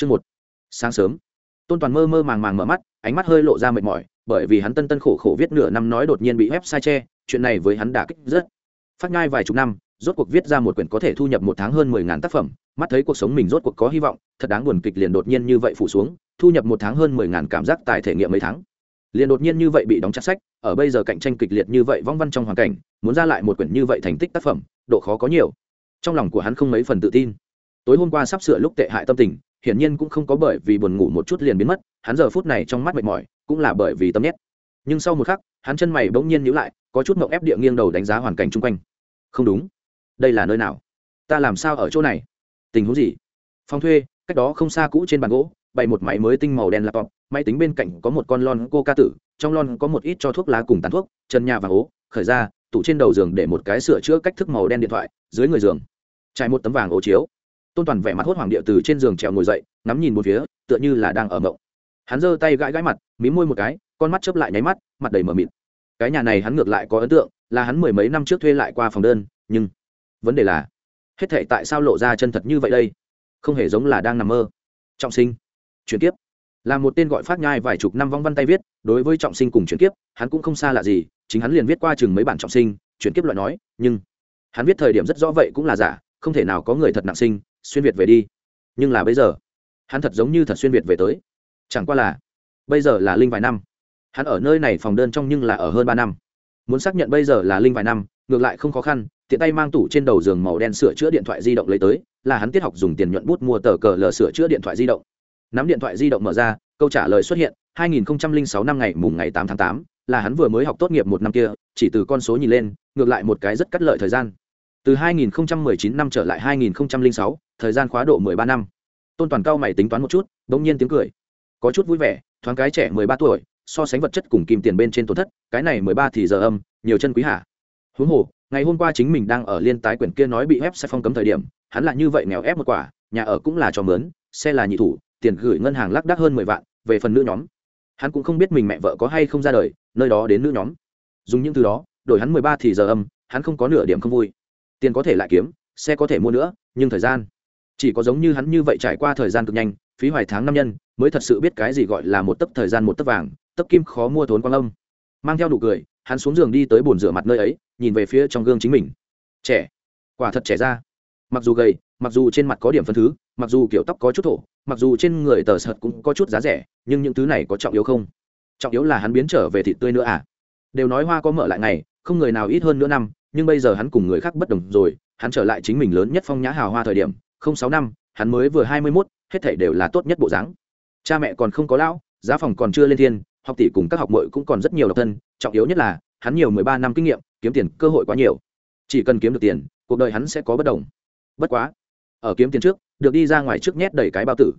chương một. Sáng sớm. Tôn toàn mơ mơ màng màng mở mắt, ánh mắt hơi lộ ra mệt mỏi, bởi vì hắn tân tân khổ khổ viết nửa năm nói đột nhiên bị website che, chuyện này với hắn đã kích rất. Phát ngai vài chục năm, rốt cuộc viết ra một quyển có thể thu nhập một tháng hơn mười ngàn tác phẩm, mắt thấy cuộc sống mình rốt cuộc có hy vọng, thật đáng buồn kịch liền đột nhiên như vậy phủ xuống, thu nhập một tháng hơn mười ngàn cảm giác tài thể nghiệm mấy tháng. Liền đột nhiên như vậy bị đóng chặt sách, ở bây giờ cạnh tranh kịch liệt như vậy vong văn trong hoàn cảnh, muốn ra lại một quyển như vậy thành tích tác phẩm, độ khó có nhiều. Trong lòng của hắn không mấy phần tự tin. Tối hôm qua sắp sửa lúc tệ hại tâm tình hiển nhiên cũng không có bởi vì buồn ngủ một chút liền biến mất hắn giờ phút này trong mắt mệt mỏi cũng là bởi vì tâm nhét. Nhưng sau một khắc hắn chân mày bỗng nhiên nhíu lại có chút mộng ép địa nghiêng đầu đánh giá hoàn cảnh chung quanh. Không đúng. Đây là nơi nào? Ta làm sao ở chỗ này? Tình huống gì? Phòng thuê cách đó không xa cũ trên bàn gỗ bày một máy mới tinh màu đen laptop máy tính bên cạnh có một con lon cô ca tử trong lon có một ít cho thuốc lá cùng tàn thuốc chân nhà và hố, khởi ra tủ trên đầu giường để một cái sửa chữa cách thức màu đen điện thoại dưới người giường. Trải một tấm vàng ố chiếu tôn toàn vẻ mặt hốt hoảng địa từ trên giường trèo ngồi dậy, ngắm nhìn một phía, tựa như là đang ở mộng. Hắn giơ tay gãi gãi mặt mí môi một cái, con mắt chớp lại nháy mắt, mặt đầy mờ mịt. Cái nhà này hắn ngược lại có ấn tượng, là hắn mười mấy năm trước thuê lại qua phòng đơn, nhưng vấn đề là, hết thể tại sao lộ ra chân thật như vậy đây? Không hề giống là đang nằm mơ. Trọng sinh. Chuyển tiếp là một tên gọi phát nhai vài chục năm vong văn tay viết, đối với trọng sinh cùng chuyển kiếp, hắn cũng không xa lạ gì, chính hắn liền viết qua chừng mấy bản trọng sinh, chuyển kiếp loại nói, nhưng hắn viết thời điểm rất rõ vậy cũng là giả, không thể nào có người thật nặng sinh xuyên việt về đi. Nhưng là bây giờ hắn thật giống như thật xuyên việt về tới. Chẳng qua là bây giờ là linh vài năm. Hắn ở nơi này phòng đơn trong nhưng là ở hơn ba năm. Muốn xác nhận bây giờ là linh vài năm ngược lại không khó khăn tiện tay mang tủ trên đầu giường màu đen sửa chữa điện thoại di động lấy tới là hắn tiết học dùng tiền nhuận bút mua tờ cờ lờ sửa chữa điện thoại di động. Nắm điện thoại di động mở ra câu trả lời xuất hiện 2006 năm ngày mùng ngày 8 tháng 8, là hắn vừa mới học tốt nghiệp một năm kia chỉ từ con số nhìn lên ngược lại một cái rất cắt lợi thời gian từ 2019 năm trở lại 2006, thời gian khóa độ 13 năm. Tôn toàn cao mày tính toán một chút bỗng nhiên tiếng cười. Có chút vui vẻ thoáng cái trẻ 13 tuổi so sánh vật chất cùng kim tiền bên trên tổn thất cái này 13 thì giờ âm nhiều chân quý hạ huống hồ ngày hôm qua chính mình đang ở liên tái quyển kia nói bị ép sẽ phong cấm thời điểm hắn là như vậy nghèo ép một quả nhà ở cũng là cho mướn xe là nhị thủ tiền gửi ngân hàng lác đác hơn mười vạn về phần nữ nhóm. Hắn cũng không biết mình mẹ vợ có hay không ra đời nơi đó đến nữ nhóm. Dùng những thứ đó đổi hắn mười ba thì giờ âm hắn không có nửa điểm không vui tiền có thể lại kiếm, xe có thể mua nữa, nhưng thời gian chỉ có giống như hắn như vậy trải qua thời gian cực nhanh, phí hoài tháng năm nhân, mới thật sự biết cái gì gọi là một tấc thời gian một tấc vàng, tấc kim khó mua thốn quang lâm. Mang theo đủ cười, hắn xuống giường đi tới bồn rửa mặt nơi ấy, nhìn về phía trong gương chính mình. Trẻ, quả thật trẻ ra. Mặc dù gầy, mặc dù trên mặt có điểm phân thứ, mặc dù kiểu tóc có chút thổ, mặc dù trên người tờ sợt cũng có chút giá rẻ, nhưng những thứ này có trọng yếu không? Trọng yếu là hắn biến trở về thịt tươi nữa à? Đều nói hoa có mở lại ngày, không người nào ít hơn nữa năm nhưng bây giờ hắn cùng người khác bất đồng rồi, hắn trở lại chính mình lớn nhất phong nhã hào hoa thời điểm, không sáu năm, hắn mới vừa hai mươi mốt, hết thảy đều là tốt nhất bộ dáng. Cha mẹ còn không có lão, giá phòng còn chưa lên thiên, học tỷ cùng các học mội cũng còn rất nhiều độc thân, trọng yếu nhất là, hắn nhiều mười ba năm kinh nghiệm, kiếm tiền cơ hội quá nhiều. Chỉ cần kiếm được tiền, cuộc đời hắn sẽ có bất đồng. Bất quá, ở kiếm tiền trước, được đi ra ngoài trước nhét đầy cái bao tử.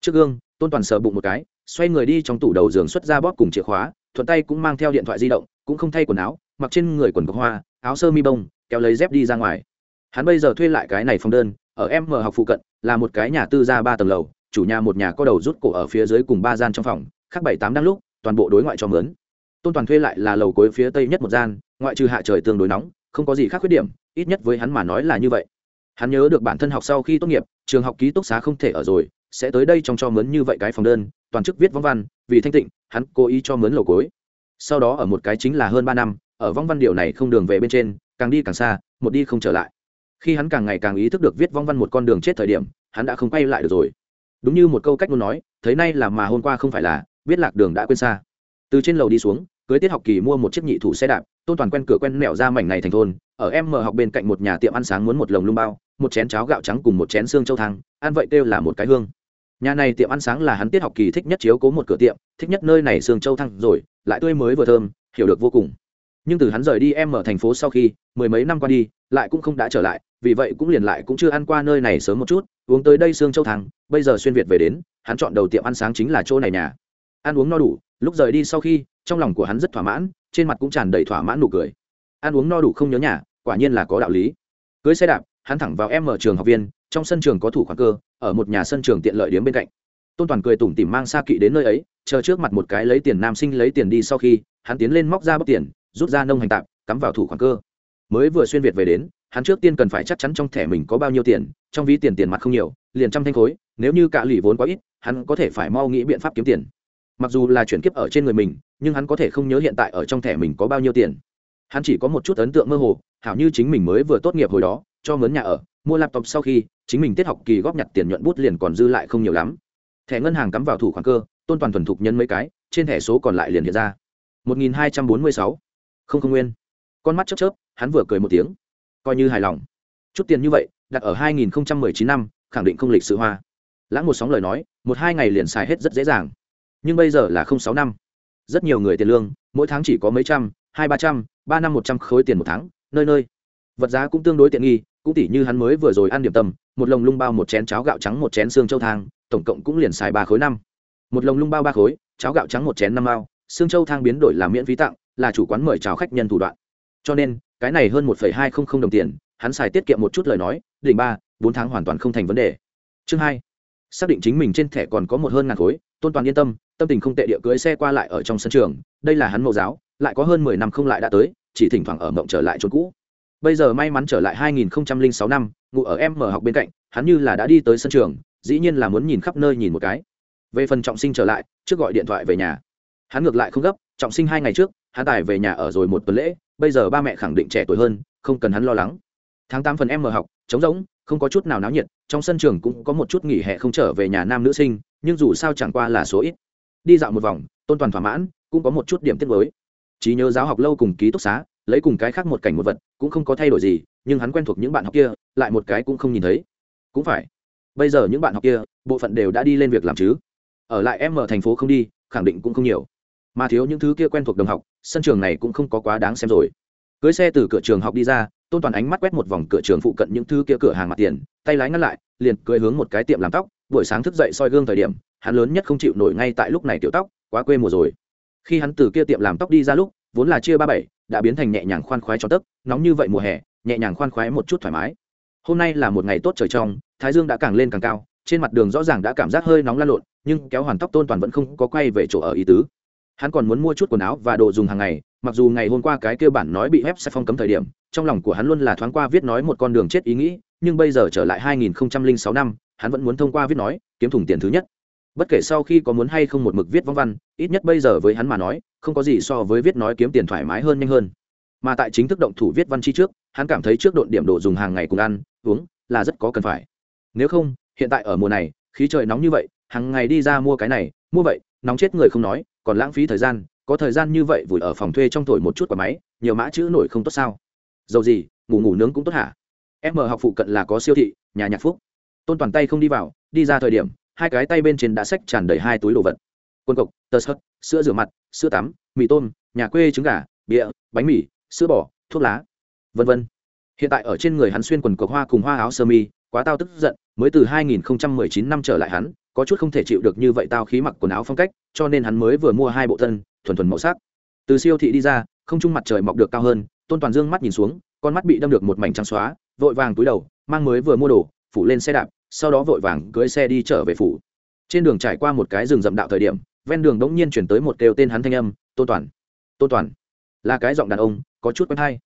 Trước gương, tôn toàn sờ bụng một cái, xoay người đi trong tủ đầu giường xuất ra bóp cùng chìa khóa, thuận tay cũng mang theo điện thoại di động, cũng không thay quần áo, mặc trên người quần có hoa áo sơ mi bông, kéo lấy dép đi ra ngoài. Hắn bây giờ thuê lại cái này phòng đơn, ở em mở học phụ cận, là một cái nhà tư gia ba tầng lầu, chủ nhà một nhà có đầu rút cổ ở phía dưới cùng ba gian trong phòng, khác bảy tám đang lúc, toàn bộ đối ngoại cho mướn. Tôn toàn thuê lại là lầu cuối phía tây nhất một gian, ngoại trừ hạ trời tương đối nóng, không có gì khác khuyết điểm, ít nhất với hắn mà nói là như vậy. Hắn nhớ được bản thân học sau khi tốt nghiệp, trường học ký túc xá không thể ở rồi, sẽ tới đây trong cho mướn như vậy cái phòng đơn, toàn chức viết vong văn, vì thanh tịnh, hắn cố ý cho mướn lầu cối sau đó ở một cái chính là hơn ba năm ở vong văn điều này không đường về bên trên, càng đi càng xa, một đi không trở lại. Khi hắn càng ngày càng ý thức được viết vong văn một con đường chết thời điểm, hắn đã không quay lại được rồi. Đúng như một câu cách muốn nói, thấy nay là mà hôm qua không phải là, biết lạc đường đã quên xa. Từ trên lầu đi xuống, cưới tiết học kỳ mua một chiếc nhị thủ xe đạp, tôn toàn quen cửa quen mẹo ra mảnh này thành thôn, ở em mở học bên cạnh một nhà tiệm ăn sáng muốn một lồng lung bao, một chén cháo gạo trắng cùng một chén xương châu thang, ăn vậy kêu là một cái hương. Nhà này tiệm ăn sáng là hắn tiết học kỳ thích nhất chiếu cố một cửa tiệm, thích nhất nơi này xương châu thang rồi, lại tươi mới vừa thơm, hiểu được vô cùng nhưng từ hắn rời đi em ở thành phố sau khi, mười mấy năm qua đi, lại cũng không đã trở lại, vì vậy cũng liền lại cũng chưa ăn qua nơi này sớm một chút, uống tới đây sương châu thắng, bây giờ xuyên việt về đến, hắn chọn đầu tiệm ăn sáng chính là chỗ này nhà. Ăn uống no đủ, lúc rời đi sau khi, trong lòng của hắn rất thỏa mãn, trên mặt cũng tràn đầy thỏa mãn nụ cười. Ăn uống no đủ không nhớ nhà, quả nhiên là có đạo lý. Cưới xe đạp, hắn thẳng vào em ở trường học viên, trong sân trường có thủ khoản cơ, ở một nhà sân trường tiện lợi điếm bên cạnh. Tôn toàn cười tủm tỉm mang xa kỵ đến nơi ấy, chờ trước mặt một cái lấy tiền nam sinh lấy tiền đi sau khi, hắn tiến lên móc ra bóc tiền rút ra nông hành tạp, cắm vào thủ khoản cơ. Mới vừa xuyên việt về đến, hắn trước tiên cần phải chắc chắn trong thẻ mình có bao nhiêu tiền, trong ví tiền tiền mặt không nhiều, liền trăm thanh khối, nếu như cả lì vốn quá ít, hắn có thể phải mau nghĩ biện pháp kiếm tiền. Mặc dù là chuyển kiếp ở trên người mình, nhưng hắn có thể không nhớ hiện tại ở trong thẻ mình có bao nhiêu tiền. Hắn chỉ có một chút ấn tượng mơ hồ, hảo như chính mình mới vừa tốt nghiệp hồi đó, cho mướn nhà ở, mua laptop sau khi, chính mình tiết học kỳ góp nhặt tiền nhuận bút liền còn dư lại không nhiều lắm. Thẻ ngân hàng cắm vào thủ khoản cơ, tôn toàn thuần thục nhân mấy cái, trên thẻ số còn lại liền hiện ra. 1246 không không nguyên. Con mắt chớp chớp, hắn vừa cười một tiếng. Coi như hài lòng. Chút tiền như vậy, đặt ở hai nghìn chín năm, khẳng định không lịch sự hoa. Lãng một sóng lời nói, một hai ngày liền xài hết rất dễ dàng. Nhưng bây giờ là không sáu năm. Rất nhiều người tiền lương, mỗi tháng chỉ có mấy trăm, hai ba trăm, ba năm một trăm khối tiền một tháng, nơi nơi. Vật giá cũng tương đối tiện nghi, cũng tỉ như hắn mới vừa rồi ăn điểm tâm, một lồng lung bao một chén cháo gạo trắng một chén xương châu thang, tổng cộng cũng liền xài ba khối năm. Một lồng lung bao ba khối, cháo gạo trắng một chén năm bao xương châu thang biến đổi làm miễn phí tặng, là chủ quán mời chào khách nhân thủ đoạn. Cho nên, cái này hơn một hai không không đồng tiền, hắn xài tiết kiệm một chút lời nói, đỉnh ba, bốn tháng hoàn toàn không thành vấn đề. Chương hai, xác định chính mình trên thẻ còn có một hơn ngàn khối, tôn toàn yên tâm tâm tình không tệ địa cưới xe qua lại ở trong sân trường, đây là hắn mẫu giáo, lại có hơn mười năm không lại đã tới, chỉ thỉnh thoảng ở mộng trở lại chỗ cũ. Bây giờ may mắn trở lại hai nghìn sáu năm ngụ ở em mở học bên cạnh, hắn như là đã đi tới sân trường, dĩ nhiên là muốn nhìn khắp nơi nhìn một cái. Về phần trọng sinh trở lại, trước gọi điện thoại về nhà hắn ngược lại không gấp, trọng sinh hai ngày trước, hắn tài về nhà ở rồi một tuần lễ, bây giờ ba mẹ khẳng định trẻ tuổi hơn, không cần hắn lo lắng. Tháng tám phần em mở học, trống rỗng, không có chút nào náo nhiệt, trong sân trường cũng có một chút nghỉ hè không trở về nhà nam nữ sinh, nhưng dù sao chẳng qua là số ít. Đi dạo một vòng, tôn toàn thỏa mãn, cũng có một chút điểm tiết mới trí nhớ giáo học lâu cùng ký túc xá, lấy cùng cái khác một cảnh một vật, cũng không có thay đổi gì, nhưng hắn quen thuộc những bạn học kia, lại một cái cũng không nhìn thấy. Cũng phải. Bây giờ những bạn học kia, bộ phận đều đã đi lên việc làm chứ. Ở lại em ở thành phố không đi, khẳng định cũng không nhiều mà thiếu những thứ kia quen thuộc đồng học, sân trường này cũng không có quá đáng xem rồi. Cưới xe từ cửa trường học đi ra, tôn toàn ánh mắt quét một vòng cửa trường phụ cận những thứ kia cửa hàng mặt tiền, tay lái ngắt lại, liền cưới hướng một cái tiệm làm tóc. Buổi sáng thức dậy soi gương thời điểm, hắn lớn nhất không chịu nổi ngay tại lúc này tiểu tóc, quá quê mùa rồi. Khi hắn từ kia tiệm làm tóc đi ra lúc, vốn là chia ba bảy, đã biến thành nhẹ nhàng khoan khoái cho tấc, nóng như vậy mùa hè, nhẹ nhàng khoan khoái một chút thoải mái. Hôm nay là một ngày tốt trời trong, thái dương đã càng lên càng cao, trên mặt đường rõ ràng đã cảm giác hơi nóng lan lộn, nhưng kéo hoàn tóc tôn toàn vẫn không có quay về chỗ ở ý tứ hắn còn muốn mua chút quần áo và đồ dùng hàng ngày, mặc dù ngày hôm qua cái kêu bản nói bị web sẽ phong cấm thời điểm, trong lòng của hắn luôn là thoáng qua viết nói một con đường chết ý nghĩ, nhưng bây giờ trở lại 2006 năm, hắn vẫn muốn thông qua viết nói, kiếm thủng tiền thứ nhất. Bất kể sau khi có muốn hay không một mực viết vong văn, ít nhất bây giờ với hắn mà nói, không có gì so với viết nói kiếm tiền thoải mái hơn nhanh hơn. Mà tại chính thức động thủ viết văn chi trước, hắn cảm thấy trước độn điểm đồ dùng hàng ngày cùng ăn, uống là rất có cần phải. Nếu không, hiện tại ở mùa này, khí trời nóng như vậy, hàng ngày đi ra mua cái này, mua vậy, nóng chết người không nói còn lãng phí thời gian, có thời gian như vậy vùi ở phòng thuê trong thổi một chút quả máy, nhiều mã chữ nổi không tốt sao? Dầu gì, ngủ ngủ nướng cũng tốt hả? Em mở học phụ cận là có siêu thị, nhà nhạc phúc. Tôn toàn tay không đi vào, đi ra thời điểm, hai cái tay bên trên đã xách tràn đầy hai túi đồ vật. Quân cộc tơ sất sữa rửa mặt, sữa tắm, mì tôm, nhà quê trứng gà bịa bánh mì, sữa bò, thuốc lá, vân vân. Hiện tại ở trên người hắn xuyên quần cộc hoa cùng hoa áo sơ mi, quá tao tức giận mới từ 2019 năm trở lại hắn, có chút không thể chịu được như vậy tao khí mặc quần áo phong cách, cho nên hắn mới vừa mua hai bộ tân thuần thuần màu sắc. Từ siêu thị đi ra, không trung mặt trời mọc được cao hơn, tôn toàn dương mắt nhìn xuống, con mắt bị đâm được một mảnh trắng xóa, vội vàng túi đầu, mang mới vừa mua đồ, phủ lên xe đạp, sau đó vội vàng cưới xe đi trở về phủ. Trên đường trải qua một cái rừng rậm đạo thời điểm, ven đường đống nhiên chuyển tới một kêu tên hắn thanh âm, tôn toàn tôn toàn. Là cái giọng đàn ông, có chút quen hay.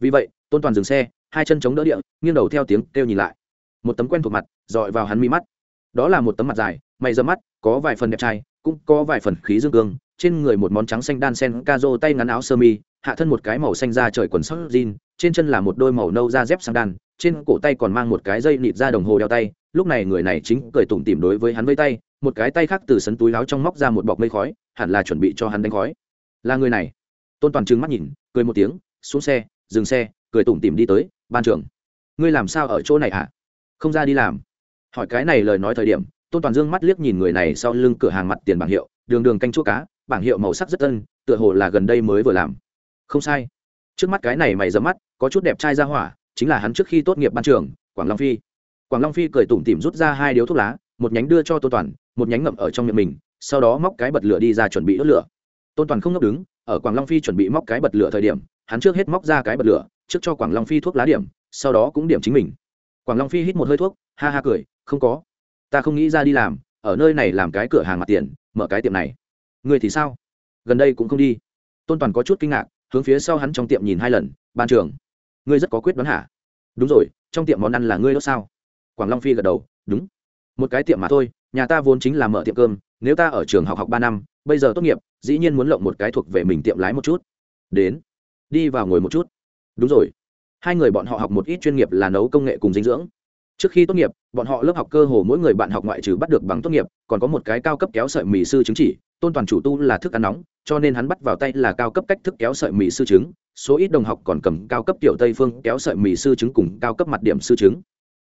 Vì vậy, tôn toàn dừng xe, hai chân chống đỡ địa, nghiêng đầu theo tiếng kêu nhìn lại một tấm quen thuộc mặt, dọi vào hắn mi mắt. Đó là một tấm mặt dài, mày dơ mắt, có vài phần đẹp trai, cũng có vài phần khí dương cương. Trên người một món trắng xanh đan sen ca rô tay ngắn áo sơ mi, hạ thân một cái màu xanh da trời quần sót jean, trên chân là một đôi màu nâu da dép sang đan, trên cổ tay còn mang một cái dây nịt ra đồng hồ đeo tay. Lúc này người này chính cười tủm tỉm đối với hắn với tay, một cái tay khác từ sấn túi láo trong móc ra một bọc mây khói, hẳn là chuẩn bị cho hắn đánh khói. Là người này. Tôn toàn trừng mắt nhìn, cười một tiếng, xuống xe, dừng xe, cười tủm tỉm đi tới, ban trưởng, ngươi làm sao ở chỗ này hả? Không ra đi làm. Hỏi cái này lời nói thời điểm, tôn toàn dương mắt liếc nhìn người này sau lưng cửa hàng mặt tiền bảng hiệu, đường đường canh chua cá, bảng hiệu màu sắc rất tân tựa hồ là gần đây mới vừa làm. Không sai. Trước mắt cái này mày dấm mắt, có chút đẹp trai ra hỏa, chính là hắn trước khi tốt nghiệp ban trường, quảng long phi. Quảng long phi cười tủm tỉm rút ra hai điếu thuốc lá, một nhánh đưa cho tôn toàn, một nhánh ngậm ở trong miệng mình, sau đó móc cái bật lửa đi ra chuẩn bị đốt lửa. Tôn toàn không ngốc đứng, ở quảng long phi chuẩn bị móc cái bật lửa thời điểm, hắn trước hết móc ra cái bật lửa, trước cho quảng long phi thuốc lá điểm, sau đó cũng điểm chính mình quảng long phi hít một hơi thuốc, ha ha cười, không có. Ta không nghĩ ra đi làm, ở nơi này làm cái cửa hàng mặt tiền, mở cái tiệm này. Người thì sao? Gần đây cũng không đi. Tôn toàn có chút kinh ngạc, hướng phía sau hắn trong tiệm nhìn hai lần, ban trưởng, ngươi rất có quyết đoán hả? Đúng rồi, trong tiệm món ăn là ngươi đó sao? Quảng long phi gật đầu, đúng. Một cái tiệm mà thôi, nhà ta vốn chính là mở tiệm cơm, nếu ta ở trường học học ba năm, bây giờ tốt nghiệp, dĩ nhiên muốn lộng một cái thuộc về mình tiệm lái một chút. Đến, đi vào ngồi một chút. Đúng rồi hai người bọn họ học một ít chuyên nghiệp là nấu công nghệ cùng dinh dưỡng. Trước khi tốt nghiệp, bọn họ lớp học cơ hồ mỗi người bạn học ngoại trừ bắt được bằng tốt nghiệp, còn có một cái cao cấp kéo sợi mì sư chứng chỉ, tôn toàn chủ tu là thức ăn nóng, cho nên hắn bắt vào tay là cao cấp cách thức kéo sợi mì sư chứng số ít đồng học còn cầm cao cấp tiểu tây phương kéo sợi mì sư chứng cùng cao cấp mặt điểm sư chứng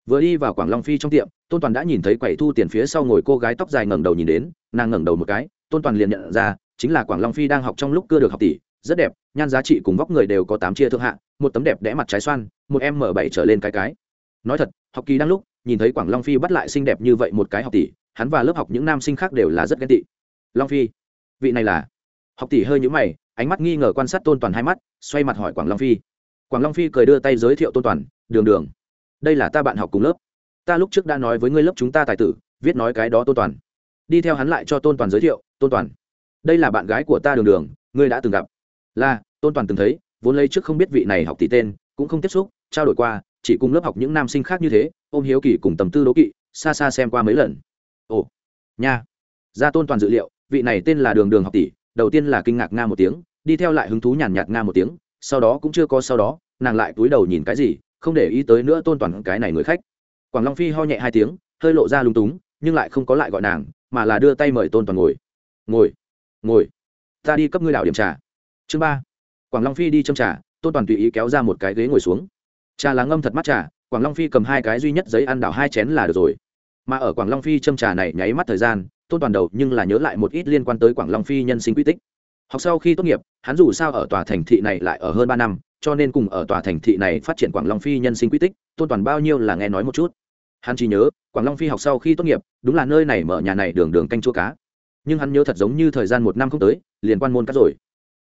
vừa đi vào quảng long phi trong tiệm, tôn toàn đã nhìn thấy quầy thu tiền phía sau ngồi cô gái tóc dài ngẩng đầu nhìn đến, nàng ngẩng đầu một cái, tôn toàn liền nhận ra, chính là quảng long phi đang học trong lúc cưa được học tỷ, rất đẹp, nhan giá trị cùng vóc người đều có tám chia thượng hạ một tấm đẹp đẽ mặt trái xoan, một em mở bảy trở lên cái cái. Nói thật, học kỳ đang lúc, nhìn thấy quảng long phi bắt lại xinh đẹp như vậy một cái học tỷ, hắn và lớp học những nam sinh khác đều là rất ghen tị. Long phi, vị này là? Học tỷ hơi nhũ mày, ánh mắt nghi ngờ quan sát tôn toàn hai mắt, xoay mặt hỏi quảng long phi. Quảng long phi cười đưa tay giới thiệu tôn toàn, đường đường. Đây là ta bạn học cùng lớp. Ta lúc trước đã nói với ngươi lớp chúng ta tài tử, viết nói cái đó tôn toàn. Đi theo hắn lại cho tôn toàn giới thiệu, tôn toàn, đây là bạn gái của ta đường đường, ngươi đã từng gặp. Là, tôn toàn từng thấy vốn lấy trước không biết vị này học tỷ tên, cũng không tiếp xúc, trao đổi qua, chỉ cùng lớp học những nam sinh khác như thế, ôm hiếu kỳ cùng tầm tư đố kỵ, xa xa xem qua mấy lần. Ồ, nha. Ra tôn toàn dự liệu, vị này tên là đường đường học tỷ, đầu tiên là kinh ngạc nga một tiếng, đi theo lại hứng thú nhàn nhạt nga một tiếng, sau đó cũng chưa có sau đó, nàng lại túi đầu nhìn cái gì, không để ý tới nữa tôn toàn cái này người khách. Quảng long phi ho nhẹ hai tiếng, hơi lộ ra lung túng, nhưng lại không có lại gọi nàng, mà là đưa tay mời tôn toàn ngồi. Ngồi ngồi. Ta đi cấp ngươi đảo điểm trà. Chương ba quảng long phi đi châm trà, tôn toàn tùy ý kéo ra một cái ghế ngồi xuống. Trà là ngâm thật mắt trà, quảng long phi cầm hai cái duy nhất giấy ăn đảo hai chén là được rồi. Mà ở quảng long phi châm trà này nháy mắt thời gian, tôn toàn đầu nhưng là nhớ lại một ít liên quan tới quảng long phi nhân sinh quy tích. Học sau khi tốt nghiệp, hắn dù sao ở tòa thành thị này lại ở hơn ba năm, cho nên cùng ở tòa thành thị này phát triển quảng long phi nhân sinh quy tích, tôn toàn bao nhiêu là nghe nói một chút. Hắn chỉ nhớ, quảng long phi học sau khi tốt nghiệp, đúng là nơi này mở nhà này đường đường canh chua cá. Nhưng hắn nhớ thật giống như thời gian một năm không tới, liền quan môn cắt rồi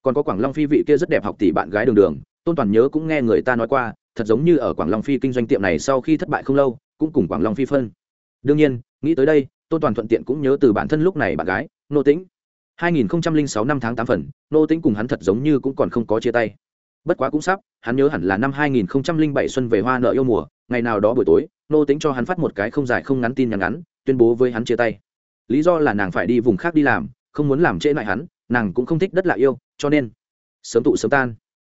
còn có quảng long phi vị kia rất đẹp học tỷ bạn gái đường đường, tôn toàn nhớ cũng nghe người ta nói qua, thật giống như ở quảng long phi kinh doanh tiệm này sau khi thất bại không lâu, cũng cùng quảng long phi phân. Đương nhiên, nghĩ tới đây, tôn toàn thuận tiện cũng nhớ từ bản thân lúc này bạn gái, nô tĩnh. 2006 năm tháng 8 phần, nô tĩnh cùng hắn thật giống như cũng còn không có chia tay. Bất quá cũng sắp, hắn nhớ hẳn là năm 2007 xuân về hoa nợ yêu mùa, ngày nào đó buổi tối, nô tĩnh cho hắn phát một cái không dài không ngắn tin nhắn ngắn, tuyên bố với hắn chia tay. Lý do là nàng phải đi vùng khác đi làm, không muốn làm trễ lại hắn, nàng cũng không thích đất lạ yêu cho nên, sớm tụ sớm tan.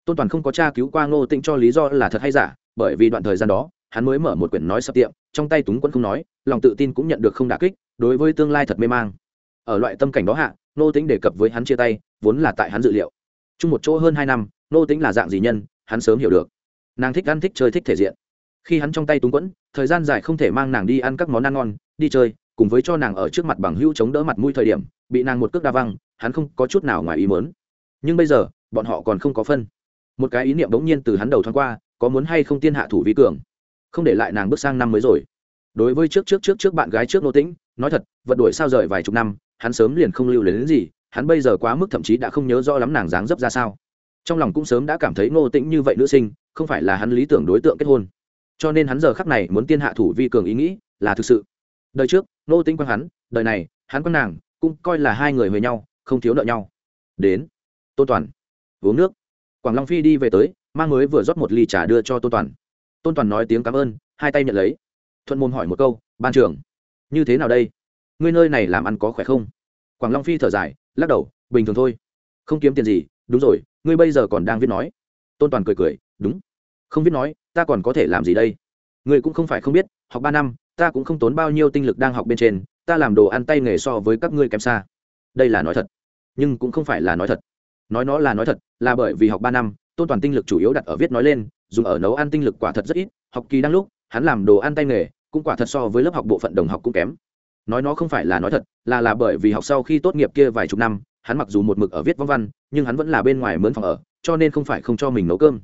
Tôn toàn không có tra cứu qua ngô tĩnh cho lý do là thật hay giả, bởi vì đoạn thời gian đó, hắn mới mở một quyển nói sập tiệm, trong tay túng quân không nói, lòng tự tin cũng nhận được không đà kích, đối với tương lai thật mê mang. Ở loại tâm cảnh đó hạ, ngô tĩnh đề cập với hắn chia tay, vốn là tại hắn dự liệu. Chung một chỗ hơn hai năm, ngô tĩnh là dạng gì nhân, hắn sớm hiểu được. Nàng thích ăn thích chơi thích thể diện. Khi hắn trong tay túng quẫn thời gian dài không thể mang nàng đi ăn các món ăn ngon, đi chơi, cùng với cho nàng ở trước mặt bằng hữu chống đỡ mặt mũi thời điểm, bị nàng một cước đa văng, hắn không có chút nào ngoài ý mớn nhưng bây giờ, bọn họ còn không có phân. Một cái ý niệm bỗng nhiên từ hắn đầu thoáng qua, có muốn hay không tiên hạ thủ vi cường. Không để lại nàng bước sang năm mới rồi. Đối với trước trước trước trước bạn gái trước nô tĩnh, nói thật, vật đuổi sao rời vài chục năm, hắn sớm liền không lưu đến gì, hắn bây giờ quá mức thậm chí đã không nhớ rõ lắm nàng dáng dấp ra sao. Trong lòng cũng sớm đã cảm thấy nô tĩnh như vậy nữ sinh, không phải là hắn lý tưởng đối tượng kết hôn. Cho nên hắn giờ khắc này muốn tiên hạ thủ vi cường ý nghĩ là thực sự. Đời trước, nô tĩnh quang hắn, đời này, hắn quang nàng, cũng coi là hai người với nhau, không thiếu nợ nhau. Đến tôn toàn. Uống nước. Quảng long phi đi về tới, mang mới vừa rót một ly trà đưa cho tôn toàn. Tôn toàn nói tiếng cảm ơn, hai tay nhận lấy. Thuận môn hỏi một câu, ban trưởng, như thế nào đây? Ngươi nơi này làm ăn có khỏe không? Quảng long phi thở dài, lắc đầu, bình thường thôi. Không kiếm tiền gì, đúng rồi, ngươi bây giờ còn đang viết nói. Tôn toàn cười cười, đúng. Không viết nói, ta còn có thể làm gì đây? Ngươi cũng không phải không biết, học ba năm, ta cũng không tốn bao nhiêu tinh lực đang học bên trên, ta làm đồ ăn tay nghề so với các ngươi kém xa. Đây là nói thật, nhưng cũng không phải là nói thật nói nó là nói thật, là bởi vì học ba năm, tôn toàn tinh lực chủ yếu đặt ở viết nói lên, dùng ở nấu ăn tinh lực quả thật rất ít, học kỳ đang lúc, hắn làm đồ ăn tay nghề, cũng quả thật so với lớp học bộ phận đồng học cũng kém. Nói nó không phải là nói thật, là là bởi vì học sau khi tốt nghiệp kia vài chục năm, hắn mặc dù một mực ở viết vong văn, nhưng hắn vẫn là bên ngoài mướn phòng ở, cho nên không phải không cho mình nấu cơm.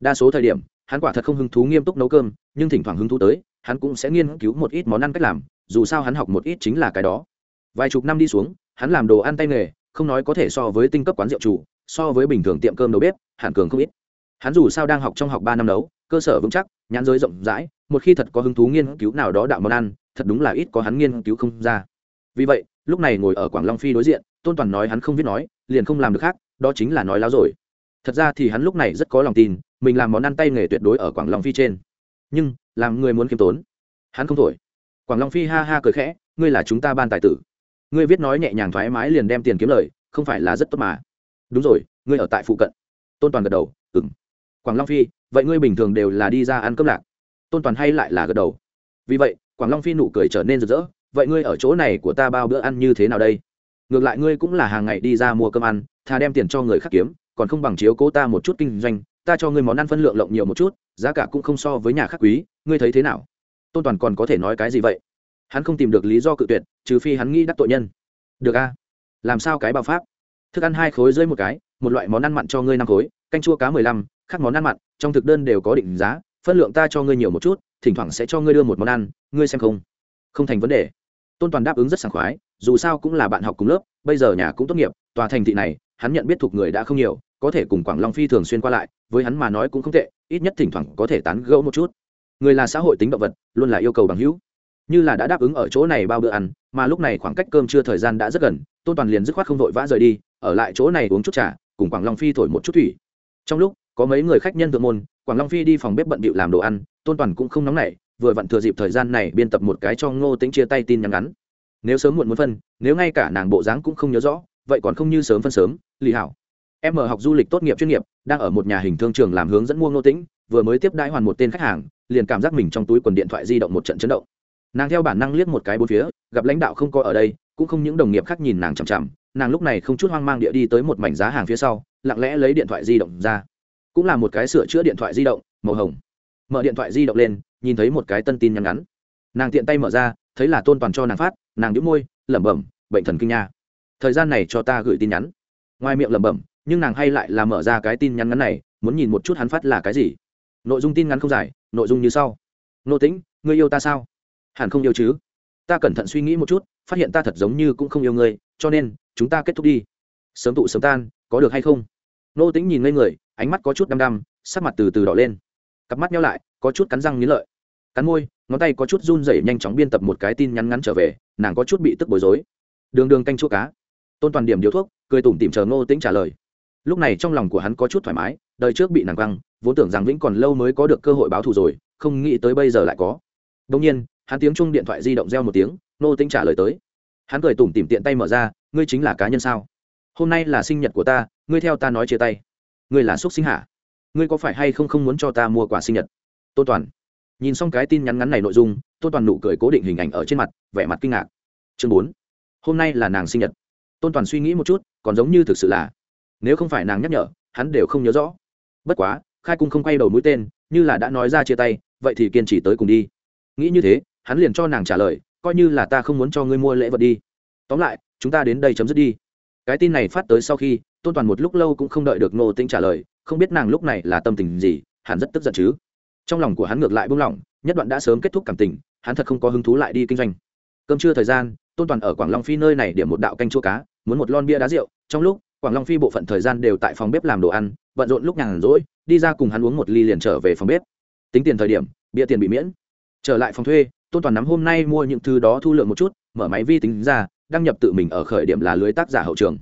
Đa số thời điểm, hắn quả thật không hứng thú nghiêm túc nấu cơm, nhưng thỉnh thoảng hứng thú tới, hắn cũng sẽ nghiên cứu một ít món ăn cách làm, dù sao hắn học một ít chính là cái đó. Vài chục năm đi xuống, hắn làm đồ ăn tay nghề không nói có thể so với tinh cấp quán rượu chủ, so với bình thường tiệm cơm đầu bếp, hẳn cường không ít. Hắn dù sao đang học trong học ba năm nấu cơ sở vững chắc, nhãn giới rộng rãi, một khi thật có hứng thú nghiên cứu nào đó đạo món ăn, thật đúng là ít có hắn nghiên cứu không ra. Vì vậy, lúc này ngồi ở quảng long phi đối diện, tôn toàn nói hắn không biết nói, liền không làm được khác, đó chính là nói láo rồi. Thật ra thì hắn lúc này rất có lòng tin, mình làm món ăn tay nghề tuyệt đối ở quảng long phi trên. Nhưng, làm người muốn kiêm tốn. Hắn không thổi. Quảng long phi ha ha cười khẽ, ngươi là chúng ta ban tài tử ngươi viết nói nhẹ nhàng thoải mái liền đem tiền kiếm lời, không phải là rất tốt mà. Đúng rồi, ngươi ở tại phụ cận. Tôn toàn gật đầu ừng quảng long phi, vậy ngươi bình thường đều là đi ra ăn cơm lạc? Tôn toàn hay lại là gật đầu. Vì vậy, quảng long phi nụ cười trở nên rực rỡ, vậy ngươi ở chỗ này của ta bao bữa ăn như thế nào đây? Ngược lại ngươi cũng là hàng ngày đi ra mua cơm ăn thà đem tiền cho người khác kiếm, còn không bằng chiếu cố ta một chút kinh doanh, ta cho ngươi món ăn phân lượng lộng nhiều một chút, giá cả cũng không so với nhà khác quý, ngươi thấy thế nào? Tôn toàn còn có thể nói cái gì vậy? Hắn không tìm được lý do cự tuyệt, trừ phi hắn nghĩ đắc tội nhân. Được a. Làm sao cái bao pháp? Thức ăn hai khối dưới một cái, một loại món ăn mặn cho ngươi năm khối, canh chua cá mười lăm, khác món ăn mặn, trong thực đơn đều có định giá, phân lượng ta cho ngươi nhiều một chút, thỉnh thoảng sẽ cho ngươi đưa một món ăn, ngươi xem không? Không thành vấn đề. Tôn toàn đáp ứng rất sảng khoái, dù sao cũng là bạn học cùng lớp, bây giờ nhà cũng tốt nghiệp, tòa thành thị này, hắn nhận biết thuộc người đã không nhiều, có thể cùng quảng long phi thường xuyên qua lại, với hắn mà nói cũng không tệ, ít nhất thỉnh thoảng có thể tán gẫu một chút. Người là xã hội tính động vật, luôn là yêu cầu bằng hữu như là đã đáp ứng ở chỗ này bao bữa ăn, mà lúc này khoảng cách cơm trưa thời gian đã rất gần, tôn toàn liền dứt khoát không vội vã rời đi, ở lại chỗ này uống chút trà, cùng quảng long phi thổi một chút thủy. Trong lúc, có mấy người khách nhân thượng môn, quảng long phi đi phòng bếp bận bịu làm đồ ăn, tôn toàn cũng không nóng nảy, vừa vặn thừa dịp thời gian này biên tập một cái cho ngô tính chia tay tin nhắn ngắn. Nếu sớm muộn muốn phân, nếu ngay cả nàng bộ dáng cũng không nhớ rõ, vậy còn không như sớm phân sớm, lì hảo. Em mở học du lịch tốt nghiệp chuyên nghiệp, đang ở một nhà hình thương trường làm hướng dẫn mua ngô tĩnh, vừa mới tiếp đãi hoàn một tên khách hàng, liền cảm giác mình trong túi quần điện thoại di động một trận chấn động nàng theo bản năng liếc một cái bốn phía, gặp lãnh đạo không có ở đây, cũng không những đồng nghiệp khác nhìn nàng chằm chằm, nàng lúc này không chút hoang mang địa đi tới một mảnh giá hàng phía sau, lặng lẽ lấy điện thoại di động ra. Cũng là một cái sửa chữa điện thoại di động, màu hồng. Mở điện thoại di động lên, nhìn thấy một cái tân tin nhắn ngắn. Nàng tiện tay mở ra, thấy là tôn toàn cho nàng phát, nàng đĩu môi, lẩm bẩm, bệnh thần kinh nha. Thời gian này cho ta gửi tin nhắn. Ngoài miệng lẩm bẩm, nhưng nàng hay lại là mở ra cái tin nhắn ngắn này, muốn nhìn một chút hắn phát là cái gì. Nội dung tin ngắn không dài, nội dung như sau. Nô tĩnh ngươi yêu ta sao? Hẳn không yêu chứ? Ta cẩn thận suy nghĩ một chút phát hiện ta thật giống như cũng không yêu ngươi cho nên chúng ta kết thúc đi. Sớm tụ sớm tan có được hay không? Nô tĩnh nhìn ngây người ánh mắt có chút đăm đăm sắc mặt từ từ đỏ lên. Cặp mắt nhau lại có chút cắn răng nghĩ lợi. Cắn môi ngón tay có chút run rẩy nhanh chóng biên tập một cái tin nhắn ngắn trở về nàng có chút bị tức bối rối. Đường đường canh chua cá. Tôn toàn điểm điếu thuốc cười tủm tỉm chờ ngô tĩnh trả lời. Lúc này trong lòng của hắn có chút thoải mái đời trước bị nàng văng, vốn tưởng rằng vĩnh còn lâu mới có được cơ hội báo thù rồi không nghĩ tới bây giờ lại có. Đông nhiên hắn tiếng chung điện thoại di động reo một tiếng nô tính trả lời tới. Hắn cười tủm tỉm tiện tay mở ra ngươi chính là cá nhân sao? Hôm nay là sinh nhật của ta ngươi theo ta nói chia tay. Ngươi là xúc sinh hạ, ngươi có phải hay không không muốn cho ta mua quà sinh nhật? Tôn toàn. Nhìn xong cái tin nhắn ngắn này nội dung tôn toàn nụ cười cố định hình ảnh ở trên mặt vẻ mặt kinh ngạc. Chương bốn. Hôm nay là nàng sinh nhật. Tôn toàn suy nghĩ một chút còn giống như thực sự là. Nếu không phải nàng nhắc nhở hắn đều không nhớ rõ. Bất quá khai cung không quay đầu mũi tên như là đã nói ra chia tay vậy thì kiên trì tới cùng đi. Nghĩ như thế hắn liền cho nàng trả lời, coi như là ta không muốn cho ngươi mua lễ vật đi. Tóm lại, chúng ta đến đây chấm dứt đi. Cái tin này phát tới sau khi, tôn toàn một lúc lâu cũng không đợi được nô tĩnh trả lời, không biết nàng lúc này là tâm tình gì hắn rất tức giận chứ. Trong lòng của hắn ngược lại buông lỏng, nhất đoạn đã sớm kết thúc cảm tình, hắn thật không có hứng thú lại đi kinh doanh. Cơm trưa thời gian, tôn toàn ở quảng long phi nơi này điểm một đạo canh chua cá, muốn một lon bia đá rượu. Trong lúc, quảng long phi bộ phận thời gian đều tại phòng bếp làm đồ ăn, bận rộn lúc nhàn rỗi, đi ra cùng hắn uống một ly liền trở về phòng bếp. Tính tiền thời điểm, bia tiền bị miễn. Trở lại phòng thuê tôn toàn nắm hôm nay mua những thứ đó thu lượng một chút, mở máy vi tính ra, đăng nhập tự mình ở khởi điểm là lưới tác giả hậu trường.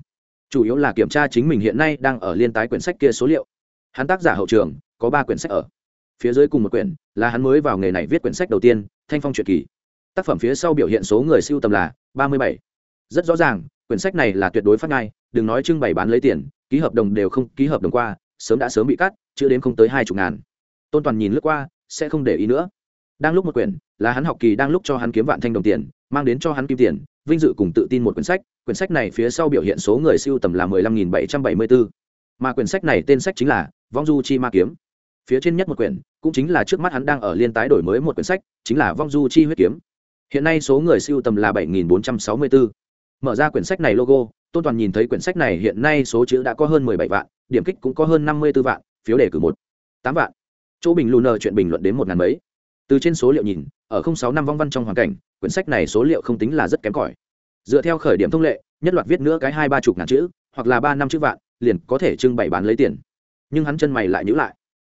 Chủ yếu là kiểm tra chính mình hiện nay đang ở liên tái quyển sách kia số liệu. Hắn tác giả hậu trường, có ba quyển sách ở. Phía dưới cùng một quyển, là hắn mới vào nghề này viết quyển sách đầu tiên, thanh phong truyện kỳ. Tác phẩm phía sau biểu hiện số người siêu tầm là ba mươi bảy. Rất rõ ràng, quyển sách này là tuyệt đối phát ngay, đừng nói trưng bày bán lấy tiền, ký hợp đồng đều không ký hợp đồng qua, sớm đã sớm bị cắt chưa đến không tới hai chục ngàn. Tôn toàn nhìn lướt qua, sẽ không để ý nữa đang lúc một quyển, là hắn học kỳ đang lúc cho hắn kiếm vạn thanh đồng tiền, mang đến cho hắn kim tiền, vinh dự cùng tự tin một quyển sách. Quyển sách này phía sau biểu hiện số người siêu tầm là mười lăm nghìn bảy trăm bảy mươi bốn mà quyển sách này tên sách chính là vong du chi ma kiếm. Phía trên nhất một quyển, cũng chính là trước mắt hắn đang ở liên tái đổi mới một quyển sách, chính là vong du chi huyết kiếm. Hiện nay số người siêu tầm là bảy nghìn bốn trăm sáu mươi bốn mở ra quyển sách này logo, tôn toàn nhìn thấy quyển sách này hiện nay số chữ đã có hơn mười bảy vạn, điểm kích cũng có hơn năm mươi b ố vạn, phiếu đề cử một, tám vạn. Chỗ bình lù nờ chuyện bình luận đến một ngàn mấy từ trên số liệu nhìn ở không sáu năm vong văn trong hoàn cảnh quyển sách này số liệu không tính là rất kém cỏi. Dựa theo khởi điểm thông lệ nhất loạt viết nữa cái hai ba chục ngàn chữ hoặc là ba năm chữ vạn liền có thể trưng bày bán lấy tiền. Nhưng hắn chân mày lại nhữ lại.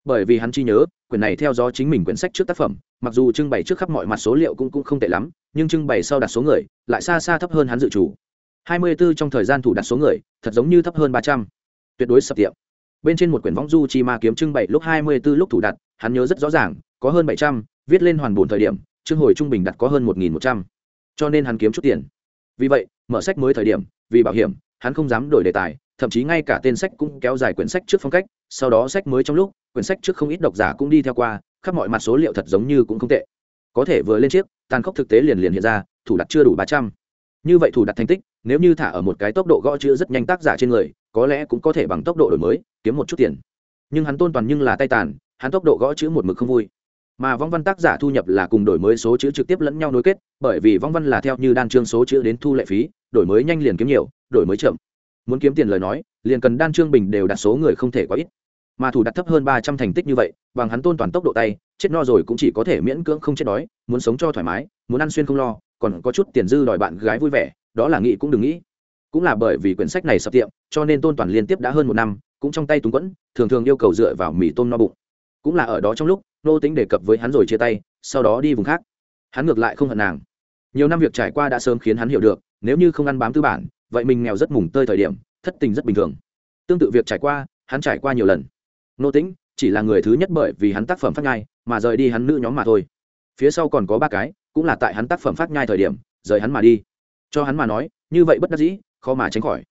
Bởi vì hắn chi nhớ quyển này theo do chính mình quyển sách trước tác phẩm mặc dù trưng bày trước khắp mọi mặt số liệu cũng, cũng không tệ lắm nhưng trưng bày sau đặt số người lại xa xa thấp hơn hắn dự chủ hai mươi 24 trong thời gian thủ đặt số người thật giống như thấp hơn ba trăm. Tuyệt đối sập tiệm. Bên trên một quyển võng du chi ma kiếm trưng bày lúc hai mươi 24 lúc thủ đặt hắn nhớ rất rõ ràng có hơn bảy trăm viết lên hoàn bổn thời điểm chương hồi trung bình đặt có hơn một nghìn một trăm. Cho nên hắn kiếm chút tiền. Vì vậy, mở sách mới thời điểm, vì bảo hiểm, hắn không dám đổi đề tài, thậm chí ngay cả tên sách cũng kéo dài quyển sách trước phong cách, sau đó sách mới trong lúc, quyển sách trước không ít độc giả cũng đi theo qua, khắp mọi mặt số liệu thật giống như cũng không tệ. Có thể vừa lên chiếc, tàn khốc thực tế liền liền hiện ra, thủ đặt chưa đủ ba trăm. Như vậy thủ đặt thành tích, nếu như thả ở một cái tốc độ gõ chữ rất nhanh tác giả trên người, có lẽ cũng có thể bằng tốc độ đổi mới, kiếm một chút tiền. Nhưng hắn tôn toàn nhưng là tay tàn, hắn tốc độ gõ chữ một mực không vui mà vong văn tác giả thu nhập là cùng đổi mới số chữ trực tiếp lẫn nhau nối kết, bởi vì vong văn là theo như đan chương số chữ đến thu lệ phí, đổi mới nhanh liền kiếm nhiều, đổi mới chậm. Muốn kiếm tiền lời nói, liền cần đan chương bình đều đặt số người không thể quá ít. Mà thủ đặt thấp hơn ba trăm thành tích như vậy, bằng hắn tôn toàn tốc độ tay, chết no rồi cũng chỉ có thể miễn cưỡng không chết đói, muốn sống cho thoải mái, muốn ăn xuyên không lo, còn có chút tiền dư đòi bạn gái vui vẻ, đó là nghĩ cũng đừng nghĩ. Cũng là bởi vì quyển sách này sập tiệm, cho nên tôn toàn liên tiếp đã hơn một năm, cũng trong tay túng quẫn, thường thường yêu cầu dựa vào mì tôm no bụng. Cũng là ở đó trong lúc nô tính đề cập với hắn rồi chia tay, sau đó đi vùng khác. Hắn ngược lại không hận nàng. Nhiều năm việc trải qua đã sớm khiến hắn hiểu được, nếu như không ăn bám tư bản, vậy mình nghèo rất mùng tơi thời điểm, thất tình rất bình thường. Tương tự việc trải qua, hắn trải qua nhiều lần. Nô tĩnh chỉ là người thứ nhất bởi vì hắn tác phẩm phát nhai, mà rời đi hắn nữ nhóm mà thôi. Phía sau còn có ba cái, cũng là tại hắn tác phẩm phát nhai thời điểm, rời hắn mà đi. Cho hắn mà nói, như vậy bất đắc dĩ, khó mà tránh khỏi.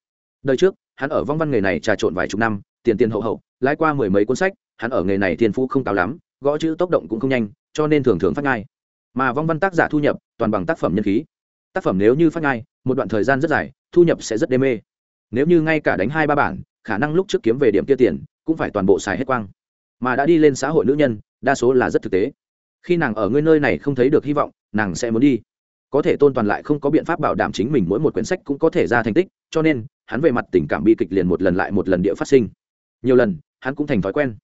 Đời trước, hắn ở vong văn nghề này trà trộn vài chục năm, tiền tiền hậu hậu, lái qua mười mấy cuốn sách, hắn ở nghề này thiên phú không cao lắm gõ chữ tốc động cũng không nhanh cho nên thường thường phát ngay. mà vong văn tác giả thu nhập toàn bằng tác phẩm nhân khí. Tác phẩm nếu như phát ngay, một đoạn thời gian rất dài thu nhập sẽ rất đê mê. Nếu như ngay cả đánh hai ba bản khả năng lúc trước kiếm về điểm kia tiền cũng phải toàn bộ xài hết quang. Mà đã đi lên xã hội nữ nhân đa số là rất thực tế. Khi nàng ở ngươi nơi này không thấy được hy vọng nàng sẽ muốn đi. Có thể tôn toàn lại không có biện pháp bảo đảm chính mình mỗi một quyển sách cũng có thể ra thành tích cho nên hắn về mặt tình cảm bi kịch liền một lần lại một lần địa phát sinh. Nhiều lần hắn cũng thành thói quen.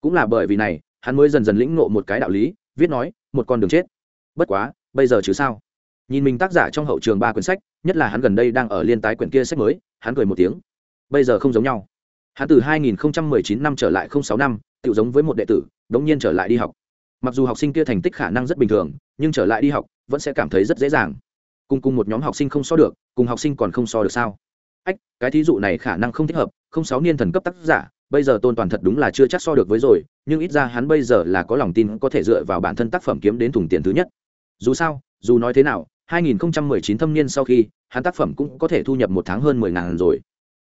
Cũng là bởi vì này hắn mới dần dần lĩnh ngộ một cái đạo lý, viết nói, một con đường chết. Bất quá, bây giờ chứ sao? Nhìn mình tác giả trong hậu trường ba quyển sách, nhất là hắn gần đây đang ở liên tái quyển kia sách mới, hắn cười một tiếng. Bây giờ không giống nhau. Hắn từ 2019 năm trở lại 06 năm tự giống với một đệ tử, đống nhiên trở lại đi học. Mặc dù học sinh kia thành tích khả năng rất bình thường, nhưng trở lại đi học, vẫn sẽ cảm thấy rất dễ dàng. Cùng cùng một nhóm học sinh không so được, cùng học sinh còn không so được sao? Ách, cái thí dụ này khả năng không thích hợp, không sáu niên thần cấp tác giả bây giờ tôn toàn thật đúng là chưa chắc so được với rồi, nhưng ít ra hắn bây giờ là có lòng tin có thể dựa vào bản thân tác phẩm kiếm đến thùng tiền thứ nhất. Dù sao, dù nói thế nào 2019 thâm niên sau khi, hắn tác phẩm cũng có thể thu nhập một tháng hơn 10 ngàn rồi.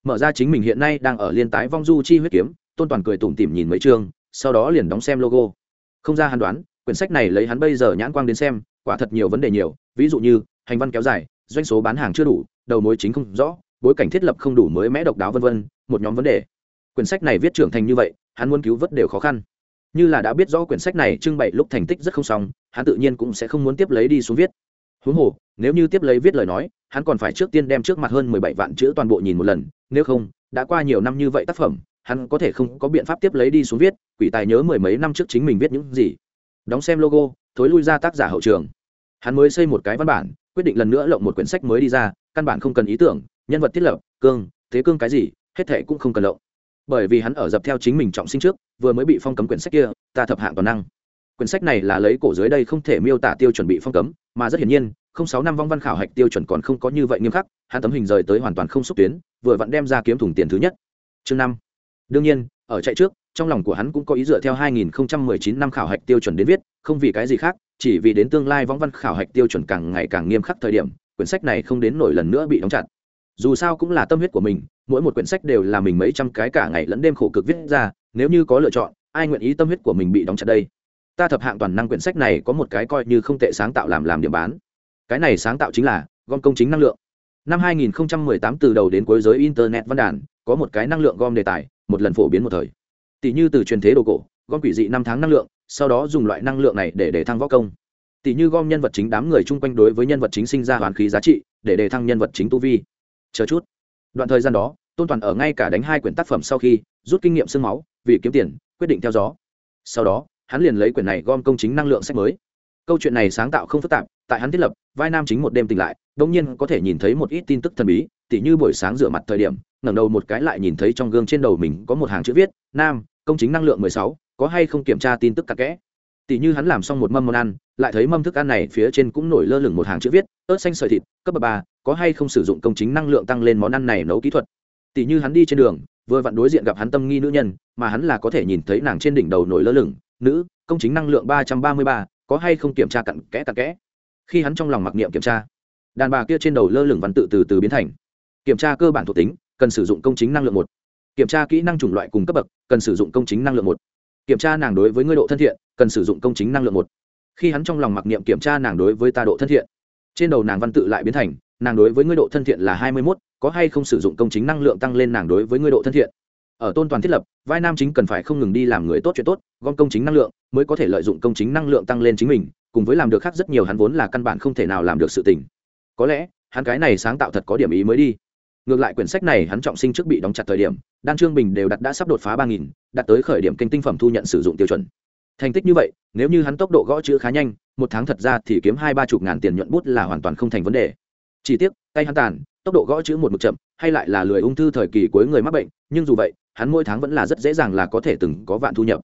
Mở ra chính mình hiện nay đang ở liên tái vong du chi huyết kiếm, tôn toàn cười tủm tỉm nhìn mấy chương, sau đó liền đóng xem logo. Không ra hắn đoán, quyển sách này lấy hắn bây giờ nhãn quang đến xem, quả thật nhiều vấn đề nhiều, ví dụ như, hành văn kéo dài, doanh số bán hàng chưa đủ, đầu mối chính không rõ, bối cảnh thiết lập không đủ mới mẽ độc đáo vân vân, một nhóm vấn đề quyển sách này viết trưởng thành như vậy, hắn muốn cứu vớt đều khó khăn. Như là đã biết rõ quyển sách này trưng bày lúc thành tích rất không xong, hắn tự nhiên cũng sẽ không muốn tiếp lấy đi xuống viết. Huống hồ, nếu như tiếp lấy viết lời nói, hắn còn phải trước tiên đem trước mặt hơn mười bảy vạn chữ toàn bộ nhìn một lần, nếu không, đã qua nhiều năm như vậy tác phẩm, hắn có thể không có biện pháp tiếp lấy đi xuống viết, quỷ tài nhớ mười mấy năm trước chính mình viết những gì. Đóng xem logo, thối lui ra tác giả hậu trường. Hắn mới xây một cái văn bản, quyết định lần nữa lộng một quyển sách mới đi ra, căn bản không cần ý tưởng, nhân vật thiết lập, cương, thế cương cái gì, hết thệ cũng không cần lộng bởi vì hắn ở dập theo chính mình trọng sinh trước, vừa mới bị phong cấm quyển sách kia, ta thập hạng toàn năng. Quyển sách này là lấy cổ dưới đây không thể miêu tả tiêu chuẩn bị phong cấm, mà rất hiển nhiên, không sáu năm vong văn khảo hạch tiêu chuẩn còn không có như vậy nghiêm khắc, hắn tấm hình rời tới hoàn toàn không xúc tuyến vừa vặn đem ra kiếm thủng tiền thứ nhất. Chương năm. Đương nhiên, ở chạy trước, trong lòng của hắn cũng có ý dựa theo 2019 năm khảo hạch tiêu chuẩn đến viết, không vì cái gì khác, chỉ vì đến tương lai vong văn khảo hạch tiêu chuẩn càng ngày càng nghiêm khắc thời điểm, quyển sách này không đến nổi lần nữa bị đóng chặt. Dù sao cũng là tâm huyết của mình mỗi một quyển sách đều là mình mấy trăm cái cả ngày lẫn đêm khổ cực viết ra, nếu như có lựa chọn, ai nguyện ý tâm huyết của mình bị đóng chặt đây? Ta thập hạng toàn năng quyển sách này có một cái coi như không tệ sáng tạo làm làm điểm bán. Cái này sáng tạo chính là gom công chính năng lượng. Năm 2018 từ đầu đến cuối giới internet văn đàn, có một cái năng lượng gom đề tài, một lần phổ biến một thời. Tỷ như từ truyền thế đồ cổ, gom quỷ dị năm tháng năng lượng, sau đó dùng loại năng lượng này để đề thăng võ công. Tỷ như gom nhân vật chính đám người chung quanh đối với nhân vật chính sinh ra hoàn khí giá trị, để đề thăng nhân vật chính tu vi. Chờ chút đoạn thời gian đó, tôn toàn ở ngay cả đánh hai quyển tác phẩm sau khi rút kinh nghiệm sương máu, vì kiếm tiền, quyết định theo gió. Sau đó, hắn liền lấy quyển này gom công chính năng lượng sách mới. Câu chuyện này sáng tạo không phức tạp, tại hắn thiết lập, vai nam chính một đêm tỉnh lại đông nhiên có thể nhìn thấy một ít tin tức thần bí, tỉ như buổi sáng rửa mặt thời điểm, ngẩng đầu một cái lại nhìn thấy trong gương trên đầu mình có một hàng chữ viết, nam, công chính năng lượng mười sáu, có hay không kiểm tra tin tức cặn kẽ? Tỉ như hắn làm xong một mâm món ăn lại thấy mâm thức ăn này phía trên cũng nổi lơ lửng một hàng chữ viết, ớt xanh sợi thịt, cấp bậc ba, có hay không sử dụng công chính năng lượng tăng lên món ăn này nấu kỹ thuật. Tỷ như hắn đi trên đường, vừa vặn đối diện gặp hắn tâm nghi nữ nhân, mà hắn là có thể nhìn thấy nàng trên đỉnh đầu nổi lơ lửng, nữ, công chính năng lượng ba trăm ba mươi ba, có hay không kiểm tra cặn kẽ cặn kẽ? Khi hắn trong lòng mặc niệm kiểm tra, đàn bà kia trên đầu lơ lửng văn tự từ từ biến thành. Kiểm tra cơ bản thuộc tính, cần sử dụng công chính năng lượng một. Kiểm tra kỹ năng chủng loại cùng cấp bậc, cần sử dụng công chính năng lượng một. Kiểm tra nàng đối với ngươi độ thân thiện, cần sử dụng công chính năng lượng một khi hắn trong lòng mặc niệm kiểm tra nàng đối với ta độ thân thiện. Trên đầu nàng văn tự lại biến thành, nàng đối với ngươi độ thân thiện là hai mươi mốt, có hay không sử dụng công chính năng lượng tăng lên nàng đối với ngươi độ thân thiện? Ở tôn toàn thiết lập, vai nam chính cần phải không ngừng đi làm người tốt chuyện tốt, gom công chính năng lượng, mới có thể lợi dụng công chính năng lượng tăng lên chính mình, cùng với làm được khác rất nhiều hắn vốn là căn bản không thể nào làm được sự tình. Có lẽ, hắn cái này sáng tạo thật có điểm ý mới đi. Ngược lại quyển sách này hắn trọng sinh trước bị đóng chặt thời điểm, đan trương bình đều đặt đã sắp đột phá ba nghìn đặt tới khởi điểm kênh tinh phẩm thu nhận sử dụng tiêu chuẩn thành tích như vậy, nếu như hắn tốc độ gõ chữ khá nhanh, một tháng thật ra thì kiếm hai ba chục ngàn tiền nhuận bút là hoàn toàn không thành vấn đề. Chỉ tiếc, tay hắn tàn, tốc độ gõ chữ một mực chậm, hay lại là lười ung thư thời kỳ cuối người mắc bệnh, nhưng dù vậy, hắn mỗi tháng vẫn là rất dễ dàng là có thể từng có vạn thu nhập.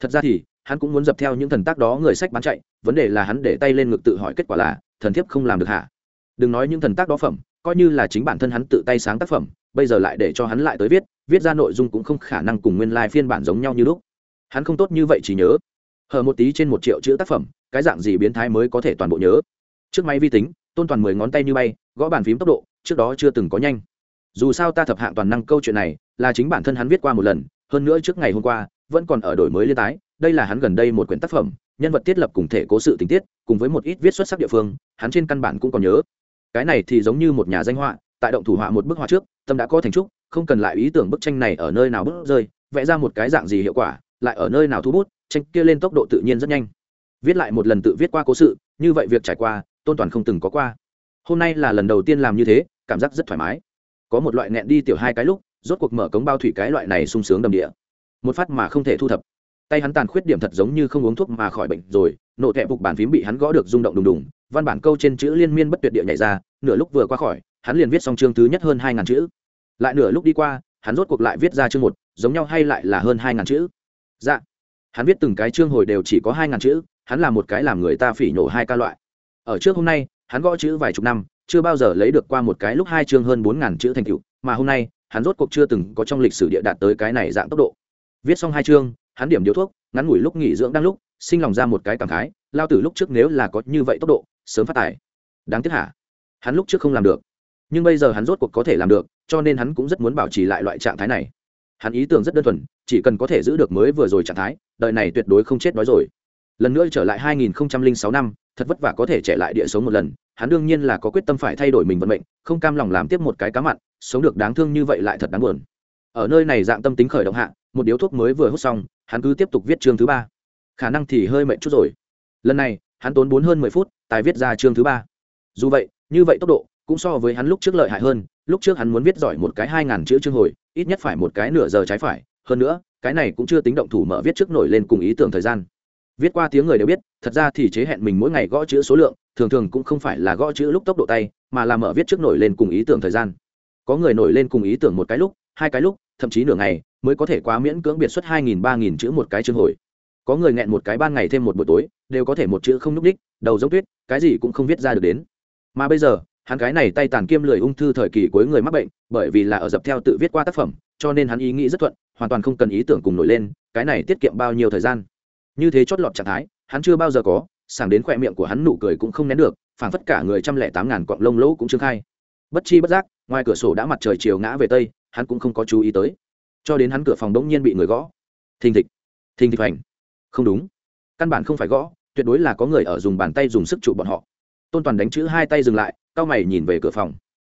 Thật ra thì, hắn cũng muốn dập theo những thần tác đó người sách bán chạy, vấn đề là hắn để tay lên ngực tự hỏi kết quả là, thần thiếp không làm được hả? Đừng nói những thần tác đó phẩm, coi như là chính bản thân hắn tự tay sáng tác phẩm, bây giờ lại để cho hắn lại tới viết viết ra nội dung cũng không khả năng cùng nguyên lai、like、phiên bản giống nhau như lúc. Hắn không tốt như vậy chỉ nhớ hờ một tí trên một triệu chữ tác phẩm, cái dạng gì biến thái mới có thể toàn bộ nhớ? Trước máy vi tính, tôn toàn mười ngón tay như bay, gõ bàn phím tốc độ, trước đó chưa từng có nhanh. Dù sao ta thập hạng toàn năng câu chuyện này, là chính bản thân hắn viết qua một lần, hơn nữa trước ngày hôm qua, vẫn còn ở đổi mới liên tái, đây là hắn gần đây một quyển tác phẩm, nhân vật thiết lập cùng thể cố sự tình tiết, cùng với một ít viết xuất sắc địa phương, hắn trên căn bản cũng còn nhớ. Cái này thì giống như một nhà danh họa, tại động thủ họa một bức họa trước, tâm đã có thành trúc, không cần lại ý tưởng bức tranh này ở nơi nào bước rơi, vẽ ra một cái dạng gì hiệu quả, lại ở nơi nào thu bút tranh kia lên tốc độ tự nhiên rất nhanh. Viết lại một lần tự viết qua cố sự, như vậy việc trải qua, tôn toàn không từng có qua. Hôm nay là lần đầu tiên làm như thế, cảm giác rất thoải mái. Có một loại nghẹn đi tiểu hai cái lúc, rốt cuộc mở cống bao thủy cái loại này sung sướng đầm địa. Một phát mà không thể thu thập. Tay hắn tàn khuyết điểm thật giống như không uống thuốc mà khỏi bệnh rồi nộ thẹ bục bàn phím bị hắn gõ được rung động đùng đùng, văn bản câu trên chữ liên miên bất tuyệt địa nhảy ra, nửa lúc vừa qua khỏi, hắn liền viết xong chương thứ nhất hơn hai ngàn chữ. Lại nửa lúc đi qua, hắn rốt cuộc lại viết ra chương một, giống nhau hay lại là hơn hai ngàn chữ. Dạ hắn viết từng cái chương hồi đều chỉ có hai ngàn chữ, hắn là một cái làm người ta phỉ nhổ hai ca loại. Ở trước hôm nay, hắn gõ chữ vài chục năm, chưa bao giờ lấy được qua một cái lúc hai chương hơn bốn ngàn chữ thành tựu, mà hôm nay, hắn rốt cuộc chưa từng có trong lịch sử địa đạt tới cái này dạng tốc độ. Viết xong hai chương, hắn điểm điếu thuốc, ngắn ngủi lúc nghỉ dưỡng đang lúc, sinh lòng ra một cái cảm khái, lao từ lúc trước nếu là có như vậy tốc độ, sớm phát tài. Đáng tiếc hả? Hắn lúc trước không làm được. Nhưng bây giờ hắn rốt cuộc có thể làm được, cho nên hắn cũng rất muốn bảo trì lại loại trạng thái này hắn ý tưởng rất đơn thuần, chỉ cần có thể giữ được mới vừa rồi trạng thái, đời này tuyệt đối không chết đói rồi. Lần nữa trở lại 2006 năm, thật vất vả có thể trẻ lại địa sống một lần, hắn đương nhiên là có quyết tâm phải thay đổi mình vận mệnh, không cam lòng làm tiếp một cái cá mặn, sống được đáng thương như vậy lại thật đáng buồn. Ở nơi này dạng tâm tính khởi động hạ, một điếu thuốc mới vừa hút xong, hắn cứ tiếp tục viết chương thứ ba. Khả năng thì hơi mệt chút rồi. Lần này, hắn tốn bốn hơn mười phút, tài viết ra chương thứ ba. Dù vậy, như vậy tốc độ, cũng so với hắn lúc trước lợi hại hơn lúc trước hắn muốn viết giỏi một cái hai ngàn chữ chương hồi, ít nhất phải một cái nửa giờ trái phải, hơn nữa, cái này cũng chưa tính động thủ mở viết trước nổi lên cùng ý tưởng thời gian. Viết qua tiếng người đều biết, thật ra thì chế hẹn mình mỗi ngày gõ chữ số lượng, thường thường cũng không phải là gõ chữ lúc tốc độ tay, mà là mở viết trước nổi lên cùng ý tưởng thời gian. Có người nổi lên cùng ý tưởng một cái lúc, hai cái lúc, thậm chí nửa ngày, mới có thể quá miễn cưỡng biệt xuất hai nghìn, ba nghìn chữ một cái chương hồi. Có người nghẹn một cái ban ngày thêm một buổi tối, đều có thể một chữ không n ú c đích, đầu giống tuyết, cái gì cũng không viết ra được đến. Mà bây giờ hắn cái này tay tàn kiêm lười ung thư thời kỳ cuối người mắc bệnh, bởi vì là ở dập theo tự viết qua tác phẩm, cho nên hắn ý nghĩ rất thuận, hoàn toàn không cần ý tưởng cùng nổi lên, cái này tiết kiệm bao nhiêu thời gian. Như thế chót lọt trạng thái, hắn chưa bao giờ có, sảng đến khỏe miệng của hắn nụ cười cũng không nén được, phảng phất cả người trăm lẻ tám ngàn cọng lông lỗ cũng trương khai. Bất chi bất giác, ngoài cửa sổ đã mặt trời chiều ngã về tây, hắn cũng không có chú ý tới. Cho đến hắn cửa phòng đống nhiên bị người gõ. Thình thịch thình thịch hoành. Không đúng. Căn bản không phải gõ, tuyệt đối là có người ở dùng bàn tay dùng sức trụ bọn họ. Tôn toàn đánh chữ hai tay dừng lại cao mày nhìn về cửa phòng.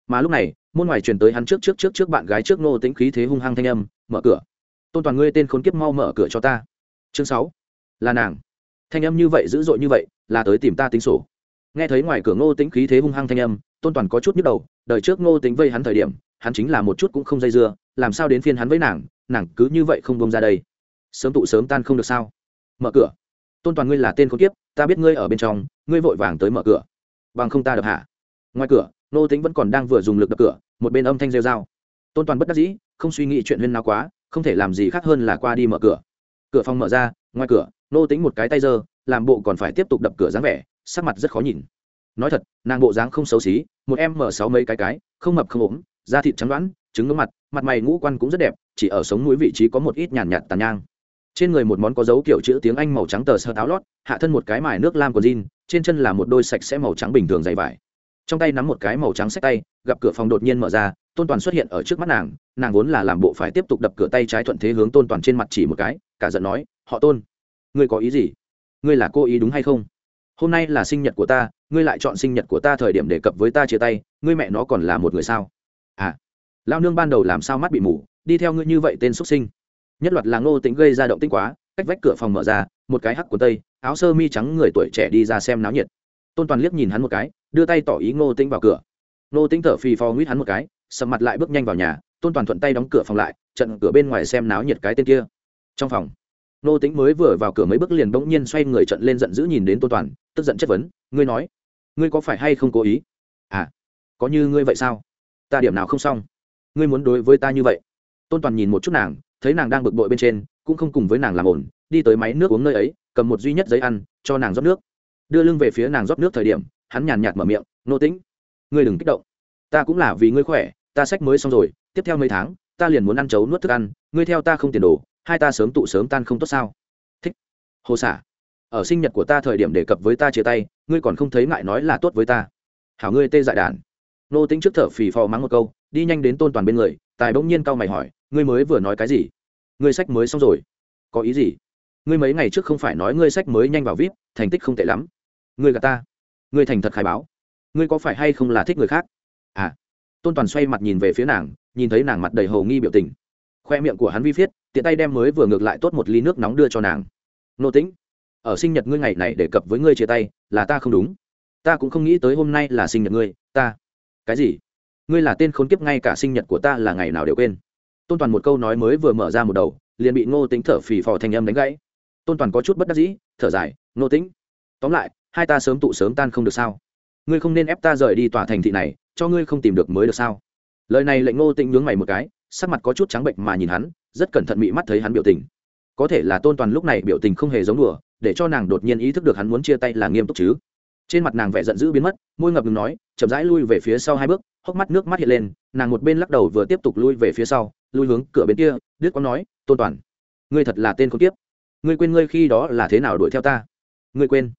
Mà lúc này, môn ngoài truyền tới hắn trước trước trước trước bạn gái trước nô tính khí thế hung hăng thanh âm, mở cửa. Tôn toàn ngươi tên khốn kiếp mau mở cửa cho ta. Chương sáu. Là nàng. Thanh âm như vậy dữ dội như vậy, là tới tìm ta tính sổ. Nghe thấy ngoài cửa ngô tính khí thế hung hăng thanh âm, tôn toàn có chút nhức đầu, đời trước ngô tính vây hắn thời điểm, hắn chính là một chút cũng không dây dưa, làm sao đến phiên hắn với nàng nàng cứ như vậy không bông ra đây. Sớm tụ sớm tan không được sao? Mở cửa. Tôn toàn ngươi là tên khốn kiếp, ta biết ngươi ở bên trong, ngươi vội vàng tới mở cửa. Bằng không ta đập hạ ngoài cửa nô tính vẫn còn đang vừa dùng lực đập cửa, một bên âm thanh rêu dao tôn toàn bất đắc dĩ, không suy nghĩ chuyện huyên nào quá, không thể làm gì khác hơn là qua đi mở cửa. Cửa phòng mở ra, ngoài cửa nô tính một cái tay giơ, làm bộ còn phải tiếp tục đập cửa dáng vẻ, sắc mặt rất khó nhìn. Nói thật, nàng bộ dáng không xấu xí, một em mở sáu mấy cái cái, không mập không ốm, da thịt trắng đoán, trứng ngấm mặt mặt mày ngũ quan cũng rất đẹp, chỉ ở sống mũi vị trí có một ít nhàn nhạt tàn nhang. Trên người một món có dấu kiểu chữ tiếng anh màu trắng tờ sơ táo lót, hạ thân một cái mài nước lam của jean, trên chân là một đôi sạch sẽ màu trắng bình thường dày vải trong tay nắm một cái màu trắng sách tay, gặp cửa phòng đột nhiên mở ra, tôn toàn xuất hiện ở trước mắt nàng nàng vốn là làm bộ phải tiếp tục đập cửa tay trái thuận thế hướng tôn toàn trên mặt chỉ một cái, cả giận nói, họ tôn, ngươi có ý gì? Ngươi là cô ý đúng hay không? Hôm nay là sinh nhật của ta, ngươi lại chọn sinh nhật của ta thời điểm đề cập với ta chia tay, ngươi mẹ nó còn là một người sao? À lao nương ban đầu làm sao mắt bị mù, đi theo ngươi như vậy tên xuất sinh. Nhất loạt là ngô tính gây ra động tinh quá, cách vách cửa phòng mở ra, một cái hắc của tây, áo sơ mi trắng người tuổi trẻ đi ra xem náo nhiệt tôn toàn liếc nhìn hắn một cái, đưa tay tỏ ý ngô tĩnh vào cửa. Ngô tĩnh thở phì phò nguyết hắn một cái, sầm mặt lại bước nhanh vào nhà, tôn toàn thuận tay đóng cửa phòng lại, trận cửa bên ngoài xem náo nhiệt cái tên kia. Trong phòng, ngô tĩnh mới vừa vào cửa mấy bước liền bỗng nhiên xoay người trận lên giận dữ nhìn đến tôn toàn, tức giận chất vấn, ngươi nói, ngươi có phải hay không cố ý? À có như ngươi vậy sao? Ta điểm nào không xong? Ngươi muốn đối với ta như vậy? Tôn toàn nhìn một chút nàng, thấy nàng đang bực bội bên trên, cũng không cùng với nàng làm ổn đi tới máy nước uống nơi ấy, cầm một duy nhất giấy ăn, cho nàng rót nước đưa lưng về phía nàng rót nước thời điểm, hắn nhàn nhạt mở miệng, nô tĩnh, ngươi đừng kích động. Ta cũng là vì ngươi khỏe, ta sách mới xong rồi, tiếp theo mấy tháng, ta liền muốn ăn chấu nuốt thức ăn, ngươi theo ta không tiền đồ, hai ta sớm tụ sớm tan không tốt sao? Thích. Hồ xả ở sinh nhật của ta thời điểm đề cập với ta chia tay, ngươi còn không thấy ngại nói là tốt với ta. Hảo ngươi tê dại đàn. Nô tĩnh trước thở phì phò mắng một câu, đi nhanh đến tôn toàn bên người, tài bỗng nhiên cau mày hỏi, ngươi mới vừa nói cái gì? Ngươi sách mới xong rồi. Có ý gì? Ngươi mấy ngày trước không phải nói ngươi sách mới nhanh vào vip thành tích không tệ lắm. Người gà ta. Người thành thật khai báo. Ngươi có phải hay không là thích người khác? À. Tôn toàn xoay mặt nhìn về phía nàng, nhìn thấy nàng mặt đầy hầu nghi biểu tình. Khoe miệng của hắn vi viết tiện tay đem mới vừa ngược lại tốt một ly nước nóng đưa cho nàng. Nô tĩnh, ở sinh nhật ngươi ngày này để cập với ngươi chia tay, là ta không đúng. Ta cũng không nghĩ tới hôm nay là sinh nhật ngươi, ta. Cái gì? Ngươi là tên khốn kiếp ngay cả sinh nhật của ta là ngày nào đều quên. Tôn toàn một câu nói mới vừa mở ra một đầu, liền bị ngô tính thở phì phò thành âm đánh gãy. Tôn toàn có chút bất đắc dĩ, thở dài Nô tính tóm lại, hai ta sớm tụ sớm tan không được sao? Ngươi không nên ép ta rời đi tòa thành thị này, cho ngươi không tìm được mới được sao? Lời này lệnh ngô tĩnh nhướng mày một cái, sắc mặt có chút trắng bệnh mà nhìn hắn, rất cẩn thận mị mắt thấy hắn biểu tình. Có thể là tôn toàn lúc này biểu tình không hề giống đùa, để cho nàng đột nhiên ý thức được hắn muốn chia tay là nghiêm túc chứ. Trên mặt nàng vẻ giận dữ biến mất, môi ngập ngừng nói, chậm rãi lui về phía sau hai bước, hốc mắt nước mắt hiện lên, nàng một bên lắc đầu vừa tiếp tục lui về phía sau, lui hướng cửa bên kia đứt có nói, tôn toàn, ngươi thật là tên con tiếp ngươi quên ngươi khi đó là thế nào đuổi theo ta? Ngươi quên.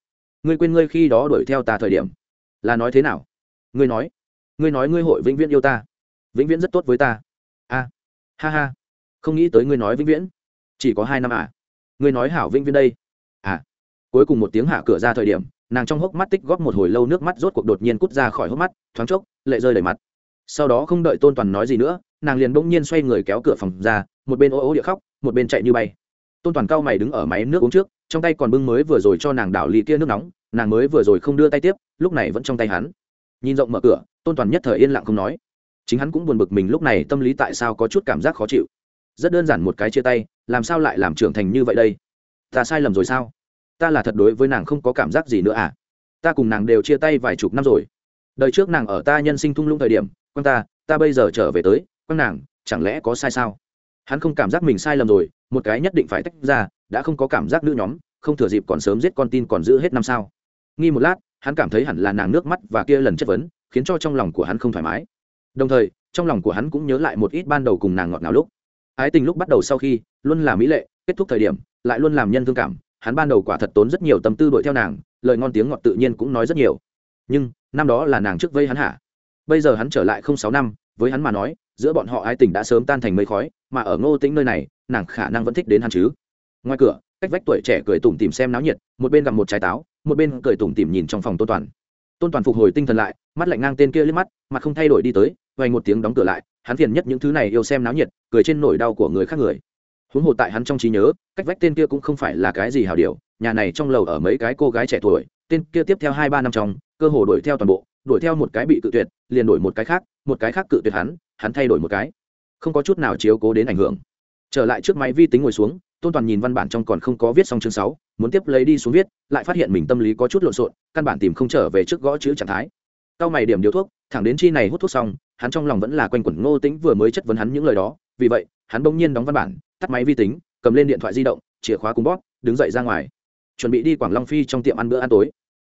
Ngươi quên ngươi khi đó đuổi theo ta thời điểm. Là nói thế nào? Ngươi nói. Ngươi nói ngươi hội vĩnh viễn yêu ta. Vĩnh viễn rất tốt với ta. A. Ha ha. Không nghĩ tới ngươi nói vĩnh viễn. Chỉ có hai năm à? Ngươi nói hảo vĩnh viễn đây. À. Cuối cùng một tiếng hạ cửa ra thời điểm, nàng trong hốc mắt tích góp một hồi lâu nước mắt rốt cuộc đột nhiên cút ra khỏi hốc mắt, thoáng chốc, lệ rơi đầy mặt. Sau đó không đợi tôn toàn nói gì nữa, nàng liền bỗng nhiên xoay người kéo cửa phòng ra, một bên ô ô địa khóc, một bên chạy như bay. Tôn toàn cao mày đứng ở máy nước uống trước trong tay còn bưng mới vừa rồi cho nàng đảo ly kia nước nóng, nàng mới vừa rồi không đưa tay tiếp, lúc này vẫn trong tay hắn. Nhìn rộng mở cửa, tôn toàn nhất thời yên lặng không nói. Chính hắn cũng buồn bực mình lúc này tâm lý tại sao có chút cảm giác khó chịu. Rất đơn giản một cái chia tay, làm sao lại làm trưởng thành như vậy đây? Ta sai lầm rồi sao? Ta là thật đối với nàng không có cảm giác gì nữa à? Ta cùng nàng đều chia tay vài chục năm rồi. Đời trước nàng ở ta nhân sinh thung lũng thời điểm quan ta ta bây giờ trở về tới quan nàng, chẳng lẽ có sai sao? Hắn không cảm giác mình sai lầm rồi, một cái nhất định phải tách ra đã không có cảm giác nữ nhóm, không thừa dịp còn sớm giết con tin còn giữ hết năm sao. Nghi một lát, hắn cảm thấy hẳn là nàng nước mắt và kia lần chất vấn, khiến cho trong lòng của hắn không thoải mái. Đồng thời, trong lòng của hắn cũng nhớ lại một ít ban đầu cùng nàng ngọt ngào lúc. Ái tình lúc bắt đầu sau khi, luôn là mỹ lệ, kết thúc thời điểm, lại luôn làm nhân thương cảm. Hắn ban đầu quả thật tốn rất nhiều tâm tư đuổi theo nàng, lời ngon tiếng ngọt tự nhiên cũng nói rất nhiều. Nhưng, năm đó là nàng trước vây hắn hả? Bây giờ hắn trở lại không sáu năm, với hắn mà nói, giữa bọn họ ái tình đã sớm tan thành mây khói, mà ở ngô tĩnh nơi này, nàng khả năng vẫn thích đến hắn chứ ngoài cửa, cách vách tuổi trẻ cười tủm tìm xem náo nhiệt, một bên gặp một trái táo, một bên cười tủm tìm nhìn trong phòng tôn toàn. Tôn toàn phục hồi tinh thần lại, mắt lạnh ngang tên kia liếc mắt, mặt không thay đổi đi tới vay một tiếng đóng cửa lại, hắn phiền nhất những thứ này yêu xem náo nhiệt, cười trên nỗi đau của người khác người. Huống hồ tại hắn trong trí nhớ, cách vách tên kia cũng không phải là cái gì hào điều, nhà này trong lầu ở mấy cái cô gái trẻ tuổi, tên kia tiếp theo hai ba năm trong, cơ hồ đuổi theo toàn bộ, đuổi theo một cái bị cự tuyệt, liền đổi một cái khác, một cái khác cự tuyệt hắn hắn thay đổi một cái. Không có chút nào chiếu cố đến ảnh hưởng. Trở lại trước máy vi tính ngồi xuống tôn toàn nhìn văn bản trong còn không có viết xong chương sáu, muốn tiếp lấy đi xuống viết, lại phát hiện mình tâm lý có chút lộn xộn, căn bản tìm không trở về trước gõ chữ trạng thái. Cao mày điểm điếu thuốc, thẳng đến chi này hút thuốc xong, hắn trong lòng vẫn là quanh quẩn ngô tính vừa mới chất vấn hắn những lời đó, vì vậy, hắn bỗng nhiên đóng văn bản, tắt máy vi tính, cầm lên điện thoại di động, chìa khóa cùng bóp, đứng dậy ra ngoài. Chuẩn bị đi quảng long phi trong tiệm ăn bữa ăn tối.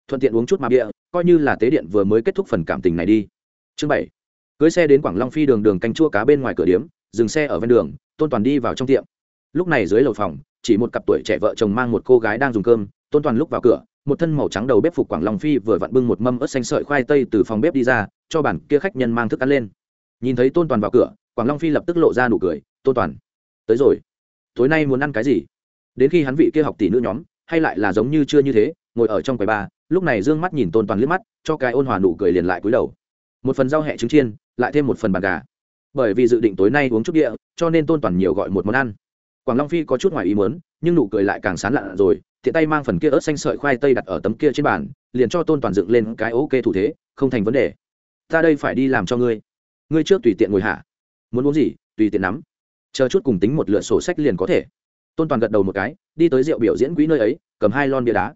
Thuận tiện uống chút mà bia coi như là tế điện vừa mới kết thúc phần cảm tình này đi. Chương bảy. Cưới xe đến quảng long phi đường đường canh chua cá bên ngoài cửa điếm, dừng xe ở ven đường, tôn toàn đi vào trong tiệm lúc này dưới lầu phòng, chỉ một cặp tuổi trẻ vợ chồng mang một cô gái đang dùng cơm, tôn toàn lúc vào cửa, một thân màu trắng đầu bếp phục quảng long phi vừa vặn bưng một mâm ớt xanh sợi khoai tây từ phòng bếp đi ra, cho bản kia khách nhân mang thức ăn lên. Nhìn thấy tôn toàn vào cửa, quảng long phi lập tức lộ ra nụ cười, tôn toàn, tới rồi. Tối nay muốn ăn cái gì? Đến khi hắn vị kia học tỷ nữ nhóm, hay lại là giống như chưa như thế, ngồi ở trong quầy ba lúc này d ư ơ n g mắt nhìn tôn toàn liếc mắt, cho cái ôn hòa nụ cười liền lại cúi đầu. Một phần rau hẹ trứng chiên, lại thêm một phần bàn gà. Bởi vì dự định tối nay uống chút địa cho nên tôn toàn nhiều gọi một món ăn quảng long phi có chút ngoài ý muốn, nhưng nụ cười lại càng sán lạn rồi, tiện tay mang phần kia ớt xanh sợi khoai tây đặt ở tấm kia trên bàn, liền cho tôn toàn dựng lên cái ok thủ thế, không thành vấn đề. Ta đây phải đi làm cho ngươi. Ngươi trước tùy tiện ngồi hạ. Muốn uống gì, tùy tiện nắm. Chờ chút cùng tính một lượt sổ sách liền có thể. Tôn toàn gật đầu một cái, đi tới rượu biểu diễn quỹ nơi ấy, cầm hai lon bia đá.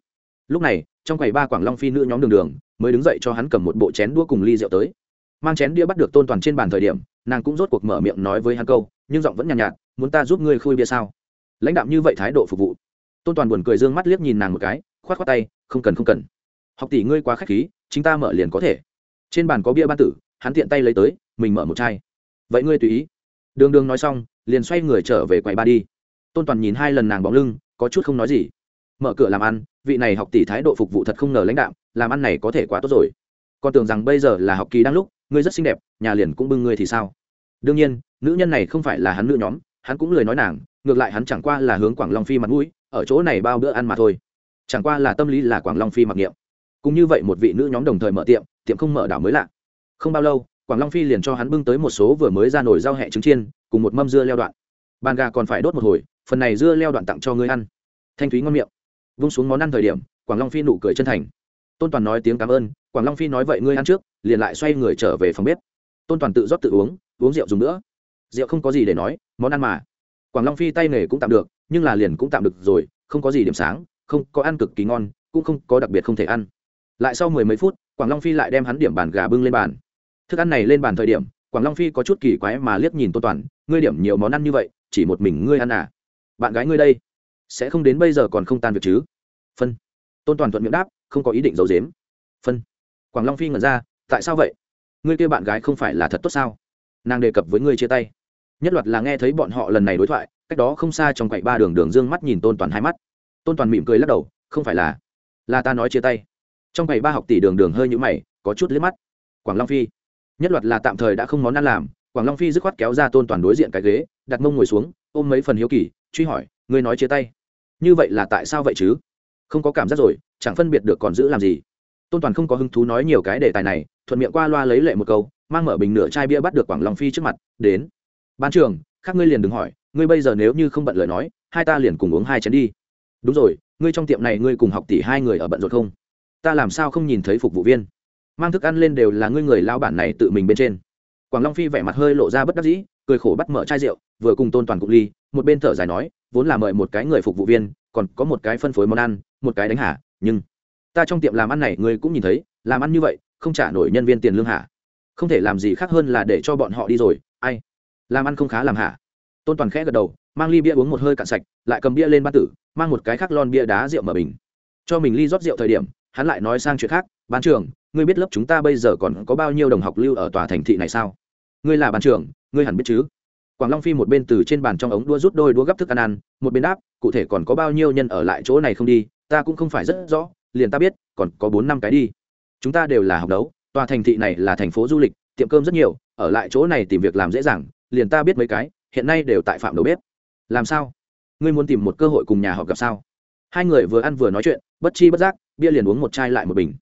Lúc này, trong quầy ba quảng long phi nữ nhóm đường đường, mới đứng dậy cho hắn cầm một bộ chén đua cùng ly rượu tới. Mang chén đĩa bắt được tôn toàn trên bàn thời điểm, nàng cũng rốt cuộc mở miệng nói với hắn câu nhưng giọng vẫn nhàn nhạt, nhạt muốn ta giúp ngươi khui bia sao? Lãnh đạm như vậy thái độ phục vụ. Tôn toàn buồn cười d ư ơ n g mắt liếc nhìn nàng một cái k h o á t k h o á t tay không cần không cần. Học tỷ ngươi quá k h á c h khí chính ta mở liền có thể. Trên bàn có bia ban tử hắn tiện tay lấy tới mình mở một chai. Vậy ngươi tùy ý. Đường đường nói xong liền xoay người trở về quầy ba đi. Tôn toàn nhìn hai lần nàng bóng lưng có chút không nói gì. Mở cửa làm ăn vị này học tỷ thái độ phục vụ thật không ngờ lãnh đạo làm ăn này có thể quá tốt rồi. Con tưởng rằng bây giờ là học kỳ đang lúc ngươi rất xinh đẹp nhà liền cũng bưng ngươi thì sao? Đương nhiên nữ nhân này không phải là hắn nữ nhóm, hắn cũng lười nói nàng, ngược lại hắn chẳng qua là hướng quảng long phi mặt mũi, ở chỗ này bao bữa ăn mà thôi. Chẳng qua là tâm lý là quảng long phi mặc niệm. Cũng như vậy một vị nữ nhóm đồng thời mở tiệm tiệm không mở đảo mới lạ. Không bao lâu, quảng long phi liền cho hắn bưng tới một số vừa mới ra nồi rau hẹ trứng chiên, cùng một mâm dưa leo đoạn. Bàn gà còn phải đốt một hồi, phần này dưa leo đoạn tặng cho ngươi ăn. Thanh thúy ngon miệng. Vung xuống món ăn thời điểm, quảng long phi nụ cười chân thành. Tôn toàn nói tiếng cảm ơn, quảng long phi nói vậy ngươi ăn trước, liền lại xoay người trở về phòng bếp. Tôn toàn tự rót tự uống uống rượu dùng nữa rượu không có gì để nói, món ăn mà. Quảng long phi tay nghề cũng tạm được, nhưng là liền cũng tạm được rồi, không có gì điểm sáng, không có ăn cực kỳ ngon, cũng không có đặc biệt không thể ăn. Lại sau mười mấy phút, quảng long phi lại đem hắn điểm bàn gà bưng lên bàn. Thức ăn này lên bàn thời điểm, quảng long phi có chút kỳ quái mà liếc nhìn tôn toàn, ngươi điểm nhiều món ăn như vậy, chỉ một mình ngươi ăn à? Bạn gái ngươi đây, sẽ không đến bây giờ còn không tan việc chứ? Phân. Tôn toàn thuận miệng đáp, không có ý định giấu dếm phân. Quảng long phi ngẩn ra, tại sao vậy? Ngươi kêu bạn gái không phải là thật tốt sao? Nàng đề cập với ngươi chia tay nhất loạt là nghe thấy bọn họ lần này đối thoại, cách đó không xa trong quậy ba đường đường dương mắt nhìn tôn toàn hai mắt. Tôn toàn mỉm cười lắc đầu, không phải là là ta nói chia tay. Trong quậy ba học tỷ đường đường hơi nhũ mày, có chút liếc mắt. Quảng long phi. Nhất loạt là tạm thời đã không món ăn làm, quảng long phi dứt khoát kéo ra tôn toàn đối diện cái ghế, đặt mông ngồi xuống, ôm mấy phần hiếu kỳ, truy hỏi, ngươi nói chia tay? Như vậy là tại sao vậy chứ? Không có cảm giác rồi, chẳng phân biệt được còn giữ làm gì. Tôn toàn không có hứng thú nói nhiều cái đề tài này, thuận miệng qua loa lấy lệ một câu, mang mở bình nửa chai bia bắt được quảng long phi trước mặt, đến ban trường khác ngươi liền đừng hỏi, ngươi bây giờ nếu như không bận lời nói, hai ta liền cùng uống hai chén đi. Đúng rồi, ngươi trong tiệm này ngươi cùng học tỷ hai người ở bận rộn không? Ta làm sao không nhìn thấy phục vụ viên? Mang thức ăn lên đều là ngươi người lao bản này tự mình bên trên. Quảng long phi vẻ mặt hơi lộ ra bất đắc dĩ, cười khổ bắt mở chai rượu, vừa cùng tôn toàn cục ly, một bên thở dài nói, vốn là mời một cái người phục vụ viên, còn có một cái phân phối món ăn, một cái đánh hả, nhưng ta trong tiệm làm ăn này ngươi cũng nhìn thấy, làm ăn như vậy, không trả nổi nhân viên tiền lương hả? Không thể làm gì khác hơn là để cho bọn họ đi rồi, ai? Làm ăn không khá làm hạ. tôn toàn khẽ gật đầu, mang ly bia uống một hơi cạn sạch, lại cầm bia lên ban tử, mang một cái khác lon bia đá rượu mở bình. Cho mình ly rót rượu thời điểm, hắn lại nói sang chuyện khác, ban trưởng, ngươi biết lớp chúng ta bây giờ còn có bao nhiêu đồng học lưu ở tòa thành thị này sao? Ngươi là ban trưởng, ngươi hẳn biết chứ. Quảng long phi một bên từ trên bàn trong ống đua rút đôi đũa gấp thức ăn ăn, một bên đáp, cụ thể còn có bao nhiêu nhân ở lại chỗ này không đi, ta cũng không phải rất rõ, liền ta biết, còn có bốn năm cái đi. Chúng ta đều là học đấu, tòa thành thị này là thành phố du lịch, tiệm cơm rất nhiều, ở lại chỗ này tìm việc làm dễ dàng liền ta biết mấy cái, hiện nay đều tại phạm đầu bếp. Làm sao? Ngươi muốn tìm một cơ hội cùng nhà họ gặp sao? Hai người vừa ăn vừa nói chuyện, bất chi bất giác, bia liền uống một chai lại một bình.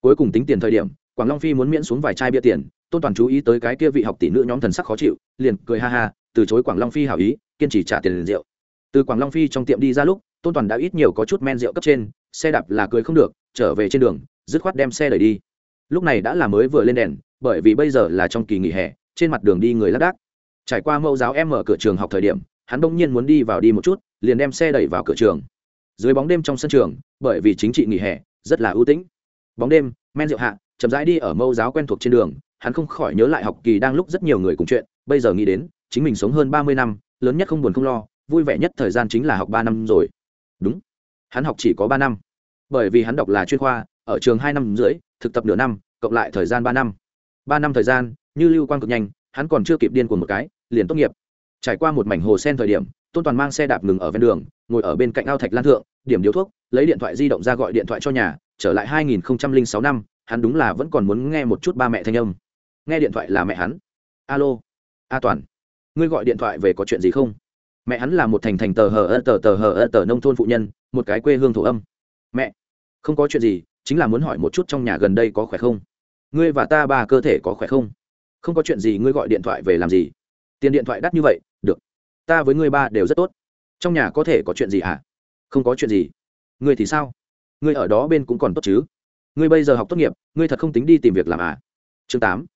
Cuối cùng tính tiền thời điểm, quảng long phi muốn miễn xuống vài chai bia tiền, tôn toàn chú ý tới cái kia vị học tỷ nữ nhóm thần sắc khó chịu, liền cười ha ha, từ chối quảng long phi hảo ý, kiên trì trả tiền liền rượu. Từ quảng long phi trong tiệm đi ra lúc, tôn toàn đã ít nhiều có chút men rượu cấp trên, xe đạp là cười không được, trở về trên đường, dứt khoát đem xe đẩy đi. Lúc này đã là mới vừa lên đèn, bởi vì bây giờ là trong kỳ nghỉ hè, trên mặt đường đi người lác đác trải qua mẫu giáo em mở cửa trường học thời điểm, hắn bỗng nhiên muốn đi vào đi một chút, liền đem xe đẩy vào cửa trường. Dưới bóng đêm trong sân trường, bởi vì chính trị nghỉ hè, rất là ưu tĩnh. Bóng đêm, men rượu hạ, chậm rãi đi ở mẫu giáo quen thuộc trên đường, hắn không khỏi nhớ lại học kỳ đang lúc rất nhiều người cùng chuyện, bây giờ nghĩ đến, chính mình sống hơn ba mươi năm, lớn nhất không buồn không lo, vui vẻ nhất thời gian chính là học ba năm rồi. Đúng. Hắn học chỉ có ba năm. Bởi vì hắn đọc là chuyên khoa, ở trường hai năm rưỡi, thực tập nửa năm, cộng lại thời gian ba năm. Ba năm thời gian, như lưu quan cực nhanh, hắn còn chưa kịp điên cuồng một cái liền tốt nghiệp. Trải qua một mảnh hồ sen thời điểm, tôn toàn mang xe đạp ngừng ở ven đường, ngồi ở bên cạnh ao thạch lan thượng, điểm điếu thuốc, lấy điện thoại di động ra gọi điện thoại cho nhà, trở lại 2006 năm, hắn đúng là vẫn còn muốn nghe một chút ba mẹ thanh âm. Nghe điện thoại là mẹ hắn. Alo, a toàn, ngươi gọi điện thoại về có chuyện gì không? Mẹ hắn là một thành thành tờ hờ ơ tờ tờ hờ ơ tờ nông thôn phụ nhân, một cái quê hương thổ âm. Mẹ, không có chuyện gì, chính là muốn hỏi một chút trong nhà gần đây có khỏe không? Ngươi và ta ba cơ thể có khỏe không? Không có chuyện gì, ngươi gọi điện thoại về làm gì? Tiền điện thoại đắt như vậy, được. Ta với ngươi ba đều rất tốt. Trong nhà có thể có chuyện gì hả? Không có chuyện gì. Ngươi thì sao? Ngươi ở đó bên cũng còn tốt chứ. Ngươi bây giờ học tốt nghiệp, ngươi thật không tính đi tìm việc làm à? Chương tám.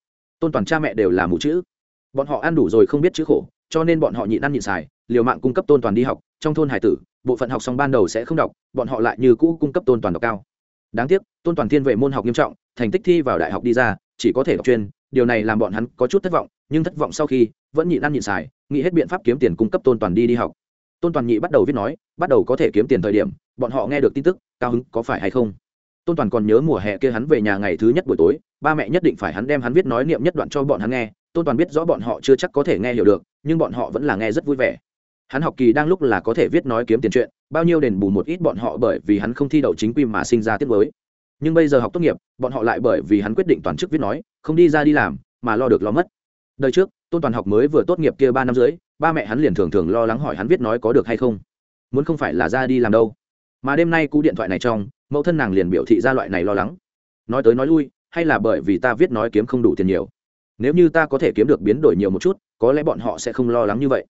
Tôn toàn cha mẹ đều là mù chữ. Bọn họ ăn đủ rồi không biết chữ khổ, cho nên bọn họ nhịn ăn nhịn xài, liều mạng cung cấp tôn toàn đi học. Trong thôn hải tử, bộ phận học xong ban đầu sẽ không đọc, bọn họ lại như cũ cung cấp tôn toàn đọc cao. Đáng tiếc, tôn toàn thiên về môn học nghiêm trọng, thành tích thi vào đại học đi ra, chỉ có thể đọc chuyên điều này làm bọn hắn có chút thất vọng, nhưng thất vọng sau khi, vẫn nhịn ăn nhịn xài, nghĩ hết biện pháp kiếm tiền cung cấp tôn toàn đi đi học. Tôn toàn nhị bắt đầu viết nói, bắt đầu có thể kiếm tiền thời điểm, bọn họ nghe được tin tức, cao hứng có phải hay không? Tôn toàn còn nhớ mùa hè kia hắn về nhà ngày thứ nhất buổi tối, ba mẹ nhất định phải hắn đem hắn viết nói niệm nhất đoạn cho bọn hắn nghe. Tôn toàn biết rõ bọn họ chưa chắc có thể nghe hiểu được, nhưng bọn họ vẫn là nghe rất vui vẻ. Hắn học kỳ đang lúc là có thể viết nói kiếm tiền chuyện, bao nhiêu đền bù một ít bọn họ bởi vì hắn không thi đậu chính quy mà sinh ra tiết mới nhưng bây giờ học tốt nghiệp, bọn họ lại bởi vì hắn quyết định toàn chức viết nói, không đi ra đi làm, mà lo được lo mất. Đời trước, tôn toàn học mới vừa tốt nghiệp kia ba năm rưỡi, ba mẹ hắn liền thường thường lo lắng hỏi hắn viết nói có được hay không. Muốn không phải là ra đi làm đâu. Mà đêm nay cú điện thoại này trong, mẫu thân nàng liền biểu thị ra loại này lo lắng. Nói tới nói lui, hay là bởi vì ta viết nói kiếm không đủ tiền nhiều. Nếu như ta có thể kiếm được biến đổi nhiều một chút, có lẽ bọn họ sẽ không lo lắng như vậy.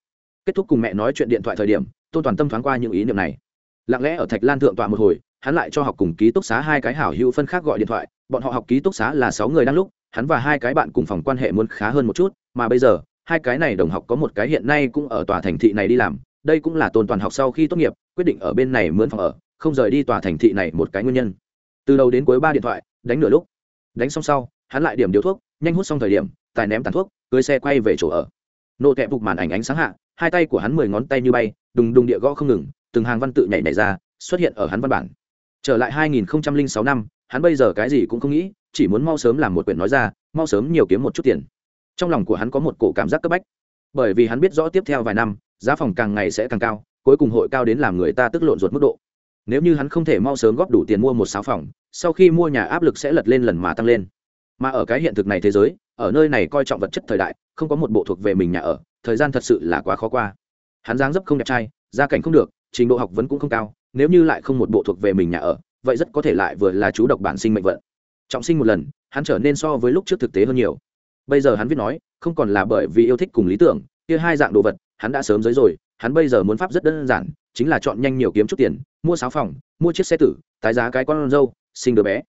Kết thúc cùng mẹ nói chuyện điện thoại thời điểm, tôn toàn tâm thoáng qua những ý niệm này. Lặng lẽ ở thạch lan thượng tọa một hồi hắn lại cho học cùng ký túc xá hai cái hảo hữu phân khác gọi điện thoại, bọn họ học ký túc xá là sáu người đang lúc, hắn và hai cái bạn cùng phòng quan hệ muốn khá hơn một chút, mà bây giờ, hai cái này đồng học có một cái hiện nay cũng ở tòa thành thị này đi làm, đây cũng là tôn toàn học sau khi tốt nghiệp, quyết định ở bên này mướn phòng ở, không rời đi tòa thành thị này một cái nguyên nhân. Từ đầu đến cuối ba điện thoại, đánh nửa lúc. Đánh xong sau, hắn lại điểm điếu thuốc, nhanh hút xong thời điểm, tài ném tàn thuốc, cưới xe quay về chỗ ở. Nộ tẹp bục màn ảnh ánh sáng hạ, hai tay của hắn mười ngón tay như bay, đùng đùng địa gõ không ngừng, từng hàng văn tự nhảy nhảy ra, xuất hiện ở hắn văn bản trở lại 2006 năm, hắn bây giờ cái gì cũng không nghĩ, chỉ muốn mau sớm làm một quyển nói ra, mau sớm nhiều kiếm một chút tiền. Trong lòng của hắn có một cổ cảm giác cấp bách. Bởi vì hắn biết rõ tiếp theo vài năm, giá phòng càng ngày sẽ càng cao, cuối cùng hội cao đến làm người ta tức lộn ruột mức độ. Nếu như hắn không thể mau sớm góp đủ tiền mua một sáu phòng, sau khi mua nhà áp lực sẽ lật lên lần mà tăng lên. Mà ở cái hiện thực này thế giới, ở nơi này coi trọng vật chất thời đại, không có một bộ thuộc về mình nhà ở, thời gian thật sự là quá khó qua. Hắn dáng dấp không đẹp trai, gia cảnh không được, trình độ học vấn cũng không cao nếu như lại không một bộ thuộc về mình nhà ở, vậy rất có thể lại vừa là chú độc bản sinh mệnh vận. Trọng sinh một lần, hắn trở nên so với lúc trước thực tế hơn nhiều. Bây giờ hắn viết nói, không còn là bởi vì yêu thích cùng lý tưởng, kia hai dạng đồ vật, hắn đã sớm giới rồi, hắn bây giờ muốn pháp rất đơn giản, chính là chọn nhanh nhiều kiếm chút tiền, mua sáu phòng, mua chiếc xe tử, tái giá cái con dâu, sinh đứa bé.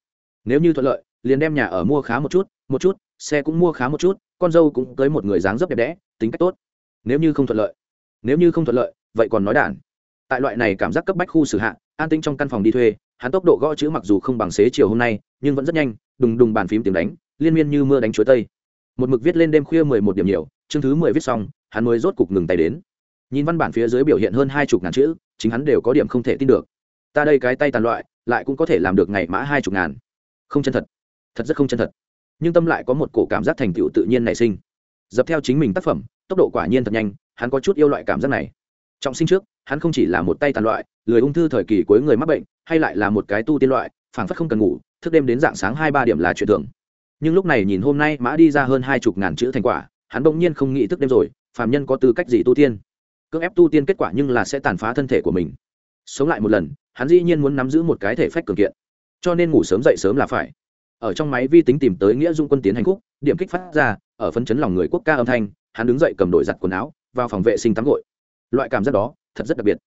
Nếu như thuận lợi, liền đem nhà ở mua khá một chút một chút, xe cũng mua khá một chút, con dâu cũng tới một người dáng dấp đẹp đẽ, tính cách tốt. Nếu như không thuận lợi, nếu như không thuận lợi, vậy còn nói đản tại loại này cảm giác cấp bách khu xử hạ, an tinh trong căn phòng đi thuê, hắn tốc độ gõ chữ mặc dù không bằng xế chiều hôm nay, nhưng vẫn rất nhanh, đùng đùng bàn phím tiếng đánh, liên miên như mưa đánh chuối tây. Một mực viết lên đêm khuya mười một điểm nhiều, chương thứ mười viết xong, hắn mới rốt cục ngừng tay đến. Nhìn văn bản phía dưới biểu hiện hơn hai chục ngàn chữ, chính hắn đều có điểm không thể tin được. Ta đây cái tay tàn loại, lại cũng có thể làm được ngày mã hai chục ngàn. Không chân thật. Thật rất không chân thật. Nhưng tâm lại có một cổ cảm giác thành tựu tự nhiên nảy sinh. Dập theo chính mình tác phẩm, tốc độ quả nhiên thật nhanh, hắn có chút yêu loại cảm giác này. Trọng sinh trước hắn không chỉ là một tay tàn loại, lười ung thư thời kỳ cuối người mắc bệnh, hay lại là một cái tu tiên loại, phảng phất không cần ngủ, thức đêm đến dạng sáng hai ba điểm là chuyện thường. Nhưng lúc này nhìn hôm nay mã đi ra hơn hai chục ngàn chữ thành quả, hắn bỗng nhiên không nghĩ thức đêm rồi, phàm nhân có tư cách gì tu tiên? Cưỡng ép tu tiên kết quả nhưng là sẽ tàn phá thân thể của mình. Sống lại một lần, hắn dĩ nhiên muốn nắm giữ một cái thể phách cường kiện. Cho nên ngủ sớm dậy sớm là phải. Ở trong máy vi tính tìm tới nghĩa dung quân tiến hành khúc, điểm kích phát ra, ở phấn chấn lòng người quốc ca âm thanh, hắn đứng dậy cầm đổi giặt quần áo, vào phòng vệ sinh tắm gội. Loại cảm giác đó thật rất đặc biệt.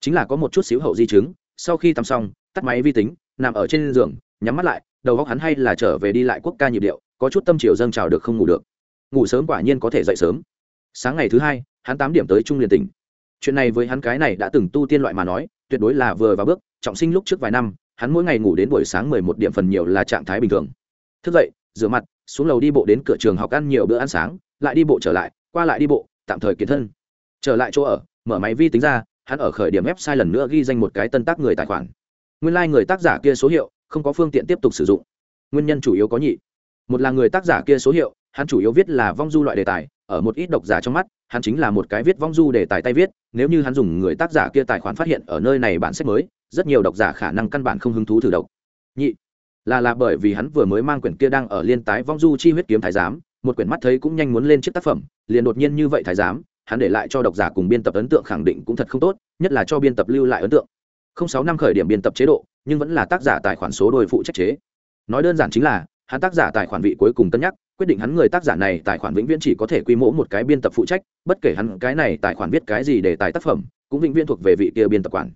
Chính là có một chút xíu hậu di chứng, sau khi tắm xong, tắt máy vi tính, nằm ở trên giường, nhắm mắt lại, đầu góc hắn hay là trở về đi lại quốc ca nhịp điệu, có chút tâm chiều dâng trào được không ngủ được. Ngủ sớm quả nhiên có thể dậy sớm. Sáng ngày thứ hai, hắn tám điểm tới trung liền tỉnh. Chuyện này với hắn cái này đã từng tu tiên loại mà nói, tuyệt đối là vừa vào bước, trọng sinh lúc trước vài năm, hắn mỗi ngày ngủ đến buổi sáng mười một điểm phần nhiều là trạng thái bình thường. Thức dậy, rửa mặt, xuống lầu đi bộ đến cửa trường học ăn nhiều bữa ăn sáng, lại đi bộ trở lại, qua lại đi bộ, tạm thời kiến thân. Trở lại chỗ ở mở máy vi tính ra, hắn ở khởi điểm website lần nữa ghi danh một cái tân tác người tài khoản. Nguyên lai、like、người tác giả kia số hiệu, không có phương tiện tiếp tục sử dụng. Nguyên nhân chủ yếu có nhị. Một là người tác giả kia số hiệu, hắn chủ yếu viết là vong du loại đề tài, ở một ít độc giả trong mắt, hắn chính là một cái viết vong du đề tài tay viết, nếu như hắn dùng người tác giả kia tài khoản phát hiện ở nơi này bản sách mới, rất nhiều độc giả khả năng căn bản không hứng thú thử độc. Nhị. Là là bởi vì hắn vừa mới mang quyển kia đang ở liên tái vong du chi huyết kiếm thái giám, một quyển mắt thấy cũng nhanh muốn lên chiếc tác phẩm, liền đột nhiên như vậy thái giám hắn để lại cho độc giả cùng biên tập ấn tượng khẳng định cũng thật không tốt, nhất là cho biên tập lưu lại ấn tượng. Không sáu năm khởi điểm biên tập chế độ, nhưng vẫn là tác giả tài khoản số đôi phụ trách chế. Nói đơn giản chính là, hắn tác giả tài khoản vị cuối cùng cân nhắc, quyết định hắn người tác giả này tài khoản vĩnh viễn chỉ có thể quy mô một cái biên tập phụ trách, bất kể hắn cái này tài khoản viết cái gì để tài tác phẩm, cũng vĩnh viễn thuộc về vị kia biên tập quản.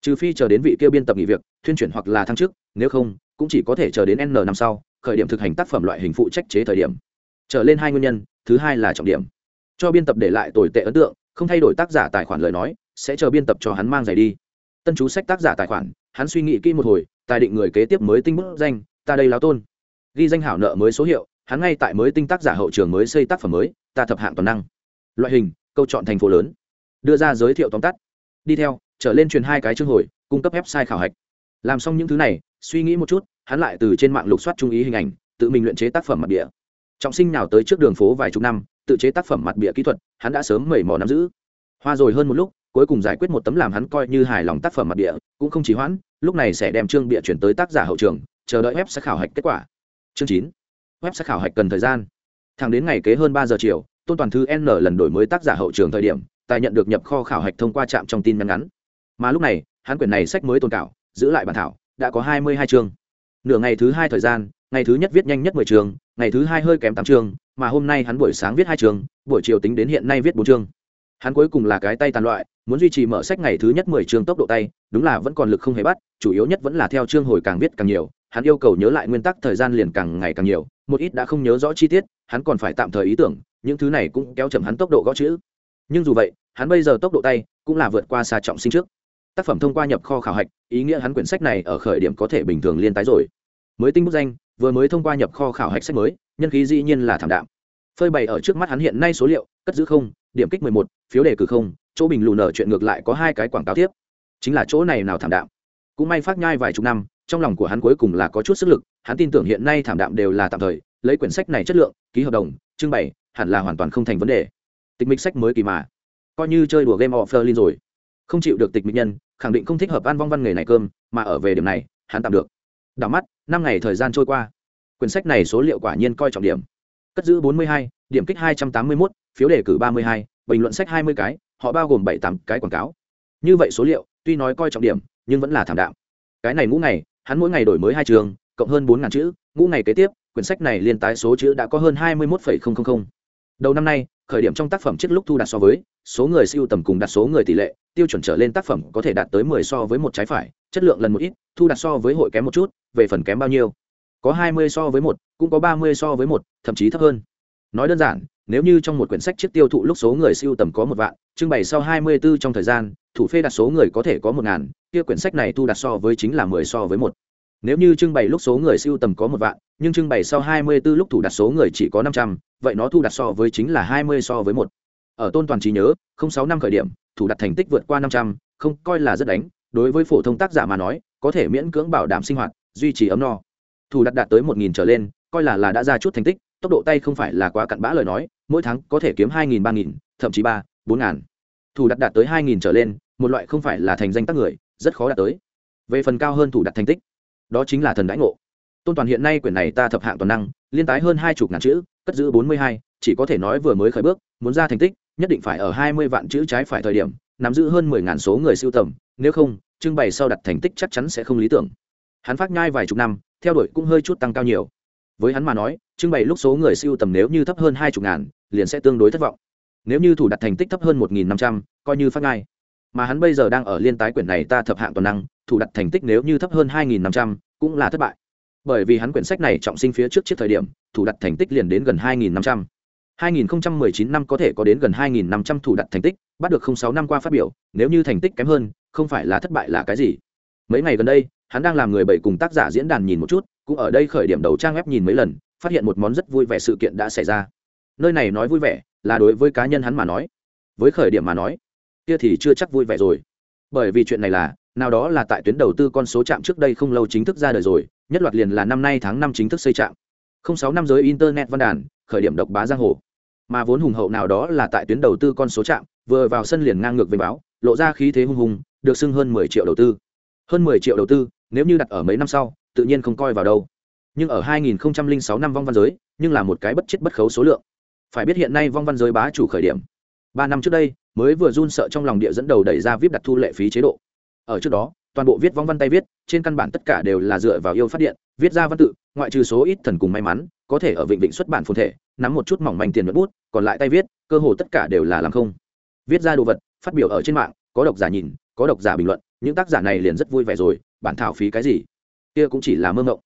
Trừ phi chờ đến vị kia biên tập nghỉ việc, thuyên chuyển hoặc là thăng chức, nếu không, cũng chỉ có thể chờ đến n năm sau, khởi điểm thực hành tác phẩm loại hình phụ trách chế thời điểm. Trở lên hai nguyên nhân, thứ hai là trọng điểm cho biên tập để lại tồi tệ ấn tượng, không thay đổi tác giả tài khoản lời nói, sẽ chờ biên tập cho hắn mang giày đi. Tân chú sách tác giả tài khoản, hắn suy nghĩ kỹ một hồi, tài định người kế tiếp mới tinh bút danh, ta đây lao tôn. Ghi danh hảo nợ mới số hiệu, hắn ngay tại mới tinh tác giả hậu trường mới xây tác phẩm mới, ta thập hạng toàn năng. Loại hình, câu chọn thành phố lớn. Đưa ra giới thiệu tóm tắt. Đi theo, trở lên truyền hai cái chương hồi, cung cấp website khảo hạch. Làm xong những thứ này, suy nghĩ một chút, hắn lại từ trên mạng lục soát trung ý hình ảnh, tự mình luyện chế tác phẩm mặt địa. Trọng sinh nào tới trước đường phố vài chục năm tự chế tác phẩm mặt bịa kỹ thuật, hắn đã sớm mẩy mò nắm giữ. Hoa rồi hơn một lúc, cuối cùng giải quyết một tấm làm hắn coi như hài lòng tác phẩm mặt bìa, cũng không chỉ hoãn, lúc này sẽ đem chương bịa chuyển tới tác giả hậu trường, chờ đợi web sẽ khảo hạch kết quả. Chương chín, web sẽ khảo hạch cần thời gian. Thẳng đến ngày kế hơn ba giờ chiều, tôn toàn thư n lần đổi mới tác giả hậu trường thời điểm, tài nhận được nhập kho khảo hạch thông qua trạm trong tin nhắn ngắn. Mà lúc này, hắn quyển này sách mới tồn cảo, giữ lại bản thảo, đã có hai mươi hai chương. Nửa ngày thứ hai thời gian ngày thứ nhất viết nhanh nhất mười chương ngày thứ hai hơi kém tám chương mà hôm nay hắn buổi sáng viết hai chương buổi chiều tính đến hiện nay viết bốn chương hắn cuối cùng là cái tay tàn loại, muốn duy trì mở sách ngày thứ nhất mười chương tốc độ tay, đúng là vẫn còn lực không hề bắt, chủ yếu nhất vẫn là theo chương hồi càng viết càng nhiều. Hắn yêu cầu nhớ lại nguyên tắc thời gian liền càng ngày càng nhiều, một ít đã không nhớ rõ chi tiết, hắn còn phải tạm thời ý tưởng, những thứ này cũng kéo chậm hắn tốc độ gõ chữ. Nhưng dù vậy, hắn bây giờ tốc độ tay cũng là vượt qua xa trọng sinh trước. Tác phẩm thông qua nhập kho khảo hạch, ý nghĩa hắn quyển sách này ở khởi điểm có thể bình thường liên tái rồi. Mới tinh bút danh vừa mới thông qua nhập kho khảo hạch sách mới, nhân khí dĩ nhiên là thảm đạm. Phơi bày ở trước mắt hắn hiện nay số liệu, cất giữ không, điểm kích mười một, phiếu đề cử không, chỗ bình lù nở chuyện ngược lại có hai cái quảng cáo tiếp. Chính là chỗ này nào thảm đạm. Cũng may phát nhai vài chục năm, trong lòng của hắn cuối cùng là có chút sức lực, hắn tin tưởng hiện nay thảm đạm đều là tạm thời, lấy quyển sách này chất lượng, ký hợp đồng, trưng bày, hẳn là hoàn toàn không thành vấn đề. Tịch mịch sách mới kỳ mà. Coi như chơi đùa game of Berlin rồi. Không chịu được tịch mịch nhân, khẳng định không thích hợp ăn vong văn nghề này cơm, mà ở về điểm này, hắn tạm được đảo mắt năm ngày thời gian trôi qua. Quyển sách này số liệu quả nhiên coi trọng điểm. Cất giữ 42, điểm kích 281, phiếu đề cử 32, bình luận sách 20 cái họ bao gồm bảy tám cái quảng cáo. Như vậy số liệu tuy nói coi trọng điểm nhưng vẫn là thảm đạm. Cái này ngũ ngày hắn mỗi ngày đổi mới hai trường cộng hơn bốn ngàn chữ ngũ ngày kế tiếp quyển sách này liên tái số chữ đã có hơn hai mươi một đầu năm nay khởi điểm trong tác phẩm trước lúc thu đạt so với số người siêu tầm cùng đặt số người tỷ lệ tiêu chuẩn trở lên tác phẩm có thể đạt tới 10 so với một trái phải chất lượng lần một ít thu đặt so với hội kém một chút về phần kém bao nhiêu? Có 20 so với một cũng có 30 so với một thậm chí thấp hơn. Nói đơn giản nếu như trong một quyển sách chiếc tiêu thụ lúc số người siêu tầm có một vạn trưng bày sau 24 trong thời gian thủ phê đặt số người có thể có một ngàn kia quyển sách này thu đặt so với chính là 10 so với một. Nếu như trưng bày lúc số người siêu tầm có một vạn nhưng trưng bày sau 24 lúc thủ đặt số người chỉ có 500, vậy nó thu đặt so với chính là 20 so với một ở tôn toàn trí nhớ không sáu năm khởi điểm thủ đặt thành tích vượt qua 500, không coi là rất đánh đối với phổ thông tác giả mà nói có thể miễn cưỡng bảo đảm sinh hoạt duy trì ấm no. Thủ đặt đạt tới một nghìn trở lên coi là là đã ra chút thành tích tốc độ tay không phải là quá cặn bã lời nói mỗi tháng có thể kiếm hai nghìn ba nghìn thậm chí ba bốn ngàn. Thủ đặt đạt tới hai nghìn trở lên một loại không phải là thành danh tác người rất khó đạt tới. Về phần cao hơn thủ đặt thành tích đó chính là thần đãi ngộ. Tôn toàn hiện nay quyển này ta thập hạng toàn năng liên tái hơn hai chục ngàn chữ cất giữ bốn mươi hai chỉ có thể nói vừa mới khởi bước muốn ra thành tích nhất định phải ở hai mươi vạn chữ trái phải thời điểm, nắm giữ hơn mười ngàn số người siêu tầm, nếu không, trưng bày sau đặt thành tích chắc chắn sẽ không lý tưởng. Hắn phát nhai vài chục năm, theo đuổi cũng hơi chút tăng cao nhiều. Với hắn mà nói, trưng bày lúc số người siêu tầm nếu như thấp hơn hai chục ngàn, liền sẽ tương đối thất vọng. Nếu như thủ đặt thành tích thấp hơn một nghìn năm trăm, coi như phát ngai mà hắn bây giờ đang ở liên tái quyển này ta thập hạng toàn năng, thủ đặt thành tích nếu như thấp hơn hai nghìn năm trăm, cũng là thất bại. Bởi vì hắn quyển sách này trọng sinh phía trước trước thời điểm, thủ đặt thành tích liền đến gần hai nghìn năm trăm. 2019 năm có thể có đến gần 2.500 thủ đặt thành tích, bắt được 06 năm qua phát biểu, nếu như thành tích kém hơn, không phải là thất bại là cái gì. Mấy ngày gần đây, hắn đang làm người bảy cùng tác giả diễn đàn nhìn một chút, cũng ở đây khởi điểm đầu trang web nhìn mấy lần, phát hiện một món rất vui vẻ sự kiện đã xảy ra. Nơi này nói vui vẻ, là đối với cá nhân hắn mà nói. Với khởi điểm mà nói, kia thì chưa chắc vui vẻ rồi. Bởi vì chuyện này là, nào đó là tại tuyến đầu tư con số chạm trước đây không lâu chính thức ra đời rồi, nhất loạt liền là năm nay tháng năm chính thức xây trạm. 06 năm giới internet văn đàn, khởi điểm độc bá giang hồ mà vốn hùng hậu nào đó là tại tuyến đầu tư con số trạm vừa vào sân liền ngang ngược về báo, lộ ra khí thế hung hùng, được xưng hơn mười triệu đầu tư. Hơn mười triệu đầu tư, nếu như đặt ở mấy năm sau, tự nhiên không coi vào đâu. Nhưng ở 2006 năm vong văn giới, nhưng là một cái bất chết bất khấu số lượng. Phải biết hiện nay vong văn giới bá chủ khởi điểm. Ba năm trước đây, mới vừa run sợ trong lòng địa dẫn đầu đẩy ra vip đặt thu lệ phí chế độ. Ở trước đó, toàn bộ viết vong văn tay viết, trên căn bản tất cả đều là dựa vào yêu phát điện, viết ra văn tự ngoại trừ số ít thần cùng may mắn, có thể ở vịnh vịnh xuất bản phồn thể, nắm một chút mỏng manh tiền nhuận bút, còn lại tay viết, cơ hồ tất cả đều là làm không. Viết ra đồ vật, phát biểu ở trên mạng, có độc giả nhìn, có độc giả bình luận, những tác giả này liền rất vui vẻ rồi, bản thảo phí cái gì? Kia cũng chỉ là mơ ngộng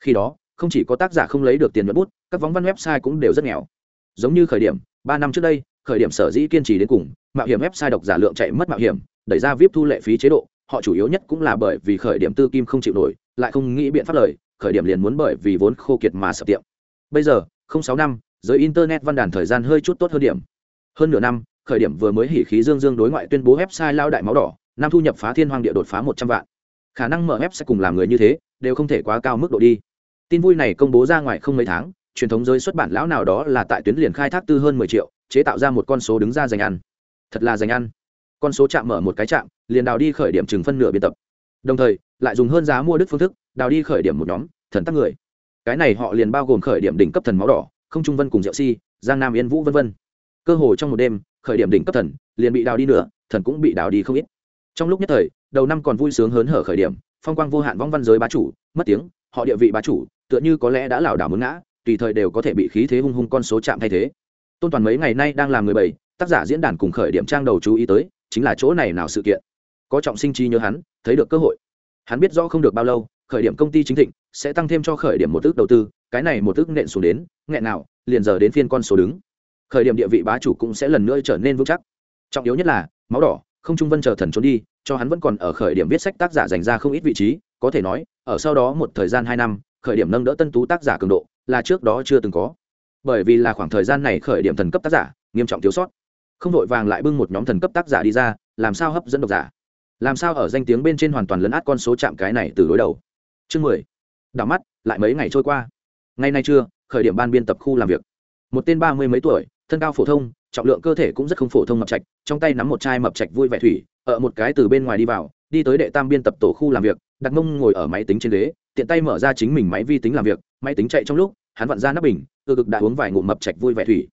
khi đó, không chỉ có tác giả không lấy được tiền nhuận bút, các vóng văn website cũng đều rất nghèo. Giống như khởi điểm, ba năm trước đây, khởi điểm sở dĩ kiên trì đến cùng, mạo hiểm website độc giả lượng chạy mất mạo hiểm, đẩy ra vip thu lệ phí chế độ, họ chủ yếu nhất cũng là bởi vì khởi điểm tư kim không chịu nổi, lại không nghĩ biện pháp lời khởi điểm liền muốn bởi vì vốn khô kiệt mà sập tiệm. Bây giờ, không sáu năm, giới internet văn đàn thời gian hơi chút tốt hơn điểm. Hơn nửa năm, khởi điểm vừa mới hỉ khí dương dương đối ngoại tuyên bố website lao đại máu đỏ, năm thu nhập phá thiên hoàng địa đột phá một trăm vạn. Khả năng mở website cùng làm người như thế, đều không thể quá cao mức độ đi. Tin vui này công bố ra ngoài không mấy tháng, truyền thống giới xuất bản lão nào đó là tại tuyến liền khai thác tư hơn mười triệu, chế tạo ra một con số đứng ra dành ăn. Thật là dành ăn. Con số chạm mở một cái chạm, liền đào đi khởi điểm chừng phân nửa biên tập. Đồng thời, lại dùng hơn giá mua đức phương thức đào đi khởi điểm một nhóm, thần tắc người. Cái này họ liền bao gồm khởi điểm đỉnh cấp thần máu đỏ, không trung vân cùng diệu si, giang nam yên vũ vân vân. Cơ hồ trong một đêm, khởi điểm đỉnh cấp thần liền bị đào đi nửa, thần cũng bị đào đi không ít. Trong lúc nhất thời, đầu năm còn vui sướng hớn hở khởi điểm, phong quang vô hạn vong văn giới bá chủ, mất tiếng, họ địa vị bá chủ, tựa như có lẽ đã lảo đảo muốn ngã, tùy thời đều có thể bị khí thế hung hung con số chạm thay thế. Tôn toàn mấy ngày nay đang làm người bảy tác giả diễn đàn cùng khởi điểm trang đầu chú ý tới, chính là chỗ này nào sự kiện. Có trọng sinh chi nhớ hắn, thấy được cơ hội. Hắn biết rõ không được bao lâu khởi điểm công ty chính thịnh, sẽ tăng thêm cho khởi điểm một ước đầu tư, cái này một ước nện xuống đến, nghẹn nào, liền giờ đến phiên con số đứng. Khởi điểm địa vị bá chủ cũng sẽ lần nữa trở nên vững chắc. Trọng yếu nhất là, máu đỏ, không trung vân chờ thần trốn đi, cho hắn vẫn còn ở khởi điểm viết sách tác giả dành ra không ít vị trí, có thể nói, ở sau đó một thời gian hai năm, khởi điểm nâng đỡ tân tú tác giả cường độ, là trước đó chưa từng có. Bởi vì là khoảng thời gian này khởi điểm thần cấp tác giả, nghiêm trọng thiếu sót. Không vội vàng lại bưng một nhóm thần cấp tác giả đi ra, làm sao hấp dẫn độc giả? Làm sao ở danh tiếng bên trên hoàn toàn lấn át con số chạm cái này từ đối đầu? Chương mười. Đảo mắt, lại mấy ngày trôi qua. Ngày nay trưa, khởi điểm ban biên tập khu làm việc. Một tên ba mươi mấy tuổi, thân cao phổ thông, trọng lượng cơ thể cũng rất không phổ thông mập trạch, trong tay nắm một chai mập trạch vui vẻ thủy, ở một cái từ bên ngoài đi vào, đi tới đệ tam biên tập tổ khu làm việc, đặt mông ngồi ở máy tính trên ghế, tiện tay mở ra chính mình máy vi tính làm việc, máy tính chạy trong lúc, hắn vặn ra nắp bình cơ cực đã uống vài ngụm mập trạch vui vẻ thủy.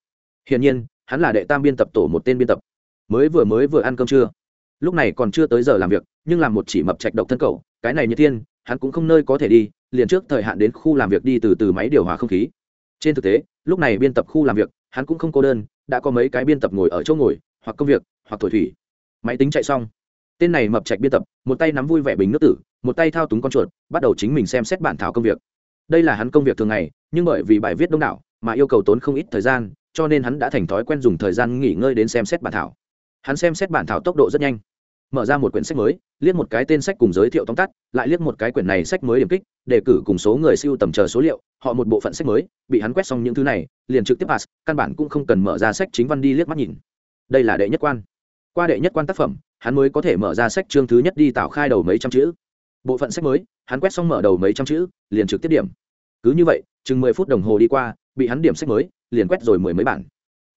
Hiển nhiên, hắn là đệ tam biên tập tổ một tên biên tập. Mới vừa mới vừa ăn cơm trưa. Lúc này còn chưa tới giờ làm việc, nhưng làm một chỉ mập trạch độc thân cầu cái này như thiên hắn cũng không nơi có thể đi, liền trước thời hạn đến khu làm việc đi từ từ máy điều hòa không khí. Trên thực tế, lúc này biên tập khu làm việc, hắn cũng không cô đơn, đã có mấy cái biên tập ngồi ở chỗ ngồi, hoặc công việc, hoặc thổi thủy. Máy tính chạy xong. Tên này mập trạch biên tập, một tay nắm vui vẻ bình nước tử, một tay thao túng con chuột, bắt đầu chính mình xem xét bản thảo công việc. Đây là hắn công việc thường ngày, nhưng bởi vì bài viết đông đảo, mà yêu cầu tốn không ít thời gian, cho nên hắn đã thành thói quen dùng thời gian nghỉ ngơi đến xem xét bản thảo. Hắn xem xét bản thảo tốc độ rất nhanh mở ra một quyển sách mới, liếc một cái tên sách cùng giới thiệu tóm tắt, lại liếc một cái quyển này sách mới điểm kích, đề cử cùng số người siêu tầm chờ số liệu, họ một bộ phận sách mới, bị hắn quét xong những thứ này, liền trực tiếp pass, căn bản cũng không cần mở ra sách chính văn đi liếc mắt nhìn. Đây là đệ nhất quan. Qua đệ nhất quan tác phẩm, hắn mới có thể mở ra sách chương thứ nhất đi tạo khai đầu mấy trăm chữ. Bộ phận sách mới, hắn quét xong mở đầu mấy trăm chữ, liền trực tiếp điểm. Cứ như vậy, chừng mười phút đồng hồ đi qua, bị hắn điểm sách mới, liền quét rồi mười mấy bản.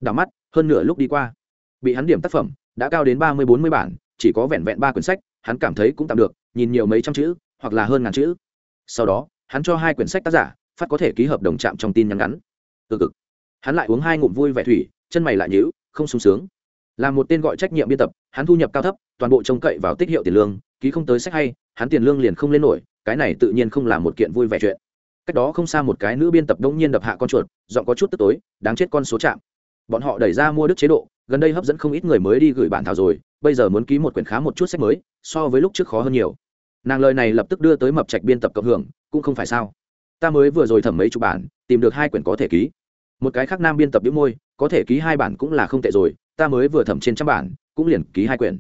Đảo mắt, hơn nửa lúc đi qua. Bị hắn điểm tác phẩm, đã cao đến ba mươi bốn mươi bản chỉ có vẹn vẹn ba quyển sách, hắn cảm thấy cũng tạm được, nhìn nhiều mấy trăm chữ, hoặc là hơn ngàn chữ. Sau đó, hắn cho hai quyển sách tác giả, phát có thể ký hợp đồng chạm trong tin nhắn ngắn. Từ cực. Hắn lại uống hai ngụm vui vẻ thủy, chân mày lại nhữ không sung sướng. Là một tên gọi trách nhiệm biên tập, hắn thu nhập cao thấp, toàn bộ trông cậy vào tích hiệu tiền lương, ký không tới sách hay, hắn tiền lương liền không lên nổi, cái này tự nhiên không là một kiện vui vẻ chuyện. Cách đó không xa một cái nữ biên tập đông nhiên đập hạ con chuột dọn có chút tức tối, đáng chết con số chạm. Bọn họ đẩy ra mua đức chế độ gần đây hấp dẫn không ít người mới đi gửi bản thảo rồi, bây giờ muốn ký một quyển khá một chút sách mới, so với lúc trước khó hơn nhiều. Nàng lời này lập tức đưa tới mập trạch biên tập cộng hưởng, cũng không phải sao. Ta mới vừa rồi thẩm mấy chục bản, tìm được hai quyển có thể ký. Một cái khác nam biên tập đĩu môi, có thể ký hai bản cũng là không tệ rồi, ta mới vừa thẩm trên trăm bản, cũng liền ký hai quyển.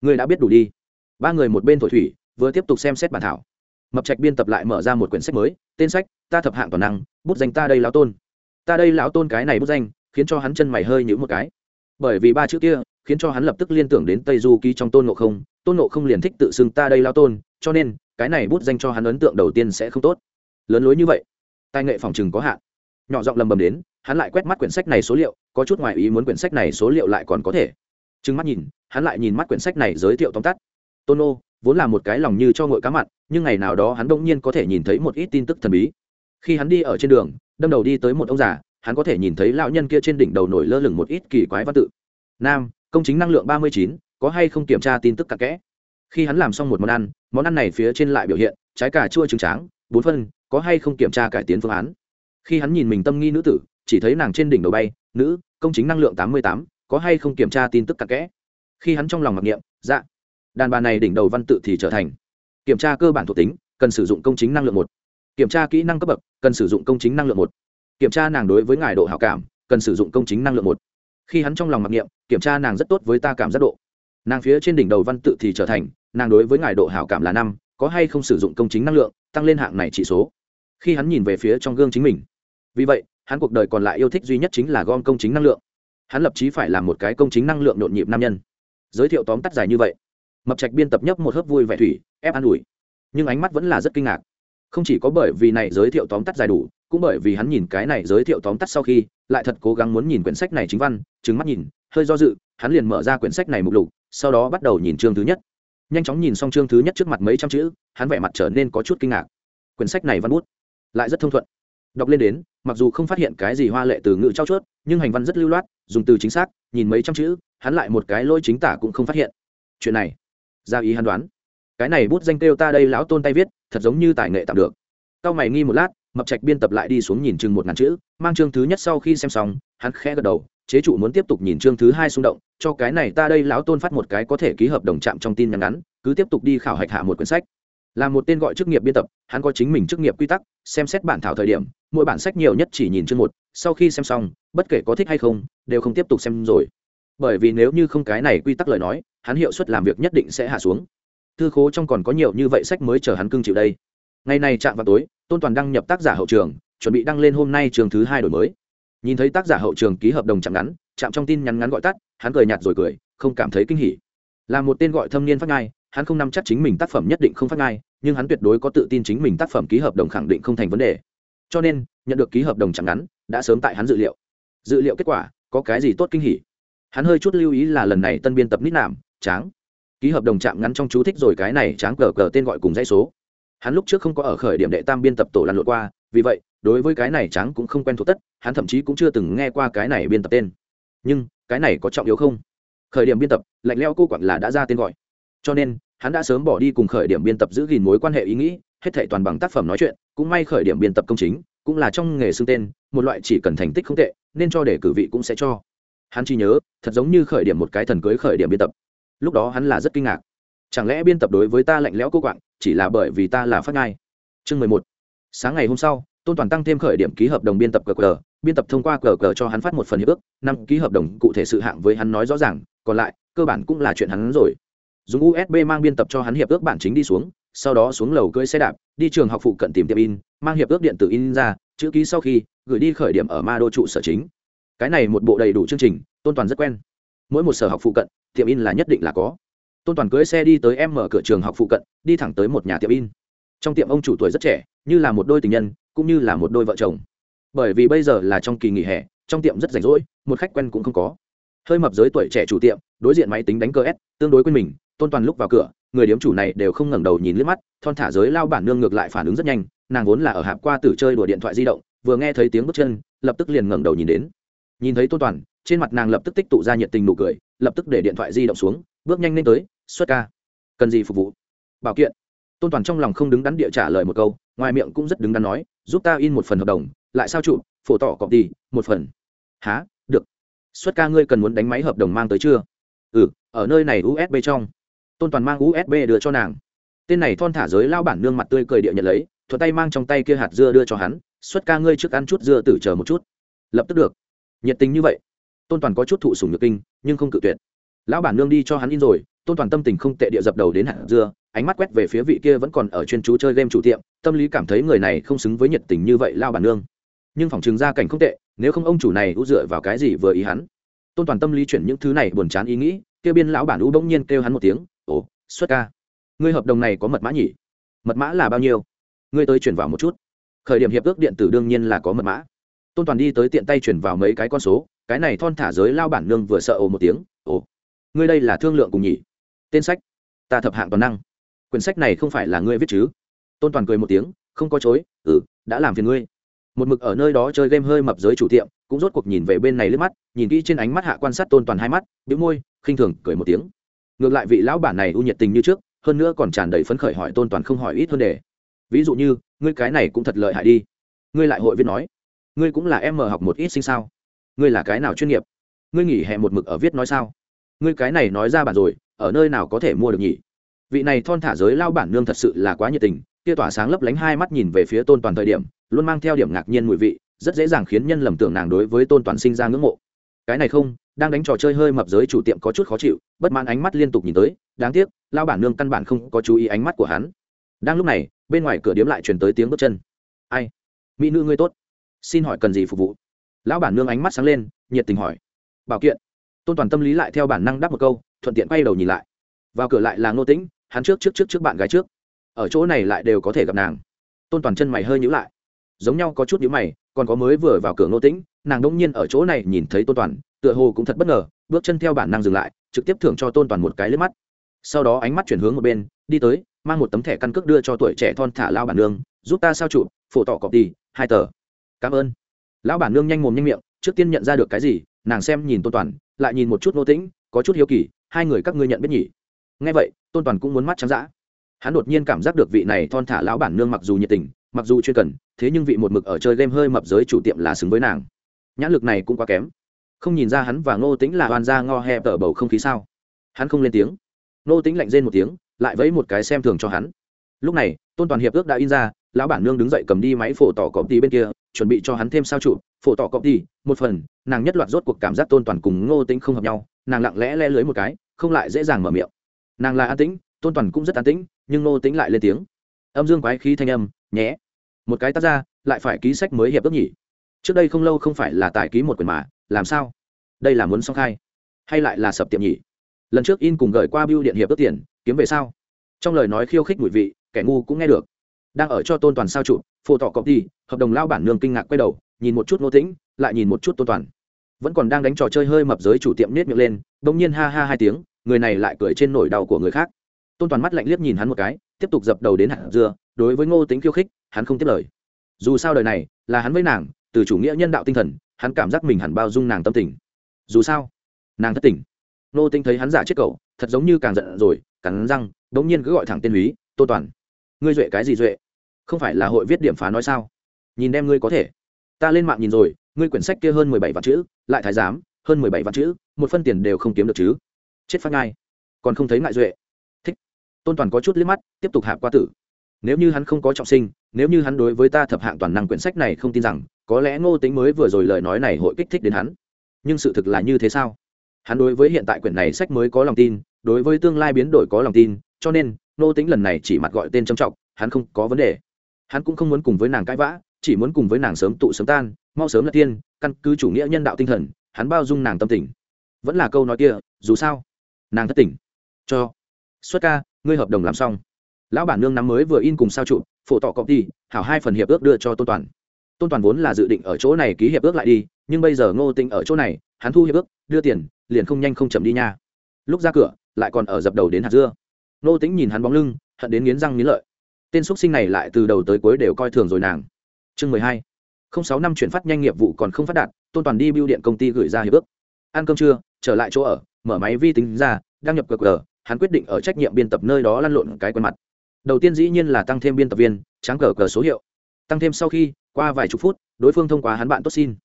Người đã biết đủ đi. Ba người một bên thổi thủy, vừa tiếp tục xem xét bản thảo. Mập trạch biên tập lại mở ra một quyển sách mới, tên sách, ta thập hạng toàn năng, bút danh ta đây lão tôn. Ta đây lão tôn cái này bút danh, khiến cho hắn chân mày hơi nhữ một cái bởi vì ba chữ kia khiến cho hắn lập tức liên tưởng đến tây du ký trong tôn ngộ không. Tôn ngộ không liền thích tự xưng ta đây lao tôn, cho nên cái này bút danh cho hắn ấn tượng đầu tiên sẽ không tốt. Lớn lối như vậy, tài nghệ phòng chừng có hạn. Nhỏ giọng lầm bầm đến, hắn lại quét mắt quyển sách này số liệu, có chút ngoài ý muốn quyển sách này số liệu lại còn có thể. Trừng mắt nhìn, hắn lại nhìn mắt quyển sách này giới thiệu tóm tắt. Tôn ô vốn là một cái lòng như cho ngội cá mặn, nhưng ngày nào đó hắn đông nhiên có thể nhìn thấy một ít tin tức thần bí. Khi hắn đi ở trên đường, đâm đầu đi tới một ông già hắn có thể nhìn thấy lão nhân kia trên đỉnh đầu nổi lơ lửng một ít kỳ quái văn tự. Nam, công chính năng lượng ba mươi chín, có hay không kiểm tra tin tức cặn kẽ? Khi hắn làm xong một món ăn món ăn này phía trên lại biểu hiện, trái cà chua trứng tráng bốn phân, có hay không kiểm tra cải tiến phương án? Khi hắn nhìn mình tâm nghi nữ tử, chỉ thấy nàng trên đỉnh đầu bay, nữ, công chính năng lượng tám mươi tám, có hay không kiểm tra tin tức cặn kẽ? Khi hắn trong lòng mặc niệm dạ. Đàn bà này đỉnh đầu văn tự thì trở thành, kiểm tra cơ bản thuộc tính, cần sử dụng công chính năng lượng một. Kiểm tra kỹ năng cấp bậc, cần sử dụng công chính năng lượng một kiểm tra nàng đối với ngài độ hảo cảm, cần sử dụng công chính năng lượng một. Khi hắn trong lòng mặc niệm, kiểm tra nàng rất tốt với ta cảm giác độ. Nàng phía trên đỉnh đầu văn tự thì trở thành, nàng đối với ngài độ hảo cảm là năm, có hay không sử dụng công chính năng lượng, tăng lên hạng này chỉ số. Khi hắn nhìn về phía trong gương chính mình. Vì vậy, hắn cuộc đời còn lại yêu thích duy nhất chính là gom công chính năng lượng. Hắn lập chí phải làm một cái công chính năng lượng nhộn nhịp nam nhân. Giới thiệu tóm tắt dài như vậy. Mập trạch biên tập nhấp một hớp vui vẻ thủy, ép an ủi. Nhưng ánh mắt vẫn là rất kinh ngạc. Không chỉ có bởi vì này giới thiệu tóm tắt dài đủ cũng bởi vì hắn nhìn cái này giới thiệu tóm tắt sau khi, lại thật cố gắng muốn nhìn quyển sách này chính văn trứng mắt nhìn, hơi do dự, hắn liền mở ra quyển sách này mục lục, sau đó bắt đầu nhìn chương thứ nhất. Nhanh chóng nhìn xong chương thứ nhất trước mặt mấy trăm chữ, hắn vẻ mặt trở nên có chút kinh ngạc. Quyển sách này văn bút, lại rất thông thuận. Đọc lên đến, mặc dù không phát hiện cái gì hoa lệ từ ngữ trao chuốt, nhưng hành văn rất lưu loát, dùng từ chính xác, nhìn mấy trăm chữ, hắn lại một cái lỗi chính tả cũng không phát hiện. Chuyện này, ra ý hắn đoán. Cái này bút danh kêu ta đây lão tôn tay viết, thật giống như tài nghệ tạm được cao mày nghi một lát, mập trạch biên tập lại đi xuống nhìn chừng một ngàn chữ, mang chương thứ nhất sau khi xem xong, hắn khẽ gật đầu, chế chủ muốn tiếp tục nhìn chương thứ hai xung động, cho cái này ta đây lão tôn phát một cái có thể ký hợp đồng chạm trong tin nhắn ngắn, cứ tiếp tục đi khảo hạch hạ một quyển sách. Là một tên gọi chức nghiệp biên tập, hắn có chính mình chức nghiệp quy tắc, xem xét bản thảo thời điểm, mỗi bản sách nhiều nhất chỉ nhìn chương một, sau khi xem xong, bất kể có thích hay không, đều không tiếp tục xem rồi. Bởi vì nếu như không cái này quy tắc lời nói, hắn hiệu suất làm việc nhất định sẽ hạ xuống. Thư khố trong còn có nhiều như vậy sách mới chờ hắn cưng chịu đây ngày này chạm vào tối, tôn toàn đăng nhập tác giả hậu trường, chuẩn bị đăng lên hôm nay trường thứ hai đổi mới. Nhìn thấy tác giả hậu trường ký hợp đồng chạm ngắn, chạm trong tin nhắn ngắn gọi tắt, hắn cười nhạt rồi cười, không cảm thấy kinh hỉ. Là một tên gọi thâm niên phát ngai hắn không nắm chắc chính mình tác phẩm nhất định không phát ngai nhưng hắn tuyệt đối có tự tin chính mình tác phẩm ký hợp đồng khẳng định không thành vấn đề. Cho nên, nhận được ký hợp đồng chạm ngắn, đã sớm tại hắn dự liệu. Dự liệu kết quả, có cái gì tốt kinh hỉ? Hắn hơi chút lưu ý là lần này tân biên tập nít nạm, tráng. Ký hợp đồng chạm ngắn trong chú thích rồi cái này tráng cờ cờ tên gọi cùng dãy số hắn lúc trước không có ở khởi điểm đệ tam biên tập tổ lăn lộn qua, vì vậy, đối với cái này tráng cũng không quen thuộc tất, hắn thậm chí cũng chưa từng nghe qua cái này biên tập tên. Nhưng, cái này có trọng yếu không? Khởi điểm biên tập, lạnh leo cô quặng là đã ra tên gọi. Cho nên, hắn đã sớm bỏ đi cùng khởi điểm biên tập giữ gìn mối quan hệ ý nghĩ, hết thệ toàn bằng tác phẩm nói chuyện, cũng may khởi điểm biên tập công chính, cũng là trong nghề xưng tên, một loại chỉ cần thành tích không tệ, nên cho để cử vị cũng sẽ cho. Hắn chỉ nhớ, thật giống như khởi điểm một cái thần cưới khởi điểm biên tập. Lúc đó hắn là rất kinh ngạc chẳng lẽ biên tập đối với ta lạnh lẽo cô quạng, chỉ là bởi vì ta là phát ngai? Chương mười một. Sáng ngày hôm sau, tôn toàn tăng thêm khởi điểm ký hợp đồng biên tập cờ cờ, biên tập thông qua cờ cờ cho hắn phát một phần hiệp ước, năm ký hợp đồng cụ thể sự hạng với hắn nói rõ ràng, còn lại, cơ bản cũng là chuyện hắn rồi. Dùng usb mang biên tập cho hắn hiệp ước bản chính đi xuống, sau đó xuống lầu cưỡi xe đạp, đi trường học phụ cận tìm tiệm in, mang hiệp ước điện tử in ra, chữ ký sau khi, gửi đi khởi điểm ở ma đô trụ sở chính. Cái này một bộ đầy đủ chương trình, tôn toàn rất quen. Mỗi một sở học phụ cận, tiệm in là nhất định là có tôn toàn cưới xe đi tới em mở cửa trường học phụ cận, đi thẳng tới một nhà tiệm in. Trong tiệm ông chủ tuổi rất trẻ, như là một đôi tình nhân, cũng như là một đôi vợ chồng. Bởi vì bây giờ là trong kỳ nghỉ hè, trong tiệm rất rảnh rỗi, một khách quen cũng không có. Hơi mập giới tuổi trẻ chủ tiệm, đối diện máy tính đánh cơ s, tương đối quên mình, tôn toàn lúc vào cửa, người điếm chủ này đều không ngẩng đầu nhìn liếc mắt, thon thả giới lao bản nương ngược lại phản ứng rất nhanh, nàng vốn là ở hạp qua tử chơi đùa điện thoại di động, vừa nghe thấy tiếng bước chân, lập tức liền ngẩng đầu nhìn đến. Nhìn thấy tôn toàn, trên mặt nàng lập tức tích tụ ra nhiệt tình nụ cười, lập tức để điện thoại di động xuống bước nhanh lên tới, xuất ca, cần gì phục vụ? Bảo kiện. Tôn toàn trong lòng không đứng đắn địa trả lời một câu, ngoài miệng cũng rất đứng đắn nói, giúp ta in một phần hợp đồng, lại sao trụ phổ tỏ cọp đi một phần. Há được. Xuất ca ngươi cần muốn đánh máy hợp đồng mang tới chưa? Ừ ở nơi này usb trong. Tôn toàn mang usb đưa cho nàng. Tên này thon thả giới lao bản nương mặt tươi cười địa nhận lấy thuật tay mang trong tay kia hạt dưa đưa cho hắn, xuất ca ngươi trước ăn chút dưa tử chờ một chút. Lập tức được. Nhiệt tình như vậy. Tôn toàn có chút thụ sùng nhược kinh, nhưng không cự tuyệt lão bản nương đi cho hắn in rồi, tôn toàn tâm tình không tệ địa dập đầu đến hạt dưa, ánh mắt quét về phía vị kia vẫn còn ở chuyên chú chơi game chủ tiệm, tâm lý cảm thấy người này không xứng với nhiệt tình như vậy lao bản nương. Nhưng phòng chừng gia cảnh không tệ, nếu không ông chủ này u dựa vào cái gì vừa ý hắn? Tôn toàn tâm lý chuyển những thứ này buồn chán ý nghĩ, kia biên lão bản u bỗng nhiên kêu hắn một tiếng, ồ, xuất ca. Ngươi hợp đồng này có mật mã nhỉ? Mật mã là bao nhiêu? Ngươi tới chuyển vào một chút. Khởi điểm hiệp ước điện tử đương nhiên là có mật mã. Tôn toàn đi tới tiện tay chuyển vào mấy cái con số, cái này thon thả giới lao bản nương vừa sợ ồ một tiếng, ồ ngươi đây là thương lượng cùng nhỉ? Tên sách, ta thập hạng toàn năng. Quyển sách này không phải là ngươi viết chứ? Tôn toàn cười một tiếng, không có chối ừ đã làm phiền ngươi. Một mực ở nơi đó chơi game hơi mập giới chủ tiệm, cũng rốt cuộc nhìn về bên này lướt mắt, nhìn kỹ trên ánh mắt hạ quan sát tôn toàn hai mắt, bĩu môi, khinh thường, cười một tiếng. Ngược lại vị lão bản này u nhiệt tình như trước, hơn nữa còn tràn đầy phấn khởi hỏi tôn toàn không hỏi ít hơn đề ví dụ như, ngươi cái này cũng thật lợi hại đi. Ngươi lại hội viết nói, ngươi cũng là em mở học một ít sinh sao? Ngươi là cái nào chuyên nghiệp? Ngươi nghỉ hè một mực ở viết nói sao? Ngươi cái này nói ra bản rồi, ở nơi nào có thể mua được nhỉ? Vị này thon thả giới lao bản nương thật sự là quá nhiệt tình, kia tỏa sáng lấp lánh hai mắt nhìn về phía tôn toàn thời điểm, luôn mang theo điểm ngạc nhiên mùi vị, rất dễ dàng khiến nhân lầm tưởng nàng đối với tôn toàn sinh ra ngưỡng mộ. Cái này không, đang đánh trò chơi hơi mập giới chủ tiệm có chút khó chịu, bất mãn ánh mắt liên tục nhìn tới, đáng tiếc, lao bản nương căn bản không có chú ý ánh mắt của hắn. Đang lúc này, bên ngoài cửa điếm lại truyền tới tiếng bước chân. Ai? Mỹ nữ ngươi tốt. Xin hỏi cần gì phục vụ? Lão bản nương ánh mắt sáng lên, nhiệt tình hỏi. Bảo kiện tôn toàn tâm lý lại theo bản năng đáp một câu, thuận tiện quay đầu nhìn lại. Vào cửa lại là ngô tĩnh, hắn trước trước trước trước bạn gái trước. Ở chỗ này lại đều có thể gặp nàng. Tôn toàn chân mày hơi nhữ lại. Giống nhau có chút nhữ mày, còn có mới vừa vào cửa ngô tĩnh, nàng đông nhiên ở chỗ này nhìn thấy tôn toàn, tựa hồ cũng thật bất ngờ, bước chân theo bản năng dừng lại, trực tiếp thưởng cho tôn toàn một cái lên mắt. Sau đó ánh mắt chuyển hướng một bên, đi tới, mang một tấm thẻ căn cước đưa cho tuổi trẻ thon thả lao bản nương, giúp ta sao chụp phổ tỏ cọp đi hai tờ. Cảm ơn. Lão bản nương nhanh mồm nhanh miệng, trước tiên nhận ra được cái gì nàng xem nhìn tôn toàn, lại nhìn một chút nô tĩnh, có chút hiếu kỳ, hai người các ngươi nhận biết nhỉ? Nghe vậy, tôn toàn cũng muốn mắt trắng dã. Hắn đột nhiên cảm giác được vị này thon thả lão bản nương mặc dù nhiệt tình, mặc dù chuyên cần, thế nhưng vị một mực ở chơi game hơi mập giới chủ tiệm là xứng với nàng. Nhãn lực này cũng quá kém. Không nhìn ra hắn và ngô tĩnh là hoàn ra ngò he tở bầu không khí sao? Hắn không lên tiếng. Ngô tĩnh lạnh rên một tiếng, lại vẫy một cái xem thường cho hắn. Lúc này, tôn toàn hiệp ước đã in ra, lão bản nương đứng dậy cầm đi máy phổ tỏ cọp tí bên kia chuẩn bị cho hắn thêm sao trụ, phổ tỏ cọp đi, một phần, nàng nhất loạt rốt cuộc cảm giác tôn toàn cùng ngô tĩnh không hợp nhau, nàng lặng lẽ le lưới một cái, không lại dễ dàng mở miệng. Nàng là an tĩnh, tôn toàn cũng rất an tĩnh, nhưng ngô tĩnh lại lên tiếng. Âm dương quái khí thanh âm, nhé. Một cái tác ra, lại phải ký sách mới hiệp ước nhỉ. Trước đây không lâu không phải là tài ký một quyền mà, làm sao? Đây là muốn song khai, hay lại là sập tiệm nhỉ? Lần trước in cùng gửi qua biêu điện hiệp ước tiền, kiếm về sao? Trong lời nói khiêu khích mùi vị, kẻ ngu cũng nghe được. Đang ở cho tôn toàn sao trụ phô tỏ cọp đi hợp đồng lao bản nương kinh ngạc quay đầu, nhìn một chút Ngô tĩnh, lại nhìn một chút tôn toàn. Vẫn còn đang đánh trò chơi hơi mập giới chủ tiệm nết miệng lên đ ỗ n g nhiên ha ha hai tiếng, người này lại cười trên nổi đau của người khác. Tôn toàn mắt lạnh liếc nhìn hắn một cái, tiếp tục dập đầu đến hạt dưa, đối với ngô tính khiêu khích, hắn không tiếp lời. Dù sao đời này, là hắn với nàng, từ chủ nghĩa nhân đạo tinh thần, hắn cảm giác mình hẳn bao dung nàng tâm tình. Dù sao, nàng thất tình. Ngô tính thấy hắn giả chết cậu, thật giống như càng giận rồi, cắn răng đ ỗ n g nhiên cứ gọi thẳng tên húy tô toàn, ngươi duệ cái gì duệ? Không phải là hội viết điểm phá nói sao? Nhìn đem ngươi có thể. Ta lên mạng nhìn rồi ngươi quyển sách kia hơn mười bảy vạn chữ lại thái giám hơn mười bảy vạn chữ một phân tiền đều không kiếm được chứ. Chết phát ngay, còn không thấy ngại duệ. Thích. Tôn toàn có chút liếc mắt tiếp tục hạ qua tử. Nếu như hắn không có trọng sinh nếu như hắn đối với ta thập hạng toàn năng quyển sách này không tin rằng có lẽ ngô tính mới vừa rồi lời nói này hội kích thích đến hắn. Nhưng sự thực là như thế sao? Hắn đối với hiện tại quyển này sách mới có lòng tin đối với tương lai biến đổi có lòng tin cho nên ngô tính lần này chỉ mặt gọi tên trầm trọng hắn không có vấn đề. Hắn cũng không muốn cùng với nàng cãi vã chỉ muốn cùng với nàng sớm tụ sớm tan, mau sớm là tiên, căn cứ chủ nghĩa nhân đạo tinh thần, hắn bao dung nàng tâm tình. Vẫn là câu nói kia, dù sao, nàng thất tình. Cho, xuất ca, ngươi hợp đồng làm xong. Lão bản nương nắm mới vừa in cùng sao trụ, phổ tọ cọp đi, hảo hai phần hiệp ước đưa cho tôn toàn. Tôn toàn vốn là dự định ở chỗ này ký hiệp ước lại đi, nhưng bây giờ ngô tinh ở chỗ này, hắn thu hiệp ước, đưa tiền, liền không nhanh không chậm đi nha. Lúc ra cửa, lại còn ở dập đầu đến hạt dưa. Ngô tính nhìn hắn bóng lưng, hận đến nghiến răng nghiến lợi. Tên x sinh này lại từ đầu tới cuối đều coi thường rồi nàng chương mười hai. Không sáu năm chuyển phát nhanh nghiệp vụ còn không phát đạt, tôn toàn đi biêu điện công ty gửi ra hiệp ước. Ăn cơm trưa, trở lại chỗ ở, mở máy vi tính ra, đăng nhập qr, hắn quyết định ở trách nhiệm biên tập nơi đó lăn lộn cái quen mặt. Đầu tiên dĩ nhiên là tăng thêm biên tập viên, tráng cờ cờ số hiệu. Tăng thêm sau khi, qua vài chục phút, đối phương thông qua hắn bạn tốt xin.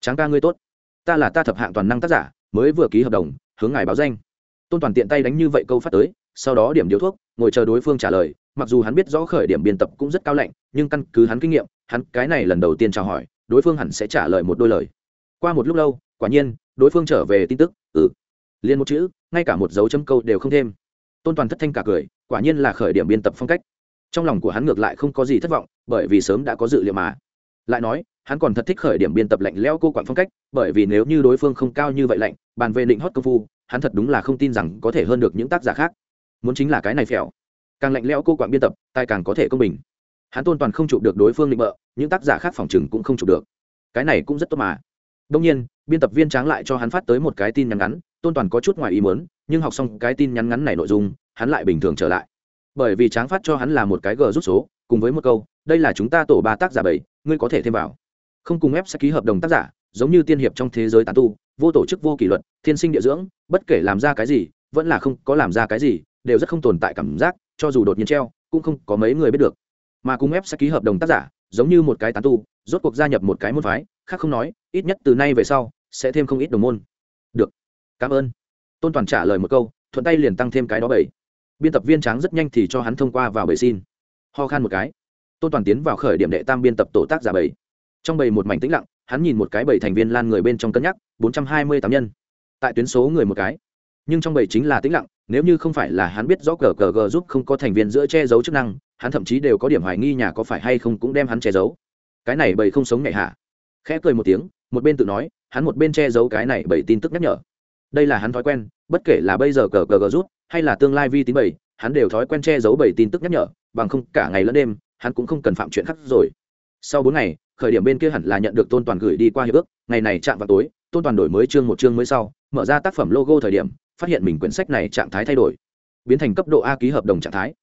Tráng ca ngươi tốt. Ta là ta thập hạng toàn năng tác giả, mới vừa ký hợp đồng, hướng ngài báo danh. Tôn toàn tiện tay đánh như vậy câu phát tới, sau đó điểm điếu thuốc, ngồi chờ đối phương trả lời mặc dù hắn biết rõ khởi điểm biên tập cũng rất cao lạnh, nhưng căn cứ hắn kinh nghiệm, hắn cái này lần đầu tiên chào hỏi, đối phương hẳn sẽ trả lời một đôi lời. Qua một lúc lâu, quả nhiên, đối phương trở về tin tức ừ. Liền một chữ, ngay cả một dấu chấm câu đều không thêm. Tôn toàn thất thanh cả cười, quả nhiên là khởi điểm biên tập phong cách. Trong lòng của hắn ngược lại không có gì thất vọng, bởi vì sớm đã có dự liệu mà. Lại nói, hắn còn thật thích khởi điểm biên tập lạnh lẽo cô quản phong cách, bởi vì nếu như đối phương không cao như vậy lạnh, bàn về định hót công phu, hắn thật đúng là không tin rằng có thể hơn được những tác giả khác. Muốn chính là cái này phèo càng lạnh lẽo cô quản biên tập, tai càng có thể công bình. Hắn tôn toàn không chụp được đối phương định bợ, những tác giả khác phòng chừng cũng không chụp được. Cái này cũng rất tốt mà. Đông nhiên, biên tập viên tráng lại cho hắn phát tới một cái tin nhắn ngắn, tôn toàn có chút ngoài ý muốn, nhưng học xong cái tin nhắn ngắn này nội dung, hắn lại bình thường trở lại. Bởi vì tráng phát cho hắn là một cái g rút số, cùng với một câu, đây là chúng ta tổ ba tác giả bảy, ngươi có thể thêm vào. Không cùng ép sẽ ký hợp đồng tác giả, giống như tiên hiệp trong thế giới tán tu, vô tổ chức vô kỷ luật, thiên sinh địa dưỡng, bất kể làm ra cái gì, vẫn là không có làm ra cái gì đều rất không tồn tại cảm giác, cho dù đột nhiên treo, cũng không có mấy người biết được. Mà cùng ép sẽ ký hợp đồng tác giả, giống như một cái tán tu, rốt cuộc gia nhập một cái môn phái, khác không nói, ít nhất từ nay về sau, sẽ thêm không ít đồng môn. Được. Cảm ơn. Tôn toàn trả lời một câu, thuận tay liền tăng thêm cái đó bảy. Biên tập viên trắng rất nhanh thì cho hắn thông qua vào bầy xin. Ho khan một cái. Tôn toàn tiến vào khởi điểm đệ tam biên tập tổ tác giả bảy. Trong bầy một mảnh tĩnh lặng, hắn nhìn một cái bầy thành viên lan người bên trong cân nhắc, bốn trăm hai mươi tám nhân. Tại tuyến số người một cái. Nhưng trong bầy chính là tĩnh lặng nếu như không phải là hắn biết rõ cờ cờ g giúp không có thành viên giữa che giấu chức năng, hắn thậm chí đều có điểm hoài nghi nhà có phải hay không cũng đem hắn che giấu. Cái này bầy không sống nhẹ hạ. Khẽ cười một tiếng, một bên tự nói, hắn một bên che giấu cái này bầy tin tức nhắc nhở. Đây là hắn thói quen, bất kể là bây giờ cờ cờ g rút hay là tương lai vi tín bầy, hắn đều thói quen che giấu bầy tin tức nhắc nhở, bằng không cả ngày lẫn đêm, hắn cũng không cần phạm chuyện khác rồi. Sau bốn ngày, khởi điểm bên kia hẳn là nhận được tôn toàn gửi đi qua hiệp ước, ngày này chạm vào tối, tôn toàn đổi mới chương một chương mới sau, mở ra tác phẩm logo thời điểm phát hiện mình quyển sách này trạng thái thay đổi, biến thành cấp độ a ký hợp đồng trạng thái.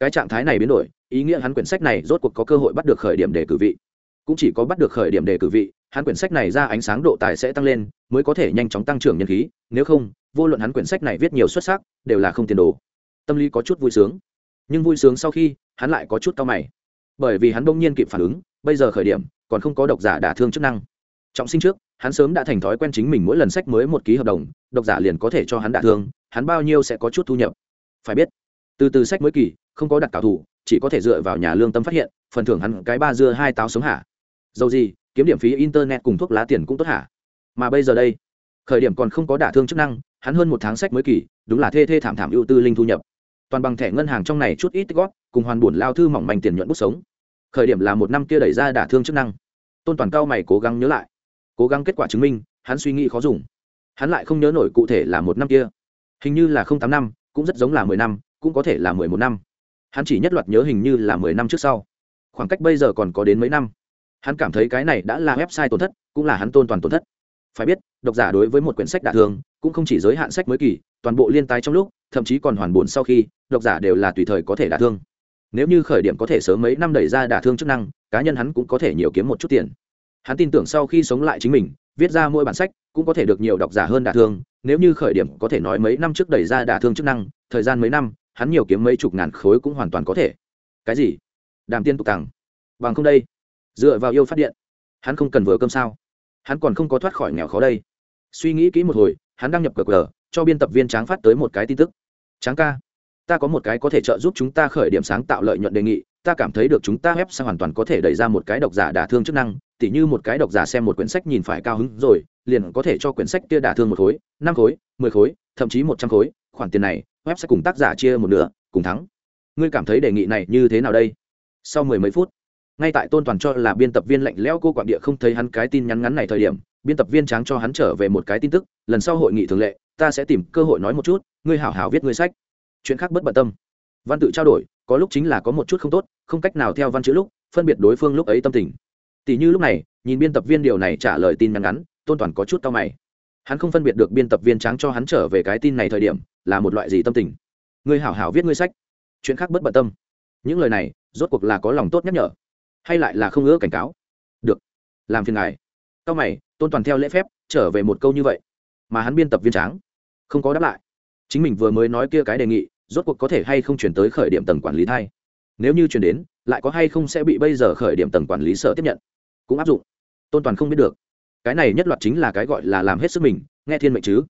Cái trạng thái này biến đổi, ý nghĩa hắn quyển sách này rốt cuộc có cơ hội bắt được khởi điểm để cử vị. Cũng chỉ có bắt được khởi điểm để cử vị, hắn quyển sách này ra ánh sáng độ tài sẽ tăng lên, mới có thể nhanh chóng tăng trưởng nhân khí, nếu không, vô luận hắn quyển sách này viết nhiều xuất sắc, đều là không tiền đồ. Tâm lý có chút vui sướng. Nhưng vui sướng sau khi, hắn lại có chút cao mày. Bởi vì hắn đông nhiên kịp phản ứng, bây giờ khởi điểm, còn không có độc giả đả thương chức năng trọng sinh trước, hắn sớm đã thành thói quen chính mình mỗi lần sách mới một ký hợp đồng, độc giả liền có thể cho hắn đả thương, hắn bao nhiêu sẽ có chút thu nhập. Phải biết, từ từ sách mới kỳ, không có đặt cảo thủ, chỉ có thể dựa vào nhà lương tâm phát hiện, phần thưởng hắn cái ba dưa hai táo sống hả? Dầu gì, kiếm điểm phí internet cùng thuốc lá tiền cũng tốt hả? Mà bây giờ đây, khởi điểm còn không có đả thương chức năng, hắn hơn một tháng sách mới kỳ, đúng là thê thê thảm thảm ưu tư linh thu nhập. Toàn bằng thẻ ngân hàng trong này chút ít tích góp, cùng hoàn bổn lao thư mỏng manh tiền nhuận bút sống. Khởi điểm là một năm kia đẩy ra đả thương chức năng. Tôn toàn cao mày cố gắng nhớ lại cố gắng kết quả chứng minh, hắn suy nghĩ khó dùng. Hắn lại không nhớ nổi cụ thể là một năm kia. Hình như là không tám năm, cũng rất giống là mười năm, cũng có thể là mười một năm. Hắn chỉ nhất loạt nhớ hình như là mười năm trước sau. Khoảng cách bây giờ còn có đến mấy năm. Hắn cảm thấy cái này đã là website tổn thất, cũng là hắn tôn toàn tổn thất. Phải biết, độc giả đối với một quyển sách đả thương, cũng không chỉ giới hạn sách mới kỳ, toàn bộ liên tái trong lúc, thậm chí còn hoàn bổn sau khi, độc giả đều là tùy thời có thể đả thương. Nếu như khởi điểm có thể sớm mấy năm đẩy ra đả thương chức năng, cá nhân hắn cũng có thể nhiều kiếm một chút tiền hắn tin tưởng sau khi sống lại chính mình, viết ra mỗi bản sách cũng có thể được nhiều độc giả hơn đả thương, nếu như khởi điểm có thể nói mấy năm trước đẩy ra đả thương chức năng, thời gian mấy năm, hắn nhiều kiếm mấy chục ngàn khối cũng hoàn toàn có thể. Cái gì? Đàm tiên tục tàng bằng không đây. Dựa vào yêu phát điện. Hắn không cần vừa cơm sao? Hắn còn không có thoát khỏi nghèo khó đây. Suy nghĩ kỹ một hồi, hắn đăng nhập cờ cờ, cho biên tập viên tráng phát tới một cái tin tức. Tráng ca, ta có một cái có thể trợ giúp chúng ta khởi điểm sáng tạo lợi nhuận đề nghị, ta cảm thấy được chúng ta web sẽ hoàn toàn có thể đẩy ra một cái độc giả đả thương chức năng tỉ như một cái độc giả xem một quyển sách nhìn phải cao hứng rồi, liền có thể cho quyển sách kia đả thương một khối, năm khối, mười khối, thậm chí một trăm khối, khoản tiền này, web sẽ cùng tác giả chia một nửa, cùng thắng. Ngươi cảm thấy đề nghị này như thế nào đây? Sau mười mấy phút, ngay tại tôn toàn cho là biên tập viên lạnh lẽo cô quảng địa không thấy hắn cái tin nhắn ngắn này thời điểm, biên tập viên tráng cho hắn trở về một cái tin tức, lần sau hội nghị thường lệ, ta sẽ tìm cơ hội nói một chút, ngươi hảo hảo viết ngươi sách. Chuyện khác bất bận tâm. Văn tự trao đổi, có lúc chính là có một chút không tốt, không cách nào theo văn chữ lúc, phân biệt đối phương lúc ấy tâm tình tỷ như lúc này, nhìn biên tập viên điều này trả lời tin nhắn ngắn, tôn toàn có chút cao mày. Hắn không phân biệt được biên tập viên tráng cho hắn trở về cái tin này thời điểm là một loại gì tâm tình. Ngươi hảo hảo viết ngươi sách. Chuyện khác bất bận tâm. Những lời này, rốt cuộc là có lòng tốt nhắc nhở, hay lại là không ưa cảnh cáo. Được. Làm phiền ngài. Cao mày, tôn toàn theo lễ phép, trở về một câu như vậy, mà hắn biên tập viên tráng không có đáp lại. Chính mình vừa mới nói kia cái đề nghị, rốt cuộc có thể hay không chuyển tới khởi điểm tầng quản lý thay. nếu như chuyển đến, lại có hay không sẽ bị bây giờ khởi điểm tầng quản lý sở tiếp nhận cũng áp dụng. Tôn toàn không biết được. Cái này nhất loạt chính là cái gọi là làm hết sức mình, nghe thiên mệnh chứ.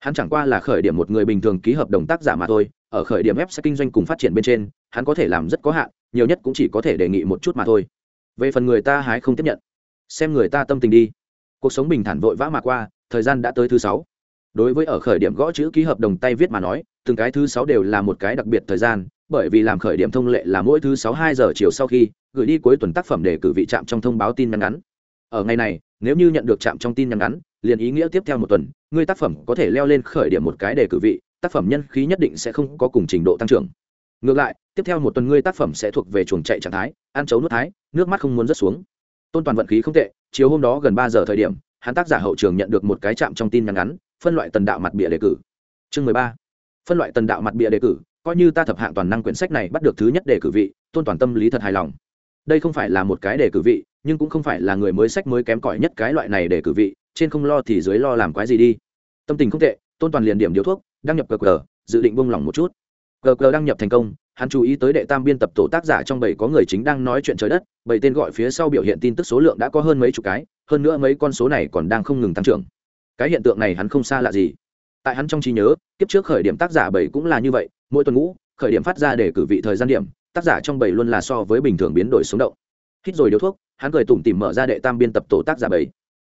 Hắn chẳng qua là khởi điểm một người bình thường ký hợp đồng tác giả mà thôi, ở khởi điểm ép sẽ kinh doanh cùng phát triển bên trên, hắn có thể làm rất có hạn, nhiều nhất cũng chỉ có thể đề nghị một chút mà thôi. Về phần người ta hái không tiếp nhận. Xem người ta tâm tình đi. Cuộc sống bình thản vội vã mà qua, thời gian đã tới thứ sáu. Đối với ở khởi điểm gõ chữ ký hợp đồng tay viết mà nói, từng cái thứ sáu đều là một cái đặc biệt thời gian bởi vì làm khởi điểm thông lệ là mỗi thứ sáu hai giờ chiều sau khi gửi đi cuối tuần tác phẩm để cử vị trạm trong thông báo tin nhắn ngắn. Ở ngày này, nếu như nhận được trạm trong tin nhắn ngắn, liền ý nghĩa tiếp theo một tuần ngươi tác phẩm có thể leo lên khởi điểm một cái để cử vị, tác phẩm nhân khí nhất định sẽ không có cùng trình độ tăng trưởng. Ngược lại, tiếp theo một tuần ngươi tác phẩm sẽ thuộc về chuồng chạy trạng thái, ăn chấu nuốt thái, nước mắt không muốn rớt xuống. Tôn toàn vận khí không tệ, chiều hôm đó gần ba giờ thời điểm, hắn tác giả hậu trường nhận được một cái chạm trong tin nhắn ngắn, phân loại tần đạo mặt bịa đề cử. Chương mười ba. Phân loại tần đạo mặt bịa đề cử coi như ta thập hạng toàn năng quyển sách này bắt được thứ nhất đề cử vị, tôn toàn tâm lý thật hài lòng. Đây không phải là một cái đề cử vị, nhưng cũng không phải là người mới sách mới kém cỏi nhất cái loại này đề cử vị, trên không lo thì dưới lo làm quái gì đi. Tâm tình không tệ, tôn toàn liền điểm điếu thuốc, đăng nhập cờ cờ dự định buông lỏng một chút. Cờ cờ đăng nhập thành công, hắn chú ý tới đệ tam biên tập tổ tác giả trong bảy có người chính đang nói chuyện trời đất, bảy tên gọi phía sau biểu hiện tin tức số lượng đã có hơn mấy chục cái, hơn nữa mấy con số này còn đang không ngừng tăng trưởng. Cái hiện tượng này hắn không xa lạ gì tại hắn trong trí nhớ, kiếp trước khởi điểm tác giả bảy cũng là như vậy, mỗi tuần ngũ, khởi điểm phát ra để cử vị thời gian điểm, tác giả trong bảy luôn là so với bình thường biến đổi sống động. Hít rồi điếu thuốc, hắn cười tủm tìm mở ra đệ tam biên tập tổ tác giả bảy.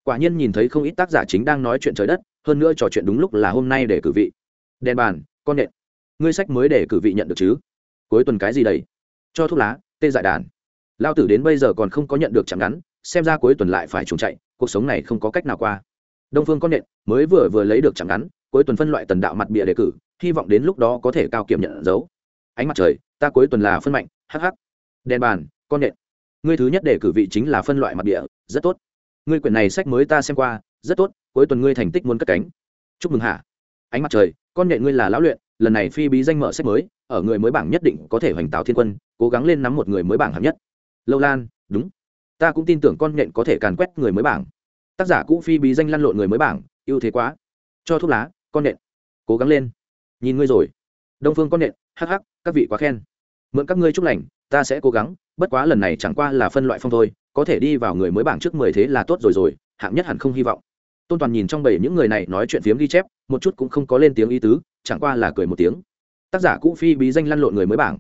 Quả nhiên nhìn thấy không ít tác giả chính đang nói chuyện trời đất, hơn nữa trò chuyện đúng lúc là hôm nay để cử vị. Đèn bàn, con nện. Ngươi sách mới để cử vị nhận được chứ? Cuối tuần cái gì đấy cho thuốc lá, tê dại đàn. Lao tử đến bây giờ còn không có nhận được chẳng ngắn, xem ra cuối tuần lại phải trùng chạy, cuộc sống này không có cách nào qua đông phương con nện mới vừa vừa lấy được chẳng ngắn, cuối tuần phân loại tần đạo mặt bịa đề cử, hy vọng đến lúc đó có thể cao kiểm nhận dấu. Ánh mặt trời, ta cuối tuần là phân mạnh hh đèn bàn, con nện. Ngươi thứ nhất đề cử vị chính là phân loại mặt địa rất tốt. Ngươi quyển này sách mới ta xem qua, rất tốt, cuối tuần ngươi thành tích muốn cất cánh. Chúc mừng hả? Ánh mặt trời, con Nện ngươi là lão luyện, lần này phi bí danh mở sách mới, ở người mới bảng nhất định có thể hoành tạo thiên quân, cố gắng lên nắm một người mới bảng hạng nhất. Lâu lan, đúng. Ta cũng tin tưởng con Nện có thể càn quét người mới bảng tác giả cũ phi bí danh lăn lộn người mới bảng, ưu thế quá. Cho thuốc lá, con nện. Cố gắng lên. Nhìn ngươi rồi. Đông phương con nện, hắc hắc, các vị quá khen. Mượn các ngươi chúc lành, ta sẽ cố gắng, bất quá lần này chẳng qua là phân loại phong thôi, có thể đi vào người mới bảng trước mười thế là tốt rồi rồi, hạng nhất hẳn không hy vọng. Tôn toàn nhìn trong bầy những người này nói chuyện phiếm ghi chép, một chút cũng không có lên tiếng ý tứ, chẳng qua là cười một tiếng. Tác giả cũ phi bí danh lăn lộn người mới bảng.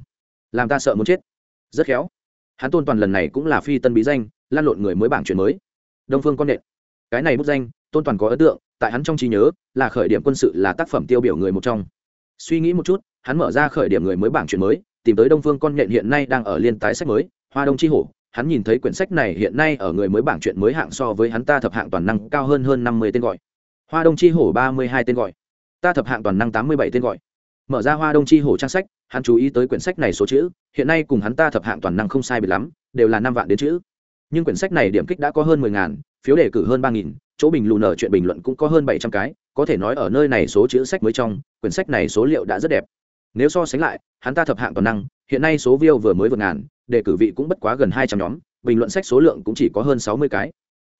Làm ta sợ muốn chết. Rất khéo. Hắn tôn toàn lần này cũng là phi tân bí danh, lăn lộn người mới bảng chuyện mới. Đông phương con nện cái này bút danh, tôn toàn có ấn tượng, tại hắn trong trí nhớ, là khởi điểm quân sự là tác phẩm tiêu biểu người một trong. Suy nghĩ một chút, hắn mở ra khởi điểm người mới bảng chuyện mới, tìm tới đông phương con nhện hiện nay đang ở liên tái sách mới, hoa đông chi hổ. Hắn nhìn thấy quyển sách này hiện nay ở người mới bảng chuyện mới hạng so với hắn ta thập hạng toàn năng cao hơn hơn năm mươi tên gọi. Hoa đông chi hổ ba mươi hai tên gọi. Ta thập hạng toàn năng tám mươi bảy tên gọi. Mở ra hoa đông chi hổ trang sách, hắn chú ý tới quyển sách này số chữ, hiện nay cùng hắn ta thập hạng toàn năng không sai biệt lắm, đều là năm vạn đến chữ. Nhưng quyển sách này điểm kích đã có hơn mười ngàn phiếu đề cử hơn ba nghìn, chỗ bình lù nở chuyện bình luận cũng có hơn bảy trăm cái, có thể nói ở nơi này số chữ sách mới trong, quyển sách này số liệu đã rất đẹp. Nếu so sánh lại, hắn ta thập hạng toàn năng, hiện nay số view vừa mới vượt ngàn, đề cử vị cũng bất quá gần hai trăm nhóm, bình luận sách số lượng cũng chỉ có hơn sáu mươi cái.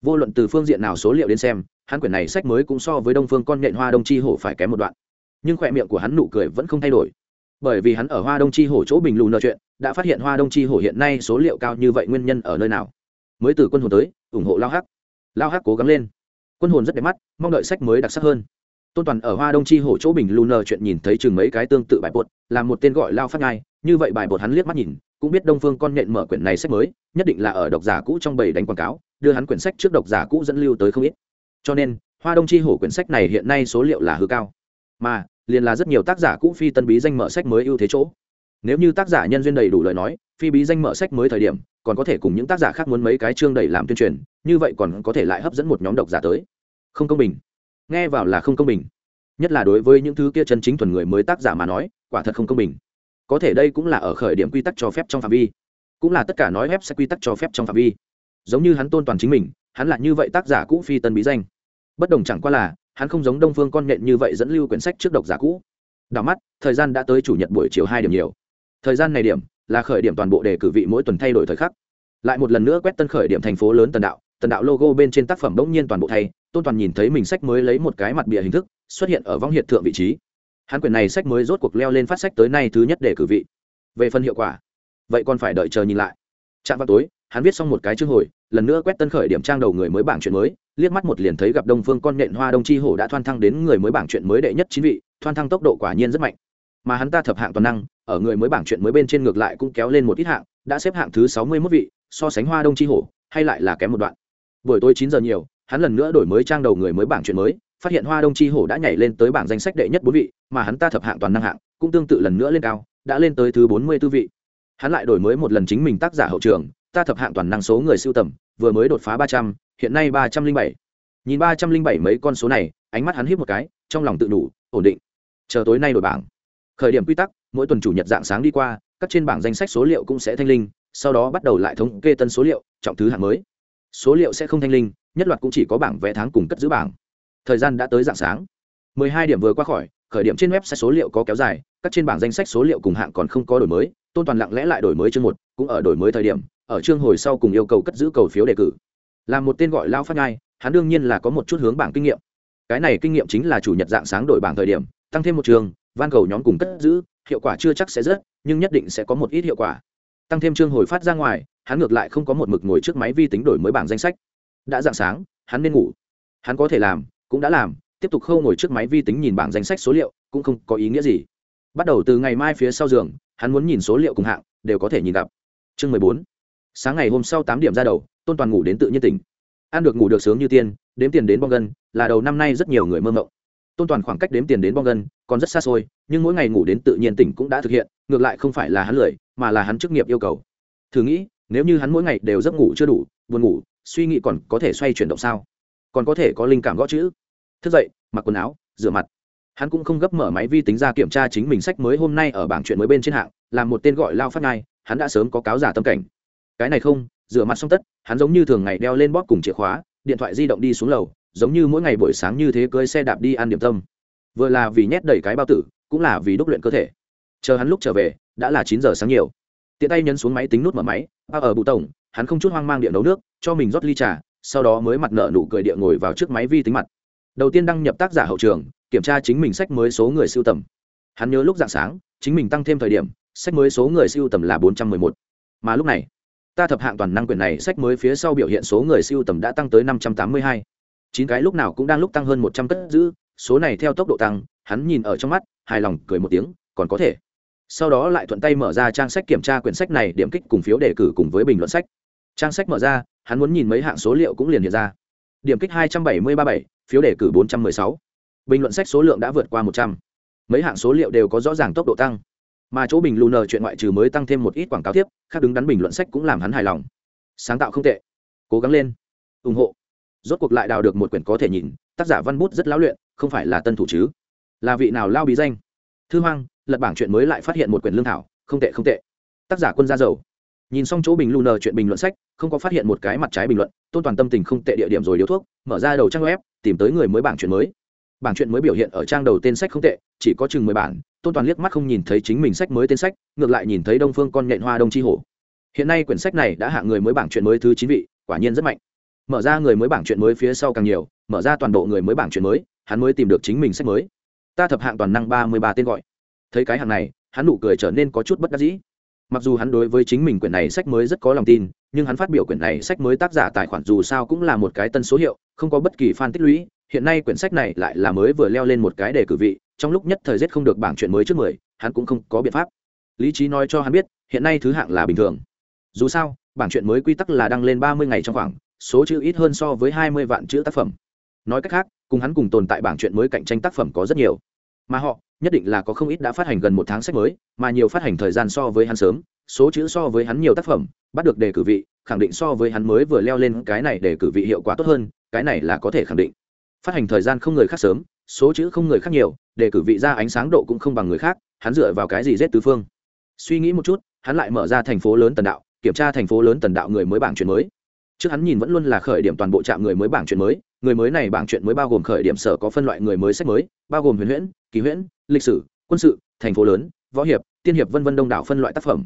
Vô luận từ phương diện nào số liệu đến xem, hắn quyển này sách mới cũng so với đông phương con nhện hoa đông chi hổ phải kém một đoạn. Nhưng khoe miệng của hắn nụ cười vẫn không thay đổi. Bởi vì hắn ở hoa đông chi hổ chỗ bình lù nợ chuyện, đã phát hiện hoa đông chi hổ hiện nay số liệu cao như vậy nguyên nhân ở nơi nào. Mới từ quân hồn tới, ủng hộ lao hắc lao hắc cố gắng lên. Quân hồn rất đẹp mắt, mong đợi sách mới đặc sắc hơn. Tôn toàn ở hoa đông chi hổ chỗ bình lù nờ chuyện nhìn thấy chừng mấy cái tương tự bài bột, là một tên gọi lao phát ngai như vậy bài bột hắn liếc mắt nhìn, cũng biết đông phương con nhện mở quyển này sách mới, nhất định là ở độc giả cũ trong bầy đánh quảng cáo, đưa hắn quyển sách trước độc giả cũ dẫn lưu tới không ít. Cho nên, hoa đông chi hổ quyển sách này hiện nay số liệu là hư cao. Mà, liền là rất nhiều tác giả cũ phi tân bí danh mở sách mới ưu thế chỗ nếu như tác giả nhân duyên đầy đủ lời nói, phi bí danh mở sách mới thời điểm, còn có thể cùng những tác giả khác muốn mấy cái chương đầy làm tuyên truyền, như vậy còn có thể lại hấp dẫn một nhóm độc giả tới. Không công bình. Nghe vào là không công bình. Nhất là đối với những thứ kia chân chính thuần người mới tác giả mà nói, quả thật không công bình. Có thể đây cũng là ở khởi điểm quy tắc cho phép trong phạm vi. Cũng là tất cả nói phép sẽ quy tắc cho phép trong phạm vi. Giống như hắn tôn toàn chính mình, hắn là như vậy tác giả cũ phi tân bí danh. Bất đồng chẳng qua là, hắn không giống đông phương con nện như vậy dẫn lưu quyển sách trước độc giả cũ. Đảo mắt, thời gian đã tới chủ nhật buổi chiều hai điểm nhiều thời gian này điểm là khởi điểm toàn bộ đề cử vị mỗi tuần thay đổi thời khắc. Lại một lần nữa quét tân khởi điểm thành phố lớn tần đạo. Tần đạo logo bên trên tác phẩm bỗng nhiên toàn bộ thay, tôn toàn nhìn thấy mình sách mới lấy một cái mặt bìa hình thức, xuất hiện ở võng hiện thượng vị trí. Hắn quyển này sách mới rốt cuộc leo lên phát sách tới nay thứ nhất để cử vị. Về phần hiệu quả, vậy còn phải đợi chờ nhìn lại. Chạm vào tối, hắn viết xong một cái chương hồi, lần nữa quét tân khởi điểm trang đầu người mới bảng chuyện mới, liếc mắt một liền thấy gặp đông phương con nện hoa đông chi hổ đã thoan thăng đến người mới bảng chuyện mới đệ nhất chín vị, thoan thăng tốc độ quả nhiên rất mạnh mà hắn ta thập hạng toàn năng, ở người mới bảng chuyện mới bên trên ngược lại cũng kéo lên một ít hạng, đã xếp hạng thứ sáu mươi 61 vị, so sánh hoa đông chi hổ, hay lại là kém một đoạn. Buổi tối chín giờ nhiều, hắn lần nữa đổi mới trang đầu người mới bảng chuyện mới, phát hiện hoa đông chi hổ đã nhảy lên tới bảng danh sách đệ nhất bốn vị, mà hắn ta thập hạng toàn năng hạng cũng tương tự lần nữa lên cao, đã lên tới thứ bốn mươi tư vị. Hắn lại đổi mới một lần chính mình tác giả hậu trường, ta thập hạng toàn năng số người sưu tầm, vừa mới đột phá ba trăm, hiện nay ba trăm linh bảy. Nhìn ba trăm linh bảy mấy con số này, ánh mắt hắn híp một cái, trong lòng tự đủ, ổn định. Chờ tối nay đổi bảng khởi điểm quy tắc, mỗi tuần chủ nhật dạng sáng đi qua, các trên bảng danh sách số liệu cũng sẽ thanh linh, sau đó bắt đầu lại thống kê tân số liệu, trọng thứ hạng mới. Số liệu sẽ không thanh linh, nhất loạt cũng chỉ có bảng vẽ tháng cùng cất giữ bảng. Thời gian đã tới dạng sáng. 12 điểm vừa qua khỏi, khởi điểm trên web sẽ số liệu có kéo dài, các trên bảng danh sách số liệu cùng hạng còn không có đổi mới, tôn toàn lặng lẽ lại đổi mới chương một, cũng ở đổi mới thời điểm, ở chương hồi sau cùng yêu cầu cất giữ cầu phiếu đề cử. Là một tên gọi lao phát ngai hắn đương nhiên là có một chút hướng bảng kinh nghiệm. Cái này kinh nghiệm chính là chủ nhật dạng sáng đổi bảng thời điểm, tăng thêm một trường van cầu nhóm cùng cất giữ, hiệu quả chưa chắc sẽ rất nhưng nhất định sẽ có một ít hiệu quả. Tăng thêm chương hồi phát ra ngoài, hắn ngược lại không có một mực ngồi trước máy vi tính đổi mới bảng danh sách. Đã dạng sáng, hắn nên ngủ. Hắn có thể làm, cũng đã làm, tiếp tục khâu ngồi trước máy vi tính nhìn bảng danh sách số liệu, cũng không có ý nghĩa gì. Bắt đầu từ ngày mai phía sau giường, hắn muốn nhìn số liệu cùng hạng, đều có thể nhìn gặp. Chương mười bốn. Sáng ngày hôm sau tám điểm ra đầu, tôn toàn ngủ đến tự nhiên tỉnh. Ăn được ngủ được sướng như tiên, đếm tiền đến bong gân, là đầu năm nay rất nhiều người mơ mộng tôn toàn khoảng cách đếm tiền đến bong gân còn rất xa xôi, nhưng mỗi ngày ngủ đến tự nhiên tỉnh cũng đã thực hiện, ngược lại không phải là hắn lười, mà là hắn chức nghiệp yêu cầu. Thử nghĩ, nếu như hắn mỗi ngày đều giấc ngủ chưa đủ, buồn ngủ, suy nghĩ còn có thể xoay chuyển động sao? Còn có thể có linh cảm gõ chữ. Thức dậy, mặc quần áo, rửa mặt. Hắn cũng không gấp mở máy vi tính ra kiểm tra chính mình sách mới hôm nay ở bảng chuyện mới bên trên hạng là một tên gọi lao phát ngai hắn đã sớm có cáo giả tâm cảnh. Cái này không, rửa mặt xong tất, hắn giống như thường ngày đeo lên bóp cùng chìa khóa, điện thoại di động đi xuống lầu giống như mỗi ngày buổi sáng như thế cưới xe đạp đi ăn điểm tâm. Vừa là vì nhét đầy cái bao tử, cũng là vì đúc luyện cơ thể. Chờ hắn lúc trở về, đã là chín giờ sáng nhiều. Tiện tay nhấn xuống máy tính nút mở máy bao ở bụ tổng, hắn không chút hoang mang điện nấu nước, cho mình rót ly trà. Sau đó mới mặt nợ nụ cười địa ngồi vào trước máy vi tính mặt. Đầu tiên đăng nhập tác giả hậu trường, kiểm tra chính mình sách mới số người siêu tầm. Hắn nhớ lúc dạng sáng, chính mình tăng thêm thời điểm, sách mới số người siêu tầm là bốn trăm mười một. Mà lúc này, ta thập hạng toàn năng quyền này sách mới phía sau biểu hiện số người siêu tầm đã tăng tới năm trăm tám mươi hai chín cái lúc nào cũng đang lúc tăng hơn một trăm cất giữ, số này theo tốc độ tăng, hắn nhìn ở trong mắt, hài lòng cười một tiếng, còn có thể. Sau đó lại thuận tay mở ra trang sách kiểm tra quyển sách này, điểm kích cùng phiếu đề cử cùng với bình luận sách. Trang sách mở ra, hắn muốn nhìn mấy hạng số liệu cũng liền hiện ra. Điểm kích hai trăm bảy mươi ba bảy, phiếu đề cử bốn trăm m ư ơ i sáu. Bình luận sách số lượng đã vượt qua một trăm. Mấy hạng số liệu đều có rõ ràng tốc độ tăng. Mà chỗ bình lù nờ chuyện ngoại trừ mới tăng thêm một ít quảng cáo tiếp, khác đứng đắn bình luận sách cũng làm hắn hài lòng. Sáng tạo không tệ. Cố gắng lên. ủng hộ rốt cuộc lại đào được một quyển có thể nhìn, tác giả văn bút rất lão luyện, không phải là tân thủ chứ? Là vị nào lao bí danh? Thư hoang, lật bảng chuyện mới lại phát hiện một quyển lương thảo, không tệ không tệ. Tác giả quân gia giàu. nhìn xong chỗ bình lu nờ chuyện bình luận sách, không có phát hiện một cái mặt trái bình luận, tôn toàn tâm tình không tệ địa điểm rồi điếu thuốc, mở ra đầu trang web, tìm tới người mới bảng chuyện mới. Bảng chuyện mới biểu hiện ở trang đầu tên sách không tệ, chỉ có chừng mười bản, tôn toàn liếc mắt không nhìn thấy chính mình sách mới tên sách, ngược lại nhìn thấy đông phương con nhện hoa đông chi hổ. Hiện nay quyển sách này đã hạ người mới bảng chuyện mới thứ chín vị, quả nhiên rất mạnh mở ra người mới bảng chuyện mới phía sau càng nhiều, mở ra toàn bộ người mới bảng chuyện mới, hắn mới tìm được chính mình sách mới. Ta thập hạng toàn năng ba mươi ba tên gọi. Thấy cái hạng này, hắn nụ cười trở nên có chút bất đắc dĩ. Mặc dù hắn đối với chính mình quyển này sách mới rất có lòng tin, nhưng hắn phát biểu quyển này sách mới tác giả tài khoản dù sao cũng là một cái tân số hiệu, không có bất kỳ fan tích lũy. Hiện nay quyển sách này lại là mới vừa leo lên một cái đề cử vị, trong lúc nhất thời giết không được bảng chuyện mới trước mười, hắn cũng không có biện pháp. Lý trí nói cho hắn biết, hiện nay thứ hạng là bình thường. Dù sao, bảng chuyện mới quy tắc là đăng lên ba mươi ngày trong khoảng số chữ ít hơn so với hai mươi vạn chữ tác phẩm. Nói cách khác, cùng hắn cùng tồn tại bảng chuyện mới cạnh tranh tác phẩm có rất nhiều. Mà họ, nhất định là có không ít đã phát hành gần một tháng sách mới, mà nhiều phát hành thời gian so với hắn sớm, số chữ so với hắn nhiều tác phẩm, bắt được đề cử vị, khẳng định so với hắn mới vừa leo lên cái này đề cử vị hiệu quả tốt hơn, cái này là có thể khẳng định. Phát hành thời gian không người khác sớm, số chữ không người khác nhiều, đề cử vị ra ánh sáng độ cũng không bằng người khác, hắn dựa vào cái gì rét tứ phương? Suy nghĩ một chút, hắn lại mở ra thành phố lớn tần đạo, kiểm tra thành phố lớn tần đạo người mới bảng chuyện mới trước hắn nhìn vẫn luôn là khởi điểm toàn bộ trạm người mới bảng chuyện mới, người mới này bảng chuyện mới bao gồm khởi điểm sở có phân loại người mới sách mới, bao gồm huyền huyễn, kỳ huyễn, lịch sử, quân sự, thành phố lớn, võ hiệp, tiên hiệp vân vân đông đảo phân loại tác phẩm.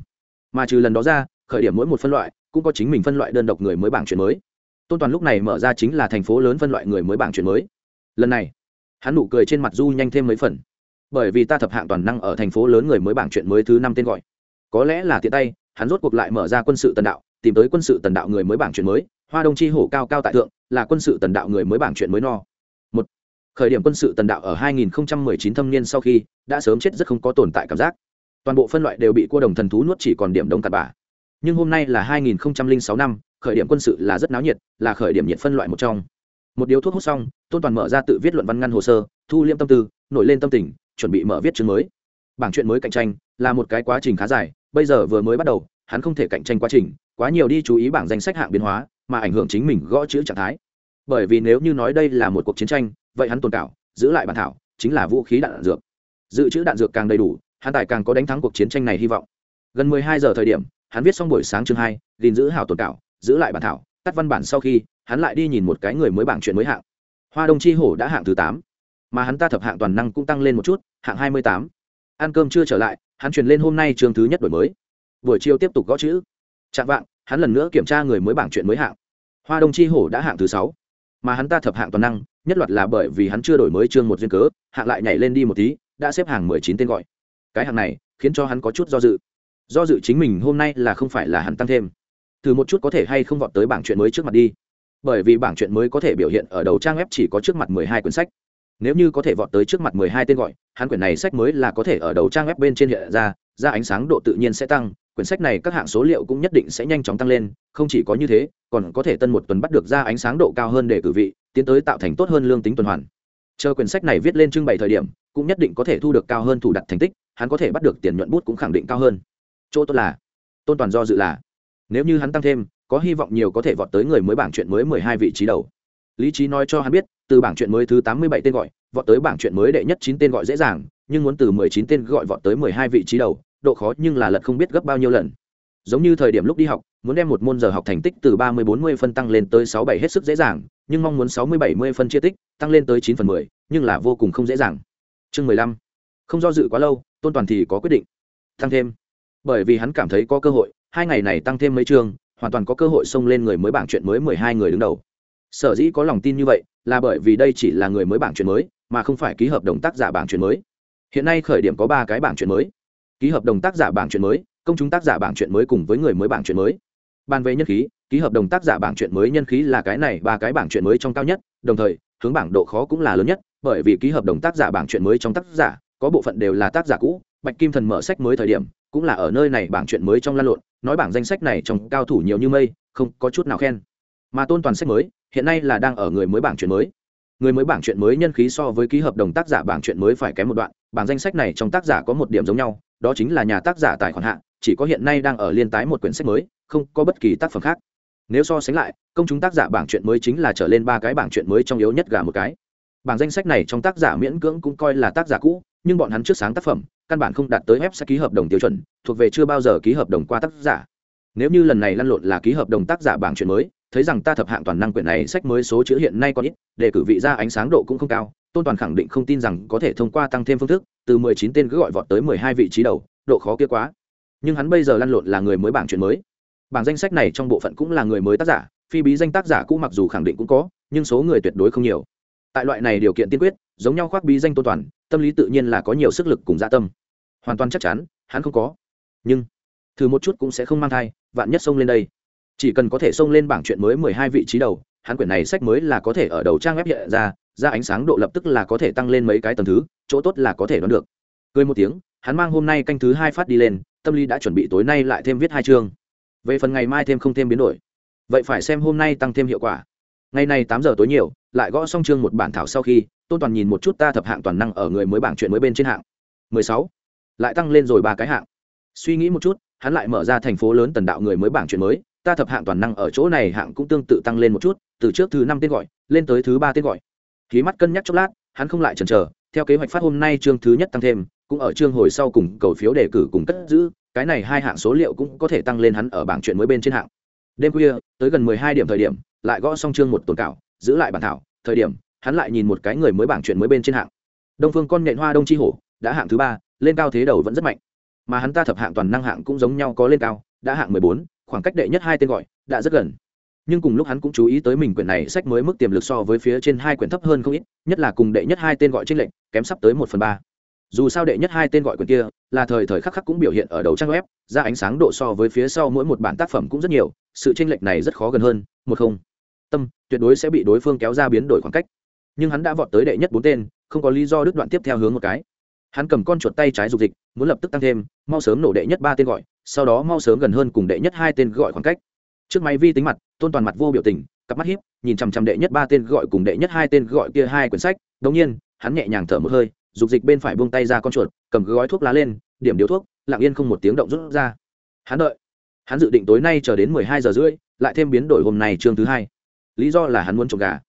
Mà trừ lần đó ra, khởi điểm mỗi một phân loại cũng có chính mình phân loại đơn độc người mới bảng chuyện mới. Tôn toàn lúc này mở ra chính là thành phố lớn phân loại người mới bảng chuyện mới. Lần này, hắn nụ cười trên mặt du nhanh thêm mấy phần. Bởi vì ta thập hạng toàn năng ở thành phố lớn người mới bảng chuyện mới thứ năm tên gọi. Có lẽ là tiện tay, hắn rốt cuộc lại mở ra quân sự tần đạo tìm tới quân sự tần đạo người mới bảng chuyện mới, hoa đông chi hổ cao cao tại thượng, là quân sự tần đạo người mới bảng chuyện mới no. Một, khởi điểm quân sự tần đạo ở 2019 thâm niên sau khi, đã sớm chết rất không có tồn tại cảm giác. Toàn bộ phân loại đều bị cua đồng thần thú nuốt chỉ còn điểm đông cặn bả nhưng hôm nay là 2006 năm, khởi điểm quân sự là rất náo nhiệt, là khởi điểm nhiệt phân loại một trong. Một điếu thuốc hút xong, tôn toàn mở ra tự viết luận văn ngăn hồ sơ, thu liêm tâm tư, nổi lên tâm tình, chuẩn bị mở viết chương mới. Bảng chuyện mới cạnh tranh là một cái quá trình khá dài, bây giờ vừa mới bắt đầu, hắn không thể cạnh tranh quá trình quá nhiều đi chú ý bảng danh sách hạng biến hóa mà ảnh hưởng chính mình gõ chữ trạng thái. Bởi vì nếu như nói đây là một cuộc chiến tranh vậy hắn tồn cảo giữ lại bản thảo chính là vũ khí đạn, đạn dược. Dự trữ đạn dược càng đầy đủ hắn tài càng có đánh thắng cuộc chiến tranh này hy vọng. Gần mười hai giờ thời điểm hắn viết xong buổi sáng chương hai gìn giữ hảo tồn cảo giữ lại bản thảo tắt văn bản sau khi hắn lại đi nhìn một cái người mới bảng chuyện mới hạng. Hoa đông chi hổ đã hạng thứ tám mà hắn ta thập hạng toàn năng cũng tăng lên một chút hạng hai mươi tám. Ăn cơm chưa trở lại hắn truyền lên hôm nay chương thứ nhất đổi mới. Buổi chiều tiếp tục gõ chữ chạm vạng, hắn lần nữa kiểm tra người mới bảng chuyện mới hạng. Hoa đông chi hổ đã hạng thứ sáu. Mà hắn ta thập hạng toàn năng, nhất loạt là bởi vì hắn chưa đổi mới chương một duyên cớ, hạng lại nhảy lên đi một tí, đã xếp hàng mười chín tên gọi. Cái hạng này, khiến cho hắn có chút do dự. Do dự chính mình hôm nay là không phải là hắn tăng thêm. Thử một chút có thể hay không vọt tới bảng chuyện mới trước mặt đi. Bởi vì bảng chuyện mới có thể biểu hiện ở đầu trang web chỉ có trước mặt mười hai quyển sách. Nếu như có thể vọt tới trước mặt mười hai tên gọi, hắn quyển này sách mới là có thể ở đầu trang web bên trên hiện ra ra ánh sáng độ tự nhiên sẽ tăng quyển sách này các hạng số liệu cũng nhất định sẽ nhanh chóng tăng lên, không chỉ có như thế, còn có thể tân một tuần bắt được ra ánh sáng độ cao hơn để cử vị, tiến tới tạo thành tốt hơn lương tính tuần hoàn. Chờ quyển sách này viết lên trưng bày thời điểm, cũng nhất định có thể thu được cao hơn thủ đặt thành tích, hắn có thể bắt được tiền nhuận bút cũng khẳng định cao hơn. Chỗ tốt là, tôn toàn do dự là, nếu như hắn tăng thêm, có hy vọng nhiều có thể vọt tới người mới bảng chuyện mới mười hai vị trí đầu. Lý trí nói cho hắn biết, từ bảng chuyện mới thứ tám mươi bảy tên gọi, vọt tới bảng chuyện mới đệ nhất chín tên gọi dễ dàng, nhưng muốn từ mười chín tên gọi vọt tới mười hai vị trí đầu độ khó nhưng là lật không biết gấp bao nhiêu lần. Giống như thời điểm lúc đi học, muốn đem một môn giờ học thành tích từ ba mươi bốn mươi phân tăng lên tới sáu bảy hết sức dễ dàng, nhưng mong muốn sáu mươi bảy mươi phân chia tích, tăng lên tới chín phần mười, nhưng là vô cùng không dễ dàng. Chương mười lăm. Không do dự quá lâu, tôn toàn thì có quyết định. Tăng thêm. Bởi vì hắn cảm thấy có cơ hội, hai ngày này tăng thêm mấy chương hoàn toàn có cơ hội xông lên người mới bảng chuyện mới mười hai người đứng đầu. Sở dĩ có lòng tin như vậy, là bởi vì đây chỉ là người mới bảng chuyện mới, mà không phải ký hợp đồng tác giả bảng chuyện mới. Hiện nay khởi điểm có ba cái bảng chuyện mới ký hợp đồng tác giả bảng chuyện mới công chúng tác giả bảng chuyện mới cùng với người mới bảng chuyện mới bàn về nhân khí ký hợp đồng tác giả bảng chuyện mới nhân khí là cái này ba cái bảng chuyện mới trong cao nhất đồng thời hướng bảng độ khó cũng là lớn nhất bởi vì ký hợp đồng tác giả bảng chuyện mới trong tác giả có bộ phận đều là tác giả cũ bạch kim thần mở sách mới thời điểm cũng là ở nơi này bảng chuyện mới trong lan lộn nói bảng danh sách này trong cao thủ nhiều như mây không có chút nào khen mà tôn toàn sách mới hiện nay là đang ở người mới bảng chuyện mới người mới bảng chuyện mới nhân khí so với ký hợp đồng tác giả bảng chuyện mới phải kém một đoạn bảng danh sách này trong tác giả có một điểm giống nhau đó chính là nhà tác giả tài khoản hạ, chỉ có hiện nay đang ở liên tái một quyển sách mới, không có bất kỳ tác phẩm khác. Nếu so sánh lại, công chúng tác giả bảng chuyện mới chính là trở lên ba cái bảng chuyện mới trong yếu nhất gà một cái. Bảng danh sách này trong tác giả miễn cưỡng cũng coi là tác giả cũ, nhưng bọn hắn trước sáng tác phẩm, căn bản không đạt tới web sẽ ký hợp đồng tiêu chuẩn, thuộc về chưa bao giờ ký hợp đồng qua tác giả. Nếu như lần này lăn lộn là ký hợp đồng tác giả bảng chuyện mới, thấy rằng ta thập hạng toàn năng quyển này sách mới số chữ hiện nay còn ít, để cử vị ra ánh sáng độ cũng không cao tôn toàn khẳng định không tin rằng có thể thông qua tăng thêm phương thức, từ mười chín tên cứ gọi vọt tới mười hai vị trí đầu, độ khó kia quá. Nhưng hắn bây giờ lăn lộn là người mới bảng chuyện mới. Bảng danh sách này trong bộ phận cũng là người mới tác giả, phi bí danh tác giả cũ mặc dù khẳng định cũng có, nhưng số người tuyệt đối không nhiều. Tại loại này điều kiện tiên quyết, giống nhau khoác bí danh tôn toàn, tâm lý tự nhiên là có nhiều sức lực cùng dạ tâm. Hoàn toàn chắc chắn, hắn không có. Nhưng, thử một chút cũng sẽ không mang thai, vạn nhất xông lên đây. Chỉ cần có thể xông lên bảng chuyện mới mười hai vị trí đầu, hắn quyển này sách mới là có thể ở đầu trang web hiện ra ra ánh sáng độ lập tức là có thể tăng lên mấy cái tầng thứ, chỗ tốt là có thể đoán được. Cười một tiếng, hắn mang hôm nay canh thứ hai phát đi lên, tâm lý đã chuẩn bị tối nay lại thêm viết hai chương. Về phần ngày mai thêm không thêm biến đổi. Vậy phải xem hôm nay tăng thêm hiệu quả. Ngày này tám giờ tối nhiều, lại gõ xong chương một bản thảo sau khi, tôn toàn nhìn một chút ta thập hạng toàn năng ở người mới bảng chuyện mới bên trên hạng. Mười sáu. Lại tăng lên rồi ba cái hạng. Suy nghĩ một chút, hắn lại mở ra thành phố lớn tần đạo người mới bảng chuyện mới, ta thập hạng toàn năng ở chỗ này hạng cũng tương tự tăng lên một chút, từ trước thứ năm tên gọi, lên tới thứ ba tên gọi khí mắt cân nhắc chốc lát, hắn không lại chần chờ, theo kế hoạch phát hôm nay chương thứ nhất tăng thêm, cũng ở chương hồi sau cùng cầu phiếu đề cử cùng cất giữ, cái này hai hạng số liệu cũng có thể tăng lên hắn ở bảng chuyện mới bên trên hạng. Đêm khuya, tới gần mười hai điểm thời điểm, lại gõ xong chương một tồn cảo, giữ lại bản thảo, thời điểm, hắn lại nhìn một cái người mới bảng chuyện mới bên trên hạng. Đông phương con nhện hoa đông chi hổ, đã hạng thứ ba, lên cao thế đầu vẫn rất mạnh. Mà hắn ta thập hạng toàn năng hạng cũng giống nhau có lên cao, đã hạng mười bốn, khoảng cách đệ nhất hai tên gọi, đã rất gần nhưng cùng lúc hắn cũng chú ý tới mình quyển này sách mới mức tiềm lực so với phía trên hai quyển thấp hơn không ít, nhất là cùng đệ nhất hai tên gọi tranh lệnh kém sắp tới một phần ba. Dù sao đệ nhất hai tên gọi quyển kia, là thời thời khắc khắc cũng biểu hiện ở đầu trang web, ra ánh sáng độ so với phía sau mỗi một bản tác phẩm cũng rất nhiều, sự tranh lệch này rất khó gần hơn, một không. Tâm, tuyệt đối sẽ bị đối phương kéo ra biến đổi khoảng cách. Nhưng hắn đã vọt tới đệ nhất bốn tên, không có lý do đứt đoạn tiếp theo hướng một cái. Hắn cầm con chuột tay trái dục dịch, muốn lập tức tăng thêm, mau sớm nổ đệ nhất ba tên gọi, sau đó mau sớm gần hơn cùng đệ nhất hai tên gọi khoảng cách trước máy vi tính mặt, tôn toàn mặt vô biểu tình, cặp mắt hiếp nhìn chằm chằm đệ nhất ba tên gọi cùng đệ nhất hai tên gọi kia hai quyển sách. Đống nhiên, hắn nhẹ nhàng thở một hơi, dục dịch bên phải buông tay ra con chuột, cầm gói thuốc lá lên, điểm điếu thuốc, lặng yên không một tiếng động rút ra. Hắn đợi. Hắn dự định tối nay chờ đến mười hai giờ rưỡi, lại thêm biến đổi hôm nay chương thứ hai. Lý do là hắn muốn trộm gà.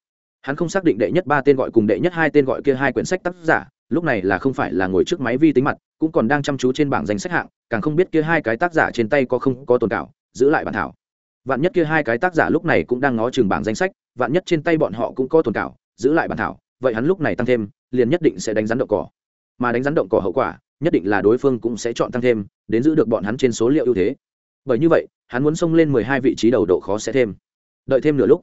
Hắn không xác định đệ nhất ba tên gọi cùng đệ nhất hai tên gọi kia hai quyển sách tác giả, lúc này là không phải là ngồi trước máy vi tính mặt, cũng còn đang chăm chú trên bảng danh sách hạng, càng không biết kia hai cái tác giả trên tay có không có tồn cảo giữ lại bản thảo vạn nhất kia hai cái tác giả lúc này cũng đang ngó chừng bảng danh sách, vạn nhất trên tay bọn họ cũng có tồn cảo, giữ lại bản thảo, vậy hắn lúc này tăng thêm, liền nhất định sẽ đánh rắn động cỏ. Mà đánh rắn động cỏ hậu quả, nhất định là đối phương cũng sẽ chọn tăng thêm, đến giữ được bọn hắn trên số liệu ưu thế. Bởi như vậy, hắn muốn xông lên mười hai vị trí đầu độ khó sẽ thêm. Đợi thêm nửa lúc,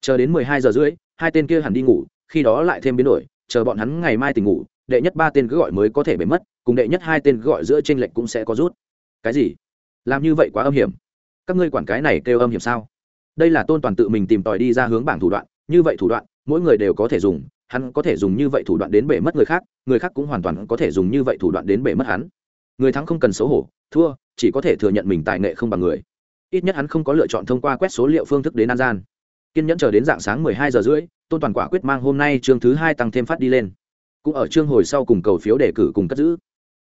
chờ đến mười hai giờ rưỡi, hai tên kia hẳn đi ngủ, khi đó lại thêm biến đổi, chờ bọn hắn ngày mai tỉnh ngủ, đệ nhất ba tên cứ gọi mới có thể bể mất, cùng đệ nhất hai tên cứ gọi giữa tranh lệch cũng sẽ có rút. Cái gì? Làm như vậy quá âm hiểm các ngươi quản cái này kêu âm hiểm sao? Đây là tôn toàn tự mình tìm tòi đi ra hướng bảng thủ đoạn, như vậy thủ đoạn, mỗi người đều có thể dùng, hắn có thể dùng như vậy thủ đoạn đến bể mất người khác người khác cũng hoàn toàn có thể dùng như vậy thủ đoạn đến bể mất hắn. Người thắng không cần xấu hổ, thua, chỉ có thể thừa nhận mình tài nghệ không bằng người. Ít nhất hắn không có lựa chọn thông qua quét số liệu phương thức đến an gian. Kiên nhẫn chờ đến dạng sáng mười hai giờ rưỡi, tôn toàn quả quyết mang hôm nay chương thứ hai tăng thêm phát đi lên. Cũng ở chương hồi sau cùng cầu phiếu đề cử cùng cất giữ.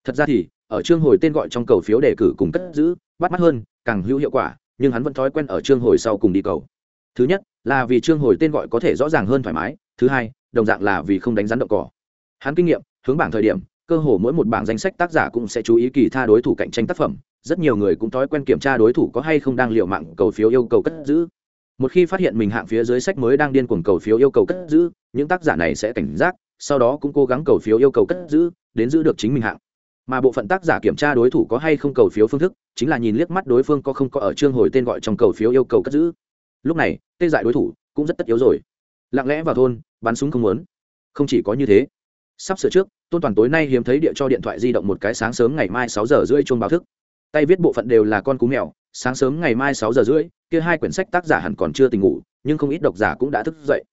Thật ra thì, ở chương hồi tên gọi trong cầu phiếu đề cử cùng cất giữ, bắt mắt hơn càng hữu hiệu quả, nhưng hắn vẫn thói quen ở chương hồi sau cùng đi cầu. Thứ nhất, là vì chương hồi tên gọi có thể rõ ràng hơn thoải mái. Thứ hai, đồng dạng là vì không đánh rắn động cỏ. Hắn kinh nghiệm, hướng bảng thời điểm, cơ hồ mỗi một bảng danh sách tác giả cũng sẽ chú ý kỳ tha đối thủ cạnh tranh tác phẩm. Rất nhiều người cũng thói quen kiểm tra đối thủ có hay không đang liệu mạng cầu phiếu yêu cầu cất giữ. Một khi phát hiện mình hạng phía dưới sách mới đang điên cuồng cầu phiếu yêu cầu cất giữ, những tác giả này sẽ cảnh giác, sau đó cũng cố gắng cầu phiếu yêu cầu cất giữ, đến giữ được chính mình hạng mà bộ phận tác giả kiểm tra đối thủ có hay không cầu phiếu phương thức, chính là nhìn liếc mắt đối phương có không có ở chương hồi tên gọi trong cầu phiếu yêu cầu cất giữ. Lúc này, tê dại đối thủ cũng rất tất yếu rồi. Lặng lẽ vào thôn, bắn súng không muốn. Không chỉ có như thế, sắp sửa trước, tôn toàn tối nay hiếm thấy địa cho điện thoại di động một cái sáng sớm ngày mai sáu giờ rưỡi chuông báo thức. Tay viết bộ phận đều là con cú mèo, sáng sớm ngày mai sáu giờ rưỡi, kia hai quyển sách tác giả hẳn còn chưa tỉnh ngủ, nhưng không ít độc giả cũng đã thức dậy.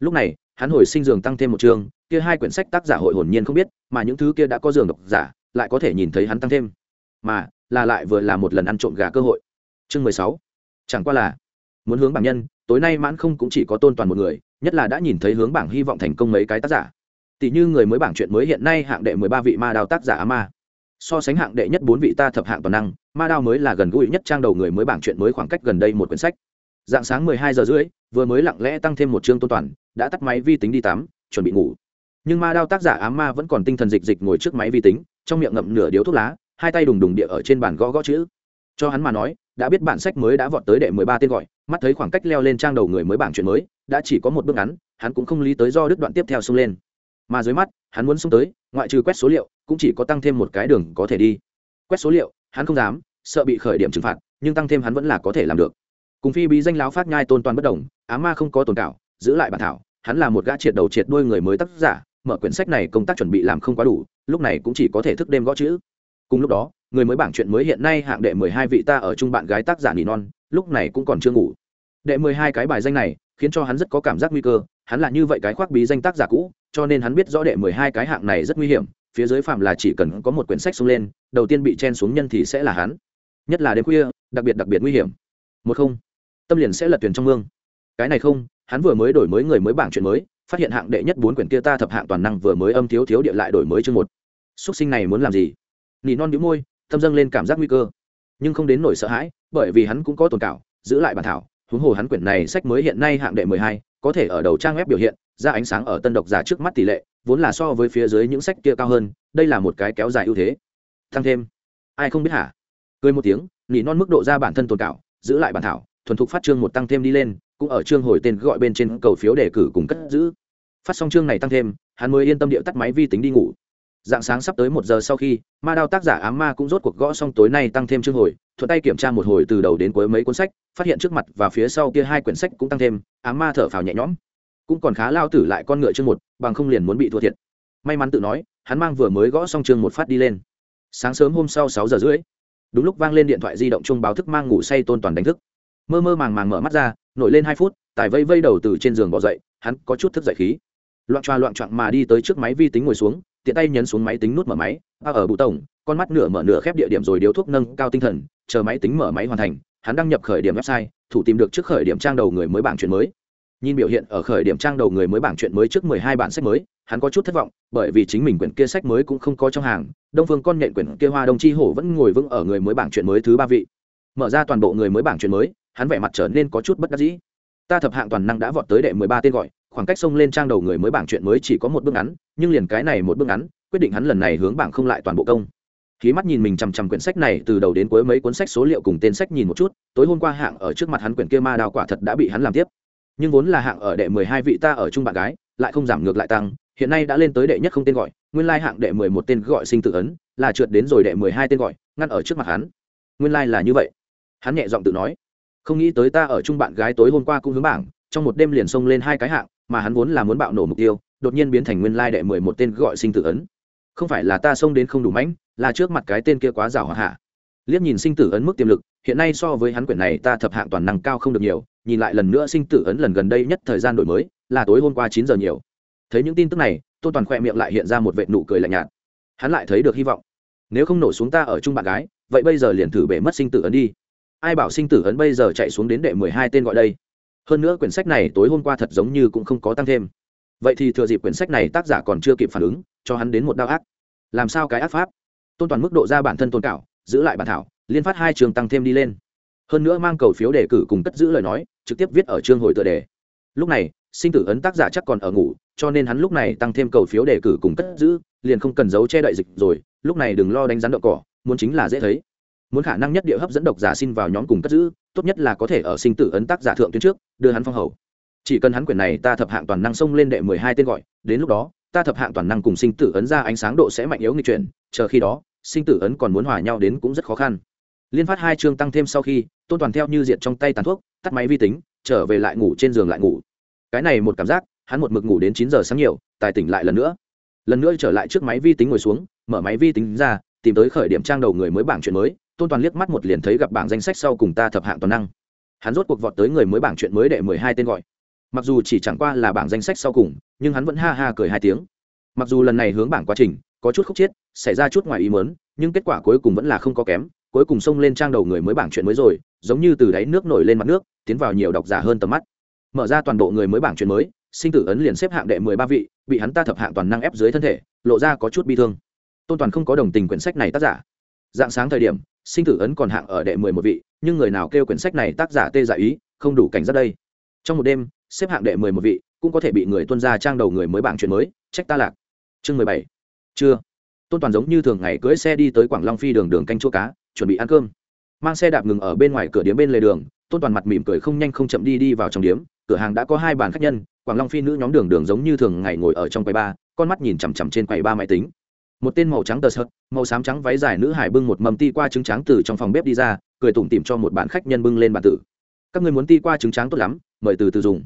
Lúc này, hắn hồi sinh giường tăng thêm một trường, kia hai quyển sách tác giả hội hồn nhiên không biết, mà những thứ kia đã có giường độc giả lại có thể nhìn thấy hắn tăng thêm. Mà, là lại vừa là một lần ăn trộm gà cơ hội. Chương mười sáu. Chẳng qua là, muốn hướng bảng nhân, tối nay mãn không cũng chỉ có tôn toàn một người, nhất là đã nhìn thấy hướng bảng hy vọng thành công mấy cái tác giả. Tỷ như người mới bảng chuyện mới hiện nay hạng đệ mười ba vị ma đào tác giả á ma so sánh hạng đệ nhất bốn vị ta thập hạng toàn năng, ma đao mới là gần gũi nhất trang đầu người mới bảng chuyện mới khoảng cách gần đây một quyển sách. Dạng sáng mười hai giờ rưỡi, vừa mới lặng lẽ tăng thêm một chương tôn toàn, đã tắt máy vi tính đi tắm, chuẩn bị ngủ. Nhưng ma đao tác giả ám ma vẫn còn tinh thần dịch dịch ngồi trước máy vi tính trong miệng ngậm nửa điếu thuốc lá, hai tay đùng đùng địa ở trên bàn gõ gõ chữ. Cho hắn mà nói, đã biết bản sách mới đã vọt tới đệ mười ba tên gọi, mắt thấy khoảng cách leo lên trang đầu người mới bảng chuyện mới, đã chỉ có một bước ngắn, hắn cũng không lý tới do đứt đoạn tiếp theo xông lên. Mà dưới mắt, hắn muốn xông tới, ngoại trừ quét số liệu, cũng chỉ có tăng thêm một cái đường có thể đi. Quét số liệu, hắn không dám, sợ bị khởi điểm trừng phạt, nhưng tăng thêm hắn vẫn là có thể làm được. Cùng phi bí danh láo phát nhai tôn toàn bất đồng, á ma không có tồn cảo, giữ lại bản thảo, hắn là một gã triệt đầu triệt đuôi người mới tác giả, mở quyển sách này công tác chuẩn bị làm không quá đủ lúc này cũng chỉ có thể thức đêm gõ chữ. Cùng lúc đó, người mới bảng chuyện mới hiện nay hạng đệ mười hai vị ta ở chung bạn gái tác giả nỉ non lúc này cũng còn chưa ngủ. Đệ mười hai cái bài danh này, khiến cho hắn rất có cảm giác nguy cơ, hắn là như vậy cái khoác bí danh tác giả cũ, cho nên hắn biết rõ đệ mười hai cái hạng này rất nguy hiểm, phía dưới phạm là chỉ cần có một quyển sách xông lên, đầu tiên bị chen xuống nhân thì sẽ là hắn. Nhất là đêm khuya, đặc biệt đặc biệt nguy hiểm. Một không, tâm liền sẽ lật tuyển trong mương. Cái này không, hắn vừa mới đổi mới người mới bảng chuyện mới phát hiện hạng đệ nhất bốn quyển kia ta thập hạng toàn năng vừa mới âm thiếu thiếu địa lại đổi mới chương một. Xuất sinh này muốn làm gì? Nỉ non đĩu môi tâm dâng lên cảm giác nguy cơ. Nhưng không đến nổi sợ hãi, bởi vì hắn cũng có tồn cảo, giữ lại bản thảo. Huống hồ hắn quyển này sách mới hiện nay hạng đệ mười hai, có thể ở đầu trang web biểu hiện, ra ánh sáng ở tân độc giả trước mắt tỷ lệ, vốn là so với phía dưới những sách kia cao hơn, đây là một cái kéo dài ưu thế. Tăng thêm. Ai không biết hả? Cười một tiếng, nỉ non mức độ ra bản thân tồn cảo, giữ lại bản thảo, thuần thục phát chương một tăng thêm đi lên, cũng ở chương hồi tên gọi bên trên cầu phiếu đề cử cùng cất giữ phát xong chương này tăng thêm, hắn mới yên tâm điệu tắt máy vi tính đi ngủ. Dạng sáng sắp tới một giờ sau khi, ma đao tác giả ám ma cũng rốt cuộc gõ xong tối nay tăng thêm chương hồi, thuận tay kiểm tra một hồi từ đầu đến cuối mấy cuốn sách, phát hiện trước mặt và phía sau kia hai quyển sách cũng tăng thêm, ám ma thở phào nhẹ nhõm. Cũng còn khá lao tử lại con ngựa chương một, bằng không liền muốn bị thua thiệt. May mắn tự nói, hắn mang vừa mới gõ xong chương một phát đi lên. Sáng sớm hôm sau sáu giờ rưỡi, đúng lúc vang lên điện thoại di động chung báo thức mang ngủ say tôn toàn đánh thức. Mơ mơ màng màng mở mắt ra, nổi lên hai phút, tài vây vây đầu từ trên giường bỏ dậy, hắn có chút thức dậy khí loạn choa loạn choạng mà đi tới trước máy vi tính ngồi xuống, tiện tay nhấn xuống máy tính nút mở máy a ở bụ tổng, con mắt nửa mở nửa khép địa điểm rồi điếu thuốc nâng cao tinh thần, chờ máy tính mở máy hoàn thành, hắn đăng nhập khởi điểm website, thủ tìm được trước khởi điểm trang đầu người mới bảng chuyện mới. Nhìn biểu hiện ở khởi điểm trang đầu người mới bảng chuyện mới trước mười hai bản sách mới, hắn có chút thất vọng, bởi vì chính mình quyển kia sách mới cũng không có trong hàng, đông phương con nhện quyển kia hoa đông chi hổ vẫn ngồi vững ở người mới bảng chuyện mới thứ ba vị. Mở ra toàn bộ người mới bảng chuyện mới, hắn vẻ mặt trở nên có chút bất đắc dĩ. Ta thập hạng toàn năng đã vọt tới đệ mười ba tên gọi khoảng cách xông lên trang đầu người mới bảng chuyện mới chỉ có một bước ngắn, nhưng liền cái này một bước ngắn, quyết định hắn lần này hướng bảng không lại toàn bộ công. Khí mắt nhìn mình chằm chằm quyển sách này, từ đầu đến cuối mấy cuốn sách số liệu cùng tên sách nhìn một chút, tối hôm qua hạng ở trước mặt hắn quyển kia ma đào quả thật đã bị hắn làm tiếp. Nhưng vốn là hạng ở đệ mười hai vị ta ở chung bạn gái, lại không giảm ngược lại tăng, hiện nay đã lên tới đệ nhất không tên gọi, nguyên lai hạng đệ mười một tên gọi sinh tự ấn, là trượt đến rồi đệ mười hai tên gọi, ngăn ở trước mặt hắn. Nguyên lai là như vậy. Hắn nhẹ giọng tự nói, không nghĩ tới ta ở chung bạn gái tối hôm qua cũng hướng bảng, trong một đêm liền xông lên hai cái hạng mà hắn vốn là muốn bạo nổ mục tiêu, đột nhiên biến thành nguyên lai đệ mười một tên gọi sinh tử ấn. Không phải là ta xông đến không đủ mãnh, là trước mặt cái tên kia quá rào hoặc hạ liếc nhìn sinh tử ấn mức tiềm lực, hiện nay so với hắn quyển này ta thập hạng toàn năng cao không được nhiều, nhìn lại lần nữa sinh tử ấn lần gần đây nhất thời gian đổi mới, là tối hôm qua chín giờ nhiều. Thấy những tin tức này tôn toàn khoe miệng lại hiện ra một vệ nụ cười lạnh nhạt. Hắn lại thấy được hy vọng. Nếu không nổ xuống ta ở chung bạn gái, vậy bây giờ liền thử bể mất sinh tử ấn đi. Ai bảo sinh tử ấn bây giờ chạy xuống đến đệ mười hai tên gọi đây? Hơn nữa quyển sách này tối hôm qua thật giống như cũng không có tăng thêm. Vậy thì thừa dịp quyển sách này tác giả còn chưa kịp phản ứng, cho hắn đến một đao ác. Làm sao cái ác pháp? Tôn toàn mức độ ra bản thân tôn cảo, giữ lại bản thảo, liên phát hai trường tăng thêm đi lên. Hơn nữa mang cầu phiếu đề cử cùng cất giữ lời nói, trực tiếp viết ở chương hồi tựa đề. Lúc này, sinh tử ấn tác giả chắc còn ở ngủ, cho nên hắn lúc này tăng thêm cầu phiếu đề cử cùng cất giữ, liền không cần giấu che đậy dịch rồi, lúc này đừng lo đánh rắn đậu cỏ, muốn chính là dễ thấy muốn khả năng nhất địa hấp dẫn độc giả xin vào nhóm cùng cất giữ, tốt nhất là có thể ở sinh tử ấn tác giả thượng tuyến trước, đưa hắn phong hầu. Chỉ cần hắn quyển này ta thập hạng toàn năng xông lên đệ mười hai tên gọi, đến lúc đó, ta thập hạng toàn năng cùng sinh tử ấn ra ánh sáng độ sẽ mạnh yếu nghịch chuyển, chờ khi đó, sinh tử ấn còn muốn hòa nhau đến cũng rất khó khăn. Liên phát hai chương tăng thêm sau khi, tôn toàn theo như diện trong tay tàn thuốc, tắt máy vi tính, trở về lại ngủ trên giường lại ngủ. Cái này một cảm giác, hắn một mực ngủ đến chín giờ sáng nhiều, tài tỉnh lại lần nữa. Lần nữa trở lại trước máy vi tính ngồi xuống, mở máy vi tính ra, tìm tới khởi điểm trang đầu người mới bảng chuyện mới tôn toàn liếc mắt một liền thấy gặp bảng danh sách sau cùng ta thập hạng toàn năng. Hắn rốt cuộc vọt tới người mới bảng chuyện mới đệ mười hai tên gọi. Mặc dù chỉ chẳng qua là bảng danh sách sau cùng, nhưng hắn vẫn ha ha cười hai tiếng. Mặc dù lần này hướng bảng quá trình, có chút khúc chiết xảy ra chút ngoài ý mớn nhưng kết quả cuối cùng vẫn là không có kém, cuối cùng xông lên trang đầu người mới bảng chuyện mới rồi, giống như từ đáy nước nổi lên mặt nước, tiến vào nhiều độc giả hơn tầm mắt. Mở ra toàn bộ người mới bảng chuyện mới, sinh tử ấn liền xếp hạng đệ mười ba vị, bị hắn ta thập hạng toàn năng ép dưới thân thể, lộ ra có chút bi thương. Tôn toàn không có đồng tình quyển sách này tác giả dạng sáng thời điểm, sinh tử ấn còn hạng ở đệ mười một vị, nhưng người nào kêu quyển sách này tác giả tê giải ý, không đủ cảnh giác đây. Trong một đêm, xếp hạng đệ mười một vị, cũng có thể bị người tuân ra trang đầu người mới bảng chuyện mới, trách ta lạc. Chương mười bảy. Chưa tôn toàn giống như thường ngày cưỡi xe đi tới quảng long phi đường đường canh chua cá, chuẩn bị ăn cơm. Mang xe đạp ngừng ở bên ngoài cửa điếm bên lề đường, tôn toàn mặt mỉm cười không nhanh không chậm đi đi vào trong điếm, cửa hàng đã có hai bàn khách nhân, quảng long phi nữ nhóm đường đường giống như thường ngày ngồi ở trong quầy ba, con mắt nhìn chằm chằm trên quầy ba máy tính một tên màu trắng tờ sợt, màu xám trắng váy dài nữ hải bưng một mầm ti qua trứng trắng từ trong phòng bếp đi ra, cười tủm tìm cho một bạn khách nhân bưng lên bàn tử. Các người muốn ti qua trứng trắng tốt lắm, mời từ từ dùng.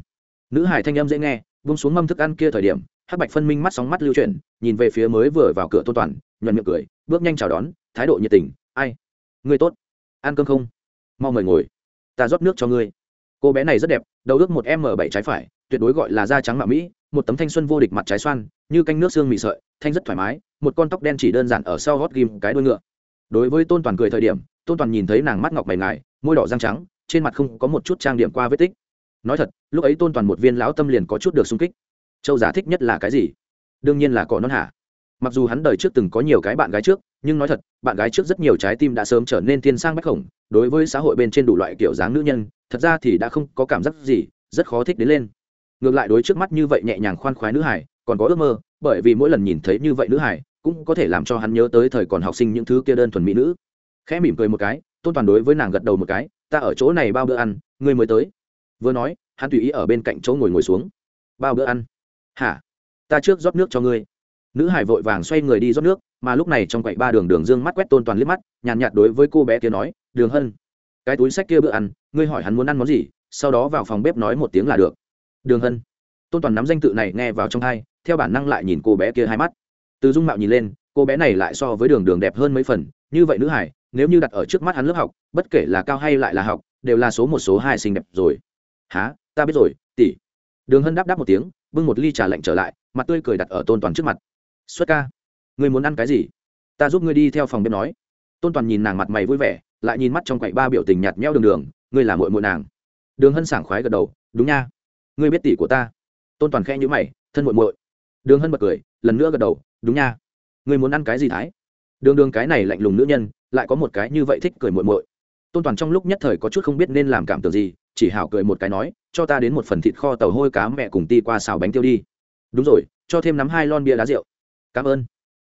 Nữ hải thanh âm dễ nghe vung xuống mâm thức ăn kia thời điểm, hắc bạch phân minh mắt sóng mắt lưu chuyển, nhìn về phía mới vừa vào cửa tôn toàn, nhuận miệng cười, bước nhanh chào đón, thái độ nhiệt tình, ai? Người tốt. Ăn cơm không? Mau mời ngồi. Ta rót nước cho ngươi. Cô bé này rất đẹp, đầu ước một m bảy trái phải, tuyệt đối gọi là da trắng mạ mỹ, một tấm thanh xuân vô địch mặt trái xoan, như canh nước xương mì sợi thanh rất thoải mái, một con tóc đen chỉ đơn giản ở sau gót ghim cái đuôi ngựa. Đối với tôn toàn cười thời điểm, tôn toàn nhìn thấy nàng mắt ngọc mày ngài, môi đỏ răng trắng, trên mặt không có một chút trang điểm qua vết tích. Nói thật, lúc ấy tôn toàn một viên lão tâm liền có chút được sung kích. Châu giả thích nhất là cái gì? Đương nhiên là cỏ non hả? Mặc dù hắn đời trước từng có nhiều cái bạn gái trước, nhưng nói thật, bạn gái trước rất nhiều trái tim đã sớm trở nên thiên sang bách khổng đối với xã hội bên trên đủ loại kiểu dáng nữ nhân, thật ra thì đã không có cảm giác gì, rất khó thích đến lên. Ngược lại đối trước mắt như vậy nhẹ nhàng khoan khoái nữ hải còn có ước mơ bởi vì mỗi lần nhìn thấy như vậy nữ hải cũng có thể làm cho hắn nhớ tới thời còn học sinh những thứ kia đơn thuần mỹ nữ. Khẽ mỉm cười một cái tôn toàn đối với nàng gật đầu một cái ta ở chỗ này bao bữa ăn ngươi mới tới. Vừa nói hắn tùy ý ở bên cạnh chỗ ngồi ngồi xuống. Bao bữa ăn? Hả? Ta trước rót nước cho ngươi. Nữ hải vội vàng xoay người đi rót nước mà lúc này trong quậy ba đường đường dương mắt quét tôn toàn liếc mắt nhàn nhạt, nhạt đối với cô bé kia nói đường hân cái túi sách kia bữa ăn ngươi hỏi hắn muốn ăn món gì sau đó vào phòng bếp nói một tiếng là được. Đường hân. Tôn toàn nắm danh tự này nghe vào trong hai theo bản năng lại nhìn cô bé kia hai mắt. Từ dung mạo nhìn lên, cô bé này lại so với đường đường đẹp hơn mấy phần, như vậy nữ hải, nếu như đặt ở trước mắt hắn lớp học, bất kể là cao hay lại là học, đều là số một số hai xinh đẹp rồi. Há ta biết rồi, tỷ. Đường hân đáp đáp một tiếng, bưng một ly trà lạnh trở lại, mặt tươi cười đặt ở tôn toàn trước mặt. Xuất ca người muốn ăn cái gì? Ta giúp ngươi đi theo phòng bếp nói. Tôn toàn nhìn nàng mặt mày vui vẻ, lại nhìn mắt trong quậy ba biểu tình nhạt nhẽo đường đường, ngươi là muội muội nàng. Đường hân sảng khoái gật đầu, đúng nha. Ngươi biết tỷ của ta. Tôn toàn khẽ nhữ mày, thân muội muội đường hân bật cười, lần nữa gật đầu, đúng nha. Ngươi muốn ăn cái gì thái? Đường đường cái này lạnh lùng nữ nhân, lại có một cái như vậy thích cười muội muội. Tôn toàn trong lúc nhất thời có chút không biết nên làm cảm tưởng gì, chỉ hảo cười một cái nói, cho ta đến một phần thịt kho tàu hôi cá mẹ cùng ti qua xào bánh tiêu đi. Đúng rồi, cho thêm nắm hai lon bia đá rượu. Cảm ơn.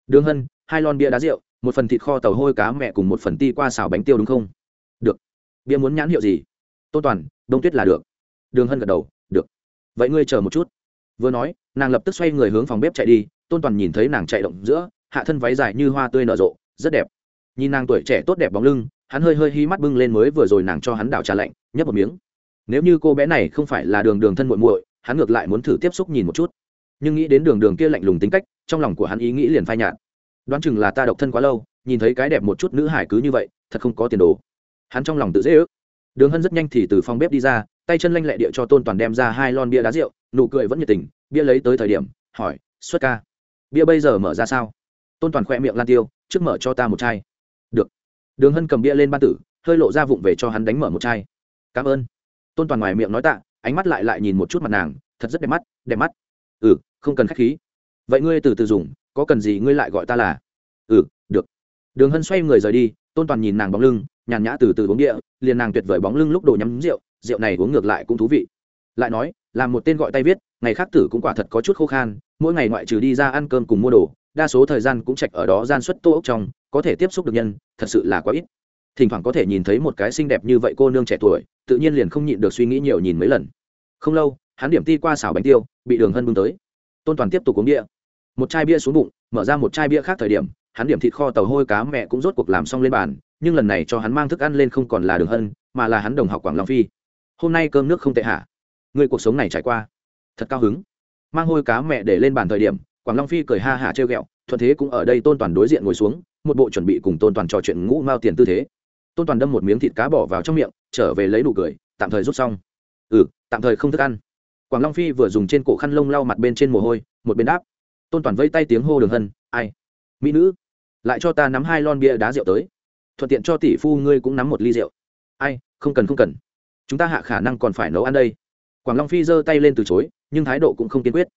Đường hân, hai lon bia đá rượu, một phần thịt kho tàu hôi cá mẹ cùng một phần ti qua xào bánh tiêu đúng không? Được. Bia muốn nhãn hiệu gì? Tôn toàn, đông tuyết là được. Đường hân gật đầu, được. Vậy ngươi chờ một chút. Vừa nói nàng lập tức xoay người hướng phòng bếp chạy đi, tôn toàn nhìn thấy nàng chạy động giữa, hạ thân váy dài như hoa tươi nở rộ, rất đẹp. Nhìn nàng tuổi trẻ tốt đẹp bóng lưng, hắn hơi hơi hi mắt bưng lên mới vừa rồi nàng cho hắn đảo trà lạnh, nhấp một miếng. Nếu như cô bé này không phải là đường đường thân muội muội, hắn ngược lại muốn thử tiếp xúc nhìn một chút. Nhưng nghĩ đến đường đường kia lạnh lùng tính cách, trong lòng của hắn ý nghĩ liền phai nhạt. Đoán chừng là ta độc thân quá lâu, nhìn thấy cái đẹp một chút nữ hải cứ như vậy, thật không có tiền đồ. Hắn trong lòng tự dễ ước. Đường hân rất nhanh thì từ phòng bếp đi ra, tay chân lanh lẹ địa cho tôn toàn đem ra hai lon bia đá rượu nụ cười vẫn nhiệt tình, bia lấy tới thời điểm, hỏi, xuất ca, bia bây giờ mở ra sao? Tôn toàn khoe miệng lan tiêu, trước mở cho ta một chai. Được. Đường hân cầm bia lên ban tử, hơi lộ ra vụng về cho hắn đánh mở một chai. Cảm ơn. Tôn toàn ngoài miệng nói tạ, ánh mắt lại lại nhìn một chút mặt nàng, thật rất đẹp mắt đẹp mắt. Ừ không cần k h á c h khí. Vậy ngươi từ từ dùng, có cần gì ngươi lại gọi ta là? Ừ được. Đường hân xoay người rời đi, tôn toàn nhìn nàng bóng lưng, nhàn nhã từ từ uống địa liền nàng tuyệt vời bóng lưng lúc đồ nhắm rượu rượu này uống ngược lại cũng thú vị. Lại nói làm một tên gọi tay viết, ngày khác tử cũng quả thật có chút khô khan, mỗi ngày ngoại trừ đi ra ăn cơm cùng mua đồ, đa số thời gian cũng chạch ở đó gian xuất tô ốc trong, có thể tiếp xúc được nhân, thật sự là quá ít. Thỉnh thoảng có thể nhìn thấy một cái xinh đẹp như vậy cô nương trẻ tuổi, tự nhiên liền không nhịn được suy nghĩ nhiều nhìn mấy lần. Không lâu, hắn điểm ti qua xảo bánh tiêu, bị đường hân bưng tới. Tôn toàn tiếp tục uống bia. Một chai bia xuống bụng, mở ra một chai bia khác thời điểm, hắn điểm thịt kho tàu hôi cá mẹ cũng rốt cuộc làm xong lên bàn, nhưng lần này cho hắn mang thức ăn lên không còn là đường hân, mà là hắn đồng học quảng long phi. Hôm nay cơm nước không tệ hả? Người cuộc sống này trải qua. Thật cao hứng. Mang hôi cá mẹ để lên bàn thời điểm, quảng long phi cười ha hả trêu ghẹo, thuận thế cũng ở đây tôn toàn đối diện ngồi xuống, một bộ chuẩn bị cùng tôn toàn trò chuyện ngũ mao tiền tư thế. Tôn toàn đâm một miếng thịt cá bỏ vào trong miệng, trở về lấy đủ cười, tạm thời rút xong. Ừ tạm thời không thức ăn. Quảng long phi vừa dùng trên cổ khăn lông lau mặt bên trên mồ hôi, một bên đáp. Tôn toàn vây tay tiếng hô đường hân, ai? Mỹ nữ, lại cho ta nắm hai lon bia đá rượu tới. Thuận tiện cho tỷ phu ngươi cũng nắm một ly rượu. Ai, không cần không cần. Chúng ta hạ khả năng còn phải nấu ăn đây quảng long phi giơ tay lên từ chối, nhưng thái độ cũng không kiên quyết.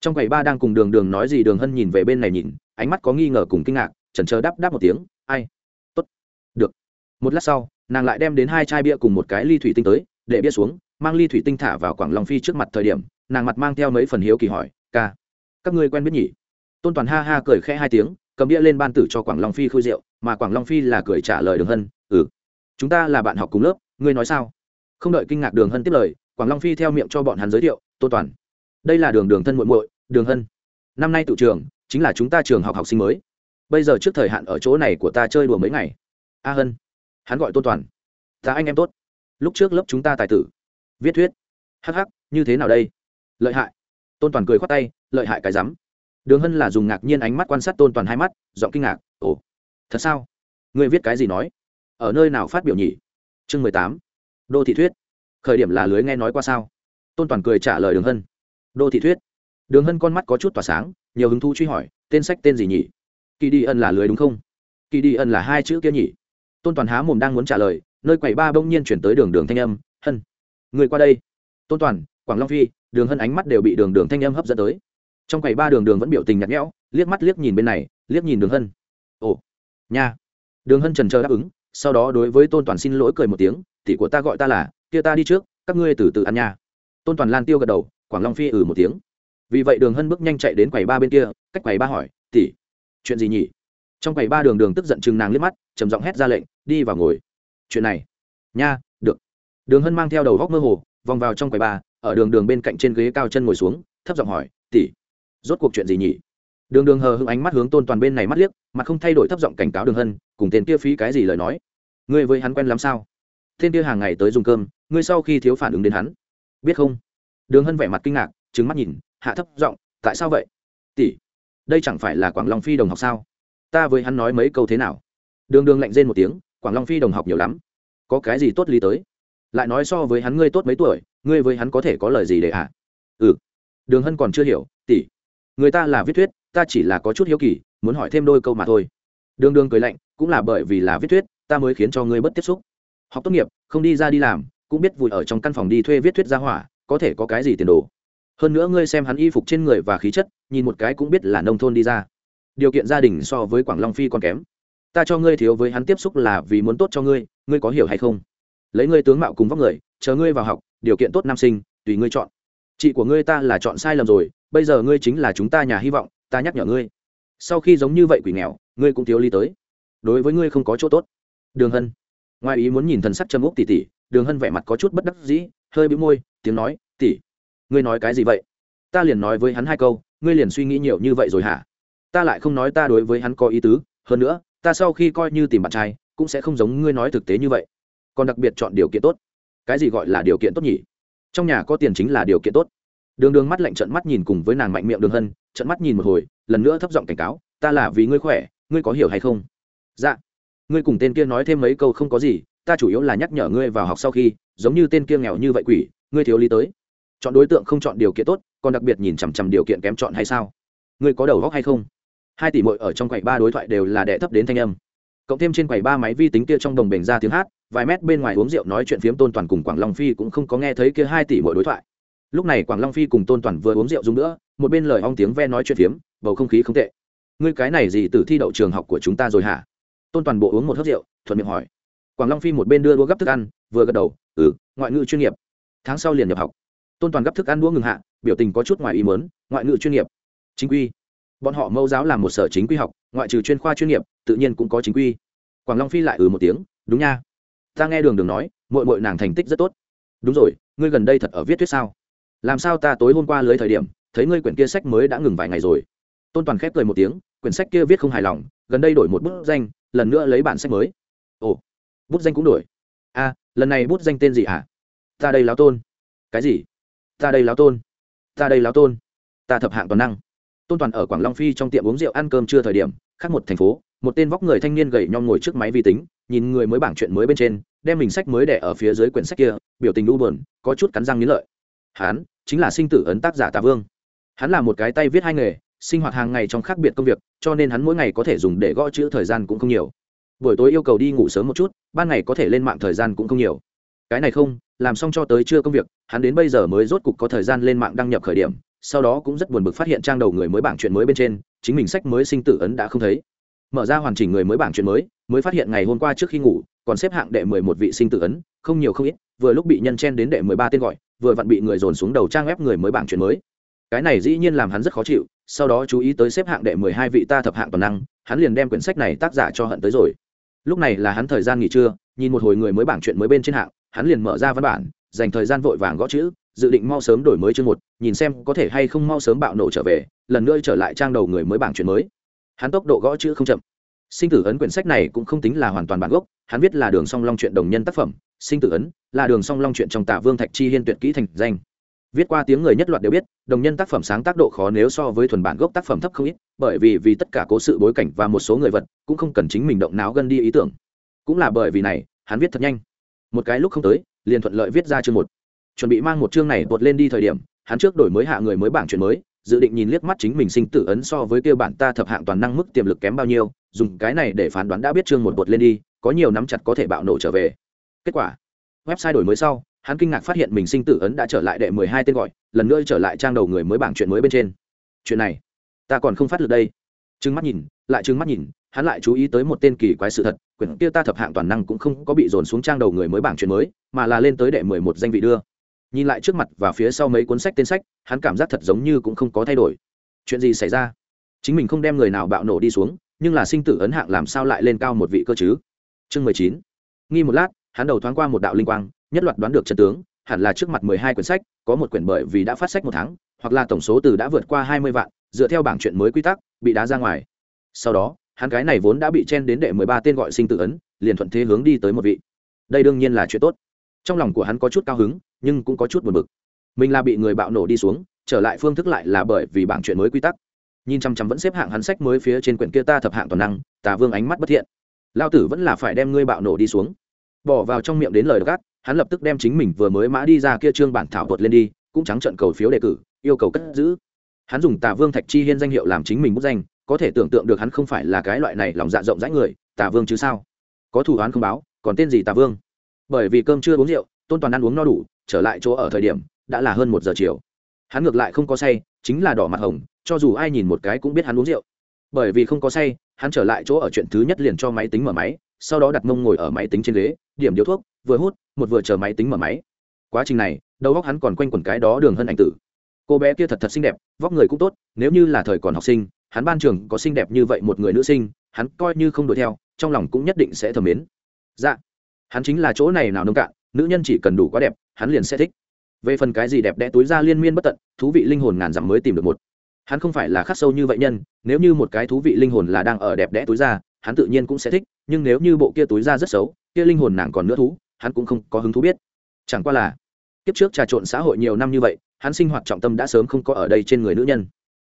Trong quầy ba đang cùng đường đường nói gì, đường hân nhìn về bên này nhìn, ánh mắt có nghi ngờ cùng kinh ngạc, chần chờ đáp đáp một tiếng, ai? Tốt. Được. Một lát sau, nàng lại đem đến hai chai bia cùng một cái ly thủy tinh tới, để bia xuống, mang ly thủy tinh thả vào quảng long phi trước mặt thời điểm, nàng mặt mang theo mấy phần hiếu kỳ hỏi, ca, các ngươi quen biết nhỉ? Tôn toàn ha ha cười khẽ hai tiếng, cầm bia lên ban tử cho quảng long phi khôi rượu, mà quảng long phi là cười trả lời đường hân ừ chúng ta là bạn học cùng lớp, ngươi nói sao? Không đợi kinh ngạc đường hân tiếp lời quảng long phi theo miệng cho bọn hắn giới thiệu tôn toàn, đây là đường đường thân muội muội, đường hân. Năm nay tự trường, chính là chúng ta trường học học sinh mới. Bây giờ trước thời hạn ở chỗ này của ta chơi đùa mấy ngày. A hân. Hắn gọi tôn toàn. Ta anh em tốt. Lúc trước lớp chúng ta tài tử. Viết thuyết. Hắc hắc, như thế nào đây? Lợi hại. Tôn toàn cười khoát tay, lợi hại cái rắm. Đường hân là dùng ngạc nhiên ánh mắt quan sát tôn toàn hai mắt, giọng kinh ngạc, ồ, thật sao? Ngươi viết cái gì nói? Ở nơi nào phát biểu nhỉ? Chương mười tám. Đô thị thuyết khởi điểm là lưới nghe nói qua sao? Tôn toàn cười trả lời đường hân. Đô thị thuyết. Đường hân con mắt có chút tỏa sáng, nhiều hứng thú truy hỏi, tên sách tên gì nhỉ? Kỳ đi ân là lưới đúng không? Kỳ đi ân là hai chữ kia nhỉ? Tôn toàn há mồm đang muốn trả lời, nơi quầy ba bỗng nhiên chuyển tới đường đường thanh âm, hân, người qua đây. Tôn toàn, quảng long phi, đường hân ánh mắt đều bị đường đường thanh âm hấp dẫn tới. Trong quầy ba đường đường vẫn biểu tình nhạt nhẽo, liếc mắt liếc nhìn bên này, liếc nhìn đường hân. Ồ, nha. Đường hân trần chờ đáp ứng, sau đó đối với tôn toàn xin lỗi cười một tiếng, tỷ của ta gọi ta là kia ta đi trước, các ngươi từ từ ăn nha. Tôn toàn lan tiêu gật đầu, quảng long phi ừ một tiếng. Vì vậy đường hân bước nhanh chạy đến quầy ba bên kia, cách quầy ba hỏi, tỷ, chuyện gì nhỉ? Trong quầy ba đường đường tức giận chừng nàng liếc mắt, trầm giọng hét ra lệnh, đi vào ngồi. Chuyện này? Nha, được. Đường hân mang theo đầu góc mơ hồ, vòng vào trong quầy ba, ở đường đường bên cạnh trên ghế cao chân ngồi xuống, thấp giọng hỏi, tỷ, rốt cuộc chuyện gì nhỉ? Đường đường hờ hững ánh mắt hướng tôn toàn bên này mắt liếc, mà không thay đổi thấp giọng cảnh cáo đường hân, cùng tên kia phí cái gì lời nói. Ngươi với hắn quen lắm sao? Tên kia hàng ngày tới dùng cơm ngươi sau khi thiếu phản ứng đến hắn. Biết không? Đường hân vẻ mặt kinh ngạc trứng mắt nhìn, hạ thấp giọng, tại sao vậy? Tỷ, đây chẳng phải là quảng long phi đồng học sao? Ta với hắn nói mấy câu thế nào? Đường đường lạnh rên một tiếng, quảng long phi đồng học nhiều lắm. Có cái gì tốt lý tới? Lại nói so với hắn ngươi tốt mấy tuổi, ngươi với hắn có thể có lời gì để ạ? À? ừ. Đường hân còn chưa hiểu, tỷ, người ta là viết thuyết, ta chỉ là có chút hiếu kỳ, muốn hỏi thêm đôi câu mà thôi. Đường đường cười lạnh, cũng là bởi vì là viết thuyết, ta mới khiến cho ngươi bất tiếp xúc. Học tốt nghiệp, không đi ra đi làm cũng biết vùi ở trong căn phòng đi thuê viết thuyết ra hỏa, có thể có cái gì tiền đồ. Hơn nữa ngươi xem hắn y phục trên người và khí chất, nhìn một cái cũng biết là nông thôn đi ra. Điều kiện gia đình so với quảng long phi còn kém. Ta cho ngươi thiếu với hắn tiếp xúc là vì muốn tốt cho ngươi ngươi có hiểu hay không? Lấy ngươi tướng mạo cùng vóc người, chờ ngươi vào học, điều kiện tốt nam sinh, tùy ngươi chọn. Chị của ngươi ta là chọn sai lầm rồi, bây giờ ngươi chính là chúng ta nhà hy vọng, ta nhắc nhở ngươi. Sau khi giống như vậy quỷ nghèo, ngươi cũng thiếu ly tới. Đối với ngươi không có chỗ tốt. Đường hân. Ngoài ý muốn nhìn thần sắc châm úc tỉ tỉ đường hân vẻ mặt có chút bất đắc dĩ, hơi bĩu môi, tiếng nói tỉ ngươi nói cái gì vậy? Ta liền nói với hắn hai câu, ngươi liền suy nghĩ nhiều như vậy rồi hả? Ta lại không nói ta đối với hắn có ý tứ, hơn nữa, ta sau khi coi như tìm bạn trai, cũng sẽ không giống ngươi nói thực tế như vậy. Còn đặc biệt chọn điều kiện tốt. Cái gì gọi là điều kiện tốt nhỉ? Trong nhà có tiền chính là điều kiện tốt. Đường đường mắt lạnh trận mắt nhìn cùng với nàng mạnh miệng đường hân trận mắt nhìn một hồi, lần nữa thấp giọng cảnh cáo, ta là vì ngươi khỏe, ngươi có hiểu hay không? Dạ. Ngươi cùng tên kia nói thêm mấy câu không có gì ta chủ yếu là nhắc nhở ngươi vào học sau khi, giống như tên kia nghèo như vậy quỷ, ngươi thiếu lý tới. Chọn đối tượng không chọn điều kiện tốt, còn đặc biệt nhìn chằm chằm điều kiện kém chọn hay sao? Ngươi có đầu góc hay không? Hai tỷ mội ở trong quầy ba đối thoại đều là đệ thấp đến thanh âm. Cộng thêm trên quầy ba máy vi tính kia trong đồng bình ra tiếng hát, vài mét bên ngoài uống rượu nói chuyện phiếm tôn toàn cùng quảng long phi cũng không có nghe thấy kia hai tỷ mội đối thoại. Lúc này quảng long phi cùng tôn toàn vừa uống rượu dùng nữa, một bên lời ong tiếng ve nói chuyện phiếm, bầu không khí không tệ. Ngươi cái này gì từ thi đậu trường học của chúng ta rồi hả? Tôn toàn bộ uống một hớt rượu, thuận miệng hỏi quảng long phi một bên đưa đũa gấp thức ăn, vừa gật đầu ừ ngoại ngữ chuyên nghiệp. Tháng sau liền nhập học. Tôn toàn gấp thức ăn đũa ngừng hạ, biểu tình có chút ngoài ý mớn ngoại ngữ chuyên nghiệp. Chính quy. Bọn họ mẫu giáo làm một sở chính quy học, ngoại trừ chuyên khoa chuyên nghiệp, tự nhiên cũng có chính quy. Quảng long phi lại ừ một tiếng, đúng nha. Ta nghe đường đường nói mội mội nàng thành tích rất tốt. Đúng rồi, ngươi gần đây thật ở viết thuyết sao? Làm sao ta tối hôm qua lưới thời điểm, thấy ngươi quyển kia sách mới đã ngừng vài ngày rồi? Tôn toàn khép cười một tiếng, quyển sách kia viết không hài lòng, gần đây đổi một bút danh, lần nữa lấy bản sách mới bút danh cũng đổi. A lần này bút danh tên gì hả? Ta đây láo tôn. Cái gì? Ta đây láo tôn. Ta đây láo tôn. Ta thập hạng toàn năng. Tôn toàn ở quảng long phi trong tiệm uống rượu ăn cơm chưa thời điểm khác một thành phố một tên vóc người thanh niên gầy nhom ngồi trước máy vi tính nhìn người mới bảng chuyện mới bên trên đem mình sách mới đẻ ở phía dưới quyển sách kia biểu tình đu buồn có chút cắn răng nghĩ lợi. Hán, chính là sinh tử ấn tác giả tạ vương. Hắn là một cái tay viết hai nghề sinh hoạt hàng ngày trong khác biệt công việc cho nên hắn mỗi ngày có thể dùng để gõ chữ thời gian cũng không nhiều buổi tối yêu cầu đi ngủ sớm một chút, ban ngày có thể lên mạng thời gian cũng không nhiều. Cái này không, làm xong cho tới chưa công việc, hắn đến bây giờ mới rốt cục có thời gian lên mạng đăng nhập khởi điểm, sau đó cũng rất buồn bực phát hiện trang đầu người mới bảng chuyện mới bên trên, chính mình sách mới sinh tử ấn đã không thấy. Mở ra hoàn chỉnh người mới bảng chuyện mới mới phát hiện ngày hôm qua trước khi ngủ, còn xếp hạng đệ mười một vị sinh tử ấn, không nhiều không ít, vừa lúc bị nhân chen đến đệ mười ba tên gọi, vừa vặn bị người dồn xuống đầu trang ép người mới bảng chuyện mới. Cái này dĩ nhiên làm hắn rất khó chịu, sau đó chú ý tới xếp hạng đệ mười hai vị ta thập hạng toàn năng, hắn liền đem quyển sách này tác giả cho hận tới rồi lúc này là hắn thời gian nghỉ trưa, nhìn một hồi người mới bảng chuyện mới bên trên hạng, hắn liền mở ra văn bản, dành thời gian vội vàng gõ chữ, dự định mau sớm đổi mới chương một, nhìn xem có thể hay không mau sớm bạo nổ trở về, lần nữa trở lại trang đầu người mới bảng chuyện mới. Hắn tốc độ gõ chữ không chậm. Sinh tử ấn quyển sách này cũng không tính là hoàn toàn bản gốc, hắn viết là đường song long chuyện đồng nhân tác phẩm, sinh tử ấn là đường song long chuyện trong tạ vương thạch chi hiên tuyệt kỹ thành danh. Viết qua tiếng người nhất loạt đều biết, đồng nhân tác phẩm sáng tác độ khó nếu so với thuần bản gốc tác phẩm thấp không ít bởi vì vì tất cả cố sự bối cảnh và một số người vật cũng không cần chính mình động não gân đi ý tưởng. Cũng là bởi vì này, hắn viết thật nhanh. Một cái lúc không tới, liền thuận lợi viết ra chương một. Chuẩn bị mang một chương này bột lên đi thời điểm, hắn trước đổi mới hạ người mới bảng chuyện mới, dự định nhìn liếc mắt chính mình sinh tử ấn so với kêu bản ta thập hạng toàn năng mức tiềm lực kém bao nhiêu, dùng cái này để phán đoán đã biết chương một bột lên đi, có nhiều nắm chặt có thể bạo nổ trở về. Kết quả, website đổi mới sau, hắn kinh ngạc phát hiện mình sinh tử ấn đã trở lại đệ mười hai tên gọi, lần nữa trở lại trang đầu người mới bảng chuyện mới bên trên. Chuyện này ta còn không phát được đây. Trừng mắt nhìn, lại trừng mắt nhìn, hắn lại chú ý tới một tên kỳ quái sự thật, quyển kia ta thập hạng toàn năng cũng không có bị dồn xuống trang đầu người mới bảng chuyện mới, mà là lên tới đệ mười một danh vị đưa. Nhìn lại trước mặt và phía sau mấy cuốn sách tên sách, hắn cảm giác thật giống như cũng không có thay đổi. Chuyện gì xảy ra? Chính mình không đem người nào bạo nổ đi xuống, nhưng là sinh tử ấn hạng làm sao lại lên cao một vị cơ chứ? Chương mười chín. Nghi một lát, hắn đầu thoáng qua một đạo linh quang, nhất loạt đoán được chân tướng, hẳn là trước mặt mười hai quyển sách, có một quyển bởi vì đã phát sách một tháng, hoặc là tổng số từ đã vượt qua hai mươi vạn dựa theo bảng chuyện mới quy tắc, bị đá ra ngoài. Sau đó, hắn cái này vốn đã bị chen đến đệ mười ba tên gọi sinh tự ấn, liền thuận thế hướng đi tới một vị. Đây đương nhiên là chuyện tốt. Trong lòng của hắn có chút cao hứng, nhưng cũng có chút buồn bực. Mình là bị người bạo nổ đi xuống, trở lại phương thức lại là bởi vì bảng chuyện mới quy tắc. Nhìn chăm chăm vẫn xếp hạng hắn sách mới phía trên quyển kia ta thập hạng toàn năng, tà vương ánh mắt bất thiện. Lao tử vẫn là phải đem ngươi bạo nổ đi xuống. Bỏ vào trong miệng đến lời gắt, hắn lập tức đem chính mình vừa mới mã đi ra kia trương bản thảo thuật lên đi, cũng trắng trận cầu phiếu đề cử, yêu cầu cất giữ hắn dùng tà vương thạch chi hiên danh hiệu làm chính mình bút danh, có thể tưởng tượng được hắn không phải là cái loại này lòng dạ rộng rãi người, tà vương chứ sao? Có thủ án không báo, còn tên gì tà vương? Bởi vì cơm chưa uống rượu, tôn toàn ăn uống no đủ, trở lại chỗ ở thời điểm, đã là hơn một giờ chiều. Hắn ngược lại không có say, chính là đỏ mặt hồng, cho dù ai nhìn một cái cũng biết hắn uống rượu. Bởi vì không có say, hắn trở lại chỗ ở chuyện thứ nhất liền cho máy tính mở máy, sau đó đặt mông ngồi ở máy tính trên ghế, điểm điếu thuốc, vừa hút, một vừa chờ máy tính mở máy. Quá trình này, đầu óc hắn còn quanh quẩn cái đó đường hơn ảnh tử cô bé kia thật thật xinh đẹp, vóc người cũng tốt, nếu như là thời còn học sinh, hắn ban trường có xinh đẹp như vậy một người nữ sinh, hắn coi như không đuổi theo, trong lòng cũng nhất định sẽ thầm mến. Dạ. Hắn chính là chỗ này nào nông cạn, nữ nhân chỉ cần đủ quá đẹp, hắn liền sẽ thích. Về phần cái gì đẹp đẽ túi ra liên miên bất tận, thú vị linh hồn ngàn dặm mới tìm được một. Hắn không phải là khắc sâu như vậy nhân, nếu như một cái thú vị linh hồn là đang ở đẹp đẽ túi ra hắn tự nhiên cũng sẽ thích, nhưng nếu như bộ kia túi ra rất xấu, kia linh hồn nàng còn nữa thú, hắn cũng không có hứng thú biết. Chẳng qua là, kiếp trước trà trộn xã hội nhiều năm như vậy hắn sinh hoạt trọng tâm đã sớm không có ở đây trên người nữ nhân.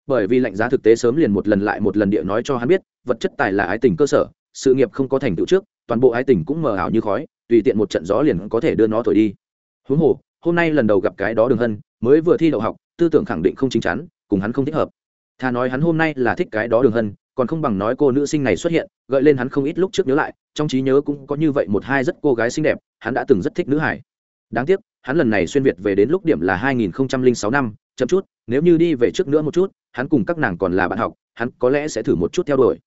Bởi vì lạnh giá thực tế sớm liền một lần lại một lần địa nói cho hắn biết, vật chất tài là ái tình cơ sở, sự nghiệp không có thành tựu trước, toàn bộ ái tình cũng mờ ảo như khói, tùy tiện một trận gió liền có thể đưa nó thổi đi. Huống hồ, hôm nay lần đầu gặp cái đó đường hân, mới vừa thi đậu học, tư tưởng khẳng định không chính chắn, cùng hắn không thích hợp. Thà nói hắn hôm nay là thích cái đó đường hân, còn không bằng nói cô nữ sinh này xuất hiện, gợi lên hắn không ít lúc trước nhớ lại, trong trí nhớ cũng có như vậy một hai rất cô gái xinh đẹp, hắn đã từng rất thích nữ hải. Đáng tiếc hắn lần này xuyên việt về đến lúc điểm là 2006 năm, chậm chút, nếu như đi về trước nữa một chút, hắn cùng các nàng còn là bạn học, hắn có lẽ sẽ thử một chút theo đuổi.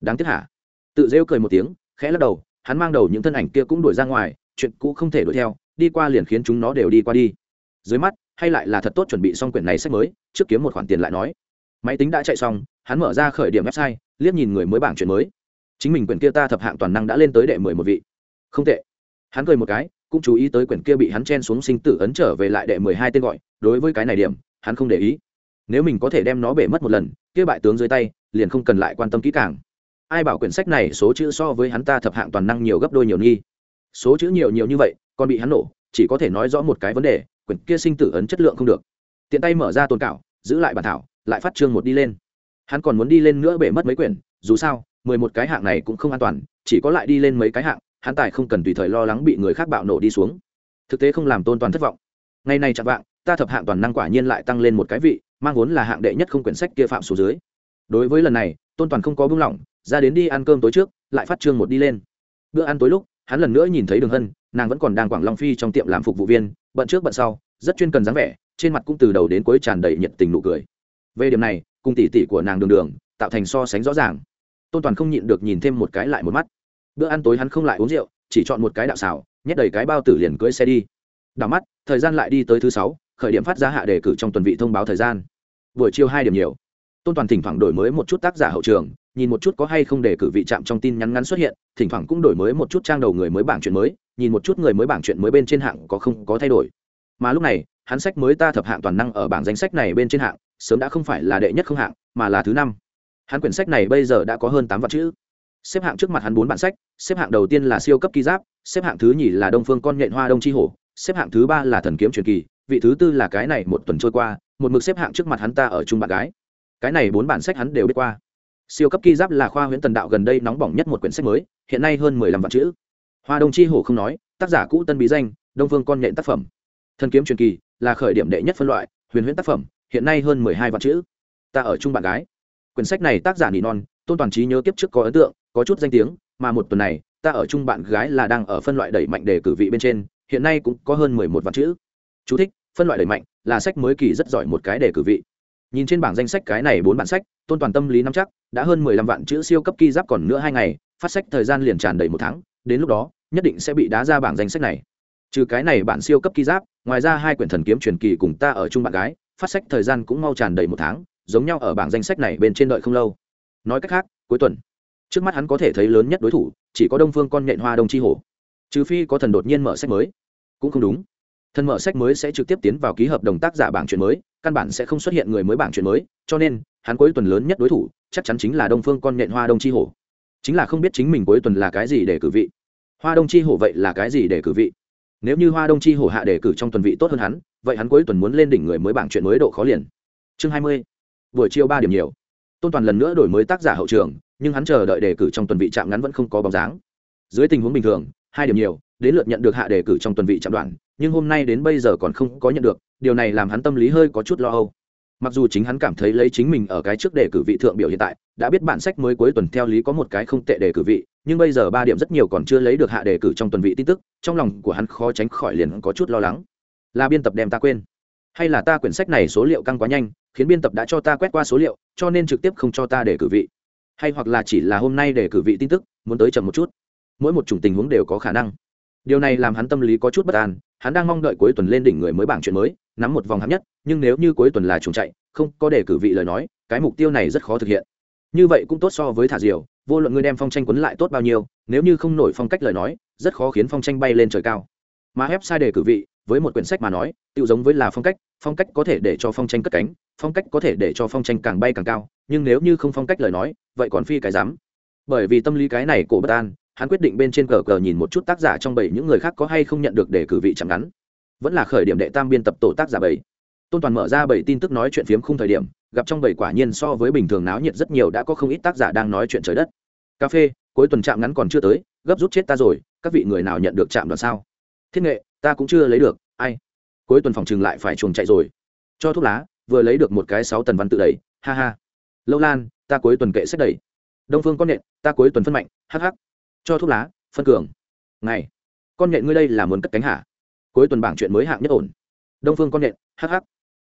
Đáng tiếc hả? Tự rêu cười một tiếng, khẽ lắc đầu, hắn mang đầu những thân ảnh kia cũng đuổi ra ngoài, chuyện cũ không thể đuổi theo, đi qua liền khiến chúng nó đều đi qua đi. Dưới mắt, hay lại là thật tốt chuẩn bị xong quyển này sách mới, trước kiếm một khoản tiền lại nói. Máy tính đã chạy xong, hắn mở ra khởi điểm website, liếc nhìn người mới bảng chuyện mới. Chính mình quyển kia ta thập hạng toàn năng đã lên tới đệ mười một vị. Không tệ. Hắn cười một cái cũng chú ý tới quyển kia bị hắn chen xuống sinh tử ấn trở về lại đệ mười hai tên gọi, đối với cái này điểm, hắn không để ý. Nếu mình có thể đem nó bể mất một lần, kia bại tướng dưới tay, liền không cần lại quan tâm kỹ càng. Ai bảo quyển sách này số chữ so với hắn ta thập hạng toàn năng nhiều gấp đôi nhiều nghi. Số chữ nhiều nhiều như vậy, còn bị hắn nổ, chỉ có thể nói rõ một cái vấn đề, quyển kia sinh tử ấn chất lượng không được. Tiện tay mở ra tồn cảo, giữ lại bản thảo, lại phát chương một đi lên. Hắn còn muốn đi lên nữa bể mất mấy quyển, dù sao, mười một cái hạng này cũng không an toàn, chỉ có lại đi lên mấy cái hạng hắn tài không cần tùy thời lo lắng bị người khác bạo nổ đi xuống. Thực tế không làm tôn toàn thất vọng. Ngày này chạm vạng, ta thập hạng toàn năng quả nhiên lại tăng lên một cái vị, mang vốn là hạng đệ nhất không quyển sách kia phạm số dưới. Đối với lần này, tôn toàn không có buông lỏng, ra đến đi ăn cơm tối trước, lại phát trương một đi lên. Bữa ăn tối lúc, hắn lần nữa nhìn thấy đường hân, nàng vẫn còn đang quảng long phi trong tiệm làm phục vụ viên, bận trước bận sau, rất chuyên cần dáng vẻ, trên mặt cũng từ đầu đến cuối tràn đầy nhiệt tình nụ cười. Về điểm này, cùng tỷ tỷ của nàng đường đường, tạo thành so sánh rõ ràng. Tôn toàn không nhịn được nhìn thêm một cái lại một mắt bữa ăn tối hắn không lại uống rượu, chỉ chọn một cái đạo xào, nhét đầy cái bao tử liền cưỡi xe đi. Đảo mắt, thời gian lại đi tới thứ sáu, khởi điểm phát ra hạ đề cử trong tuần vị thông báo thời gian. Buổi chiều hai điểm nhiều. Tôn toàn thỉnh thoảng đổi mới một chút tác giả hậu trường, nhìn một chút có hay không đề cử vị trạm trong tin nhắn ngắn xuất hiện, thỉnh thoảng cũng đổi mới một chút trang đầu người mới bảng chuyện mới, nhìn một chút người mới bảng chuyện mới bên trên hạng có không có thay đổi. Mà lúc này, hắn sách mới ta thập hạng toàn năng ở bảng danh sách này bên trên hạng, sớm đã không phải là đệ nhất không hạng, mà là thứ năm. Hắn quyển sách này bây giờ đã có hơn tám vạn chữ xếp hạng trước mặt hắn bốn bản sách, xếp hạng đầu tiên là siêu cấp ký giáp, xếp hạng thứ nhì là đông phương con nhện hoa đông chi hổ, xếp hạng thứ ba là thần kiếm truyền kỳ, vị thứ tư là cái này một tuần trôi qua, một mực xếp hạng trước mặt hắn ta ở chung bạn gái. Cái này bốn bản sách hắn đều biết qua. Siêu cấp ký giáp là khoa huyễn tần đạo gần đây nóng bỏng nhất một quyển sách mới, hiện nay hơn mười lăm vạn chữ. Hoa đông chi hổ không nói, tác giả cũ tân bí danh, đông phương con nhện tác phẩm. Thần kiếm truyền kỳ là khởi điểm đệ nhất phân loại, huyền huyễn tác phẩm, hiện nay hơn mười hai vạn chữ. Ta ở chung bạn gái. Quyển sách này tác giả nỉ non tôn toàn trí nhớ kiếp trước có ấn tượng có chút danh tiếng mà một tuần này ta ở chung bạn gái là đang ở phân loại đẩy mạnh đề cử vị bên trên hiện nay cũng có hơn mười một vạn chữ. Chú thích, phân loại đẩy mạnh là sách mới kỳ rất giỏi một cái đề cử vị. Nhìn trên bảng danh sách cái này bốn bản sách tôn toàn tâm lý nắm chắc đã hơn mười lăm vạn chữ siêu cấp kỳ giáp còn nữa hai ngày phát sách thời gian liền tràn đầy một tháng đến lúc đó nhất định sẽ bị đá ra bảng danh sách này. Trừ cái này bản siêu cấp kỳ giáp ngoài ra hai quyển thần kiếm truyền kỳ cùng ta ở chung bạn gái phát sách thời gian cũng mau tràn đầy một tháng giống nhau ở bảng danh sách này bên trên đợi không lâu nói cách khác, cuối tuần, trước mắt hắn có thể thấy lớn nhất đối thủ, chỉ có đông phương con nhện hoa đông chi hổ. Trừ phi có thần đột nhiên mở sách mới. Cũng không đúng. Thần mở sách mới sẽ trực tiếp tiến vào ký hợp đồng tác giả bảng chuyện mới, căn bản sẽ không xuất hiện người mới bảng chuyện mới, cho nên, hắn cuối tuần lớn nhất đối thủ, chắc chắn chính là đông phương con nhện hoa đông chi hổ. Chính là không biết chính mình cuối tuần là cái gì để cử vị. Hoa đông chi hổ vậy là cái gì để cử vị? Nếu như hoa đông chi hổ hạ đề cử trong tuần vị tốt hơn hắn, vậy hắn cuối tuần muốn lên đỉnh người mới bảng chuyện mới độ khó liền. Chương hai mươi. Buổi chiều ba điểm nhiều tôn toàn lần nữa đổi mới tác giả hậu trường, nhưng hắn chờ đợi đề cử trong tuần vị chạm ngắn vẫn không có bóng dáng. Dưới tình huống bình thường, hai điểm nhiều, đến lượt nhận được hạ đề cử trong tuần vị chạm đoạn, nhưng hôm nay đến bây giờ còn không có nhận được, điều này làm hắn tâm lý hơi có chút lo âu. Mặc dù chính hắn cảm thấy lấy chính mình ở cái trước đề cử vị thượng biểu hiện tại, đã biết bản sách mới cuối tuần theo lý có một cái không tệ đề cử vị, nhưng bây giờ ba điểm rất nhiều còn chưa lấy được hạ đề cử trong tuần vị tin tức, trong lòng của hắn khó tránh khỏi liền có chút lo lắng. Là biên tập đem ta quên hay là ta quyển sách này số liệu căng quá nhanh, khiến biên tập đã cho ta quét qua số liệu, cho nên trực tiếp không cho ta để cử vị. Hay hoặc là chỉ là hôm nay để cử vị tin tức, muốn tới chậm một chút. Mỗi một chủng tình huống đều có khả năng. Điều này làm hắn tâm lý có chút bất an, hắn đang mong đợi cuối tuần lên đỉnh người mới bảng chuyện mới, nắm một vòng hạng nhất, nhưng nếu như cuối tuần là trùng chạy, không có để cử vị lời nói, cái mục tiêu này rất khó thực hiện. Như vậy cũng tốt so với thả diều, vô luận ngươi đem phong tranh quấn lại tốt bao nhiêu, nếu như không nổi phong cách lời nói, rất khó khiến phong tranh bay lên trời cao. Mà website đề cử vị với một quyển sách mà nói tự giống với là phong cách phong cách có thể để cho phong tranh cất cánh, phong cách có thể để cho phong tranh càng bay càng cao, nhưng nếu như không phong cách lời nói, vậy còn phi cái dám bởi vì tâm lý cái này cổ bất an, hắn quyết định bên trên cờ cờ nhìn một chút tác giả trong bảy những người khác có hay không nhận được để cử vị chẳng ngắn. Vẫn là khởi điểm đệ tam biên tập tổ tác giả bảy. Tôn toàn mở ra bảy tin tức nói chuyện phiếm khung thời điểm, gặp trong bảy quả nhiên so với bình thường náo nhiệt rất nhiều đã có không ít tác giả đang nói chuyện trời đất. Cà phê, cuối tuần trạm ngắn còn chưa tới, gấp rút chết ta rồi, các vị người nào nhận được trạm đoạn sao? Thiết nghệ ta cũng chưa lấy được, ai? Cuối tuần phòng chừng lại phải chuồng chạy rồi. Cho thuốc lá, vừa lấy được một cái sáu tần văn tự đẩy ha ha. Lâu lan, ta cuối tuần kệ sách đẩy đông phương con nhện, ta cuối tuần phân mạnh hh cho thuốc lá, phân cường. Ngày, con nhện ngươi đây là muốn cất cánh hả? Cuối tuần bảng chuyện mới hạng nhất ổn. Đông phương con nhện hh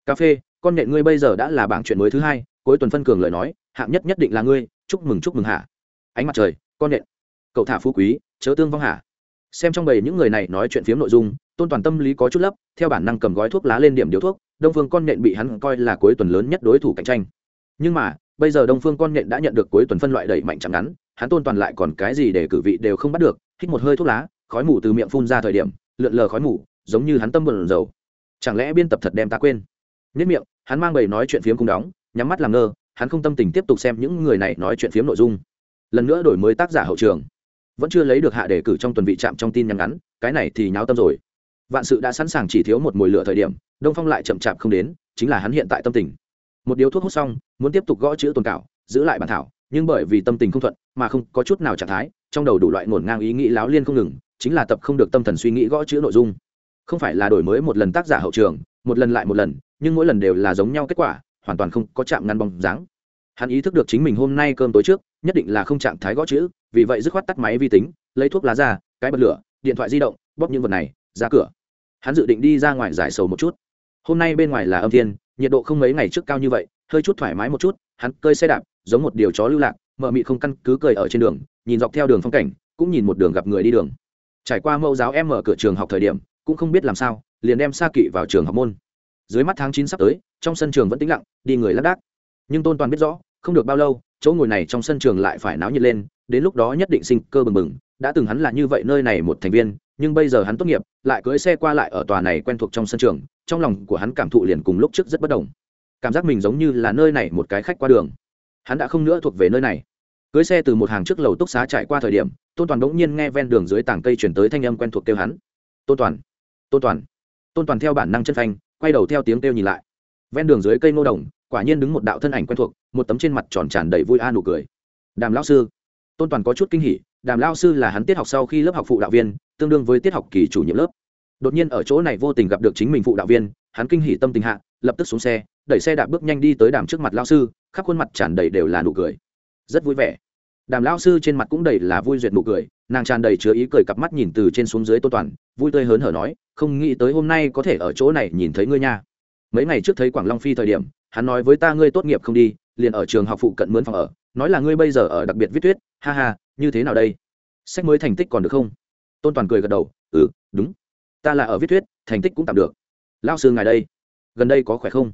cà phê, con nhện ngươi bây giờ đã là bảng chuyện mới thứ hai, cuối tuần phân cường lời nói, hạng nhất nhất định là ngươi, chúc mừng chúc mừng hả? Ánh mặt trời, con nhện. Cậu thả phú quý, chớ tương vong hả? Xem trong bầy những người này nói chuyện phiếm nội dung, tôn toàn tâm lý có chút lấp, theo bản năng cầm gói thuốc lá lên điểm điếu thuốc, đông phương con nhện bị hắn coi là cuối tuần lớn nhất đối thủ cạnh tranh. Nhưng mà, bây giờ đông phương con nhện đã nhận được cuối tuần phân loại đẩy mạnh chẳng ngắn, hắn tôn toàn lại còn cái gì để cử vị đều không bắt được, hít một hơi thuốc lá, khói mù từ miệng phun ra thời điểm, lượn lờ khói mù, giống như hắn tâm bờn dầu chẳng lẽ biên tập thật đem ta quên? Nhất miệng, hắn mang bầy nói chuyện phiếm cung đóng, nhắm mắt làm ngơ, hắn không tâm tình tiếp tục xem những người này nói chuyện phiếm nội dung. Lần nữa đổi mới tác giả hậu trường vẫn chưa lấy được hạ đề cử trong tuần vị trạm trong tin nhắn ngắn, cái này thì nháo tâm rồi. Vạn sự đã sẵn sàng chỉ thiếu một mùi lửa thời điểm, đông phong lại chậm chạp không đến, chính là hắn hiện tại tâm tình. Một điếu thuốc hút xong, muốn tiếp tục gõ chữ tồn cảo giữ lại bản thảo, nhưng bởi vì tâm tình không thuận, mà không có chút nào trạng thái, trong đầu đủ loại ngổn ngang ý nghĩ láo liên không ngừng, chính là tập không được tâm thần suy nghĩ gõ chữ nội dung. Không phải là đổi mới một lần tác giả hậu trường, một lần lại một lần, nhưng mỗi lần đều là giống nhau kết quả, hoàn toàn không có chạm ngăn bóng dáng. Hắn ý thức được chính mình hôm nay cơm tối trước nhất định là không trạng thái gõ chữ, vì vậy dứt khoát tắt máy vi tính, lấy thuốc lá ra, cái bật lửa, điện thoại di động, bóp những vật này, ra cửa. Hắn dự định đi ra ngoài giải sầu một chút. Hôm nay bên ngoài là âm thiên, nhiệt độ không mấy ngày trước cao như vậy, hơi chút thoải mái một chút, hắn cơi xe đạp, giống một điều chó lưu lạc mợ mị không căn cứ cười ở trên đường, nhìn dọc theo đường phong cảnh, cũng nhìn một đường gặp người đi đường. Trải qua mẫu giáo em mở cửa trường học thời điểm, cũng không biết làm sao, liền đem xa kỵ vào trường học môn. Dưới mắt tháng chín sắp tới, trong sân trường vẫn tĩnh lặng, đi người lác đác. Nhưng tôn toàn biết rõ không được bao lâu, chỗ ngồi này trong sân trường lại phải náo nhiệt lên, đến lúc đó nhất định sinh cơ bừng bừng. Đã từng hắn là như vậy nơi này một thành viên, nhưng bây giờ hắn tốt nghiệp, lại cưỡi xe qua lại ở tòa này quen thuộc trong sân trường, trong lòng của hắn cảm thụ liền cùng lúc trước rất bất đồng. Cảm giác mình giống như là nơi này một cái khách qua đường. Hắn đã không nữa thuộc về nơi này. Cưới xe từ một hàng trước lầu túc xá chạy qua thời điểm, tôn toàn bỗng nhiên nghe ven đường dưới tảng cây chuyển tới thanh âm quen thuộc kêu hắn. Tôn toàn tôn toàn. Tôn toàn theo bản năng chân phanh, quay đầu theo tiếng kêu nhìn lại. Ven đường dưới cây ngô đồng quả nhiên đứng một đạo thân ảnh quen thuộc, một tấm trên mặt tròn tràn đầy vui a nụ cười. Đàm lão sư, tôn toàn có chút kinh hỉ, đàm lao sư là hắn tiết học sau khi lớp học phụ đạo viên, tương đương với tiết học kỳ chủ nhiệm lớp. Đột nhiên ở chỗ này vô tình gặp được chính mình phụ đạo viên, hắn kinh hỉ tâm tình hạ, lập tức xuống xe, đẩy xe đạp bước nhanh đi tới đàm trước mặt lao sư, khắp khuôn mặt tràn đầy đều là nụ cười. Rất vui vẻ. Đàm lao sư trên mặt cũng đầy là vui duyệt nụ cười, nàng tràn đầy chứa ý cười cặp mắt nhìn từ trên xuống dưới Tôn toàn, vui tươi hớn hở nói, không nghĩ tới hôm nay có thể ở chỗ này nhìn thấy ngươi nha. Mấy ngày trước thấy quảng long phi thời điểm hắn nói với ta ngươi tốt nghiệp không đi, liền ở trường học phụ cận mướn phòng ở, nói là ngươi bây giờ ở đặc biệt viết tuyết ha ha, như thế nào đây? Sách mới thành tích còn được không? Tôn toàn cười gật đầu ừ đúng. Ta là ở viết thuyết, thành tích cũng tạm được. Lao sư ngài đây, gần đây có khỏe không?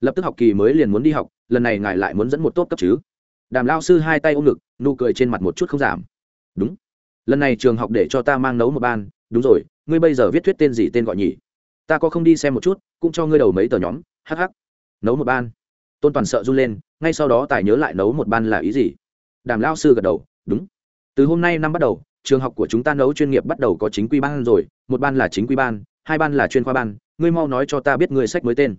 Lập tức học kỳ mới liền muốn đi học, lần này ngài lại muốn dẫn một tốt cấp chứ? Đàm lao sư hai tay ôm ngực, nụ cười trên mặt một chút không giảm. Đúng. Lần này trường học để cho ta mang nấu một ban, đúng rồi, ngươi bây giờ viết thuyết tên gì tên gọi nhỉ? Ta có không đi xem một chút, cũng cho ngươi đầu mấy tờ nhóm hh nấu một ban. Tôn toàn sợ run lên, ngay sau đó tài nhớ lại nấu một ban là ý gì? Đàm lao sư gật đầu, đúng. Từ hôm nay năm bắt đầu, trường học của chúng ta nấu chuyên nghiệp bắt đầu có chính quy ban rồi, một ban là chính quy ban, hai ban là chuyên khoa ban, ngươi mau nói cho ta biết ngươi sách mới tên.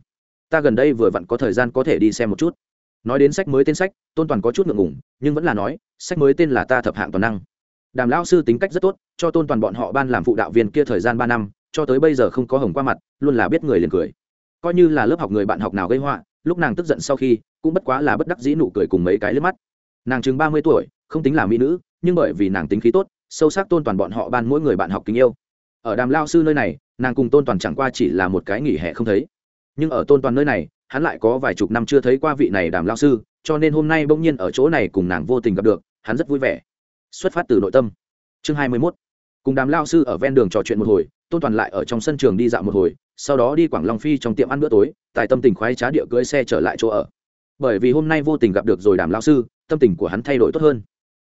Ta gần đây vừa vặn có thời gian có thể đi xem một chút. Nói đến sách mới tên sách, tôn toàn có chút ngượng ngủng nhưng vẫn là nói, sách mới tên là ta thập hạng toàn năng. Đàm lão sư tính cách rất tốt, cho tôn toàn bọn họ ban làm phụ đạo viên kia thời gian ba năm, cho tới bây giờ không có hồng qua mặt, luôn là biết người liền cười coi như là lớp học người bạn học nào gây họa, lúc nàng tức giận sau khi, cũng bất quá là bất đắc dĩ nụ cười cùng mấy cái lướt mắt. Nàng chừng ba mươi tuổi, không tính là mỹ nữ, nhưng bởi vì nàng tính khí tốt, sâu sắc tôn toàn bọn họ ban mỗi người bạn học kính yêu. Ở đàm lao sư nơi này, nàng cùng tôn toàn chẳng qua chỉ là một cái nghỉ hè không thấy. Nhưng ở tôn toàn nơi này, hắn lại có vài chục năm chưa thấy qua vị này đàm lao sư, cho nên hôm nay bỗng nhiên ở chỗ này cùng nàng vô tình gặp được, hắn rất vui vẻ. Xuất phát từ nội tâm. Chương hai mươi mốt. Cùng đàm lao sư ở ven đường trò chuyện một hồi tôn toàn lại ở trong sân trường đi dạo một hồi sau đó đi quảng long phi trong tiệm ăn bữa tối tại tâm tình khoái trá địa cưỡi xe trở lại chỗ ở. Bởi vì hôm nay vô tình gặp được rồi đàm lao sư tâm tình của hắn thay đổi tốt hơn.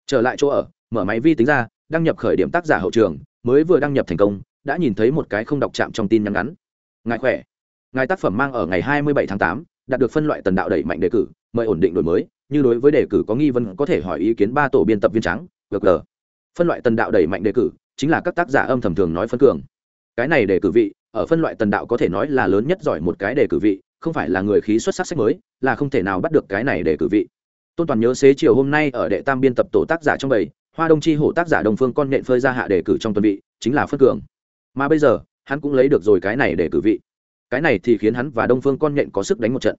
Trở lại chỗ ở mở máy vi tính ra đăng nhập khởi điểm tác giả hậu trường mới vừa đăng nhập thành công đã nhìn thấy một cái không đọc chạm trong tin nhắn ngắn. Ngài khỏe? Ngài tác phẩm mang ở ngày 27 tháng 8, đạt được phân loại tần đạo đẩy mạnh đề cử mời ổn định đổi mới như đối với đề cử có nghi vấn có thể hỏi ý kiến ba tổ biên tập viên trắng gg phân loại tần đạo đẩy mạnh đề cử chính là các tác giả âm thầm thường nói phân cường cái này để cử vị, ở phân loại tần đạo có thể nói là lớn nhất giỏi một cái để cử vị, không phải là người khí xuất sắc sách mới, là không thể nào bắt được cái này để cử vị. Tôn toàn nhớ xế chiều hôm nay ở đệ tam biên tập tổ tác giả trong bầy, hoa đông chi hổ tác giả đồng phương con nện phơi ra hạ đề cử trong tuần vị, chính là phân cường. Mà bây giờ, hắn cũng lấy được rồi cái này để cử vị. Cái này thì khiến hắn và đông phương con nện có sức đánh một trận.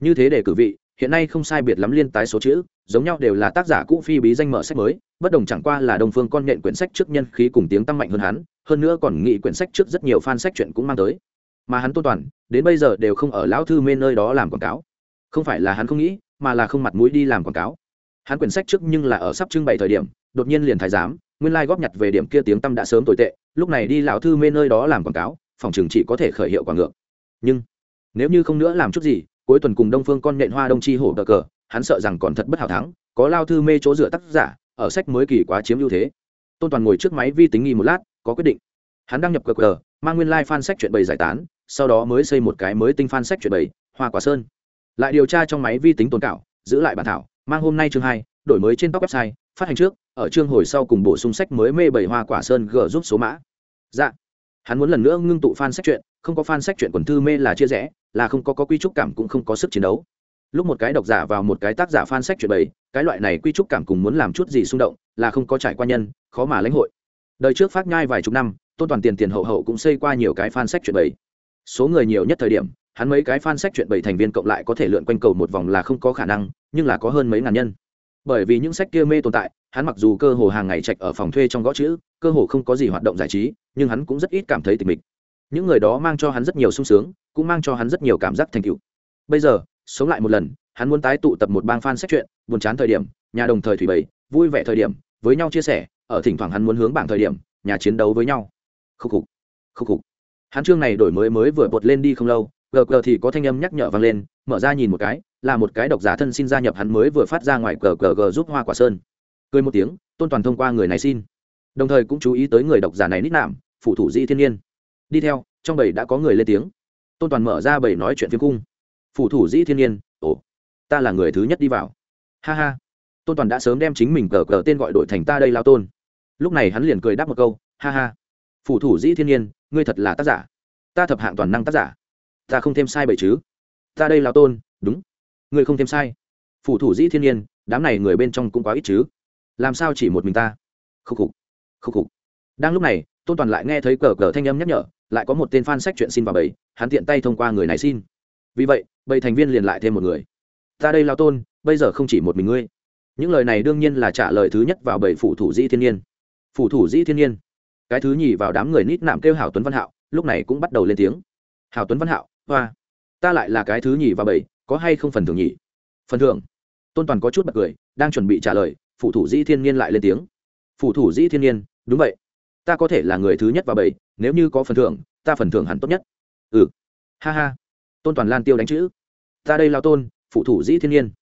Như thế để cử vị hiện nay không sai biệt lắm liên tái số chữ, giống nhau đều là tác giả cũ phi bí danh mở sách mới, bất đồng chẳng qua là đông phương con nhện quyển sách trước nhân khí cùng tiếng tăng mạnh hơn hắn, hơn nữa còn nghĩ quyển sách trước rất nhiều fan sách chuyện cũng mang tới. Mà hắn tôn toàn, đến bây giờ đều không ở lão thư mê nơi đó làm quảng cáo. Không phải là hắn không nghĩ, mà là không mặt mũi đi làm quảng cáo. Hắn quyển sách trước nhưng là ở sắp trưng bày thời điểm, đột nhiên liền thái giám, nguyên lai góp nhặt về điểm kia tiếng tâm đã sớm tồi tệ, lúc này đi lão thư mê nơi đó làm quảng cáo, phòng trường chỉ có thể khởi hiệu quả ngược. Nhưng, nếu như không nữa làm chút gì cuối tuần cùng đông phương con nện hoa đông chi hổ cờ cờ, hắn sợ rằng còn thật bất hảo thắng, có lao thư mê chỗ dựa tác giả, ở sách mới kỳ quá chiếm ưu thế. Tôn toàn ngồi trước máy vi tính nghi một lát, có quyết định. Hắn đăng nhập cờ cờ, mang nguyên lai、like、fan sách chuyện bày giải tán, sau đó mới xây một cái mới tinh fan sách chuyện bày, hoa quả sơn. Lại điều tra trong máy vi tính tồn cảo, giữ lại bản thảo, mang hôm nay chương hai, đổi mới trên top website, phát hành trước, ở chương hồi sau cùng bổ sung sách mới mê bảy hoa quả sơn g giúp số mã. Dạ. Hắn muốn lần nữa ngưng tụ fan sách truyện không có fan sách truyện quần thư mê là chia rẽ, là không có có quy trúc cảm cũng không có sức chiến đấu. Lúc một cái độc giả vào một cái tác giả fan sách truyện bảy cái loại này quy trúc cảm cùng muốn làm chút gì xung động, là không có trải qua nhân, khó mà lãnh hội. Đời trước phát nhai vài chục năm, tôn toàn tiền tiền hậu hậu cũng xây qua nhiều cái fan sách truyện bảy số người nhiều nhất thời điểm, hắn mấy cái fan sách truyện bảy thành viên cộng lại có thể lượn quanh cầu một vòng là không có khả năng, nhưng là có hơn mấy ngàn nhân. Bởi vì những sách kia mê tồn tại, hắn mặc dù cơ hồ hàng ngày trạch ở phòng thuê trong gõ chữ, cơ hồ không có gì hoạt động giải trí, nhưng hắn cũng rất ít cảm thấy tịch mịch những người đó mang cho hắn rất nhiều sung sướng, cũng mang cho hắn rất nhiều cảm giác thành tựu. Bây giờ, sống lại một lần, hắn muốn tái tụ tập một bang fan sách chuyện buồn chán thời điểm, nhà đồng thời thủy bầy, vui vẻ thời điểm, với nhau chia sẻ, ở thỉnh thoảng hắn muốn hướng bảng thời điểm, nhà chiến đấu với nhau. Khúc khục khúc khục. Hắn chương này đổi mới mới vừa bột lên đi không lâu, gờ gờ thì có thanh âm nhắc nhở vang lên, mở ra nhìn một cái, là một cái độc giả thân xin gia nhập hắn mới vừa phát ra ngoài gờ gờ gờ giúp hoa quả sơn. Cười một tiếng, tôn toàn thông qua người này xin. Đồng thời cũng chú ý tới người độc giả này nít nạm, phụ thủ di thiên nhiên đi theo, trong bầy đã có người lên tiếng. Tôn toàn mở ra bầy nói chuyện phiếm cung. Phủ thủ dĩ thiên nhiên, ồ, ta là người thứ nhất đi vào. Ha ha. Tôn toàn đã sớm đem chính mình cờ cờ tên gọi đổi thành ta đây lao tôn. Lúc này hắn liền cười đáp một câu, ha ha. Phủ thủ dĩ thiên nhiên, ngươi thật là tác giả. Ta thập hạng toàn năng tác giả. Ta không thêm sai bầy chứ. Ta đây lao tôn, đúng. Ngươi không thêm sai. Phủ thủ dĩ thiên nhiên, đám này người bên trong cũng quá ít chứ. Làm sao chỉ một mình ta? Khúc khục khúc khục. Đang lúc này, tôn toàn lại nghe thấy cờ cờ thanh âm nhắc nhở lại có một tên fan sách chuyện xin vào bầy hắn tiện tay thông qua người này xin. Vì vậy bầy thành viên liền lại thêm một người. Ta đây lao tôn, bây giờ không chỉ một mình ngươi. Những lời này đương nhiên là trả lời thứ nhất vào bầy phủ thủ dĩ thiên nhiên. Phủ thủ dĩ thiên nhiên. Cái thứ nhì vào đám người nít nạm kêu hảo tuấn văn hạo, lúc này cũng bắt đầu lên tiếng. Hảo tuấn văn hạo, hoa. Ta lại là cái thứ nhì vào bầy có hay không phần thưởng nhỉ? Phần thưởng. Tôn toàn có chút bật cười, đang chuẩn bị trả lời, phủ thủ dĩ thiên nhiên lại lên tiếng. Phủ thủ dĩ thiên nhiên, đúng vậy. Ta có thể là người thứ nhất vào bầy nếu như có phần thưởng, ta phần thưởng hẳn tốt nhất. Ừ. Ha ha. Tôn toàn lan tiêu đánh chữ. Ta đây lao tôn, phụ thủ dĩ thiên nhiên.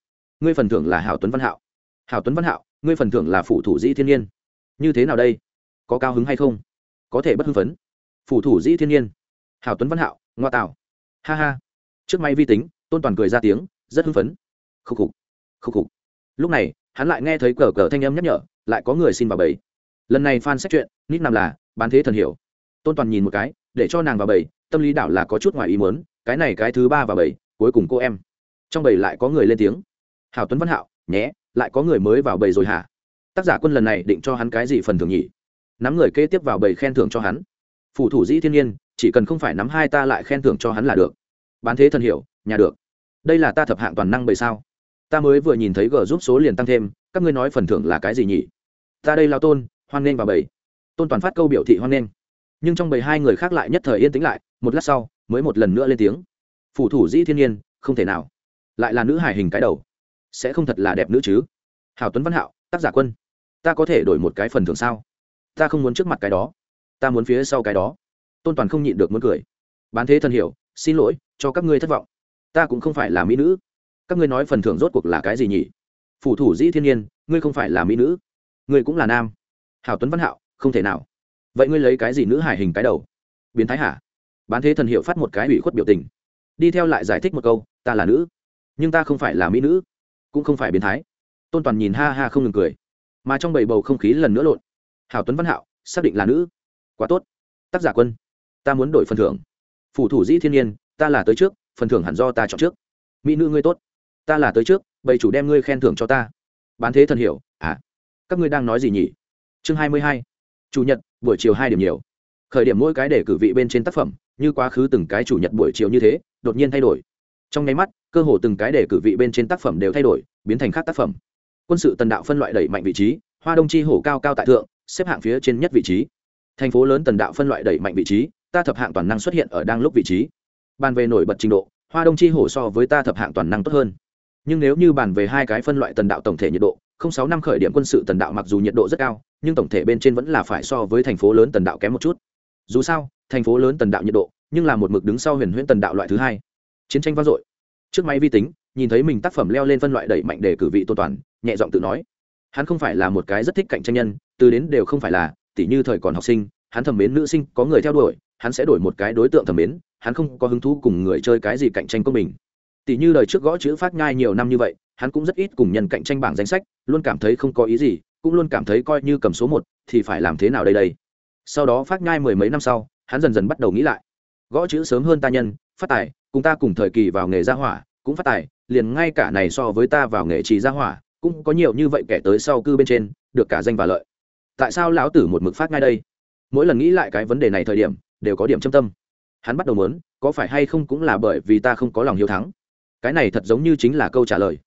Ngươi phần thưởng là hảo tuấn văn hạo. Hảo tuấn văn hạo, ngươi phần thưởng là phụ thủ dĩ thiên nhiên. Như thế nào đây? Có cao hứng hay không? Có thể bất hưng phấn. Phụ thủ dĩ thiên nhiên. Hảo tuấn văn hạo, ngoa tạo. Ha ha. Trước may vi tính, tôn toàn cười ra tiếng, rất hưng phấn. Khúc khục. Khúc khục. Lúc này, hắn lại nghe thấy cờ cờ thanh âm nhắc nhở, lại có người xin vào bẫy. Lần này fan sách chuyện, nít nằm là, bán thế thần hiểu tôn toàn nhìn một cái, để cho nàng vào bầy, tâm lý đảo là có chút ngoài ý muốn, cái này cái thứ ba vào bầy, cuối cùng cô em. Trong bầy lại có người lên tiếng. Hảo tuấn văn hạo, nhé, lại có người mới vào bầy rồi hả? Tác giả quân lần này định cho hắn cái gì phần thưởng nhỉ? Nắm người kế tiếp vào bầy khen thưởng cho hắn. Phủ thủ dĩ thiên nhiên, chỉ cần không phải nắm hai ta lại khen thưởng cho hắn là được. Bán thế thần hiểu, nhà được. Đây là ta thập hạng toàn năng bầy sao? Ta mới vừa nhìn thấy g giúp số liền tăng thêm, các ngươi nói phần thưởng là cái gì nhỉ? Ta đây lao tôn, hoan nghênh vào bầy. Tôn toàn phát câu biểu thị hoan nghênh nhưng trong bầy hai người khác lại nhất thời yên tĩnh lại, một lát sau, mới một lần nữa lên tiếng. Phủ thủ dĩ thiên nhiên, không thể nào. Lại là nữ hài hình cái đầu. Sẽ không thật là đẹp nữ chứ? Hào tuấn văn hạo, tác giả quân. Ta có thể đổi một cái phần thưởng sao? Ta không muốn trước mặt cái đó. Ta muốn phía sau cái đó. Tôn toàn không nhịn được muốn cười. Bán thế thân hiểu, xin lỗi, cho các ngươi thất vọng. Ta cũng không phải là mỹ nữ. Các ngươi nói phần thưởng rốt cuộc là cái gì nhỉ? Phủ thủ dĩ thiên nhiên, ngươi không phải là mỹ nữ. Ngươi cũng là nam. Hảo tuấn văn hạo, không thể nào vậy ngươi lấy cái gì nữ hải hình cái đầu? Biến thái hả? Bán thế thần hiệu phát một cái ủy khuất biểu tình. Đi theo lại giải thích một câu, ta là nữ, nhưng ta không phải là mỹ nữ, cũng không phải biến thái. Tôn toàn nhìn ha ha không ngừng cười. Mà trong bầy bầu không khí lần nữa lộn. Hảo tuấn văn hạo, xác định là nữ. Quá tốt. Tác giả quân, ta muốn đổi phần thưởng. Phủ thủ dĩ thiên nhiên, ta là tới trước, phần thưởng hẳn do ta chọn trước. Mỹ nữ ngươi tốt. Ta là tới trước, bầy chủ đem ngươi khen thưởng cho ta. Bán thế thần hiểu à các ngươi đang nói gì nhỉ? Chương hai mươi hai chủ nhật, buổi chiều hai điểm nhiều. Khởi điểm mỗi cái để cử vị bên trên tác phẩm, như quá khứ từng cái chủ nhật buổi chiều như thế, đột nhiên thay đổi. Trong nháy mắt, cơ hồ từng cái để cử vị bên trên tác phẩm đều thay đổi, biến thành khác tác phẩm. Quân sự tần đạo phân loại đẩy mạnh vị trí, hoa đông chi hổ cao cao tại thượng, xếp hạng phía trên nhất vị trí. Thành phố lớn tần đạo phân loại đẩy mạnh vị trí, ta thập hạng toàn năng xuất hiện ở đang lúc vị trí. Bàn về nổi bật trình độ, hoa đông chi hổ so với ta thập hạng toàn năng tốt hơn. Nhưng nếu như bàn về hai cái phân loại tần đạo tổng thể nhiệt độ, không sáu năm khởi điểm quân sự tần đạo mặc dù nhiệt độ rất cao nhưng tổng thể bên trên vẫn là phải so với thành phố lớn tần đạo kém một chút. Dù sao, thành phố lớn tần đạo nhiệt độ, nhưng là một mực đứng sau huyền huyễn tần đạo loại thứ hai. Chiến tranh vang dội. Trước máy vi tính, nhìn thấy mình tác phẩm leo lên phân loại đẩy mạnh để cử vị tôn toàn, nhẹ giọng tự nói. Hắn không phải là một cái rất thích cạnh tranh nhân, từ đến đều không phải là, tỉ như thời còn học sinh, hắn thẩm mến nữ sinh, có người theo đuổi, hắn sẽ đổi một cái đối tượng thẩm mến, hắn không có hứng thú cùng người chơi cái gì cạnh tranh công bình tỷ như đời trước gõ chữ phát nhai nhiều năm như vậy, hắn cũng rất ít cùng nhân cạnh tranh bảng danh sách, luôn cảm thấy không có ý gì cũng luôn cảm thấy coi như cầm số một thì phải làm thế nào đây đây. Sau đó phát nhai mười mấy năm sau, hắn dần dần bắt đầu nghĩ lại. Gõ chữ sớm hơn ta nhân, phát tài, cùng ta cùng thời kỳ vào nghề gia hỏa, cũng phát tài, liền ngay cả này so với ta vào nghề trì gia hỏa, cũng có nhiều như vậy kẻ tới sau cư bên trên, được cả danh và lợi. Tại sao lão tử một mực phát ngay đây? Mỗi lần nghĩ lại cái vấn đề này thời điểm, đều có điểm châm tâm. Hắn bắt đầu muốn, có phải hay không cũng là bởi vì ta không có lòng hiếu thắng. Cái này thật giống như chính là câu trả lời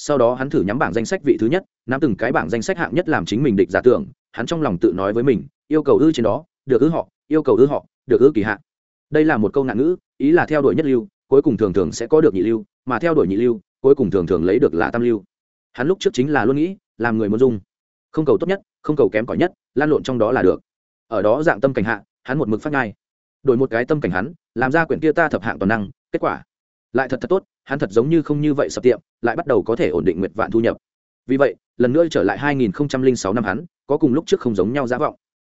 sau đó hắn thử nhắm bảng danh sách vị thứ nhất, nắm từng cái bảng danh sách hạng nhất làm chính mình địch giả tưởng, hắn trong lòng tự nói với mình, yêu cầu ư trên đó, được ư họ, yêu cầu ư họ, được ư kỳ hạn đây là một câu nạn ngữ, ý là theo đuổi nhất lưu, cuối cùng thường thường sẽ có được nhị lưu, mà theo đuổi nhị lưu, cuối cùng thường thường lấy được là tam lưu. Hắn lúc trước chính là luôn nghĩ, làm người muốn dung. Không cầu tốt nhất, không cầu kém cỏi nhất, lan lộn trong đó là được. Ở đó dạng tâm cảnh hạ, hắn một mực phát ngai đổi một cái tâm cảnh hắn, làm ra quyển kia ta thập hạng toàn năng, kết quả lại thật thật tốt, hắn thật giống như không như vậy sập tiệm, lại bắt đầu có thể ổn định nguyệt vạn thu nhập. Vì vậy, lần nữa trở lại 2006 năm hắn, có cùng lúc trước không giống nhau giả vọng.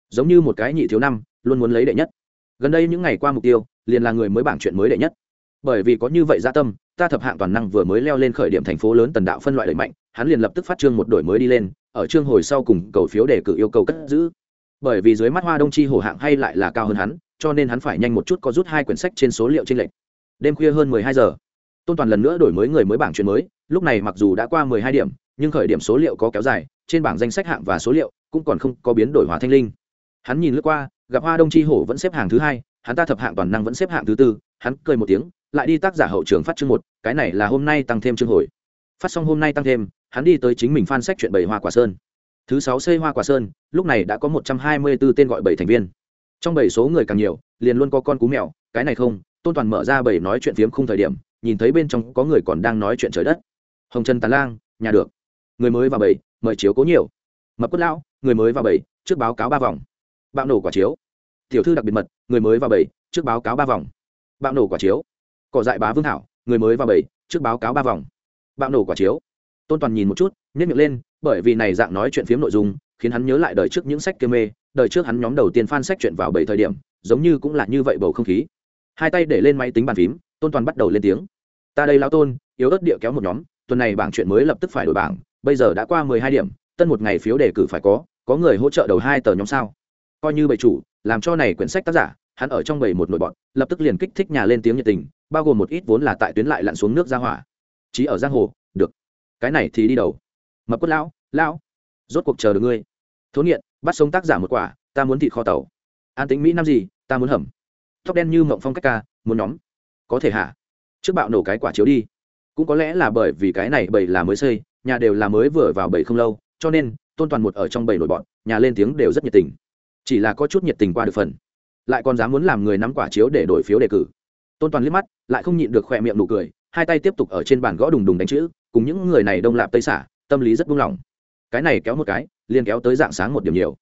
Giống như một cái nhị thiếu năm, luôn muốn lấy đệ nhất. Gần đây những ngày qua mục tiêu, liền là người mới bảng chuyện mới đệ nhất. Bởi vì có như vậy gia tâm, ta thập hạng toàn năng vừa mới leo lên khởi điểm thành phố lớn tần đạo phân loại đẩy mạnh, hắn liền lập tức phát trương một đổi mới đi lên, ở trương hồi sau cùng cầu phiếu đề cử yêu cầu cất giữ. Bởi vì dưới mắt hoa đông chi hổ hạng hay lại là cao hơn hắn, cho nên hắn phải nhanh một chút có rút hai quyển sách trên số liệu trên lệnh đêm khuya hơn mười hai giờ. Tôn toàn lần nữa đổi mới người mới bảng chuyện mới, lúc này mặc dù đã qua mười hai điểm, nhưng khởi điểm số liệu có kéo dài, trên bảng danh sách hạng và số liệu cũng còn không có biến đổi hóa thanh linh. Hắn nhìn lướt qua, gặp hoa đông chi hổ vẫn xếp hạng thứ hai, hắn ta thập hạng toàn năng vẫn xếp hạng thứ tư, hắn cười một tiếng, lại đi tác giả hậu trường phát chương một, cái này là hôm nay tăng thêm chương hồi. Phát xong hôm nay tăng thêm, hắn đi tới chính mình phan sách chuyện bảy hoa quả sơn. Thứ sáu xây hoa quả sơn, lúc này đã có một trăm hai mươi 124 tên gọi bảy thành viên. Trong bảy số người càng nhiều, liền luôn có con cú mèo, cái này không tôn toàn mở ra bảy nói chuyện phiếm không thời điểm, nhìn thấy bên trong có người còn đang nói chuyện trời đất. Hồng trần tàn lang, nhà được. Người mới vào bảy mời chiếu cố nhiều. Mập quất lão, người mới vào bảy trước báo cáo ba vòng. Bạo nổ quả chiếu. Tiểu thư đặc biệt mật, người mới vào bảy trước báo cáo ba vòng. Bạo nổ quả chiếu. Cỏ dại bá vương thảo, người mới vào bảy trước báo cáo ba vòng. Bạo nổ quả chiếu. Tôn toàn nhìn một chút nhét miệng lên, bởi vì này dạng nói chuyện phiếm nội dung, khiến hắn nhớ lại đời trước những sách kia mê, đời trước hắn nhóm đầu tiên phan sách chuyện vào bảy thời điểm, giống như cũng là như vậy bầu không khí hai tay để lên máy tính bàn phím, tôn toàn bắt đầu lên tiếng. Ta đây lao tôn, yếu ớt địa kéo một nhóm, tuần này bảng chuyện mới lập tức phải đổi bảng, bây giờ đã qua mười hai điểm, tân một ngày phiếu đề cử phải có có người hỗ trợ đầu hai tờ nhóm sao? Coi như bầy chủ, làm cho này quyển sách tác giả, hắn ở trong bầy một nội bọn lập tức liền kích thích nhà lên tiếng nhiệt tình, bao gồm một ít vốn là tại tuyến lại lặn xuống nước ra hỏa. Chí ở giang hồ, được. Cái này thì đi đầu. Mập quất lão lão, rốt cuộc chờ được ngươi. Thốn nghiện, bắt sống tác giả một quả, ta muốn thịt kho tàu. An tính mỹ năm gì, ta muốn hầm tóc đen như mộng phong cách ca, muốn nhóm. Có thể hả? Trước bạo nổ cái quả chiếu đi. Cũng có lẽ là bởi vì cái này bầy là mới xây, nhà đều là mới vừa vào bầy không lâu, cho nên, tôn toàn một ở trong bầy nổi bọn, nhà lên tiếng đều rất nhiệt tình. Chỉ là có chút nhiệt tình qua được phần. Lại còn dám muốn làm người nắm quả chiếu để đổi phiếu đề cử. Tôn toàn liếc mắt, lại không nhịn được khỏe miệng nụ cười, hai tay tiếp tục ở trên bàn gõ đùng đùng đánh chữ, cùng những người này đông lạp tây xả, tâm lý rất buông lỏng. Cái này kéo một cái, liền kéo tới dạng sáng một điểm nhiều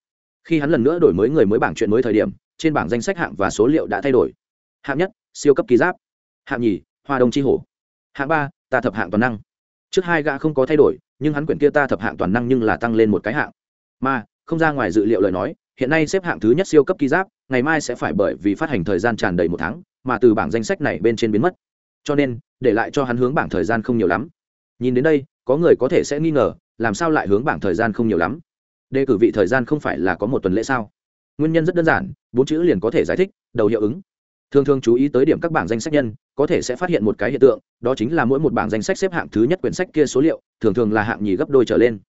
khi hắn lần nữa đổi mới người mới bảng chuyện mới thời điểm, trên bảng danh sách hạng và số liệu đã thay đổi. Hạng nhất, siêu cấp ký giáp. Hạng nhì, hoa đông chi hổ. Hạng ba, ta thập hạng toàn năng. Trước hai gã không có thay đổi, nhưng hắn quyển kia ta thập hạng toàn năng nhưng là tăng lên một cái hạng. Mà, không ra ngoài dự liệu lời nói, hiện nay xếp hạng thứ nhất siêu cấp ký giáp, ngày mai sẽ phải bởi vì phát hành thời gian tràn đầy một tháng, mà từ bảng danh sách này bên trên biến mất. Cho nên, để lại cho hắn hướng bảng thời gian không nhiều lắm. Nhìn đến đây, có người có thể sẽ nghi ngờ, làm sao lại hướng bảng thời gian không nhiều lắm? Đề cử vị thời gian không phải là có một tuần lễ sao? Nguyên nhân rất đơn giản, bốn chữ liền có thể giải thích, đầu hiệu ứng. Thường thường chú ý tới điểm các bảng danh sách nhân, có thể sẽ phát hiện một cái hiện tượng, đó chính là mỗi một bảng danh sách xếp hạng thứ nhất quyển sách kia số liệu, thường thường là hạng nhì gấp đôi trở lên.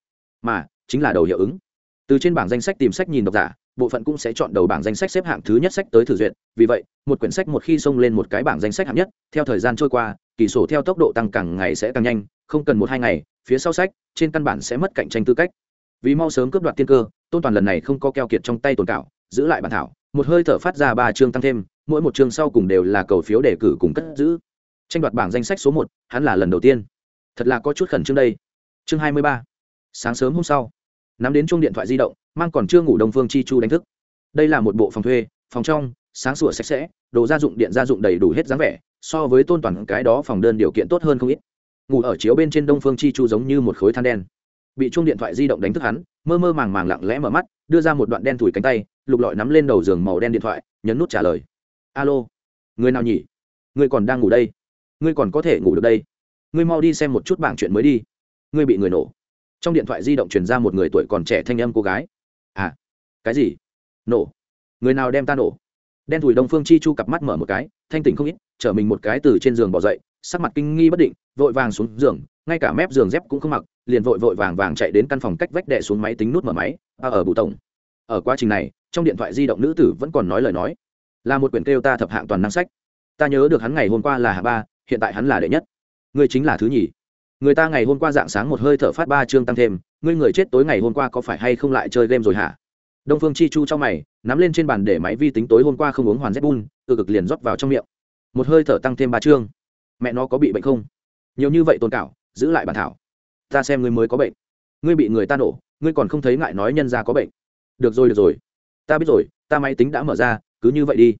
Mà, chính là đầu hiệu ứng. Từ trên bảng danh sách tìm sách nhìn độc giả, bộ phận cũng sẽ chọn đầu bảng danh sách xếp hạng thứ nhất sách tới thử duyệt. Vì vậy, một quyển sách một khi xông lên một cái bảng danh sách hạng nhất, theo thời gian trôi qua, kỳ sổ theo tốc độ tăng càng ngày sẽ càng nhanh, không cần một hai ngày, phía sau sách, trên căn bản sẽ mất cạnh tranh tư cách vì mau sớm cướp đoạt tiên cơ, tôn toàn lần này không có keo kiệt trong tay tồn cảo, giữ lại bản thảo, một hơi thở phát ra ba chương tăng thêm, mỗi một chương sau cùng đều là cầu phiếu đề cử cùng cất giữ. Tranh đoạt bảng danh sách số một, hắn là lần đầu tiên. Thật là có chút khẩn trương đây. Chương hai mươi ba. Sáng sớm hôm sau, nắm đến chuông điện thoại di động, mang còn chưa ngủ đông phương chi chu đánh thức. Đây là một bộ phòng thuê, phòng trong, sáng sủa sạch sẽ, đồ gia dụng điện gia dụng đầy đủ hết dáng vẻ, so với tôn toàn cái đó phòng đơn điều kiện tốt hơn không ít. Ngủ ở chiếu bên trên đông phương chi chu giống như một khối than đen bị chuông điện thoại di động đánh thức hắn, mơ mơ màng màng lặng lẽ mở mắt, đưa ra một đoạn đen thủi cánh tay, lục lọi nắm lên đầu giường màu đen điện thoại, nhấn nút trả lời. Alo, người nào nhỉ? Người còn đang ngủ đây. Ngươi còn có thể ngủ được đây. Ngươi mau đi xem một chút bảng chuyện mới đi. Ngươi bị người nổ. Trong điện thoại di động truyền ra một người tuổi còn trẻ thanh âm cô gái. À cái gì? Nổ. Người nào đem ta nổ? Đen thùi đông phương chi chu cặp mắt mở một cái, thanh tỉnh không ít chở mình một cái từ trên giường bỏ dậy, sắc mặt kinh nghi bất định, vội vàng xuống giường ngay cả mép giường dép cũng không mặc liền vội vội vàng vàng chạy đến căn phòng cách vách đệ xuống máy tính nút mở máy à, ở bụ tổng. Ở quá trình này trong điện thoại di động nữ tử vẫn còn nói lời nói. Là một quyển kêu ta thập hạng toàn năng sách. Ta nhớ được hắn ngày hôm qua là hạ ba hiện tại hắn là đệ nhất. Ngươi chính là thứ nhì. Người ta ngày hôm qua dạng sáng một hơi thở phát ba chương tăng thêm ngươi người chết tối ngày hôm qua có phải hay không lại chơi game rồi hả? Đông phương chi chu trong mày nắm lên trên bàn để máy vi tính tối hôm qua không uống hoàn zbun từ cực liền rót vào trong miệng. Một hơi thở tăng thêm ba chương. Mẹ nó có bị bệnh không? Nhiều như vậy tồn cảo giữ lại bản thảo. Ta xem ngươi mới có bệnh. Ngươi bị người ta nổ, ngươi còn không thấy ngại nói nhân ra có bệnh. Được rồi được rồi. Ta biết rồi, ta máy tính đã mở ra, cứ như vậy đi.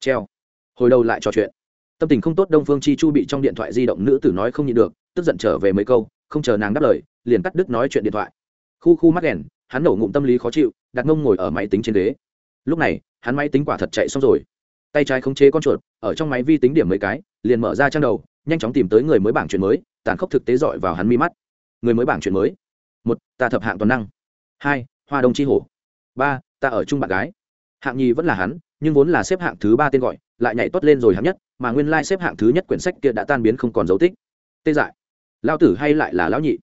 Treo. Hồi đầu lại trò chuyện. Tâm tình không tốt, đông phương chi chu bị trong điện thoại di động nữ tử nói không nhịn được, tức giận trở về mấy câu, không chờ nàng đáp lời, liền cắt đứt nói chuyện điện thoại. Khu khu mắt đèn hắn nổ ngụm tâm lý khó chịu, đặt mông ngồi ở máy tính trên ghế. Lúc này, hắn máy tính quả thật chạy xong rồi. Tay trái khống chế con chuột, ở trong máy vi tính điểm mấy cái, liền mở ra trang đầu, nhanh chóng tìm tới người mới bảng chuyện mới tàn khốc thực tế dọi vào hắn mi mắt. Người mới bảng chuyện mới. Một, ta thập hạng toàn năng. Hai, hoa đông chi hổ. Ba, ta ở chung bạn gái. Hạng nhì vẫn là hắn, nhưng vốn là xếp hạng thứ ba tên gọi, lại nhảy tốt lên rồi hạng nhất, mà nguyên lai xếp hạng thứ nhất quyển sách kia đã tan biến không còn dấu tích. Tê dại. Lao tử hay lại là lão nhị?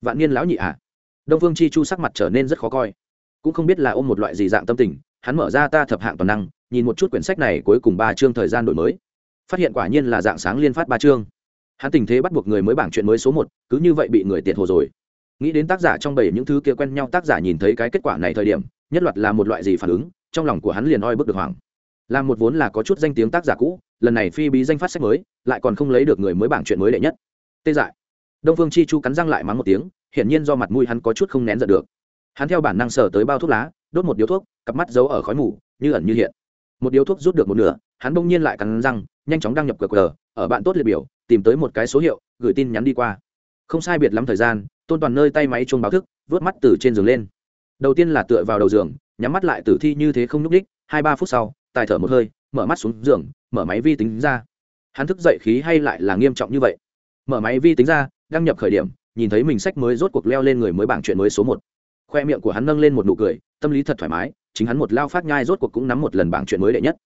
Vạn niên lão nhị à? Đông phương chi chu sắc mặt trở nên rất khó coi. Cũng không biết là ôm một loại gì dạng tâm tình, hắn mở ra ta thập hạng toàn năng, nhìn một chút quyển sách này cuối cùng ba chương thời gian đổi mới. Phát hiện quả nhiên là dạng sáng liên phát ba chương hắn tình thế bắt buộc người mới bảng chuyện mới số một, cứ như vậy bị người tiệt hồ rồi. Nghĩ đến tác giả trong bảy những thứ kia quen nhau, tác giả nhìn thấy cái kết quả này thời điểm, nhất loạt là một loại gì phản ứng, trong lòng của hắn liền oi bức được hoảng. Là một vốn là có chút danh tiếng tác giả cũ, lần này phi bí danh phát sách mới, lại còn không lấy được người mới bảng chuyện mới đệ nhất. Tê dại. Đông phương chi chu cắn răng lại mắng một tiếng, hiển nhiên do mặt mũi hắn có chút không nén giận được. Hắn theo bản năng sờ tới bao thuốc lá, đốt một điếu thuốc, cặp mắt giấu ở khói mù, như ẩn như hiện. Một điếu thuốc rút được một nửa, hắn bỗng nhiên lại cắn răng, nhanh chóng đăng nhập qr ở bạn tốt liệt biểu tìm tới một cái số hiệu, gửi tin nhắn đi qua. Không sai biệt lắm thời gian, tôn toàn nơi tay máy chuông báo thức, vớt mắt từ trên giường lên. Đầu tiên là tựa vào đầu giường, nhắm mắt lại tử thi như thế không nhúc ních hai ba phút sau, tài thở một hơi, mở mắt xuống giường, mở máy vi tính ra. Hắn thức dậy khí hay lại là nghiêm trọng như vậy? Mở máy vi tính ra, đăng nhập khởi điểm, nhìn thấy mình sách mới rốt cuộc leo lên người mới bảng chuyện mới số một. Khoe miệng của hắn nâng lên một nụ cười, tâm lý thật thoải mái, chính hắn một lao phát nhai rốt cuộc cũng nắm một lần bảng chuyện mới đệ nhất.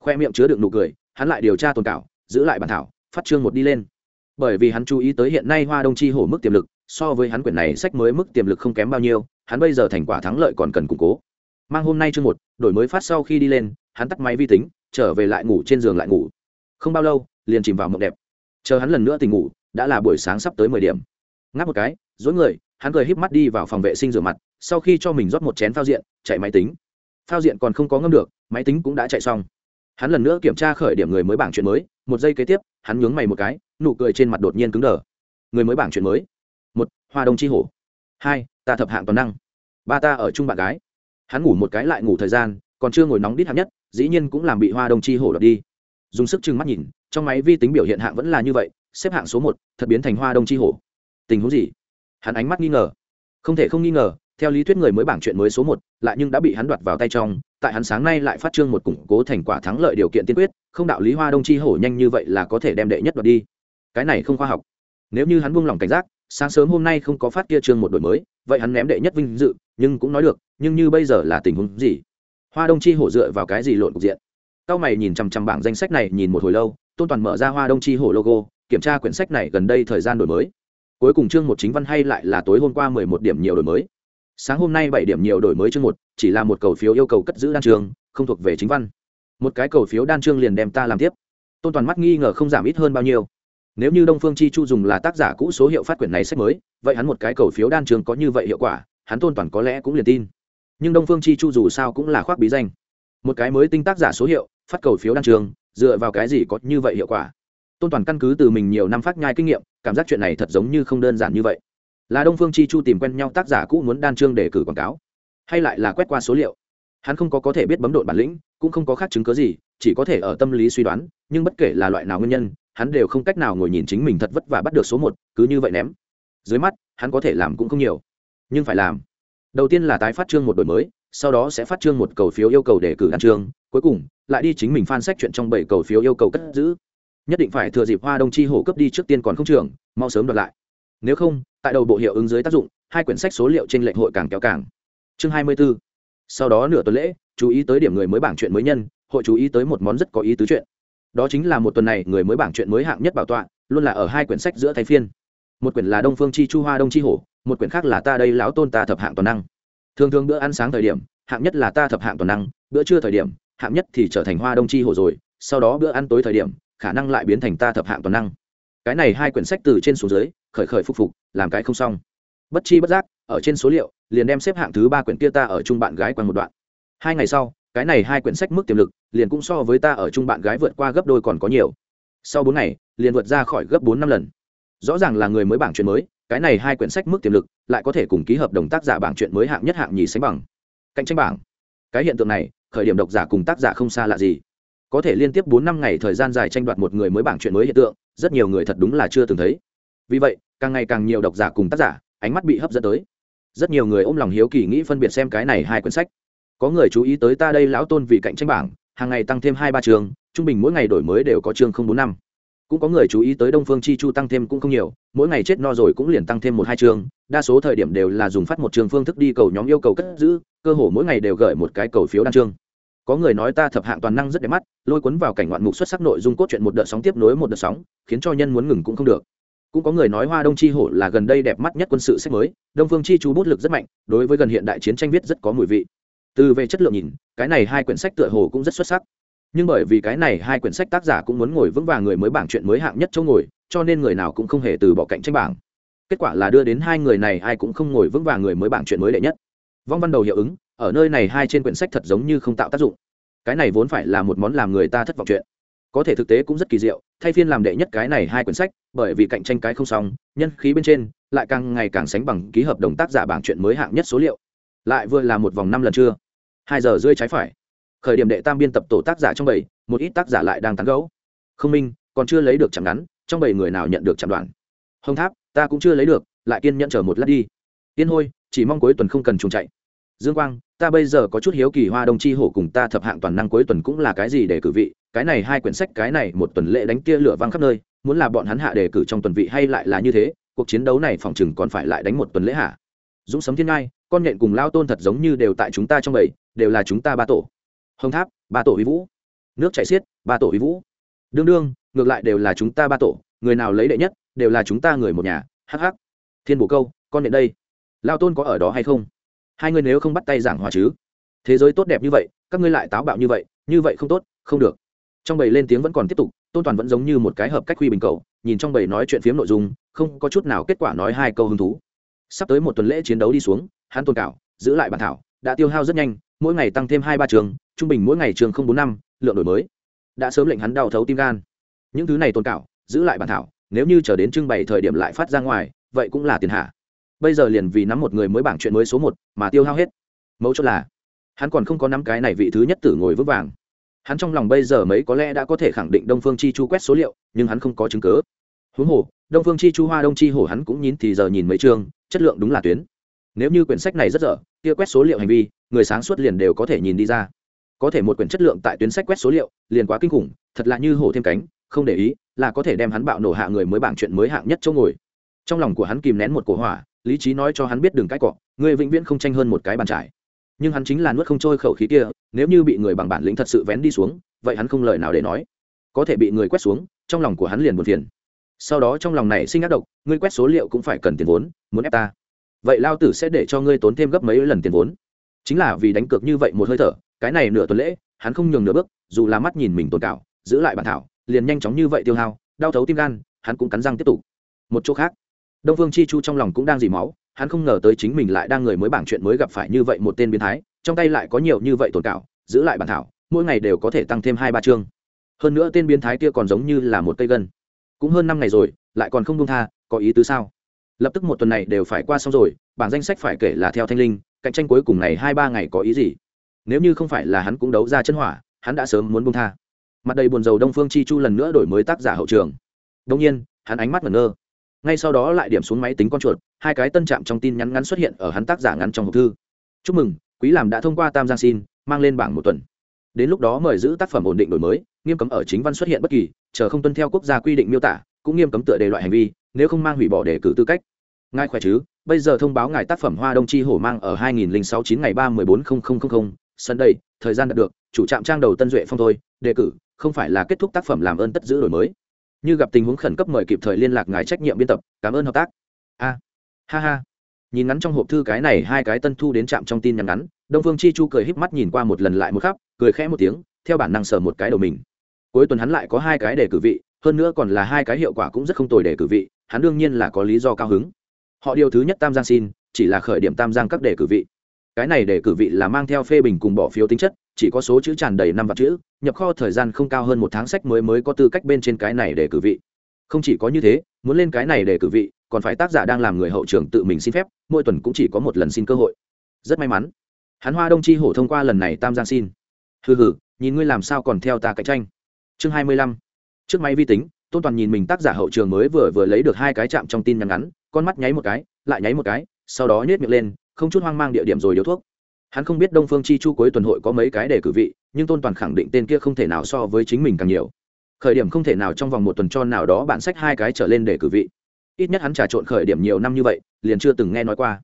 Khoe miệng chứa được nụ cười, hắn lại điều tra tồn cảo, giữ lại bản thảo phát chương một đi lên. Bởi vì hắn chú ý tới hiện nay hoa đông chi hổ mức tiềm lực, so với hắn quyển này sách mới mức tiềm lực không kém bao nhiêu, hắn bây giờ thành quả thắng lợi còn cần củng cố. Mang hôm nay chương một, đổi mới phát sau khi đi lên, hắn tắt máy vi tính, trở về lại ngủ trên giường lại ngủ. Không bao lâu, liền chìm vào mộng đẹp. Chờ hắn lần nữa tỉnh ngủ, đã là buổi sáng sắp tới mười điểm. Ngáp một cái, dối người, hắn cười híp mắt đi vào phòng vệ sinh rửa mặt, sau khi cho mình rót một chén phao diện, chạy máy tính. Phao diện còn không có ngâm được, máy tính cũng đã chạy xong. Hắn lần nữa kiểm tra khởi điểm người mới bảng chuyện mới, một giây kế tiếp hắn nhướng mày một cái, nụ cười trên mặt đột nhiên cứng đờ. Người mới bảng chuyện mới. Một, hoa đông chi hổ. Hai, ta thập hạng toàn năng. Ba ta ở chung bạn gái. Hắn ngủ một cái lại ngủ thời gian, còn chưa ngồi nóng đít hạng nhất, dĩ nhiên cũng làm bị hoa đông chi hổ đập đi. Dùng sức chừng mắt nhìn, trong máy vi tính biểu hiện hạng vẫn là như vậy, xếp hạng số một, thật biến thành hoa đông chi hổ. Tình huống gì? Hắn ánh mắt nghi ngờ. Không thể không nghi ngờ, theo lý thuyết người mới bảng chuyện mới số một, lại nhưng đã bị hắn đoạt vào tay trong tại hắn sáng nay lại phát trương một củng cố thành quả thắng lợi điều kiện tiên quyết, không đạo lý hoa đông chi hổ nhanh như vậy là có thể đem đệ nhất đoạt đi. Cái này không khoa học. Nếu như hắn buông lỏng cảnh giác, sáng sớm hôm nay không có phát kia trương một đổi mới, vậy hắn ném đệ nhất vinh dự, nhưng cũng nói được, nhưng như bây giờ là tình huống gì? Hoa đông chi hổ dựa vào cái gì lộn cục diện? Cao mày nhìn chằm chằm bảng danh sách này, nhìn một hồi lâu, tôn toàn mở ra hoa đông chi hổ logo, kiểm tra quyển sách này gần đây thời gian đổi mới. Cuối cùng chương một chính văn hay lại là tối hôm qua mười một điểm nhiều đổi mới sáng hôm nay bảy điểm nhiều đổi mới chương một, chỉ là một cầu phiếu yêu cầu cất giữ đan trường, không thuộc về chính văn. Một cái cầu phiếu đan trương liền đem ta làm tiếp. Tôn toàn mắt nghi ngờ không giảm ít hơn bao nhiêu. Nếu như đông phương chi chu dùng là tác giả cũ số hiệu phát quyển này sách mới, vậy hắn một cái cầu phiếu đan trường có như vậy hiệu quả, hắn tôn toàn có lẽ cũng liền tin. Nhưng đông phương chi chu dù sao cũng là khoác bí danh. Một cái mới tinh tác giả số hiệu, phát cầu phiếu đan trường, dựa vào cái gì có như vậy hiệu quả? Tôn toàn căn cứ từ mình nhiều năm phát nhai kinh nghiệm, cảm giác chuyện này thật giống như không đơn giản như vậy là đông phương chi chu tìm quen nhau tác giả cũ muốn đan chương để cử quảng cáo, hay lại là quét qua số liệu. Hắn không có có thể biết bấm độn bản lĩnh, cũng không có khác chứng cớ gì, chỉ có thể ở tâm lý suy đoán, nhưng bất kể là loại nào nguyên nhân, hắn đều không cách nào ngồi nhìn chính mình thật vất vả bắt được số một, cứ như vậy ném. Dưới mắt, hắn có thể làm cũng không nhiều, nhưng phải làm. Đầu tiên là tái phát chương một đổi mới, sau đó sẽ phát chương một cầu phiếu yêu cầu để cử đan chương, cuối cùng, lại đi chính mình phan sách chuyện trong bảy cầu phiếu yêu cầu cất giữ. Nhất định phải thừa dịp hoa đông chi hổ cấp đi trước tiên còn không trường mau sớm đoạt lại nếu không, tại đầu bộ hiệu ứng dưới tác dụng, hai quyển sách số liệu trên lệnh hội càng kéo càng. Chương hai mươi 24. sau đó nửa tuần lễ, chú ý tới điểm người mới bảng chuyện mới nhân, hội chú ý tới một món rất có ý tứ chuyện. Đó chính là một tuần này người mới bảng chuyện mới hạng nhất bảo tọa, luôn là ở hai quyển sách giữa thay phiên. Một quyển là đông phương chi chu hoa đông chi hổ, một quyển khác là ta đây lão tôn ta thập hạng toàn năng. Thường thường bữa ăn sáng thời điểm, hạng nhất là ta thập hạng toàn năng, bữa trưa thời điểm, hạng nhất thì trở thành hoa đông chi hổ rồi, sau đó bữa ăn tối thời điểm, khả năng lại biến thành ta thập hạng toàn năng cái này hai quyển sách từ trên xuống dưới, khởi khởi phục phục, làm cái không xong. Bất chi bất giác, ở trên số liệu, liền đem xếp hạng thứ ba quyển kia ta ở chung bạn gái quanh một đoạn. Hai ngày sau, cái này hai quyển sách mức tiềm lực, liền cũng so với ta ở chung bạn gái vượt qua gấp đôi còn có nhiều. Sau bốn ngày, liền vượt ra khỏi gấp bốn năm lần. Rõ ràng là người mới bảng chuyện mới, cái này hai quyển sách mức tiềm lực, lại có thể cùng ký hợp đồng tác giả bảng chuyện mới hạng nhất hạng nhì sánh bằng. Cạnh tranh bảng. Cái hiện tượng này, khởi điểm độc giả cùng tác giả không xa lạ gì có thể liên tiếp bốn năm ngày thời gian dài tranh đoạt một người mới bảng chuyện mới hiện tượng, rất nhiều người thật đúng là chưa từng thấy. Vì vậy, càng ngày càng nhiều độc giả cùng tác giả, ánh mắt bị hấp dẫn tới. Rất nhiều người ôm lòng hiếu kỳ nghĩ phân biệt xem cái này hai quyển sách. Có người chú ý tới ta đây lão tôn vì cạnh tranh bảng, hàng ngày tăng thêm hai ba trường, trung bình mỗi ngày đổi mới đều có chương không bốn năm. Cũng có người chú ý tới đông phương chi chu tăng thêm cũng không nhiều, mỗi ngày chết no rồi cũng liền tăng thêm một hai chương đa số thời điểm đều là dùng phát một trường phương thức đi cầu nhóm yêu cầu cất giữ, cơ hồ mỗi ngày đều gửi một cái cầu phiếu đăng chương có người nói ta thập hạng toàn năng rất đẹp mắt, lôi cuốn vào cảnh ngoạn mục xuất sắc nội dung cốt truyện một đợt sóng tiếp nối một đợt sóng, khiến cho nhân muốn ngừng cũng không được. Cũng có người nói hoa đông chi hổ là gần đây đẹp mắt nhất quân sự sách mới, đông phương chi chú bút lực rất mạnh, đối với gần hiện đại chiến tranh viết rất có mùi vị. Từ về chất lượng nhìn, cái này hai quyển sách tựa hồ cũng rất xuất sắc. Nhưng bởi vì cái này hai quyển sách tác giả cũng muốn ngồi vững vàng người mới bảng chuyện mới hạng nhất chỗ ngồi, cho nên người nào cũng không hề từ bỏ cạnh tranh bảng. Kết quả là đưa đến hai người này ai cũng không ngồi vững vàng người mới bảng chuyện mới đệ nhất. Vong văn đầu hiệu ứng ở nơi này hai trên quyển sách thật giống như không tạo tác dụng. Cái này vốn phải là một món làm người ta thất vọng chuyện. Có thể thực tế cũng rất kỳ diệu, thay phiên làm đệ nhất cái này hai quyển sách, bởi vì cạnh tranh cái không xong, nhân khí bên trên lại càng ngày càng sánh bằng ký hợp đồng tác giả bảng chuyện mới hạng nhất số liệu. Lại vừa là một vòng năm lần chưa hai giờ rơi trái phải. Khởi điểm đệ tam biên tập tổ tác giả trong bảy, một ít tác giả lại đang tán gấu không minh, còn chưa lấy được chạm ngắn, trong bảy người nào nhận được chạm đoạn? Hồng tháp, ta cũng chưa lấy được, lại kiên nhẫn chờ một lát đi. Tiên hôi, chỉ mong cuối tuần không cần trùng chạy dương quang, ta bây giờ có chút hiếu kỳ hoa đông chi hổ cùng ta thập hạng toàn năng cuối tuần cũng là cái gì để cử vị, cái này hai quyển sách, cái này một tuần lễ đánh kia lửa văng khắp nơi, muốn là bọn hắn hạ đề cử trong tuần vị hay lại là như thế, cuộc chiến đấu này phòng chừng còn phải lại đánh một tuần lễ hạ dũng sấm thiên ngai, con nhện cùng lao tôn thật giống như đều tại chúng ta trong bầy, đều là chúng ta ba tổ. Hồng tháp, ba tổ huy vũ. Nước chảy xiết, ba tổ huy vũ. Đương đương, ngược lại đều là chúng ta ba tổ, người nào lấy đệ nhất, đều là chúng ta người một nhà. Hh thiên bồ câu, con nhện đây. Lao tôn có ở đó hay không? Hai người nếu không bắt tay giảng hòa chứ? Thế giới tốt đẹp như vậy, các ngươi lại táo bạo như vậy như vậy không tốt, không được. Trong bầy lên tiếng vẫn còn tiếp tục, tôn toàn vẫn giống như một cái hợp cách huy bình cầu, nhìn trong bầy nói chuyện phiếm nội dung, không có chút nào kết quả nói hai câu hứng thú. Sắp tới một tuần lễ chiến đấu đi xuống, hắn tôn cảo, giữ lại bản thảo, đã tiêu hao rất nhanh, mỗi ngày tăng thêm hai ba trường, trung bình mỗi ngày trường không bốn năm, lượng đổi mới. Đã sớm lệnh hắn đau thấu tim gan. Những thứ này tôn cảo, giữ lại bản thảo, nếu như chờ đến trưng bày thời điểm lại phát ra ngoài, vậy cũng là tiền hạ bây giờ liền vì nắm một người mới bảng chuyện mới số một mà tiêu hao hết. Mấu chốt là, hắn còn không có nắm cái này vị thứ nhất tử ngồi vững vàng. Hắn trong lòng bây giờ mấy có lẽ đã có thể khẳng định đông phương chi chu quét số liệu, nhưng hắn không có chứng cớ huống hồ, đông phương chi chu hoa đông chi hổ hắn cũng nhìn thì giờ nhìn mấy chương, chất lượng đúng là tuyến. Nếu như quyển sách này rất dở, kia quét số liệu hành vi, người sáng suốt liền đều có thể nhìn đi ra. Có thể một quyển chất lượng tại tuyến sách quét số liệu, liền quá kinh khủng, thật là như hổ thêm cánh, không để ý, là có thể đem hắn bạo nổ hạ người mới bảng chuyện mới hạng nhất chỗ ngồi. Trong lòng của hắn kìm nén một cổ hỏa lý trí nói cho hắn biết đừng cái cọ người vĩnh viễn không tranh hơn một cái bàn trải. Nhưng hắn chính là nuốt không trôi khẩu khí kia, nếu như bị người bằng bản lĩnh thật sự vén đi xuống, vậy hắn không lời nào để nói. Có thể bị người quét xuống, trong lòng của hắn liền buồn phiền. Sau đó trong lòng này sinh ác độc, ngươi quét số liệu cũng phải cần tiền vốn, muốn ép ta. Vậy lao tử sẽ để cho ngươi tốn thêm gấp mấy lần tiền vốn. Chính là vì đánh cược như vậy một hơi thở, cái này nửa tuần lễ, hắn không nhường nửa bước, dù là mắt nhìn mình tồn cảo giữ lại bản thảo, liền nhanh chóng như vậy tiêu hao, đau thấu tim gan, hắn cũng cắn răng tiếp tục. Một chỗ khác đông phương chi chu trong lòng cũng đang dì máu, hắn không ngờ tới chính mình lại đang người mới bảng chuyện mới gặp phải như vậy một tên biến thái, trong tay lại có nhiều như vậy tồn cảo giữ lại bản thảo, mỗi ngày đều có thể tăng thêm hai ba chương. Hơn nữa tên biến thái kia còn giống như là một cây gân. Cũng hơn năm ngày rồi, lại còn không buông tha, có ý tứ sao? Lập tức một tuần này đều phải qua xong rồi, bảng danh sách phải kể là theo thanh linh, cạnh tranh cuối cùng này hai ba ngày có ý gì? Nếu như không phải là hắn cũng đấu ra chân hỏa, hắn đã sớm muốn bông tha. Mặt đầy buồn rầu đông phương chi chu lần nữa đổi mới tác giả hậu trường. Đông nhiên, hắn ánh mắt ngẩn ngơ ngay sau đó lại điểm xuống máy tính con chuột, hai cái tân trạm trong tin nhắn ngắn xuất hiện ở hắn tác giả ngắn trong hộp thư. Chúc mừng, quý làm đã thông qua tam giang xin, mang lên bảng một tuần. Đến lúc đó mời giữ tác phẩm ổn định đổi mới, nghiêm cấm ở chính văn xuất hiện bất kỳ, chờ không tuân theo quốc gia quy định miêu tả, cũng nghiêm cấm tựa đề loại hành vi, nếu không mang hủy bỏ đề cử tư cách. Ngài khỏe chứ? Bây giờ thông báo ngài tác phẩm hoa đông chi hổ mang ở 2069 ngày 3 14 0000 sân đây, thời gian đạt được, chủ trạm trang đầu tân duệ phong thôi, đề cử, không phải là kết thúc tác phẩm làm ơn tất giữ đổi mới như gặp tình huống khẩn cấp mời kịp thời liên lạc ngài trách nhiệm biên tập. Cảm ơn hợp tác. A. Ha ha. Nhìn ngắn trong hộp thư cái này, hai cái tân thu đến trạm trong tin nhắn ngắn, đông phương chi chu cười híp mắt nhìn qua một lần lại một khắp, cười khẽ một tiếng, theo bản năng sờ một cái đầu mình. Cuối tuần hắn lại có hai cái để cử vị, hơn nữa còn là hai cái hiệu quả cũng rất không tồi để cử vị, hắn đương nhiên là có lý do cao hứng. Họ điều thứ nhất tam giang xin, chỉ là khởi điểm tam giang các đề cử vị. Cái này để cử vị là mang theo phê bình cùng bỏ phiếu tính chất chỉ có số chữ tràn đầy năm vạn chữ, nhập kho thời gian không cao hơn một tháng sách mới mới có tư cách bên trên cái này để cử vị. Không chỉ có như thế, muốn lên cái này để cử vị, còn phải tác giả đang làm người hậu trường tự mình xin phép, mỗi tuần cũng chỉ có một lần xin cơ hội. Rất may mắn. Hắn hoa đông chi hổ thông qua lần này tam giang xin. Hừ hừ, nhìn ngươi làm sao còn theo ta cạnh tranh. Chương hai mươi lăm. Trước máy vi tính, tôn toàn nhìn mình tác giả hậu trường mới vừa vừa lấy được hai cái chạm trong tin nhắn ngắn, con mắt nháy một cái, lại nháy một cái, sau đó nhét miệng lên, không chút hoang mang địa điểm rồi điếu thuốc hắn không biết đông phương chi chu cuối tuần hội có mấy cái để cử vị, nhưng tôn toàn khẳng định tên kia không thể nào so với chính mình càng nhiều. Khởi điểm không thể nào trong vòng một tuần cho nào đó bạn sách hai cái trở lên để cử vị. Ít nhất hắn trà trộn khởi điểm nhiều năm như vậy, liền chưa từng nghe nói qua.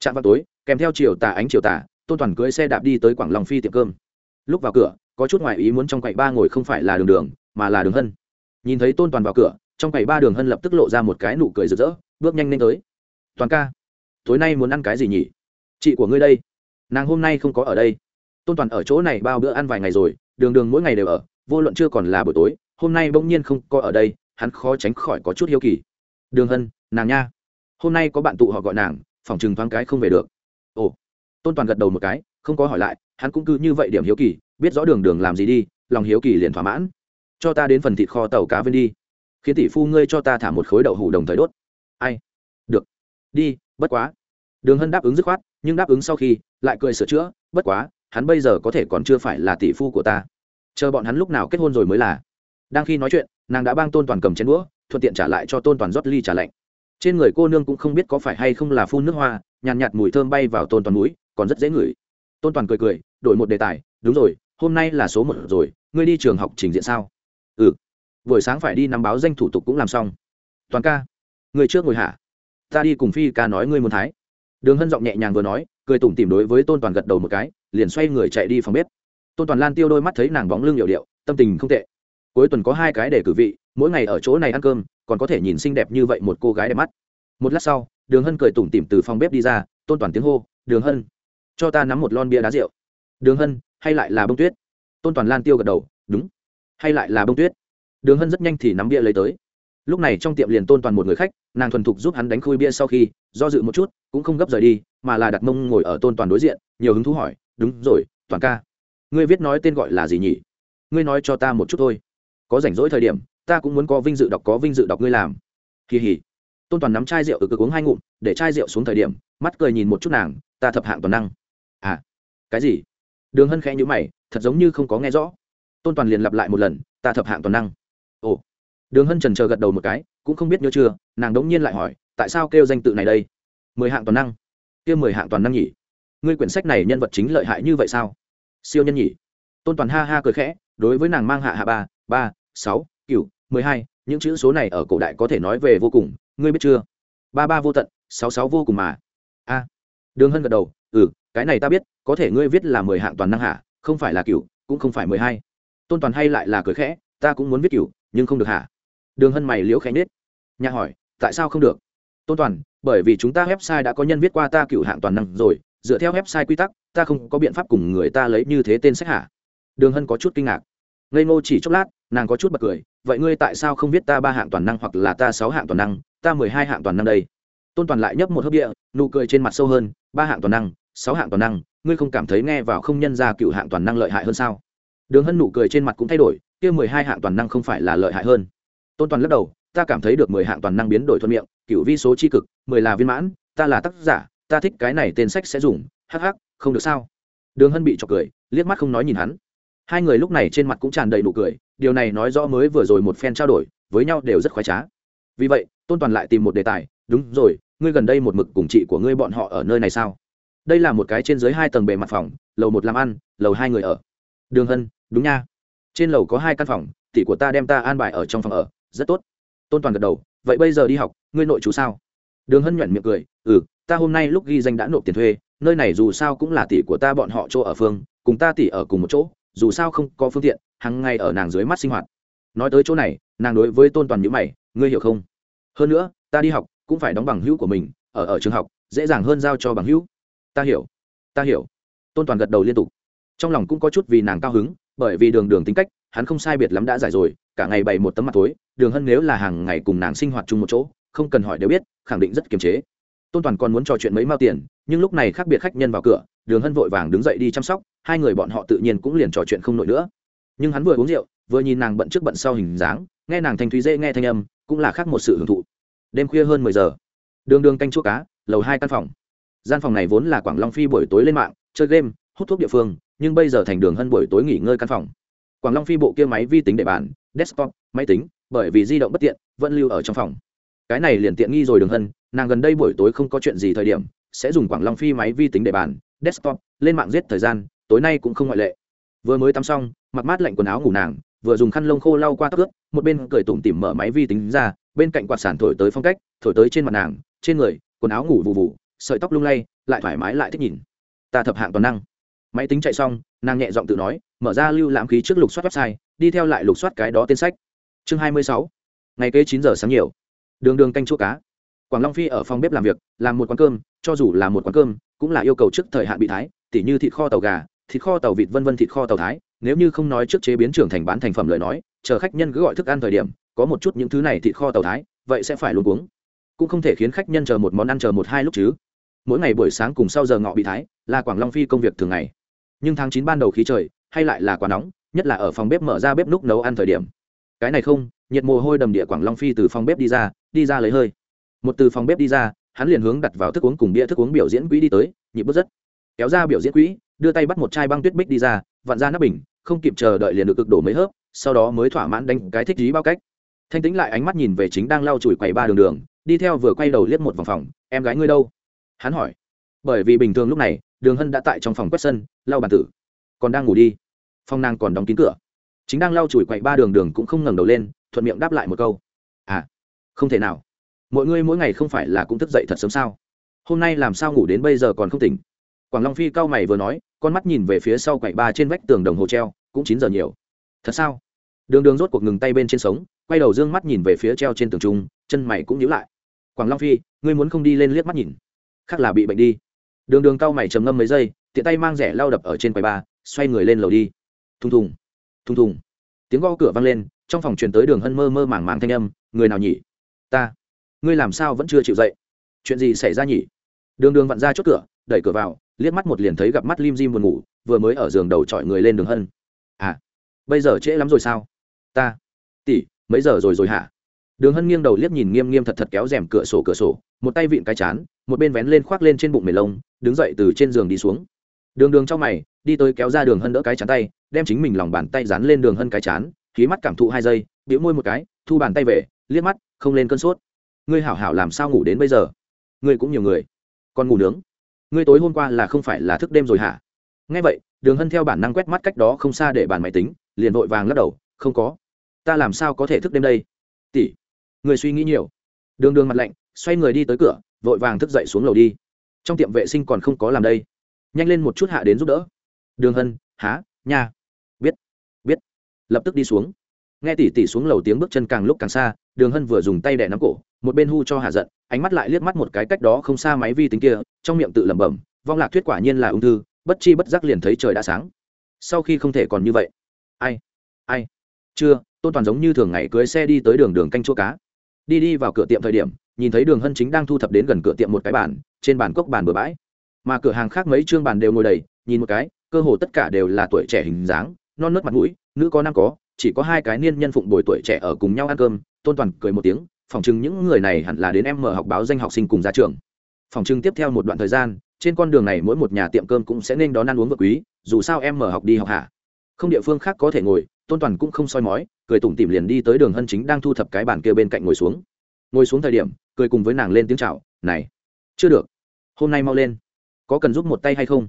Chạm vào tối, kèm theo chiều tà ánh chiều tà, tôn toàn cưới xe đạp đi tới quảng long phi tiệm cơm. Lúc vào cửa, có chút ngoại ý muốn trong quầy ba ngồi không phải là đường đường, mà là đường hân. Nhìn thấy tôn toàn vào cửa, trong quầy ba đường hân lập tức lộ ra một cái nụ cười rực rỡ, bước nhanh lên tới. Toàn ca, tối nay muốn ăn cái gì nhỉ? Chị của ngươi đây nàng hôm nay không có ở đây. Tôn toàn ở chỗ này bao bữa ăn vài ngày rồi, đường đường mỗi ngày đều ở, vô luận chưa còn là buổi tối, hôm nay bỗng nhiên không có ở đây, hắn khó tránh khỏi có chút hiếu kỳ. Đường hân, nàng nha. Hôm nay có bạn tụ họ gọi nàng, phòng chừng thoáng cái không về được. Ồ. Tôn toàn gật đầu một cái, không có hỏi lại, hắn cũng cứ như vậy điểm hiếu kỳ, biết rõ đường đường làm gì đi, lòng hiếu kỳ liền thỏa mãn. Cho ta đến phần thịt kho tàu cá viên đi. Khiến tỷ phu ngươi cho ta thả một khối đậu hủ đồng thời đốt. Ai? Được. Đi, bất quá. Đường hân đáp ứng dứt khoát nhưng đáp ứng sau khi lại cười sửa chữa bất quá hắn bây giờ có thể còn chưa phải là tỷ phu của ta. Chờ bọn hắn lúc nào kết hôn rồi mới là. Đang khi nói chuyện nàng đã bang tôn toàn cầm chén đũa thuận tiện trả lại cho tôn toàn rót ly trả lạnh. Trên người cô nương cũng không biết có phải hay không là phun nước hoa nhàn nhạt, nhạt mùi thơm bay vào tôn toàn mũi còn rất dễ ngửi. Tôn toàn cười cười đổi một đề tài đúng rồi hôm nay là số một rồi ngươi đi trường học trình diện sao? Ừ. Buổi sáng phải đi nắm báo danh thủ tục cũng làm xong. Toàn ca người trước ngồi hạ. Ta đi cùng phi ca nói ngươi muốn thái đường hân giọng nhẹ nhàng vừa nói, cười tủm tìm đối với tôn toàn gật đầu một cái, liền xoay người chạy đi phòng bếp. Tôn toàn lan tiêu đôi mắt thấy nàng bóng lưng hiệu điệu, tâm tình không tệ. Cuối tuần có hai cái để cử vị, mỗi ngày ở chỗ này ăn cơm, còn có thể nhìn xinh đẹp như vậy một cô gái đẹp mắt. Một lát sau, đường hân cười tủm tỉm từ phòng bếp đi ra, tôn toàn tiếng hô, đường hân, cho ta nắm một lon bia đá rượu. Đường hân, hay lại là bông tuyết? Tôn toàn lan tiêu gật đầu, đúng, hay lại là bông tuyết. Đường hân rất nhanh thì nắm bia lấy tới lúc này trong tiệm liền tôn toàn một người khách, nàng thuần thục giúp hắn đánh khui bia sau khi, do dự một chút, cũng không gấp rời đi, mà là đặt mông ngồi ở tôn toàn đối diện, nhiều hứng thú hỏi, đúng rồi, toàn ca, ngươi viết nói tên gọi là gì nhỉ? Ngươi nói cho ta một chút thôi. Có rảnh rỗi thời điểm, ta cũng muốn có vinh dự đọc, có vinh dự đọc ngươi làm. Kỳ hỉ. Tôn toàn nắm chai rượu ở cực uống hai ngụm, để chai rượu xuống thời điểm, mắt cười nhìn một chút nàng, ta thập hạng toàn năng. À cái gì? Đường hân khẽ nhữ mày, thật giống như không có nghe rõ. Tôn toàn liền lặp lại một lần, ta thập hạng toàn năng. Ồ đường hân trần chờ gật đầu một cái, cũng không biết nhớ chưa, nàng đống nhiên lại hỏi, tại sao kêu danh tự này đây? Mười hạng toàn năng. Kia mười hạng toàn năng nhỉ? Ngươi quyển sách này nhân vật chính lợi hại như vậy sao? Siêu nhân nhỉ? Tôn toàn ha ha cười khẽ, đối với nàng mang hạ hạ ba ba, sáu cựu mười hai, những chữ số này ở cổ đại có thể nói về vô cùng, ngươi biết chưa? Ba ba vô tận, sáu sáu vô cùng mà. A. Đường hân gật đầu ừ cái này ta biết, có thể ngươi viết là mười hạng toàn năng hạ không phải là cựu cũng không phải mười hai. Tôn toàn hay lại là cười khẽ, ta cũng muốn viết cựu nhưng không được hả? Đường hân mày liễu khẽ nết nhà hỏi, tại sao không được? Tôn toàn, bởi vì chúng ta website đã có nhân viết qua ta cựu hạng toàn năng rồi, dựa theo website quy tắc, ta không có biện pháp cùng người ta lấy như thế tên sách hả? Đường hân có chút kinh ngạc. Ngây ngô chỉ chốc lát, nàng có chút bật cười, vậy ngươi tại sao không viết ta ba hạng toàn năng hoặc là ta sáu hạng toàn năng, ta mười hai hạng toàn năng đây? Tôn toàn lại nhấp một hớp địa, nụ cười trên mặt sâu hơn, ba hạng toàn năng, sáu hạng toàn năng, ngươi không cảm thấy nghe vào không nhân ra cựu hạng toàn năng lợi hại hơn sao? Đường hân nụ cười trên mặt cũng thay đổi, kia mười hai hạng toàn năng không phải là lợi hại hơn tôn toàn lắc đầu, ta cảm thấy được mười hạng toàn năng biến đổi thuận miệng cựu vi số c h i cực, mười là viên mãn, ta là tác giả, ta thích cái này tên sách sẽ dùng hh không được sao? Đường hân bị trọc cười, liếc mắt không nói nhìn hắn. Hai người lúc này trên mặt cũng tràn đầy nụ cười, điều này nói rõ mới vừa rồi một phen trao đổi, với nhau đều rất khoái trá. Vì vậy, tôn toàn lại tìm một đề tài, đúng rồi, ngươi gần đây một mực cùng chị của ngươi bọn họ ở nơi này sao? Đây là một cái trên dưới hai tầng bề mặt phòng, lầu một làm ăn, lầu hai người ở. Đường hân, đúng nha. Trên lầu có hai căn phòng, tỷ của ta đem ta an bài ở trong phòng ở rất tốt. Tôn toàn gật đầu, vậy bây giờ đi học, ngươi nội chú sao? Đường hân nhuận miệng cười ừ ta hôm nay lúc ghi danh đã nộp tiền thuê, nơi này dù sao cũng là tỷ của ta bọn họ chỗ ở phương, cùng ta tỷ ở cùng một chỗ, dù sao không có phương tiện hàng ngày ở nàng dưới mắt sinh hoạt. Nói tới chỗ này, nàng đối với tôn toàn nhữ mày, ngươi hiểu không? Hơn nữa, ta đi học cũng phải đóng bằng hữu của mình, ở ở trường học, dễ dàng hơn giao cho bằng hữu. Ta hiểu ta hiểu. Tôn toàn gật đầu liên tục. Trong lòng cũng có chút vì nàng cao hứng bởi vì đường đường tính cách, hắn không sai biệt lắm đã giải rồi, cả ngày bày một tấm mặt tối đường hân nếu là hàng ngày cùng nàng sinh hoạt chung một chỗ, không cần hỏi đều biết, khẳng định rất kiềm chế. Tôn toàn còn muốn trò chuyện mấy mao tiền, nhưng lúc này khác biệt khách nhân vào cửa, đường hân vội vàng đứng dậy đi chăm sóc, hai người bọn họ tự nhiên cũng liền trò chuyện không nổi nữa. Nhưng hắn vừa uống rượu, vừa nhìn nàng bận trước bận sau hình dáng, nghe nàng thanh thúy dễ nghe thanh âm, cũng là khác một sự hưởng thụ. Đêm khuya hơn mười giờ, đường đường canh chua cá, lầu hai căn phòng. Gian phòng này vốn là quảng long phi buổi tối lên mạng, chơi game, hút thuốc địa phương nhưng bây giờ thành đường hân buổi tối nghỉ ngơi căn phòng. Quảng long phi bộ kia máy vi tính để bàn, desktop, máy tính, bởi vì di động bất tiện, vẫn lưu ở trong phòng. Cái này liền tiện nghi rồi đường hân, nàng gần đây buổi tối không có chuyện gì thời điểm, sẽ dùng quảng long phi máy vi tính để bàn, desktop, lên mạng giết thời gian, tối nay cũng không ngoại lệ. Vừa mới tắm xong, mặc mát lạnh quần áo ngủ nàng, vừa dùng khăn lông khô lau qua tóc ướt, một bên cười tủm tỉm mở máy vi tính ra, bên cạnh quạt sản thổi tới phong cách, thổi tới trên mặt nàng, trên người, quần áo ngủ vụ vụ sợi tóc lung lay, lại thoải mái lại thích nhìn. Ta thập hạng toàn năng máy tính chạy xong, nàng nhẹ giọng tự nói, mở ra lưu lãm khí trước lục soát website, đi theo lại lục soát cái đó tên sách. Chương hai mươi sáu. Ngày kế chín giờ sáng nhiều. Đường đường canh chỗ cá. Quảng long phi ở phòng bếp làm việc, làm một quán cơm, cho dù là một quán cơm, cũng là yêu cầu trước thời hạn bị thái, tỉ như thịt kho tàu gà, thịt kho tàu vịt vân vân thịt kho tàu thái, nếu như không nói trước chế biến trưởng thành bán thành phẩm lời nói, chờ khách nhân cứ gọi thức ăn thời điểm, có một chút những thứ này thịt kho tàu thái, vậy sẽ phải luôn uống cũng không thể khiến khách nhân chờ một món ăn chờ một hai lúc chứ. Mỗi ngày buổi sáng cùng sau giờ ngọ bị thái, là quảng long phi công việc thường ngày nhưng tháng chín ban đầu khí trời, hay lại là quá nóng, nhất là ở phòng bếp mở ra bếp núc nấu ăn thời điểm. Cái này không, nhiệt mồ hôi đầm địa quảng long phi từ phòng bếp đi ra đi ra lấy hơi. Một từ phòng bếp đi ra, hắn liền hướng đặt vào thức uống cùng bia thức uống biểu diễn quỹ đi tới, nhịp bước rất. Kéo ra biểu diễn quỹ, đưa tay bắt một chai băng tuyết bích đi ra, vặn ra nắp bình, không kịp chờ đợi liền được cực đổ mấy hớp, sau đó mới thỏa mãn đánh cái thích trí bao cách. Thanh tĩnh lại ánh mắt nhìn về chính đang lau chùi quầy ba đường đường, đi theo vừa quay đầu liếc một vòng phòng, em gái ngươi đâu? Hắn hỏi bởi vì bình thường lúc này, đường hân đã tại trong phòng quét sân, lau bàn tử. Còn đang ngủ đi. Phong nàng còn đóng kín cửa. Chính đang lau chùi quậy ba đường đường cũng không ngẩng đầu lên, thuận miệng đáp lại một câu. À không thể nào. Mọi người mỗi ngày không phải là cũng thức dậy thật sớm sao? Hôm nay làm sao ngủ đến bây giờ còn không tỉnh? Quảng long phi cao mày vừa nói, con mắt nhìn về phía sau quậy ba trên vách tường đồng hồ treo, cũng chín giờ nhiều. Thật sao? Đường đường rốt cuộc ngừng tay bên trên sống, quay đầu d ư ơ n g mắt nhìn về phía treo trên tường trung, chân mày cũng nhíu lại. Quảng long phi, ngươi muốn không đi lên liếc mắt nhìn? Khác là bị bệnh đi đường đường cao mày trầm ngâm mấy giây, tiện tay mang rẻ lao đập ở trên quầy ba xoay người lên lầu đi. Thùng thùng thùng thùng. Tiếng gõ cửa vang lên, trong phòng truyền tới đường hân mơ mơ màng màng thanh âm, người nào nhỉ? Ta. Ngươi làm sao vẫn chưa chịu dậy? Chuyện gì xảy ra nhỉ? Đường đường vặn ra chốt cửa, đẩy cửa vào, liếc mắt một liền thấy gặp mắt lim dim buồn ngủ, vừa mới ở giường đầu chọi người lên đường hân. À bây giờ trễ lắm rồi sao? Ta. Tỷ, mấy giờ rồi rồi hả? Đường hân nghiêng đầu liếc nhìn nghiêm nghiêm thật thật kéo rèm cửa sổ cửa sổ, một tay vịn cái chán một bên vén lên khoác lên trên bụng mề lông, đứng dậy từ trên giường đi xuống. Đường đường trong mày, đi tới kéo ra đường hân đỡ cái chán tay, đem chính mình lòng bàn tay dán lên đường hân cái chán, khí mắt cảm thụ hai giây, bĩu môi một cái, thu bàn tay về, liếc mắt, không lên cơn sốt. Ngươi hảo hảo làm sao ngủ đến bây giờ? Ngươi cũng nhiều người. Còn ngủ nướng. Ngươi tối hôm qua là không phải là thức đêm rồi hả? Nghe vậy, đường hân theo bản năng quét mắt cách đó không xa để bàn máy tính, liền vội vàng lắc đầu, không có. Ta làm sao có thể thức đêm đây? Tỷ, người suy nghĩ nhiều. Đường đường mặt lạnh, xoay người đi tới cửa vội vàng thức dậy xuống lầu đi. Trong tiệm vệ sinh còn không có làm đây. Nhanh lên một chút hạ đến giúp đỡ. Đường hân, há, nha. Biết biết. Lập tức đi xuống. Nghe tỉ tỉ xuống lầu tiếng bước chân càng lúc càng xa, đường hân vừa dùng tay đẻ nắm cổ, một bên hu cho hạ giận, ánh mắt lại liếc mắt một cái cách đó không xa máy vi tính kia, trong miệng tự lẩm bẩm, vong lạc thuyết quả nhiên là ung thư, bất chi bất giác liền thấy trời đã sáng. Sau khi không thể còn như vậy, ai ai, chưa, tôn toàn giống như thường ngày cưới xe đi tới đường đường canh chỗ cá. Đi đi vào cửa tiệm thời điểm nhìn thấy đường hân chính đang thu thập đến gần cửa tiệm một cái bàn, trên bàn cốc bàn bừa bãi. Mà cửa hàng khác mấy chương bàn đều ngồi đầy, nhìn một cái, cơ hồ tất cả đều là tuổi trẻ hình dáng, non nớt mặt mũi, nữ có nam có, chỉ có hai cái niên nhân phụng bồi tuổi trẻ ở cùng nhau ăn cơm, tôn toàn cười một tiếng, phòng chừng những người này hẳn là đến em mở học báo danh học sinh cùng ra trường. Phòng chừng tiếp theo một đoạn thời gian, trên con đường này mỗi một nhà tiệm cơm cũng sẽ nên đón ăn uống vợ quý, dù sao em mở học đi học hạ. Không địa phương khác có thể ngồi, tôn toàn cũng không soi mói, cười tủm tỉm liền đi tới đường hân chính đang thu thập cái bàn kia bên cạnh ngồi xuống. Ngồi xuống thời điểm cười cùng với nàng lên tiếng chào, này, chưa được. Hôm nay mau lên. Có cần giúp một tay hay không?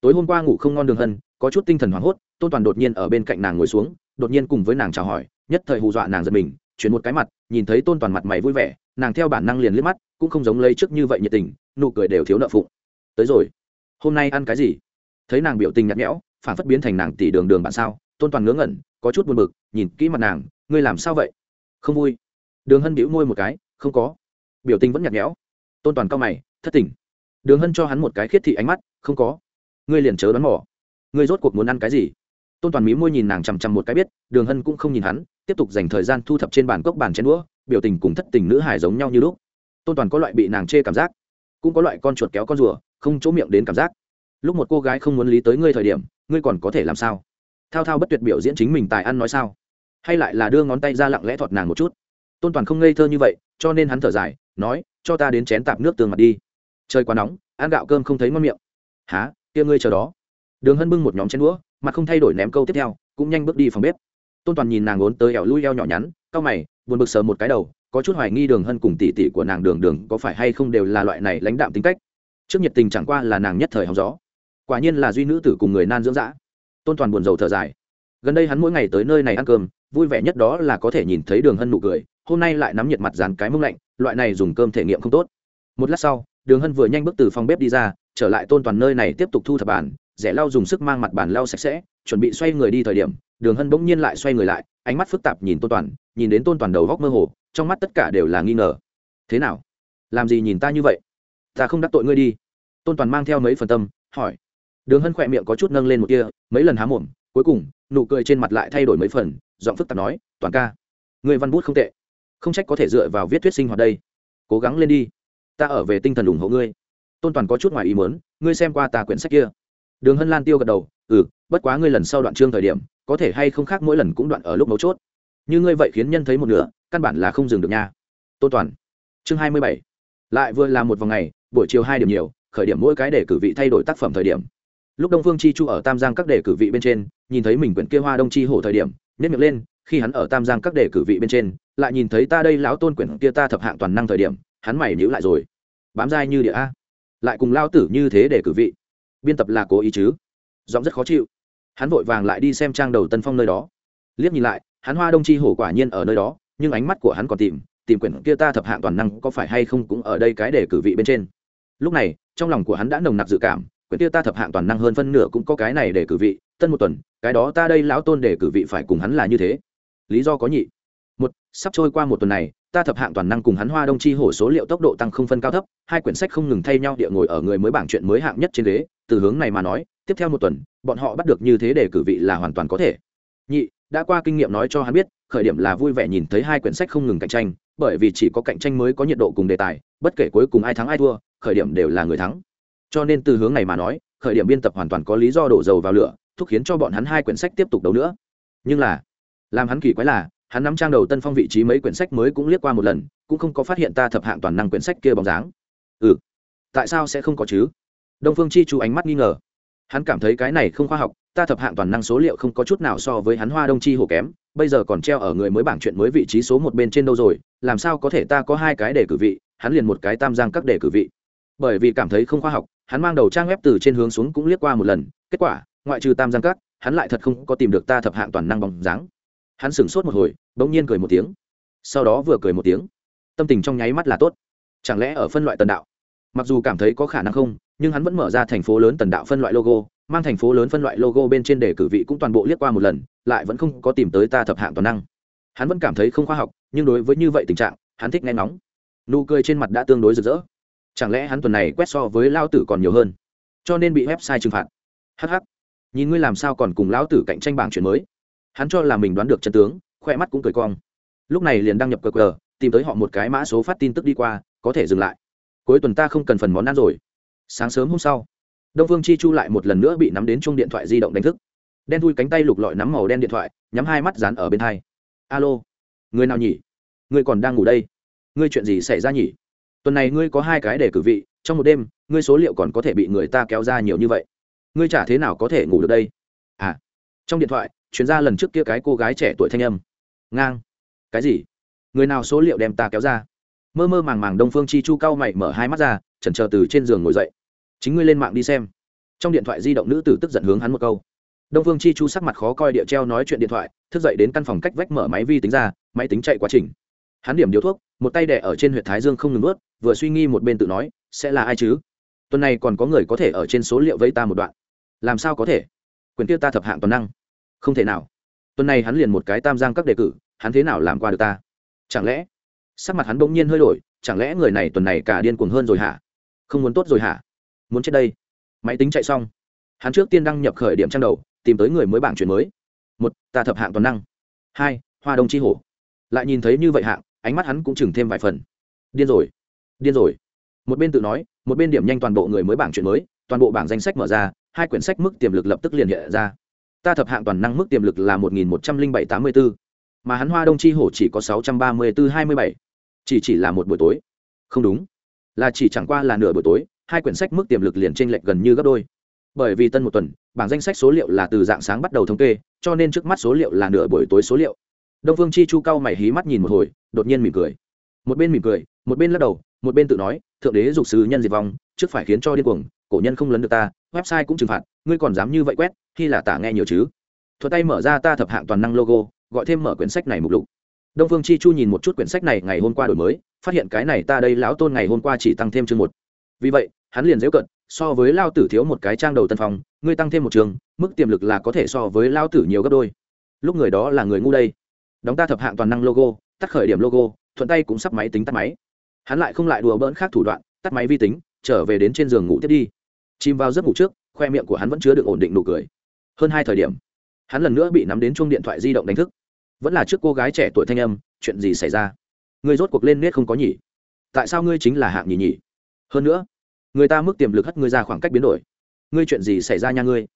Tối hôm qua ngủ không ngon đường hân, có chút tinh thần hoảng hốt, tôn toàn đột nhiên ở bên cạnh nàng ngồi xuống, đột nhiên cùng với nàng chào hỏi, nhất thời hù dọa nàng giật mình, chuyển một cái mặt, nhìn thấy tôn toàn mặt mày vui vẻ, nàng theo bản năng liền liếc mắt, cũng không giống lấy trước như vậy nhiệt tình, nụ cười đều thiếu nợ phụng. Tới rồi. Hôm nay ăn cái gì? Thấy nàng biểu tình nhạt nhẽo, phản phất biến thành nàng tỷ đường đường bạn sao, tôn toàn ngớ ngẩn, có chút buồn bực, nhìn kỹ mặt nàng, ngươi làm sao vậy? Không vui. Đường hân bĩu môi một cái, không có biểu tình vẫn nhạt nhẽo. Tôn toàn cao mày, thất tình. Đường hân cho hắn một cái khiết thị ánh mắt, không có. Ngươi liền chớ đoán mỏ ngươi rốt cuộc muốn ăn cái gì? Tôn toàn mí môi nhìn nàng chằm chằm một cái biết, đường hân cũng không nhìn hắn, tiếp tục dành thời gian thu thập trên bàn cốc bàn chén đũa, biểu tình cùng thất tình nữ hải giống nhau như lúc. Tôn toàn có loại bị nàng chê cảm giác, cũng có loại con chuột kéo con rùa, không chỗ miệng đến cảm giác. Lúc một cô gái không muốn lý tới ngươi thời điểm, ngươi còn có thể làm sao? Thao thao bất tuyệt biểu diễn chính mình tài ăn nói sao? Hay lại là đưa ngón tay ra lặng lẽ thọt nàng một chút? Tôn toàn không ngây thơ như vậy, cho nên hắn thở dài nói, cho ta đến chén tạp nước tương mặt đi. Trời quá nóng, ăn gạo cơm không thấy ngon miệng. Há kia ngươi chờ đó. Đường hân bưng một nhóm chén đũa, mặt không thay đổi ném câu tiếp theo, cũng nhanh bước đi phòng bếp. Tôn toàn nhìn nàng ốn tới ẻo lui eo nhỏ nhắn, cau mày, buồn bực sờ một cái đầu, có chút hoài nghi đường hân cùng tỷ tỷ của nàng đường đường có phải hay không đều là loại này lãnh đạm tính cách. Trước nhiệt tình chẳng qua là nàng nhất thời hóng gió. Quả nhiên là duy nữ tử cùng người nan dưỡng dã. Tôn toàn buồn rầu thở dài. Gần đây hắn mỗi ngày tới nơi này ăn cơm, vui vẻ nhất đó là có thể nhìn thấy đường hân nụ cười hôm nay lại nắm nhiệt mặt dàn cái mông lạnh, loại này dùng cơm thể nghiệm không tốt. Một lát sau, đường hân vừa nhanh bước từ phòng bếp đi ra, trở lại tôn toàn nơi này tiếp tục thu thập bàn, rẻ lau dùng sức mang mặt bàn lau sạch sẽ, chuẩn bị xoay người đi thời điểm, đường hân bỗng nhiên lại xoay người lại, ánh mắt phức tạp nhìn tôn toàn, nhìn đến tôn toàn đầu góc mơ hồ, trong mắt tất cả đều là nghi ngờ. Thế nào? Làm gì nhìn ta như vậy? Ta không đắc tội ngươi đi. Tôn toàn mang theo mấy phần tâm, hỏi. Đường hân khỏe miệng có chút nâng lên một kia mấy lần há mồm, cuối cùng, nụ cười trên mặt lại thay đổi mấy phần, giọng phức tạp nói, toàn ca người văn bút không tệ không trách có thể dựa vào viết thuyết sinh hoạt đây. Cố gắng lên đi. Ta ở về tinh thần ủng hộ ngươi. Tôn toàn có chút ngoài ý muốn, ngươi xem qua ta quyển sách kia. Đường hân lan tiêu gật đầu ừ bất quá ngươi lần sau đoạn chương thời điểm, có thể hay không khác mỗi lần cũng đoạn ở lúc mấu chốt. Như ngươi vậy khiến nhân thấy một nửa, căn bản là không dừng được nha. Tôn toàn. Chương hai mươi bảy. Lại vừa là một vòng ngày, buổi chiều hai điểm nhiều, khởi điểm mỗi cái để cử vị thay đổi tác phẩm thời điểm. Lúc đông phương chi chu ở tam giang các đề cử vị bên trên, nhìn thấy mình quyển kia hoa đông chi hổ thời điểm nhất miệng lên khi hắn ở tam giang các đề cử vị bên trên, lại nhìn thấy ta đây lão tôn quyển kia ta thập hạng toàn năng thời điểm, hắn mày nhữ lại rồi. Bám dai như địa a. Lại cùng lao tử như thế để cử vị. Biên tập là cố ý chứ? Giọng rất khó chịu. Hắn vội vàng lại đi xem trang đầu tân phong nơi đó. Liếc nhìn lại, hắn hoa đông chi hổ quả nhiên ở nơi đó, nhưng ánh mắt của hắn còn tìm tìm quyển kia ta thập hạng toàn năng có phải hay không cũng ở đây cái để cử vị bên trên. Lúc này, trong lòng của hắn đã nồng nặc dự cảm, quyển kia ta thập hạng toàn năng hơn phân nửa cũng có cái này để cử vị, tân một tuần, cái đó ta đây lão tôn để cử vị phải cùng hắn là như thế lý do có nhị. Một, sắp trôi qua một tuần này, ta thập hạng toàn năng cùng hắn hoa đông chi hổ số liệu tốc độ tăng không phân cao thấp, hai quyển sách không ngừng thay nhau địa ngồi ở người mới bảng chuyện mới hạng nhất trên ghế, từ hướng này mà nói, tiếp theo một tuần, bọn họ bắt được như thế để cử vị là hoàn toàn có thể. Nhị, đã qua kinh nghiệm nói cho hắn biết, khởi điểm là vui vẻ nhìn thấy hai quyển sách không ngừng cạnh tranh, bởi vì chỉ có cạnh tranh mới có nhiệt độ cùng đề tài, bất kể cuối cùng ai thắng ai thua, khởi điểm đều là người thắng. Cho nên từ hướng này mà nói, khởi điểm biên tập hoàn toàn có lý do đổ dầu vào lửa, thúc khiến cho bọn hắn hai quyển sách tiếp tục đấu nữa. Nhưng là làm hắn kỳ quái là hắn nắm trang đầu tân phong vị trí mấy quyển sách mới cũng liếc qua một lần cũng không có phát hiện ta thập hạng toàn năng quyển sách kia bóng dáng. Ừ. Tại sao sẽ không có chứ? Đông phương chi chú ánh mắt nghi ngờ. Hắn cảm thấy cái này không khoa học ta thập hạng toàn năng số liệu không có chút nào so với hắn hoa đông chi hổ kém bây giờ còn treo ở người mới bảng chuyện mới vị trí số một bên trên đâu rồi làm sao có thể ta có hai cái để cử vị hắn liền một cái tam giang các đề cử vị. Bởi vì cảm thấy không khoa học hắn mang đầu trang web từ trên hướng xuống cũng liếc qua một lần kết quả ngoại trừ tam giang các, hắn lại thật không có tìm được ta thập hạng toàn năng bóng dáng hắn sửng sốt một hồi, bỗng nhiên cười một tiếng. Sau đó vừa cười một tiếng, tâm tình trong nháy mắt là tốt. Chẳng lẽ ở phân loại tần đạo? Mặc dù cảm thấy có khả năng không, nhưng hắn vẫn mở ra thành phố lớn tần đạo phân loại logo, mang thành phố lớn phân loại logo bên trên để cử vị cũng toàn bộ liếc qua một lần, lại vẫn không có tìm tới ta thập hạng toàn năng. Hắn vẫn cảm thấy không khoa học, nhưng đối với như vậy tình trạng, hắn thích nghe ngóng. Nụ cười trên mặt đã tương đối rực rỡ. Chẳng lẽ hắn tuần này quét so với lao tử còn nhiều hơn? Cho nên bị website trừng phạt. Hh nhìn ngươi làm sao còn cùng lão tử cạnh tranh bảng chuyển mới? Hắn cho là mình đoán được chân tướng, khoe mắt cũng cười cong. Lúc này liền đăng nhập cờ cờ tìm tới họ một cái mã số phát tin tức đi qua, có thể dừng lại. Cuối tuần ta không cần phần món ăn rồi. Sáng sớm hôm sau, đông phương chi chu lại một lần nữa bị nắm đến chung điện thoại di động đánh thức. Đen thui cánh tay lục lọi nắm màu đen điện thoại, nhắm hai mắt dán ở bên hai. Alo, người nào nhỉ? Ngươi còn đang ngủ đây. Ngươi chuyện gì xảy ra nhỉ? Tuần này ngươi có hai cái để cử vị, trong một đêm, ngươi số liệu còn có thể bị người ta kéo ra nhiều như vậy. Ngươi chả thế nào có thể ngủ được đây? À trong điện thoại chuyến ra lần trước kia cái cô gái trẻ tuổi thanh âm. Ngang. Cái gì? Người nào số liệu đem ta kéo ra? Mơ mơ màng màng đông phương chi chu cao mày mở hai mắt ra, chần chờ từ trên giường ngồi dậy. Chính ngươi lên mạng đi xem. Trong điện thoại di động nữ tử tức giận hướng hắn một câu. Đông phương chi chu sắc mặt khó coi địa treo nói chuyện điện thoại, thức dậy đến căn phòng cách vách mở máy vi tính ra, máy tính chạy quá trình. Hắn điểm điếu thuốc, một tay đẻ ở trên huyện thái dương không ngừng ướt vừa suy nghi một bên tự nói, sẽ là ai chứ? Tuần này còn có người có thể ở trên số liệu vây ta một đoạn. Làm sao có thể? Quyền tiêu ta thập hạng toàn năng không thể nào. Tuần này hắn liền một cái tam giang các đề cử, hắn thế nào làm qua được ta? Chẳng lẽ? Sắc mặt hắn bỗng nhiên hơi đổi, chẳng lẽ người này tuần này cả điên cuồng hơn rồi hả? Không muốn tốt rồi hả? Muốn chết đây. Máy tính chạy xong. Hắn trước tiên đăng nhập khởi điểm trang đầu, tìm tới người mới bảng chuyển mới. Một, ta thập hạng toàn năng. Hai, hoa đông chi hổ. Lại nhìn thấy như vậy hạng, ánh mắt hắn cũng chừng thêm vài phần. Điên rồi. Điên rồi. Một bên tự nói, một bên điểm nhanh toàn bộ người mới bảng chuyện mới, toàn bộ bảng danh sách mở ra, hai quyển sách mức tiềm lực lập tức liền hiện ra ta thập hạng toàn năng mức tiềm lực là một nghìn một trăm linh bảy tám mươi bốn mà hắn hoa đông chi hổ chỉ có sáu trăm ba mươi bốn hai mươi bảy. Chỉ chỉ là một buổi tối. Không đúng. Là chỉ chẳng qua là nửa buổi tối, hai quyển sách mức tiềm lực liền t r ê n lệch gần như gấp đôi. Bởi vì tân một tuần, bảng danh sách số liệu là từ dạng sáng bắt đầu thống kê, cho nên trước mắt số liệu là nửa buổi tối số liệu. Đông phương chi chu cao mày hí mắt nhìn một hồi, đột nhiên mỉm cười. Một bên mỉm cười, một bên lắc đầu, một bên tự nói, thượng đế dục sứ nhân diệt vong, trước phải khiến cho điên cuồng, cổ nhân không lấn được ta website cũng trừng phạt, ngươi còn dám như vậy quét, khi là tả nghe nhiều chứ? Thuật tay mở ra ta thập hạng toàn năng logo, gọi thêm mở quyển sách này mục lục. Đông phương chi chu nhìn một chút quyển sách này ngày hôm qua đổi mới, phát hiện cái này ta đây lão tôn ngày hôm qua chỉ tăng thêm chương một. Vì vậy, hắn liền dễu cận, so với lao tử thiếu một cái trang đầu tân phòng, ngươi tăng thêm một trường, mức tiềm lực là có thể so với lao tử nhiều gấp đôi. Lúc người đó là người ngu đây. Đóng ta thập hạng toàn năng logo, tắt khởi điểm logo, thuận tay cũng sắp máy tính tắt máy. Hắn lại không lại đùa bỡn khác thủ đoạn, tắt máy vi tính, trở về đến trên giường ngủ tiếp đi chìm vào giấc ngủ trước, khoe miệng của hắn vẫn chứa được ổn định nụ cười. Hơn hai thời điểm, hắn lần nữa bị nắm đến chuông điện thoại di động đánh thức. Vẫn là trước cô gái trẻ tuổi thanh âm, chuyện gì xảy ra? Ngươi rốt cuộc lên nết không có nhỉ? Tại sao ngươi chính là hạng nhỉ nhỉ hơn nữa, người ta mức tiềm lực hất ngươi ra khoảng cách biến đổi. Ngươi chuyện gì xảy ra nha ngươi?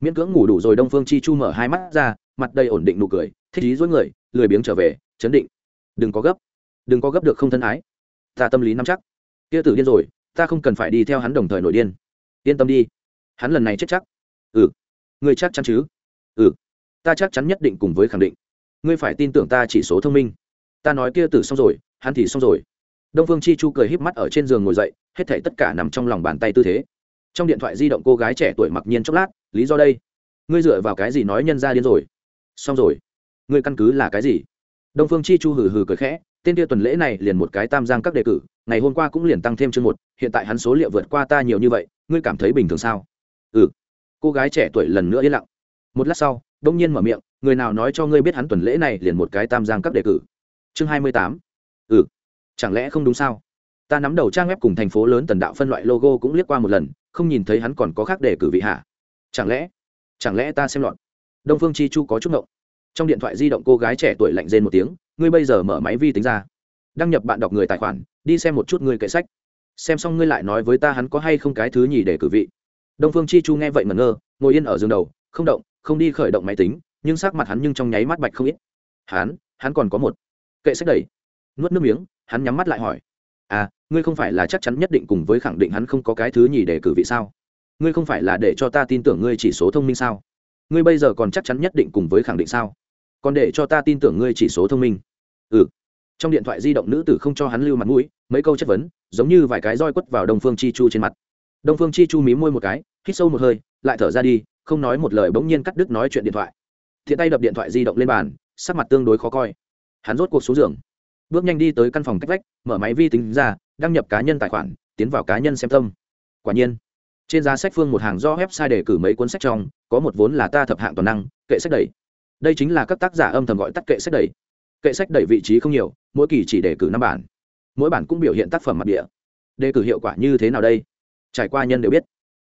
Miễn cưỡng ngủ đủ rồi, đông phương chi chu mở hai mắt ra, mặt đầy ổn định nụ cười, thích ý dối người, lười biếng trở về, chấn định. Đừng có gấp, đừng có gấp được không thân ái. Ta tâm lý nắm chắc. Kia tử điên rồi, ta không cần phải đi theo hắn đồng thời nổi điên yên tâm đi. Hắn lần này chết chắc. Ừ. Ngươi chắc chắn chứ? Ừ. Ta chắc chắn nhất định cùng với khẳng định. Ngươi phải tin tưởng ta chỉ số thông minh. Ta nói kia tử xong rồi, hắn thì xong rồi. Đông phương chi chu cười híp mắt ở trên giường ngồi dậy, hết thảy tất cả nằm trong lòng bàn tay tư thế. Trong điện thoại di động cô gái trẻ tuổi mặc nhiên chốc lát, lý do đây? Ngươi dựa vào cái gì nói nhân ra điên rồi? Xong rồi. Ngươi căn cứ là cái gì? Đông phương chi chu hừ hừ cười khẽ, tên kia tuần lễ này liền một cái tam giang các đề cử ngày hôm qua cũng liền tăng thêm chương một, hiện tại hắn số liệu vượt qua ta nhiều như vậy, ngươi cảm thấy bình thường sao? Ừ. Cô gái trẻ tuổi lần nữa yên lặng. Một lát sau, đông nhiên mở miệng, người nào nói cho ngươi biết hắn tuần lễ này liền một cái tam giang cấp đề cử? Chương hai mươi tám. Ừ. Chẳng lẽ không đúng sao? Ta nắm đầu trang web cùng thành phố lớn tần đạo phân loại logo cũng liếc qua một lần, không nhìn thấy hắn còn có khác đề cử vị hạ. Chẳng lẽ? Chẳng lẽ ta xem lọt đông phương chi chu có chút ngộng. Trong điện thoại di động cô gái trẻ tuổi lạnh rên một tiếng, ngươi bây giờ mở máy vi tính ra đăng nhập bạn đọc người tài khoản, đi xem một chút ngươi kệ sách. Xem xong ngươi lại nói với ta hắn có hay không cái thứ nhì để cử vị. Đông phương chi chu nghe vậy mà ngơ, ngồi yên ở giường đầu, không động, không đi khởi động máy tính, nhưng sắc mặt hắn nhưng trong nháy mắt bạch không ít. Hắn hắn còn có một kệ sách đầy. Nuốt nước miếng, hắn nhắm mắt lại hỏi. À ngươi không phải là chắc chắn nhất định cùng với khẳng định hắn không có cái thứ nhì để cử vị sao? Ngươi không phải là để cho ta tin tưởng ngươi chỉ số thông minh sao? Ngươi bây giờ còn chắc chắn nhất định cùng với khẳng định sao? Còn để cho ta tin tưởng ngươi chỉ số thông minh. Ừ trong điện thoại di động nữ tử không cho hắn lưu mặt mũi, mấy câu chất vấn, giống như vài cái roi quất vào đông phương chi chu trên mặt. Đông phương chi chu mí môi một cái, hít sâu một hơi, lại thở ra đi, không nói một lời bỗng nhiên cắt đứt nói chuyện điện thoại. Thiện tay đập điện thoại di động lên bàn, sắc mặt tương đối khó coi. Hắn rốt cuộc xuống giường. Bước nhanh đi tới căn phòng cách vách, mở máy vi tính ra, đăng nhập cá nhân tài khoản, tiến vào cá nhân xem tâm quả nhiên, trên giá sách phương một hàng do website để cử mấy cuốn sách trong, có một vốn là ta thập hạng toàn năng, kệ sách đẩy đây chính là các tác giả âm thầm gọi tắt kệ sách đẩy kệ sách đẩy vị trí không nhiều, mỗi kỳ chỉ đề cử năm bản. Mỗi bản cũng biểu hiện tác phẩm mặt địa. Đề cử hiệu quả như thế nào đây? Trải qua nhân đều biết.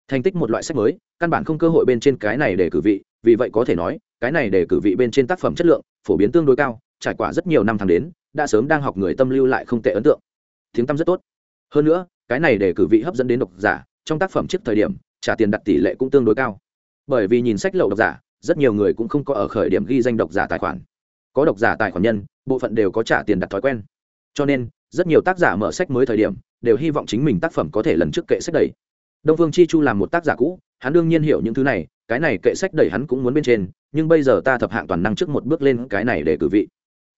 Thành tích một loại sách mới, căn bản không cơ hội bên trên cái này để cử vị, vì vậy có thể nói, cái này để cử vị bên trên tác phẩm chất lượng, phổ biến tương đối cao, trải qua rất nhiều năm tháng đến, đã sớm đang học người tâm lưu lại không tệ ấn tượng. Tiếng tâm rất tốt. Hơn nữa, cái này để cử vị hấp dẫn đến độc giả, trong tác phẩm trước thời điểm, trả tiền đặt tỷ lệ cũng tương đối cao. Bởi vì nhìn sách lậu độc giả, rất nhiều người cũng không có ở khởi điểm ghi danh độc giả tài khoản có độc giả tài khoản nhân, bộ phận đều có trả tiền đặt thói quen. Cho nên, rất nhiều tác giả mở sách mới thời điểm, đều hy vọng chính mình tác phẩm có thể lần trước kệ sách đẩy đông phương chi chu làm một tác giả cũ, hắn đương nhiên hiểu những thứ này, cái này kệ sách đẩy hắn cũng muốn bên trên, nhưng bây giờ ta thập hạng toàn năng trước một bước lên cái này để cử vị.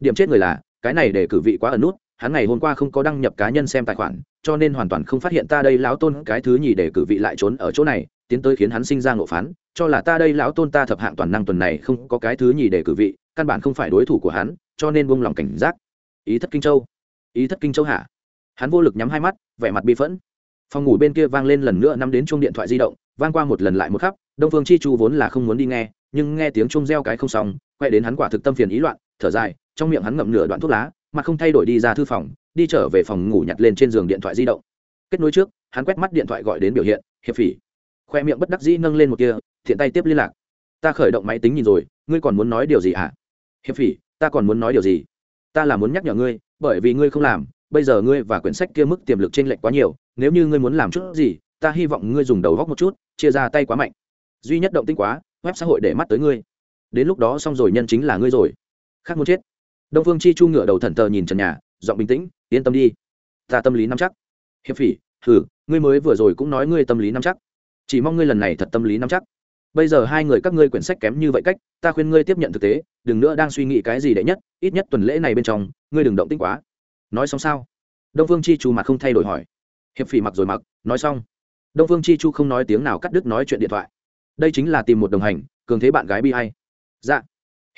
Điểm chết người là, cái này để cử vị quá ẩn nút, hắn ngày hôm qua không có đăng nhập cá nhân xem tài khoản, cho nên hoàn toàn không phát hiện ta đây lão tôn cái thứ nhì để cử vị lại trốn ở chỗ này, tiến tới khiến hắn sinh ra ngộ phán, cho là ta đây lão tôn ta thập hạng toàn năng tuần này không có cái thứ nhì để cử vị căn bản không phải đối thủ của hắn, cho nên buông lòng cảnh giác. Ý thất kinh châu. Ý thất kinh châu hả? Hắn vô lực nhắm hai mắt, vẻ mặt bi phẫn. Phòng ngủ bên kia vang lên lần nữa năm đến chuông điện thoại di động, vang qua một lần lại một khắp, đông phương chi chu vốn là không muốn đi nghe, nhưng nghe tiếng chuông reo cái không xong, quay đến hắn quả thực tâm phiền ý loạn, thở dài, trong miệng hắn ngậm nửa đoạn thuốc lá, mà không thay đổi đi ra thư phòng, đi trở về phòng ngủ nhặt lên trên giường điện thoại di động. Kết nối trước, hắn quét mắt điện thoại gọi đến biểu hiện, hiệp phỉ. Khoe miệng bất đắc dĩ nâng lên một kia thiện tay tiếp liên lạc. Ta khởi động máy tính nhìn rồi, ngươi còn muốn nói điều gì hả? Hiệp phỉ, ta còn muốn nói điều gì? Ta là muốn nhắc nhở ngươi, bởi vì ngươi không làm, bây giờ ngươi và quyển sách kia mức tiềm lực t r ê n lệch quá nhiều, nếu như ngươi muốn làm chút gì, ta hy vọng ngươi dùng đầu góc một chút, chia ra tay quá mạnh. Duy nhất động tinh quá, web xã hội để mắt tới ngươi. Đến lúc đó xong rồi nhân chính là ngươi rồi. Khác muốn chết. Đông phương chi chu ngựa đầu thần tờ nhìn trần nhà, giọng bình tĩnh, yên tâm đi. Ta tâm lý nắm chắc. Hiệp phỉ thử ngươi mới vừa rồi cũng nói ngươi tâm lý nắm chắc. Chỉ mong ngươi lần này thật tâm lý nắm chắc bây giờ hai người các ngươi quyển sách kém như vậy cách, ta khuyên ngươi tiếp nhận thực tế, đừng nữa đang suy nghĩ cái gì đệ nhất, ít nhất tuần lễ này bên trong, ngươi đừng động tĩnh quá. Nói xong sao? Đông phương chi chu mặt không thay đổi hỏi. Hiệp phỉ mặc rồi mặc, nói xong. Đông phương chi chu không nói tiếng nào cắt đứt nói chuyện điện thoại. Đây chính là tìm một đồng hành, cường thế bạn gái bi hay dạ.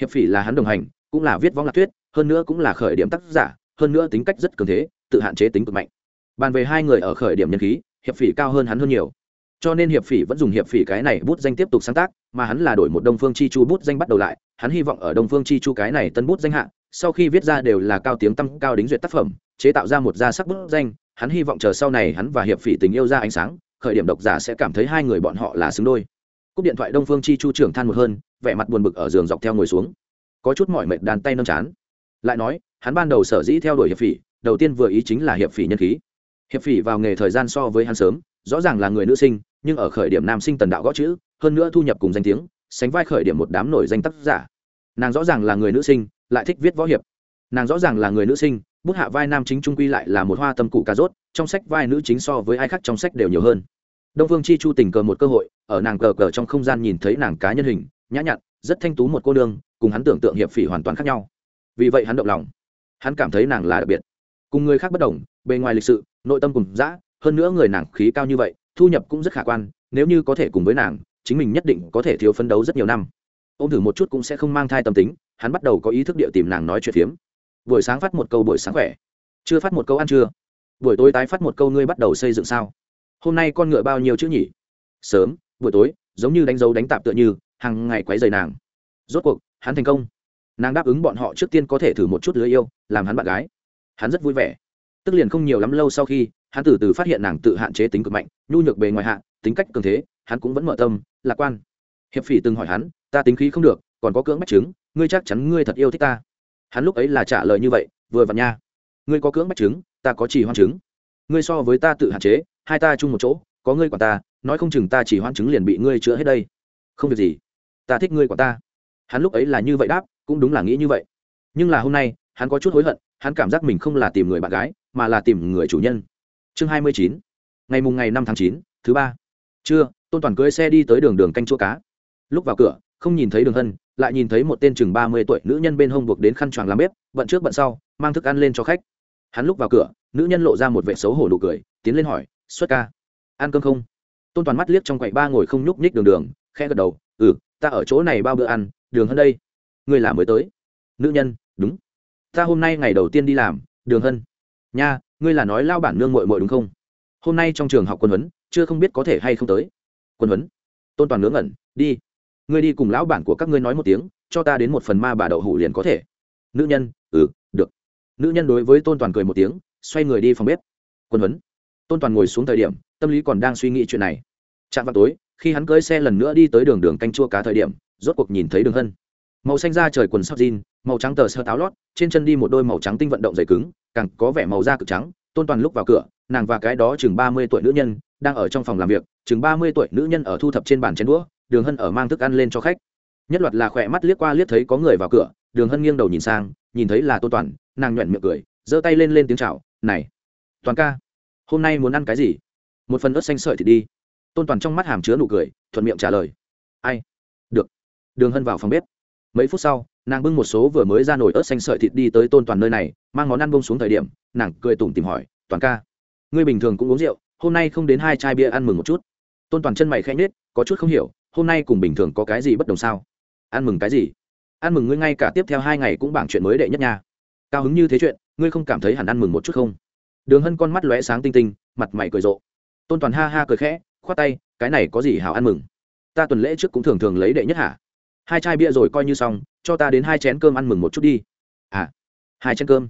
Hiệp phỉ là hắn đồng hành, cũng là viết võng lạc thuyết, hơn nữa cũng là khởi điểm tác giả, hơn nữa tính cách rất cường thế, tự hạn chế tính cực mạnh. Bàn về hai người ở khởi điểm nhân khí, hiệp phỉ cao hơn hắn hơn nhiều cho nên hiệp phỉ vẫn dùng hiệp phỉ cái này bút danh tiếp tục sáng tác, mà hắn là đổi một đông phương chi chu bút danh bắt đầu lại, hắn hy vọng ở đông phương chi chu cái này tân bút danh hạ, sau khi viết ra đều là cao tiếng tăng cao đính duyệt tác phẩm, chế tạo ra một gia sắc bút danh, hắn hy vọng chờ sau này hắn và hiệp phỉ tình yêu ra ánh sáng, khởi điểm độc giả sẽ cảm thấy hai người bọn họ là xứng đôi. Cúp điện thoại đông phương chi chu trưởng than một hơn, vẻ mặt buồn bực ở giường dọc theo ngồi xuống. Có chút mỏi mệt đàn tay nâng chán. Lại nói, hắn ban đầu sở dĩ theo đuổi hiệp phỉ, đầu tiên vừa ý chính là hiệp phỉ nhân khí. Hiệp phỉ vào nghề thời gian so với hắn sớm rõ ràng là người nữ sinh nhưng ở khởi điểm nam sinh tần đạo gõ chữ hơn nữa thu nhập cùng danh tiếng sánh vai khởi điểm một đám nổi danh tác giả. Nàng rõ ràng là người nữ sinh lại thích viết võ hiệp. Nàng rõ ràng là người nữ sinh bút hạ vai nam chính trung quy lại là một hoa tâm cụ cà rốt trong sách vai nữ chính so với ai khác trong sách đều nhiều hơn. Đông phương chi chu tình cờ một cơ hội ở nàng cờ cờ trong không gian nhìn thấy nàng cá nhân hình nhã nhặn rất thanh tú một cô đương, cùng hắn tưởng tượng hiệp phỉ hoàn toàn khác nhau. Vì vậy hắn động lòng. Hắn cảm thấy nàng là đặc biệt. Cùng người khác bất đồng bề ngoài lịch sự nội tâm cùng dã hơn nữa người nàng khí cao như vậy, thu nhập cũng rất khả quan, nếu như có thể cùng với nàng, chính mình nhất định có thể thiếu phấn đấu rất nhiều năm. Ô m thử một chút cũng sẽ không mang thai tâm tính, hắn bắt đầu có ý thức địa tìm nàng nói chuyện phiếm. Buổi sáng phát một câu buổi sáng khỏe. Chưa phát một câu ăn trưa. Buổi tối tái phát một câu ngươi bắt đầu xây dựng sao? Hôm nay con ngựa bao nhiêu chữ nhỉ? Sớm, buổi tối, giống như đánh dấu đánh tạp tựa như, hàng ngày quấy dày nàng. Rốt cuộc, hắn thành công. Nàng đáp ứng bọn họ trước tiên có thể thử một chút lưới yêu, làm hắn bạn gái. Hắn rất vui vẻ. Tức liền không nhiều lắm lâu sau khi hắn từ từ phát hiện nàng tự hạn chế tính cực mạnh, nhu nhược bề ngoài hạ, tính cách cường thế, hắn cũng vẫn mở tâm, lạc quan. Hiệp phỉ từng hỏi hắn, ta tính khí không được, còn có cưỡng bách chứng, ngươi chắc chắn ngươi thật yêu thích ta. Hắn lúc ấy là trả lời như vậy, vừa vặn nha. Ngươi có cưỡng bách chứng, ta có chỉ hoan chứng. Ngươi so với ta tự hạn chế, hai ta chung một chỗ, có ngươi quản ta, nói không chừng ta chỉ hoan chứng liền bị ngươi chữa hết đây. Không việc gì. Ta thích ngươi quản ta. Hắn lúc ấy là như vậy đáp, cũng đúng là nghĩ như vậy. Nhưng là hôm nay, hắn có chút hối hận, hắn cảm giác mình không là tìm người bạn gái, mà là tìm người chủ nhân chương hai mươi chín. Ngày mùng ngày năm tháng chín, thứ ba. Trưa, tôn toàn cưới xe đi tới đường đường canh chua cá. Lúc vào cửa, không nhìn thấy đường hân, lại nhìn thấy một tên chừng ba mươi tuổi nữ nhân bên hông buộc đến khăn choàng làm bếp bận trước bận sau, mang thức ăn lên cho khách. Hắn lúc vào cửa, nữ nhân lộ ra một vệ xấu hổ nụ cười, tiến lên hỏi, xuất ca, ăn cơm không? Tôn toàn mắt liếc trong quầy ba ngồi không nhúc nhích đường đường, khẽ gật đầu ừ ta ở chỗ này bao bữa ăn, đường hân đây. Người làm mới tới. Nữ nhân, đúng. Ta hôm nay ngày đầu tiên đi làm, đường hân. Nha ngươi là nói lao bản nương mội mội đúng không? Hôm nay trong trường học quân huấn, chưa không biết có thể hay không tới. Quân huấn? Tôn toàn ngớ ngẩn, đi. Ngươi đi cùng lão bản của các ngươi nói một tiếng, cho ta đến một phần ma bà đậu hủ liền có thể. Nữ nhân ừ được. Nữ nhân đối với tôn toàn cười một tiếng, xoay người đi phòng bếp. Quân huấn? Tôn toàn ngồi xuống thời điểm, tâm lý còn đang suy nghĩ chuyện này. Chạm vào tối, khi hắn cưỡi xe lần nữa đi tới đường đường canh chua cá thời điểm, rốt cuộc nhìn thấy đường hân. Màu xanh da trời quần sóc jean màu trắng tờ sơ táo lót, trên chân đi một đôi màu trắng tinh vận động dày cứng, càng có vẻ màu da cực trắng, tôn toàn lúc vào cửa, nàng và cái đó chừng ba mươi tuổi nữ nhân, đang ở trong phòng làm việc, chừng ba mươi tuổi nữ nhân ở thu thập trên bàn chén đũa, đường hân ở mang thức ăn lên cho khách. Nhất loạt là khỏe mắt liếc qua liếc thấy có người vào cửa, đường hân nghiêng đầu nhìn sang, nhìn thấy là tôn toàn, nàng nhuận miệng cười, giơ tay lên lên tiếng chào, này, toàn ca, hôm nay muốn ăn cái gì? Một phần ớt xanh sợi thì đi. Tôn toàn trong mắt hàm chứa nụ cười, thuận miệng trả lời, ai, được. Đường hân vào phòng bếp. Mấy phút sau nàng bưng một số vừa mới ra nổi ớt xanh sợi thịt đi tới tôn toàn nơi này, mang món ăn bông xuống thời điểm, nàng cười tủm tìm hỏi, toàn ca, ngươi bình thường cũng uống rượu, hôm nay không đến hai chai bia ăn mừng một chút. Tôn toàn chân mày khẽ nhết có chút không hiểu, hôm nay cùng bình thường có cái gì bất đồng sao? Ăn mừng cái gì? Ăn mừng ngươi ngay cả tiếp theo hai ngày cũng bảng chuyện mới đệ nhất nha. Cao hứng như thế chuyện, ngươi không cảm thấy hẳn ăn mừng một chút không? Đường hân con mắt lóe sáng tinh tinh, mặt mày cười rộ. Tôn toàn ha ha cười khẽ, khoát tay, cái này có gì hảo ăn mừng? Ta tuần lễ trước cũng thường thường lấy đệ nhất hả? Hai chai bia rồi coi như xong, cho ta đến hai chén cơm ăn mừng một chút đi. À hai chén cơm.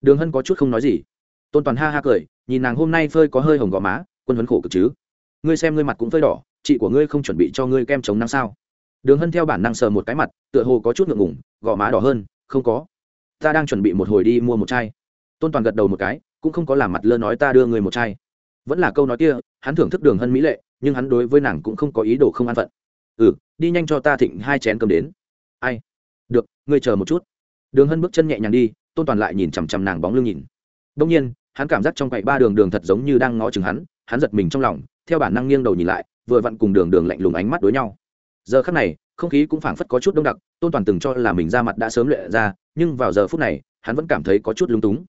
Đường hân có chút không nói gì. Tôn toàn ha ha cười, nhìn nàng hôm nay phơi có hơi hồng gò má, quân huấn khổ cực chứ. Ngươi xem ngươi mặt cũng phơi đỏ, chị của ngươi không chuẩn bị cho ngươi kem chống nắng sao? Đường hân theo bản năng sờ một cái mặt, tựa hồ có chút ngượng ngủng gò má đỏ hơn, không có. Ta đang chuẩn bị một hồi đi mua một chai. Tôn toàn gật đầu một cái, cũng không có làm mặt lơ nói ta đưa người một chai. Vẫn là câu nói kia, hắn thưởng thức đường hân mỹ lệ, nhưng hắn đối với nàng cũng không có ý đồ không an phận ừ đi nhanh cho ta thịnh hai chén cơm đến. Ai? Được, ngươi chờ một chút. Đường hân bước chân nhẹ nhàng đi, tôn toàn lại nhìn chằm chằm nàng bóng lưng nhìn. Đông nhiên, hắn cảm giác trong quậy ba đường đường thật giống như đang ngó chừng hắn hắn giật mình trong lòng, theo bản năng nghiêng đầu nhìn lại, vừa vặn cùng đường đường lạnh lùng ánh mắt đối nhau. Giờ khắc này, không khí cũng phảng phất có chút đông đặc, tôn toàn từng cho là mình ra mặt đã sớm luyện ra, nhưng vào giờ phút này, hắn vẫn cảm thấy có chút lung túng.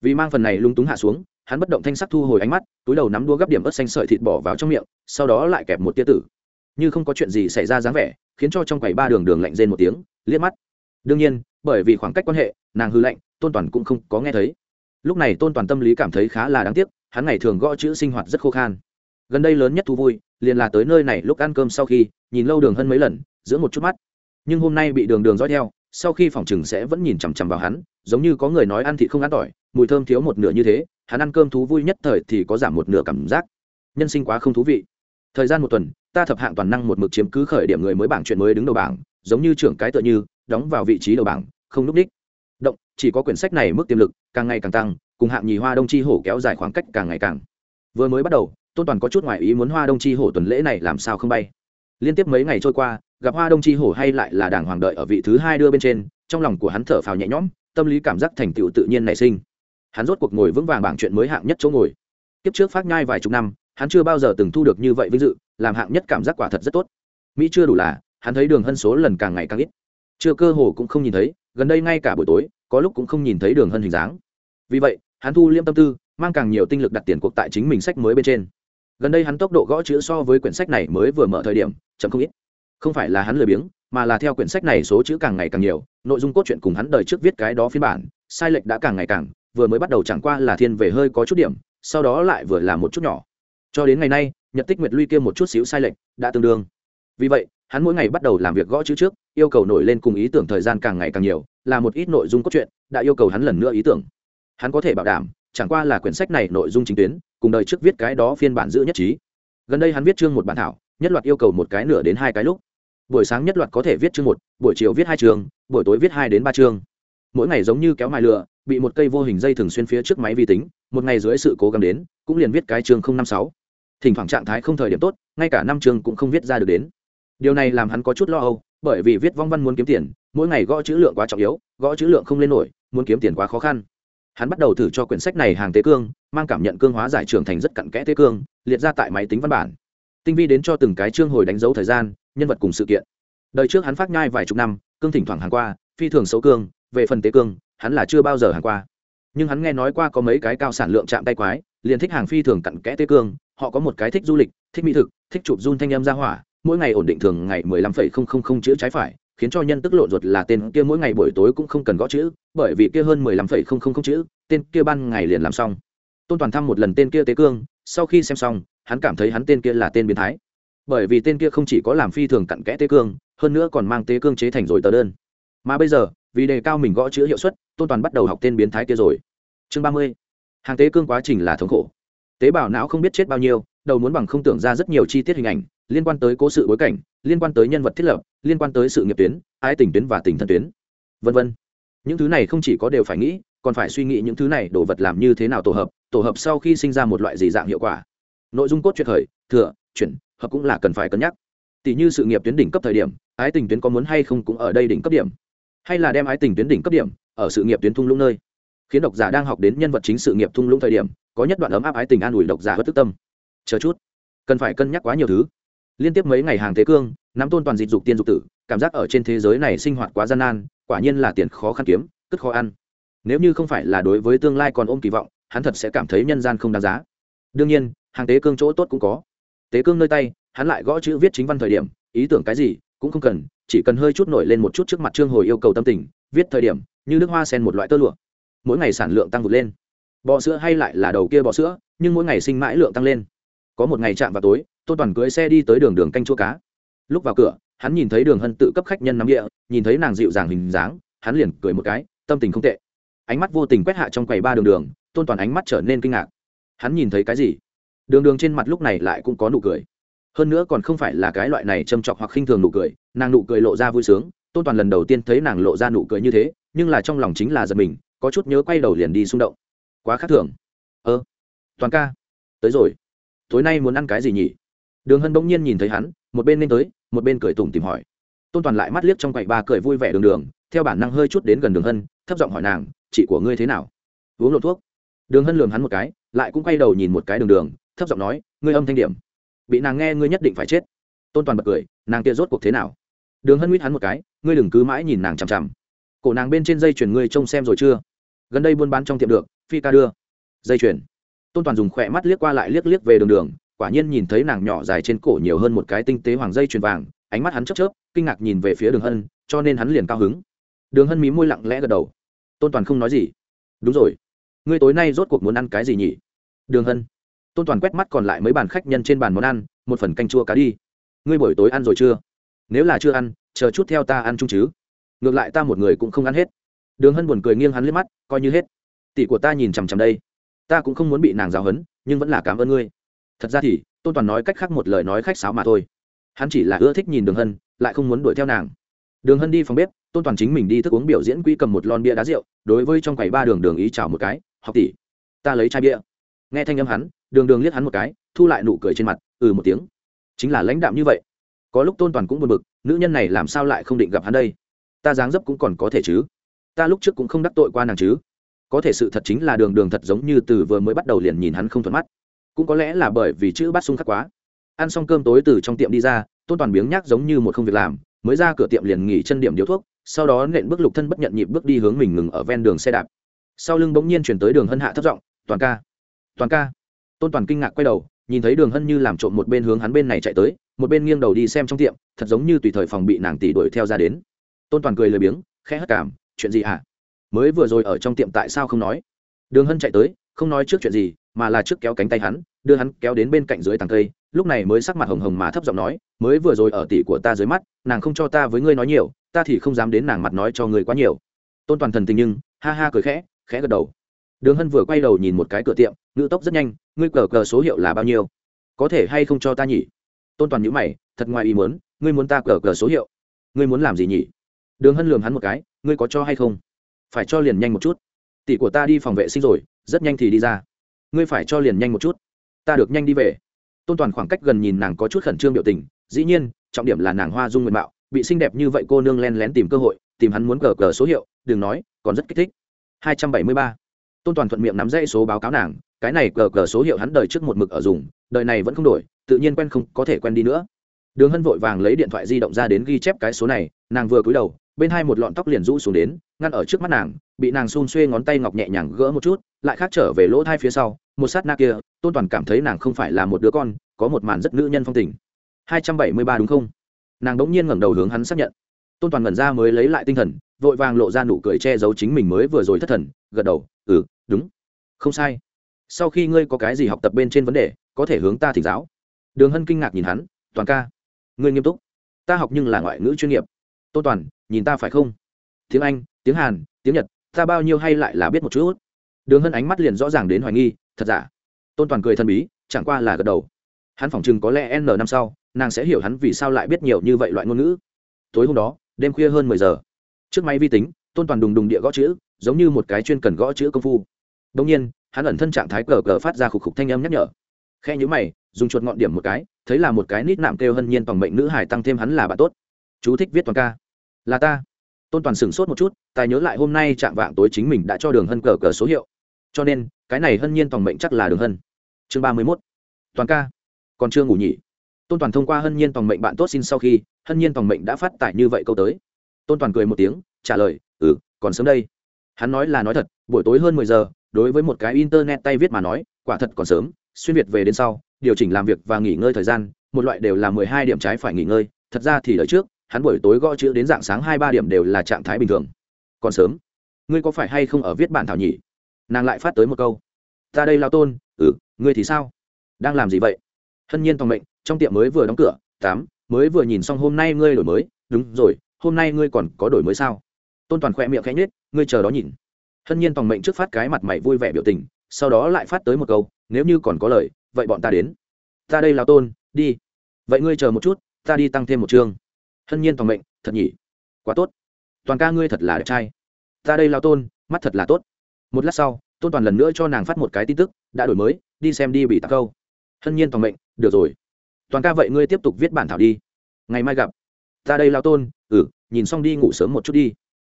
Vì mang phần này lung túng hạ xuống, hắn bất động thanh sắc thu hồi ánh mắt, túi đầu nắm đua gấp điểm ớt xanh sợi thịt bỏ vào trong miệng, sau đó lại kẹp một tia tử như không có chuyện gì xảy ra dáng vẻ, khiến cho trong quầy ba đường đường lạnh rên một tiếng, liếc mắt. Đương nhiên, bởi vì khoảng cách quan hệ, nàng hư lạnh, tôn toàn cũng không có nghe thấy. Lúc này tôn toàn tâm lý cảm thấy khá là đáng tiếc, hắn ngày thường gõ chữ sinh hoạt rất khô khan. Gần đây lớn nhất thú vui, liền là tới nơi này lúc ăn cơm sau khi, nhìn lâu đường hơn mấy lần giữa một chút mắt. Nhưng hôm nay bị đường đường dõi theo, sau khi phòng chừng sẽ vẫn nhìn chằm chằm vào hắn, giống như có người nói ăn thịt không ăn tỏi, mùi thơm thiếu một nửa như thế, hắn ăn cơm thú vui nhất thời thì có giảm một nửa cảm giác. Nhân sinh quá không thú vị. Thời gian một tuần ta thập hạng toàn năng một mực chiếm cứ khởi điểm người mới bảng chuyện mới đứng đầu bảng, giống như trưởng cái tựa như, đóng vào vị trí đầu bảng, không núp đích. Động, chỉ có quyển sách này mức tiềm lực càng ngày càng tăng, cùng hạng nhì hoa đông chi hổ kéo dài khoảng cách càng ngày càng. Vừa mới bắt đầu, tôn toàn có chút ngoại ý muốn hoa đông chi hổ tuần lễ này làm sao không bay. Liên tiếp mấy ngày trôi qua, gặp hoa đông chi hổ hay lại là đảng hoàng đợi ở vị thứ hai đưa bên trên, trong lòng của hắn thở phào nhẹ nhõm, tâm lý cảm giác thành tựu tự nhiên nảy sinh. Hắn rốt cuộc ngồi vững vàng bảng chuyện mới hạng nhất chỗ ngồi. Kiếp trước phát nhai vài chục năm, hắn chưa bao giờ từng thu được như vậy vinh dự làm hạng nhất cảm giác quả thật rất tốt. Mỹ chưa đủ là, hắn thấy đường hân số lần càng ngày càng ít. Chưa cơ hồ cũng không nhìn thấy, gần đây ngay cả buổi tối, có lúc cũng không nhìn thấy đường hân hình dáng. Vì vậy, hắn thu liêm tâm tư, mang càng nhiều tinh lực đặt tiền cuộc tại chính mình sách mới bên trên. Gần đây hắn tốc độ gõ chữ so với quyển sách này mới vừa mở thời điểm, chậm không ít. Không phải là hắn lười biếng, mà là theo quyển sách này số chữ càng ngày càng nhiều, nội dung cốt truyện cùng hắn đời trước viết cái đó phiên bản, sai lệch đã càng ngày càng, vừa mới bắt đầu chẳng qua là thiên về hơi có chút điểm, sau đó lại vừa là một chút nhỏ. Cho đến ngày nay nhật tích nguyệt luy kia một chút xíu sai lệch, đã tương đương. Vì vậy, hắn mỗi ngày bắt đầu làm việc gõ chữ trước, yêu cầu nổi lên cùng ý tưởng thời gian càng ngày càng nhiều, là một ít nội dung cốt truyện, đã yêu cầu hắn lần nữa ý tưởng. Hắn có thể bảo đảm, chẳng qua là quyển sách này nội dung chính tuyến, cùng đời trước viết cái đó phiên bản giữ nhất trí. Gần đây hắn viết chương một bản thảo, nhất loạt yêu cầu một cái nửa đến hai cái lúc. Buổi sáng nhất loạt có thể viết chương một, buổi chiều viết hai chương, buổi tối viết hai đến ba chương. Mỗi ngày giống như kéo mài lựa bị một cây vô hình dây thường xuyên phía trước máy vi tính, một ngày dưới sự cố gắng đến, cũng liền viết cái chương năm sáu thỉnh thoảng trạng thái không thời điểm tốt, ngay cả năm trường cũng không viết ra được đến. Điều này làm hắn có chút lo âu, bởi vì viết vong văn muốn kiếm tiền, mỗi ngày gõ chữ lượng quá trọng yếu, gõ chữ lượng không lên nổi, muốn kiếm tiền quá khó khăn. Hắn bắt đầu thử cho quyển sách này hàng tế cương, mang cảm nhận cương hóa giải trưởng thành rất cặn kẽ tế cương, liệt ra tại máy tính văn bản. Tinh vi đến cho từng cái chương hồi đánh dấu thời gian, nhân vật cùng sự kiện. Đời trước hắn phát nhai vài chục năm, cương thỉnh thoảng hàng qua, phi thường xấu cương, về phần tế cương, hắn là chưa bao giờ hàng qua. Nhưng hắn nghe nói qua có mấy cái cao sản lượng chạm tay quái, liền thích hàng phi thường cặn kẽ tế cương họ có một cái thích du lịch, thích mỹ thực, thích chụp run thanh âm ra hỏa, mỗi ngày ổn định thường ngày mười lăm phẩy không không không chữ trái phải, khiến cho nhân tức lộn ruột là tên kia mỗi ngày buổi tối cũng không cần gõ chữ, bởi vì kia hơn mười lăm phẩy không không không chữ, tên kia ban ngày liền làm xong. Tôn toàn thăm một lần tên kia tế cương, sau khi xem xong, hắn cảm thấy hắn tên kia là tên biến thái. Bởi vì tên kia không chỉ có làm phi thường cặn kẽ tế cương, hơn nữa còn mang tế cương chế thành rồi tờ đơn. Mà bây giờ, vì đề cao mình gõ chữ hiệu suất, tôn toàn bắt đầu học tên biến thái kia rồi. Chương ba mươi. Hàng tế cương quá trình là thống khổ tế bào não không biết chết bao nhiêu, đầu muốn bằng không tưởng ra rất nhiều chi tiết hình ảnh, liên quan tới cố sự bối cảnh, liên quan tới nhân vật thiết lập, liên quan tới sự nghiệp tuyến, ái tình tuyến và tình thân tuyến, vân vân. Những thứ này không chỉ có đều phải nghĩ, còn phải suy nghĩ những thứ này đồ vật làm như thế nào tổ hợp tổ hợp sau khi sinh ra một loại gì dạng hiệu quả. Nội dung cốt truyện khởi thừa, chuyển, hợp cũng là cần phải cân nhắc. Tỷ như sự nghiệp tuyến đỉnh cấp thời điểm, ái tình tuyến có muốn hay không cũng ở đây đỉnh cấp điểm. Hay là đem ái tình tuyến đỉnh cấp điểm, ở sự nghiệp tuyến thung lũng nơi khiến độc giả đang học đến nhân vật chính sự nghiệp thung lũng thời điểm, có nhất đoạn ấm áp ái tình an ủi độc giả bất tức tâm. Chờ chút, cần phải cân nhắc quá nhiều thứ. Liên tiếp mấy ngày hàng thế cương, nắm tôn toàn dịch dục tiên dục tử, cảm giác ở trên thế giới này sinh hoạt quá gian nan, quả nhiên là tiền khó khăn kiếm cất khó ăn. Nếu như không phải là đối với tương lai còn ôm kỳ vọng, hắn thật sẽ cảm thấy nhân gian không đáng giá. Đương nhiên, hàng tế cương chỗ tốt cũng có. Tế cương nơi tay, hắn lại gõ chữ viết chính văn thời điểm, ý tưởng cái gì cũng không cần, chỉ cần hơi chút nổi lên một chút trước mặt trương hồi yêu cầu tâm tình, viết thời điểm, như nước hoa sen một loại tơ lụa mỗi ngày sản lượng tăng vượt lên. Bọ sữa hay lại là đầu kia bọ sữa, nhưng mỗi ngày sinh mãi lượng tăng lên. Có một ngày chạm vào tối tôn toàn cưới xe đi tới đường đường canh chua cá. Lúc vào cửa, hắn nhìn thấy đường hân tự cấp khách nhân nắm địa, nhìn thấy nàng dịu dàng hình dáng, hắn liền cười một cái, tâm tình không tệ. Ánh mắt vô tình quét hạ trong quầy ba đường đường tôn toàn ánh mắt trở nên kinh ngạc. Hắn nhìn thấy cái gì? Đường đường trên mặt lúc này lại cũng có nụ cười. Hơn nữa còn không phải là cái loại này châm chọc hoặc khinh thường nụ cười, nàng nụ cười lộ ra vui sướng. Tôn toàn lần đầu tiên thấy nàng lộ ra nụ cười như thế, nhưng là trong lòng chính là giật mình có chút nhớ quay đầu liền đi xung động. Quá khác thường. Ơ, toàn ca, tới rồi. Tối nay muốn ăn cái gì nhỉ? Đường hân bỗng nhiên nhìn thấy hắn, một bên nên tới, một bên cười tủm tìm hỏi. Tôn toàn lại mắt liếc trong quầy ba cười vui vẻ đường đường, theo bản năng hơi chút đến gần đường hân, thấp giọng hỏi nàng, chị của ngươi thế nào? Uống lộ thuốc. Đường hân lường hắn một cái, lại cũng quay đầu nhìn một cái đường đường, thấp giọng nói, ngươi âm thanh điểm. Bị nàng nghe ngươi nhất định phải chết. Tôn toàn bật cười, nàng kia rốt cuộc thế nào? Đường hân huýt hắn một cái, ngươi đừng cứ mãi nhìn nàng chằm chằm. Cổ nàng bên trên dây chuyền ngươi trông xem rồi chưa? Gần đây buôn bán trong tiệm được, phi ca đưa. Dây chuyền. Tôn toàn dùng khỏe mắt liếc qua lại liếc liếc về đường đường, quả nhiên nhìn thấy nàng nhỏ dài trên cổ nhiều hơn một cái tinh tế hoàng dây chuyền vàng, ánh mắt hắn chớp chớp, kinh ngạc nhìn về phía đường hân, cho nên hắn liền cao hứng. Đường hân mí môi lặng lẽ gật đầu. Tôn toàn không nói gì. Đúng rồi. Ngươi tối nay rốt cuộc muốn ăn cái gì nhỉ? Đường hân. Tôn toàn quét mắt còn lại mấy bàn khách nhân trên bàn món ăn, một phần canh chua cá đi. Ngươi buổi tối ăn rồi chưa? Nếu là chưa ăn, chờ chút theo ta ăn chung chứ. Ngược lại ta một người cũng không ăn hết đường hân buồn cười nghiêng hắn liếc mắt, coi như hết. Tỷ của ta nhìn chằm chằm đây. Ta cũng không muốn bị nàng giáo hấn, nhưng vẫn là cảm ơn ngươi. Thật ra thì, tôn toàn nói cách khác một lời nói khách sáo mà thôi. Hắn chỉ là ưa thích nhìn đường hân, lại không muốn đuổi theo nàng. Đường hân đi phòng bếp, tôn toàn chính mình đi thức uống biểu diễn quỹ cầm một lon bia đá rượu, đối với trong quầy ba đường đường ý chào một cái, học tỷ, ta lấy chai bia. Nghe thanh âm hắn, đường đường liếc hắn một cái, thu lại nụ cười trên mặt ừ một tiếng. Chính là lãnh đạm như vậy. Có lúc tôn toàn cũng buồn bực, nữ nhân này làm sao lại không định gặp hắn đây? Ta dáng dấp cũng còn có thể chứ? Ta lúc trước cũng không đắc tội qua nàng chứ. Có thể sự thật chính là đường đường thật giống như từ vừa mới bắt đầu liền nhìn hắn không thuận mắt. Cũng có lẽ là bởi vì chữ bắt sung khắc quá. Ăn xong cơm tối từ trong tiệm đi ra, tôn toàn biếng nhác giống như một không việc làm, mới ra cửa tiệm liền nghỉ chân điểm điếu thuốc, sau đó nện bước lục thân bất nhận nhịp bước đi hướng mình ngừng ở ven đường xe đạp. Sau lưng bỗng nhiên chuyển tới đường hân hạ thấp giọng, toàn ca toàn ca. Tôn toàn kinh ngạc quay đầu, nhìn thấy đường hân như làm trộm một bên hướng hắn bên này chạy tới, một bên nghiêng đầu đi xem trong tiệm, thật giống như tùy thời phòng bị nàng tỷ đuổi theo ra đến. Tôn toàn cười lười biếng, khẽ hất cảm chuyện gì hả? Mới vừa rồi ở trong tiệm tại sao không nói? Đường hân chạy tới, không nói trước chuyện gì, mà là trước kéo cánh tay hắn, đưa hắn kéo đến bên cạnh dưới tàng cây, lúc này mới sắc mặt hồng hồng mà thấp giọng nói, mới vừa rồi ở tỷ của ta dưới mắt, nàng không cho ta với ngươi nói nhiều, ta thì không dám đến nàng mặt nói cho ngươi quá nhiều. Tôn toàn thần tình nhưng, ha ha cười khẽ khẽ gật đầu. Đường hân vừa quay đầu nhìn một cái cửa tiệm ngữ tốc rất nhanh, ngươi cờ cờ số hiệu là bao nhiêu? Có thể hay không cho ta nhỉ? Tôn toàn nhữ mày, thật ngoài ý muốn, ngươi muốn ta cờ cờ số hiệu, ngươi muốn làm gì nhỉ? Đường hân lường hắn một cái, ngươi có cho hay không? Phải cho liền nhanh một chút. Tỷ của ta đi phòng vệ sinh rồi, rất nhanh thì đi ra. Ngươi phải cho liền nhanh một chút. Ta được nhanh đi về. Tôn toàn khoảng cách gần nhìn nàng có chút khẩn trương biểu tình, dĩ nhiên, trọng điểm là nàng hoa dung nguyện mạo, bị xinh đẹp như vậy cô nương len lén tìm cơ hội, tìm hắn muốn cờ cờ số hiệu, đừng nói, còn rất kích thích. Hai trăm bảy mươi ba. Tôn toàn thuận miệng nắm dãy số báo cáo nàng, cái này cờ cờ số hiệu hắn đời trước một mực ở dùng, đời này vẫn không đổi, tự nhiên quen không có thể quen đi nữa đường hân vội vàng lấy điện thoại di động ra đến ghi chép cái số này, nàng vừa cúi đầu, bên hai một lọn tóc liền rũ xuống đến, ngăn ở trước mắt nàng, bị nàng xun xuê ngón tay ngọc nhẹ nhàng gỡ một chút, lại khác trở về lỗ thai phía sau, một sát na kia, tôn toàn cảm thấy nàng không phải là một đứa con, có một màn rất nữ nhân phong tình. Hai trăm bảy mươi ba đúng không? Nàng đống nhiên ngẩng đầu hướng hắn xác nhận. Tôn toàn ngẩn ra mới lấy lại tinh thần, vội vàng lộ ra nụ cười che giấu chính mình mới vừa rồi thất thần, gật đầu ừ đúng. Không sai. Sau khi ngươi có cái gì học tập bên trên vấn đề, có thể hướng ta thỉnh giáo. Đường hân kinh ngạc nhìn hắn, toàn ca ngươi nghiêm túc. Ta học nhưng là ngoại ngữ chuyên nghiệp. Tôn toàn, nhìn ta phải không? Tiếng anh, tiếng hàn, tiếng nhật, ta bao nhiêu hay lại là biết một chút. Đường hân ánh mắt liền rõ ràng đến hoài nghi, thật giả? Tôn toàn cười thần bí, chẳng qua là gật đầu. Hắn phỏng chừng có lẽ n năm sau, nàng sẽ hiểu hắn vì sao lại biết nhiều như vậy loại ngôn ngữ. Tối hôm đó, đêm khuya hơn mười giờ. Trước máy vi tính tôn toàn đùng đùng địa gõ chữ, giống như một cái chuyên cần gõ chữ công phu. Đông nhiên, hắn ẩn thân trạng thái cờ cờ phát ra khục khục thanh âm nhắc nhở. Khe nhữ mày, dùng chuột ngọn điểm một cái thấy là một cái nít nạm kêu hân nhiên bằng mệnh nữ hải tăng thêm hắn là bạn tốt. Chú thích viết toàn ca. Là ta. Tôn toàn sửng sốt một chút, tài nhớ lại hôm nay chạm vạng tối chính mình đã cho đường hân cờ cờ số hiệu. Cho nên, cái này hân nhiên bằng mệnh chắc là đường hân. Chương ba mươi mốt. Toàn ca. Còn chưa ngủ nhỉ? Tôn toàn thông qua hân nhiên bằng mệnh bạn tốt xin sau khi, hân nhiên bằng mệnh đã phát tải như vậy câu tới. Tôn toàn cười một tiếng, trả lời ừ còn sớm đây. Hắn nói là nói thật, buổi tối hơn mười giờ, đối với một cái internet tay viết mà nói, quả thật còn sớm, xuyên việt về đến sau điều chỉnh làm việc và nghỉ ngơi thời gian, một loại đều là mười hai điểm trái phải nghỉ ngơi. Thật ra thì đợi trước, hắn buổi tối gõ chữ đến dạng sáng hai ba điểm đều là trạng thái bình thường. Còn sớm, ngươi có phải hay không ở viết bản thảo nhỉ? Nàng lại phát tới một câu. Ta đây lao tôn ừ ngươi thì sao? Đang làm gì vậy? Hân nhiên tòng mệnh, trong tiệm mới vừa đóng cửa, tám, mới vừa nhìn xong hôm nay ngươi đổi mới. Đúng rồi, hôm nay ngươi còn có đổi mới sao? Tôn toàn khoe miệng khẽ nhết ngươi chờ đó nhìn. Hân nhiên tòng mệnh trước phát cái mặt mày vui vẻ biểu tình, sau đó lại phát tới một câu, nếu như còn có lời vậy bọn ta đến. Ta đây lao tôn, đi. Vậy ngươi chờ một chút, ta đi tăng thêm một chương. Hân nhiên toàn mệnh, thật nhỉ? Quá tốt. Toàn ca ngươi thật là đẹp trai. Ta đây lao tôn, mắt thật là tốt. Một lát sau, tôn toàn lần nữa cho nàng phát một cái tin tức, đã đổi mới, đi xem đi bị tạc câu. Hân nhiên toàn mệnh, được rồi. Toàn ca vậy ngươi tiếp tục viết bản thảo đi. Ngày mai gặp. Ta đây lao tôn ừ nhìn xong đi ngủ sớm một chút đi.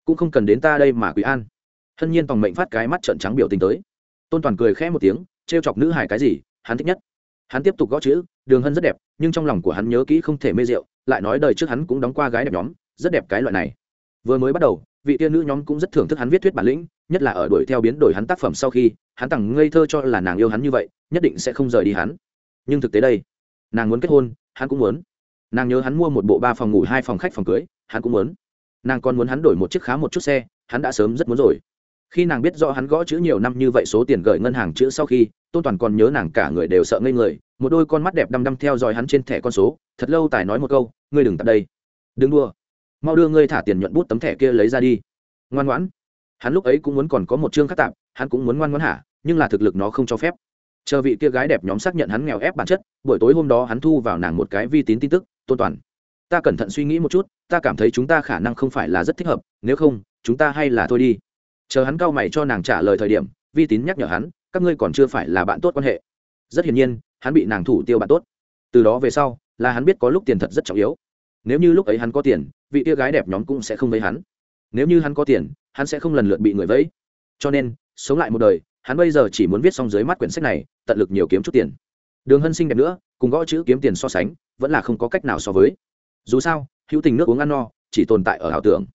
Cũng không cần đến ta đây mà quý an. Hân nhiên tòng mệnh phát cái mắt trợn trắng biểu tình tới. Tôn toàn cười khẽ một tiếng, trêu chọc nữ hải cái gì hắn thích nhất. Hắn tiếp tục gõ chữ, đường hân rất đẹp, nhưng trong lòng của hắn nhớ kỹ không thể mê rượu, lại nói đời trước hắn cũng đóng qua gái đẹp nhóm, rất đẹp cái loại này. Vừa mới bắt đầu, vị tiên nữ nhóm cũng rất thưởng thức hắn viết thuyết bản lĩnh, nhất là ở đuổi theo biến đổi hắn tác phẩm sau khi, hắn tặng ngây thơ cho là nàng yêu hắn như vậy, nhất định sẽ không rời đi hắn. Nhưng thực tế đây, nàng muốn kết hôn, hắn cũng muốn. Nàng nhớ hắn mua một bộ ba phòng ngủ, hai phòng khách phòng cưới, hắn cũng muốn. Nàng còn muốn hắn đổi một chiếc khá một chút xe, hắn đã sớm rất muốn rồi khi nàng biết rõ hắn gõ chữ nhiều năm như vậy số tiền gửi ngân hàng chữ sau khi, tôn toàn còn nhớ nàng cả người đều sợ ngây người, một đôi con mắt đẹp đăm đăm theo dõi hắn trên thẻ con số, thật lâu tài nói một câu, ngươi đừng tập đây. Đừng đua mau đưa ngươi thả tiền nhuận bút tấm thẻ kia lấy ra đi. Ngoan ngoãn. Hắn lúc ấy cũng muốn còn có một chương khắc tạp hắn cũng muốn ngoan ngoãn hả nhưng là thực lực nó không cho phép. Chờ vị kia gái đẹp nhóm xác nhận hắn nghèo ép bản chất, buổi tối hôm đó hắn thu vào nàng một cái vi tín tin tức, tôn toàn, ta cẩn thận suy nghĩ một chút, ta cảm thấy chúng ta khả năng không phải là rất thích hợp, nếu không, chúng ta hay là thôi đi chờ hắn cau mày cho nàng trả lời thời điểm, vi tín nhắc nhở hắn, các ngươi còn chưa phải là bạn tốt quan hệ. Rất hiển nhiên, hắn bị nàng thủ tiêu bạn tốt. Từ đó về sau, là hắn biết có lúc tiền thật rất trọng yếu. Nếu như lúc ấy hắn có tiền, vị tia gái đẹp nhóm cũng sẽ không vây hắn. Nếu như hắn có tiền, hắn sẽ không lần lượt bị người vẫy cho nên, sống lại một đời, hắn bây giờ chỉ muốn viết xong dưới mắt quyển sách này, tận lực nhiều kiếm chút tiền. Đường hân sinh đẹp nữa, cùng gõ chữ kiếm tiền so sánh, vẫn là không có cách nào so với. Dù sao, hữu tình nước uống ăn no, chỉ tồn tại ở ảo tưởng.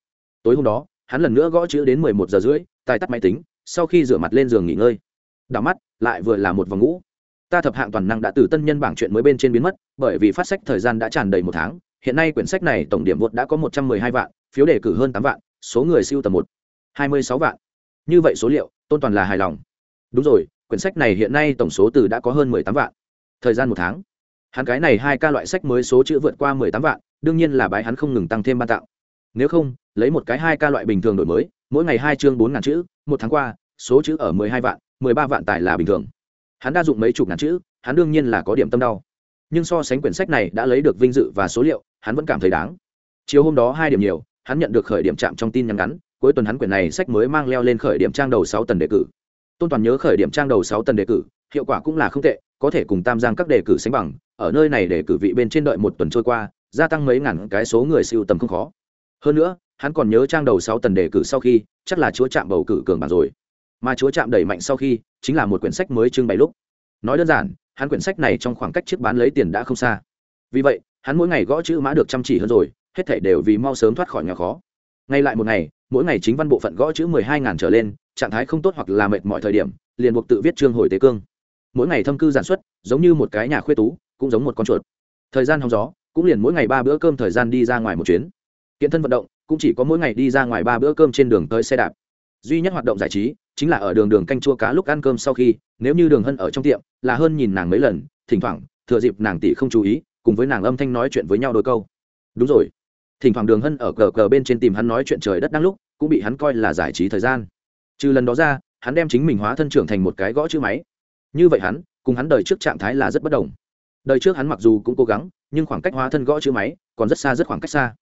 Tối hôm đó hắn lần nữa gõ chữ đến mười một giờ rưỡi, tài tắt máy tính, sau khi rửa mặt lên giường nghỉ ngơi. Đảo mắt, lại vừa là một vòng ngũ ta thập hạng toàn năng đã từ tân nhân bảng chuyện mới bên trên biến mất, bởi vì phát sách thời gian đã tràn đầy một tháng, hiện nay quyển sách này tổng điểm vượt đã có một trăm mười hai vạn, phiếu đề cử hơn tám vạn, số người siêu tầm một, hai mươi sáu vạn. Như vậy số liệu, tôn toàn là hài lòng. Đúng rồi, quyển sách này hiện nay tổng số từ đã có hơn mười tám vạn. Thời gian một tháng. Hắn cái này hai ca loại sách mới số chữ vượt qua mười tám vạn, đương nhiên là bái hắn không ngừng tăng thêm ban tạo nếu không, lấy một cái hai ca loại bình thường đổi mới, mỗi ngày hai chương bốn ngàn chữ, một tháng qua, số chữ ở mười hai vạn, mười ba vạn tài là bình thường. Hắn đa dụng mấy chục ngàn chữ, hắn đương nhiên là có điểm tâm đau. Nhưng so sánh quyển sách này đã lấy được vinh dự và số liệu, hắn vẫn cảm thấy đáng. Chiều hôm đó hai điểm nhiều, hắn nhận được khởi điểm chạm trong tin nhắn ngắn, cuối tuần hắn quyển này sách mới mang leo lên khởi điểm trang đầu sáu tần đề cử. Tôn toàn nhớ khởi điểm trang đầu sáu tần đề cử, hiệu quả cũng là không tệ, có thể cùng tam giang các đề cử sánh bằng, ở nơi này đề cử vị bên trên đợi một tuần trôi qua, gia tăng mấy ngàn cái số người siêu tầm không khó hơn nữa, hắn còn nhớ trang đầu sáu tần đề cử sau khi, chắc là chúa trạm bầu cử cường bằng rồi. Mà chúa trạm đẩy mạnh sau khi, chính là một quyển sách mới trưng bày lúc. Nói đơn giản, hắn quyển sách này trong khoảng cách chiếc bán lấy tiền đã không xa. Vì vậy, hắn mỗi ngày gõ chữ mã được chăm chỉ hơn rồi, hết thảy đều vì mau sớm thoát khỏi nhà khó. Ngay lại một ngày, mỗi ngày chính văn bộ phận gõ chữ mười hai ngàn trở lên, trạng thái không tốt hoặc là mệt mọi thời điểm, liền buộc tự viết chương hồi tế cương. Mỗi ngày thâm cư giản xuất, giống như một cái nhà khuê tú, cũng giống một con chuột. Thời gian hóng gió, cũng liền mỗi ngày ba bữa cơm thời gian đi ra ngoài một chuyến kiện thân vận động, cũng chỉ có mỗi ngày đi ra ngoài ba bữa cơm trên đường tới xe đạp. Duy nhất hoạt động giải trí chính là ở đường đường canh chua cá lúc ăn cơm sau khi, nếu như đường hân ở trong tiệm, là hơn nhìn nàng mấy lần, thỉnh thoảng, thừa dịp nàng tỷ không chú ý, cùng với nàng âm thanh nói chuyện với nhau đôi câu. Đúng rồi. Thỉnh thoảng đường hân ở cờ cờ bên trên tìm hắn nói chuyện trời đất đang lúc, cũng bị hắn coi là giải trí thời gian. Trừ lần đó ra, hắn đem chính mình hóa thân trưởng thành một cái gõ chữ máy. Như vậy hắn, cùng hắn đời trước trạng thái là rất bất đồng. Đời trước hắn mặc dù cũng cố gắng, nhưng khoảng cách hóa thân gõ chữ máy còn rất xa, rất khoảng cách xa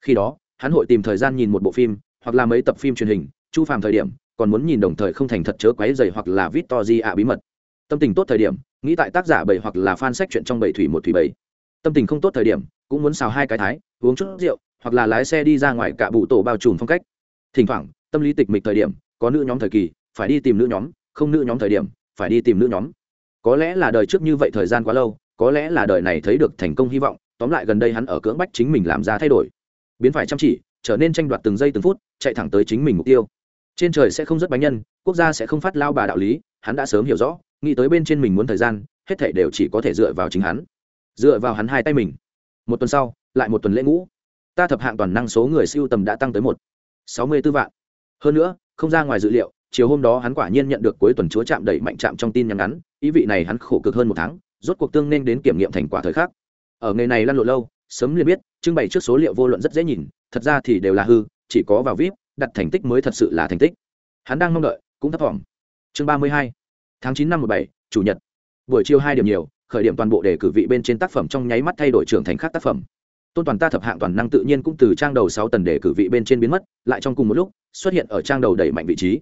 khi đó, hắn hội tìm thời gian nhìn một bộ phim, hoặc là mấy tập phim truyền hình, chu phàm thời điểm, còn muốn nhìn đồng thời không thành thật chớ quấy dày hoặc là vít to di ạ bí mật. Tâm tình tốt thời điểm, nghĩ tại tác giả bảy hoặc là fan sách chuyện trong bảy thủy một thủy bảy tâm tình không tốt thời điểm, cũng muốn xào hai cái thái, uống chút rượu, hoặc là lái xe đi ra ngoài cả bụ tổ bao trùm phong cách. Thỉnh thoảng, tâm lý tịch mịch thời điểm, có nữ nhóm thời kỳ, phải đi tìm nữ nhóm, không nữ nhóm thời điểm, phải đi tìm nữ nhóm. Có lẽ là đời trước như vậy thời gian quá lâu, có lẽ là đời này thấy được thành công hy vọng, tóm lại gần đây hắn ở cưỡng bách chính mình làm ra thay đổi biến phải chăm chỉ, trở nên tranh đoạt từng giây từng phút, chạy thẳng tới chính mình mục tiêu. Trên trời sẽ không rất bánh nhân, quốc gia sẽ không phát lao bà đạo lý, hắn đã sớm hiểu rõ, nghĩ tới bên trên mình muốn thời gian, hết thể đều chỉ có thể dựa vào chính hắn. Dựa vào hắn hai tay mình. Một tuần sau, lại một tuần lễ ngũ. Ta thập hạng toàn năng số người siêu tầm đã tăng tới một. Sáu mươi b ố vạn. Hơn nữa, không ra ngoài dự liệu, chiều hôm đó hắn quả nhiên nhận được cuối tuần chúa chạm đẩy mạnh chạm trong tin nhắn ngắn, ý vị này hắn khổ cực hơn một tháng, rốt cuộc tương nên đến kiểm nghiệm thành quả thời khắc. Ở nghề này lăn lộn lâu sớm liền biết, trưng bày trước số liệu vô luận rất dễ nhìn, thật ra thì đều là hư, chỉ có vào vip, đặt thành tích mới thật sự là thành tích. Hắn đang mong đợi, cũng thấp thỏm chương ba mươi hai, tháng chín năm một bảy, chủ nhật. Buổi chiều hai điểm nhiều, khởi điểm toàn bộ để cử vị bên trên tác phẩm trong nháy mắt thay đổi trưởng thành khác tác phẩm. Tôn toàn ta thập hạng toàn năng tự nhiên cũng từ trang đầu sáu tần để cử vị bên trên biến mất, lại trong cùng một lúc, xuất hiện ở trang đầu đẩy mạnh vị trí.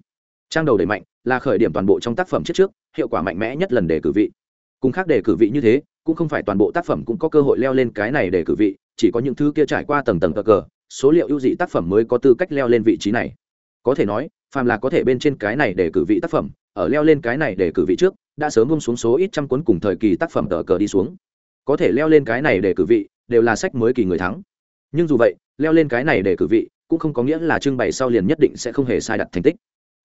Trang đầu đẩy mạnh là khởi điểm toàn bộ trong tác phẩm trước trước, hiệu quả mạnh mẽ nhất lần để cử vị. Cùng khác để cử vị như thế cũng không phải toàn bộ tác phẩm cũng có cơ hội leo lên cái này để cử vị, chỉ có những thứ kia trải qua tầng tầng cờ cờ số liệu ưu dị tác phẩm mới có tư cách leo lên vị trí này. Có thể nói, phàm là có thể bên trên cái này để cử vị tác phẩm, ở leo lên cái này để cử vị trước, đã sớm bông xuống số ít trăm cuốn cùng thời kỳ tác phẩm tờ cờ đi xuống. Có thể leo lên cái này để cử vị, đều là sách mới kỳ người thắng. Nhưng dù vậy, leo lên cái này để cử vị, cũng không có nghĩa là trưng bày sau liền nhất định sẽ không hề sai đặt thành tích.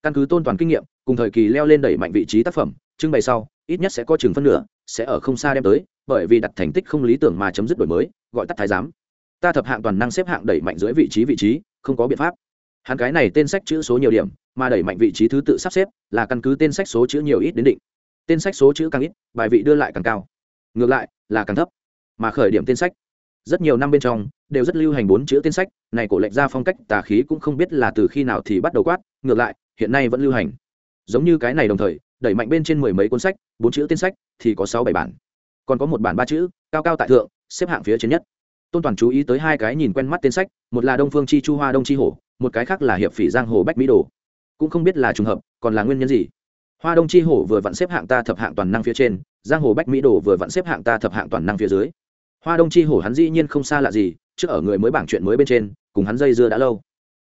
Căn cứ tôn toàn kinh nghiệm, cùng thời kỳ leo lên đẩy mạnh vị trí tác phẩm, trưng bày sau, ít nhất sẽ có chừng phân nửa, sẽ ở không xa đem tới bởi vì đặt thành tích không lý tưởng mà chấm dứt đổi mới, gọi tắt thái giám. Ta thập hạng toàn năng xếp hạng đẩy mạnh dưới vị trí vị trí, không có biện pháp. Hắn cái này tên sách chữ số nhiều điểm, mà đẩy mạnh vị trí thứ tự sắp xếp là căn cứ tên sách số chữ nhiều ít đến định. Tên sách số chữ càng ít, bài vị đưa lại càng cao. Ngược lại, là càng thấp. Mà khởi điểm tên sách. Rất nhiều năm bên trong, đều rất lưu hành bốn chữ tên sách, này cổ lệnh ra phong cách, tà khí cũng không biết là từ khi nào thì bắt đầu quát, ngược lại, hiện nay vẫn lưu hành. Giống như cái này đồng thời, đẩy mạnh bên trên mười mấy cuốn sách, bốn chữ tên sách, thì có sáu bảy bản còn có một bản ba chữ, cao cao tại thượng, xếp hạng phía trên nhất. Tôn toàn chú ý tới hai cái nhìn quen mắt tên sách, một là đông phương chi chu hoa đông chi hổ, một cái khác là hiệp phỉ giang hồ bách mỹ đồ. Cũng không biết là trùng hợp, còn là nguyên nhân gì. Hoa đông chi hổ vừa vặn xếp hạng ta thập hạng toàn năng phía trên, giang hồ bách mỹ đồ vừa vặn xếp hạng ta thập hạng toàn năng phía dưới. Hoa đông chi hổ hắn dĩ nhiên không xa lạ gì, trước ở người mới bảng chuyện mới bên trên, cùng hắn dây dưa đã lâu.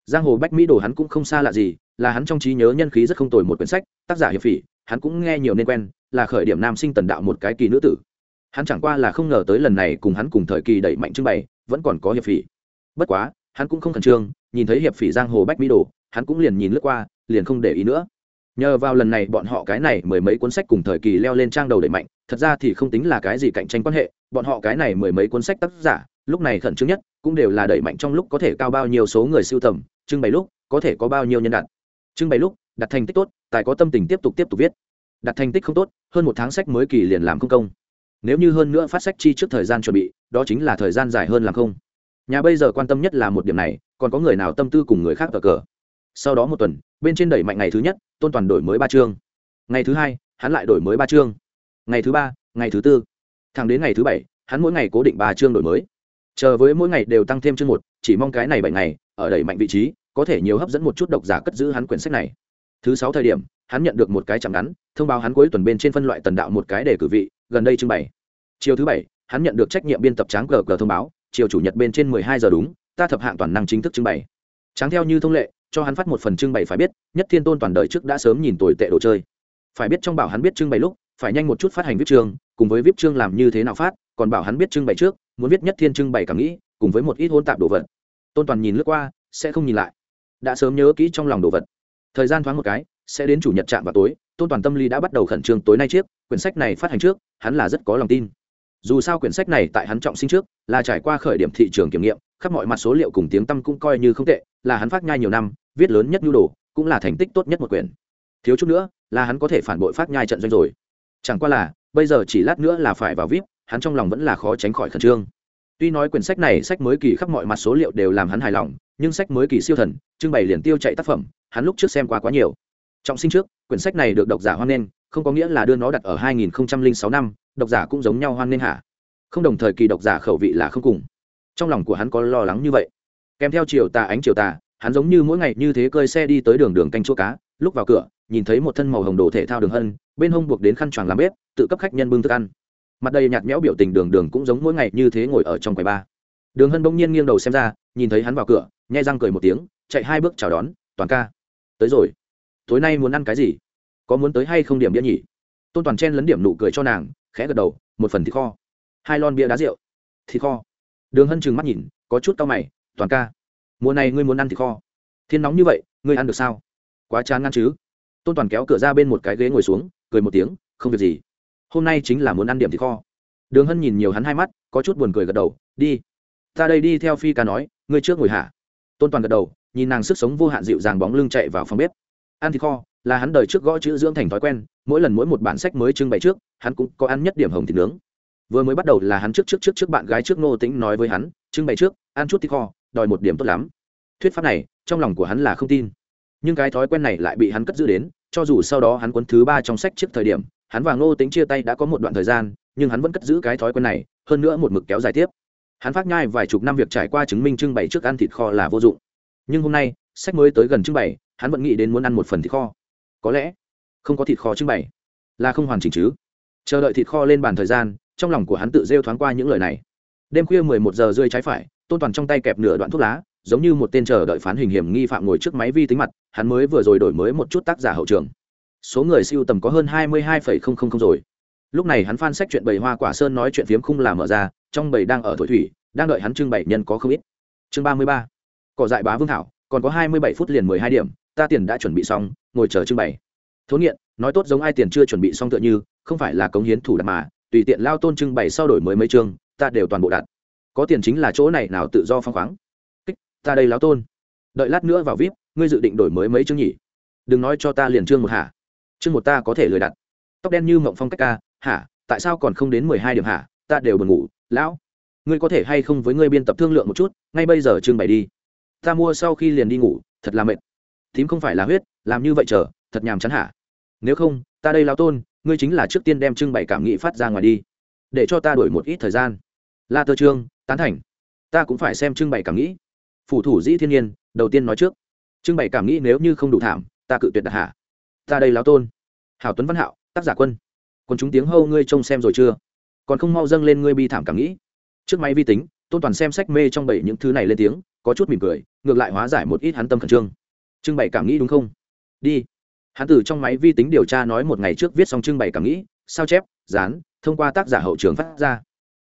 Giang hồ bách mỹ đồ hắn cũng không xa lạ gì, là hắn trong trí nhớ nhân khí rất không tồi một quyển sách, tác giả hiệp phỉ, hắn cũng nghe nhiều nên quen, là khởi điểm nam sinh tần đạo một cái kỳ nữ tử hắn chẳng qua là không ngờ tới lần này cùng hắn cùng thời kỳ đẩy mạnh trưng bày, vẫn còn có hiệp phỉ. Bất quá, hắn cũng không khẩn trương, nhìn thấy hiệp phỉ giang hồ bách mỹ đồ, hắn cũng liền nhìn lướt qua, liền không để ý nữa. Nhờ vào lần này bọn họ cái này mười mấy cuốn sách cùng thời kỳ leo lên trang đầu đẩy mạnh, thật ra thì không tính là cái gì cạnh tranh quan hệ, bọn họ cái này mười mấy cuốn sách tác giả, lúc này khẩn trương nhất, cũng đều là đẩy mạnh trong lúc có thể cao bao nhiêu số người siêu tầm, trưng bày lúc có thể có bao nhiêu nhân đặt trưng bày lúc, đặt thành tích tốt, tài có tâm tình tiếp tục tiếp tục viết. Đặt thành tích không tốt, hơn một tháng sách mới kỳ liền làm không công nếu như hơn nữa phát sách chi trước thời gian chuẩn bị, đó chính là thời gian dài hơn làm không. Nhà bây giờ quan tâm nhất là một điểm này, còn có người nào tâm tư cùng người khác tờ cờ? Sau đó một tuần, bên trên đẩy mạnh ngày thứ nhất, tôn toàn đổi mới ba chương. Ngày thứ hai, hắn lại đổi mới ba chương. Ngày thứ ba, ngày thứ tư. Thẳng đến ngày thứ bảy, hắn mỗi ngày cố định ba chương đổi mới. Chờ với mỗi ngày đều tăng thêm chương một, chỉ mong cái này bảy ngày, ở đẩy mạnh vị trí, có thể nhiều hấp dẫn một chút độc giả cất giữ hắn quyển sách này. Thứ sáu thời điểm, hắn nhận được một cái chạm ngắn, thông báo hắn cuối tuần bên trên phân loại tần đạo một cái để cử vị gần đây trưng bày. Chiều thứ bảy, hắn nhận được trách nhiệm biên tập tráng cờ cờ thông báo, chiều chủ nhật bên trên mười hai giờ đúng, ta thập hạng toàn năng chính thức trưng bày. Tráng theo như thông lệ, cho hắn phát một phần trưng bày phải biết, nhất thiên tôn toàn đời trước đã sớm nhìn tồi tệ đồ chơi. Phải biết trong bảo hắn biết trưng bày lúc, phải nhanh một chút phát hành viết chương, cùng với viết chương làm như thế nào phát, còn bảo hắn biết trưng bày trước, muốn viết nhất thiên trưng bày cảm nghĩ, cùng với một ít hôn tạp đồ vật. Tôn toàn nhìn lướt qua, sẽ không nhìn lại. Đã sớm nhớ kỹ trong lòng đồ vật. Thời gian thoáng một cái, sẽ đến chủ nhật trạm vào tối, tôn toàn tâm lý đã bắt đầu khẩn trương tối nay chiếc quyển sách này phát hành trước, hắn là rất có lòng tin. Dù sao quyển sách này tại hắn trọng sinh trước, là trải qua khởi điểm thị trường kiểm nghiệm, khắp mọi mặt số liệu cùng tiếng tăm cũng coi như không tệ, là hắn phát nhai nhiều năm, viết lớn nhất nhu đồ, cũng là thành tích tốt nhất một quyển. Thiếu chút nữa, là hắn có thể phản bội phát nhai trận doanh rồi. Chẳng qua là, bây giờ chỉ lát nữa là phải vào vip, hắn trong lòng vẫn là khó tránh khỏi khẩn trương. Tuy nói quyển sách này sách mới kỳ khắp mọi mặt số liệu đều làm hắn hài lòng, nhưng sách mới kỳ siêu thần, trưng bày liền tiêu chạy tác phẩm, hắn lúc trước xem qua quá nhiều trọng sinh trước, quyển sách này được độc giả hoan nghênh, không có nghĩa là đưa nó đặt ở 2006 năm, độc giả cũng giống nhau hoan nghênh hả? Không đồng thời kỳ độc giả khẩu vị là không cùng. Trong lòng của hắn có lo lắng như vậy. Kèm theo chiều tà ánh chiều tà, hắn giống như mỗi ngày như thế cơi xe đi tới đường đường canh chua cá, lúc vào cửa, nhìn thấy một thân màu hồng đồ thể thao đường hân, bên hông buộc đến khăn choàng làm bếp, tự cấp khách nhân bưng thức ăn. Mặt đầy nhạt nhẽo biểu tình đường đường cũng giống mỗi ngày như thế ngồi ở trong quầy ba. Đường hân bỗng nhiên nghiêng đầu xem ra, nhìn thấy hắn vào cửa, nhai răng cười một tiếng, chạy hai bước chào đón, toàn ca, tới rồi tối nay muốn ăn cái gì? Có muốn tới hay không điểm bia nhỉ? Tôn toàn chen lấn điểm nụ cười cho nàng, khẽ gật đầu, một phần thịt kho. Hai lon bia đá rượu. Thịt kho. Đường hân trừng mắt nhìn, có chút tao mày, toàn ca, mùa này ngươi muốn ăn thịt kho. Thiên nóng như vậy, ngươi ăn được sao? Quá chán ngăn chứ? Tôn toàn kéo cửa ra bên một cái ghế ngồi xuống, cười một tiếng, không việc gì. Hôm nay chính là muốn ăn điểm thịt kho. Đường hân nhìn nhiều hắn hai mắt, có chút buồn cười gật đầu, đi. Ta đây đi theo phi ca nói, ngươi trước ngồi hả tôn toàn gật đầu, nhìn nàng sức sống vô hạn dịu dàng bóng lưng chạy vào phòng bếp ăn thịt kho, là hắn đời trước gõ chữ dưỡng thành thói quen, mỗi lần mỗi một bản sách mới trưng bày trước, hắn cũng có ăn nhất điểm hồng thịt nướng. Vừa mới bắt đầu là hắn trước trước trước trước bạn gái trước ngô tĩnh nói với hắn, trưng bày trước, ăn chút thịt kho, đòi một điểm tốt lắm. Thuyết pháp này, trong lòng của hắn là không tin. Nhưng cái thói quen này lại bị hắn cất giữ đến, cho dù sau đó hắn cuốn thứ ba trong sách trước thời điểm, hắn và ngô tính chia tay đã có một đoạn thời gian, nhưng hắn vẫn cất giữ cái thói quen này, hơn nữa một mực kéo dài tiếp. Hắn phát nhai vài chục năm việc trải qua chứng minh trưng bày trước ăn thịt kho là vô dụng. Nhưng hôm nay sách mới tới gần trưng bày, hắn vẫn nghĩ đến muốn ăn một phần thịt kho. Có lẽ không có thịt kho trưng bày là không hoàn chỉnh chứ. Chờ đợi thịt kho lên bàn thời gian, trong lòng của hắn tự rêu thoáng qua những lời này. Đêm khuya mười một giờ rơi trái phải, tôn toàn trong tay kẹp nửa đoạn thuốc lá, giống như một tên chờ đợi phán hình hiểm nghi phạm ngồi trước máy vi tính mặt, hắn mới vừa rồi đổi mới một chút tác giả hậu trường. Số người siêu tầm có hơn hai mươi hai rồi. Lúc này hắn phan sách chuyện bầy hoa quả sơn nói chuyện phiếm khung là mở ra, trong bầy đang ở thổi thủy, đang đợi hắn trưng bày nhân có không ít. Chương ba mươi ba, cỏ dại bá vương thảo còn có hai mươi bảy phút liền mười hai điểm, ta tiền đã chuẩn bị xong, ngồi chờ trưng bày. Thốn nghiện, nói tốt giống ai tiền chưa chuẩn bị xong tựa như, không phải là cống hiến thủ đặt mà, tùy tiện lao tôn trưng bày sau đổi mới mấy chương, ta đều toàn bộ đặt. Có tiền chính là chỗ này nào tự do phong khoáng. Kích, ta đây lao tôn. Đợi lát nữa vào vip, ngươi dự định đổi mới mấy chương nhỉ? Đừng nói cho ta liền chương một hả? Chương một ta có thể lười đặt. Tóc đen như mộng phong cách ca, hả? Tại sao còn không đến mười hai điểm hả? Ta đều buồn ngủ, lão. Ngươi có thể hay không với ngươi biên tập thương lượng một chút, ngay bây giờ chương bày đi ta mua sau khi liền đi ngủ, thật là mệt. Tím không phải là huyết, làm như vậy chờ, thật nhàm chán hả? Nếu không, ta đây lao tôn, ngươi chính là trước tiên đem trưng bày cảm nghĩ phát ra ngoài đi. Để cho ta đổi một ít thời gian. La tơ trương, tán thành. Ta cũng phải xem trưng bày cảm nghĩ. Phủ thủ dĩ thiên nhiên, đầu tiên nói trước. Trưng bày cảm nghĩ nếu như không đủ thảm, ta cự tuyệt đặt hạ ta đây lao tôn. Hảo tuấn văn hạo, tác giả quân. Còn chúng tiếng hâu ngươi trông xem rồi chưa? Còn không mau dâng lên ngươi bi thảm cảm nghĩ. Trước máy vi tính, tôn toàn xem sách mê trong bảy những thứ này lên tiếng có chút mỉm cười, ngược lại hóa giải một ít hắn tâm khẩn trương. Trưng bày cảm nghĩ đúng không? Đi. Hắn từ trong máy vi tính điều tra nói một ngày trước viết xong trưng bày cảm nghĩ, sao chép, dán, thông qua tác giả hậu trường phát ra.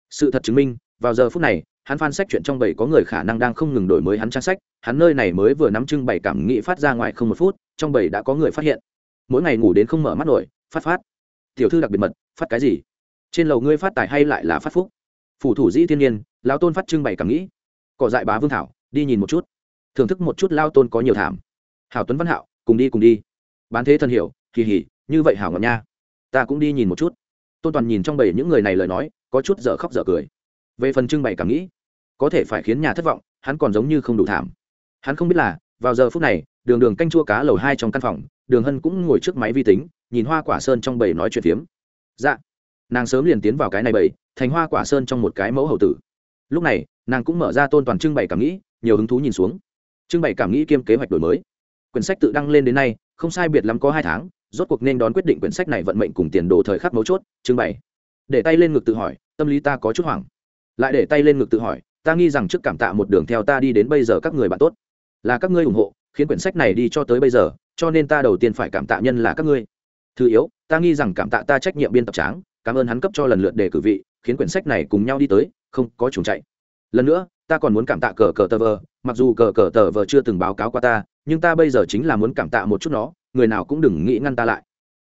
Sự thật chứng minh, vào giờ phút này, hắn phan sách chuyện trong bảy có người khả năng đang không ngừng đổi mới hắn trang sách, hắn nơi này mới vừa nắm trưng bày cảm nghĩ phát ra ngoài không một phút, trong bảy đã có người phát hiện. Mỗi ngày ngủ đến không mở mắt nổi, phát phát. Tiểu thư đặc biệt mật, phát cái gì? Trên lầu ngươi phát tài hay lại là phát phúc? Phủ thủ dĩ thiên nhiên, lão tôn phát trưng bày cảm nghĩ. Cỏ dại bá vương thảo đi nhìn một chút. Thưởng thức một chút lao tôn có nhiều thảm. Hảo tuấn văn hạo, cùng đi cùng đi. Bán thế thân hiểu, kỳ hỉ, như vậy hảo ngọc nha. Ta cũng đi nhìn một chút. Tôn toàn nhìn trong bầy những người này lời nói, có chút dở khóc dở cười. Về phần trưng bày cảm nghĩ, có thể phải khiến nhà thất vọng, hắn còn giống như không đủ thảm. Hắn không biết là, vào giờ phút này, đường đường canh chua cá lầu hai trong căn phòng, đường hân cũng ngồi trước máy vi tính, nhìn hoa quả sơn trong bầy nói chuyện phiếm. Dạ. Nàng sớm liền tiến vào cái này bầy, thành hoa quả sơn trong một cái mẫu hậu tử. Lúc này, nàng cũng mở ra tôn toàn trưng bày cảm nghĩ nhiều hứng thú nhìn xuống. Trưng bày cảm nghĩ kiêm kế hoạch đổi mới. Quyển sách tự đăng lên đến nay, không sai biệt lắm có hai tháng, rốt cuộc nên đón quyết định quyển sách này vận mệnh cùng tiền đồ thời khắc mấu chốt, trưng bày. Để tay lên ngực tự hỏi, tâm lý ta có chút hoảng. Lại để tay lên ngực tự hỏi, ta nghi rằng trước cảm tạ một đường theo ta đi đến bây giờ các người bạn tốt. Là các ngươi ủng hộ, khiến quyển sách này đi cho tới bây giờ, cho nên ta đầu tiên phải cảm tạ nhân là các ngươi. Thứ yếu, ta nghi rằng cảm tạ ta trách nhiệm biên tập tráng, cảm ơn hắn cấp cho lần lượt đề cử vị, khiến quyển sách này cùng nhau đi tới, không có trùng chạy. Lần nữa ta còn muốn cảm tạ cờ cờ tờ vờ, mặc dù cờ cờ tờ vờ chưa từng báo cáo qua ta, nhưng ta bây giờ chính là muốn cảm tạ một chút nó, người nào cũng đừng nghĩ ngăn ta lại.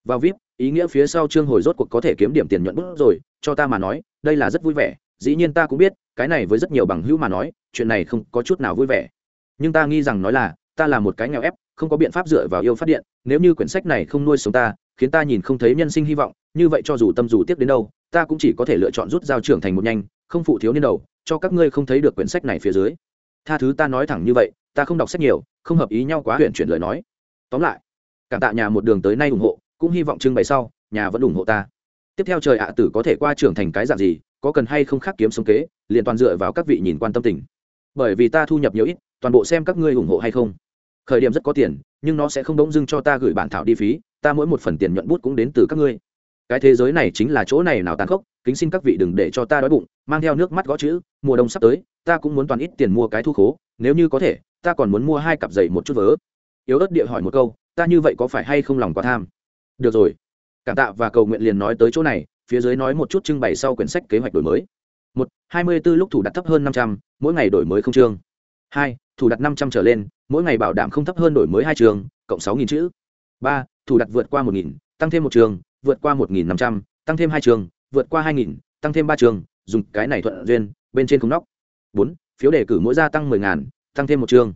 Vào vip, ý nghĩa phía sau chương hồi rốt cuộc có thể kiếm điểm tiền nhuận bút rồi, cho ta mà nói, đây là rất vui vẻ, dĩ nhiên ta cũng biết, cái này với rất nhiều bằng hữu mà nói, chuyện này không có chút nào vui vẻ. Nhưng ta nghi rằng nói là, ta là một cái nghèo ép, không có biện pháp dựa vào yêu phát điện, nếu như quyển sách này không nuôi sống ta, khiến ta nhìn không thấy nhân sinh hy vọng, như vậy cho dù tâm dù tiếp đến đâu ta cũng chỉ có thể lựa chọn rút dao trưởng thành một nhanh, không phụ thiếu niên đầu, cho các ngươi không thấy được quyển sách này phía dưới. Tha thứ ta nói thẳng như vậy, ta không đọc sách nhiều, không hợp ý nhau quá huyện chuyển lời nói. Tóm lại, cảm tạ nhà một đường tới nay ủng hộ, cũng hy vọng trưng bày sau, nhà vẫn ủng hộ ta. Tiếp theo trời ạ tử có thể qua trưởng thành cái dạng gì, có cần hay không khác kiếm sống kế, liền toàn dựa vào các vị nhìn quan tâm tình. Bởi vì ta thu nhập nhiều ít, toàn bộ xem các ngươi ủng hộ hay không. Khởi điểm rất có tiền, nhưng nó sẽ không đống dưng cho ta gửi bản thảo đi phí, ta mỗi một phần tiền nhuận bút cũng đến từ các ngươi cái thế giới này chính là chỗ này nào tàn khốc, kính xin các vị đừng để cho ta đói bụng, mang theo nước mắt gõ chữ, mùa đông sắp tới, ta cũng muốn toàn ít tiền mua cái thu khố, nếu như có thể, ta còn muốn mua hai cặp giày một chút vớ. Yếu ớt địa hỏi một câu, ta như vậy có phải hay không lòng quá tham? Được rồi. Cảm tạ và cầu nguyện liền nói tới chỗ này, phía dưới nói một chút trưng bày sau quyển sách kế hoạch đổi mới. Một, hai mươi b ố lúc thủ đặt thấp hơn năm trăm, mỗi ngày đổi mới không chương hai, thủ đặt năm trăm trở lên, mỗi ngày bảo đảm không thấp hơn đổi mới hai trường, cộng sáu nghìn chữ. Ba, thủ đặt vượt qua một nghìn, tăng thêm một trường vượt qua một nghìn năm trăm tăng thêm hai trường vượt qua hai nghìn tăng thêm ba trường dùng cái này thuận duyên bên trên không nóc. Bốn phiếu đề cử mỗi gia tăng mười ngàn tăng thêm một trường.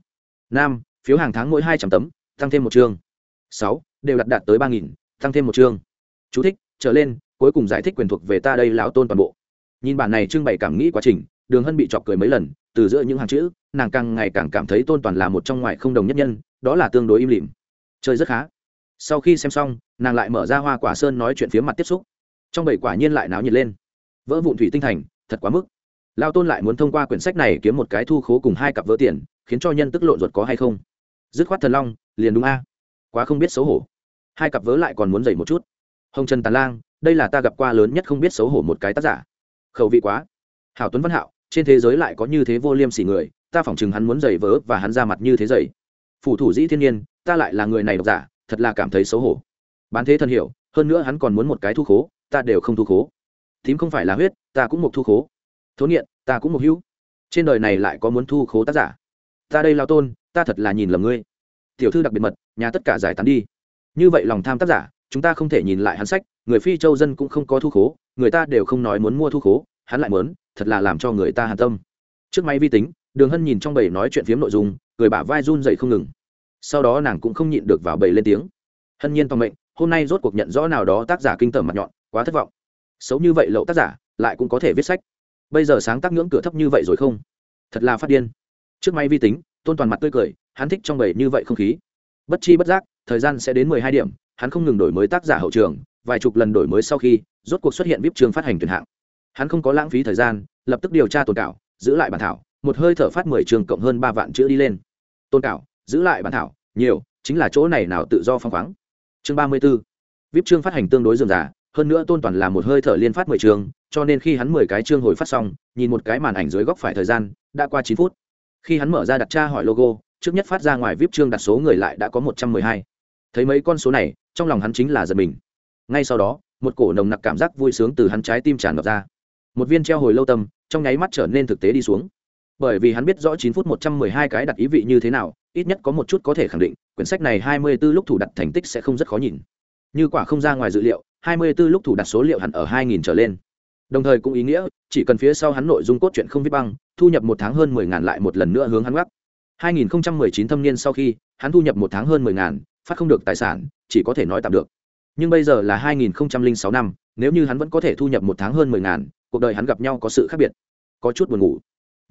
Năm phiếu hàng tháng mỗi hai trăm tấm tăng thêm một trường. Sáu đều đặt đạt tới ba nghìn tăng thêm một chương Chú thích, trở lên cuối cùng giải thích quyền thuộc về ta đây lão tôn toàn bộ. Nhìn bản này trưng bày cảm nghĩ quá trình đường hân bị chọc cười mấy lần từ giữa những hàng chữ nàng càng ngày càng cảm thấy tôn toàn là một trong ngoài không đồng nhất nhân đó là tương đối im lìm. Chơi rất khá sau khi xem xong, nàng lại mở ra hoa quả sơn nói chuyện phía mặt tiếp xúc. Trong bảy quả nhiên lại náo nhiệt lên. Vỡ vụn thủy tinh thành, thật quá mức. Lao tôn lại muốn thông qua quyển sách này kiếm một cái thu khố cùng hai cặp vỡ tiền, khiến cho nhân tức lộn ruột có hay không? Dứt khoát thần long, liền đúng a. Quá không biết xấu hổ. Hai cặp vớ lại còn muốn dày một chút. Hồng trần tàn lang, đây là ta gặp qua lớn nhất không biết xấu hổ một cái tác giả. Khẩu vị quá. Hảo tuấn văn hạo, trên thế giới lại có như thế vô liêm sỉ người, ta phỏng chừng hắn muốn giày vớ và hắn ra mặt như thế giày phủ thủ dĩ thiên nhiên, ta lại là người này độc giả thật là cảm thấy xấu hổ. Bán thế thần hiểu, hơn nữa hắn còn muốn một cái thu khố, ta đều không thu khố. Thím không phải là huyết, ta cũng một thu khố. Thốn nghiện, ta cũng một hữu. Trên đời này lại có muốn thu khố tác giả. Ta đây lao tôn, ta thật là nhìn lầm ngươi. Tiểu thư đặc biệt mật, nhà tất cả giải tán đi. Như vậy lòng tham tác giả, chúng ta không thể nhìn lại hắn sách, người phi châu dân cũng không có thu khố, người ta đều không nói muốn mua thu khố, hắn lại muốn, thật là làm cho người ta hàn tâm. Trước máy vi tính, đường hân nhìn trong bầy nói chuyện phiếm nội dung người bả vai run dậy không ngừng sau đó nàng cũng không nhịn được vào bầy lên tiếng. Hân nhiên toàn mệnh, hôm nay rốt cuộc nhận rõ nào đó tác giả kinh tởm mặt nhọn, quá thất vọng. Xấu như vậy lậu tác giả, lại cũng có thể viết sách. Bây giờ sáng tác ngưỡng cửa thấp như vậy rồi không? Thật là phát điên. Trước máy vi tính, tôn toàn mặt tươi cười, hắn thích trong bầy như vậy không khí. Bất chi bất giác, thời gian sẽ đến mười hai điểm, hắn không ngừng đổi mới tác giả hậu trường, vài chục lần đổi mới sau khi, rốt cuộc xuất hiện vip trường phát hành tuyển hạng. Hắn không có lãng phí thời gian, lập tức điều tra tồn cảo, giữ lại bản thảo, một hơi thở phát mười trường cộng hơn ba vạn chữ đi lên. Tôn cảo giữ lại bản thảo, nhiều, chính là chỗ này nào tự do phong khoáng. Chương ba mươi b ố vip chương phát hành tương đối dườm giả hơn nữa tôn toàn là một hơi thở liên phát mười trường, cho nên khi hắn mười cái chương hồi phát xong, nhìn một cái màn ảnh dưới góc phải thời gian, đã qua chín phút. Khi hắn mở ra đặt tra hỏi logo, trước nhất phát ra ngoài vip chương đặt số người lại đã có một trăm mười hai. Thấy mấy con số này, trong lòng hắn chính là giật mình. Ngay sau đó, một cổ nồng nặc cảm giác vui sướng từ hắn trái tim tràn ngập ra. Một viên treo hồi lâu tâm, trong nháy mắt trở nên thực tế đi xuống bởi vì hắn biết rõ chín phút một trăm mười hai cái đặt ý vị như thế nào, ít nhất có một chút có thể khẳng định, quyển sách này hai mươi 24 lúc thủ đặt thành tích sẽ không rất khó nhìn. Như quả không ra ngoài dự liệu, hai mươi 24 lúc thủ đặt số liệu hẳn ở hai nghìn trở lên. Đồng thời cũng ý nghĩa, chỉ cần phía sau hắn nội dung cốt truyện không viết băng, thu nhập một tháng hơn mười ngàn lại một lần nữa hướng hắn gác. 2019 thâm niên sau khi, hắn thu nhập một tháng hơn mười ngàn, phát không được tài sản, chỉ có thể nói tạm được. Nhưng bây giờ là 2006 năm, nếu như hắn vẫn có thể thu nhập một tháng hơn mười ngàn, cuộc đời hắn gặp nhau có sự khác biệt, có chút buồn ngủ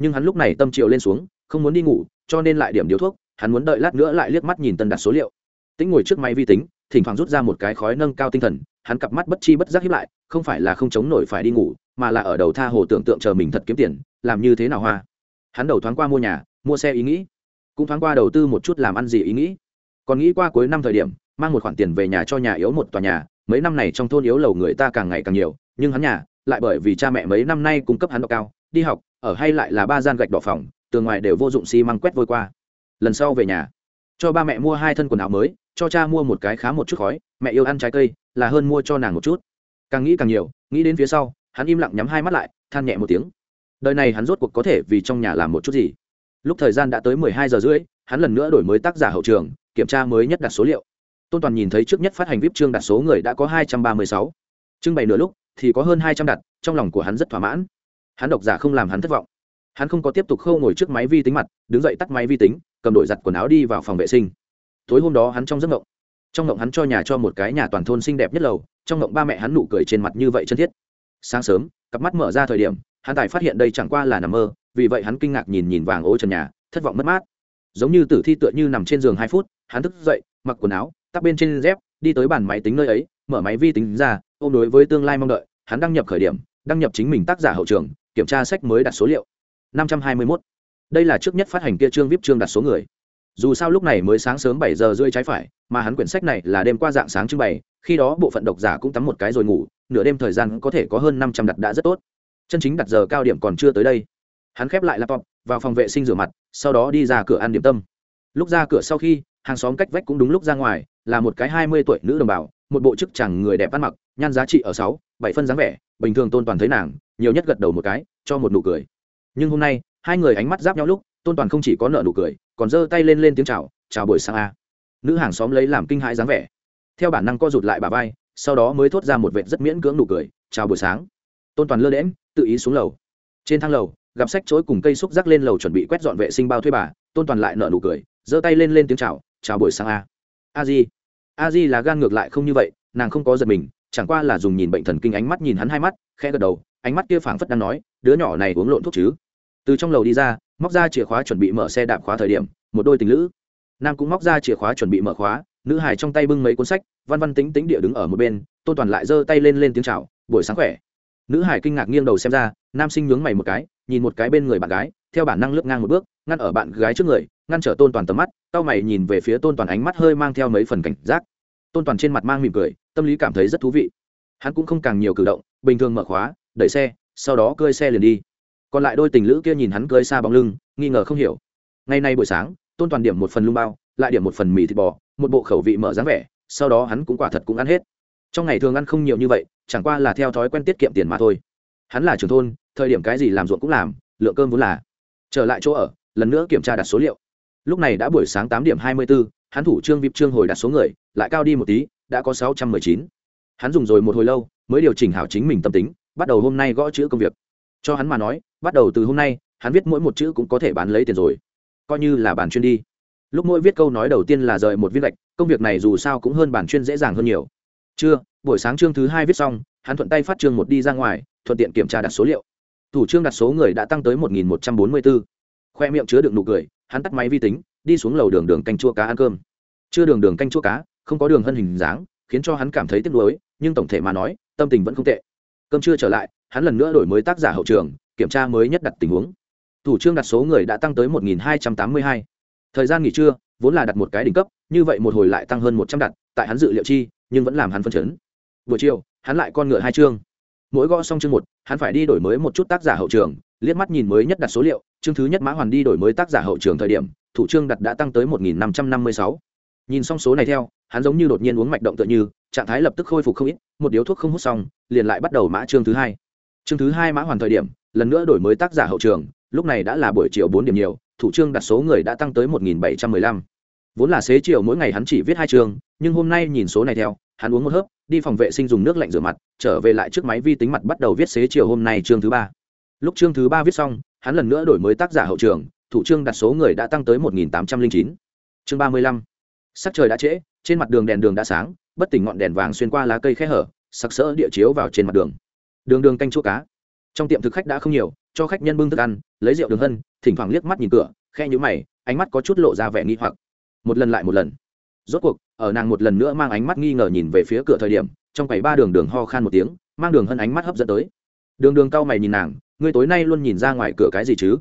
nhưng hắn lúc này tâm triệu lên xuống, không muốn đi ngủ, cho nên lại điểm điếu thuốc, hắn muốn đợi lát nữa lại liếc mắt nhìn tân đặt số liệu. Tính ngồi trước máy vi tính, thỉnh thoảng rút ra một cái khói nâng cao tinh thần, hắn cặp mắt bất chi bất giác hiếp lại, không phải là không chống nổi phải đi ngủ, mà là ở đầu tha hồ tưởng tượng chờ mình thật kiếm tiền, làm như thế nào hoa. Hắn đầu thoáng qua mua nhà, mua xe ý nghĩ, cũng thoáng qua đầu tư một chút làm ăn gì ý nghĩ. Còn nghĩ qua cuối năm thời điểm, mang một khoản tiền về nhà cho nhà yếu một tòa nhà, mấy năm này trong thôn yếu lầu người ta càng ngày càng nhiều, nhưng hắn nhà, lại bởi vì cha mẹ mấy năm nay cung cấp hắn độ cao, đi học ở hay lại là ba gian gạch đỏ phòng, tường ngoài đều vô dụng xi măng quét vôi qua. Lần sau về nhà, cho ba mẹ mua hai thân quần áo mới, cho cha mua một cái khá một chút khói, mẹ yêu ăn trái cây, là hơn mua cho nàng một chút. Càng nghĩ càng nhiều, nghĩ đến phía sau, hắn im lặng nhắm hai mắt lại, than nhẹ một tiếng. Đời này hắn rốt cuộc có thể vì trong nhà làm một chút gì? Lúc thời gian đã tới mười hai giờ rưỡi, hắn lần nữa đổi mới tác giả hậu trường, kiểm tra mới nhất đặt số liệu. Tôn toàn nhìn thấy trước nhất phát hành vip chương đặt số người đã có hai trăm ba mươi sáu. Trưng bày nửa lúc, thì có hơn hai trăm đặt, trong lòng của hắn rất thỏa mãn hắn độc giả không làm hắn thất vọng. Hắn không có tiếp tục khâu ngồi trước máy vi tính mặt, đứng dậy tắt máy vi tính, cầm đội giặt quần áo đi vào phòng vệ sinh. Tối hôm đó hắn trong giấc ngộng trong ngộng hắn cho nhà cho một cái nhà toàn thôn xinh đẹp nhất lầu, trong ngộng ba mẹ hắn nụ cười trên mặt như vậy chân thiết. Sáng sớm, cặp mắt mở ra thời điểm, hắn tài phát hiện đây chẳng qua là nằm mơ, vì vậy hắn kinh ngạc nhìn nhìn vàng ô trần nhà, thất vọng mất mát. Giống như tử thi tựa như nằm trên giường hai phút, hắn thức dậy, mặc quần áo tắt bên trên dép, đi tới bàn máy tính nơi ấy, mở máy vi tính ra, ôm đối với tương lai mong đợi, hắn đăng nhập khởi điểm, đăng nhập chính mình tác giả hậu trường kiểm tra sách mới đặt số liệu. Năm trăm hai mươi 521. đây là trước nhất phát hành kia trương vip trương đặt số người. Dù sao lúc này mới sáng sớm bảy giờ rưỡi trái phải, mà hắn quyển sách này là đêm qua dạng sáng trưng bày, khi đó bộ phận độc giả cũng tắm một cái rồi ngủ, nửa đêm thời gian có thể có hơn năm trăm đặt đã rất tốt. Chân chính đặt giờ cao điểm còn chưa tới đây. Hắn khép lại laptop, vào phòng vệ sinh rửa mặt, sau đó đi ra cửa ăn điểm tâm. Lúc ra cửa sau khi, hàng xóm cách vách cũng đúng lúc ra ngoài, là một cái hai mươi tuổi nữ đồng bào, một bộ chức chẳng người đẹp ăn mặc, nhan giá trị ở sáu, bảy phân dáng vẻ, bình thường tôn toàn thấy nàng nhiều nhất gật đầu một cái, cho một nụ cười. Nhưng hôm nay, hai người ánh mắt giáp nhau lúc, tôn toàn không chỉ có nợ nụ cười, còn giơ tay lên lên tiếng chào chào buổi sáng a. Nữ hàng xóm lấy làm kinh hãi dáng vẻ. Theo bản năng co rụt lại bà vai, sau đó mới thốt ra một vệt rất miễn cưỡng nụ cười, chào buổi sáng. Tôn toàn lơ đễm tự ý xuống lầu. Trên thang lầu, gặp sách chối cùng cây xúc rắc lên lầu chuẩn bị quét dọn vệ sinh bao thuê bà, tôn toàn lại nợ nụ cười, giơ tay lên lên tiếng chào chào buổi sáng a. A di. A di là gan ngược lại không như vậy, nàng không có giật mình, chẳng qua là dùng nhìn bệnh thần kinh ánh mắt nhìn hắn hai mắt, khẽ gật đầu ánh mắt kia phảng phất đang nói, đứa nhỏ này uống lộn thuốc chứ. Từ trong lầu đi ra, móc ra chìa khóa chuẩn bị mở xe đạp khóa thời điểm, một đôi tình lữ. Nam cũng móc ra chìa khóa chuẩn bị mở khóa, nữ hải trong tay bưng mấy cuốn sách, văn văn tính tính địa đứng ở một bên tôn toàn lại giơ tay lên lên tiếng chào, buổi sáng khỏe. Nữ hải kinh ngạc nghiêng đầu xem ra, nam sinh nhướng mày một cái, nhìn một cái bên người bạn gái, theo bản năng lướt ngang một bước, ngăn ở bạn gái trước người, ngăn trở tôn toàn tầm mắt tao mày nhìn về phía tôn toàn ánh mắt hơi mang theo mấy phần cảnh giác. Tôn toàn trên mặt mang mỉm cười, tâm lý cảm thấy rất thú vị. Hắn cũng không càng nhiều cử động, bình thường mở khóa đẩy xe, sau đó cơi xe liền đi. Còn lại đôi tình lữ kia nhìn hắn cơi xa bóng lưng, nghi ngờ không hiểu. Ngày nay buổi sáng, tôn toàn điểm một phần lung bao, lại điểm một phần mì thịt bò, một bộ khẩu vị mở dáng vẻ, sau đó hắn cũng quả thật cũng ăn hết. Trong ngày thường ăn không nhiều như vậy, chẳng qua là theo thói quen tiết kiệm tiền mà thôi. Hắn là trưởng thôn, thời điểm cái gì làm ruộng cũng làm, lượng cơm vốn là. Trở lại chỗ ở, lần nữa kiểm tra đặt số liệu. Lúc này đã buổi sáng tám điểm hai mươi bốn, hắn thủ trương vip trương hồi đặt số người, lại cao đi một tí, đã có sáu trăm mười chín. Hắn dùng rồi một hồi lâu, mới điều chỉnh hảo chính mình tâm tính bắt đầu hôm nay gõ chữ công việc. Cho hắn mà nói, bắt đầu từ hôm nay, hắn viết mỗi một chữ cũng có thể bán lấy tiền rồi. Coi như là bản chuyên đi. Lúc mỗi viết câu nói đầu tiên là rời một viên gạch, công việc này dù sao cũng hơn bản chuyên dễ dàng hơn nhiều. Trưa, buổi sáng chương thứ hai viết xong, hắn thuận tay phát chương một đi ra ngoài, thuận tiện kiểm tra đặt số liệu. Thủ trương đặt số người đã tăng tới một nghìn một trăm bốn mươi bốn khoe miệng chứa đựng nụ cười, hắn tắt máy vi tính, đi xuống lầu đường đường canh chua cá ăn cơm. Chưa đường đường canh chua cá, không có đường hân hình dáng, khiến cho hắn cảm thấy tiếc nuối, nhưng tổng thể mà nói, tâm tình vẫn không tệ cơm chưa trở lại, hắn lần nữa đổi mới tác giả hậu trường, kiểm tra mới nhất đặt tình huống. Thủ trương đặt số người đã tăng tới một hai trăm tám mươi hai. Thời gian nghỉ trưa, vốn là đặt một cái đỉnh cấp, như vậy một hồi lại tăng hơn một trăm đặt, tại hắn dự liệu chi, nhưng vẫn làm hắn phân chấn. Buổi chiều, hắn lại con ngựa hai chương. Mỗi gõ xong chương một, hắn phải đi đổi mới một chút tác giả hậu trường, liếc mắt nhìn mới nhất đặt số liệu, chương thứ nhất mã hoàn đi đổi mới tác giả hậu trường thời điểm, thủ trương đặt đã tăng tới một nghìn năm trăm năm mươi sáu. Nhìn xong số này theo, hắn giống như đột nhiên uống mạch động tựa như trạng thái lập tức khôi phục không ít, một điếu thuốc không hút xong, liền lại bắt đầu mã chương thứ hai. Chương thứ hai mã hoàn thời điểm, lần nữa đổi mới tác giả hậu trường, lúc này đã là buổi chiều bốn điểm nhiều, thủ trương đặt số người đã tăng tới một nghìn bảy trăm mười lăm. Vốn là xế chiều mỗi ngày hắn chỉ viết hai chương, nhưng hôm nay nhìn số này theo, hắn uống một hớp, đi phòng vệ sinh dùng nước lạnh rửa mặt, trở về lại trước máy vi tính mặt bắt đầu viết xế chiều hôm nay chương thứ ba. Lúc chương thứ ba viết xong, hắn lần nữa đổi mới tác giả hậu trường, thủ trương đặt số người đã tăng tới một nghìn tám trăm linh chín. Chương ba mươi lăm. Sắc trời đã trễ, trên mặt đường đèn đường đã sáng bất tỉnh ngọn đèn vàng xuyên qua lá cây khe hở, sặc sỡ địa chiếu vào trên mặt đường. Đường đường canh chua cá. Trong tiệm thực khách đã không nhiều, cho khách nhân bưng thức ăn, lấy rượu đường hân, thỉnh thoảng liếc mắt nhìn cửa, khe nhũ mày, ánh mắt có chút lộ ra vẻ nghi hoặc. Một lần lại một lần. Rốt cuộc, ở nàng một lần nữa mang ánh mắt nghi ngờ nhìn về phía cửa thời điểm, trong quầy ba đường đường ho khan một tiếng, mang đường hân ánh mắt hấp dẫn tới. Đường đường cau mày nhìn nàng, ngươi tối nay luôn nhìn ra ngoài cửa cái gì chứ?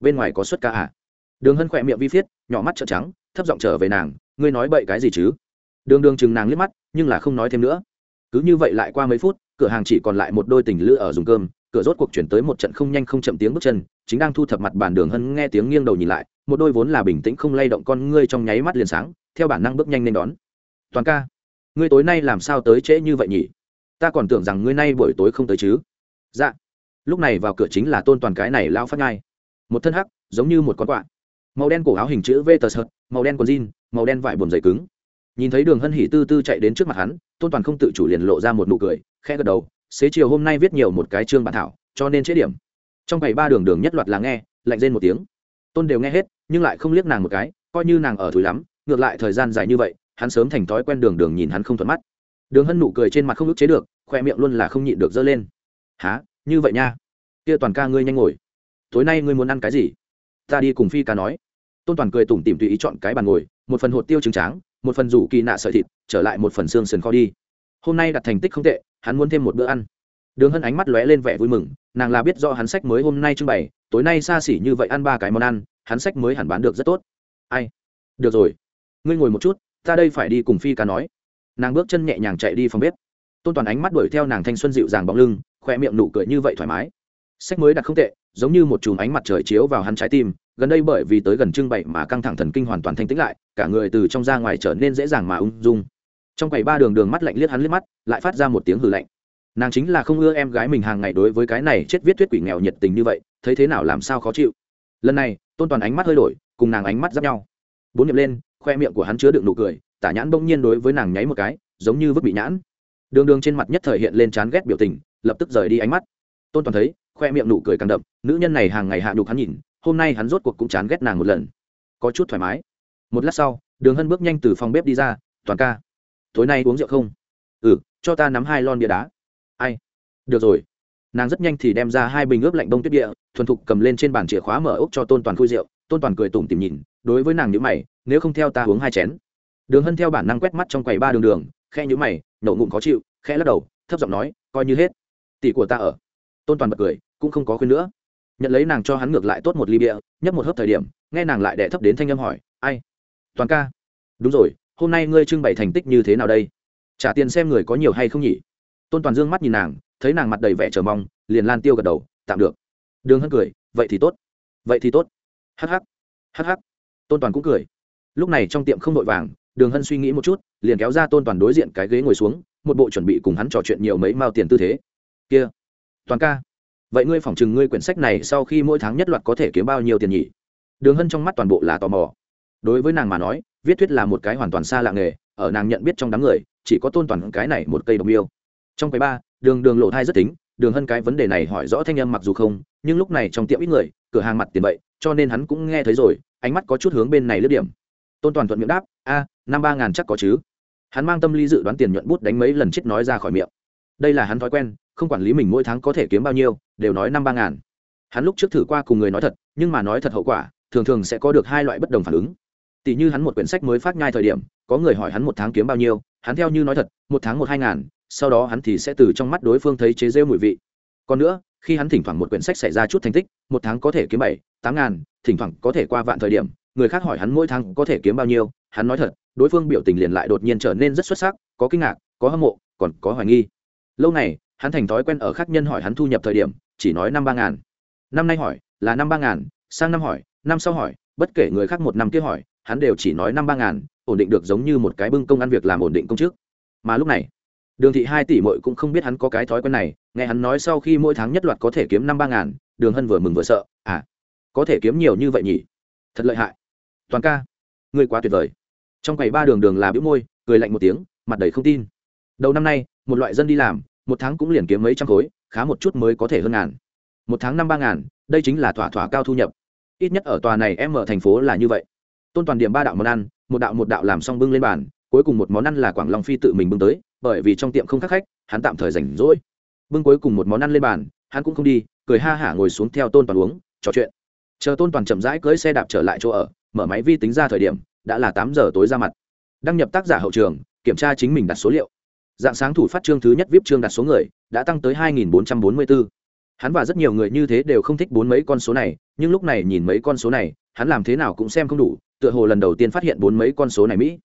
Bên ngoài có xuất ca à? Đường hân khỏe miệng vi phiết, nhỏ mắt trợn trắng, thấp giọng trở về nàng, ngươi nói bậy cái gì chứ? Đường đường chừng nàng liếc mắt, nhưng là không nói thêm nữa. Cứ như vậy lại qua mấy phút, cửa hàng chỉ còn lại một đôi tình lữ ở dùng cơm, cửa rốt cuộc chuyển tới một trận không nhanh không chậm tiếng bước chân, chính đang thu thập mặt bàn đường hân nghe tiếng nghiêng đầu nhìn lại, một đôi vốn là bình tĩnh không lay động con ngươi trong nháy mắt liền sáng, theo bản năng bước nhanh nên đón. Toàn ca, ngươi tối nay làm sao tới trễ như vậy nhỉ? Ta còn tưởng rằng ngươi nay buổi tối không tới chứ. Dạ. Lúc này vào cửa chính là tôn toàn cái này lao phát ngai một thân hắc, giống như một con quạ. Màu đen cổ áo hình chữ v tờ sợt màu đen quần jean, màu đen vải buồm dày cứng nhìn thấy đường hân hỉ tư tư chạy đến trước mặt hắn, tôn toàn không tự chủ liền lộ ra một nụ cười, khẽ gật đầu, xế chiều hôm nay viết nhiều một cái chương bản thảo, cho nên chế điểm. Trong ngày ba đường đường nhất loạt là nghe, lạnh rên một tiếng. Tôn đều nghe hết, nhưng lại không liếc nàng một cái, coi như nàng ở thúi lắm, ngược lại thời gian dài như vậy, hắn sớm thành thói quen đường đường nhìn hắn không thuận mắt. Đường hân nụ cười trên mặt không ức chế được, khoe miệng luôn là không nhịn được dơ lên. Há như vậy nha. Kia toàn ca ngươi nhanh ngồi. Tối nay ngươi muốn ăn cái gì? Ta đi cùng phi ca nói. Tôn toàn cười tủm tỉm tùy ý chọn cái bàn ngồi, một phần hột tiêu trứng tráng một phần rủ kỳ nạ sợi thịt, trở lại một phần xương sườn kho đi. Hôm nay đặt thành tích không tệ, hắn muốn thêm một bữa ăn. Đường hân ánh mắt lóe lên vẻ vui mừng, nàng là biết do hắn sách mới hôm nay trưng bày, tối nay xa xỉ như vậy ăn ba cái món ăn, hắn sách mới hẳn bán được rất tốt. Ai? Được rồi. Ngươi ngồi một chút, ta đây phải đi cùng phi ca nói. Nàng bước chân nhẹ nhàng chạy đi phòng bếp. Tôn toàn ánh mắt đuổi theo nàng thanh xuân dịu dàng bóng lưng, khoe miệng nụ cười như vậy thoải mái. Sách mới đặt không tệ, giống như một chùm ánh mặt trời chiếu vào hắn trái tim gần đây bởi vì tới gần trưng bày mà căng thẳng thần kinh hoàn toàn thanh tĩnh lại, cả người từ trong ra ngoài trở nên dễ dàng mà ung dung. Trong quầy ba đường đường mắt lạnh liếc hắn liếc mắt, lại phát ra một tiếng hừ lạnh. Nàng chính là không ưa em gái mình hàng ngày đối với cái này chết viết thuyết quỷ nghèo nhiệt tình như vậy, thấy thế nào làm sao khó chịu. Lần này, tôn toàn ánh mắt hơi đổi, cùng nàng ánh mắt giáp nhau. Bốn nhậm lên, khoe miệng của hắn chứa đựng nụ cười, tả nhãn bỗng nhiên đối với nàng nháy một cái, giống như vứt bị nhãn. Đường đường trên mặt nhất thời hiện lên chán ghét biểu tình, lập tức rời đi ánh mắt. Tôn toàn thấy, khoe miệng nụ cười càng đậm, nữ nhân này hàng ngày hạ đục hắn nhìn hôm nay hắn rốt cuộc cũng chán ghét nàng một lần. Có chút thoải mái. Một lát sau, đường hân bước nhanh từ phòng bếp đi ra, toàn ca, tối nay uống rượu không? Ừ cho ta nắm hai lon bia đá. Ai? Được rồi. Nàng rất nhanh thì đem ra hai bình ướp lạnh đông tuyết địa thuần thục cầm lên trên bàn chìa khóa mở ốc cho tôn toàn khui rượu. Tôn toàn cười tủm tìm nhìn, đối với nàng nhữ mày, nếu không theo ta uống hai chén. Đường hân theo bản năng quét mắt trong quầy ba đường đường khe nhữ mày, nổ ngụm khó chịu khe lắc đầu, thấp giọng nói, coi như hết. Tỷ của ta ở. Tôn toàn bật cười, cũng không có khuyên nữa nhận lấy nàng cho hắn ngược lại tốt một ly bia, nhấp một hớp thời điểm, nghe nàng lại đẻ thấp đến thanh âm hỏi, ai? Toàn ca? Đúng rồi, hôm nay ngươi trưng bày thành tích như thế nào đây? Trả tiền xem người có nhiều hay không nhỉ? Tôn toàn dương mắt nhìn nàng, thấy nàng mặt đầy vẻ chờ mong, liền lan tiêu gật đầu, tạm được. Đường hân cười, vậy thì tốt. Vậy thì tốt. Hh hh tôn toàn cũng cười. Lúc này trong tiệm không vội vàng, đường hân suy nghĩ một chút, liền kéo ra tôn toàn đối diện cái ghế ngồi xuống, một bộ chuẩn bị cùng hắn trò chuyện nhiều mấy mao tiền tư thế. Kia, toàn ca vậy ngươi phỏng chừng ngươi quyển sách này sau khi mỗi tháng nhất loạt có thể kiếm bao nhiêu tiền nhỉ? Đường hân trong mắt toàn bộ là tò mò. Đối với nàng mà nói, viết thuyết là một cái hoàn toàn xa lạ nghề, ở nàng nhận biết trong đám người, chỉ có tôn toàn cái này một cây đồng yêu trong cái ba, đường đường lộ thai rất tính, đường hân cái vấn đề này hỏi rõ thanh âm mặc dù không, nhưng lúc này trong tiệm ít người, cửa hàng mặt tiền vậy, cho nên hắn cũng nghe thấy rồi, ánh mắt có chút hướng bên này lướt điểm. Tôn toàn thuận miệng đáp, a, năm ba ngàn chắc có chứ. Hắn mang tâm lý dự đoán tiền nhuận bút đánh mấy lần chết nói ra khỏi miệng. Đây là hắn thói quen không quản lý mình mỗi tháng có thể kiếm bao nhiêu, đều nói năm ba ngàn. Hắn lúc trước thử qua cùng người nói thật, nhưng mà nói thật hậu quả, thường thường sẽ có được hai loại bất đồng phản ứng. Tỷ như hắn một quyển sách mới phát nhai thời điểm, có người hỏi hắn một tháng kiếm bao nhiêu, hắn theo như nói thật, một tháng một hai ngàn, sau đó hắn thì sẽ từ trong mắt đối phương thấy chế rêu mùi vị. Còn nữa, khi hắn thỉnh thoảng một quyển sách xảy ra chút thành tích, một tháng có thể kiếm bảy, tám ngàn, thỉnh thoảng có thể qua vạn thời điểm, người khác hỏi hắn mỗi tháng có thể kiếm bao nhiêu, hắn nói thật, đối phương biểu tình liền lại đột nhiên trở nên rất xuất sắc, có kinh ngạc, có hâm mộ, còn có hoài nghi. Lâu này hắn thành thói quen ở khác nhân hỏi hắn thu nhập thời điểm, chỉ nói năm ba ngàn. Năm nay hỏi, là năm ba ngàn, sang năm hỏi, năm sau hỏi, bất kể người khác một năm kia hỏi, hắn đều chỉ nói năm ba ngàn, ổn định được giống như một cái bưng công ăn việc làm ổn định công chức mà lúc này, đường thị hai tỷ mội cũng không biết hắn có cái thói quen này, nghe hắn nói sau khi mỗi tháng nhất loạt có thể kiếm năm ba ngàn, đường hân vừa mừng vừa sợ à có thể kiếm nhiều như vậy nhỉ? Thật lợi hại. Toàn ca, ngươi quá tuyệt vời. Trong quầy ba đường đường là bĩu môi, cười lạnh một tiếng, mặt đầy không tin. Đầu năm nay, một loại dân đi làm một tháng cũng liền kiếm mấy trăm khối, khá một chút mới có thể hơn ngàn. Một tháng năm ba ngàn, đây chính là thỏa thỏa cao thu nhập. Ít nhất ở tòa này em ở thành phố là như vậy. Tôn toàn điểm ba đạo món ăn, một đạo một đạo làm xong bưng lên bàn, cuối cùng một món ăn là quảng long phi tự mình bưng tới, bởi vì trong tiệm không khác khách, hắn tạm thời rảnh rỗi. Bưng cuối cùng một món ăn lên bàn, hắn cũng không đi, cười ha hả ngồi xuống theo tôn toàn uống, trò chuyện. Chờ tôn toàn chậm rãi cưỡi xe đạp trở lại chỗ ở, mở máy vi tính ra thời điểm, đã là tám giờ tối ra mặt. Đăng nhập tác giả hậu trường, kiểm tra chính mình đặt số liệu dạng sáng thủ phát chương thứ nhất vip chương đặt số người, đã tăng tới hai nghìn bốn trăm bốn mươi bốn hắn và rất nhiều người như thế đều không thích bốn mấy con số này, nhưng lúc này nhìn mấy con số này, hắn làm thế nào cũng xem không đủ, tựa hồ lần đầu tiên phát hiện bốn mấy con số này mỹ.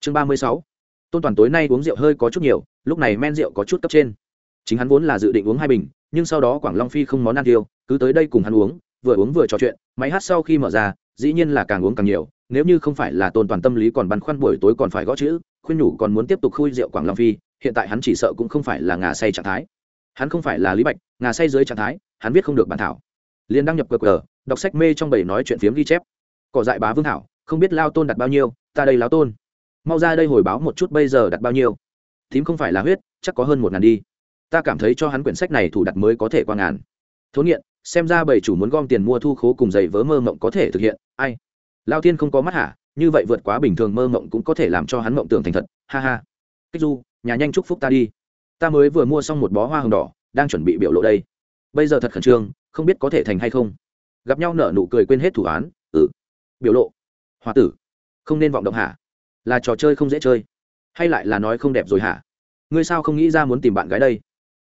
Chương ba mươi sáu. Tôn toàn tối nay uống rượu hơi có chút nhiều, lúc này men rượu có chút cấp trên. Chính hắn vốn là dự định uống hai bình, nhưng sau đó quảng long phi không món ăn tiêu, cứ tới đây cùng hắn uống, vừa uống vừa trò chuyện, máy hát sau khi mở ra, dĩ nhiên là càng uống càng nhiều, nếu như không phải là tôn toàn tâm lý còn băn khoăn buổi tối còn phải gõ chữ, khuyên nhủ còn muốn tiếp tục khui rượu quảng long phi hiện tại hắn chỉ sợ cũng không phải là ngà say trạng thái. Hắn không phải là lý bạch, ngà say dưới trạng thái, hắn viết không được bản thảo. Liền đăng nhập cờ cờ đọc sách mê trong bầy nói chuyện phiếm ghi chép. Cỏ dại bá vương thảo, không biết lao tôn đặt bao nhiêu, ta đây lao tôn. Mau ra đây hồi báo một chút bây giờ đặt bao nhiêu. Thím không phải là huyết, chắc có hơn một ngàn đi. Ta cảm thấy cho hắn quyển sách này thủ đặt mới có thể qua ngàn. Thốn nghiện, xem ra bảy chủ muốn gom tiền mua thu khố cùng giày vớ mơ mộng có thể thực hiện, ai? Lao thiên không có mắt hả? Như vậy vượt quá bình thường mơ mộng cũng có thể làm cho hắn mộng tưởng thành thật, ha ha. Kích du nhà nhanh chúc phúc ta đi. Ta mới vừa mua xong một bó hoa hồng đỏ, đang chuẩn bị biểu lộ đây. Bây giờ thật khẩn trương, không biết có thể thành hay không. Gặp nhau nở nụ cười quên hết thủ án ừ. Biểu lộ. Hoa tử. Không nên vọng động hả? Là trò chơi không dễ chơi. Hay lại là nói không đẹp rồi hả? Ngươi sao không nghĩ ra muốn tìm bạn gái đây?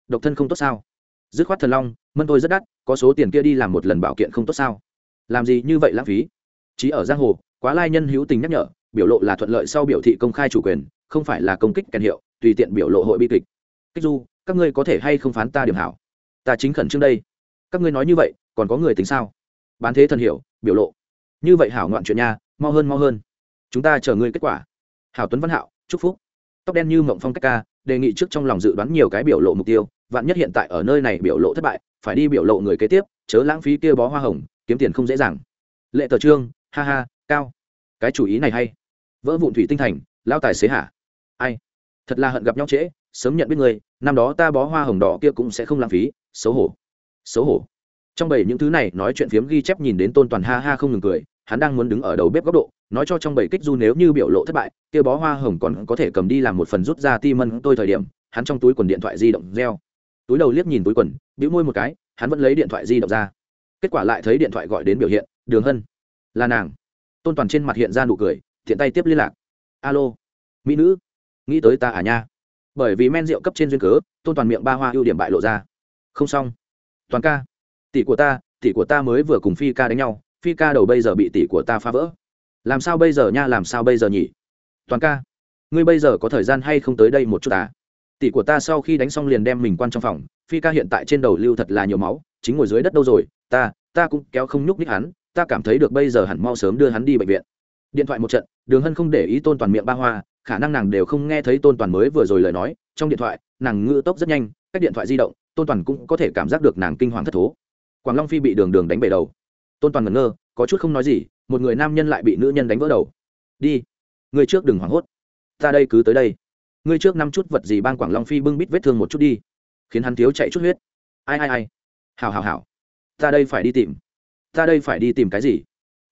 Độc thân không tốt sao? Dứt khoát thần long, mân tôi rất đắt, có số tiền kia đi làm một lần bảo kiện không tốt sao? Làm gì như vậy lãng phí? Chỉ ở giang hồ, quá lai nhân hữu tình nhắc nhở, biểu lộ là thuận lợi sau biểu thị công khai chủ quyền không phải là công kích kèn hiệu, tùy tiện biểu lộ hội bi kịch. Kích du, các ngươi có thể hay không phán ta điểm hảo? Ta chính khẩn trương đây. Các ngươi nói như vậy, còn có người tính sao? Bán thế thần hiểu, biểu lộ. Như vậy hảo ngoạn chuyện nha, mau hơn mau hơn. Chúng ta chờ ngươi kết quả. Hảo tuấn văn hạo, chúc phúc. Tóc đen như mộng phong cách ca, đề nghị trước trong lòng dự đoán nhiều cái biểu lộ mục tiêu, vạn nhất hiện tại ở nơi này biểu lộ thất bại, phải đi biểu lộ người kế tiếp, chớ lãng phí kia bó hoa hồng, kiếm tiền không dễ dàng. Lệ tờ trương, ha ha, cao. Cái chủ ý này hay. Vỡ vụn thủy tinh thành, lao tài xế hả ai? Thật là hận gặp nhau trễ, sớm nhận biết người, năm đó ta bó hoa hồng đỏ kia cũng sẽ không lãng phí, xấu hổ. Xấu hổ. Trong bảy những thứ này nói chuyện phiếm ghi chép nhìn đến tôn toàn ha ha không ngừng cười, hắn đang muốn đứng ở đầu bếp góc độ, nói cho trong bảy kích du nếu như biểu lộ thất bại, kia bó hoa hồng còn có thể cầm đi làm một phần rút ra ti mân tôi thời điểm, hắn trong túi quần điện thoại di động reo. Túi đầu liếc nhìn túi quần, bĩu môi một cái, hắn vẫn lấy điện thoại di động ra. Kết quả lại thấy điện thoại gọi đến biểu hiện, đường hân. Là nàng. Tôn toàn trên mặt hiện ra nụ cười, thiện tay tiếp liên lạc. Alo. Mỹ nữ nghĩ tới ta à nha. Bởi vì men rượu cấp trên duyên cớ, tôn toàn miệng ba hoa ưu điểm bại lộ ra. Không xong. Toàn ca. Tỷ của ta, tỷ của ta mới vừa cùng phi ca đánh nhau, phi ca đầu bây giờ bị tỷ của ta phá vỡ. Làm sao bây giờ nha, làm sao bây giờ nhỉ? Toàn ca. Ngươi bây giờ có thời gian hay không tới đây một chút à? Tỷ của ta sau khi đánh xong liền đem mình quan trong phòng, phi ca hiện tại trên đầu lưu thật là nhiều máu, chính ngồi dưới đất đâu rồi? Ta ta cũng kéo không nhúc ních hắn, ta cảm thấy được bây giờ hẳn mau sớm đưa hắn đi bệnh viện. Điện thoại một trận, đường hân không để ý tôn toàn miệng ba hoa khả năng nàng đều không nghe thấy tôn toàn mới vừa rồi lời nói, trong điện thoại, nàng ngự tốc rất nhanh, cách điện thoại di động, tôn toàn cũng có thể cảm giác được nàng kinh hoàng thất thố. Quảng long phi bị đường đường đánh bể đầu. Tôn toàn ngẩn ngơ, có chút không nói gì, một người nam nhân lại bị nữ nhân đánh vỡ đầu. Đi, người trước đừng hoảng hốt. Ta đây cứ tới đây. Ngươi trước năm chút vật gì bang quảng long phi bưng bít vết thương một chút đi. Khiến hắn thiếu chạy chút huyết. Ai ai ai? Hào hào hào ta đây phải đi tìm. Ta đây phải đi tìm cái gì?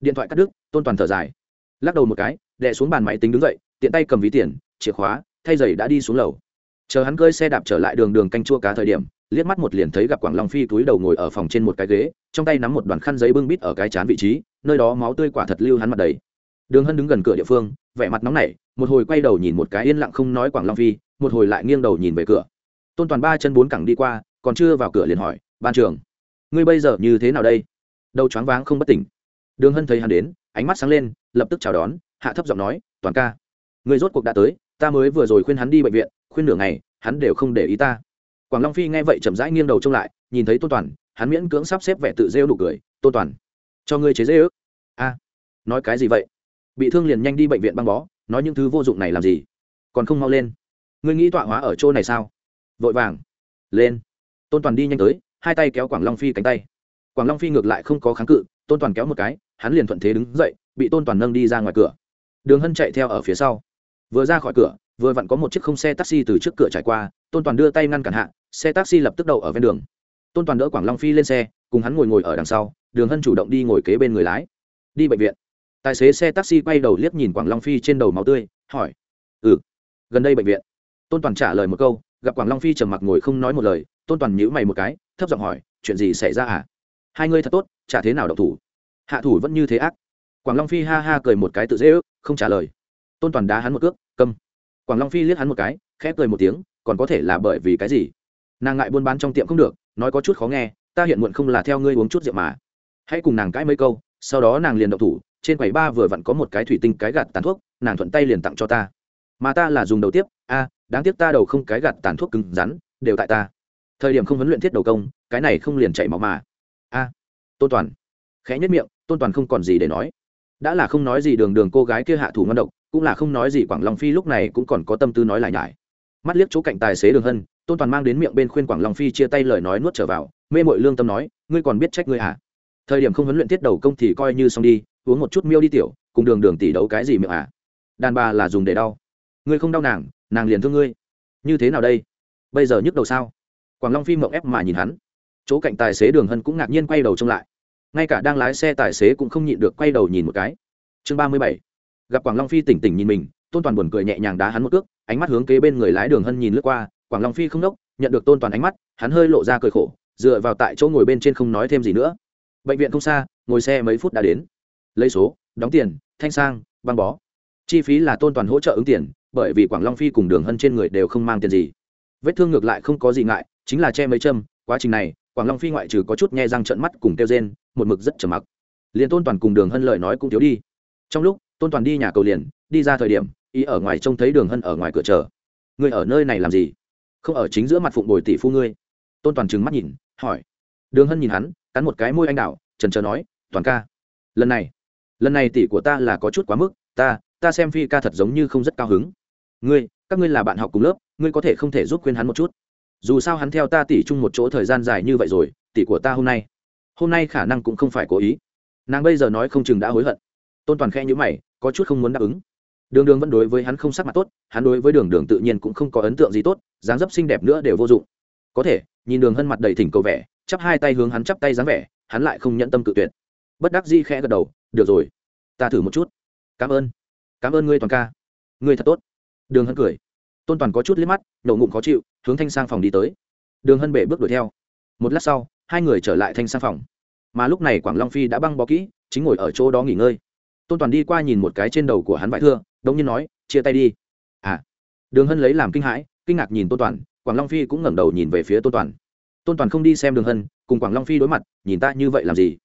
Điện thoại cắt đứt, tôn toàn thở dài. Lắc đầu một cái, đè xuống bàn máy tính đứng dậy tiện tay cầm ví tiền, chìa khóa, thay giày đã đi xuống lầu. Chờ hắn cơi xe đạp trở lại đường đường canh chua cá thời điểm, liếc mắt một liền thấy gặp quảng long phi túi đầu ngồi ở phòng trên một cái ghế, trong tay nắm một đoàn khăn giấy bưng bít ở cái chán vị trí, nơi đó máu tươi quả thật lưu hắn mặt đầy. Đường hân đứng gần cửa địa phương, vẻ mặt nóng nảy, một hồi quay đầu nhìn một cái yên lặng không nói quảng long phi, một hồi lại nghiêng đầu nhìn về cửa. Tôn toàn ba chân bốn cẳng đi qua, còn chưa vào cửa liền hỏi, ban trưởng, ngươi bây giờ như thế nào đây? Đầu choáng váng không bất tỉnh. Đường hân thấy hắn đến, ánh mắt sáng lên, lập tức chào đón, hạ thấp giọng nói, toàn ca người rốt cuộc đã tới, ta mới vừa rồi khuyên hắn đi bệnh viện, khuyên nửa ngày, hắn đều không để ý ta. Quảng long phi nghe vậy chậm rãi nghiêng đầu trông lại, nhìn thấy tôn toàn, hắn miễn cưỡng sắp xếp vẻ tự rêu nụ cười, tôn toàn, cho ngươi chế dễ ước. A, nói cái gì vậy? Bị thương liền nhanh đi bệnh viện băng bó, nói những thứ vô dụng này làm gì? Còn không mau lên. Ngươi nghĩ tọa hóa ở chỗ này sao? Vội vàng. Lên. Tôn toàn đi nhanh tới, hai tay kéo quảng long phi cánh tay. Quảng long phi ngược lại không có kháng cự, tôn toàn kéo một cái, hắn liền thuận thế đứng dậy, bị tôn toàn nâng đi ra ngoài cửa. Đường hân chạy theo ở phía sau vừa ra khỏi cửa, vừa vặn có một chiếc không xe taxi từ trước cửa trải qua, tôn toàn đưa tay ngăn cản hạ, xe taxi lập tức đậu ở ven đường. Tôn toàn đỡ quảng long phi lên xe, cùng hắn ngồi ngồi ở đằng sau, đường hân chủ động đi ngồi kế bên người lái. Đi bệnh viện. Tài xế xe taxi quay đầu liếc nhìn quảng long phi trên đầu máu tươi, hỏi ừ gần đây bệnh viện? Tôn toàn trả lời một câu, gặp quảng long phi trầm mặc ngồi không nói một lời, tôn toàn nhíu mày một cái, thấp giọng hỏi, chuyện gì xảy ra à? Hai ngươi thật tốt, chả thế nào độc thủ? Hạ thủ vẫn như thế ác. Quảng long phi ha ha cười một cái tự dễ ước, không trả lời tôn toàn đá hắn một cước, câm. Quảng long phi liếc hắn một cái, khẽ cười một tiếng, còn có thể là bởi vì cái gì? Nàng ngại buôn bán trong tiệm không được, nói có chút khó nghe, ta hiện muộn không là theo ngươi uống chút rượu mà. Hãy cùng nàng cãi mấy câu, sau đó nàng liền động thủ, trên quầy ba vừa vặn có một cái thủy tinh cái gạt tàn thuốc, nàng thuận tay liền tặng cho ta. Mà ta là dùng đầu tiếp, a, đáng tiếc ta đầu không cái gạt tàn thuốc cứng rắn, đều tại ta. Thời điểm không huấn luyện thiết đầu công, cái này không liền chảy máu mà. A, tôn toàn. Khẽ nhất miệng, tôn toàn không còn gì để nói. Đã là không nói gì đường đường cô gái kia hạ thủ ngon độc cũng là không nói gì quảng long phi lúc này cũng còn có tâm tư nói lại nhải. Mắt liếc chỗ cạnh tài xế đường hân, tôn toàn mang đến miệng bên khuyên quảng long phi chia tay lời nói nuốt trở vào, mê mội lương tâm nói, ngươi còn biết trách ngươi hả thời điểm không huấn luyện tiết đầu công thì coi như xong đi, uống một chút miêu đi tiểu, cùng đường đường tỷ đấu cái gì miệng à? Đàn bà là dùng để đau. Ngươi không đau nàng nàng liền thương ngươi. Như thế nào đây? Bây giờ nhức đầu sao? Quảng long phi mộng ép mà nhìn hắn. Chỗ cạnh tài xế đường hân cũng ngạc nhiên quay đầu trông lại. Ngay cả đang lái xe tài xế cũng không nhịn được quay đầu nhìn một cái. Chương ba mươi bảy gặp quảng long phi tỉnh tỉnh nhìn mình, tôn toàn buồn cười nhẹ nhàng đá hắn một cước, ánh mắt hướng kế bên người lái đường hân nhìn lướt qua, quảng long phi không đốc, nhận được tôn toàn ánh mắt, hắn hơi lộ ra cười khổ, dựa vào tại chỗ ngồi bên trên không nói thêm gì nữa. Bệnh viện không xa, ngồi xe mấy phút đã đến. Lấy số, đóng tiền, thanh sang, băng bó. Chi phí là tôn toàn hỗ trợ ứng tiền, bởi vì quảng long phi cùng đường hân trên người đều không mang tiền gì. Vết thương ngược lại không có gì ngại, chính là che mấy châm, quá trình này, quảng long phi ngoại trừ có chút nghe răng trận mắt cùng kêu rên, một mực rất trầm mặc. Liền tôn toàn cùng đường hân lời nói cũng thiếu đi. Trong lúc tôn toàn đi nhà cầu liền, đi ra thời điểm ý ở ngoài trông thấy đường hân ở ngoài cửa chờ. Ngươi ở nơi này làm gì? Không ở chính giữa mặt phụng bồi tỷ phu ngươi. Tôn toàn trừng mắt nhìn, hỏi. Đường hân nhìn hắn, cắn một cái môi anh đạo trần trờ nói, toàn ca, lần này lần này tỷ của ta là có chút quá mức, ta ta xem phi ca thật giống như không rất cao hứng. Ngươi, các ngươi là bạn học cùng lớp, ngươi có thể không thể giúp khuyên hắn một chút. Dù sao hắn theo ta tỷ chung một chỗ thời gian dài như vậy rồi, tỷ của ta hôm nay hôm nay khả năng cũng không phải cố ý. Nàng bây giờ nói không chừng đã hối hận tôn toàn khe nhữ mày, có chút không muốn đáp ứng. Đường đường vẫn đối với hắn không sắc mặt tốt, hắn đối với đường đường tự nhiên cũng không có ấn tượng gì tốt, dáng dấp xinh đẹp nữa đều vô dụng. Có thể, nhìn đường hân mặt đầy thỉnh cầu vẻ, chắp hai tay hướng hắn chắp tay dáng vẻ, hắn lại không nhận tâm cự tuyệt. Bất đắc di khẽ gật đầu, được rồi, ta thử một chút. Cảm ơn cảm ơn ngươi toàn ca. Ngươi thật tốt. Đường hân cười. Tôn toàn có chút liếc mắt, nổ ngụm khó chịu, hướng thanh sang phòng đi tới. Đường hân bể bước đuổi theo. Một lát sau, hai người trở lại thanh sang phòng. Mà lúc này quảng long phi đã băng bó kỹ, chính ngồi ở chỗ đó nghỉ ngơi tôn toàn đi qua nhìn một cái trên đầu của hắn vải thưa đống nhiên nói chia tay đi à đường hân lấy làm kinh hãi kinh ngạc nhìn tôn toàn quảng long phi cũng ngẩng đầu nhìn về phía tôn toàn tôn toàn không đi xem đường hân cùng quảng long phi đối mặt nhìn ta như vậy làm gì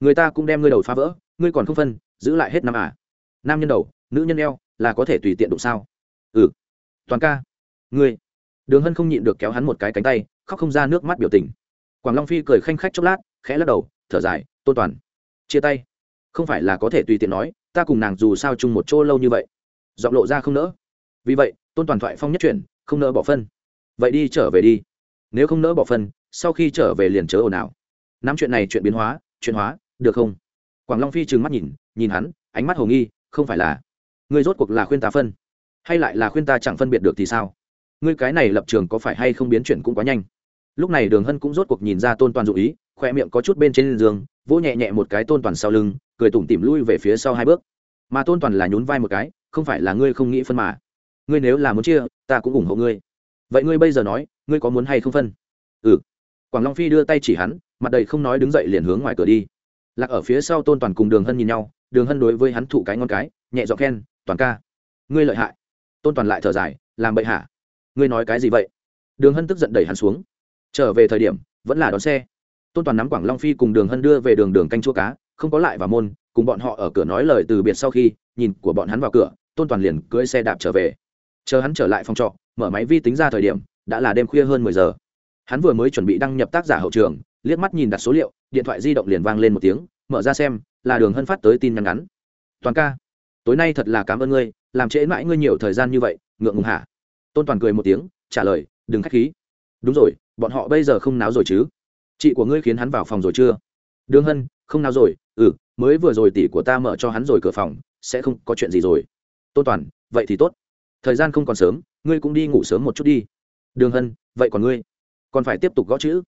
người ta cũng đem ngươi đầu phá vỡ ngươi còn không phân giữ lại hết năm à nam nhân đầu nữ nhân eo là có thể tùy tiện đụng sao ừ toàn ca ngươi đường hân không nhịn được kéo hắn một cái cánh tay khóc không ra nước mắt biểu tình quảng long phi cười khanh khách chốc lát khẽ lắc đầu thở dài tôn toàn chia tay không phải là có thể tùy tiện nói, ta cùng nàng dù sao chung một chỗ lâu như vậy. Giọng lộ ra không nỡ. Vì vậy, tôn toàn thoại phong nhất chuyển, không nỡ bỏ phân. Vậy đi trở về đi. Nếu không nỡ bỏ phân, sau khi trở về liền chớ ồn ào. Nắm chuyện này chuyện biến hóa, chuyện hóa, được không? Quảng long phi trừng mắt nhìn nhìn hắn, ánh mắt hồ nghi, không phải là, ngươi rốt cuộc là khuyên ta phân, hay lại là khuyên ta chẳng phân biệt được thì sao? Ngươi cái này lập trường có phải hay không biến chuyển cũng quá nhanh. Lúc này đường hân cũng rốt cuộc nhìn ra tôn toàn dụ ý khoe miệng có chút bên trên giường, vỗ nhẹ nhẹ một cái tôn toàn sau lưng cười tủm tỉm lui về phía sau hai bước. Mà tôn toàn là nhún vai một cái, không phải là ngươi không nghĩ phân mà. Ngươi nếu là muốn chia, ta cũng ủng hộ ngươi. Vậy ngươi bây giờ nói, ngươi có muốn hay không phân? Ừ. Quảng long phi đưa tay chỉ hắn, mặt đầy không nói đứng dậy liền hướng ngoài cửa đi. Lạc ở phía sau tôn toàn cùng đường hân nhìn nhau, đường hân đối với hắn thụ cái ngon cái, nhẹ giọng khen, toàn ca, ngươi lợi hại. Tôn toàn lại thở dài, làm bậy hả? Ngươi nói cái gì vậy? Đường hân tức giận đẩy hắn xuống. Trở về thời điểm, vẫn là đón xe. Tôn toàn nắm quảng long phi cùng đường hân đưa về đường đường canh chua cá không có lại vào môn, cùng bọn họ ở cửa nói lời từ biệt sau khi, nhìn của bọn hắn vào cửa, tôn toàn liền cưỡi xe đạp trở về. Chờ hắn trở lại phòng trọ, mở máy vi tính ra thời điểm, đã là đêm khuya hơn mười giờ. Hắn vừa mới chuẩn bị đăng nhập tác giả hậu trường, liếc mắt nhìn đặt số liệu, điện thoại di động liền vang lên một tiếng, mở ra xem, là đường hân phát tới tin nhắn ngắn. Toàn ca, tối nay thật là cảm ơn ngươi, làm trễ mãi ngươi nhiều thời gian như vậy, ngượng ngùng hả? Tôn toàn cười một tiếng, trả lời, đừng k h á c h khí. Đúng rồi, bọn họ bây giờ không náo rồi chứ? Chị của ngươi khiến hắn vào phòng rồi chưa? Đường hân không nào rồi ừ mới vừa rồi tỷ của ta mở cho hắn rồi cửa phòng, sẽ không có chuyện gì rồi. Tôn toàn, vậy thì tốt. Thời gian không còn sớm, ngươi cũng đi ngủ sớm một chút đi. Đường hân, vậy còn ngươi? Còn phải tiếp tục gõ chữ.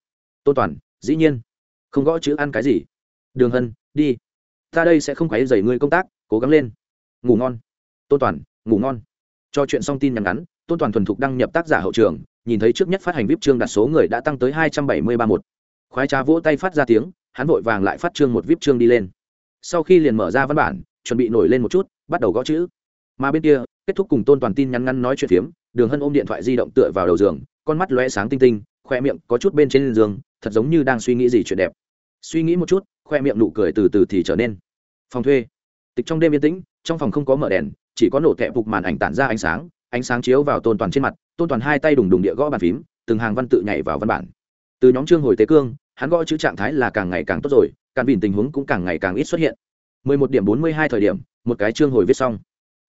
Tôn toàn, dĩ nhiên. Không gõ chữ ăn cái gì? Đường hân, đi. Ta đây sẽ không quấy dày ngươi công tác, cố gắng lên. Ngủ ngon. Tôn toàn, ngủ ngon. Cho chuyện xong tin nhắn ngắn tôn toàn thuần thục đăng nhập tác giả hậu trường, nhìn thấy trước nhất phát hành vip chương đặt số người đã tăng tới hai trăm bảy mươi ba một. Khoái trá vỗ tay phát ra tiếng hắn vội vàng lại phát chương một vip chương đi lên. Sau khi liền mở ra văn bản, chuẩn bị nổi lên một chút, bắt đầu gõ chữ. Mà bên kia, kết thúc cùng tôn toàn tin nhắn ngắn nói chuyện phiếm, đường hân ôm điện thoại di động tựa vào đầu giường, con mắt lóe sáng tinh tinh khoe miệng có chút bên trên giường, thật giống như đang suy nghĩ gì chuyện đẹp. Suy nghĩ một chút khoe miệng nụ cười từ từ thì trở nên. Phòng thuê. Tịch trong đêm yên tĩnh, trong phòng không có mở đèn, chỉ có nổ tẹp phục màn ảnh tản ra ánh sáng ánh sáng chiếu vào tôn toàn trên mặt, tôn toàn hai tay đùng đùng địa gõ bàn phím, từng hàng văn tự nhảy vào văn bản. Từ nhóm trương hồi tế cương hắn gõ chữ trạng thái là càng ngày càng tốt rồi, càng vìn tình huống cũng càng ngày càng ít xuất hiện. 11 điểm 42 thời điểm, một cái chương hồi viết xong.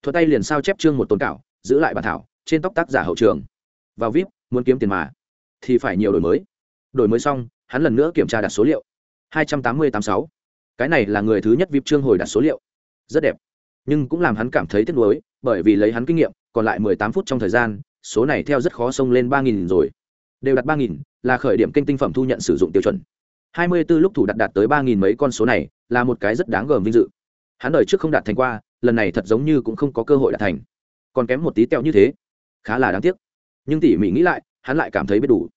Thuật tay liền sao chép chương một tồn cảo, giữ lại bản thảo, trên tóc tác giả hậu trường. Vào vip, muốn kiếm tiền mà, thì phải nhiều đổi mới. Đổi mới xong, hắn lần nữa kiểm tra đặt số liệu. Hai trăm tám mươi tám sáu. Cái này là người thứ nhất vip chương hồi đặt số liệu. Rất đẹp. Nhưng cũng làm hắn cảm thấy tiếc nuối, bởi vì lấy hắn kinh nghiệm, còn lại mười tám phút trong thời gian, số này theo rất khó xông lên ba nghìn rồi. Đều đặt ba nghìn là khởi điểm kênh tinh phẩm thu nhận sử dụng tiêu chuẩn. Hai mươi 24 lúc thủ đặt đạt tới ba nghìn mấy con số này là một cái rất đáng gờm vinh dự. Hắn đời trước không đạt thành qua, lần này thật giống như cũng không có cơ hội đạt thành. Còn kém một tí teo như thế, khá là đáng tiếc. Nhưng tỉ mỉ nghĩ lại, hắn lại cảm thấy biết đủ.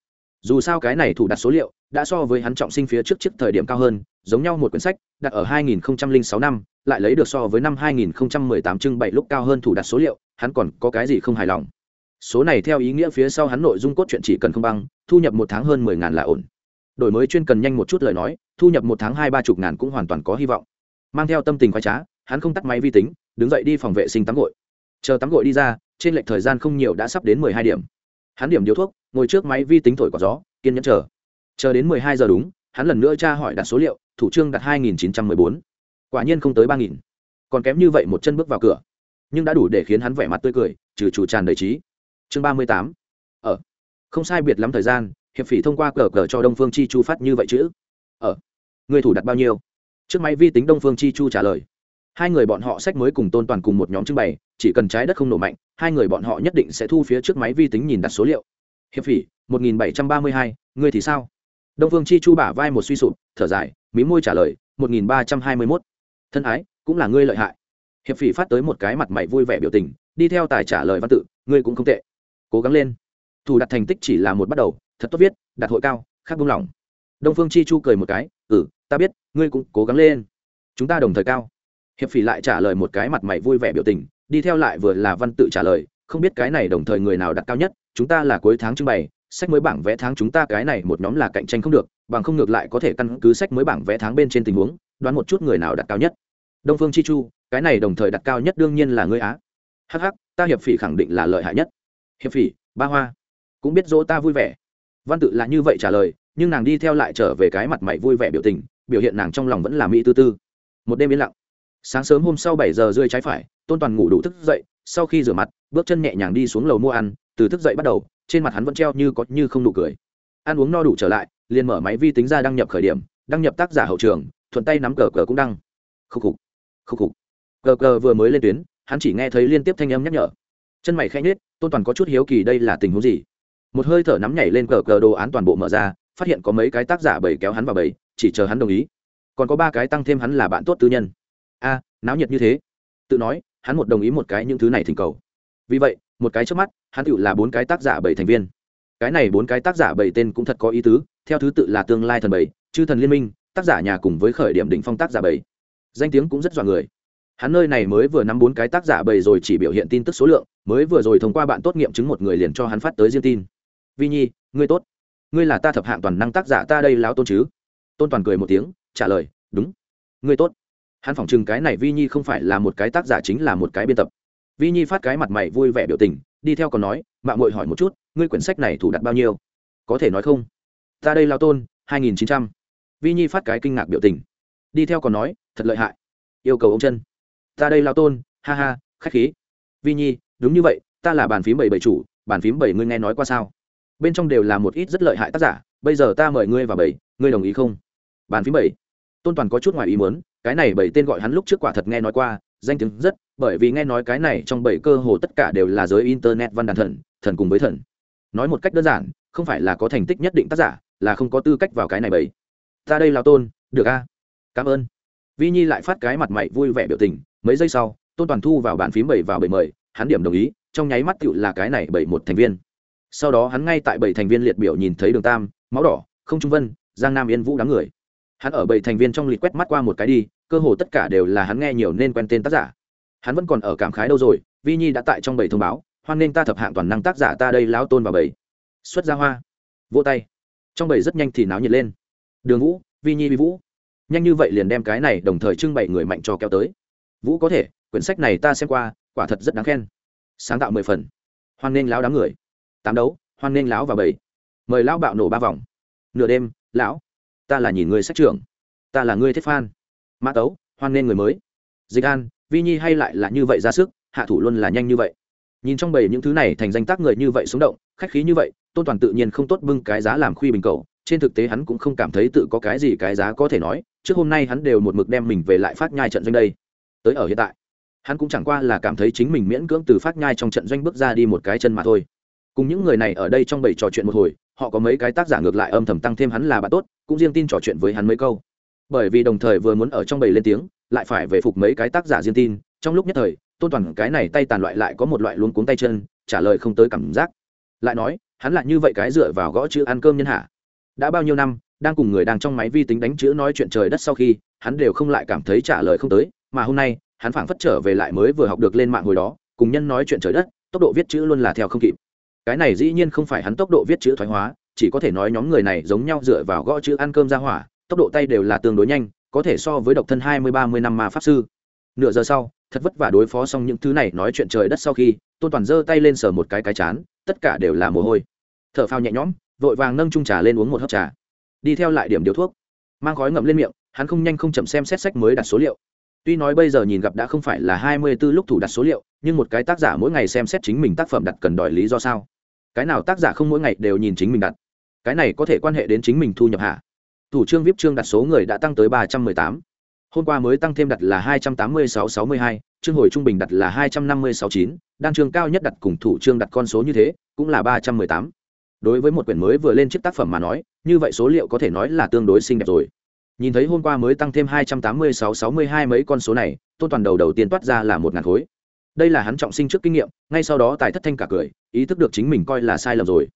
Dù sao cái này thủ đặt số liệu đã so với hắn trọng sinh phía trước trước thời điểm cao hơn, giống nhau một quyển sách đặt ở 2006 năm, lại lấy được so với năm 2018 trưng bày lúc cao hơn thủ đặt số liệu, hắn còn có cái gì không hài lòng? Số này theo ý nghĩa phía sau hắn nội dung cốt truyện chỉ cần không băng, thu nhập một tháng hơn mười ngàn là ổn. Đổi mới chuyên cần nhanh một chút lời nói, thu nhập một tháng hai ba chục ngàn cũng hoàn toàn có hy vọng. Mang theo tâm tình khoái trá, hắn không tắt máy vi tính, đứng dậy đi phòng vệ sinh tắm gội. Chờ tắm gội đi ra, trên lệch thời gian không nhiều đã sắp đến mười hai điểm. Hắn điểm điếu thuốc, ngồi trước máy vi tính thổi có gió, kiên nhẫn chờ. Chờ đến mười hai giờ đúng, hắn lần nữa tra hỏi đặt số liệu, thủ trương đặt hai nghìn chín trăm mười bốn. Quả nhiên không tới ba nghìn. Còn kém như vậy một chân bước vào cửa. Nhưng đã đủ để khiến hắn vẻ mặt tươi cười, trừ chủ tràn đầy trí chương ba mươi tám. Ở. Không sai biệt lắm thời gian, hiệp phỉ thông qua cờ cờ cho đông phương chi chu phát như vậy chữ ở. Người thủ đặt bao nhiêu? Trước máy vi tính đông phương chi chu trả lời. Hai người bọn họ sách mới cùng tôn toàn cùng một nhóm trưng bày, chỉ cần trái đất không nổ mạnh, hai người bọn họ nhất định sẽ thu phía trước máy vi tính nhìn đặt số liệu. Hiệp phỉ, một nghìn bảy trăm ba mươi hai, ngươi thì sao? Đông phương chi chu bả vai một suy sụp, thở dài, mí môi trả lời, một nghìn ba trăm hai mươi mốt. Thân ái, cũng là ngươi lợi hại. Hiệp phỉ phát tới một cái mặt mày vui vẻ biểu tình, đi theo tài trả lời văn tự, ngươi cũng không tệ cố gắng lên. Thủ đặt thành tích chỉ là một bắt đầu, thật tốt viết, đặt hội cao khác buông lỏng. Đông phương chi chu cười một cái ừ ta biết, ngươi cũng cố gắng lên. Chúng ta đồng thời cao. Hiệp phỉ lại trả lời một cái mặt mày vui vẻ biểu tình, đi theo lại vừa là văn tự trả lời, không biết cái này đồng thời người nào đặt cao nhất, chúng ta là cuối tháng trưng bày, sách mới bảng vẽ tháng chúng ta cái này một nhóm là cạnh tranh không được, bằng không ngược lại có thể căn cứ sách mới bảng vẽ tháng bên trên tình huống, đoán một chút người nào đặt cao nhất. Đông phương chi chu, cái này đồng thời đặt cao nhất đương nhiên là ngươi á. Hh ta hiệp phỉ khẳng định là lợi hại nhất hiệp phỉ, ba hoa. Cũng biết dỗ ta vui vẻ. Văn tự là như vậy trả lời, nhưng nàng đi theo lại trở về cái mặt mày vui vẻ biểu tình, biểu hiện nàng trong lòng vẫn là mỹ tư tư. Một đêm yên lặng. Sáng sớm hôm sau bảy giờ rơi trái phải, tôn toàn ngủ đủ thức dậy, sau khi rửa mặt, bước chân nhẹ nhàng đi xuống lầu mua ăn, từ thức dậy bắt đầu, trên mặt hắn vẫn treo như có như không nụ cười. Ăn uống no đủ trở lại, liền mở máy vi tính ra đăng nhập khởi điểm, đăng nhập tác giả hậu trường, thuận tay nắm cờ cờ cũng đăng. Khúc khục khúc khục. Cờ cờ vừa mới lên tuyến, hắn chỉ nghe thấy liên tiếp thanh âm nhắc nhở chân mày khẽ nhết tôn toàn có chút hiếu kỳ đây là tình huống gì? Một hơi thở nắm nhảy lên cờ cờ đồ án toàn bộ mở ra, phát hiện có mấy cái tác giả bầy kéo hắn vào bầy, chỉ chờ hắn đồng ý. Còn có ba cái tăng thêm hắn là bạn tốt tư nhân. A, náo nhiệt như thế. Tự nói, hắn một đồng ý một cái những thứ này thỉnh cầu. Vì vậy, một cái trước mắt, hắn tự là bốn cái tác giả bảy thành viên. Cái này bốn cái tác giả bảy tên cũng thật có ý tứ, theo thứ tự là tương lai thần bảy chư thần liên minh, tác giả nhà cùng với khởi điểm đỉnh phong tác giả bảy danh tiếng cũng rất dọa người hắn nơi này mới vừa nắm bốn cái tác giả bầy rồi chỉ biểu hiện tin tức số lượng, mới vừa rồi thông qua bạn tốt nghiệm chứng một người liền cho hắn phát tới riêng tin. Vi nhi, ngươi tốt. Ngươi là ta thập hạng toàn năng tác giả ta đây láo tôn chứ? Tôn toàn cười một tiếng, trả lời, đúng. Ngươi tốt. Hắn phỏng chừng cái này vi nhi không phải là một cái tác giả chính là một cái biên tập. Vi nhi phát cái mặt mày vui vẻ biểu tình, đi theo còn nói, mạng mội hỏi một chút, ngươi quyển sách này thủ đặt bao nhiêu? Có thể nói không? Ta đây lao tôn, hai nghìn chín trăm. Vi nhi phát cái kinh ngạc biểu tình, đi theo còn nói, thật lợi hại. Yêu cầu ông chân ta đây lao tôn, ha ha, khách khí. Vi nhi, đúng như vậy, ta là bàn phím bảy bảy chủ, bàn phím bảy ngươi nghe nói qua sao? Bên trong đều là một ít rất lợi hại tác giả, bây giờ ta mời ngươi và bảy, ngươi đồng ý không? Bàn phím bảy. Tôn toàn có chút ngoài ý muốn, cái này bảy tên gọi hắn lúc trước quả thật nghe nói qua, danh tiếng rất, bởi vì nghe nói cái này trong bảy cơ hồ tất cả đều là giới internet văn đàn thần thần cùng với thần. Nói một cách đơn giản, không phải là có thành tích nhất định tác giả, là không có tư cách vào cái này bảy. Ta đây lao tôn, được a. Cảm ơn. Vi nhi lại phát cái mặt mày vui vẻ biểu tình mấy giây sau, tôn toàn thu vào bàn phím bảy vào bảy mời, hắn điểm đồng ý, trong nháy mắt tựu là cái này bảy một thành viên. Sau đó hắn ngay tại bảy thành viên liệt biểu nhìn thấy đường tam, máu đỏ, không trung vân, giang nam yên vũ đám người. Hắn ở bảy thành viên trong liệt quét mắt qua một cái đi, cơ hồ tất cả đều là hắn nghe nhiều nên quen tên tác giả. Hắn vẫn còn ở cảm khái đâu rồi, vi nhi đã tại trong bảy thông báo, hoan nên ta thập hạng toàn năng tác giả ta đây lão tôn vào bảy. Xuất ra hoa. Vỗ tay. Trong bảy rất nhanh thì náo nhiệt lên. Đường vũ, vi nhi, vi vũ. Nhanh như vậy liền đem cái này đồng thời trưng bày người mạnh cho kéo tới vũ có thể, quyển sách này ta xem qua, quả thật rất đáng khen. Sáng tạo mười phần. Hoan nghênh lão đám người. Tám đấu, hoan nghênh lão và bảy. Mời lão bạo nổ ba vòng. Nửa đêm, lão, ta là nhìn người sách trưởng. Ta là người thiết phan mã tấu, hoan nghênh người mới. Dịch an, vi nhi hay lại là như vậy ra sức, hạ thủ luôn là nhanh như vậy. Nhìn trong bầy những thứ này thành danh tác người như vậy sống động, khách khí như vậy, tôn toàn tự nhiên không tốt bưng cái giá làm khuy bình cầu. Trên thực tế hắn cũng không cảm thấy tự có cái gì cái giá có thể nói. Trước hôm nay hắn đều một mực đem mình về lại phát nhai trận doanh đây tới ở hiện tại. Hắn cũng chẳng qua là cảm thấy chính mình miễn cưỡng từ phát nhai trong trận doanh bước ra đi một cái chân mà thôi. Cùng những người này ở đây trong bảy trò chuyện một hồi, họ có mấy cái tác giả ngược lại âm thầm tăng thêm hắn là bạn tốt, cũng riêng tin trò chuyện với hắn mấy câu. Bởi vì đồng thời vừa muốn ở trong bảy lên tiếng, lại phải về phục mấy cái tác giả riêng tin, trong lúc nhất thời, tôn toàn cái này tay tàn loại lại có một loại luống cuống tay chân, trả lời không tới cảm giác. Lại nói, hắn lại như vậy cái dựa vào gõ chữ ăn cơm nhân hạ đã bao nhiêu năm, đang cùng người đang trong máy vi tính đánh chữ nói chuyện trời đất sau khi, hắn đều không lại cảm thấy trả lời không tới mà hôm nay, hắn phảng phất trở về lại mới vừa học được lên mạng hồi đó, cùng nhân nói chuyện trời đất, tốc độ viết chữ luôn là theo không kịp. Cái này dĩ nhiên không phải hắn tốc độ viết chữ thoái hóa, chỉ có thể nói nhóm người này giống nhau dựa vào gõ chữ ăn cơm ra hỏa, tốc độ tay đều là tương đối nhanh, có thể so với độc thân hai mươi, ba mươi năm mà pháp sư. Nửa giờ sau, thật vất vả đối phó xong những thứ này nói chuyện trời đất sau khi, tôn toàn giơ tay lên sờ một cái cái chán, tất cả đều là mồ hôi. T h ở phao nhẹ nhõm, vội vàng nâng trung trà lên uống một hớp trà. Đi theo lại điểm điếu thuốc. Mang khói ngậm lên miệng, hắn không nhanh không chậm xem xét sách mới đặt số liệu tuy nói bây giờ nhìn gặp đã không phải là hai mươi b ố lúc thủ đặt số liệu, nhưng một cái tác giả mỗi ngày xem xét chính mình tác phẩm đặt cần đòi lý do sao? Cái nào tác giả không mỗi ngày đều nhìn chính mình đặt? Cái này có thể quan hệ đến chính mình thu nhập hạ thủ trương vip trương đặt số người đã tăng tới ba trăm mười tám. Hôm qua mới tăng thêm đặt là hai trăm tám mươi sáu sáu mươi hai, chương hồi trung bình đặt là hai trăm năm mươi sáu chín, đan chương cao nhất đặt cùng thủ trương đặt con số như thế, cũng là ba trăm mười tám. Đối với một quyển mới vừa lên chiếc tác phẩm mà nói, như vậy số liệu có thể nói là tương đối xinh đẹp rồi nhìn thấy hôm qua mới tăng thêm hai trăm tám mươi sáu sáu mươi hai mấy con số này, tôn toàn đầu đầu tiên toát ra là một ngàn khối. Đây là hắn trọng sinh trước kinh nghiệm, ngay sau đó tài thất thanh cả cười, ý thức được chính mình coi là sai lầm rồi.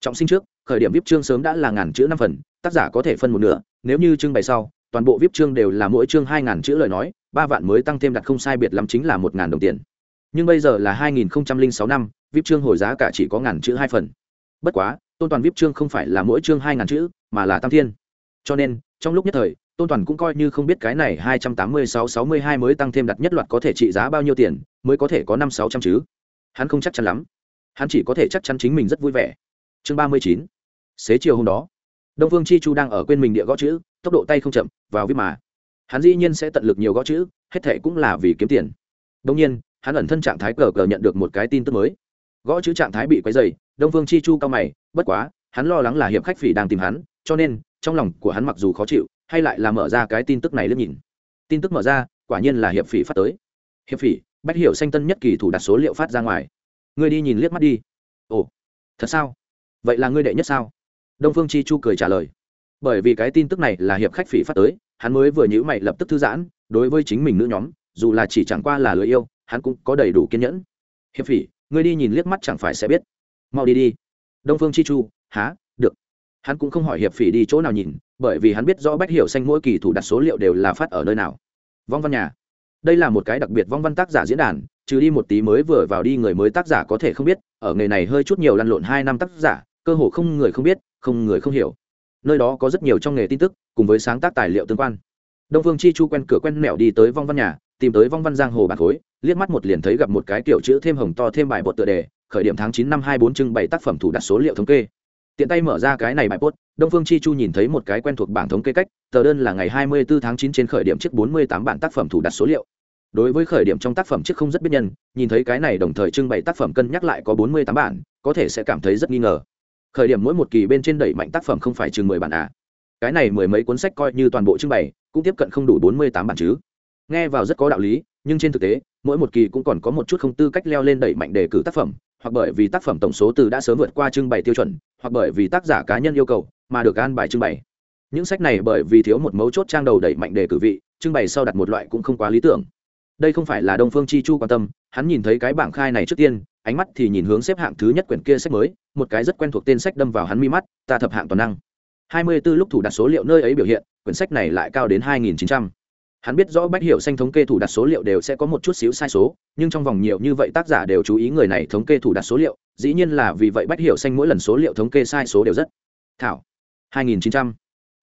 Trọng sinh trước, khởi điểm vip chương sớm đã là ngàn chữ năm phần, tác giả có thể phân một nửa, nếu như trưng bày sau, toàn bộ vip chương đều là mỗi chương hai ngàn chữ lời nói, ba vạn mới tăng thêm đặt không sai biệt lắm chính là một ngàn đồng tiền. Nhưng bây giờ là hai nghìn sáu năm, vip chương hồi giá cả chỉ có ngàn chữ hai phần. Bất quá, tôn toàn vip chương không phải là mỗi chương hai ngàn chữ, mà là tam thiên cho nên, trong lúc nhất thời, tôn toàn cũng coi như không biết cái này hai trăm tám mươi sáu sáu mươi hai mới tăng thêm đặt nhất loạt có thể trị giá bao nhiêu tiền, mới có thể có năm sáu trăm chứ. Hắn không chắc chắn lắm. Hắn chỉ có thể chắc chắn chính mình rất vui vẻ. Chương ba mươi chín. Xế chiều hôm đó, đông vương chi chu đang ở quên mình địa gõ chữ, tốc độ tay không chậm, vào viết mà. Hắn dĩ nhiên sẽ tận lực nhiều gõ chữ, hết thệ cũng là vì kiếm tiền. Đông nhiên, hắn ẩn thân trạng thái cờ cờ nhận được một cái tin tức mới. Gõ chữ trạng thái bị quấy dày đông vương chi chu cao mày, bất quá, hắn lo lắng là hiệp khách phỉ đang tìm hắn, cho nên trong lòng của hắn mặc dù khó chịu, hay lại là mở ra cái tin tức này lên nhìn. Tin tức mở ra, quả nhiên là hiệp phỉ phát tới. Hiệp phỉ, bách hiểu xanh tân nhất kỳ thủ đặt số liệu phát ra ngoài. Ngươi đi nhìn liếc mắt đi. Ồ, thật sao? Vậy là ngươi đệ nhất sao? Đông phương chi chu cười trả lời. Bởi vì cái tin tức này là hiệp khách phỉ phát tới, hắn mới vừa nhữ mày lập tức thư giãn, đối với chính mình nữ nhóm, dù là chỉ chẳng qua là lưỡi yêu, hắn cũng có đầy đủ kiên nhẫn. Hiệp phỉ, ngươi đi nhìn liếc mắt chẳng phải sẽ biết. Mau đi đi. Đông phương chi chu, há, được hắn cũng không hỏi hiệp phỉ đi chỗ nào nhìn, bởi vì hắn biết rõ bách hiểu xanh mỗi kỳ thủ đặt số liệu đều là phát ở nơi nào. Vong văn nhà. Đây là một cái đặc biệt vong văn tác giả diễn đàn, trừ đi một tí mới vừa vào đi người mới tác giả có thể không biết, ở nghề này hơi chút nhiều lăn lộn hai năm tác giả, cơ hồ không người không biết, không người không hiểu. Nơi đó có rất nhiều trong nghề tin tức, cùng với sáng tác tài liệu tương quan. Đông phương chi chu quen cửa quen mẹo đi tới vong văn nhà, tìm tới vong văn giang hồ bạc khối, liếc mắt một liền thấy gặp một cái kiểu chữ thêm hồng to thêm bài bột tựa đề, khởi điểm tháng chín năm hai bốn trưng bày tác phẩm thủ đặt số liệu thống kê tiện tay mở ra cái này bài post, đông phương chi chu nhìn thấy một cái quen thuộc bảng thống kê cách, tờ đơn là ngày 24 tháng 9 trên khởi điểm trước bốn mươi tám bản tác phẩm thủ đặt số liệu. Đối với khởi điểm trong tác phẩm trước không rất biết nhân, nhìn thấy cái này đồng thời trưng bày tác phẩm cân nhắc lại có bốn mươi tám bản, có thể sẽ cảm thấy rất nghi ngờ. Khởi điểm mỗi một kỳ bên trên đẩy mạnh tác phẩm không phải chừng mười bản à. Cái này mười mấy cuốn sách coi như toàn bộ trưng bày, cũng tiếp cận không đủ bốn mươi tám bản chứ. Nghe vào rất có đạo lý, nhưng trên thực tế, mỗi một kỳ cũng còn có một chút không tư cách leo lên đẩy mạnh đề cử tác phẩm hoặc bởi vì tác phẩm tổng số từ đã sớm vượt qua trưng bày tiêu chuẩn, hoặc bởi vì tác giả cá nhân yêu cầu mà được an bài trưng bày. Những sách này bởi vì thiếu một mấu chốt trang đầu đẩy mạnh đề cử vị, trưng bày sau đặt một loại cũng không quá lý tưởng. Đây không phải là đông phương chi chu quan tâm, hắn nhìn thấy cái bảng khai này trước tiên, ánh mắt thì nhìn hướng xếp hạng thứ nhất quyển kia sách mới, một cái rất quen thuộc tên sách đâm vào hắn mi mắt, ta thập hạng toàn năng. Hai mươi 24 lúc thủ đặt số liệu nơi ấy biểu hiện, quyển sách này lại cao đến hai nghìn chín trăm hắn biết rõ bách hiểu xanh thống kê thủ đặt số liệu đều sẽ có một chút xíu sai số, nhưng trong vòng nhiều như vậy tác giả đều chú ý người này thống kê thủ đặt số liệu, dĩ nhiên là vì vậy bách hiểu xanh mỗi lần số liệu thống kê sai số đều rất thảo. 2900.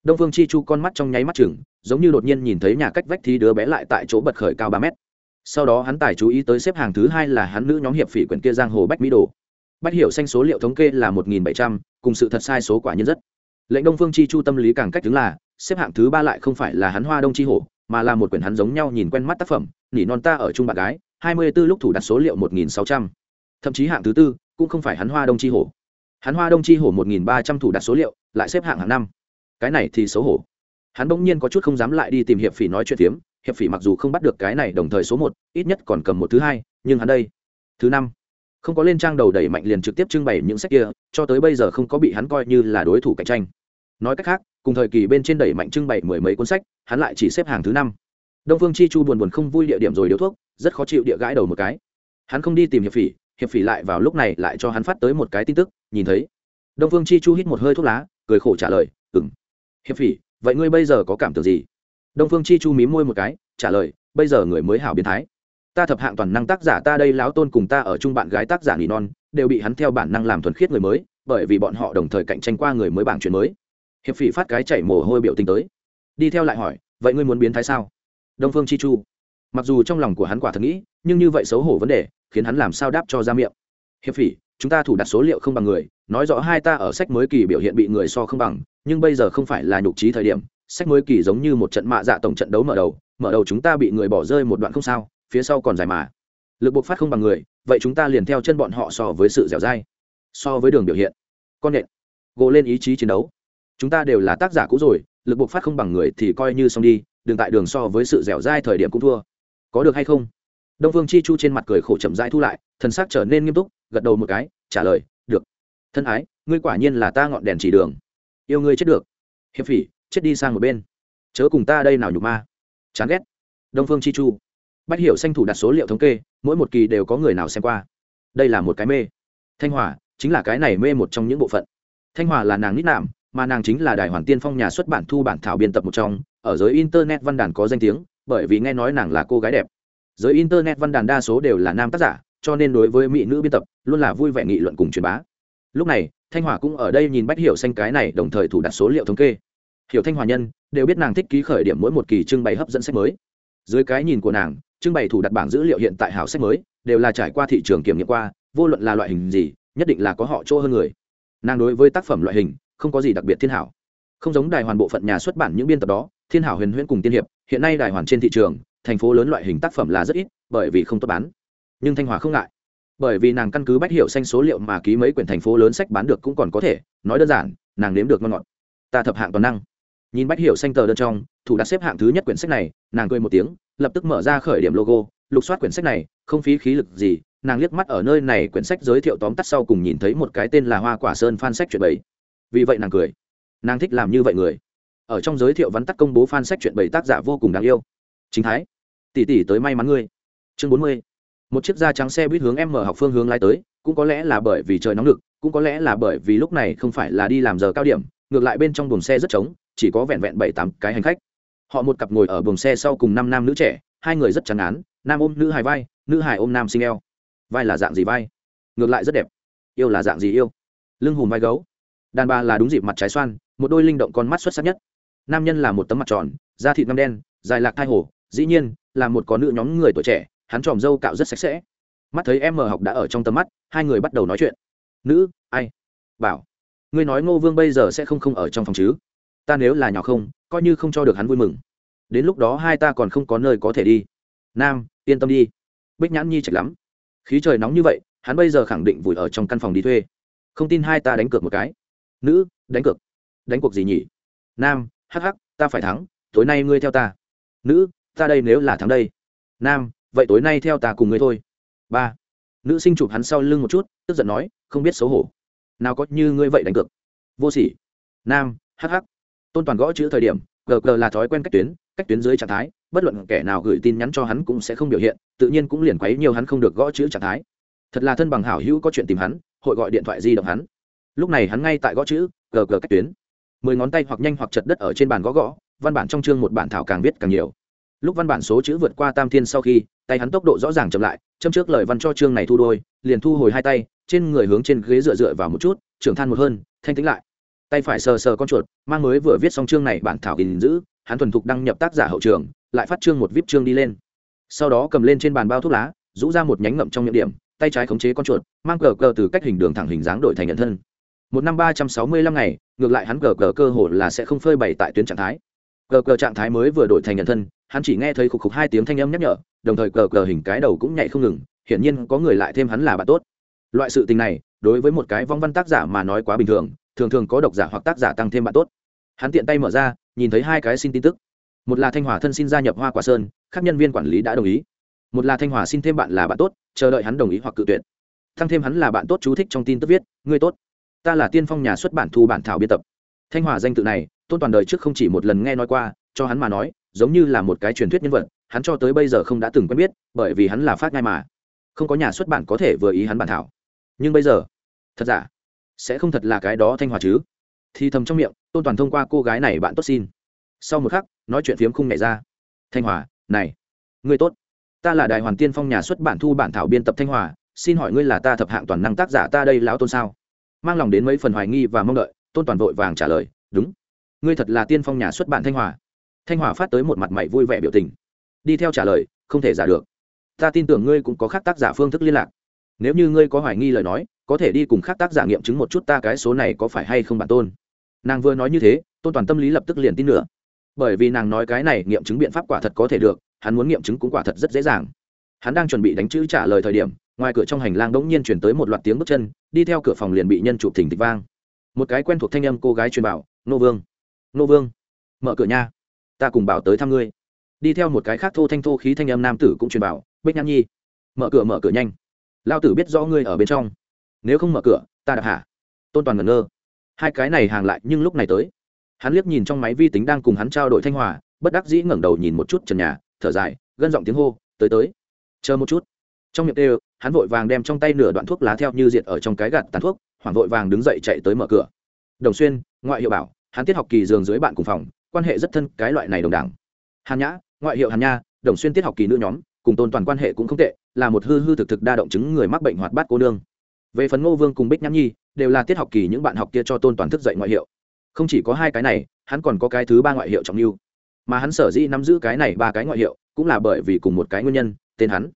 đông phương chi chu con mắt trong nháy mắt chừng, giống như đột nhiên nhìn thấy nhà cách vách thì đứa bé lại tại chỗ bật khởi cao ba mét. Sau đó hắn tài chú ý tới xếp hàng thứ hai là hắn nữ nhóm hiệp phỉ quyển kia giang hồ bách mỹ đồ. Bách hiểu xanh số liệu thống kê là một nghìn bảy trăm, cùng sự thật sai số quả nhân rất. Lệnh đông phương chi chu tâm lý càng cách đứng là, xếp hạng thứ ba lại không phải là hắn hoa đông chi hổ mà là một quyển hắn giống nhau nhìn quen mắt tác phẩm, nỉ non ta ở chung bạn gái, hai mươi 24 lúc thủ đặt số liệu một nghìn sáu trăm. Thậm chí hạng thứ tư, cũng không phải hắn hoa đông chi hổ. Hắn hoa đông chi hổ một nghìn ba trăm thủ đặt số liệu, lại xếp hạng hàng năm. Cái này thì xấu hổ. Hắn bỗng nhiên có chút không dám lại đi tìm hiệp phỉ nói chuyện tiếm hiệp phỉ mặc dù không bắt được cái này đồng thời số một, ít nhất còn cầm một thứ hai, nhưng hắn đây, thứ năm, không có lên trang đầu đẩy mạnh liền trực tiếp trưng bày những sách kia, cho tới bây giờ không có bị hắn coi như là đối thủ cạnh tranh nói cách khác, cùng thời kỳ bên trên đẩy mạnh trưng bày mười mấy cuốn sách, hắn lại chỉ xếp hàng thứ năm. Đông phương chi chu buồn buồn không vui địa điểm rồi điếu thuốc, rất khó chịu địa gãi đầu một cái. Hắn không đi tìm hiệp phỉ hiệp phỉ lại vào lúc này lại cho hắn phát tới một cái tin tức, nhìn thấy. Đông phương chi chu hít một hơi thuốc lá, cười khổ trả lời ừ m hiệp phỉ, vậy ngươi bây giờ có cảm tưởng gì? Đông phương chi chu mí môi một cái, trả lời, bây giờ người mới hảo biến thái. Ta thập hạng toàn năng tác giả ta đây láo tôn cùng ta ở chung bạn gái tác giả nỉ non, đều bị hắn theo bản năng làm thuần khiết người mới, bởi vì bọn họ đồng thời cạnh tranh qua người mới bảng chuyện mới hiệp phỉ phát cái chảy mồ hôi biểu tình tới. Đi theo lại hỏi, vậy ngươi muốn biến thái sao? Đông phương chi chu. Mặc dù trong lòng của hắn quả thật nghĩ, nhưng như vậy xấu hổ vấn đề, khiến hắn làm sao đáp cho ra miệng. Hiệp phỉ, chúng ta thủ đặt số liệu không bằng người, nói rõ hai ta ở sách mới kỳ biểu hiện bị người so không bằng, nhưng bây giờ không phải là nhục trí thời điểm, sách mới kỳ giống như một trận mạ dạ tổng trận đấu mở đầu mở đầu chúng ta bị người bỏ rơi một đoạn không sao, phía sau còn dài mà. Lực bộc phát không bằng người, vậy chúng ta liền theo chân bọn họ so với sự dẻo dai, so với đường biểu hiện. Con nện. Gộ lên ý chí chiến đấu chúng ta đều là tác giả cũ rồi, lực bộc phát không bằng người thì coi như xong đi đừng tại đường so với sự dẻo dai thời điểm cũng thua. Có được hay không? Đông phương chi chu trên mặt cười khổ chậm rãi thu lại, thần sắc trở nên nghiêm túc, gật đầu một cái, trả lời, được. Thân ái, ngươi quả nhiên là ta ngọn đèn chỉ đường. Yêu ngươi chết được. Hiệp phỉ, chết đi sang một bên. Chớ cùng ta đây nào nhục ma. Chán ghét. Đông phương chi chu. Bách hiểu xanh thủ đặt số liệu thống kê, mỗi một kỳ đều có người nào xem qua. Đây là một cái mê. Thanh hòa, chính là cái này mê một trong những bộ phận. Thanh hòa là nàng nít nạm mà nàng chính là đài hoàn tiên phong nhà xuất bản thu bản thảo biên tập một trong, ở giới internet văn đàn có danh tiếng, bởi vì nghe nói nàng là cô gái đẹp. Giới internet văn đàn đa số đều là nam tác giả, cho nên đối với mỹ nữ biên tập, luôn là vui vẻ nghị luận cùng truyền bá. Lúc này, thanh hòa cũng ở đây nhìn bách hiểu xanh cái này, đồng thời thủ đặt số liệu thống kê. Hiểu thanh hòa nhân đều biết nàng thích ký khởi điểm mỗi một kỳ trưng bày hấp dẫn sách mới. Dưới cái nhìn của nàng, trưng bày thủ đặt bảng dữ liệu hiện tại hảo sách mới, đều là trải qua thị trường kiểm nghiệm qua, vô luận là loại hình gì, nhất định là có họ chỗ hơn người. Nàng đối với tác phẩm loại hình không có gì đặc biệt thiên hảo. Không giống đài hoàn bộ phận nhà xuất bản những biên tập đó, thiên hảo huyền huyễn cùng tiên hiệp, hiện nay đài hoàn trên thị trường, thành phố lớn loại hình tác phẩm là rất ít, bởi vì không tốt bán. Nhưng thanh hòa không ngại. Bởi vì nàng căn cứ bách hiệu xanh số liệu mà ký mấy quyển thành phố lớn sách bán được cũng còn có thể, nói đơn giản, nàng nếm được ngon ngọt. Ta thập hạng toàn năng. Nhìn bách hiệu xanh tờ đơn trong, thủ đặt xếp hạng thứ nhất quyển sách này, nàng cười một tiếng, lập tức mở ra khởi điểm logo, lục soát quyển sách này, không phí khí lực gì, nàng liếc mắt ở nơi này quyển sách giới thiệu tóm tắt sau cùng nhìn thấy một cái tên là hoa quả sơn phan sách chuyện bảy vì vậy nàng cười. Nàng thích làm như vậy người. Ở trong giới thiệu vắn tắt công bố fan sách chuyện bảy tác giả vô cùng đáng yêu. Chính thái. Tỷ tỷ tới may mắn ngươi. Chương bốn mươi. Một chiếc da trắng xe buýt hướng em mở học phương hướng lái tới, cũng có lẽ là bởi vì trời nóng lực, cũng có lẽ là bởi vì lúc này không phải là đi làm giờ cao điểm, ngược lại bên trong buồng xe rất trống, chỉ có vẹn vẹn bảy tám cái hành khách. Họ một cặp ngồi ở buồng xe sau cùng năm nam nữ trẻ, hai người rất chán án, nam ôm nữ hài vai, nữ hài ôm nam sinh eo. Vai là dạng gì vai? Ngược lại rất đẹp. Yêu là dạng gì yêu? Lưng hùm vai gấu đàn bà là đúng dịp mặt trái xoan, một đôi linh động con mắt xuất sắc nhất. Nam nhân là một tấm mặt tròn, da thịt ngâm đen, dài lạc thai hổ dĩ nhiên là một có nữ nhóm người tuổi trẻ, hắn tròm dâu cạo rất sạch sẽ. Mắt thấy em mờ học đã ở trong tầm mắt, hai người bắt đầu nói chuyện. Nữ, ai? Bảo, ngươi nói ngô vương bây giờ sẽ không không ở trong phòng chứ? Ta nếu là nhỏ không, coi như không cho được hắn vui mừng. Đến lúc đó hai ta còn không có nơi có thể đi. Nam, yên tâm đi. Bích nhãn nhi chạch lắm. Khí trời nóng như vậy, hắn bây giờ khẳng định vùi ở trong căn phòng đi thuê. Không tin hai ta đánh cược một cái nữ, đánh cược. Đánh cuộc gì nhỉ? Nam, hắc hắc, ta phải thắng, tối nay ngươi theo ta. Nữ, ta đây nếu là thắng đây. Nam, vậy tối nay theo ta cùng ngươi thôi. Ba. Nữ sinh chụp hắn sau lưng một chút, tức giận nói, không biết xấu hổ. Nào có như ngươi vậy đánh cược. Vô sỉ. Nam hh tôn toàn gõ chữ thời điểm gg là thói quen cách tuyến cách tuyến dưới trạng thái, bất luận kẻ nào gửi tin nhắn cho hắn cũng sẽ không biểu hiện, tự nhiên cũng liền quấy nhiều hắn không được gõ chữ trạng thái. Thật là thân bằng hảo hữu có chuyện tìm hắn, hội gọi điện thoại di động hắn lúc này hắn ngay tại gõ chữ gờ gờ cách tuyến. Mười ngón tay hoặc nhanh hoặc chật đất ở trên bàn gõ gõ, văn bản trong chương một bản thảo càng viết càng nhiều. Lúc văn bản số chữ vượt qua tam thiên sau khi, tay hắn tốc độ rõ ràng chậm lại, châm trước lời văn cho chương này thu đôi, liền thu hồi hai tay, trên người hướng trên ghế dựa dựa vào một chút, trưởng than một hơn, thanh tĩnh lại. Tay phải sờ sờ con chuột, mang mới vừa viết xong chương này bản thảo gìn giữ, hắn thuần thục đăng nhập tác giả hậu trường, lại phát chương một vip chương đi lên. Sau đó cầm lên trên bàn bao thuốc lá, rũ ra một nhánh ngậm trong miệng điểm, tay trái khống chế con chuột, mang cờ cờ từ cách hình đường thẳng hình dáng đổi thành nhận thân một năm ba trăm sáu mươi lăm ngày, ngược lại hắn cờ cờ cơ hồ là sẽ không phơi bày tại tuyến trạng thái. Cờ cờ trạng thái mới vừa đổi thành nhận thân, hắn chỉ nghe thấy khục khục hai tiếng thanh âm nhắc nhở, đồng thời cờ cờ hình cái đầu cũng nhảy không ngừng, hiển nhiên có người lại thêm hắn là bạn tốt. Loại sự tình này, đối với một cái vong văn tác giả mà nói quá bình thường thường thường có độc giả hoặc tác giả tăng thêm bạn tốt. Hắn tiện tay mở ra, nhìn thấy hai cái xin tin tức. Một là thanh hòa thân xin gia nhập hoa quả sơn các nhân viên quản lý đã đồng ý. Một là thanh hòa xin thêm bạn là bạn tốt, chờ đợi hắn đồng ý hoặc cự tuyệt. Thăng thêm hắn là bạn tốt chú thích trong tin tức viết, ngươi tốt ta là tiên phong nhà xuất bản thu bản thảo biên tập. Thanh hòa danh tự này, tôn toàn đời trước không chỉ một lần nghe nói qua, cho hắn mà nói, giống như là một cái truyền thuyết nhân vật, hắn cho tới bây giờ không đã từng quen biết, bởi vì hắn là phát ngay mà. Không có nhà xuất bản có thể vừa ý hắn bản thảo. Nhưng bây giờ, thật giả? Sẽ không thật là cái đó thanh hòa chứ? Thì thầm trong miệng, tôn toàn thông qua cô gái này bạn tốt xin. Sau một khắc, nói chuyện phiếm khung nhảy ra. Thanh hòa, này ngươi tốt. Ta là đài hoàn tiên phong nhà xuất bản thu bản thảo biên tập thanh hòa, xin hỏi ngươi là ta thập hạng toàn năng tác giả ta đây lão tôn sao? Mang lòng đến mấy phần hoài nghi và mong đợi, tôn toàn vội vàng trả lời, đúng, ngươi thật là tiên phong nhà xuất bản thanh hòa. Thanh hòa phát tới một mặt mày vui vẻ biểu tình. Đi theo trả lời, không thể giả được. Ta tin tưởng ngươi cũng có khác tác giả phương thức liên lạc. Nếu như ngươi có hoài nghi lời nói, có thể đi cùng khác tác giả nghiệm chứng một chút ta cái số này có phải hay không bản tôn. Nàng vừa nói như thế, tôn toàn tâm lý lập tức liền tin nữa bởi vì nàng nói cái này nghiệm chứng biện pháp quả thật có thể được, hắn muốn nghiệm chứng cũng quả thật rất dễ dàng. Hắn đang chuẩn bị đánh chữ trả lời thời điểm ngoài cửa trong hành lang đống nhiên chuyển tới một loạt tiếng bước chân, đi theo cửa phòng liền bị nhân chụp thỉnh thịch vang. Một cái quen thuộc thanh âm cô gái truyền bảo, nô vương nô vương, mở cửa nha, ta cùng bảo tới thăm ngươi. Đi theo một cái khác thô thanh thô khí thanh âm nam tử cũng truyền bảo, bích nhan nhi, mở cửa mở cửa nhanh. Lao tử biết rõ ngươi ở bên trong. Nếu không mở cửa, ta đạp hạ. Tôn toàn ngẩn ngơ. Hai cái này hàng lại nhưng lúc này tới. Hắn liếc nhìn trong máy vi tính đang cùng hắn trao đổi thanh hòa, bất đắc dĩ ngẩng đầu nhìn một chút trần nhà, thở dài, gân giọng tiếng hô, tới tới, chờ một chút. Trong miệng đều hắn vội vàng đem trong tay nửa đoạn thuốc lá theo như diệt ở trong cái gạt tàn thuốc, hoảng vội vàng đứng dậy chạy tới mở cửa. Đồng xuyên, ngoại hiệu bảo, hắn tiết học kỳ giường dưới bạn cùng phòng, quan hệ rất thân cái loại này đồng đảng hàn nhã, ngoại hiệu hàn nha, đồng xuyên tiết học kỳ nữ nhóm, cùng tôn toàn quan hệ cũng không tệ, là một hư hư thực thực đa động chứng người mắc bệnh hoạt bát cô nương. Về phần ngô vương cùng bích nhãn nhi, đều là tiết học kỳ những bạn học kia cho tôn toàn thức dậy ngoại hiệu. Không chỉ có hai cái này, hắn còn có cái thứ ba ngoại hiệu trọng lưu. Mà hắn sở dĩ nắm giữ cái này ba cái ngoại hiệu, cũng là bởi vì cùng một cái nguyên nhân, tên hắn,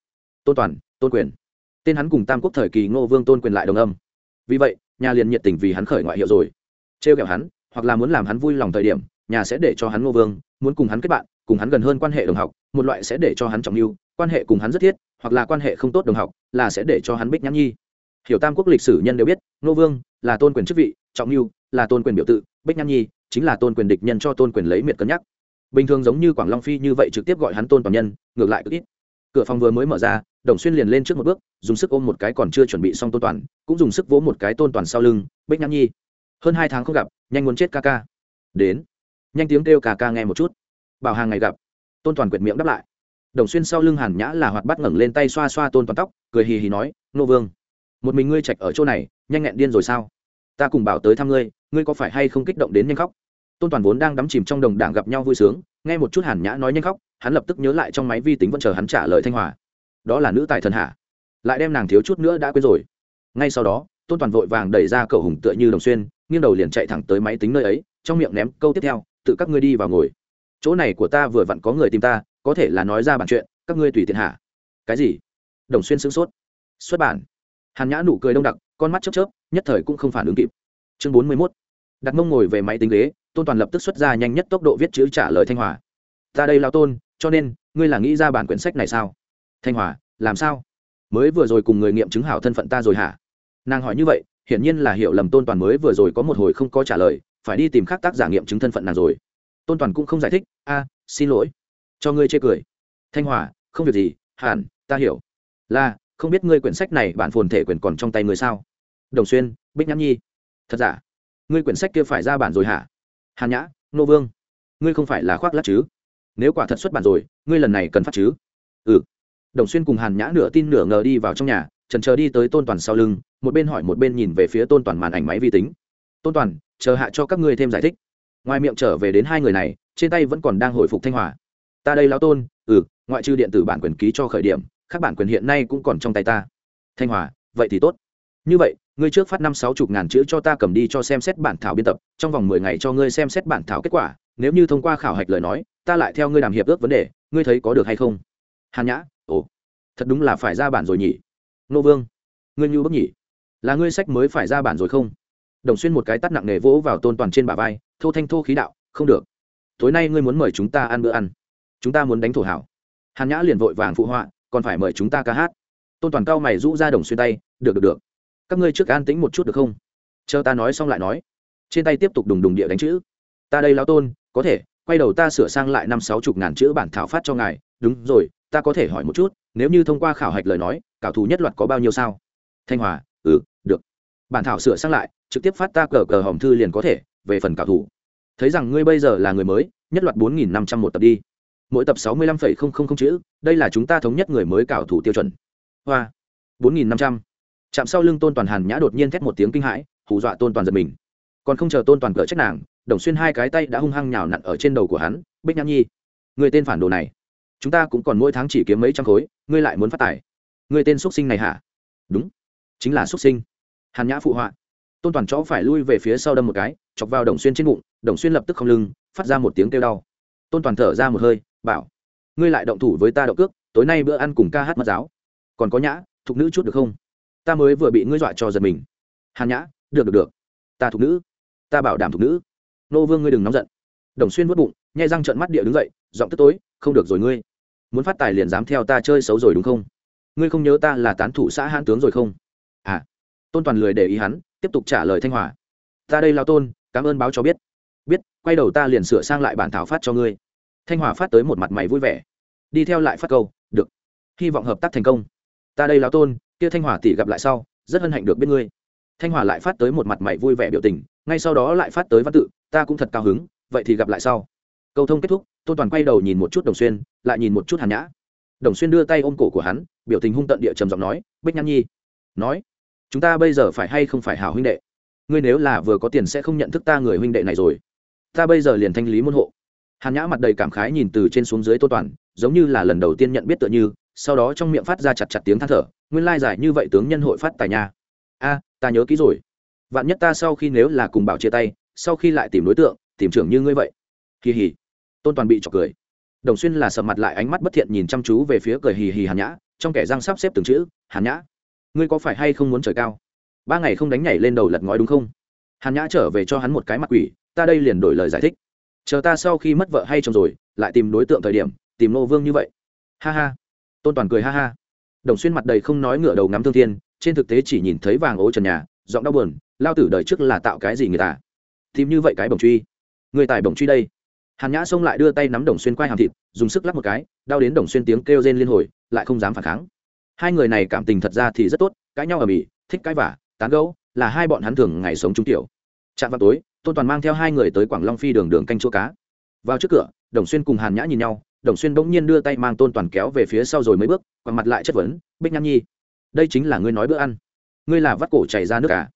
tôn toàn, tôn quyền tên hắn cùng tam quốc thời kỳ ngô vương tôn quyền lại đồng âm. Vì vậy nhà liền nhiệt tình vì hắn khởi ngoại hiệu rồi. Trêu kẹo hắn hoặc là muốn làm hắn vui lòng thời điểm nhà sẽ để cho hắn ngô vương muốn cùng hắn kết bạn cùng hắn gần hơn quan hệ đồng học một loại sẽ để cho hắn trọng yêu, quan hệ cùng hắn rất thiết hoặc là quan hệ không tốt đồng học là sẽ để cho hắn bích nhãn nhi. Hiểu tam quốc lịch sử nhân đều biết ngô vương là tôn quyền chức vị trọng yêu là tôn quyền biểu tự bích nhãn nhi chính là tôn quyền địch nhân cho tôn quyền lấy miệt cân nhắc. Bình thường giống như quảng long phi như vậy trực tiếp gọi hắn tôn toàn nhân ngược lại cực ít cửa phòng vừa mới mở ra, đồng xuyên liền lên trước một bước, dùng sức ôm một cái còn chưa chuẩn bị xong tôn toàn, cũng dùng sức vỗ một cái tôn toàn sau lưng, bích nhãn nhi, hơn hai tháng không gặp, nhanh muốn chết ca ca. Đến. Nhanh tiếng kêu ca ca nghe một chút. Bảo hàng ngày gặp. Tôn toàn quyệt miệng đáp lại. Đồng xuyên sau lưng hàn nhã là hoạt bắt ngẩng lên tay xoa xoa tôn toàn tóc, cười hì hì nói, nô vương, một mình ngươi trạch ở chỗ này, nhanh nghẹn điên rồi sao? Ta cùng bảo tới thăm ngươi ngươi có phải hay không kích động đến nhanh khóc? Tôn toàn vốn đang đắm chìm trong đồng đảng gặp nhau vui sướng, nghe một chút hàn nhã nói nhanh khóc hắn lập tức nhớ lại trong máy vi tính vẫn chờ hắn trả lời thanh hòa. Đó là nữ tài thần hạ. Lại đem nàng thiếu chút nữa đã quên rồi. Ngay sau đó, tôn toàn vội vàng đẩy ra cầu hùng tựa như đồng xuyên, nghiêng đầu liền chạy thẳng tới máy tính nơi ấy, trong miệng ném câu tiếp theo, tự các ngươi đi vào ngồi. Chỗ này của ta vừa vặn có người tìm ta, có thể là nói ra bản chuyện, các ngươi tùy tiện hạ. Cái gì? Đồng xuyên sửng sốt. Xuất bản. Hàn nhã nụ cười đông đặc, con mắt chớp chớp, nhất thời cũng không phản ứng kịp. Chương bốn mươi mốt. Đặt mông ngồi về máy tính ghế, tôn toàn lập tức xuất ra nhanh nhất tốc độ viết chữ trả lời thanh hòa. Ta đây lao tôn cho nên, ngươi là nghĩ ra bản quyển sách này sao? Thanh hòa, làm sao? Mới vừa rồi cùng người nghiệm chứng hảo thân phận ta rồi hả? Nàng hỏi như vậy, hiển nhiên là hiểu lầm tôn toàn mới vừa rồi có một hồi không có trả lời, phải đi tìm khác tác giả nghiệm chứng thân phận nàng rồi. Tôn toàn cũng không giải thích, a, xin lỗi. Cho ngươi chê cười. Thanh hòa, không việc gì, hẳn, ta hiểu. Là, không biết ngươi quyển sách này bản phồn thể quyển còn trong tay người sao? Đồng xuyên, bích nhãn nhi. Thật giả? Ngươi quyển sách kia phải ra bản rồi hả? Hàn nhã, nô vương. Ngươi không phải là khoác lát chứ? Nếu quả thật xuất bản rồi, ngươi lần này cần phát chứ? Ừ. Đồng xuyên cùng hàn nhã nửa tin nửa ngờ đi vào trong nhà trần chờ đi tới tôn toàn sau lưng, một bên hỏi một bên nhìn về phía tôn toàn màn ảnh máy vi tính. Tôn toàn, chờ hạ cho các ngươi thêm giải thích. Ngoài miệng trở về đến hai người này, trên tay vẫn còn đang hồi phục thanh hòa. Ta đây lao tôn ừ ngoại trừ điện tử bản quyền ký cho khởi điểm các bản quyền hiện nay cũng còn trong tay ta. Thanh hòa, vậy thì tốt. Như vậy, ngươi trước phát năm sáu chục ngàn chữ cho ta cầm đi cho xem xét bản thảo biên tập, trong vòng mười ngày cho ngươi xem xét bản thảo kết quả, nếu như thông qua khảo hạch lời nói ta lại theo ngươi đàm hiệp ước vấn đề, ngươi thấy có được hay không? Hàn nhã, ồ, thật đúng là phải ra bản rồi nhỉ. Nô vương, ngươi như bức nhỉ. Là ngươi sách mới phải ra bản rồi không? Đồng xuyên một cái tắt nặng nề vỗ vào tôn toàn trên bả vai, thô thanh thô khí đạo, không được. Tối nay ngươi muốn mời chúng ta ăn bữa ăn. Chúng ta muốn đánh thổ hảo. Hàn nhã liền vội vàng phụ họa, còn phải mời chúng ta ca hát. Tôn toàn cao mày rũ ra đồng xuyên tay, được được được. Các ngươi trước an tĩnh một chút được không? Chờ ta nói xong lại nói. Trên tay tiếp tục đùng đùng địa đánh chữ. Ta đây lao tôn, có thể quay đầu ta sửa sang lại năm sáu chục ngàn chữ bản thảo phát cho ngài, đúng rồi, ta có thể hỏi một chút, nếu như thông qua khảo hạch lời nói, cảo thù nhất loạt có bao nhiêu sao? Thanh hòa ừ được. Bản thảo sửa sang lại, trực tiếp phát ta cờ cờ hòm thư liền có thể, về phần cảo thù thấy rằng ngươi bây giờ là người mới, nhất loạt bốn nghìn năm trăm một tập đi. Mỗi tập sáu mươi lăm phẩy không không không chữ, đây là chúng ta thống nhất người mới cảo thủ tiêu chuẩn. Hoa, bốn nghìn năm trăm. Chạm sau lưng tôn toàn hàn nhã đột nhiên thét một tiếng kinh hãi, hù dọa tôn toàn giật mình còn không chờ tôn toàn cỡ trách nàng, đồng xuyên hai cái tay đã hung hăng nhào nặn ở trên đầu của hắn, bích nham nhi, người tên phản đồ này, chúng ta cũng còn mỗi tháng chỉ kiếm mấy trăm khối, ngươi lại muốn phát tài. Người tên xuất sinh này hả? Đúng, chính là xuất sinh. Hàn nhã phụ họa. Tôn toàn chó phải lui về phía sau đâm một cái, chọc vào đồng xuyên trên bụng, đồng xuyên lập tức không lưng, phát ra một tiếng kêu đau. Tôn toàn thở ra một hơi, bảo, ngươi lại động thủ với ta động cước, tối nay bữa ăn cùng ca hát mất giáo. Còn có nhã, thục nữ chút được không? Ta mới vừa bị ngươi dọa cho giật mình. Hàn nhã, được được được. Ta thục nữ ta bảo đảm thục nữ. Nô vương ngươi đừng nóng giận. Đồng xuyên vớt bụng, nhai răng trợn mắt địa đứng dậy, giọng tức tối, không được rồi ngươi. Muốn phát tài liền dám theo ta chơi xấu rồi đúng không? Ngươi không nhớ ta là tán thủ xã hãn tướng rồi không? À tôn toàn lười để ý hắn, tiếp tục trả lời thanh hòa. Ta đây lao tôn, cảm ơn báo cho biết. Biết, quay đầu ta liền sửa sang lại bản thảo phát cho ngươi. Thanh hòa phát tới một mặt mày vui vẻ. Đi theo lại phát câu, được. Hy vọng hợp tác thành công. Ta đây lao tôn, kia thanh hòa tỷ gặp lại sau, rất hân hạnh được biết ngươi thanh hòa lại phát tới một mặt mày vui vẻ biểu tình, ngay sau đó lại phát tới văn tự, ta cũng thật cao hứng, vậy thì gặp lại sau. Câu thông kết thúc, tôn toàn quay đầu nhìn một chút đồng xuyên, lại nhìn một chút hàn nhã. Đồng xuyên đưa tay ôm cổ của hắn, biểu tình hung tận địa trầm giọng nói, bích nhan nhi. Nói, chúng ta bây giờ phải hay không phải hảo huynh đệ? Ngươi nếu là vừa có tiền sẽ không nhận thức ta người huynh đệ này rồi. Ta bây giờ liền thanh lý môn hộ. Hàn nhã mặt đầy cảm khái nhìn từ trên xuống dưới Tô toàn, giống như là lần đầu tiên nhận biết tựa như, sau đó trong miệng phát ra chặt chặt tiếng than thở, nguyên lai giải như vậy tướng nhân hội phát tài nha a, ta nhớ kỹ rồi. Vạn nhất ta sau khi nếu là cùng bảo chia tay, sau khi lại tìm đối tượng, tìm trưởng như ngươi vậy. Kỳ hỉ tôn toàn bị chọc cười. Đồng xuyên là sầm mặt lại ánh mắt bất thiện nhìn chăm chú về phía cười hì hì hàn nhã, trong kẻ răng sắp xếp từng chữ, hàn nhã, ngươi có phải hay không muốn trời cao? Ba ngày không đánh nhảy lên đầu lật ngói đúng không? Hàn nhã trở về cho hắn một cái mặt quỷ, ta đây liền đổi lời giải thích. Chờ ta sau khi mất vợ hay chồng rồi, lại tìm đối tượng thời điểm, tìm nô vương như vậy. Ha ha. Tôn toàn cười ha ha. Đồng xuyên mặt đầy không nói ngựa đầu ngắm thương thiên trên thực tế chỉ nhìn thấy vàng ố trần nhà, giọng đau buồn, lao tử đời trước là tạo cái gì người ta? Tìm như vậy cái bồng truy. Người tài bồng truy đây. Hàn nhã xông lại đưa tay nắm đồng xuyên quai hàm thịt, dùng sức lắc một cái, đau đến đồng xuyên tiếng kêu rên liên hồi, lại không dám phản kháng. Hai người này cảm tình thật ra thì rất tốt, cãi nhau ở mỹ thích cãi vả, tán gẫu, là hai bọn hắn thường ngày sống trung tiểu. Chạm vào tối, tôn toàn mang theo hai người tới quảng long phi đường đường canh chua cá. Vào trước cửa, đồng xuyên cùng hàn nhã nhìn nhau, đồng xuyên bỗng nhiên đưa tay mang tôn toàn kéo về phía sau rồi mấy bước còn mặt lại chất vấn, bích nhan nhi đây chính là ngươi nói bữa ăn. Ngươi là vắt cổ chảy ra nước cả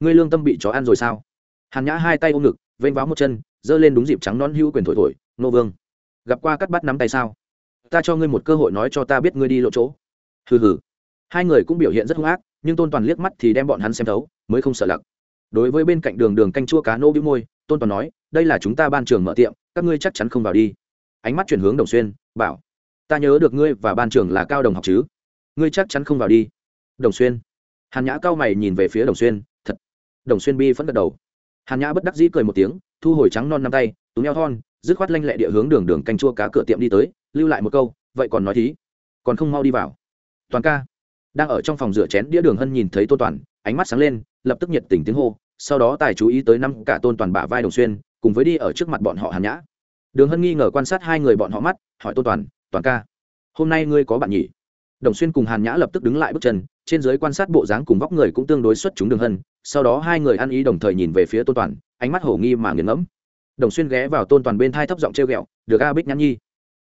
ngươi lương tâm bị chó ăn rồi sao? Hàn nhã hai tay ôm ngực, vênh váo một chân, giơ lên đúng dịp trắng non hữu quyền thổi thổi, nô vương, gặp qua cắt bắt nắm tay sao? Ta cho ngươi một cơ hội nói cho ta biết ngươi đi lộ chỗ. Hừ hừ. Hai người cũng biểu hiện rất hung ác, nhưng tôn toàn liếc mắt thì đem bọn hắn xem thấu, mới không sợ lặc. Đối với bên cạnh đường đường canh chua cá nô bĩu môi, tôn toàn nói, đây là chúng ta ban trường mở tiệm, các ngươi chắc chắn không vào đi. Ánh mắt chuyển hướng đồng xuyên, bảo, ta nhớ được ngươi và ban trường là cao đồng học chứ? Ngươi chắc chắn không vào đi đồng xuyên. Hàn nhã cao mày nhìn về phía đồng xuyên, thật. Đồng xuyên bi phẫn gật đầu. Hàn nhã bất đắc dĩ cười một tiếng, thu hồi trắng non năm tay, túm eo thon, dứt khoát lanh lẹ địa hướng đường đường canh chua cá cửa tiệm đi tới, lưu lại một câu, vậy còn nói thí? Còn không mau đi vào. Toàn ca. Đang ở trong phòng rửa chén đĩa đường hân nhìn thấy tôn toàn, ánh mắt sáng lên, lập tức nhiệt tình tiếng hô, sau đó tài chú ý tới năm cả tôn toàn bả vai đồng xuyên, cùng với đi ở trước mặt bọn họ hàn nhã. Đường hân nghi ngờ quan sát hai người bọn họ mắt, hỏi tôn toàn toàn ca, hôm nay ngươi có bạn nhỉ? Đồng xuyên cùng hàn nhã lập tức đứng lại bước chân, trên dưới quan sát bộ dáng cùng vóc người cũng tương đối xuất chúng đường hân, sau đó hai người ăn ý đồng thời nhìn về phía tôn toàn, ánh mắt hổ nghi mà nghiền ngẫm. Đồng xuyên ghé vào tôn toàn bên thai thấp giọng treo ghẹo, được a, bích nhắn nhi,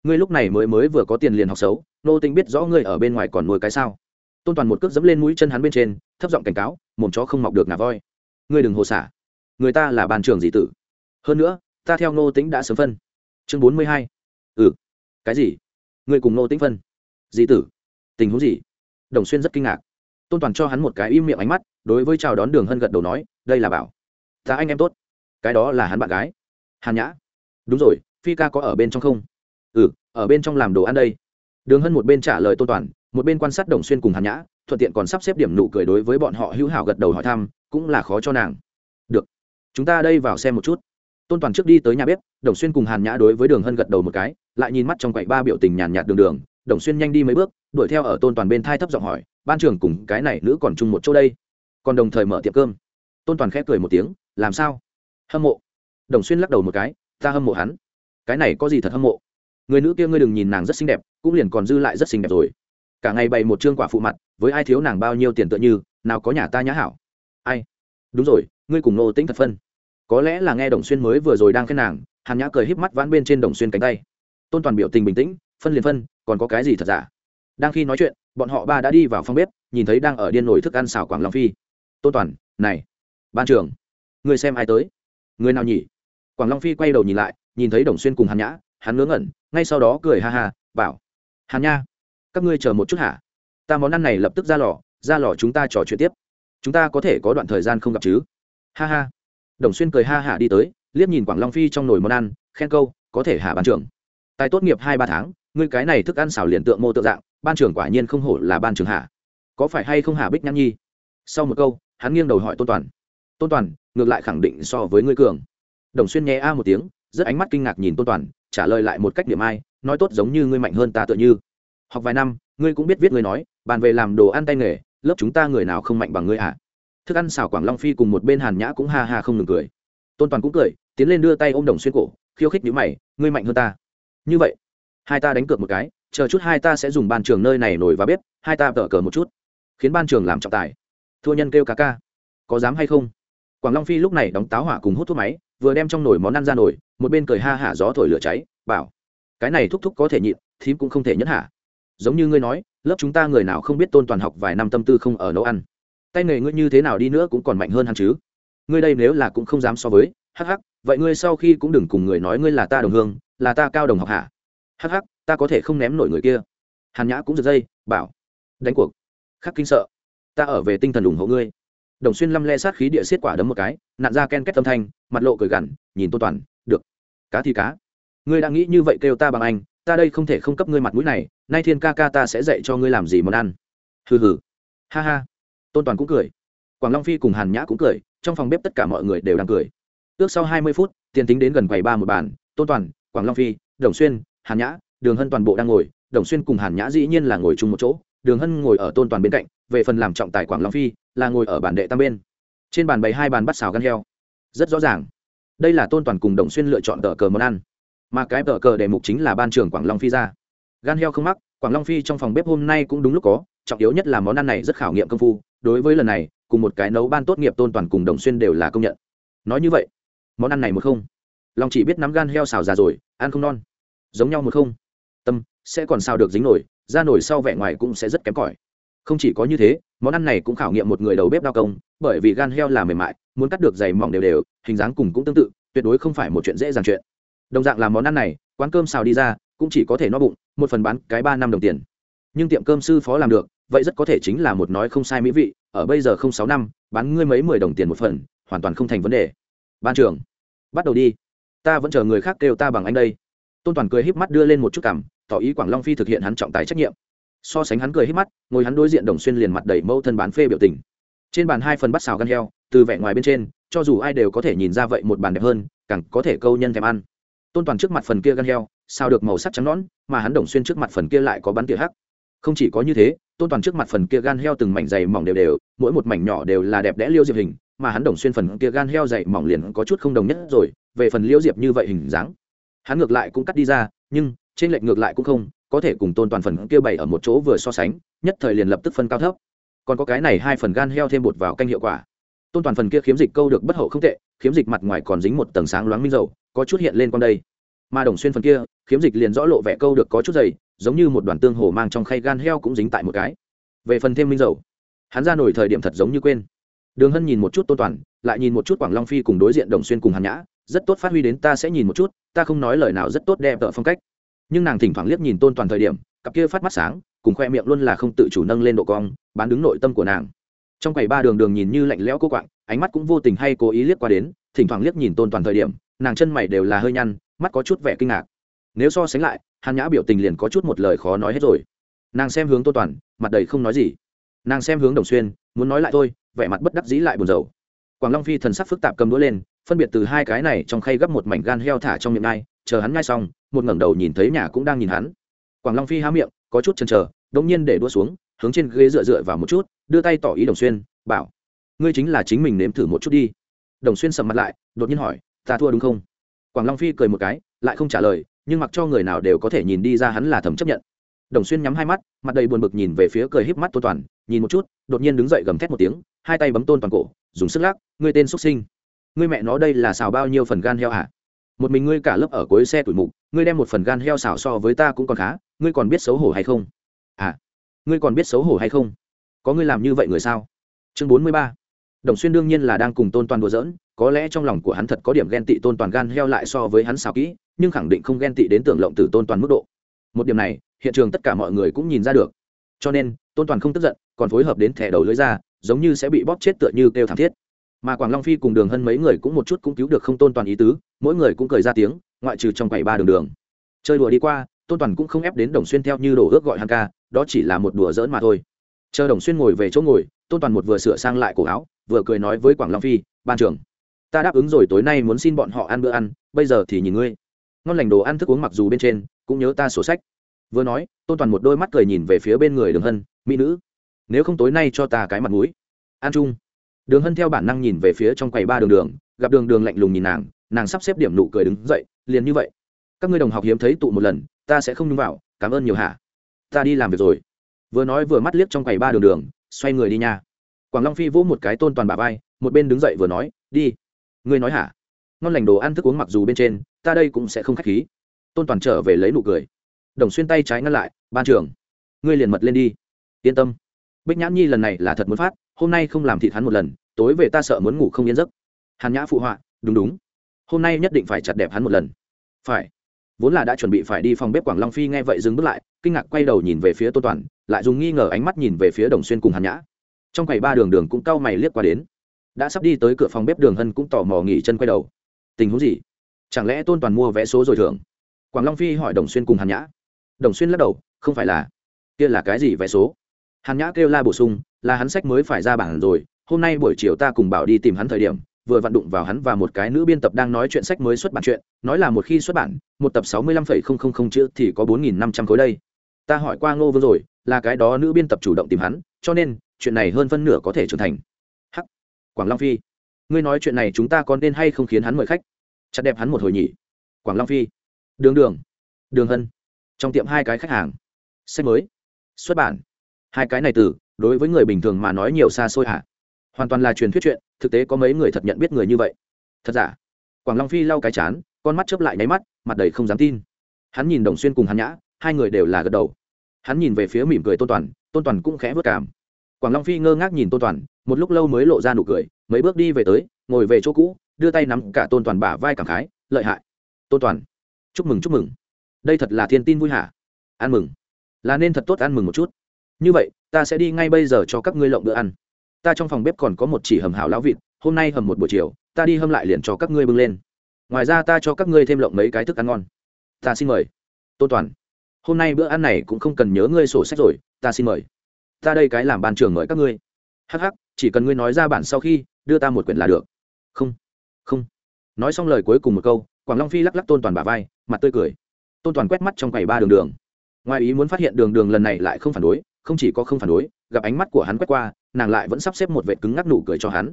ngươi lúc này mới mới vừa có tiền liền học xấu, nô tính biết rõ ngươi ở bên ngoài còn nuôi cái sao? Tôn toàn một cước dẫm lên mũi chân hắn bên trên, thấp giọng cảnh cáo, mồm chó không mọc được ngà voi. Ngươi đừng hồ xả. Người ta là bàn trường dị tử. Hơn nữa, ta theo nô tính đã sớm phân. Chương bốn mươi hai. Ừ. Cái gì? Ngươi cùng nô tính phân. Dị tử? Tình huống gì? Đồng xuyên rất kinh ngạc. Tôn toàn cho hắn một cái im miệng ánh mắt, đối với chào đón đường hân gật đầu nói, đây là bảo. Ta anh em tốt. Cái đó là hắn bạn gái. Hàn nhã. Đúng rồi, phi ca có ở bên trong không? Ừ ở bên trong làm đồ ăn đây. Đường hân một bên trả lời tôn toàn, một bên quan sát đồng xuyên cùng hàn nhã, thuận tiện còn sắp xếp điểm nụ cười đối với bọn họ hữu hảo gật đầu hỏi thăm, cũng là khó cho nàng. Được, chúng ta đây vào xem một chút. Tôn toàn trước đi tới nhà bếp, đồng xuyên cùng hàn nhã đối với đường hân gật đầu một cái, lại nhìn mắt trong quậy ba biểu tình nhàn nhạt đường đường đồng xuyên nhanh đi mấy bước, đuổi theo ở tôn toàn bên thai thấp giọng hỏi, ban trưởng cùng cái này nữ còn chung một chỗ đây? Còn đồng thời mở tiệm cơm. Tôn toàn khẽ cười một tiếng, làm sao? Hâm mộ. Đồng xuyên lắc đầu một cái, ta hâm mộ hắn. Cái này có gì thật hâm mộ? Người nữ kia ngươi đừng nhìn nàng rất xinh đẹp, cũng liền còn dư lại rất xinh đẹp rồi. Cả ngày bày một chương quả phụ mặt, với ai thiếu nàng bao nhiêu tiền tựa như, nào có nhà ta nhã hảo. Ai? Đúng rồi, ngươi cùng nô tĩnh thật phân. Có lẽ là nghe đồng xuyên mới vừa rồi đang khen nàng, hàn nhã cười híp mắt vãn bên trên đồng xuyên cánh tay. Tôn toàn biểu tình bình tĩnh phân liền phân, còn có cái gì thật giả? Đang khi nói chuyện, bọn họ ba đã đi vào phòng bếp, nhìn thấy đang ở điên nổi thức ăn xào quảng long phi. Tôn toàn, này, ban trưởng, người xem ai tới? Người nào nhỉ? Quảng long phi quay đầu nhìn lại, nhìn thấy đồng xuyên cùng hàn nhã, hắn ngớ ngẩn, ngay sau đó cười ha ha, bảo, hàn nha, các ngươi chờ một chút hả? Ta món ăn này lập tức ra lò ra lò chúng ta trò chuyện tiếp. Chúng ta có thể có đoạn thời gian không gặp chứ? Ha ha. Đồng xuyên cười ha hả đi tới, liếc nhìn quảng long phi trong nồi món ăn, khen câu, có thể hả, ban trưởng? Tài tốt nghiệp hai ba tháng ngươi cái này thức ăn xảo liền tượng mô tượng dạng, ban trưởng quả nhiên không hổ là ban trưởng hạ. Có phải hay không hả bích nhăn nhi? Sau một câu, hắn nghiêng đầu hỏi tôn toàn. Tôn toàn, ngược lại khẳng định so với ngươi cường. Đồng xuyên nhé a một tiếng, rất ánh mắt kinh ngạc nhìn tôn toàn, trả lời lại một cách điểm ai, nói tốt giống như ngươi mạnh hơn ta tựa như. Học vài năm, ngươi cũng biết viết ngươi nói, bàn về làm đồ ăn tay nghề, lớp chúng ta người nào không mạnh bằng ngươi à? Thức ăn xào quảng long phi cùng một bên hàn nhã cũng ha ha không ngừng cười. Tôn toàn cũng cười, tiến lên đưa tay ôm đồng xuyên cổ, khiêu khích nhữ mày, ngươi mạnh hơn ta. Như vậy hai ta đánh cược một cái, chờ chút hai ta sẽ dùng ban trường nơi này nổi và bếp, hai ta tở cờ một chút. Khiến ban trường làm trọng tài. Thua nhân kêu cá ca. Có dám hay không? Quảng long phi lúc này đóng táo hỏa cùng hút thuốc máy, vừa đem trong nồi món ăn ra nồi, một bên cười ha hả gió thổi lửa cháy, bảo, cái này thúc thúc có thể nhịn, thím cũng không thể nhẫn hả? Giống như ngươi nói, lớp chúng ta người nào không biết tôn toàn học vài năm tâm tư không ở nấu ăn. Tay nghề ngươi như thế nào đi nữa cũng còn mạnh hơn hắn chứ. Ngươi đây nếu là cũng không dám so với, hắc hắc, vậy ngươi sau khi cũng đừng cùng người nói ngươi là ta đồng hương, là ta cao đồng học hả? Hắc hắc, ta có thể không ném nổi người kia. Hàn nhã cũng giật dây, bảo, đánh cuộc. Khắc kinh sợ. Ta ở về tinh thần ủng hộ ngươi. Đồng xuyên lăm le sát khí địa xiết quả đấm một cái nạn ra ken kết tâm thanh, mặt lộ cười gằn, nhìn tôn toàn, được. Cá thì cá. Ngươi đã nghĩ như vậy kêu ta bằng anh, ta đây không thể không cấp ngươi mặt mũi này, nay thiên ca ca ta sẽ dạy cho ngươi làm gì món ăn. Hừ hừ. Ha ha. Tôn toàn cũng cười. Quảng long phi cùng hàn nhã cũng cười, trong phòng bếp tất cả mọi người đều đang cười. Ước sau hai mươi phút, tiền tính đến gần quầy ba một bàn, tôn toàn, quảng long phi, đồng xuyên hàn nhã, đường hân toàn bộ đang ngồi, đồng xuyên cùng hàn nhã dĩ nhiên là ngồi chung một chỗ, đường hân ngồi ở tôn toàn bên cạnh, về phần làm trọng tài quảng long phi, là ngồi ở bản đệ tam bên. Trên bàn bày hai bàn bắt xào gan heo. Rất rõ ràng. Đây là tôn toàn cùng đồng xuyên lựa chọn tờ cờ món ăn. Mà cái tờ cờ đề mục chính là ban trưởng quảng long phi ra. Gan heo không mắc, quảng long phi trong phòng bếp hôm nay cũng đúng lúc có, trọng yếu nhất là món ăn này rất khảo nghiệm công phu. Đối với lần này, cùng một cái nấu ban tốt nghiệp tôn toàn cùng đồng xuyên đều là công nhận. Nói như vậy, món ăn này một không. Long chỉ biết nắm gan heo xào già rồi, ăn không non giống nhau một không. Tâm, sẽ còn sao được dính nổi, ra nổi sau vẻ ngoài cũng sẽ rất kém cỏi. Không chỉ có như thế, món ăn này cũng khảo nghiệm một người đầu bếp đao công, bởi vì gan heo là mềm mại, muốn cắt được dày mỏng đều đều, hình dáng cùng cũng tương tự, tuyệt đối không phải một chuyện dễ dàng chuyện. Đồng dạng làm món ăn này, quán cơm xào đi ra, cũng chỉ có thể no bụng, một phần bán cái ba năm đồng tiền. Nhưng tiệm cơm sư phó làm được, vậy rất có thể chính là một nói không sai mỹ vị, ở bây giờ không sáu năm, bán ngươi mấy mười đồng tiền một phần, hoàn toàn không thành vấn đề. Ban trưởng, bắt đầu đi. Ta vẫn chờ người khác kêu ta bằng anh đây tôn toàn cười híp mắt đưa lên một chút cảm, tỏ ý quảng long phi thực hiện hắn trọng tài trách nhiệm. So sánh hắn cười híp mắt, ngồi hắn đối diện đồng xuyên liền mặt đầy mâu thân bán phê biểu tình. Trên bàn hai phần bắt xào gan heo, từ vẻ ngoài bên trên, cho dù ai đều có thể nhìn ra vậy một bàn đẹp hơn, càng có thể câu nhân thèm ăn. Tôn toàn trước mặt phần kia gan heo sao được màu sắc trắng nõn, mà hắn đồng xuyên trước mặt phần kia lại có bắn tỉa hắc. Không chỉ có như thế, tôn toàn trước mặt phần kia gan heo từng mảnh dày mỏng đều đều, mỗi một mảnh nhỏ đều là đẹp đẽ liêu diệp hình, mà hắn đồng xuyên phần kia gan heo dày mỏng liền có chút không đồng nhất rồi, về phần liêu diệp như vậy hình dáng hắn ngược lại cũng cắt đi ra, nhưng, trên lệch ngược lại cũng không, có thể cùng tôn toàn phần kia bày ở một chỗ vừa so sánh, nhất thời liền lập tức phân cao thấp. Còn có cái này hai phần gan heo thêm bột vào canh hiệu quả. Tôn toàn phần kia khiếm dịch câu được bất hậu không tệ, khiếm dịch mặt ngoài còn dính một tầng sáng loáng minh dầu, có chút hiện lên con đây. Mà đồng xuyên phần kia, khiếm dịch liền rõ lộ vẻ câu được có chút dày, giống như một đoàn tương hồ mang trong khay gan heo cũng dính tại một cái. Về phần thêm minh dầu, hắn ra nổi thời điểm thật giống như quên. Đường hân nhìn một chút tôn toàn, lại nhìn một chút quảng long phi cùng đối diện đồng xuyên cùng hàn nhã rất tốt phát huy đến ta sẽ nhìn một chút, ta không nói lời nào rất tốt đẹp tợ phong cách. Nhưng nàng thỉnh thoảng liếc nhìn tôn toàn thời điểm, cặp kia phát mắt sáng, cùng khoe miệng luôn là không tự chủ nâng lên độ cong, bán đứng nội tâm của nàng. Trong quầy ba đường đường nhìn như lạnh lẽo cô quạng, ánh mắt cũng vô tình hay cố ý liếc qua đến, thỉnh thoảng liếc nhìn tôn toàn thời điểm, nàng chân mày đều là hơi nhăn, mắt có chút vẻ kinh ngạc. Nếu so sánh lại, hàn nhã biểu tình liền có chút một lời khó nói hết rồi. Nàng xem hướng tôn toàn, mặt đầy không nói gì. Nàng xem hướng đồng xuyên, muốn nói lại thôi, vẻ mặt bất đắc dĩ lại buồn rầu. Quảng long phi thần sắc phức tạp cầm đũa lên phân biệt từ hai cái này trong khay gấp một mảnh gan heo thả trong miệng ngai chờ hắn ngay xong, một ngẩng đầu nhìn thấy nhà cũng đang nhìn hắn. Quảng long phi há miệng, có chút chần chờ đông nhiên để đua xuống, hướng trên ghế dựa dựa vào một chút, đưa tay tỏ ý đồng xuyên, bảo, ngươi chính là chính mình nếm thử một chút đi. Đồng xuyên sầm mặt lại, đột nhiên hỏi, ta thua đúng không? Quảng long phi cười một cái, lại không trả lời, nhưng mặc cho người nào đều có thể nhìn đi ra hắn là thầm chấp nhận. Đồng xuyên nhắm hai mắt, mặt đầy buồn bực nhìn về phía cười híp mắt tôn toàn, nhìn một chút, đột nhiên đứng dậy gầm thét một tiếng, hai tay bấm tôn toàn cổ, dùng sức lắc, ngươi tên xuất sinh ngươi mẹ nó đây là xào bao nhiêu phần gan heo hả? Một mình ngươi cả lớp ở cuối xe tuổi mục, ngươi đem một phần gan heo xào so với ta cũng còn khá, ngươi còn biết xấu hổ hay không? À ngươi còn biết xấu hổ hay không? Có ngươi làm như vậy người sao? Chương bốn mươi ba. Đồng xuyên đương nhiên là đang cùng tôn toàn đùa giỡn, có lẽ trong lòng của hắn thật có điểm ghen tị tôn toàn gan heo lại so với hắn xào kỹ, nhưng khẳng định không ghen tị đến tưởng lộng từ tôn toàn mức độ. Một điểm này, hiện trường tất cả mọi người cũng nhìn ra được. Cho nên, tôn toàn không tức giận, còn phối hợp đến thẻ đầu lưới ra, giống như sẽ bị bóp chết tựa như kêu thảm thiết mà quảng long phi cùng đường hân mấy người cũng một chút cũng cứu được không tôn toàn ý tứ mỗi người cũng cười ra tiếng ngoại trừ trong quầy ba đường đường chơi đùa đi qua tôn toàn cũng không ép đến đồng xuyên theo như đổ ước gọi hắn ca đó chỉ là một đùa giỡn mà thôi chờ đồng xuyên ngồi về chỗ ngồi tôn toàn một vừa sửa sang lại cổ áo vừa cười nói với quảng long phi ban trưởng ta đáp ứng rồi tối nay muốn xin bọn họ ăn bữa ăn bây giờ thì nhìn ngươi ngon lành đồ ăn thức uống mặc dù bên trên cũng nhớ ta sổ sách vừa nói tôn toàn một đôi mắt cười nhìn về phía bên người đường hân mỹ nữ nếu không tối nay cho ta cái mặt mũi an chung đường hân theo bản năng nhìn về phía trong quầy ba đường đường, gặp đường đường lạnh lùng nhìn nàng nàng sắp xếp điểm nụ cười đứng dậy, liền như vậy. Các ngươi đồng học hiếm thấy tụ một lần, ta sẽ không nhúng vào, cảm ơn nhiều hả? Ta đi làm việc rồi. Vừa nói vừa mắt liếc trong quầy ba đường đường, xoay người đi nha. Quảng long phi vỗ một cái tôn toàn bà vai, một bên đứng dậy vừa nói, đi. Ngươi nói hả? Ngon lành đồ ăn thức uống mặc dù bên trên, ta đây cũng sẽ không k h á c h khí. Tôn toàn trở về lấy nụ cười. Đồng xuyên tay trái ngăn lại, ban trưởng, ngươi liền mật lên đi. Yên tâm. Bích nhãn nhi lần này là thật muốn phát, hôm nay không làm thịt hắn một lần tối về ta sợ muốn ngủ không yên giấc. Hàn nhã phụ họa, đúng đúng. Hôm nay nhất định phải chặt đẹp hắn một lần. Phải. Vốn là đã chuẩn bị phải đi phòng bếp quảng long phi nghe vậy dừng bước lại, kinh ngạc quay đầu nhìn về phía tô toàn, lại dùng nghi ngờ ánh mắt nhìn về phía đồng xuyên cùng hàn nhã. Trong quầy ba đường đường cũng cau mày liếc qua đến. Đã sắp đi tới cửa phòng bếp đường hân cũng tò mò nghỉ chân quay đầu. Tình huống gì? Chẳng lẽ tôn toàn mua vé số rồi thưởng? Quảng long phi hỏi đồng xuyên cùng hàn nhã. Đồng xuyên lắc đầu, không phải là. Kia là cái gì vé số? Hàn nhã kêu la bổ sung, là hắn sách mới phải ra bản rồi hôm nay buổi chiều ta cùng bảo đi tìm hắn thời điểm, vừa vặn đụng vào hắn và một cái nữ biên tập đang nói chuyện sách mới xuất bản chuyện, nói là một khi xuất bản, một tập sáu mươi lăm phẩy không không không chữ thì có bốn nghìn năm trăm khối đây. Ta hỏi qua ngô vương rồi, là cái đó nữ biên tập chủ động tìm hắn, cho nên, chuyện này hơn phân nửa có thể trưởng thành. Hắc! Quảng long phi! Ngươi nói chuyện này chúng ta có nên hay không khiến hắn mời khách? Chặt đẹp hắn một hồi nhỉ. Quảng long phi! Đường đường! Đường hân! Trong tiệm hai cái khách hàng. Sách mới. Xuất bản. Hai cái này từ, đối với người bình thường mà nói nhiều xa xôi hả? Hoàn toàn là truyền thuyết chuyện, thực tế có mấy người thật nhận biết người như vậy. Thật giả? Quảng long phi lau cái chán, con mắt chớp lại nháy mắt, mặt đầy không dám tin. Hắn nhìn đồng xuyên cùng hắn nhã, hai người đều là gật đầu. Hắn nhìn về phía mỉm cười tôn toàn tôn toàn cũng khẽ vất cảm. Quảng long phi ngơ ngác nhìn tôn toàn, một lúc lâu mới lộ ra nụ cười, mấy bước đi về tới, ngồi về chỗ cũ, đưa tay nắm cả tôn toàn bả vai cảm khái, lợi hại. Tôn toàn, chúc mừng chúc mừng. Đây thật là thiên tin vui hả? Ăn mừng. Là nên thật tốt ăn mừng một chút. Như vậy, ta sẽ đi ngay bây giờ cho các ngươi lộng bữa ăn ta trong phòng bếp còn có một chỉ hầm hảo lão vịt, hôm nay hầm một buổi chiều, ta đi hâm lại liền cho các ngươi bưng lên. Ngoài ra ta cho các ngươi thêm lộng mấy cái thức ăn ngon. Ta xin mời. Tôn toàn, hôm nay bữa ăn này cũng không cần nhớ ngươi sổ sách rồi, ta xin mời. Ta đây cái làm ban trường mời các ngươi. Hh chỉ cần ngươi nói ra bản sau khi, đưa ta một quyển là được. Không không. Nói xong lời cuối cùng một câu, quảng long phi lắc lắc tôn toàn bà vai, mặt tươi cười. Tôn toàn quét mắt trong quầy ba đường đường. Ngoài ý muốn phát hiện đường đường lần này lại không phản đối, không chỉ có không phản đối, gặp ánh mắt của hắn quét qua nàng lại vẫn sắp xếp một vệ cứng ngắc nụ cười cho hắn.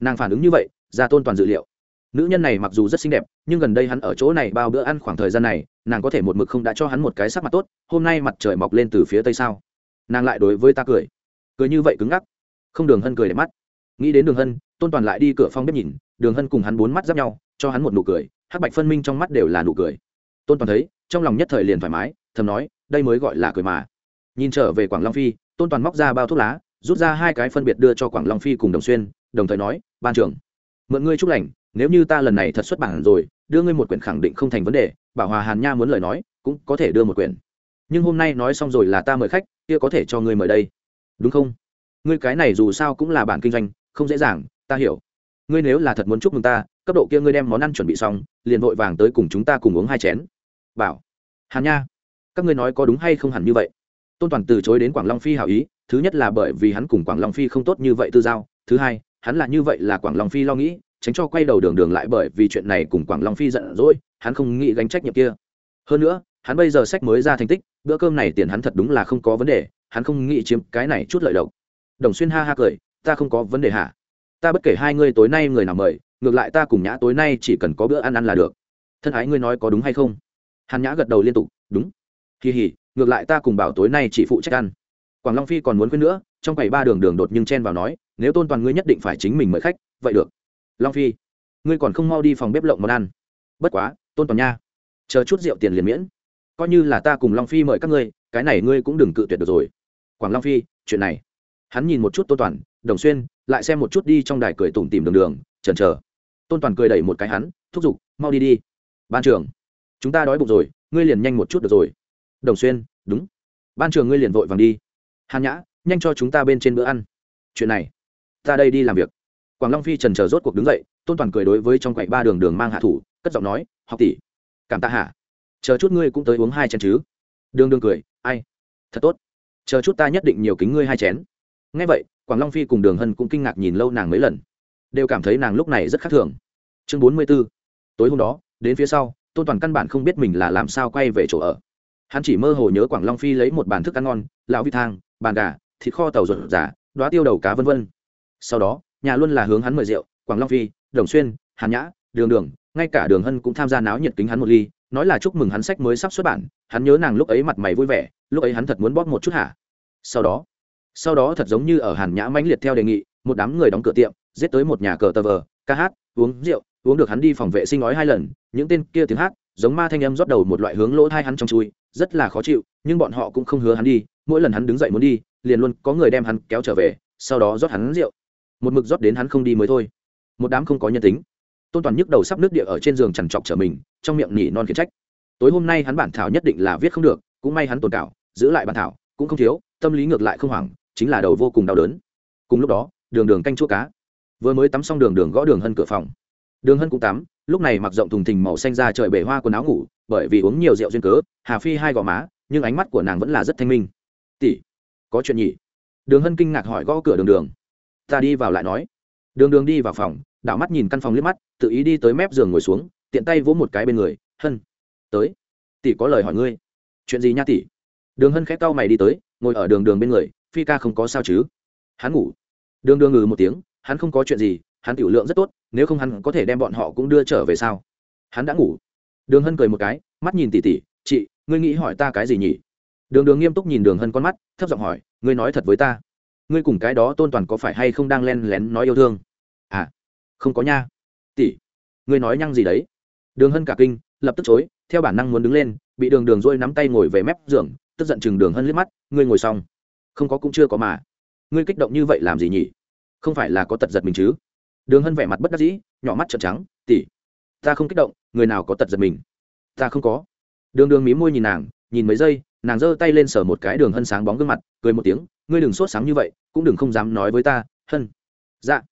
Nàng phản ứng như vậy, ra tôn toàn dự liệu. Nữ nhân này mặc dù rất xinh đẹp, nhưng gần đây hắn ở chỗ này bao bữa ăn khoảng thời gian này, nàng có thể một mực không đã cho hắn một cái sắc mặt tốt, hôm nay mặt trời mọc lên từ phía tây sao? Nàng lại đối với ta cười. Cười như vậy cứng ngắc. Không đường hân cười đẹp mắt. Nghĩ đến đường hân, tôn toàn lại đi cửa phong bếp nhìn, đường hân cùng hắn bốn mắt giáp nhau, cho hắn một nụ cười, hắc bạch phân minh trong mắt đều là nụ cười. Tôn toàn thấy, trong lòng nhất thời liền thoải mái, thầm nói, đây mới gọi là cười mà. Nhìn trở về quảng long phi, tôn toàn móc ra bao thuốc lá rút ra hai cái phân biệt đưa cho quảng long phi cùng đồng xuyên, đồng thời nói, ban trưởng, mượn ngươi chúc lành, nếu như ta lần này thật xuất bản rồi, đưa ngươi một quyển khẳng định không thành vấn đề, bảo hòa hàn nha muốn lời nói, cũng có thể đưa một quyển. Nhưng hôm nay nói xong rồi là ta mời khách, kia có thể cho ngươi mời đây. Đúng không? Ngươi cái này dù sao cũng là bản kinh doanh, không dễ dàng, ta hiểu. Ngươi nếu là thật muốn chúc mừng ta, cấp độ kia ngươi đem món ăn chuẩn bị xong, liền vội vàng tới cùng chúng ta cùng uống hai chén. Bảo, hàn nha, các ngươi nói có đúng hay không hẳn như vậy? Tôn toàn từ chối đến quảng long phi hảo ý, thứ nhất là bởi vì hắn cùng quảng long phi không tốt như vậy tư giao, thứ hai, hắn là như vậy là quảng long phi lo nghĩ, tránh cho quay đầu đường đường lại bởi vì chuyện này cùng quảng long phi giận dỗi, hắn không nghĩ gánh trách nhiệm kia. Hơn nữa, hắn bây giờ sách mới ra thành tích, bữa cơm này tiền hắn thật đúng là không có vấn đề, hắn không nghĩ chiếm cái này chút lợi độc đồng xuyên ha ha cười, ta không có vấn đề hả? Ta bất kể hai ngươi tối nay người nào mời, ngược lại ta cùng nhã tối nay chỉ cần có bữa ăn ăn là được. Thân ái ngươi nói có đúng hay không? Hàn nhã gật đầu liên tục, đúng. Kỳ hỉ ngược lại ta cùng bảo tối nay chỉ phụ trách ăn. Quảng long phi còn muốn quên nữa, trong quầy ba đường đường đột nhưng chen vào nói, nếu tôn toàn ngươi nhất định phải chính mình mời khách, vậy được. Long phi, ngươi còn không mau đi phòng bếp lộng món ăn. Bất quá, tôn toàn nha, chờ chút rượu tiền liền miễn. Coi như là ta cùng long phi mời các ngươi, cái này ngươi cũng đừng cự tuyệt được rồi. Quảng long phi, chuyện này. Hắn nhìn một chút tôn toàn, đồng xuyên, lại xem một chút đi trong đài cười tủm tìm đường đường, chần chờ. Tôn toàn cười đẩy một cái hắn, thúc giục, mau đi đi. Ban trưởng, chúng ta đói bụng rồi, ngươi liền nhanh một chút được rồi đồng xuyên, đúng. Ban trường ngươi liền vội vàng đi. Hàn nhã, nhanh cho chúng ta bên trên bữa ăn. Chuyện này, ta đây đi làm việc. Quảng long phi trần chờ rốt cuộc đứng dậy, tôn toàn cười đối với trong quậy ba đường đường mang hạ thủ, cất giọng nói, học tỷ, cảm tạ hạ. Chờ chút ngươi cũng tới uống hai chén chứ. Đường đường cười, ai, thật tốt. Chờ chút ta nhất định nhiều kính ngươi hai chén. Ngay vậy, quảng long phi cùng đường hân cũng kinh ngạc nhìn lâu nàng mấy lần. Đều cảm thấy nàng lúc này rất khác thường. Chương bốn mươi b ố tối hôm đó, đến phía sau, tôn toàn căn bản không biết mình là làm sao quay về chỗ ở hắn chỉ mơ hồ nhớ quảng long phi lấy một bàn thức ăn ngon, lão vi thang, bàn gà, thịt kho tàu ruột giả đoá tiêu đầu cá vân vân. Sau đó, nhà luôn là hướng hắn mời rượu, quảng long phi, đồng xuyên, hàn nhã, đường đường, ngay cả đường hân cũng tham gia náo nhiệt kính hắn một ly, nói là chúc mừng hắn sách mới sắp xuất bản, hắn nhớ nàng lúc ấy mặt mày vui vẻ, lúc ấy hắn thật muốn bóp một chút hả? Sau đó sau đó thật giống như ở hàn nhã mãnh liệt theo đề nghị, một đám người đóng cửa tiệm, giết tới một nhà cờ tờ vờ, ca hát, uống rượu, uống được hắn đi phòng vệ sinh nói hai lần, những tên kia tiếng hát giống ma thanh âm rót đầu một loại hướng lỗ thai hắn trong chui, rất là khó chịu, nhưng bọn họ cũng không hứa hắn đi, mỗi lần hắn đứng dậy muốn đi, liền luôn có người đem hắn kéo trở về, sau đó rót hắn rượu. Một mực rót đến hắn không đi mới thôi. Một đám không có nhân tính. Tôn toàn nhức đầu sắp nước địa ở trên giường chằn trọc trở mình, trong miệng nỉ non khiển trách. Tối hôm nay hắn bản thảo nhất định là viết không được, cũng may hắn tồn cảo, giữ lại bản thảo, cũng không thiếu, tâm lý ngược lại không hoảng, chính là đầu vô cùng đau đớn. Cùng lúc đó, đường đường canh chua cá. Vừa mới tắm xong đường đường gõ đường hân cửa phòng. Đường hân cũng tắm lúc này mặc rộng thùng thình màu xanh ra trời bể hoa quần áo ngủ, bởi vì uống nhiều rượu duyên cớ, hà phi hai gò má, nhưng ánh mắt của nàng vẫn là rất thanh minh. Tỷ, có chuyện nhỉ? Đường hân kinh ngạc hỏi gõ cửa đường đường. Ta đi vào lại nói. Đường đường đi vào phòng, đảo mắt nhìn căn phòng liếc mắt, tự ý đi tới mép giường ngồi xuống, tiện tay vỗ một cái bên người, hân, tới. Tỷ có lời hỏi ngươi. Chuyện gì nha tỷ? Đường hân khẽ cau mày đi tới, ngồi ở đường đường bên người, phi ca không có sao chứ? Hắn ngủ. Đường đường ngừ một tiếng, hắn không có chuyện gì hắn tiểu lượng rất tốt nếu không hắn có thể đem bọn họ cũng đưa trở về sao? Hắn đã ngủ. Đường hân cười một cái mắt nhìn tỉ tỉ chị ngươi nghĩ hỏi ta cái gì nhỉ? Đường đường nghiêm túc nhìn đường hân con mắt thấp giọng hỏi ngươi nói thật với ta ngươi cùng cái đó tôn toàn có phải hay không đang len lén nói yêu thương? À không có nha. Tỉ, ngươi nói nhăng gì đấy? Đường hân cả kinh lập tức chối theo bản năng muốn đứng lên bị đường đường dôi nắm tay ngồi về mép giường tức giận chừng đường hân liếc mắt ngươi ngồi xong. Không có cũng chưa có mà. Ngươi kích động như vậy làm gì nhỉ? Không phải là có tật giật mình chứ? Đường hân vẻ mặt bất đắc dĩ, nhỏ mắt trợn trắng tỉ ta không kích động, người nào có tật giật mình? Ta không có. Đường đường mí môi nhìn nàng, nhìn mấy giây, nàng giơ tay lên sờ một cái đường hân sáng bóng gương mặt, cười một tiếng, ngươi đừng sốt sáng như vậy, cũng đừng không dám nói với ta, hân. Dạ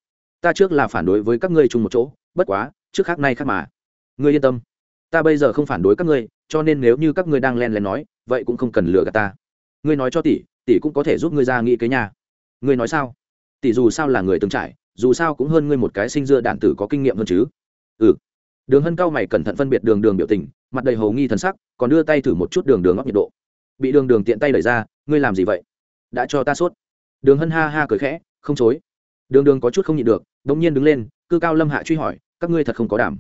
ta trước là phản đối với các ngươi chung một chỗ, bất quá, trước khác nay khác mà. Ngươi yên tâm, ta bây giờ không phản đối các ngươi, cho nên nếu như các ngươi đang len lén nói, vậy cũng không cần lừa gạt ta. Ngươi nói cho tỷ tỷ cũng có thể giúp ngươi ra nghĩ cái nhà. Ngươi nói sao? Tỷ dù sao là người từng trải dù sao cũng hơn ngươi một cái sinh dưa đạn tử có kinh nghiệm hơn chứ. Ừ. Đường hân cao mày cẩn thận phân biệt đường đường biểu tình, mặt đầy hầu nghi thần sắc, còn đưa tay thử một chút đường đường óc nhiệt độ. Bị đường đường tiện tay đẩy ra, ngươi làm gì vậy? Đã cho ta sốt. Đường hân ha ha cười khẽ, không chối. Đường đường có chút không nhịn được, đống nhiên đứng lên, cư cao lâm hạ truy hỏi, các ngươi thật không có đảm.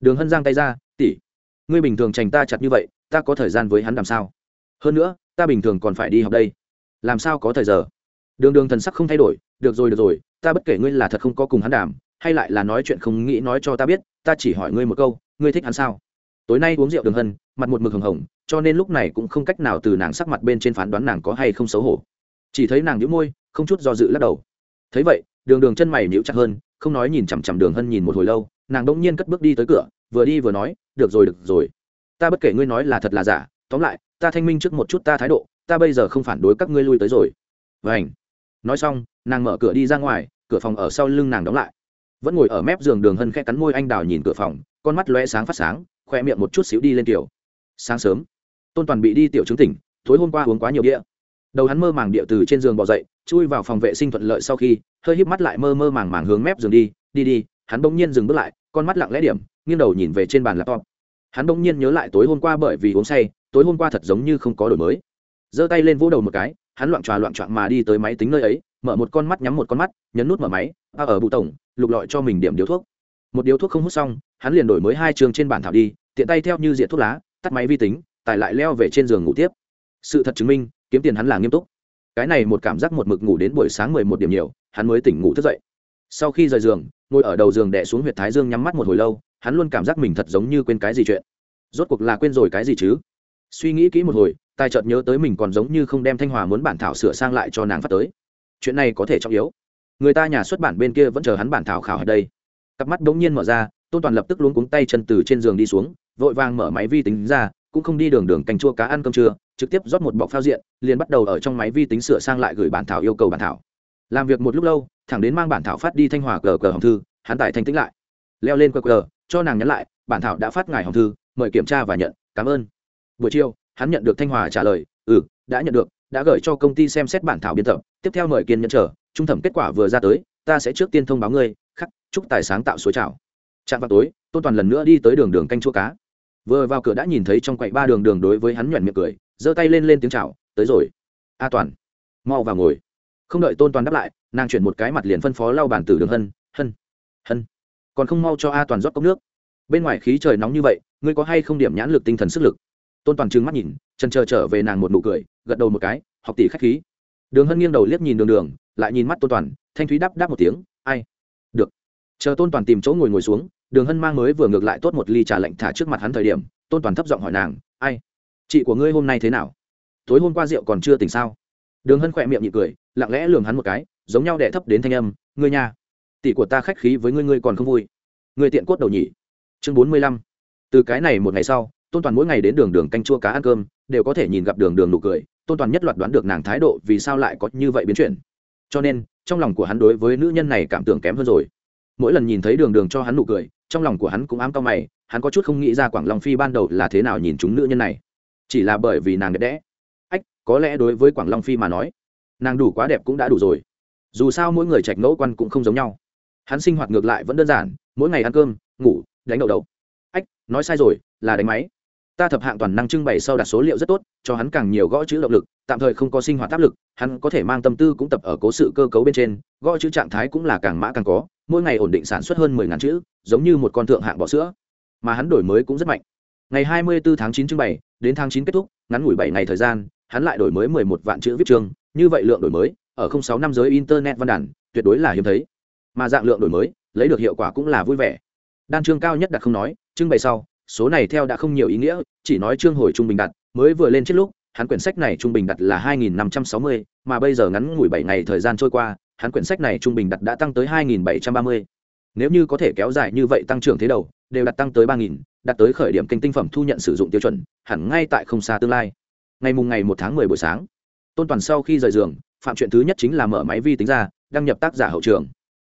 Đường hân giang tay ra tỷ ngươi bình thường trành ta chặt như vậy, ta có thời gian với hắn làm sao? Hơn nữa, ta bình thường còn phải đi học đây. Làm sao có thời giờ? Đường đường thần sắc không thay đổi, được rồi được rồi ta bất kể ngươi là thật không có cùng hắn đàm, hay lại là nói chuyện không nghĩ nói cho ta biết, ta chỉ hỏi ngươi một câu, ngươi thích hắn sao? Tối nay uống rượu đường hân, mặt một mực hồng hồng, cho nên lúc này cũng không cách nào từ nàng sắc mặt bên trên phán đoán nàng có hay không xấu hổ. Chỉ thấy nàng nhíu môi, không chút do dự lắc đầu. Thấy vậy, đường đường chân mày nhíu chặt hơn, không nói nhìn chằm chằm đường hân nhìn một hồi lâu, nàng đông nhiên cất bước đi tới cửa, vừa đi vừa nói, được rồi được rồi. Ta bất kể ngươi nói là thật là giả, tóm lại, ta thanh minh trước một chút ta thái độ, ta bây giờ không phản đối các ngươi lui tới rồi. Vảnh nói xong, nàng mở cửa đi ra ngoài cửa phòng ở sau lưng nàng đóng lại. Vẫn ngồi ở mép giường đường hân khẽ cắn môi anh đào nhìn cửa phòng, con mắt lóe sáng phát sáng, khoe miệng một chút xíu đi lên tiểu. Sáng sớm, tôn toàn bị đi tiểu chứng tỉnh, tối hôm qua uống quá nhiều đĩa đầu hắn mơ màng địa từ trên giường bỏ dậy, chui vào phòng vệ sinh thuận lợi sau khi, hơi híp mắt lại mơ mơ màng màng hướng mép giường đi đi đi, hắn bỗng nhiên dừng bước lại, con mắt lặng lẽ điểm, nghiêng đầu nhìn về trên bàn laptop. Hắn bỗng nhiên nhớ lại tối hôm qua bởi vì uống say, tối hôm qua thật giống như không có đổi mới. Giơ tay lên vỗ đầu một cái, hắn loạn tròa loạn trọn mà đi tới máy tính nơi ấy mở một con mắt nhắm một con mắt, nhấn nút mở máy, a ở bụ tổng, lục lọi cho mình điểm điếu thuốc. Một điếu thuốc không hút xong, hắn liền đổi mới hai trường trên bản thảo đi, tiện tay theo như diện thuốc lá, tắt máy vi tính, tài lại leo về trên giường ngủ tiếp. Sự thật chứng minh, kiếm tiền hắn là nghiêm túc. Cái này một cảm giác một mực ngủ đến buổi sáng mười một điểm nhiều, hắn mới tỉnh ngủ thức dậy. Sau khi rời giường, ngồi ở đầu giường đẻ xuống huyệt thái dương nhắm mắt một hồi lâu, hắn luôn cảm giác mình thật giống như quên cái gì chuyện. Rốt cuộc là quên rồi cái gì chứ? Suy nghĩ kỹ một hồi, tài chợt nhớ tới mình còn giống như không đem thanh hòa muốn bản thảo sửa sang lại cho nàng phát tới chuyện này có thể trọng yếu. Người ta nhà xuất bản bên kia vẫn chờ hắn bản thảo khảo ở đây. Cặp mắt bỗng nhiên mở ra, tôn toàn lập tức luống cuống tay chân từ trên giường đi xuống, vội vàng mở máy vi tính ra, cũng không đi đường đường canh chua cá ăn cơm trưa, trực tiếp rót một bọc phao diện, liền bắt đầu ở trong máy vi tính sửa sang lại gửi bản thảo yêu cầu bản thảo. Làm việc một lúc lâu, thẳng đến mang bản thảo phát đi thanh hòa cờ cờ hồng thư, hắn tải thanh tĩnh lại. Leo lên cờ cờ, cho nàng nhắn lại, bản thảo đã phát ngài hồng thư, mời kiểm tra và nhận, cảm ơn. Buổi chiều, hắn nhận được thanh hòa trả lời ừ đã nhận được đã gửi cho công ty xem xét bản thảo biên tập, tiếp theo mời kiên nhận chờ, trung thẩm kết quả vừa ra tới, ta sẽ trước tiên thông báo ngươi, khắc, chúc tài sáng tạo suối trào. Chạm vào tối, tôn toàn lần nữa đi tới đường đường canh chua cá. Vừa vào cửa đã nhìn thấy trong quậy ba đường đường đối với hắn nhoẻn miệng cười, giơ tay lên lên tiếng chào, tới rồi. A toàn. Mau vào ngồi. Không đợi tôn toàn đáp lại, nàng chuyển một cái mặt liền phân phó lau bàn tử đường hân hân hân, còn không mau cho a toàn rót cốc nước. Bên ngoài khí trời nóng như vậy, ngươi có hay không điểm nhãn lực tinh thần sức lực? Tôn toàn trừng mắt nhìn, chân chờ trở về nàng một nụ cười, gật đầu một cái, học tỷ khách khí. Đường hân nghiêng đầu liếc nhìn đường đường, lại nhìn mắt tôn toàn, thanh thúy đáp đáp một tiếng, ai? Được. Chờ tôn toàn tìm chỗ ngồi ngồi xuống, đường hân mang mới vừa ngược lại tốt một ly trà lạnh thả trước mặt hắn thời điểm, tôn toàn thấp giọng hỏi nàng, ai? Chị của ngươi hôm nay thế nào? Tối hôm qua rượu còn chưa tỉnh sao? Đường hân khỏe miệng nhị cười, lặng lẽ lường hắn một cái, giống nhau đẻ thấp đến thanh âm, ngươi nha, tỷ của ta khách khí với ngươi ngươi còn không vui. Ngươi tiện cốt đầu nhỉ. Chương bốn mươi lăm. Từ cái này một ngày sau tôn toàn mỗi ngày đến đường đường canh chua cá ăn cơm, đều có thể nhìn gặp đường đường nụ cười, tôn toàn nhất loạt đoán được nàng thái độ vì sao lại có như vậy biến chuyển. Cho nên, trong lòng của hắn đối với nữ nhân này cảm tưởng kém hơn rồi. Mỗi lần nhìn thấy đường đường cho hắn nụ cười, trong lòng của hắn cũng ám cao mày, hắn có chút không nghĩ ra quảng long phi ban đầu là thế nào nhìn chúng nữ nhân này. Chỉ là bởi vì nàng đẹp đẽ. Ách, có lẽ đối với quảng long phi mà nói, nàng đủ quá đẹp cũng đã đủ rồi. Dù sao mỗi người trạch ngẫu quan cũng không giống nhau. Hắn sinh hoạt ngược lại vẫn đơn giản, mỗi ngày ăn cơm, ngủ, đánh đậu đậu. Ách, nói sai rồi, là đánh máy ta thập hạng toàn năng trưng bày sau đặt số liệu rất tốt, cho hắn càng nhiều gõ chữ động lực, tạm thời không có sinh hoạt áp lực, hắn có thể mang tâm tư cũng tập ở cố sự cơ cấu bên trên, gõ chữ trạng thái cũng là càng mã càng có, mỗi ngày ổn định sản xuất hơn mười ngàn chữ, giống như một con thượng hạng bọ sữa. Mà hắn đổi mới cũng rất mạnh. Ngày hai mươi bốn tháng chín trưng bày, đến tháng chín kết thúc, ngắn ngủi bảy ngày thời gian, hắn lại đổi mới mười một vạn chữ viết chương như vậy lượng đổi mới, ở không sáu năm giới internet văn đàn, tuyệt đối là hiếm thấy. Mà dạng lượng đổi mới, lấy được hiệu quả cũng là vui vẻ. Đan chương cao nhất đặt không nói, trưng bày sau số này theo đã không nhiều ý nghĩa chỉ nói chương hồi trung bình đặt mới vừa lên trước lúc hắn quyển sách này trung bình đặt là 2.560, mà bây giờ ngắn ngủi bảy ngày thời gian trôi qua hắn quyển sách này trung bình đặt đã tăng tới 2.730. nếu như có thể kéo dài như vậy tăng trưởng thế đầu đều đặt tăng tới 3.000, đặt tới khởi điểm kinh tinh phẩm thu nhận sử dụng tiêu chuẩn hẳn ngay tại không xa tương lai ngày mùng ngày một tháng mười buổi sáng tôn toàn sau khi rời giường phạm chuyện thứ nhất chính là mở máy vi tính ra đăng nhập tác giả hậu trường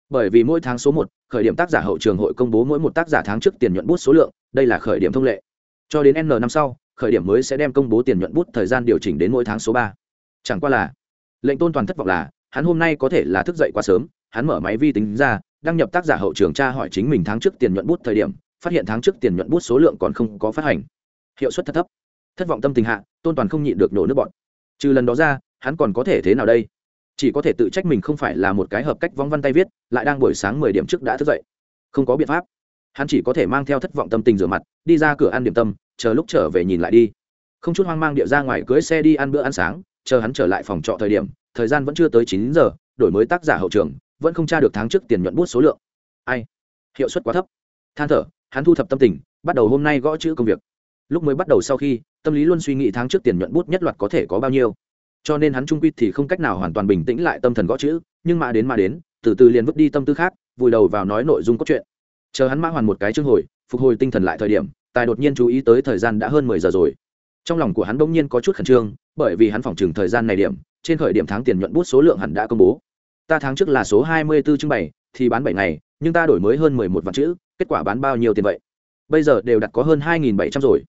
bởi vì mỗi tháng số một khởi điểm tác giả hậu trường hội công bố mỗi một tác giả tháng trước tiền nhuận bút số lượng đây là khởi điểm thông lệ. Cho đến n năm sau, khởi điểm mới sẽ đem công bố tiền nhuận bút thời gian điều chỉnh đến mỗi tháng số ba. Chẳng qua là, lệnh tôn toàn thất vọng là, hắn hôm nay có thể là thức dậy quá sớm, hắn mở máy vi tính ra, đăng nhập tác giả hậu trường tra hỏi chính mình tháng trước tiền nhuận bút thời điểm, phát hiện tháng trước tiền nhuận bút số lượng còn không có phát hành. Hiệu suất thất thấp. Thất vọng tâm tình hạ, tôn toàn không nhịn được nổ nước bọn trừ lần đó ra, hắn còn có thể thế nào đây? Chỉ có thể tự trách mình không phải là một cái hợp cách vong văn tay viết, lại đang buổi sáng mười điểm trước đã thức dậy. Không có biện pháp hắn chỉ có thể mang theo thất vọng tâm tình rửa mặt, đi ra cửa ăn điểm tâm, chờ lúc trở về nhìn lại đi. Không chút hoang mang địa ra ngoài cưới xe đi ăn bữa ăn sáng, chờ hắn trở lại phòng trọ thời điểm, thời gian vẫn chưa tới chín giờ, đổi mới tác giả hậu trường, vẫn không tra được tháng trước tiền nhuận bút số lượng. Ai? Hiệu suất quá thấp. Than thở, hắn thu thập tâm tình, bắt đầu hôm nay gõ chữ công việc. Lúc mới bắt đầu sau khi, tâm lý luôn suy nghĩ tháng trước tiền nhuận bút nhất loạt có thể có bao nhiêu. Cho nên hắn trung quy thì không cách nào hoàn toàn bình tĩnh lại tâm thần gõ chữ, nhưng mà đến mà đến, từ từ liền vứt đi tâm tư khác, vùi đầu vào nói nội dung cốt truyện chờ hắn mã hoàn một cái chương hồi, phục hồi tinh thần lại thời điểm, tài đột nhiên chú ý tới thời gian đã hơn mười giờ rồi. Trong lòng của hắn bỗng nhiên có chút khẩn trương, bởi vì hắn phòng chừng thời gian này điểm, trên khởi điểm tháng tiền nhuận bút số lượng hẳn đã công bố. Ta tháng trước là số hai mươi 24 trưng bày thì bán bảy ngày, nhưng ta đổi mới hơn mười một vạn chữ, kết quả bán bao nhiêu tiền vậy? Bây giờ đều đặt có hơn hai nghìn bảy trăm rồi.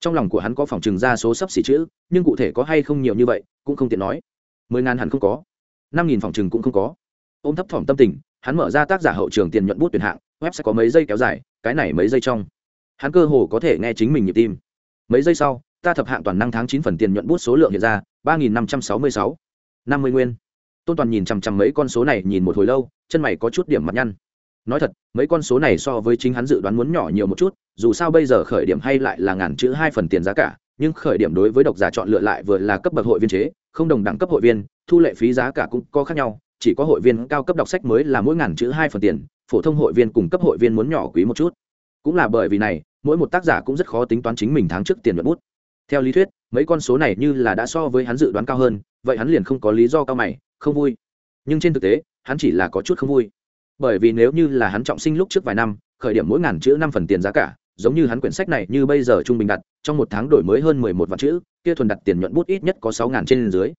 Trong lòng của hắn có phòng chừng ra số sắp xỉ chữ, nhưng cụ thể có hay không nhiều như vậy, cũng không tiện nói. Mười ngàn hẳn không có. Năm nghìn phòng chừng cũng không có. Ôm thấp thỏm tâm tình, hắn mở ra tác giả hậu trường tiền nhuận bút tuyển hạng web sẽ có mấy giây kéo dài, cái này mấy giây trong. Hắn cơ hồ có thể nghe chính mình nhịp tim. Mấy giây sau, ta thập hạng toàn năng tháng chín phần tiền nhuận bút số lượng hiện ra, ba nghìn năm trăm sáu mươi sáu. năm mươi nguyên. Tôn toàn nhìn chằm chằm mấy con số này, nhìn một hồi lâu, chân mày có chút điểm mặt nhăn. Nói thật, mấy con số này so với chính hắn dự đoán muốn nhỏ nhiều một chút, dù sao bây giờ khởi điểm hay lại là ngàn chữ hai phần tiền giá cả, nhưng khởi điểm đối với độc giả chọn lựa lại vừa là cấp bậc hội viên chế, không đồng đẳng cấp hội viên, thu lệ phí giá cả cũng có khác nhau, chỉ có hội viên cao cấp đọc sách mới là mỗi ngàn chữ hai phần tiền phổ thông hội viên cùng cấp hội viên muốn nhỏ quý một chút. Cũng là bởi vì này, mỗi một tác giả cũng rất khó tính toán chính mình tháng trước tiền nhuận bút. Theo lý thuyết, mấy con số này như là đã so với hắn dự đoán cao hơn, vậy hắn liền không có lý do cao mày, không vui. Nhưng trên thực tế, hắn chỉ là có chút không vui. Bởi vì nếu như là hắn trọng sinh lúc trước vài năm, khởi điểm mỗi ngàn chữ năm phần tiền giá cả, giống như hắn quyển sách này như bây giờ trung bình đặt, trong một tháng đổi mới hơn mười một vạn chữ, kia thuần đặt tiền nhuận bút ít nhất có sáu ngàn trên dưới.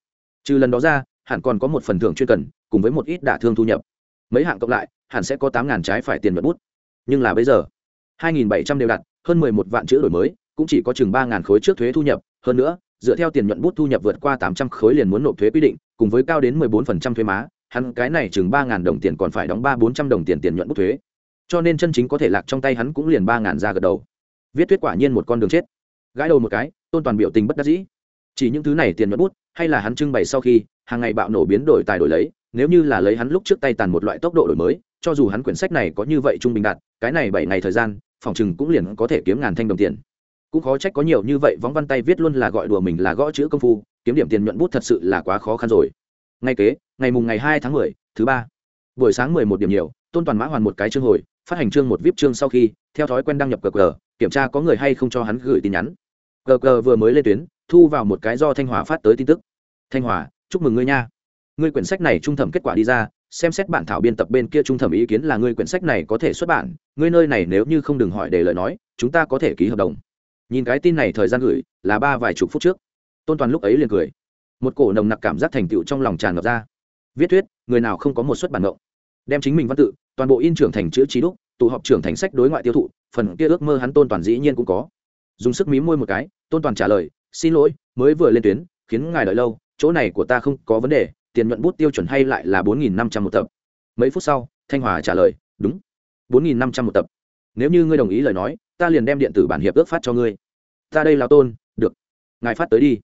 Trừ lần đó ra, hẳn còn có một phần thưởng chuyên cần, cùng với một ít đả thương thu nhập. Mấy hạng cộng lại hẳn sẽ có tám ngàn trái phải tiền nhuận bút. Nhưng là bây giờ, hai nghìn bảy trăm đều đặt, hơn mười một vạn chữ đổi mới, cũng chỉ có chừng ba ngàn khối trước thuế thu nhập. Hơn nữa, dựa theo tiền nhuận bút thu nhập vượt qua tám trăm khối liền muốn nộp thuế quy định, cùng với cao đến mười bốn phần trăm thuế má, hắn cái này chừng ba ngàn đồng tiền còn phải đóng ba bốn trăm đồng tiền tiền nhuận bút thuế. Cho nên chân chính có thể lạc trong tay hắn cũng liền ba ngàn ra gật đầu. Viết tuyết quả nhiên một con đường chết. Gãi đầu một cái, tôn toàn biểu tình bất đắc dĩ. Chỉ những thứ này tiền nhuận bút, hay là hắn trưng bày sau khi, hàng ngày bạo nổ biến đổi tài đổi lấy, nếu như là lấy hắn lúc trước tay tàn một loại tốc độ đổi mới cho dù hắn quyển sách này có như vậy trung bình đạt, cái này bảy ngày thời gian, phòng chừng cũng liền có thể kiếm ngàn thanh đồng tiền. Cũng khó trách có nhiều như vậy võng văn tay viết luôn là gọi đùa mình là gõ chữ công phu, kiếm điểm tiền nhuận bút thật sự là quá khó khăn rồi. Ngay kế, ngày mùng ngày hai tháng mười, thứ ba. Buổi sáng mười một điểm nhiều, tôn toàn mã hoàn một cái chương hồi, phát hành chương một vip chương sau khi, theo thói quen đăng nhập cờ cờ kiểm tra có người hay không cho hắn gửi tin nhắn. Cờ cờ vừa mới lên tuyến, thu vào một cái do thanh hòa phát tới tin tức. Thanh hòa, chúc mừng ngươi nha. Ngươi quyển sách này trung thẩm kết quả đi ra xem xét bản thảo biên tập bên kia trung thẩm ý kiến là ngươi quyển sách này có thể xuất bản, ngươi nơi này nếu như không đừng hỏi để lời nói, chúng ta có thể ký hợp đồng. Nhìn cái tin này thời gian gửi, là ba vài chục phút trước. Tôn toàn lúc ấy liền cười. Một cổ nồng nặc cảm giác thành tựu trong lòng tràn ngập ra. Viết thuyết, người nào không có một xuất bản ngộng đem chính mình văn tự, toàn bộ in trưởng thành chữ trí đúc, tụ họp trưởng thành sách đối ngoại tiêu thụ, phần kia ước mơ hắn tôn toàn dĩ nhiên cũng có. Dùng sức mí môi một cái, tôn toàn trả lời, xin lỗi, mới vừa lên tuyến, khiến ngài đợi lâu, chỗ này của ta không có vấn đề tiền nhuận bút tiêu chuẩn hay lại là bốn nghìn năm trăm một tập? Mấy phút sau, thanh hòa trả lời, đúng, bốn nghìn năm trăm một tập. Nếu như ngươi đồng ý lời nói, ta liền đem điện tử bản hiệp ước phát cho ngươi. Ta đây là tôn, được. Ngài phát tới đi.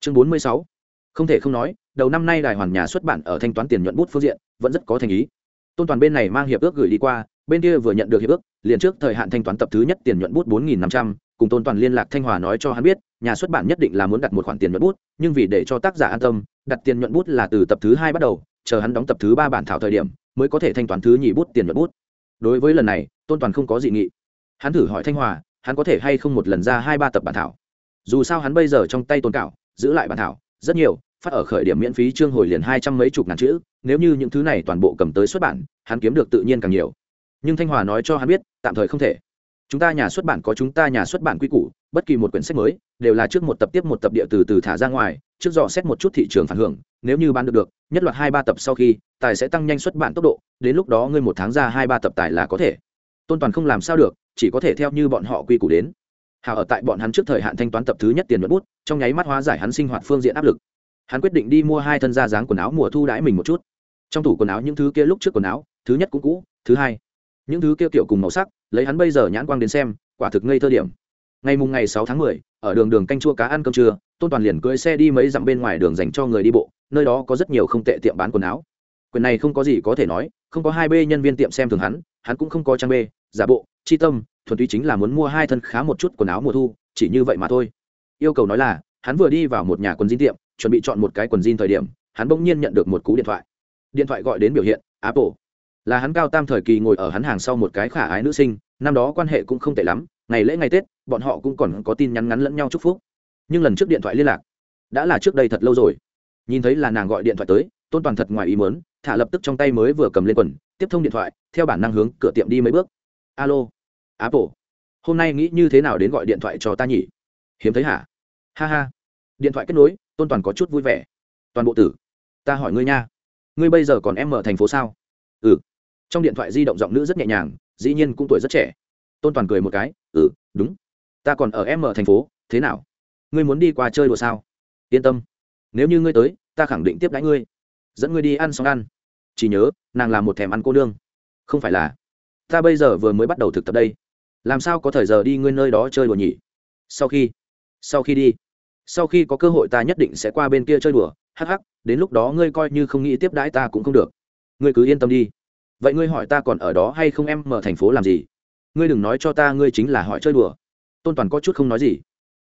Chương bốn mươi sáu. Không thể không nói, đầu năm nay đài hoàn nhà xuất bản ở thanh toán tiền nhuận bút phương diện vẫn rất có thành ý. Tôn toàn bên này mang hiệp ước gửi đi qua bên kia vừa nhận được hiệp ước, liền trước thời hạn thanh toán tập thứ nhất tiền nhuận bút bốn nghìn năm trăm, cùng tôn toàn liên lạc thanh hòa nói cho hắn biết, nhà xuất bản nhất định là muốn đặt một khoản tiền nhuận bút, nhưng vì để cho tác giả an tâm, đặt tiền nhuận bút là từ tập thứ hai bắt đầu, chờ hắn đóng tập thứ ba bản thảo thời điểm, mới có thể thanh toán thứ nhì bút tiền nhuận bút. Đối với lần này, tôn toàn không có dị nghị. Hắn thử hỏi thanh hòa, hắn có thể hay không một lần ra hai ba tập bản thảo? Dù sao hắn bây giờ trong tay tôn cảo giữ lại bản thảo, rất nhiều, phát ở khởi điểm miễn phí chương hồi liền hai trăm mấy chục ngàn chữ, nếu như những thứ này toàn bộ cầm tới xuất bản, hắn kiếm được tự nhiên càng nhiều nhưng thanh hòa nói cho hắn biết, tạm thời không thể. Chúng ta nhà xuất bản có chúng ta nhà xuất bản quy củ, bất kỳ một quyển sách mới, đều là trước một tập tiếp một tập địa từ từ thả ra ngoài, trước dò xét một chút thị trường phản hưởng, nếu như bán được được, nhất loạt hai ba tập sau khi, tài sẽ tăng nhanh xuất bản tốc độ, đến lúc đó ngươi một tháng ra hai ba tập tài là có thể. Tôn toàn không làm sao được, chỉ có thể theo như bọn họ quy củ đến. Hào ở tại bọn hắn trước thời hạn thanh toán tập thứ nhất tiền nhuận bút, trong nháy mắt hóa giải hắn sinh hoạt phương diện áp lực. Hắn quyết định đi mua hai thân da dáng quần áo mùa thu đãi mình một chút. Trong tủ quần áo những thứ kia lúc trước quần áo, thứ nhất cũng cũ, thứ hai những thứ kia kiểu cùng màu sắc, lấy hắn bây giờ nhãn quang đến xem, quả thực ngây thơ điểm. Ngày mùng ngày sáu tháng mười, ở đường đường canh chua cá ăn cơm trưa, tôn toàn liền cưỡi xe đi mấy dặm bên ngoài đường dành cho người đi bộ, nơi đó có rất nhiều không tệ tiệm bán quần áo. Quyền này không có gì có thể nói, không có hai b nhân viên tiệm xem thường hắn hắn cũng không có trang b giả bộ, chi tâm, thuần túy chính là muốn mua hai thân khá một chút quần áo mùa thu, chỉ như vậy mà thôi. Yêu cầu nói là, hắn vừa đi vào một nhà quần jean tiệm, chuẩn bị chọn một cái quần jean thời điểm, hắn bỗng nhiên nhận được một cú điện thoại. Điện thoại gọi đến biểu hiện, apple là hắn cao tam thời kỳ ngồi ở hắn hàng sau một cái khả ái nữ sinh, năm đó quan hệ cũng không tệ lắm, ngày lễ ngày tết, bọn họ cũng còn có tin nhắn ngắn lẫn nhau chúc phúc. Nhưng lần trước điện thoại liên lạc đã là trước đây thật lâu rồi. Nhìn thấy là nàng gọi điện thoại tới, tôn toàn thật ngoài ý mớn thả lập tức trong tay mới vừa cầm lên quần, tiếp thông điện thoại, theo bản năng hướng cửa tiệm đi mấy bước. Alo, apple, hôm nay nghĩ như thế nào đến gọi điện thoại cho ta nhỉ? Hiếm thấy hả? Ha ha. Điện thoại kết nối, tôn toàn có chút vui vẻ. Toàn bộ tử, ta hỏi ngươi nha. Ngươi bây giờ còn em ở thành phố sao? Ừ trong điện thoại di động giọng nữ rất nhẹ nhàng, dĩ nhiên cũng tuổi rất trẻ. Tôn toàn cười một cái ừ đúng. Ta còn ở em ở thành phố, thế nào? Ngươi muốn đi qua chơi đùa sao? Yên tâm. Nếu như ngươi tới, ta khẳng định tiếp đãi ngươi. Dẫn ngươi đi ăn xong ăn. Chỉ nhớ, nàng là một thèm ăn cô nương. Không phải là. Ta bây giờ vừa mới bắt đầu thực tập đây. Làm sao có thời giờ đi ngươi nơi đó chơi đùa nhỉ? Sau khi sau khi đi. Sau khi có cơ hội ta nhất định sẽ qua bên kia chơi đùa. Hắc hắc, đến lúc đó ngươi coi như không nghĩ tiếp đãi ta cũng không được. Ngươi cứ yên tâm đi vậy ngươi hỏi ta còn ở đó hay không em, mở thành phố làm gì? Ngươi đừng nói cho ta ngươi chính là hỏi chơi đùa. Tôn toàn có chút không nói gì.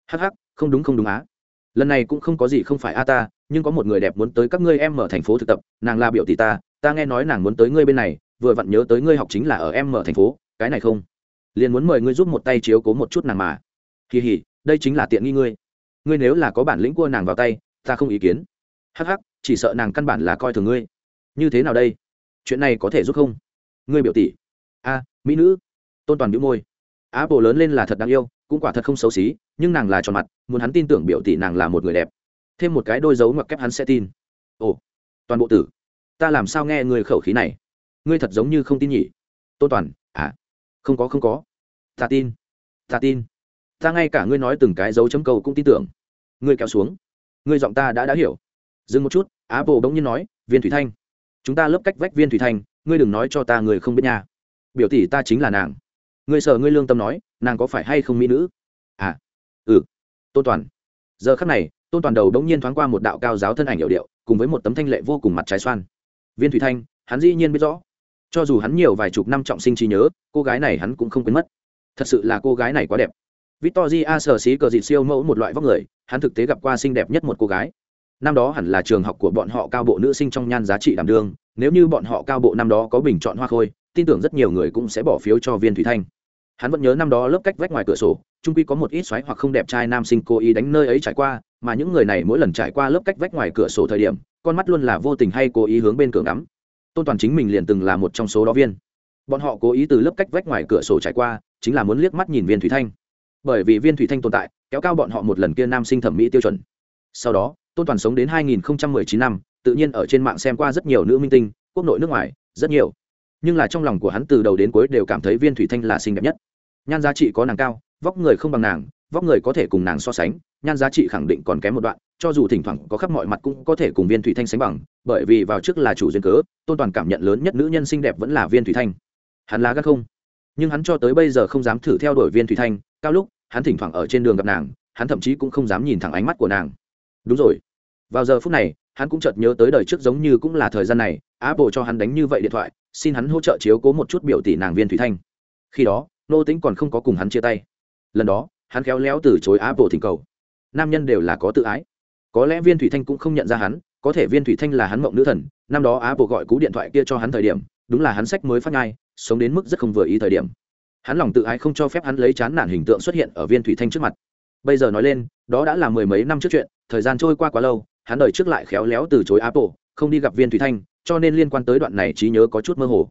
Hắc hắc, không đúng không đúng á. Lần này cũng không có gì không phải a ta, nhưng có một người đẹp muốn tới các ngươi em mở thành phố thực tập, nàng là biểu tỷ ta ta nghe nói nàng muốn tới ngươi bên này, vừa vặn nhớ tới ngươi học chính là ở em mở thành phố, cái này không? Liền muốn mời ngươi giúp một tay chiếu cố một chút nàng mà. Kỳ hỉ đây chính là tiện nghi ngươi. Ngươi nếu là có bản lĩnh cua nàng vào tay, ta không ý kiến. Hắc hắc, chỉ sợ nàng căn bản là coi thường ngươi. Như thế nào đây? Chuyện này có thể giúp không? Ngươi biểu tỷ. A, mỹ nữ. Tôn toàn biểu môi. Á bộ lớn lên là thật đáng yêu, cũng quả thật không xấu xí, nhưng nàng là tròn mặt, muốn hắn tin tưởng biểu tỷ nàng là một người đẹp. Thêm một cái đôi dấu ngoặc kép hắn sẽ tin. Ồ, toàn bộ tử. Ta làm sao nghe người khẩu khí này? Ngươi thật giống như không tin nhỉ. Tôn toàn à không có không có. Ta tin. Ta tin. Ta ngay cả ngươi nói từng cái dấu chấm câu cũng tin tưởng. Ngươi kéo xuống. Ngươi giọng ta đã đã hiểu. Dừng một chút á bồ bỗng nhiên nói, viên thủy thanh chúng ta lớp cách vách viên thủy thanh ngươi đừng nói cho ta người không biết nha. Biểu tỷ ta chính là nàng. Ngươi sợ ngươi lương tâm nói, nàng có phải hay không mỹ nữ? À ừ. Tôn toàn. Giờ khắc này, tôn toàn đầu đống nhiên thoáng qua một đạo cao giáo thân ảnh hiệu điệu, cùng với một tấm thanh lệ vô cùng mặt trái xoan. Viên thủy thanh hắn dĩ nhiên biết rõ. Cho dù hắn nhiều vài chục năm trọng sinh trí nhớ, cô gái này hắn cũng không quên mất. Thật sự là cô gái này quá đẹp. Victoria sở xí cờ dịt siêu mẫu một loại vóc người, hắn thực tế gặp qua xinh đẹp nhất một cô gái năm đó hẳn là trường học của bọn họ cao bộ nữ sinh trong nhan giá trị đảm đương, nếu như bọn họ cao bộ năm đó có bình chọn hoa khôi, tin tưởng rất nhiều người cũng sẽ bỏ phiếu cho viên thủy thanh. Hắn vẫn nhớ năm đó lớp cách vách ngoài cửa sổ trung quy có một ít xoáy hoặc không đẹp trai nam sinh cố ý đánh nơi ấy trải qua, mà những người này mỗi lần trải qua lớp cách vách ngoài cửa sổ thời điểm, con mắt luôn là vô tình hay cố ý hướng bên cửa ngắm. Tôn toàn chính mình liền từng là một trong số đó viên. Bọn họ cố ý từ lớp cách vách ngoài cửa sổ trải qua, chính là muốn liếc mắt nhìn viên thủy thanh. Bởi vì viên thủy thanh tồn tại, kéo cao bọn họ một lần kia nam sinh thẩm mỹ tiêu chuẩn. Sau đó tôn toàn sống đến 2019 năm, tự nhiên ở trên mạng xem qua rất nhiều nữ minh tinh, quốc nội nước ngoài, rất nhiều. Nhưng là trong lòng của hắn từ đầu đến cuối đều cảm thấy viên thủy thanh là xinh đẹp nhất. Nhan giá trị có nàng cao, vóc người không bằng nàng, vóc người có thể cùng nàng so sánh, nhan giá trị khẳng định còn kém một đoạn, cho dù thỉnh thoảng có khắp mọi mặt cũng có thể cùng viên thủy thanh sánh bằng, bởi vì vào trước là chủ duyên cớ, tôn toàn cảm nhận lớn nhất nữ nhân xinh đẹp vẫn là viên thủy thanh. Hắn là gắt không? Nhưng hắn cho tới bây giờ không dám thử theo đuổi viên thủy thanh, cao lúc, hắn thỉnh thoảng ở trên đường gặp nàng, hắn thậm chí cũng không dám nhìn thẳng ánh mắt của nàng. Đúng rồi vào giờ phút này, hắn cũng chợt nhớ tới đời trước giống như cũng là thời gian này, apple cho hắn đánh như vậy điện thoại, xin hắn hỗ trợ chiếu cố một chút biểu tỷ nàng viên thủy thanh. Khi đó, nô tính còn không có cùng hắn chia tay. Lần đó, hắn khéo léo từ chối apple thỉnh cầu. Nam nhân đều là có tự ái. Có lẽ viên thủy thanh cũng không nhận ra hắn, có thể viên thủy thanh là hắn mộng nữ thần, năm đó apple gọi cú điện thoại kia cho hắn thời điểm, đúng là hắn sách mới phát ngai sống đến mức rất không vừa ý thời điểm. Hắn lòng tự ái không cho phép hắn lấy chán nản hình tượng xuất hiện ở viên thủy thanh trước mặt. Bây giờ nói lên, đó đã là mười mấy năm trước chuyện, thời gian trôi qua quá lâu hắn đời trước lại khéo léo từ chối apple, không đi gặp viên thủy thanh, cho nên liên quan tới đoạn này trí nhớ có chút mơ hồ.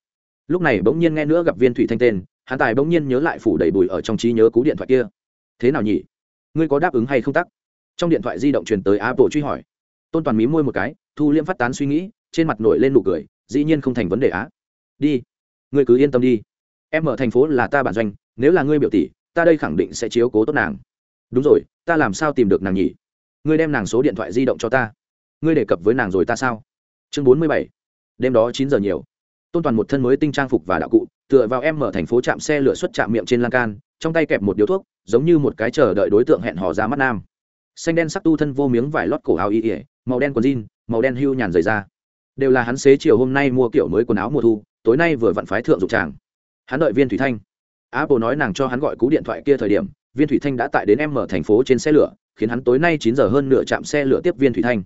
Lúc này bỗng nhiên nghe nữa gặp viên thủy thanh tên, hắn tài bỗng nhiên nhớ lại phủ đầy bụi ở trong trí nhớ cú điện thoại kia. Thế nào nhỉ? Ngươi có đáp ứng hay không tắc? Trong điện thoại di động truyền tới apple truy hỏi. Tôn toàn mí môi một cái, thu liễm phát tán suy nghĩ, trên mặt nổi lên nụ cười, dĩ nhiên không thành vấn đề á. Đi. Ngươi cứ yên tâm đi. Em ở thành phố là ta bản doanh, nếu là ngươi biểu tỷ, ta đây khẳng định sẽ chiếu cố tốt nàng. Đúng rồi, ta làm sao tìm được nàng nhỉ? Ngươi đem nàng số điện thoại di động cho ta. Ngươi đề cập với nàng rồi ta sao? Chương bốn mươi bảy. Đêm đó chín giờ nhiều. Tôn toàn một thân mới tinh trang phục và đạo cụ, tựa vào em mở thành phố chạm xe lửa xuất trạm miệng trên lan can, trong tay kẹp một điếu thuốc, giống như một cái chờ đợi đối tượng hẹn hò ra mắt nam. Xanh đen sắc tu thân vô miếng vải lót cổ áo y ỉa màu đen quần jean, màu đen hưu nhàn rời ra. Đều là hắn xế chiều hôm nay mua kiểu mới quần áo mùa thu, tối nay vừa vặn phái thượng dục tràng. Hắn đợi viên thủy thanh. Apple nói nàng cho hắn gọi cú điện thoại kia thời điểm, viên thủy thanh đã tại đến em mở thành phố trên xe lửa khiến hắn tối nay chín giờ hơn nửa chạm xe lửa tiếp viên thủy thanh.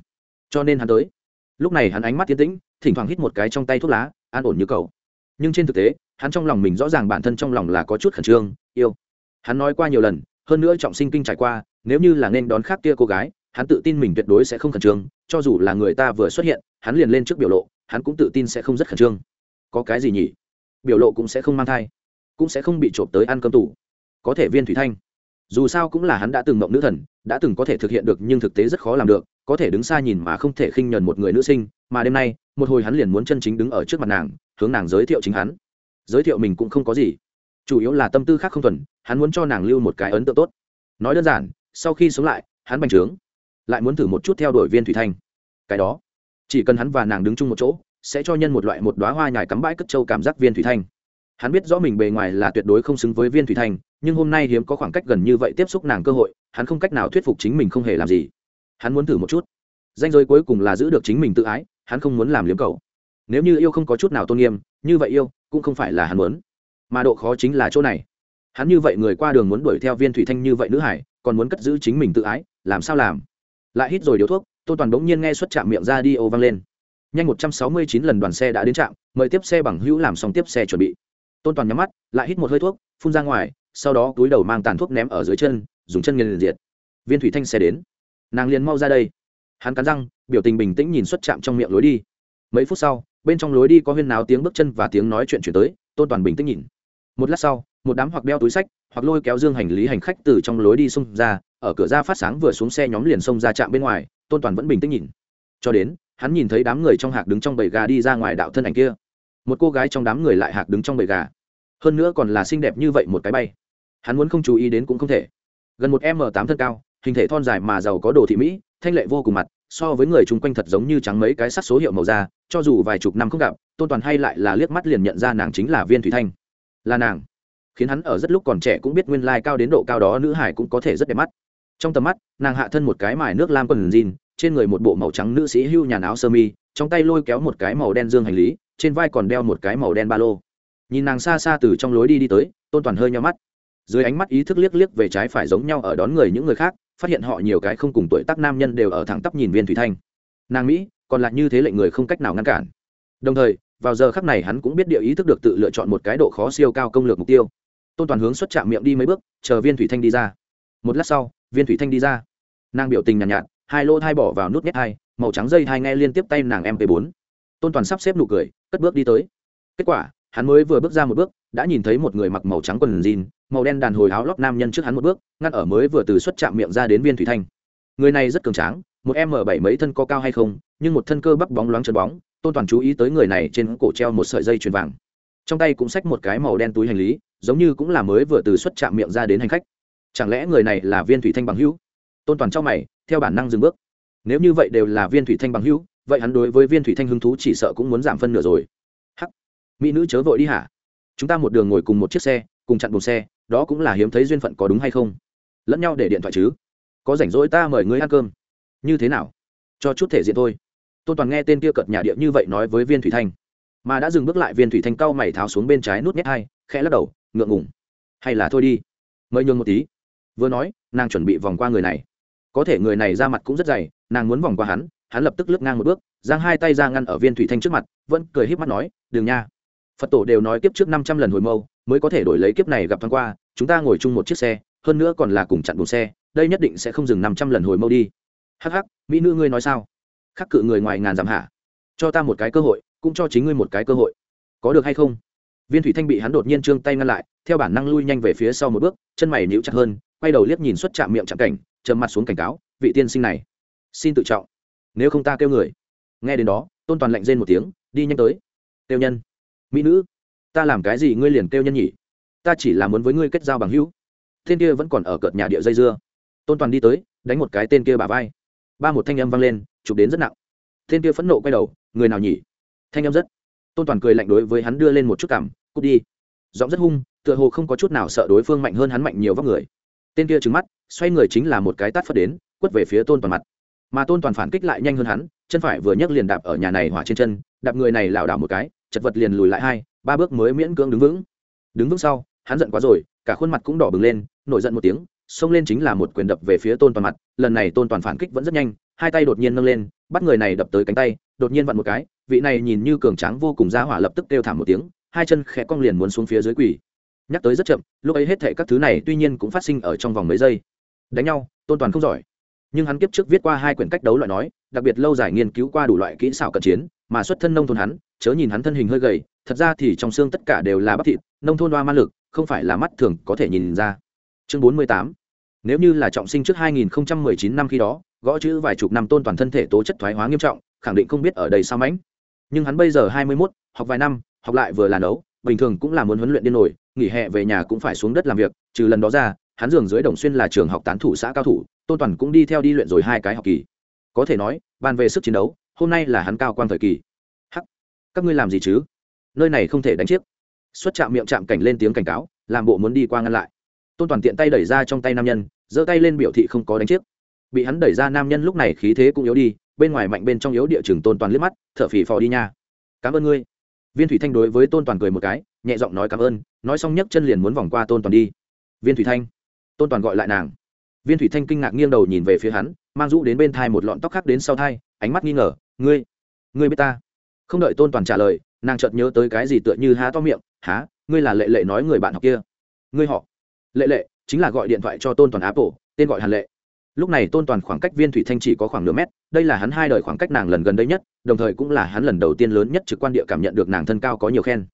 Cho nên hắn tới. Lúc này hắn ánh mắt tiến tĩnh, thỉnh thoảng hít một cái trong tay thuốc lá, an ổn như cầu. Nhưng trên thực tế, hắn trong lòng mình rõ ràng bản thân trong lòng là có chút khẩn trương, yêu. Hắn nói qua nhiều lần, hơn nữa trọng sinh kinh trải qua, nếu như là nên đón khác kia cô gái, hắn tự tin mình tuyệt đối sẽ không khẩn trương, cho dù là người ta vừa xuất hiện, hắn liền lên trước biểu lộ, hắn cũng tự tin sẽ không rất khẩn trương. Có cái gì nhỉ? Biểu lộ cũng sẽ không mang thai, cũng sẽ không bị trộm tới ăn cơm tủ có thể viên thủy thanh dù sao cũng là hắn đã từng mộng nữ thần, đã từng có thể thực hiện được nhưng thực tế rất khó làm được, có thể đứng xa nhìn mà không thể khinh nhờn một người nữ sinh, mà đêm nay, một hồi hắn liền muốn chân chính đứng ở trước mặt nàng, hướng nàng giới thiệu chính hắn. Giới thiệu mình cũng không có gì. Chủ yếu là tâm tư khác không thuần, hắn muốn cho nàng lưu một cái ấn tượng tốt. Nói đơn giản, sau khi sống lại, hắn bành trướng. Lại muốn thử một chút theo đuổi viên thủy thanh. Cái đó, chỉ cần hắn và nàng đứng chung một chỗ, sẽ cho nhân một loại một đoá hoa nhài cắm bãi cất trâu cảm giác viên thủy thanh. Hắn biết rõ mình bề ngoài là tuyệt đối không xứng với viên thủy thanh nhưng hôm nay hiếm có khoảng cách gần như vậy tiếp xúc nàng cơ hội, hắn không cách nào thuyết phục chính mình không hề làm gì. Hắn muốn thử một chút. Danh giới cuối cùng là giữ được chính mình tự ái, hắn không muốn làm liếm cầu nếu như yêu không có chút nào tôn nghiêm, như vậy yêu cũng không phải là hắn muốn. Mà độ khó chính là chỗ này. Hắn như vậy người qua đường muốn đuổi theo viên thủy thanh như vậy nữ hải, còn muốn cất giữ chính mình tự ái, làm sao làm? Lại hít rồi điếu thuốc tôn toàn bỗng nhiên nghe xuất chạm miệng ra đi ô vang lên. Nhanh một trăm sáu mươi chín lần đoàn xe đã đến trạm, mời tiếp xe bằng hữu làm xong tiếp xe chuẩn bị. Tôn toàn nhắm mắt, lại hít một hơi thuốc, phun ra ngoài sau đó túi đầu mang tàn thuốc ném ở dưới chân, dùng chân nghiền diệt. Viên thủy thanh xe đến. Nàng liền mau ra đây. Hắn cắn răng, biểu tình bình tĩnh nhìn xuất chạm trong miệng lối đi. Mấy phút sau, bên trong lối đi có huyên náo tiếng bước chân và tiếng nói chuyện chuyển tới, tôn toàn bình tĩnh nhìn. Một lát sau, một đám hoặc đeo túi sách hoặc lôi kéo dương hành lý hành khách từ trong lối đi xông ra, ở cửa ra phát sáng vừa xuống xe nhóm liền xông ra trạm bên ngoài, tôn toàn vẫn bình tĩnh nhìn. Cho đến, hắn nhìn thấy đám người trong hạc đứng trong bầy gà đi ra ngoài đạo thân ảnh kia. Một cô gái trong đám người lại hạc đứng trong bầy gà. Hơn nữa còn là xinh đẹp như vậy một cái bay hắn muốn không chú ý đến cũng không thể. Gần một m tám thân cao, hình thể thon dài mà giàu có đồ thị mỹ, thanh lệ vô cùng mặt, so với người chung quanh thật giống như trắng mấy cái sắc số hiệu màu da, cho dù vài chục năm không gặp, tôn toàn hay lại là liếc mắt liền nhận ra nàng chính là viên thủy thanh. Là nàng. Khiến hắn ở rất lúc còn trẻ cũng biết nguyên lai cao đến độ cao đó nữ hải cũng có thể rất đẹp mắt. Trong tầm mắt, nàng hạ thân một cái mài nước lam quần jean, trên người một bộ màu trắng nữ sĩ hưu nhàn áo sơ mi, trong tay lôi kéo một cái màu đen dương hành lý, trên vai còn đeo một cái màu đen ba lô. Nhìn nàng xa xa từ trong lối đi đi tới, tôn toàn hơi nhau mắt dưới ánh mắt ý thức liếc liếc về trái phải giống nhau ở đón người những người khác phát hiện họ nhiều cái không cùng tuổi tác nam nhân đều ở thẳng tắp nhìn viên thủy thanh. Nàng mỹ còn lại như thế lệnh người không cách nào ngăn cản. Đồng thời vào giờ khắc này hắn cũng biết địa ý thức được tự lựa chọn một cái độ khó siêu cao công lược mục tiêu. Tôn toàn hướng xuất chạm miệng đi mấy bước chờ viên thủy thanh đi ra. Một lát sau viên thủy thanh đi ra. Nàng biểu tình nhàn nhạt, nhạt hai lô thai bỏ vào nút nhét hai màu trắng dây hai nghe liên tiếp tay nàng mp 4 tôn toàn sắp xếp nụ cười cất bước đi tới. Kết quả hắn mới vừa bước ra một bước đã nhìn thấy một người mặc màu trắng quần jean màu đen đàn hồi áo lót nam nhân trước hắn một bước, ngăn ở mới vừa từ xuất chạm miệng ra đến viên thủy thanh. Người này rất cường tráng, một m bảy mấy thân có cao hay không, nhưng một thân cơ bắp bóng loáng chân bóng, tôn toàn chú ý tới người này trên cổ treo một sợi dây chuyền vàng. Trong tay cũng xách một cái màu đen túi hành lý, giống như cũng là mới vừa từ xuất chạm miệng ra đến hành khách. Chẳng lẽ người này là viên thủy thanh bằng hữu? Tôn toàn trong mày, theo bản năng dừng bước. Nếu như vậy đều là viên thủy thanh bằng hữu, vậy hắn đối với viên thủy thanh hứng thú chỉ sợ cũng muốn giảm phân nửa rồi. Hắc, mỹ nữ chớ vội đi hả? Chúng ta một đường ngồi cùng một chiếc xe cùng chặn bùn xe, đó cũng là hiếm thấy duyên phận có đúng hay không. Lẫn nhau để điện thoại chứ? Có rảnh rỗi ta mời ngươi ăn cơm. Như thế nào? Cho chút thể diện thôi. Tôn toàn nghe tên kia cợt nhà địa như vậy nói với viên thủy thanh, mà đã dừng bước lại, viên thủy thanh cau mày tháo xuống bên trái nút nhét hai, khẽ lắc đầu, ngượng ngùng. Hay là thôi đi. Mời nhường một tí. Vừa nói, nàng chuẩn bị vòng qua người này. Có thể người này ra mặt cũng rất dày, nàng muốn vòng qua hắn hắn lập tức lướt ngang một bước, giang hai tay ra ngăn ở viên thủy thanh trước mặt, vẫn cười híp mắt nói đường nha. Phật tổ đều nói kiếp trước năm trăm lần hồi mâu mới có thể đổi lấy kiếp này gặp thoáng qua, chúng ta ngồi chung một chiếc xe, hơn nữa còn là cùng chặn bùn xe, đây nhất định sẽ không dừng năm trăm lần hồi mâu đi. Hắc hắc, mỹ nữ ngươi nói sao? Khắc cự người ngoài ngàn dặm hạ cho ta một cái cơ hội, cũng cho chính ngươi một cái cơ hội. Có được hay không? Viên thủy thanh bị hắn đột nhiên trương tay ngăn lại, theo bản năng lui nhanh về phía sau một bước, chân mày níu chặt hơn, quay đầu liếc nhìn xuất chạm miệng chạm cảnh, trầm mặt xuống cảnh cáo, vị tiên sinh này, xin tự trọng. Nếu không ta kêu người. Nghe đến đó, tôn toàn lạnh rên một tiếng, đi nhanh tới. Kêu nhân, mỹ nữ ta làm cái gì ngươi liền kêu nhân nhỉ? Ta chỉ là muốn với ngươi kết giao bằng hữu. Tên kia vẫn còn ở cợt nhà địa dây dưa. Tôn toàn đi tới, đánh một cái tên kia bà vai. Ba một thanh âm vang lên, chụp đến rất nặng. Tên kia phẫn nộ quay đầu, người nào nhỉ? Thanh âm rất. Tôn toàn cười lạnh đối với hắn đưa lên một chút cảm, cút đi. Giọng rất hung, tựa hồ không có chút nào sợ đối phương mạnh hơn hắn mạnh nhiều vóc người. Tên kia trứng mắt, xoay người chính là một cái tát phất đến, quất về phía tôn toàn mặt. Mà tôn toàn phản kích lại nhanh hơn hắn, chân phải vừa nhấc liền đạp ở nhà này hỏa trên chân, đạp người này lảo đảo một cái, chật vật liền lùi lại hai ba bước mới miễn cưỡng đứng vững. Đứng vững sau, hắn giận quá rồi, cả khuôn mặt cũng đỏ bừng lên, nổi giận một tiếng, xông lên chính là một quyền đập về phía tôn toàn mặt, lần này tôn toàn phản kích vẫn rất nhanh, hai tay đột nhiên nâng lên, bắt người này đập tới cánh tay, đột nhiên vặn một cái, vị này nhìn như cường tráng vô cùng ra hỏa lập tức kêu thảm một tiếng, hai chân khẽ cong liền muốn xuống phía dưới quỷ nhắc tới rất chậm, lúc ấy hết thệ các thứ này tuy nhiên cũng phát sinh ở trong vòng mấy giây. Đánh nhau, tôn toàn không giỏi. Nhưng hắn kiếp trước viết qua hai quyển cách đấu loại nói, đặc biệt lâu dài nghiên cứu qua đủ loại kỹ xảo cận chiến, mà xuất thân nông thôn hắn, chớ nhìn hắn thân hình hơi gầy thật ra thì trong xương tất cả đều là bắp thịt nông thôn đoa ma lực không phải là mắt thường có thể nhìn ra. Chương bốn mươi tám. Nếu như là trọng sinh trước 2019 năm khi đó gõ chữ vài chục năm tôn toàn thân thể tố chất thoái hóa nghiêm trọng khẳng định không biết ở đây sao mãnh. Nhưng hắn bây giờ 21, học vài năm học lại vừa là nấu bình thường cũng là muốn huấn luyện điên nổi nghỉ hè về nhà cũng phải xuống đất làm việc trừ lần đó ra hắn giường dưới đồng xuyên là trường học tán thủ xã cao thủ tôn toàn cũng đi theo đi luyện rồi hai cái học kỳ. Có thể nói bàn về sức chiến đấu hôm nay là hắn cao quan thời kỳ. Hắc các ngươi làm gì chứ? Nơi này không thể đánh chiếc. Xuất chạm miệng chạm cảnh lên tiếng cảnh cáo, làm bộ muốn đi qua ngăn lại. Tôn toàn tiện tay đẩy ra trong tay nam nhân, giơ tay lên biểu thị không có đánh chiếc. Bị hắn đẩy ra nam nhân lúc này khí thế cũng yếu đi, bên ngoài mạnh bên trong yếu địa chừng tôn toàn liếc mắt, thở phì phò đi nha. Cảm ơn ngươi. Viên thủy thanh đối với tôn toàn cười một cái, nhẹ giọng nói cảm ơn. Nói xong nhấc chân liền muốn vòng qua tôn toàn đi. Viên thủy thanh. Tôn toàn gọi lại nàng. Viên thủy thanh kinh ngạc nghiêng đầu nhìn về phía hắn, mang rũ đến bên thai một lọn tóc khác đến sau thai, ánh mắt nghi ngờ, ngươi ngươi biết ta? Không đợi tôn toàn trả lời nàng chợt nhớ tới cái gì tựa như há to miệng há ngươi là lệ lệ nói người bạn học kia? Ngươi họ. Lệ lệ, chính là gọi điện thoại cho tôn toàn apple, tên gọi hàn lệ. Lúc này tôn toàn khoảng cách viên thủy thanh chỉ có khoảng nửa mét, đây là hắn hai đời khoảng cách nàng lần gần đây nhất, đồng thời cũng là hắn lần đầu tiên lớn nhất trực quan địa cảm nhận được nàng thân cao có nhiều khen.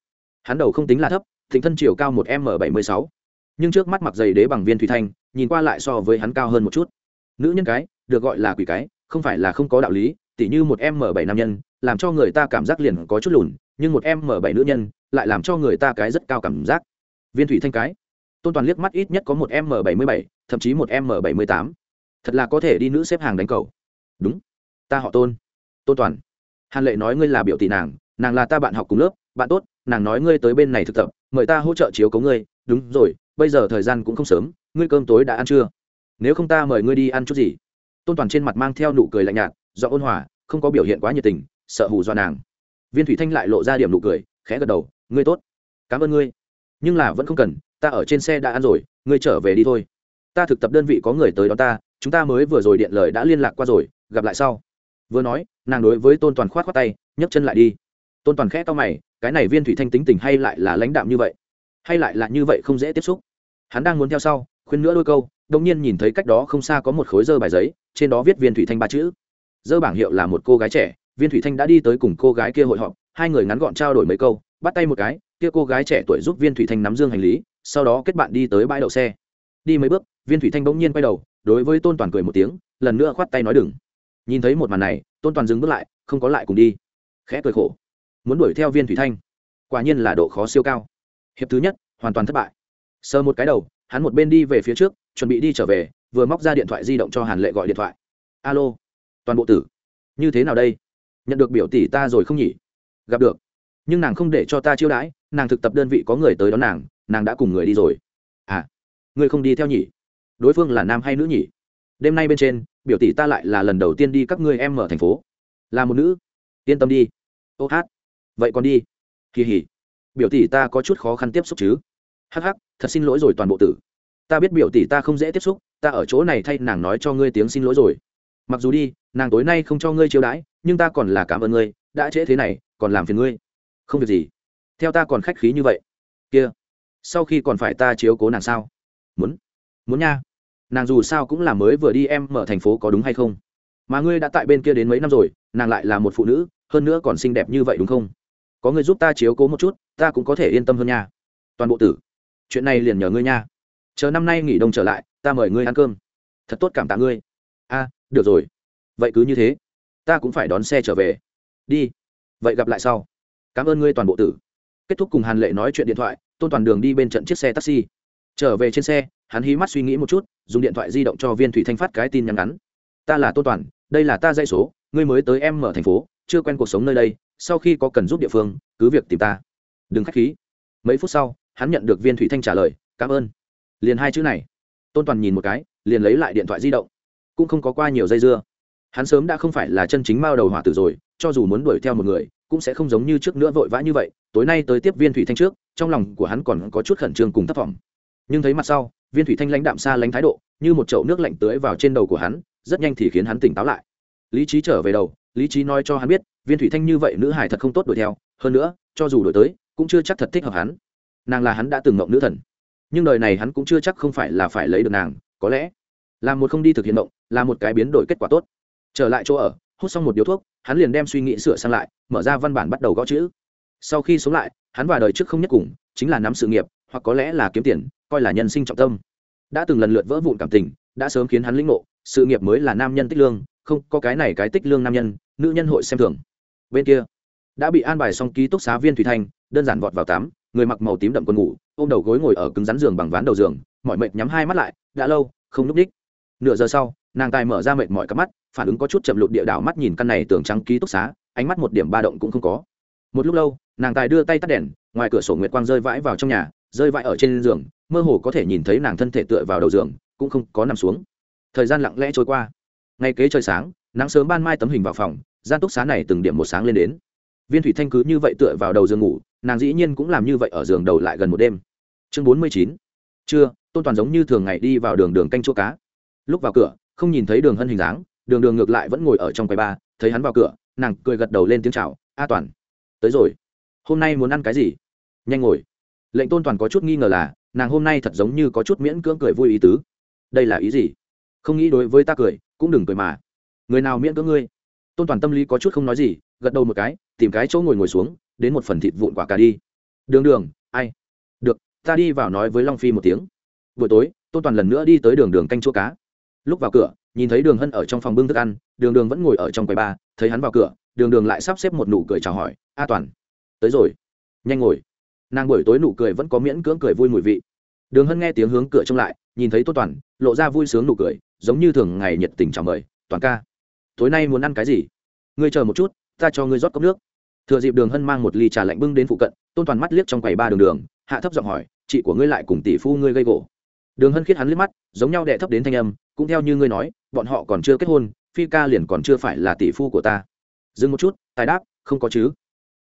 Hắn đầu không tính là thấp, thịnh thân chiều cao một m bảy mươi sáu, nhưng trước mắt mặc dày đế bằng viên thủy thanh, nhìn qua lại so với hắn cao hơn một chút. Nữ nhân cái, được gọi là quỷ cái, không phải là không có đạo lý, tỉ như một m bảy nam nhân, làm cho người ta cảm giác liền có chút lùn nhưng một em m bảy nữ nhân lại làm cho người ta cái rất cao cảm giác. Viên thủy thanh cái. Tôn toàn liếc mắt ít nhất có một m bảy mươi bảy, thậm chí một m bảy mươi tám. Thật là có thể đi nữ xếp hàng đánh cầu. Đúng. Ta họ tôn. Tôn toàn. Hàn lệ nói ngươi là biểu tỷ nàng nàng là ta bạn học cùng lớp, bạn tốt, nàng nói ngươi tới bên này thực tập, mời ta hỗ trợ chiếu cấu ngươi. Đúng rồi, bây giờ thời gian cũng không sớm, ngươi cơm tối đã ăn chưa nếu không ta mời ngươi đi ăn chút gì? Tôn toàn trên mặt mang theo nụ cười lạnh nhạt do ôn hòa, không có biểu hiện quá nhiệt tình, sợ hù do nàng viên thủy thanh lại lộ ra điểm nụ cười, khẽ gật đầu, ngươi tốt. Cảm ơn ngươi. Nhưng là vẫn không cần, ta ở trên xe đã ăn rồi, ngươi trở về đi thôi. Ta thực tập đơn vị có người tới đón ta, chúng ta mới vừa rồi điện lời đã liên lạc qua rồi, gặp lại sau. Vừa nói, nàng đối với tôn toàn khoát khoát tay, nhấc chân lại đi. Tôn toàn khẽ to mày, cái này viên thủy thanh tính tình hay lại là lãnh đạm như vậy? Hay lại là như vậy không dễ tiếp xúc? Hắn đang muốn theo sau, khuyên nữa đôi câu đông nhiên nhìn thấy cách đó không xa có một khối dơ bài giấy, trên đó viết viên thủy thanh ba chữ. Dơ bảng hiệu là một cô gái trẻ viên thủy thanh đã đi tới cùng cô gái kia hội họp, hai người ngắn gọn trao đổi mấy câu, bắt tay một cái, kia cô gái trẻ tuổi giúp viên thủy thanh nắm dương hành lý, sau đó kết bạn đi tới bãi đậu xe. Đi mấy bước, viên thủy thanh bỗng nhiên quay đầu, đối với tôn toàn cười một tiếng, lần nữa khoát tay nói đừng. Nhìn thấy một màn này, tôn toàn dừng bước lại, không có lại cùng đi. Khẽ cười khổ. Muốn đuổi theo viên thủy thanh, quả nhiên là độ khó siêu cao. Hiệp thứ nhất, hoàn toàn thất bại. Sờ một cái đầu, hắn một bên đi về phía trước, chuẩn bị đi trở về, vừa móc ra điện thoại di động cho hàn lệ gọi điện thoại. Alo, toàn bộ tử. Như thế nào đây? Nhận được biểu tỷ ta rồi không nhỉ? Gặp được. Nhưng nàng không để cho ta chiêu đãi, nàng thực tập đơn vị có người tới đón nàng nàng đã cùng người đi rồi. À ngươi không đi theo nhỉ? Đối phương là nam hay nữ nhỉ? Đêm nay bên trên, biểu tỷ ta lại là lần đầu tiên đi các ngươi em ở thành phố. Là một nữ. Yên tâm đi. Ô hát. Vậy còn đi. Kỳ hỉ. Biểu tỷ ta có chút khó khăn tiếp xúc chứ? Hắc hắc, thật xin lỗi rồi toàn bộ tử. Ta biết biểu tỷ ta không dễ tiếp xúc, ta ở chỗ này thay nàng nói cho ngươi tiếng xin lỗi rồi. Mặc dù đi, nàng tối nay không cho ngươi chiêu đãi nhưng ta còn là cảm ơn ngươi, đã trễ thế này, còn làm phiền ngươi. Không việc gì. Theo ta còn khách khí như vậy. Kia, sau khi còn phải ta chiếu cố nàng sao? Muốn. Muốn nha. Nàng dù sao cũng là mới vừa đi em mở thành phố có đúng hay không? Mà ngươi đã tại bên kia đến mấy năm rồi, nàng lại là một phụ nữ, hơn nữa còn xinh đẹp như vậy đúng không? Có người giúp ta chiếu cố một chút, ta cũng có thể yên tâm hơn nha. Toàn bộ tử. Chuyện này liền nhờ ngươi nha. Chờ năm nay nghỉ đông trở lại, ta mời ngươi ăn cơm. Thật tốt cảm tạ ngươi. A, được rồi. Vậy cứ như thế ta cũng phải đón xe trở về. Đi. Vậy gặp lại sau. Cảm ơn ngươi toàn bộ tử. Kết thúc cùng hàn lệ nói chuyện điện thoại, tôn toàn đường đi bên trận chiếc xe taxi. Trở về trên xe, hắn hí mắt suy nghĩ một chút, dùng điện thoại di động cho viên thủy thanh phát cái tin nhắn ngắn. Ta là tôn toàn, đây là ta dây số, ngươi mới tới em mở thành phố, chưa quen cuộc sống nơi đây, sau khi có cần giúp địa phương, cứ việc tìm ta. Đừng k h á c h khí. Mấy phút sau, hắn nhận được viên thủy thanh trả lời, cảm ơn. Liền hai chữ này. Tôn toàn nhìn một cái, liền lấy lại điện thoại di động. Cũng không có qua nhiều dây dưa hắn sớm đã không phải là chân chính mao đầu hỏa tử rồi cho dù muốn đuổi theo một người cũng sẽ không giống như trước nữa vội vã như vậy. Tối nay tới tiếp viên thủy thanh trước trong lòng của hắn còn có chút khẩn trương cùng thất vọng. Nhưng thấy mặt sau viên thủy thanh lãnh đạm xa lánh thái độ như một chậu nước lạnh tưới vào trên đầu của hắn rất nhanh thì khiến hắn tỉnh táo lại. Lý trí trở về đầu lý trí nói cho hắn biết viên thủy thanh như vậy nữ hải thật không tốt đuổi theo hơn nữa cho dù đổi tới cũng chưa chắc thật thích hợp hắn. Nàng là hắn đã từng ngộng nữ thần. Nhưng đời này hắn cũng chưa chắc không phải là phải lấy được nàng có lẽ là một không đi thực hiện động, là một cái biến đổi kết quả tốt trở lại chỗ ở, hút xong một điếu thuốc, hắn liền đem suy nghĩ sửa sang lại, mở ra văn bản bắt đầu gõ chữ. Sau khi sống lại, hắn và đời trước không nhất cùng, chính là nắm sự nghiệp, hoặc có lẽ là kiếm tiền, coi là nhân sinh trọng tâm. Đã từng lần lượt vỡ vụn cảm tình, đã sớm khiến hắn lĩnh ngộ, sự nghiệp mới là nam nhân tích lương, không có cái này cái tích lương nam nhân, nữ nhân hội xem thường. Bên kia, đã bị an bài xong ký túc xá viên thủy thanh, đơn giản vọt vào tắm, người mặc màu tím đậm quần ngủ, ôm đầu gối ngồi ở cứng rắn giường bằng ván đầu giường, mọi mệt nhắm hai mắt lại, đã lâu, không núp đích. Nửa giờ sau, nàng tài mở ra mệt mỏi cắp mắt phản ứng có chút chậm lụt địa đảo mắt nhìn căn này tường trắng ký túc xá, ánh mắt một điểm ba động cũng không có. Một lúc lâu, nàng tài đưa tay tắt đèn, ngoài cửa sổ nguyệt quang rơi vãi vào trong nhà, rơi vãi ở trên giường, mơ hồ có thể nhìn thấy nàng thân thể tựa vào đầu giường, cũng không có nằm xuống. Thời gian lặng lẽ trôi qua. Ngay kế trời sáng, nắng sớm ban mai tấm hình vào phòng, gian túc xá này từng điểm một sáng lên đến. Viên thủy thanh cứ như vậy tựa vào đầu giường ngủ, nàng dĩ nhiên cũng làm như vậy ở giường đầu lại gần một đêm. Chương bốn mươi chín. Trưa, tôn toàn giống như thường ngày đi vào đường đường canh chua cá. Lúc vào cửa, không nhìn thấy đường hân hình dáng đường đường ngược lại vẫn ngồi ở trong quầy ba thấy hắn vào cửa, nàng cười gật đầu lên tiếng chào, a toàn, tới rồi. Hôm nay muốn ăn cái gì? Nhanh ngồi. Lệnh tôn toàn có chút nghi ngờ là, nàng hôm nay thật giống như có chút miễn cưỡng cười vui ý tứ. Đây là ý gì? Không nghĩ đối với ta cười, cũng đừng cười mà. Người nào miễn cưỡng ngươi? Tôn toàn tâm lý có chút không nói gì, gật đầu một cái, tìm cái chỗ ngồi ngồi xuống, đến một phần thịt vụn quả cà đi. Đường đường, ai? Được, ta đi vào nói với long phi một tiếng. Buổi tối, tôn toàn lần nữa đi tới đường đường canh chua cá. Lúc vào cửa nhìn thấy đường hân ở trong phòng bưng thức ăn, đường đường vẫn ngồi ở trong quầy ba, thấy hắn vào cửa, đường đường lại sắp xếp một nụ cười chào hỏi, a toàn, tới rồi, nhanh ngồi. Nàng buổi tối nụ cười vẫn có miễn cưỡng cười vui mùi vị. Đường hân nghe tiếng hướng cửa trông lại, nhìn thấy tô toàn, lộ ra vui sướng nụ cười, giống như thường ngày nhiệt tình chào mời, toàn ca, tối nay muốn ăn cái gì? Ngươi chờ một chút, ta cho ngươi rót cốc nước. Thừa dịp đường hân mang một ly trà lạnh bưng đến phụ cận, tôn toàn mắt liếc trong quầy ba đường đường, hạ thấp giọng hỏi, chị của ngươi lại cùng tỷ phu ngươi gây gỗ? Đường hân khiết hắn liếc mắt, giống nhau đệ thấp đến thanh âm cũng theo như ngươi nói, bọn họ còn chưa kết hôn, phi ca liền còn chưa phải là tỷ phu của ta. Dừng một chút, tài đáp, không có chứ.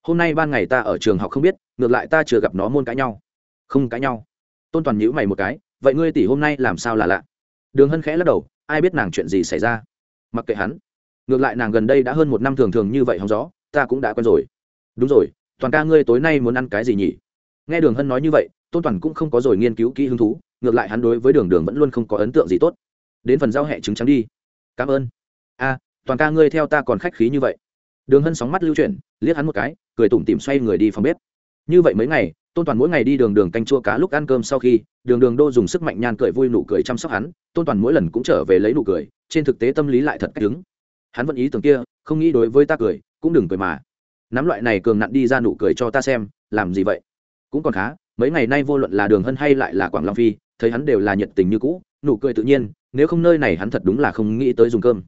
Hôm nay ban ngày ta ở trường học không biết, ngược lại ta chưa gặp nó môn cãi nhau. Không cãi nhau. Tôn toàn nhữ mày một cái, vậy ngươi tỷ hôm nay làm sao là lạ? Đường hân khẽ lắc đầu, ai biết nàng chuyện gì xảy ra. Mặc kệ hắn. Ngược lại nàng gần đây đã hơn một năm thường thường như vậy hóng gió, ta cũng đã quen rồi. Đúng rồi, toàn ca ngươi tối nay muốn ăn cái gì nhỉ? Nghe đường hân nói như vậy, tôn toàn cũng không có rồi nghiên cứu kỹ hứng thú, ngược lại hắn đối với đường đường vẫn luôn không có ấn tượng gì tốt đến phần giao hẹ trứng trắng đi. Cảm ơn. A, toàn ca ngươi theo ta còn khách khí như vậy. Đường hân sóng mắt lưu chuyển, liếc hắn một cái, cười tủm tỉm xoay người đi phòng bếp. Như vậy mấy ngày, tôn toàn mỗi ngày đi đường đường canh chua cá lúc ăn cơm sau khi, đường đường đô dùng sức mạnh nhan cười vui nụ cười chăm sóc hắn, tôn toàn mỗi lần cũng trở về lấy nụ cười, trên thực tế tâm lý lại thật cách đứng. Hắn vẫn ý tưởng kia, không nghĩ đối với ta cười, cũng đừng cười mà. Nắm loại này cường nặn đi ra nụ cười cho ta xem, làm gì vậy? Cũng còn khá, mấy ngày nay vô luận là đường hân hay lại là quảng long phi, thấy hắn đều là nhiệt tình như cũ nụ cười tự nhiên, nếu không nơi này hắn thật đúng là không nghĩ tới dùng cơm.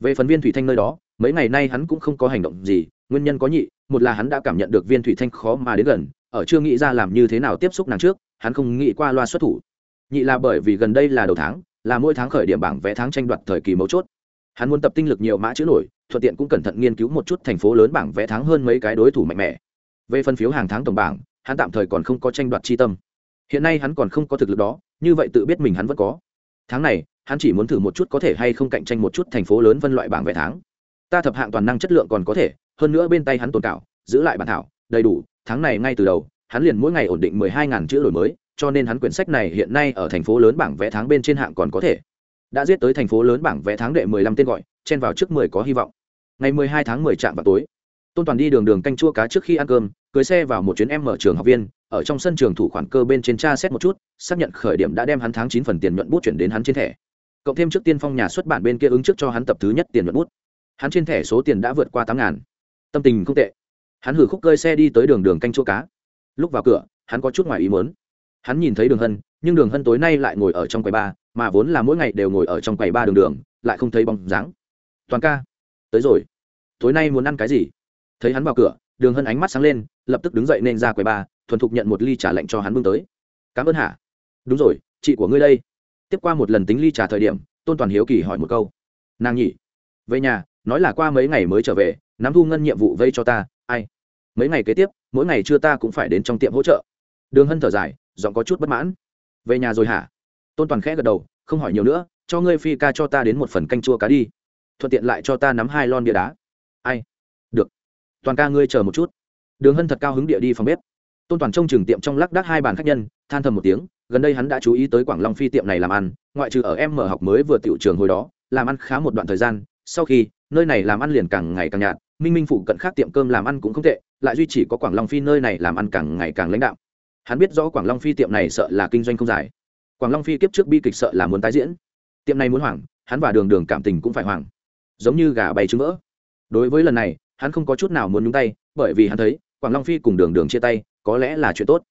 Về phần viên thủy thanh nơi đó, mấy ngày nay hắn cũng không có hành động gì, nguyên nhân có nhị, một là hắn đã cảm nhận được viên thủy thanh khó mà đến gần, ở chưa nghĩ ra làm như thế nào tiếp xúc nàng trước, hắn không nghĩ qua loa xuất thủ. Nhị là bởi vì gần đây là đầu tháng, là mỗi tháng khởi điểm bảng vẽ tháng tranh đoạt thời kỳ mấu chốt. Hắn muốn tập tinh lực nhiều mã chữ nổi, thuận tiện cũng cẩn thận nghiên cứu một chút thành phố lớn bảng vẽ tháng hơn mấy cái đối thủ mạnh mẽ. Về phân phiếu hàng tháng tổng bảng, hắn tạm thời còn không có tranh đoạt chi tâm. Hiện nay hắn còn không có thực lực đó, như vậy tự biết mình hắn vẫn có tháng này, hắn chỉ muốn thử một chút có thể hay không cạnh tranh một chút thành phố lớn phân loại bảng vẽ tháng. Ta thập hạng toàn năng chất lượng còn có thể, hơn nữa bên tay hắn tồn cảo, giữ lại bản thảo, đầy đủ, tháng này ngay từ đầu, hắn liền mỗi ngày ổn định mười hai ngàn chữ đổi mới, cho nên hắn quyển sách này hiện nay ở thành phố lớn bảng vẽ tháng bên trên hạng còn có thể. Đã giết tới thành phố lớn bảng vẽ tháng đệ mười lăm tên gọi, chen vào trước mười có hy vọng. Ngày mười hai tháng mười trạm vào tối, tôn toàn đi đường đường canh chua cá trước khi ăn cơm cưới xe vào một chuyến em mở trường học viên, ở trong sân trường thủ khoản cơ bên trên tra xét một chút, xác nhận khởi điểm đã đem hắn tháng chín phần tiền nhuận bút chuyển đến hắn trên thẻ. Cộng thêm trước tiên phong nhà xuất bản bên kia ứng trước cho hắn tập thứ nhất tiền nhuận bút. Hắn trên thẻ số tiền đã vượt qua tám ngàn. Tâm tình không tệ. Hắn hử khúc cơi xe đi tới đường đường canh chua cá. Lúc vào cửa, hắn có chút ngoài ý mớn hắn nhìn thấy đường hân, nhưng đường hân tối nay lại ngồi ở trong quầy ba, mà vốn là mỗi ngày đều ngồi ở trong quầy ba đường đường, lại không thấy bóng dáng. Toàn ca, tới rồi. Tối nay muốn ăn cái gì? Thấy hắn vào cửa đường hân ánh mắt sáng lên, lập tức đứng dậy nên ra quầy ba thuần thục nhận một ly trà lạnh cho hắn bưng tới. Cảm ơn hả? Đúng rồi, chị của ngươi đây. Tiếp qua một lần tính ly trà thời điểm, tôn toàn hiếu kỳ hỏi một câu. Nàng nhỉ? Về nhà, nói là qua mấy ngày mới trở về, nắm thu ngân nhiệm vụ vây cho ta, ai? Mấy ngày kế tiếp, mỗi ngày trưa ta cũng phải đến trong tiệm hỗ trợ. Đường hân thở dài, giọng có chút bất mãn. Về nhà rồi hả? Tôn toàn khẽ gật đầu, không hỏi nhiều nữa, cho ngươi phi ca cho ta đến một phần canh chua cá đi. Thuận tiện lại cho ta nắm hai lon bia đá. Ai? Toàn ca ngươi chờ một chút. Đường hân thật cao hứng địa đi phòng bếp. Tôn toàn trông chừng tiệm trong lắc đắc hai bàn khách nhân, than thầm một tiếng, gần đây hắn đã chú ý tới quảng long phi tiệm này làm ăn, ngoại trừ ở em mở học mới vừa tiểu trường hồi đó, làm ăn khá một đoạn thời gian, sau khi, nơi này làm ăn liền càng ngày càng nhạt, minh minh phụ cận khác tiệm cơm làm ăn cũng không tệ, lại duy chỉ có quảng long phi nơi này làm ăn càng ngày càng lãnh đạo hắn biết rõ quảng long phi tiệm này sợ là kinh doanh không dài. Quảng long phi kiếp trước bi kịch sợ là muốn tái diễn. Tiệm này muốn hoảng, hắn và đường đường cảm tình cũng phải hoảng. Giống như gà bay trứng vỡ đối với lần này hắn không có chút nào muốn nhúng tay, bởi vì hắn thấy, quảng long phi cùng đường đường chia tay, có lẽ là chuyện tốt.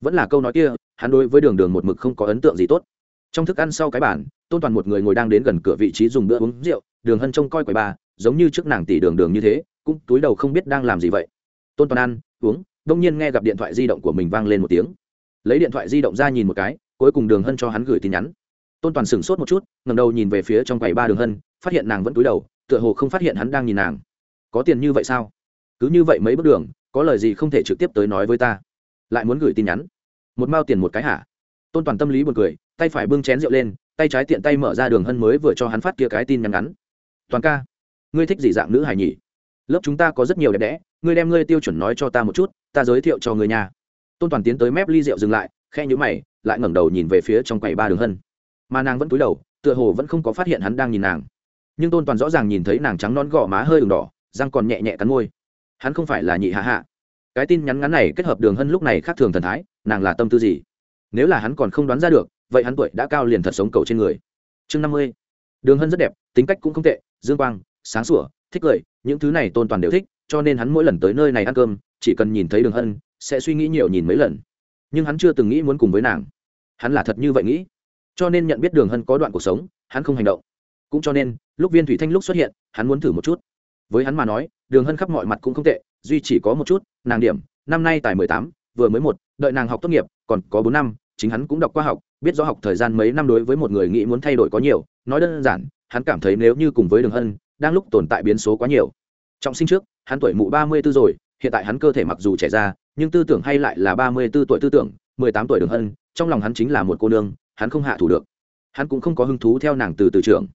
Vẫn là câu nói kia, hắn đối với đường đường một mực không có ấn tượng gì tốt. Trong thức ăn sau cái bản tôn toàn một người ngồi đang đến gần cửa vị trí dùng bữa uống rượu, đường hân trông coi quầy ba giống như trước nàng tỷ đường đường như thế, cũng túi đầu không biết đang làm gì vậy. Tôn toàn ăn, uống, đông nhiên nghe gặp điện thoại di động của mình vang lên một tiếng. Lấy điện thoại di động ra nhìn một cái, cuối cùng đường hân cho hắn gửi tin nhắn. Tôn toàn sửng sốt một chút ngầm đầu nhìn về phía trong quầy ba đường hân, phát hiện nàng vẫn cúi đầu, tựa hồ không phát hiện hắn đang nhìn nàng có tiền như vậy sao? Cứ như vậy mấy bước đường, có lời gì không thể trực tiếp tới nói với ta? Lại muốn gửi tin nhắn. Một mao tiền một cái hả? Tôn toàn tâm lý buồn cười, tay phải bưng chén rượu lên, tay trái tiện tay mở ra đường hân mới vừa cho hắn phát kia cái tin nhắn ngắn. Toàn ca, ngươi thích gì dạng nữ hài nhỉ? Lớp chúng ta có rất nhiều đẹp đẽ, ngươi đem ngươi tiêu chuẩn nói cho ta một chút, ta giới thiệu cho người nhà tôn toàn tiến tới mép ly rượu dừng lại khe nhũ mày, lại ngẩng đầu nhìn về phía trong quầy ba đường hân. Mà nàng vẫn cúi đầu, tựa hồ vẫn không có phát hiện hắn đang nhìn nàng. Nhưng tôn toàn rõ ràng nhìn thấy nàng trắng non gò má hơi ửng đỏ răng còn nhẹ nhẹ cắn môi. Hắn không phải là nhị hạ hạ. Cái tin nhắn ngắn này kết hợp đường hân lúc này khác thường thần thái, nàng là tâm tư gì? Nếu là hắn còn không đoán ra được, vậy hắn tuổi đã cao liền thật sống cầu trên người. Chương năm mươi. Đường hân rất đẹp, tính cách cũng không tệ, dương quang, sáng sủa, thích cười, những thứ này tôn toàn đều thích, cho nên hắn mỗi lần tới nơi này ăn cơm, chỉ cần nhìn thấy đường hân, sẽ suy nghĩ nhiều nhìn mấy lần. Nhưng hắn chưa từng nghĩ muốn cùng với nàng. Hắn là thật như vậy nghĩ. Cho nên nhận biết đường hân có đoạn cuộc sống, hắn không hành động. Cũng cho nên, lúc viên thủy thanh lúc xuất hiện, hắn muốn thử một chút với hắn mà nói, đường hân khắp mọi mặt cũng không tệ, duy chỉ có một chút, nàng điểm, năm nay tài mười tám, vừa mới một, đợi nàng học tốt nghiệp, còn có bốn năm, chính hắn cũng đọc qua học, biết rõ học thời gian mấy năm đối với một người nghĩ muốn thay đổi có nhiều, nói đơn giản, hắn cảm thấy nếu như cùng với đường hân, đang lúc tồn tại biến số quá nhiều. Trọng sinh trước, hắn tuổi mụ ba mươi b ố rồi, hiện tại hắn cơ thể mặc dù trẻ ra nhưng tư tưởng hay lại là ba mươi b ố tuổi tư tưởng, mười tám tuổi đường hân, trong lòng hắn chính là một cô nương, hắn không hạ thủ được. Hắn cũng không có hứng thú theo nàng từ từ trường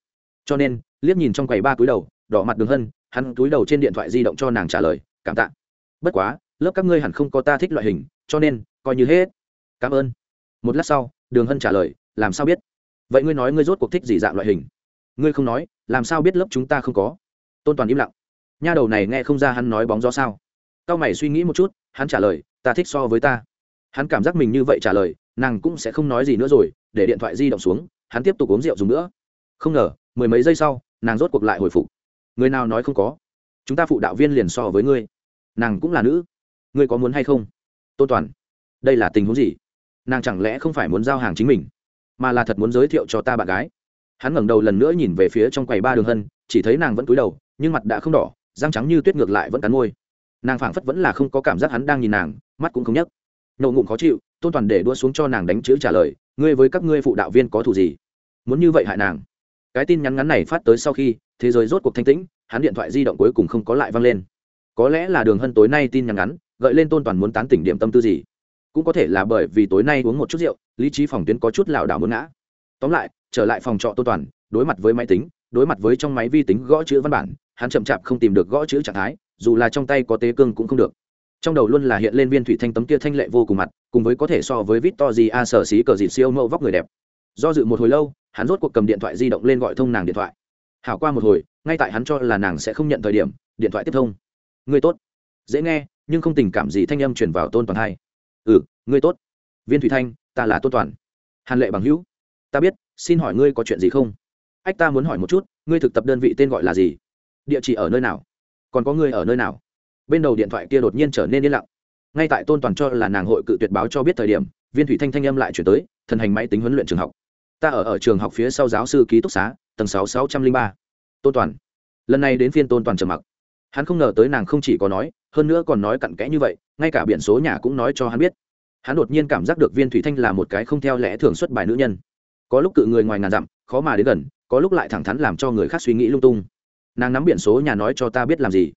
cho nên, liếc nhìn trong quầy ba túi đầu, đỏ mặt đường hân hắn túi đầu trên điện thoại di động cho nàng trả lời, cảm tạ. Bất quá, lớp các ngươi hẳn không có ta thích loại hình, cho nên, coi như hết. Cảm ơn. Một lát sau, đường hân trả lời, làm sao biết? Vậy ngươi nói ngươi rốt cuộc thích gì dạng loại hình? Ngươi không nói, làm sao biết lớp chúng ta không có? Tôn toàn im lặng. Nha đầu này nghe không ra hắn nói bóng gió sao. Cao mày suy nghĩ một chút, hắn trả lời, ta thích so với ta. Hắn cảm giác mình như vậy trả lời, nàng cũng sẽ không nói gì nữa rồi, để điện thoại di động xuống, hắn tiếp tục uống rượu dùng nữa. Không ngờ, mười mấy giây sau, nàng rốt cuộc lại hồi phục người nào nói không có, chúng ta phụ đạo viên liền so với ngươi. Nàng cũng là nữ. Ngươi có muốn hay không? Tôn toàn, đây là tình huống gì? Nàng chẳng lẽ không phải muốn giao hàng chính mình, mà là thật muốn giới thiệu cho ta bạn gái? Hắn ngẩng đầu lần nữa nhìn về phía trong quầy ba đường hân, chỉ thấy nàng vẫn cúi đầu, nhưng mặt đã không đỏ, răng trắng như tuyết ngược lại vẫn cắn môi. Nàng phảng phất vẫn là không có cảm giác hắn đang nhìn nàng, mắt cũng không nhấc. Nộ ngụm khó chịu tôn toàn để đua xuống cho nàng đánh chữ trả lời, ngươi với các ngươi phụ đạo viên có thù gì? Muốn như vậy hại nàng? Cái tin nhắn ngắn này phát tới sau khi, thế giới rốt cuộc thanh tĩnh, hắn điện thoại di động cuối cùng không có lại văng lên. Có lẽ là đường hân tối nay tin nhắn ngắn, gợi lên tôn toàn muốn tán tỉnh điểm tâm tư gì. Cũng có thể là bởi vì tối nay uống một chút rượu, lý trí phòng tuyến có chút lảo đảo muốn ngã. Tóm lại, trở lại phòng trọ tôn toàn, đối mặt với máy tính, đối mặt với trong máy vi tính gõ chữ văn bản, hắn chậm chạp không tìm được gõ chữ trạng thái, dù là trong tay có tế cương cũng không được. Trong đầu luôn là hiện lên viên thủy thanh tấm kia thanh lệ vô cùng mặt, cùng với có thể so với vít to gì a sở xí cờ dịt siêu mẫu vóc người đẹp. Do dự một hồi lâu hắn rốt cuộc cầm điện thoại di động lên gọi thông nàng điện thoại. Hảo qua một hồi, ngay tại hắn cho là nàng sẽ không nhận thời điểm, điện thoại tiếp thông. Người tốt. Dễ nghe, nhưng không tình cảm gì thanh âm chuyển vào tôn toàn hai. Ừ người tốt. Viên thủy thanh, ta là tôn toàn. Hàn lệ bằng hữu. Ta biết, xin hỏi ngươi có chuyện gì không? Ách, ta muốn hỏi một chút, ngươi thực tập đơn vị tên gọi là gì? Địa chỉ ở nơi nào? Còn có ngươi ở nơi nào? Bên đầu điện thoại kia đột nhiên trở nên yên lặng. Ngay tại tôn toàn cho là nàng hội cự tuyệt báo cho biết thời điểm, viên thủy thanh thanh âm lại chuyển tới, thần hành máy tính huấn luyện trường học ta ở ở trường học phía sau giáo sư ký túc xá, tầng sáu sáu trăm linh ba. Tôn toàn. Lần này đến phiên tôn toàn trầm mặc. Hắn không ngờ tới nàng không chỉ có nói, hơn nữa còn nói cặn kẽ như vậy, ngay cả biển số nhà cũng nói cho hắn biết. Hắn đột nhiên cảm giác được viên thủy thanh là một cái không theo lẽ thường xuất bài nữ nhân. Có lúc cự người ngoài ngàn dặm, khó mà đến gần, có lúc lại thẳng thắn làm cho người khác suy nghĩ lung tung. Nàng nắm biển số nhà nói cho ta biết làm gì.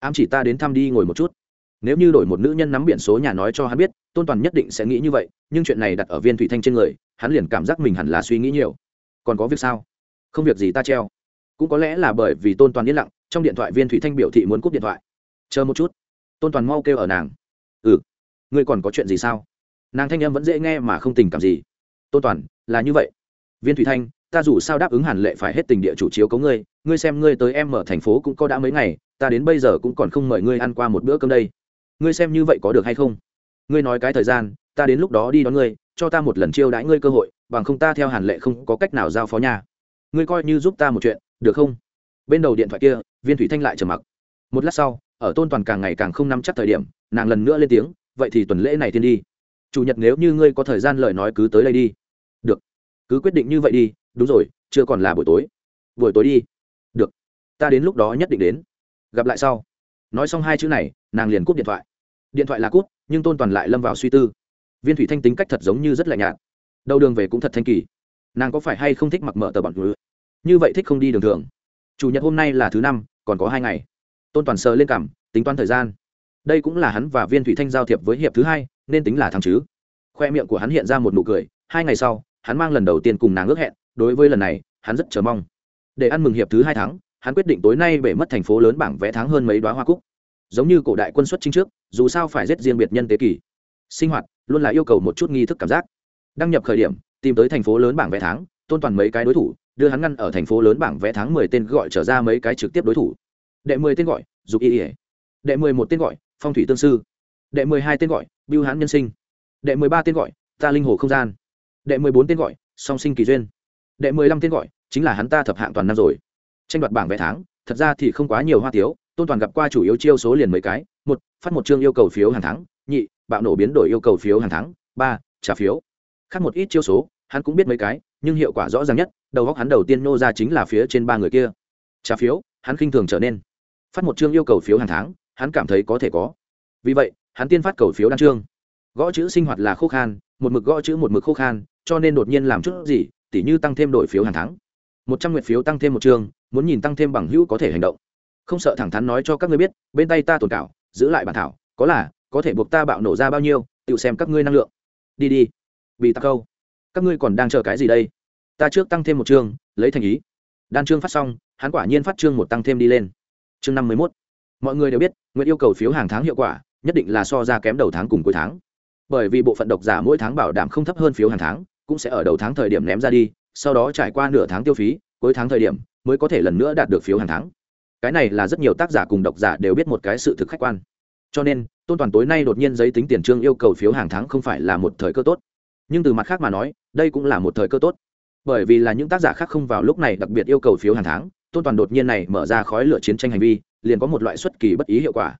Ám chỉ ta đến thăm đi ngồi một chút. Nếu như đổi một nữ nhân nắm biển số nhà nói cho hắn biết, tôn toàn nhất định sẽ nghĩ như vậy, nhưng chuyện này đặt ở viên thủy thanh trên người hắn liền cảm giác mình hẳn là suy nghĩ nhiều. Còn có việc sao? Không việc gì ta treo. Cũng có lẽ là bởi vì tôn toàn yên lặng, trong điện thoại viên thủy thanh biểu thị muốn cúp điện thoại. Chờ một chút. Tôn toàn mau kêu ở nàng. Ừ. Ngươi còn có chuyện gì sao? Nàng thanh em vẫn dễ nghe mà không tình cảm gì. Tôn toàn, là như vậy. Viên thủy thanh, ta dù sao đáp ứng hẳn lệ phải hết tình địa chủ chiếu có ngươi ngươi xem ngươi tới em ở thành phố cũng có đã mấy ngày, ta đến bây giờ cũng còn không mời ngươi ăn qua một bữa cơm đây. Ngươi xem như vậy có được hay không? Ngươi nói cái thời gian, ta đến lúc đó đi đón ngươi cho ta một lần chiêu đãi ngươi cơ hội, bằng không ta theo hàn lệ không có cách nào giao phó nhà ngươi coi như giúp ta một chuyện, được không? Bên đầu điện thoại kia, viên thủy thanh lại trầm mặc. Một lát sau, ở tôn toàn càng ngày càng không nắm chắc thời điểm, nàng lần nữa lên tiếng, vậy thì tuần lễ này tiên đi. Chủ nhật nếu như ngươi có thời gian lời nói cứ tới đây đi. Được. Cứ quyết định như vậy đi, đúng rồi, chưa còn là buổi tối. Buổi tối đi. Được. Ta đến lúc đó nhất định đến. Gặp lại sau. Nói xong hai chữ này, nàng liền cúp điện thoại. Điện thoại là cút nhưng tôn toàn lại lâm vào suy tư viên thủy thanh tính cách thật giống như rất lạnh nhạt. Đầu đường về cũng thật thanh kỳ. Nàng có phải hay không thích mặc mở tờ bọn cứ như vậy thích không đi đường thường. Chủ nhật hôm nay là thứ năm, còn có hai ngày. Tôn toàn sờ lên cảm, tính toán thời gian. Đây cũng là hắn và viên thủy thanh giao thiệp với hiệp thứ hai, nên tính là thắng chứ. Khoe miệng của hắn hiện ra một nụ cười, hai ngày sau, hắn mang lần đầu tiên cùng nàng ước hẹn, đối với lần này, hắn rất chờ mong. Để ăn mừng hiệp thứ hai tháng, hắn quyết định tối nay bể mất thành phố lớn bảng vẽ tháng hơn mấy đoá hoa cúc. Giống như cổ đại quân xuất chính trước, dù sao phải giết riêng biệt nhân tế kỷ sinh hoạt, luôn là yêu cầu một chút nghi thức cảm giác. Đăng nhập khởi điểm, tìm tới thành phố lớn bảng vẽ tháng, tôn toàn mấy cái đối thủ, đưa hắn ngăn ở thành phố lớn bảng vẽ tháng mười tên gọi trở ra mấy cái trực tiếp đối thủ. Đệ mười tên gọi, dục y ỉa đệ mười một tên gọi, phong thủy tương sư. Đệ mười hai tên gọi biêu hãn nhân sinh. Đệ mười ba tên gọi, ta linh hồ không gian. Đệ mười bốn tên gọi, song sinh kỳ duyên. Đệ mười lăm tên gọi, chính là hắn ta thập hạng toàn năm rồi. Tranh đoạt bảng vẽ tháng, thật ra thì không quá nhiều hoa tiếu, tôn toàn gặp qua chủ yếu chiêu số liền mấy cái, một, phát một chương yêu cầu phiếu hàng tháng, nhị bạo nổ biến đổi yêu cầu phiếu hàng tháng, ba, trả phiếu. Khác một ít chiêu số, hắn cũng biết mấy cái, nhưng hiệu quả rõ ràng nhất, đầu góc hắn đầu tiên nô ra chính là phía trên ba người kia. Trả phiếu, hắn khinh thường trở nên. Phát một chương yêu cầu phiếu hàng tháng, hắn cảm thấy có thể có. Vì vậy, hắn tiên phát cầu phiếu đan trương gõ chữ sinh hoạt là khô khan, một mực gõ chữ một mực khô khan, cho nên đột nhiên làm chút gì, tỉ như tăng thêm đổi phiếu hàng tháng. Một trăm nguyện phiếu tăng thêm một chương, muốn nhìn tăng thêm bằng hữu có thể hành động. Không sợ thẳng thắn nói cho các ngươi biết, bên tay ta tồn cảo, giữ lại bản thảo, có là có thể buộc ta bạo nổ ra bao nhiêu, tự xem các ngươi năng lượng. Đi đi. Bị tắc câu các ngươi còn đang chờ cái gì đây? Ta trước tăng thêm một chương lấy thành ý. Đan chương phát xong, hắn quả nhiên phát chương một tăng thêm đi lên. Chương năm mươi mốt. Mọi người đều biết, nguyện yêu cầu phiếu hàng tháng hiệu quả, nhất định là so ra kém đầu tháng cùng cuối tháng. Bởi vì bộ phận độc giả mỗi tháng bảo đảm không thấp hơn phiếu hàng tháng, cũng sẽ ở đầu tháng thời điểm ném ra đi, sau đó trải qua nửa tháng tiêu phí, cuối tháng thời điểm mới có thể lần nữa đạt được phiếu hàng tháng. Cái này là rất nhiều tác giả cùng độc giả đều biết một cái sự thực khách quan cho nên, tôn toàn tối nay đột nhiên giấy tính tiền trương yêu cầu phiếu hàng tháng không phải là một thời cơ tốt. Nhưng từ mặt khác mà nói, đây cũng là một thời cơ tốt. Bởi vì là những tác giả khác không vào lúc này đặc biệt yêu cầu phiếu hàng tháng, tôn toàn đột nhiên này mở ra khói lửa chiến tranh hành vi, liền có một loại xuất kỳ bất ý hiệu quả.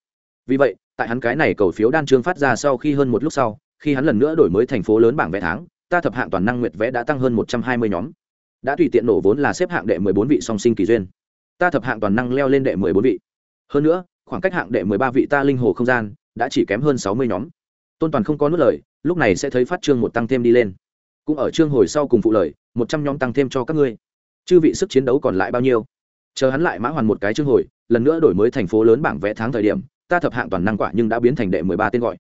Vì vậy, tại hắn cái này cầu phiếu đan trương phát ra sau khi hơn một lúc sau, khi hắn lần nữa đổi mới thành phố lớn bảng vẽ tháng, ta thập hạng toàn năng nguyệt vẽ đã tăng hơn một trăm hai mươi nhóm. Đã tùy tiện nổ vốn là xếp hạng đệ mười bốn vị song sinh kỳ duyên. Ta thập hạng toàn năng leo lên đệ mười bốn vị. Hơn nữa khoảng cách hạng đệ mười ba vị ta linh hồ không gian, đã chỉ kém hơn sáu mươi nhóm. Tôn toàn không có nốt lời, lúc này sẽ thấy phát chương một tăng thêm đi lên. Cũng ở chương hồi sau cùng phụ lời, một trăm nhóm tăng thêm cho các ngươi. Chư vị sức chiến đấu còn lại bao nhiêu? Chờ hắn lại mã hoàn một cái chương hồi, lần nữa đổi mới thành phố lớn bảng vẽ tháng thời điểm, ta thập hạng toàn năng quả nhưng đã biến thành đệ mười ba tên gọi.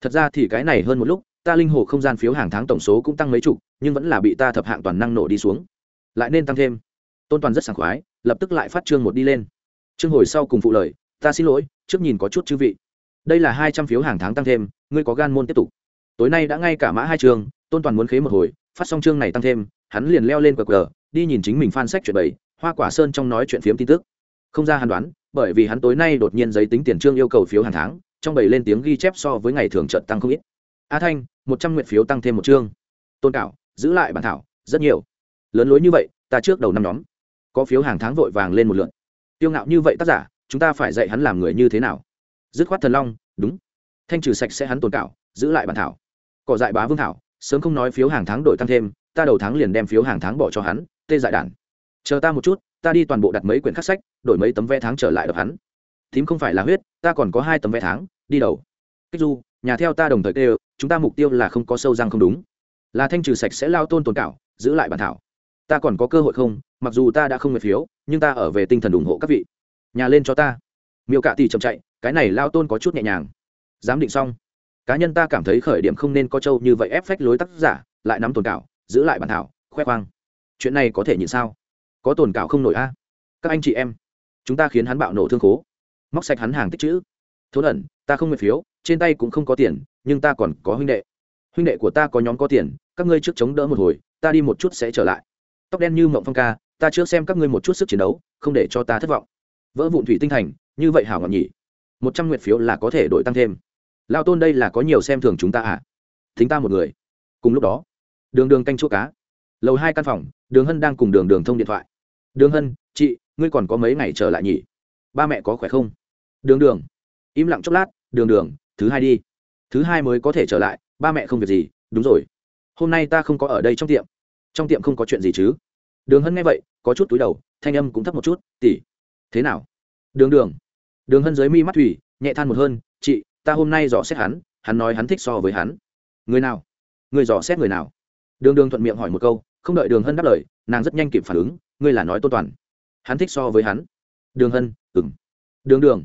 Thật ra thì cái này hơn một lúc, ta linh hồ không gian phiếu hàng tháng tổng số cũng tăng mấy chục, nhưng vẫn là bị ta thập hạng toàn năng nổ đi xuống. Lại nên tăng thêm. Tôn toàn rất sảng khoái, lập tức lại phát chương một đi lên. Chương hồi sau cùng phụ lời ta xin lỗi trước nhìn có chút chư vị. Đây là hai trăm phiếu hàng tháng tăng thêm ngươi có gan môn tiếp tục. Tối nay đã ngay cả mã hai trường, tôn toàn muốn khế một hồi phát xong chương này tăng thêm hắn liền leo lên cờ cờ đi nhìn chính mình phan sách chuyện bảy hoa quả sơn trong nói chuyện phiếm tin tức. Không ra hàn đoán bởi vì hắn tối nay đột nhiên giấy tính tiền trương yêu cầu phiếu hàng tháng trong bảy lên tiếng ghi chép so với ngày thường trận tăng không ít. A thanh một trăm nguyện phiếu tăng thêm một chương. Tôn cảo giữ lại bản thảo rất nhiều. Lớn lối như vậy ta trước đầu năm nhóm. Có phiếu hàng tháng vội vàng lên một lượn tiêu ngạo như vậy tác giả chúng ta phải dạy hắn làm người như thế nào? Dứt khoát thần long, đúng. Thanh trừ sạch sẽ hắn tồn cảo, giữ lại bản thảo. Cỏ dại bá vương thảo, sớm không nói phiếu hàng tháng đổi tăng thêm, ta đầu tháng liền đem phiếu hàng tháng bỏ cho hắn, tê dại đản chờ ta một chút, ta đi toàn bộ đặt mấy quyển khắc sách, đổi mấy tấm vé tháng trở lại đập hắn. Thím không phải là huyết, ta còn có hai tấm vé tháng, đi đầu. Kích du, nhà theo ta đồng thời tê chúng ta mục tiêu là không có sâu răng không đúng. Là thanh trừ sạch sẽ lao tôn tồn cảo, giữ lại bản thảo. Ta còn có cơ hội không? Mặc dù ta đã không nguyện phiếu, nhưng ta ở về tinh thần ủng hộ các vị nhà lên cho ta. Miêu cạ tỷ chậm chạy, cái này lao tôn có chút nhẹ nhàng. Giám định xong, cá nhân ta cảm thấy khởi điểm không nên có châu như vậy ép phách lối tác giả, lại nắm tồn cảo, giữ lại bản thảo, khoe khoang. Chuyện này có thể nhìn sao? Có tồn cảo không nổi a? Các anh chị em, chúng ta khiến hắn bạo nổ thương khố. Móc sạch hắn hàng tích chữ. Thốn ẩn ta không nguyện phiếu, trên tay cũng không có tiền, nhưng ta còn có huynh đệ. Huynh đệ của ta có nhóm có tiền, các ngươi trước chống đỡ một hồi, ta đi một chút sẽ trở lại. Tóc đen như mộng phong ca, ta trước xem các ngươi một chút sức chiến đấu, không để cho ta thất vọng vỡ vụn thủy tinh thành, như vậy hảo ngọn nhỉ. Một trăm nguyệt phiếu là có thể đổi tăng thêm. Lao tôn đây là có nhiều xem thường chúng ta à? Thính ta một người. Cùng lúc đó, đường đường canh chỗ cá. Lầu hai căn phòng, đường hân đang cùng đường đường thông điện thoại. Đường hân, chị, ngươi còn có mấy ngày trở lại nhỉ? Ba mẹ có khỏe không? Đường đường. Im lặng chốc lát, đường đường, thứ hai đi. Thứ hai mới có thể trở lại, ba mẹ không việc gì, đúng rồi. Hôm nay ta không có ở đây trong tiệm. Trong tiệm không có chuyện gì chứ? Đường hân nghe vậy, có chút túi đầu, thanh âm cũng thấp một chút tỉ thế nào? Đường đường. Đường hân dưới mi mắt thủy, nhẹ than một hơn, chị, ta hôm nay dò xét hắn hắn nói hắn thích so với hắn. Người nào? Người dò xét người nào? Đường đường thuận miệng hỏi một câu, không đợi đường hân đáp lời, nàng rất nhanh kịp phản ứng, ngươi là nói tôn toàn. Hắn thích so với hắn. Đường hân ừng đường đường.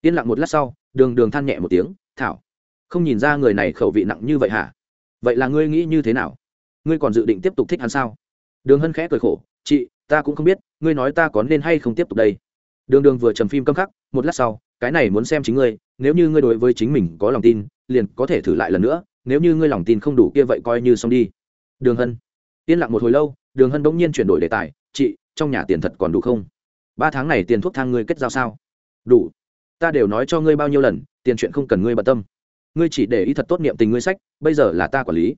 Yên lặng một lát sau, đường đường than nhẹ một tiếng, thảo, không nhìn ra người này khẩu vị nặng như vậy hả? Vậy là ngươi nghĩ như thế nào? Ngươi còn dự định tiếp tục thích hắn sao? Đường hân khẽ cười khổ, chị, ta cũng không biết, ngươi nói ta có nên hay không tiếp tục đây? Đường đường vừa trầm phim câm khắc, một lát sau, cái này muốn xem chính ngươi, nếu như ngươi đối với chính mình có lòng tin, liền có thể thử lại lần nữa, nếu như ngươi lòng tin không đủ kia vậy coi như xong đi. Đường hân. Yên lặng một hồi lâu, đường hân bỗng nhiên chuyển đổi đề tài, chị, trong nhà tiền thật còn đủ không? Ba tháng này tiền thuốc thang ngươi kết giao sao? Đủ. Ta đều nói cho ngươi bao nhiêu lần, tiền chuyện không cần ngươi bận tâm. Ngươi chỉ để ý thật tốt niệm tình ngươi sách, bây giờ là ta quản lý.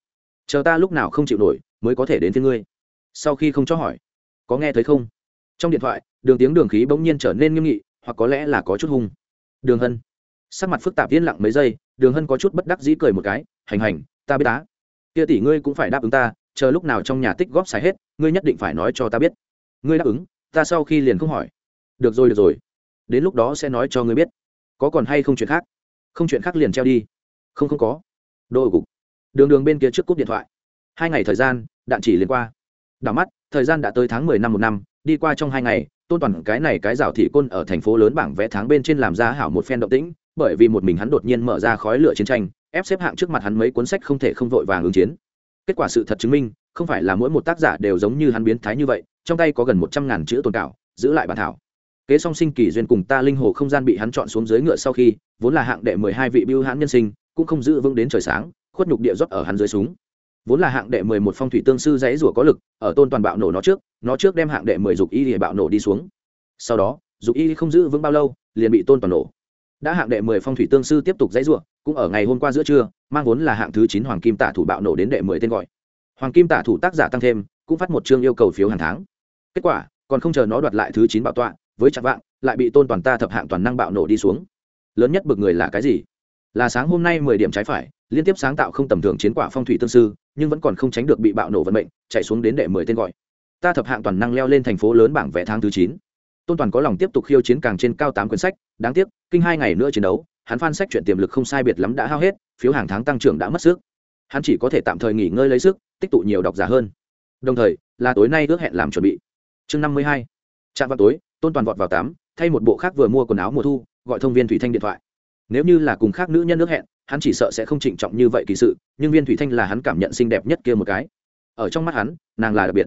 Chờ ta lúc nào không chịu nổi, mới có thể đến với ngươi. Sau khi không cho hỏi, có nghe thấy không? Trong điện thoại đường tiếng đường khí bỗng nhiên trở nên nghiêm nghị, hoặc có lẽ là có chút hung. Đường hân. Sắc mặt phức tạp yên lặng mấy giây, đường hân có chút bất đắc dĩ cười một cái, hành hành, ta biết tá kia tỷ ngươi cũng phải đáp ứng ta, chờ lúc nào trong nhà tích góp xài hết, ngươi nhất định phải nói cho ta biết. Ngươi đáp ứng? Ta sau khi liền không hỏi. Được rồi được rồi. Đến lúc đó sẽ nói cho ngươi biết. Có còn hay không chuyện khác? Không chuyện khác liền treo đi. Không không có. Đô cục đường đường bên kia trước cúp điện thoại. Hai ngày thời gian, đạn chỉ liền qua. Đảo mắt, thời gian đã tới tháng mười năm một năm, đi qua trong hai ngày tôn toàn cái này cái rào thị côn ở thành phố lớn bảng vẽ tháng bên trên làm ra hảo một phen động tĩnh, bởi vì một mình hắn đột nhiên mở ra khói lửa chiến tranh, ép xếp hạng trước mặt hắn mấy cuốn sách không thể không vội vàng ứng chiến. Kết quả sự thật chứng minh, không phải là mỗi một tác giả đều giống như hắn biến thái như vậy, trong tay có gần một trăm ngàn chữ tồn cảo, giữ lại bản thảo. Kế song sinh kỳ duyên cùng ta linh hồ không gian bị hắn chọn xuống dưới ngựa sau khi, vốn là hạng đệ mười hai vị biêu hãn nhân sinh, cũng không giữ vững đến trời sáng, khuất nhục địa rót ở hắn dưới súng vốn là hạng đệ mười một phong thủy tương sư dãy rủa có lực, ở tôn toàn bạo nổ nó trước nó trước đem hạng đệ mười dục y thì bạo nổ đi xuống. Sau đó, dục y không giữ vững bao lâu, liền bị tôn toàn nổ. Đã hạng đệ mười phong thủy tương sư tiếp tục dãy rủa, cũng ở ngày hôm qua giữa trưa, mang vốn là hạng thứ chín hoàng kim tả thủ bạo nổ đến đệ mười tên gọi. Hoàng kim tả thủ tác giả tăng thêm, cũng phát một chương yêu cầu phiếu hàng tháng. Kết quả, còn không chờ nó đoạt lại thứ chín bạo tọa, với chặt vạng, lại bị tôn toàn ta thập hạng toàn năng bạo nổ đi xuống. Lớn nhất bực người là cái gì? Là sáng hôm nay mười điểm trái phải liên tiếp sáng tạo không tầm thường chiến quả phong thủy tương sư, nhưng vẫn còn không tránh được bị bạo nổ vận mệnh, chạy xuống đến đệ mười tên gọi. Ta thập hạng toàn năng leo lên thành phố lớn bảng vẽ tháng thứ chín. Tôn toàn có lòng tiếp tục khiêu chiến càng trên cao tám quyển sách, đáng tiếc, kinh hai ngày nữa chiến đấu, hắn phan sách chuyện tiềm lực không sai biệt lắm đã hao hết, phiếu hàng tháng tăng trưởng đã mất sức. Hắn chỉ có thể tạm thời nghỉ ngơi lấy sức, tích tụ nhiều độc giả hơn. Đồng thời, là tối nay ước hẹn làm chuẩn bị. Chương năm mươi hai. Trạm vào tối, tôn toàn vọt vào tám, thay một bộ khác vừa mua quần áo mùa thu, gọi thông viên thủy thanh điện thoại nếu như là cùng khác nữ nhân nước hẹn, hắn chỉ sợ sẽ không trịnh trọng như vậy kỳ sự, nhưng viên thủy thanh là hắn cảm nhận xinh đẹp nhất kia một cái. Ở trong mắt hắn, nàng là đặc biệt.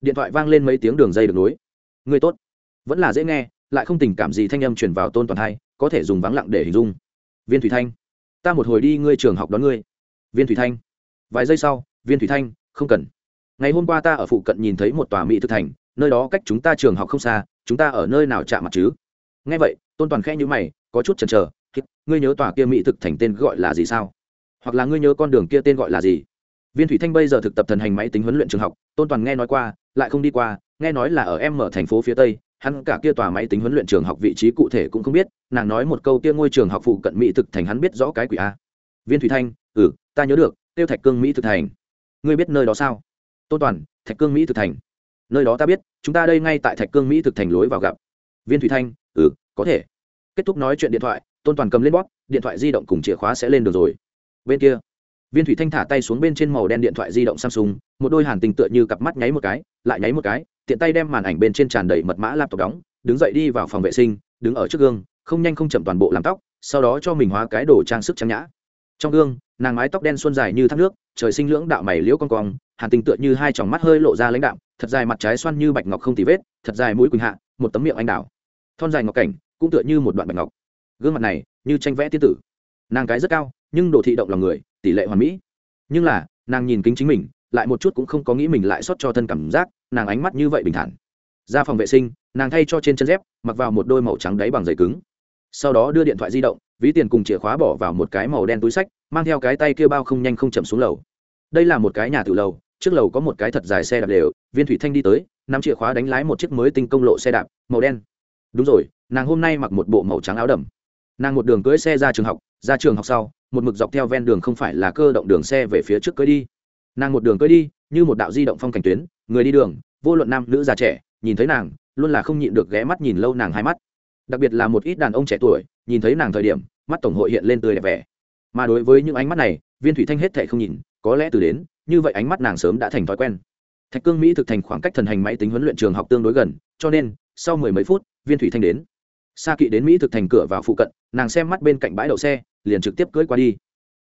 Điện thoại vang lên mấy tiếng đường dây được nối. Người tốt. Vẫn là dễ nghe, lại không tình cảm gì thanh âm truyền vào tôn toàn hai, có thể dùng vắng lặng để hình dung. Viên thủy thanh, ta một hồi đi ngươi trường học đón ngươi. Viên thủy thanh. Vài giây sau, viên thủy thanh, không cần. Ngày hôm qua ta ở phụ cận nhìn thấy một tòa mỹ thực thành, nơi đó cách chúng ta trường học không xa, chúng ta ở nơi nào chạm mặt chứ? Nghe vậy, tôn toàn khẽ nhữ mày, có chút chần chờ ngươi nhớ tòa kia mỹ thực thành tên gọi là gì sao? Hoặc là ngươi nhớ con đường kia tên gọi là gì? Viên thủy thanh bây giờ thực tập thần hành máy tính huấn luyện trường học, tôn toàn nghe nói qua, lại không đi qua, nghe nói là ở em ở thành phố phía tây, hắn cả kia tòa máy tính huấn luyện trường học vị trí cụ thể cũng không biết, nàng nói một câu kia ngôi trường học phụ cận mỹ thực thành hắn biết rõ cái quỷ a. Viên thủy thanh ừ ta nhớ được, tiêu thạch cương mỹ thực thành. Ngươi biết nơi đó sao? Tôn toàn, thạch cương mỹ thực thành. Nơi đó ta biết, chúng ta đây ngay tại thạch cương mỹ thực thành lối vào gặp. Viên thủy thanh ừ có thể. Kết thúc nói chuyện điện thoại tôn toàn cầm lên bóp, điện thoại di động cùng chìa khóa sẽ lên được rồi. Bên kia, viên thủy thanh thả tay xuống bên trên màu đen điện thoại di động samsung, một đôi hàn tình tựa như cặp mắt nháy một cái, lại nháy một cái, tiện tay đem màn ảnh bên trên tràn đầy mật mã laptop đóng, đứng dậy đi vào phòng vệ sinh, đứng ở trước gương, không nhanh không chậm toàn bộ làm tóc, sau đó cho mình hóa cái đồ trang sức trang nhã. Trong gương, nàng mái tóc đen xuân dài như thác nước, trời sinh lưỡng đạo mày liễu con cong, hàn tình tựa như hai tròng mắt hơi lộ ra lãnh đạo thật dài mặt trái xoăn như bạch ngọc không tì vết, thật dài mũi quỳnh hạ, một tấm miệng anh đào. Thon dài ngọc cảnh, cũng tựa như một đoạn bạch ngọc gương mặt này như tranh vẽ tiên tử. Nàng cái rất cao, nhưng đồ thị động lòng người, tỷ lệ hoàn mỹ. Nhưng là, nàng nhìn kính chính mình, lại một chút cũng không có nghĩ mình lại xót cho thân cảm giác, nàng ánh mắt như vậy bình thản. Ra phòng vệ sinh, nàng thay cho trên chân dép, mặc vào một đôi màu trắng đáy bằng giày cứng. Sau đó đưa điện thoại di động, ví tiền cùng chìa khóa bỏ vào một cái màu đen túi sách, mang theo cái tay kia bao không nhanh không chậm xuống lầu. Đây là một cái nhà tự lầu, trước lầu có một cái thật dài xe đạp đều, viên thủy thanh đi tới, nắm chìa khóa đánh lái một chiếc mới tinh công lộ xe đạp, màu đen. Đúng rồi, nàng hôm nay mặc một bộ màu trắng áo đầm nàng một đường cưỡi xe ra trường học, ra trường học sau, một mực dọc theo ven đường không phải là cơ động đường xe về phía trước cưỡi đi. Nàng một đường cưỡi đi, như một đạo di động phong cảnh tuyến, người đi đường, vô luận nam nữ già trẻ, nhìn thấy nàng, luôn là không nhịn được ghé mắt nhìn lâu nàng hai mắt. Đặc biệt là một ít đàn ông trẻ tuổi, nhìn thấy nàng thời điểm, mắt tổng hội hiện lên tươi đẹp vẻ. Mà đối với những ánh mắt này, viên thủy thanh hết thể không nhìn, có lẽ từ đến, như vậy ánh mắt nàng sớm đã thành thói quen. Thạch cương mỹ thực thành khoảng cách thần hành máy tính huấn luyện trường học tương đối gần, cho nên, sau mười mấy phút, viên thủy thanh đến xa kỵ đến mỹ thực thành cửa vào phụ cận, nàng xem mắt bên cạnh bãi đậu xe, liền trực tiếp cưỡi qua đi.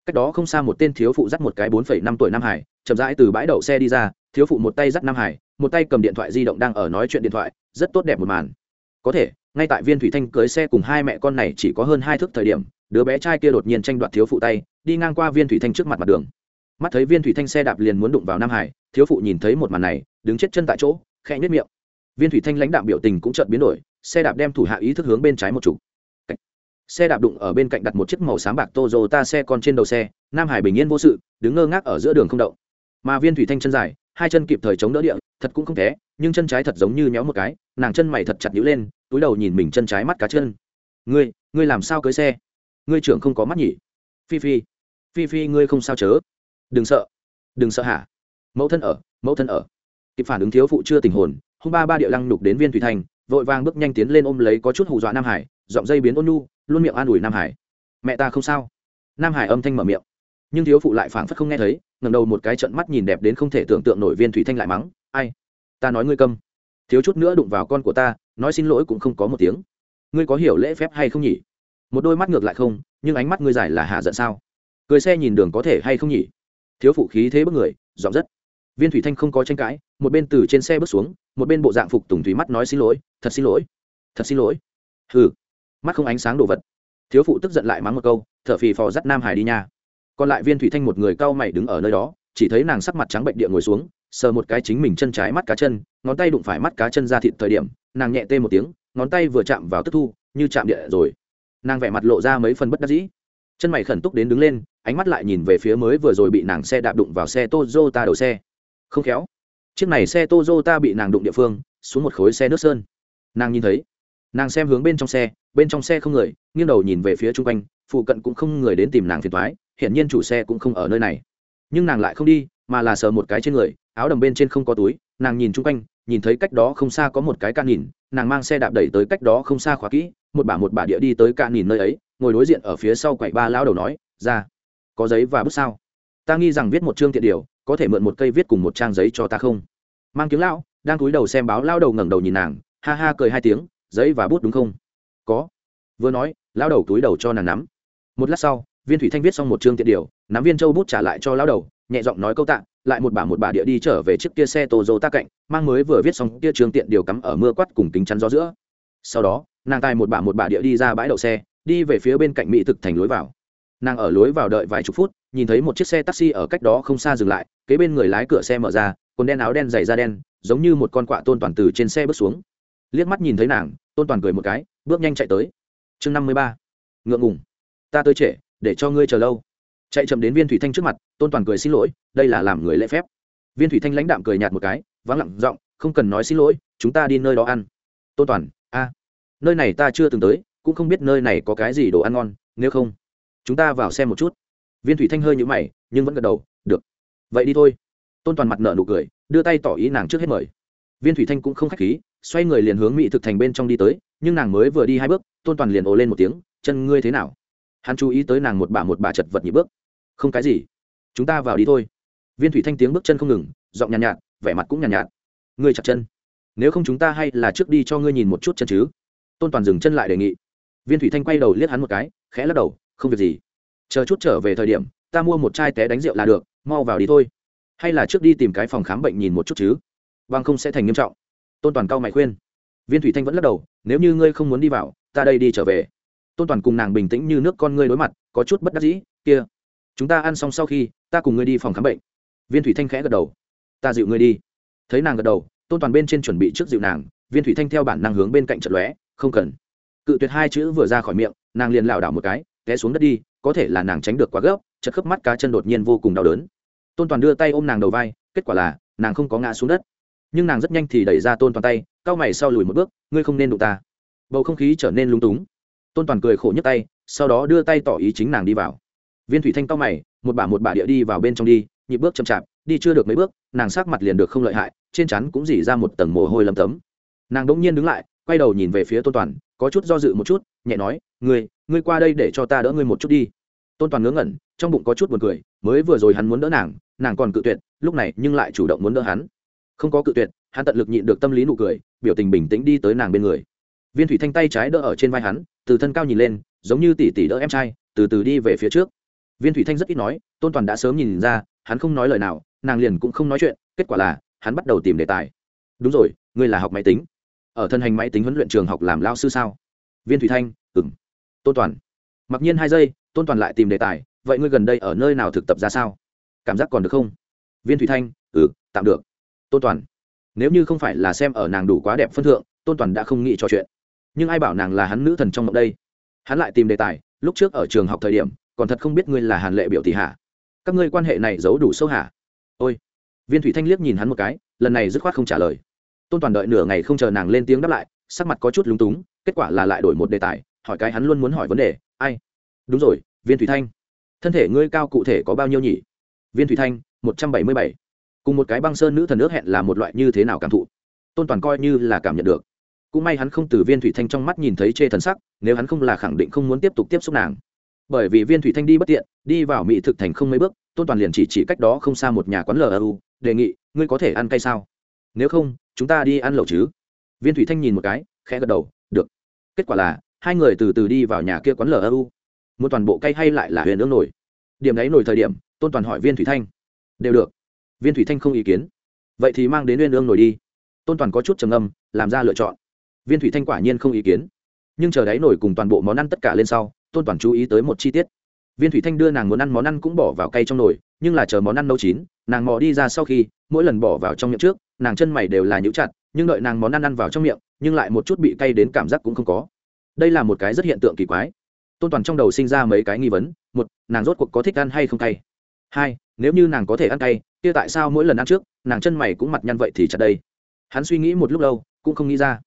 Cách đó không xa một tên thiếu phụ dắt một cái bốn phẩy năm tuổi nam hải, chậm rãi từ bãi đậu xe đi ra, thiếu phụ một tay dắt nam hải, một tay cầm điện thoại di động đang ở nói chuyện điện thoại, rất tốt đẹp một màn. Có thể, ngay tại viên thủy thanh cưới xe cùng hai mẹ con này chỉ có hơn hai thước thời điểm, đứa bé trai kia đột nhiên tranh đoạt thiếu phụ tay, đi ngang qua viên thủy thanh trước mặt mặt đường. Mắt thấy viên thủy thanh xe đạp liền muốn đụng vào nam hải, thiếu phụ nhìn thấy một màn này, đứng chết chân tại chỗ, khẽ nhất miệng. Viên thủy thanh lãnh đạm biểu tình cũng chợt biến đổi xe đạp đem thủ hạ ý thức hướng bên trái một chục xe đạp đụng ở bên cạnh đặt một chiếc màu xám bạc Toyota xe con trên đầu xe, nam hải bình yên vô sự, đứng ngơ ngác ở giữa đường không động. Mà viên thủy thanh chân dài, hai chân kịp thời chống đỡ địa, thật cũng không thế, nhưng chân trái thật giống như nhéo một cái, nàng chân mày thật chặt nhíu lên, túi đầu nhìn mình chân trái mắt cá chân. Ngươi ngươi làm sao cưới xe? Ngươi trưởng không có mắt nhỉ? Phi phi phi phi, ngươi không sao chớ. Đừng sợ. Đừng sợ hả? Mẫu thân ở, mẫu thân ở. Kịp phản ứng thiếu phụ chưa tình hồn, hung ba ba điệu lăng nhục đến viên thủy thanh vội vàng bước nhanh tiến lên ôm lấy có chút hù dọa nam hải, giọng dây biến ôn nhu, luôn miệng an ủi nam hải. Mẹ ta không sao. Nam hải âm thanh mở miệng. Nhưng thiếu phụ lại phảng phất không nghe thấy ngầm đầu một cái trận mắt nhìn đẹp đến không thể tưởng tượng nổi viên thủy thanh lại mắng, ai? Ta nói ngươi câm. Thiếu chút nữa đụng vào con của ta, nói xin lỗi cũng không có một tiếng. Ngươi có hiểu lễ phép hay không nhỉ? Một đôi mắt ngược lại không, nhưng ánh mắt ngươi giải là hạ giận sao? Cười xe nhìn đường có thể hay không nhỉ? Thiếu phụ khí thế bất người, giọng rất viên thủy thanh không có tranh cãi, một bên từ trên xe bước xuống, một bên bộ dạng phục tùng thủy mắt nói xin lỗi, thật xin lỗi, thật xin lỗi. Hừ, mắt không ánh sáng đồ vật. Thiếu phụ tức giận lại mắng một câu, thở phì phò dắt nam hải đi nha. Còn lại viên thủy thanh một người cau mày đứng ở nơi đó, chỉ thấy nàng sắc mặt trắng bệnh địa ngồi xuống, sờ một cái chính mình chân trái mắt cá chân, ngón tay đụng phải mắt cá chân ra thịt thời điểm, nàng nhẹ tê một tiếng, ngón tay vừa chạm vào tức thu, như chạm địa rồi. Nàng vẻ mặt lộ ra mấy phần bất đắc dĩ. Chân mày khẩn túc đến đứng lên, ánh mắt lại nhìn về phía mới vừa rồi bị nàng xe đạp đụng vào xe Toyota đầu xe không khéo. Chiếc này xe Toyota bị nàng đụng địa phương, xuống một khối xe nước sơn. Nàng nhìn thấy. Nàng xem hướng bên trong xe, bên trong xe không người, nghiêng đầu nhìn về phía chung quanh, phụ cận cũng không người đến tìm nàng phiền thoái hiển nhiên chủ xe cũng không ở nơi này. Nhưng nàng lại không đi, mà là sờ một cái trên người, áo đầm bên trên không có túi, nàng nhìn chung quanh, nhìn thấy cách đó không xa có một cái can nhìn, nàng mang xe đạp đẩy tới cách đó không xa khóa kỹ, một bả một bả địa đi tới can nhìn nơi ấy, ngồi đối diện ở phía sau quầy ba lao đầu nói, ra, có giấy và bút sao? Ta nghi rằng viết một chương thiện điều có thể mượn một cây viết cùng một trang giấy cho ta không? Mang tiếng lão, đang cúi đầu xem báo lao đầu ngẩng đầu nhìn nàng, ha ha cười hai tiếng, giấy và bút đúng không? Có. Vừa nói lao đầu túi đầu cho nàng nắm. Một lát sau, viên thủy thanh viết xong một chương tiện điều, nắm viên châu bút trả lại cho lao đầu, nhẹ giọng nói câu tạ, lại một bà một bà địa đi trở về chiếc kia xe tô dô ta cạnh, mang mới vừa viết xong kia trường tiện điều cắm ở mưa quắt cùng kính chắn gió giữa. Sau đó, nàng tài một bà một bà địa đi ra bãi đậu xe, đi về phía bên cạnh mỹ thực thành lối vào. Nàng ở lối vào đợi vài chục phút, nhìn thấy một chiếc xe taxi ở cách đó không xa dừng lại kế bên người lái cửa xe mở ra, quần đen áo đen dày da đen, giống như một con quạ tôn toàn từ trên xe bước xuống. Liếc mắt nhìn thấy nàng, tôn toàn cười một cái, bước nhanh chạy tới. Chương năm mươi ba. Ngượng ngùng. Ta tới trễ, để cho ngươi chờ lâu. Chạy chậm đến viên thủy thanh trước mặt, tôn toàn cười xin lỗi, đây là làm người lễ phép. Viên thủy thanh lãnh đạm cười nhạt một cái, vắng lặng giọng, không cần nói xin lỗi, chúng ta đi nơi đó ăn. Tôn toàn, a, nơi này ta chưa từng tới, cũng không biết nơi này có cái gì đồ ăn ngon, nếu không, chúng ta vào xem một chút. Viên thủy thanh hơi nhũ mày, nhưng vẫn gật đầu, được vậy đi thôi. Tôn toàn mặt nợ nụ cười đưa tay tỏ ý nàng trước hết mời. Viên thủy thanh cũng không k h á c h khí xoay người liền hướng mỹ thực thành bên trong đi tới nhưng nàng mới vừa đi hai bước tôn toàn liền ồ lên một tiếng chân ngươi thế nào? Hắn chú ý tới nàng một bà một bà chật vật nhị bước. Không cái gì chúng ta vào đi thôi. Viên thủy thanh tiếng bước chân không ngừng giọng nhàn nhạt, nhạt vẻ mặt cũng nhàn nhạt, nhạt. Ngươi chặt chân. Nếu không chúng ta hay là trước đi cho ngươi nhìn một chút chân chứ. Tôn toàn dừng chân lại đề nghị. Viên thủy thanh quay đầu liếc hắn một cái khẽ lắc đầu không việc gì. Chờ chút trở về thời điểm ta mua một chai té đánh rượu là được mau vào đi thôi. Hay là trước đi tìm cái phòng khám bệnh nhìn một chút chứ? Bằng không sẽ thành nghiêm trọng. Tôn toàn cao mày khuyên. Viên thủy thanh vẫn lắc đầu, nếu như ngươi không muốn đi vào, ta đây đi trở về. Tôn toàn cùng nàng bình tĩnh như nước con ngươi đối mặt, có chút bất đắc dĩ, kia, chúng ta ăn xong sau khi, ta cùng ngươi đi phòng khám bệnh. Viên thủy thanh khẽ gật đầu. Ta dịu ngươi đi. Thấy nàng gật đầu, tôn toàn bên trên chuẩn bị trước dịu nàng, viên thủy thanh theo bản năng hướng bên cạnh trận lóe, không cần. Cự tuyệt hai chữ vừa ra khỏi miệng, nàng liền lảo đảo một cái, té xuống đất đi, có thể là nàng tránh được quá gấp chật khớp mắt cá chân đột nhiên vô cùng đau đớn tôn toàn đưa tay ôm nàng đầu vai, kết quả là, nàng không có ngã xuống đất. Nhưng nàng rất nhanh thì đẩy ra tôn toàn tay, cau mày sau lùi một bước, ngươi không nên đụng ta. Bầu không khí trở nên lung túng. Tôn toàn cười khổ nhấc tay, sau đó đưa tay tỏ ý chính nàng đi vào. Viên thủy thanh cau mày, một bả một bả địa đi vào bên trong đi, nhịp bước chậm chạp, đi chưa được mấy bước, nàng sát mặt liền được không lợi hại, trên chắn cũng dỉ ra một tầng mồ hôi lấm tấm. Nàng đ ỗ n g nhiên đứng lại, quay đầu nhìn về phía tôn toàn, có chút do dự một chút, nhẹ nói, ngươi ngươi qua đây để cho ta đỡ ngươi một chút đi. Tôn toàn ngớ ngẩn, trong bụng có chút buồn cười mới vừa rồi hắn muốn đỡ nàng nàng còn cự tuyệt, lúc này nhưng lại chủ động muốn đỡ hắn. Không có cự tuyệt, hắn tận lực nhịn được tâm lý nụ cười, biểu tình bình tĩnh đi tới nàng bên người. Viên thủy thanh tay trái đỡ ở trên vai hắn, từ thân cao nhìn lên, giống như tỷ tỷ đỡ em trai, từ từ đi về phía trước. Viên thủy thanh rất ít nói, tôn toàn đã sớm nhìn ra, hắn không nói lời nào, nàng liền cũng không nói chuyện, kết quả là, hắn bắt đầu tìm đề tài. Đúng rồi, ngươi là học máy tính. Ở thân hành máy tính huấn luyện trường học làm lao sư sao? Viên thủy thanh ừng tôn toàn. Mặc nhiên hai giây, tôn toàn lại tìm đề tài vậy ngươi gần đây ở nơi nào thực tập ra sao? Cảm giác còn được không? Viên thủy thanh ừ tạm được. Tôn toàn, nếu như không phải là xem ở nàng đủ quá đẹp phân thượng, tôn toàn đã không nghĩ trò chuyện. Nhưng ai bảo nàng là hắn nữ thần trong mộng đây? Hắn lại tìm đề tài, lúc trước ở trường học thời điểm, còn thật không biết ngươi là hàn lệ biểu tỷ hạ các ngươi quan hệ này giấu đủ sâu hả? Ôi. Viên thủy thanh liếc nhìn hắn một cái, lần này dứt khoát không trả lời. Tôn toàn đợi nửa ngày không chờ nàng lên tiếng đáp lại, sắc mặt có chút lúng túng, kết quả là lại đổi một đề tài, hỏi cái hắn luôn muốn hỏi vấn đề, ai? Đúng rồi, viên thủy thanh thân thể ngươi cao cụ thể có bao nhiêu nhỉ? Viên thủy thanh, một trăm bảy mươi bảy. Cùng một cái băng sơn nữ thần nước hẹn là một loại như thế nào cảm thụ? Tôn toàn coi như là cảm nhận được. Cũng may hắn không từ viên thủy thanh trong mắt nhìn thấy chê thần sắc, nếu hắn không là khẳng định không muốn tiếp tục tiếp xúc nàng. Bởi vì viên thủy thanh đi bất tiện, đi vào mỹ thực thành không mấy bước, tôn toàn liền chỉ chỉ cách đó không xa một nhà quán lu đề nghị, ngươi có thể ăn cay sao? Nếu không, chúng ta đi ăn lẩu chứ. Viên thủy thanh nhìn một cái, khẽ gật đầu, được. Kết quả là, hai người từ từ đi vào nhà kia quán lu một toàn bộ cay hay lại là huyền ương nổi. Điểm đấy nổi thời điểm, tôn toàn hỏi viên thủy thanh. Đều được. Viên thủy thanh không ý kiến. Vậy thì mang đến huyền ương nổi đi. Tôn toàn có chút trầm âm làm ra lựa chọn. Viên thủy thanh quả nhiên không ý kiến. Nhưng chờ đáy nổi cùng toàn bộ món ăn tất cả lên sau, tôn toàn chú ý tới một chi tiết. Viên thủy thanh đưa nàng muốn ăn món ăn cũng bỏ vào cây trong nồi, nhưng là chờ món ăn nấu chín, nàng mò đi ra sau khi, mỗi lần bỏ vào trong miệng trước, nàng chân mày đều là nhũ chặt, nhưng đợi nàng món ăn ăn vào trong miệng, nhưng lại một chút bị cay đến cảm giác cũng không có. Đây là một cái rất hiện tượng kỳ quái tôn toàn trong đầu sinh ra mấy cái nghi vấn, một, nàng rốt cuộc có thích ăn hay không cay? Hai, nếu như nàng có thể ăn cay, kia tại sao mỗi lần ăn trước, nàng chân mày cũng mặt nhăn vậy thì chặt đây? Hắn suy nghĩ một lúc lâu, cũng không nghĩ ra.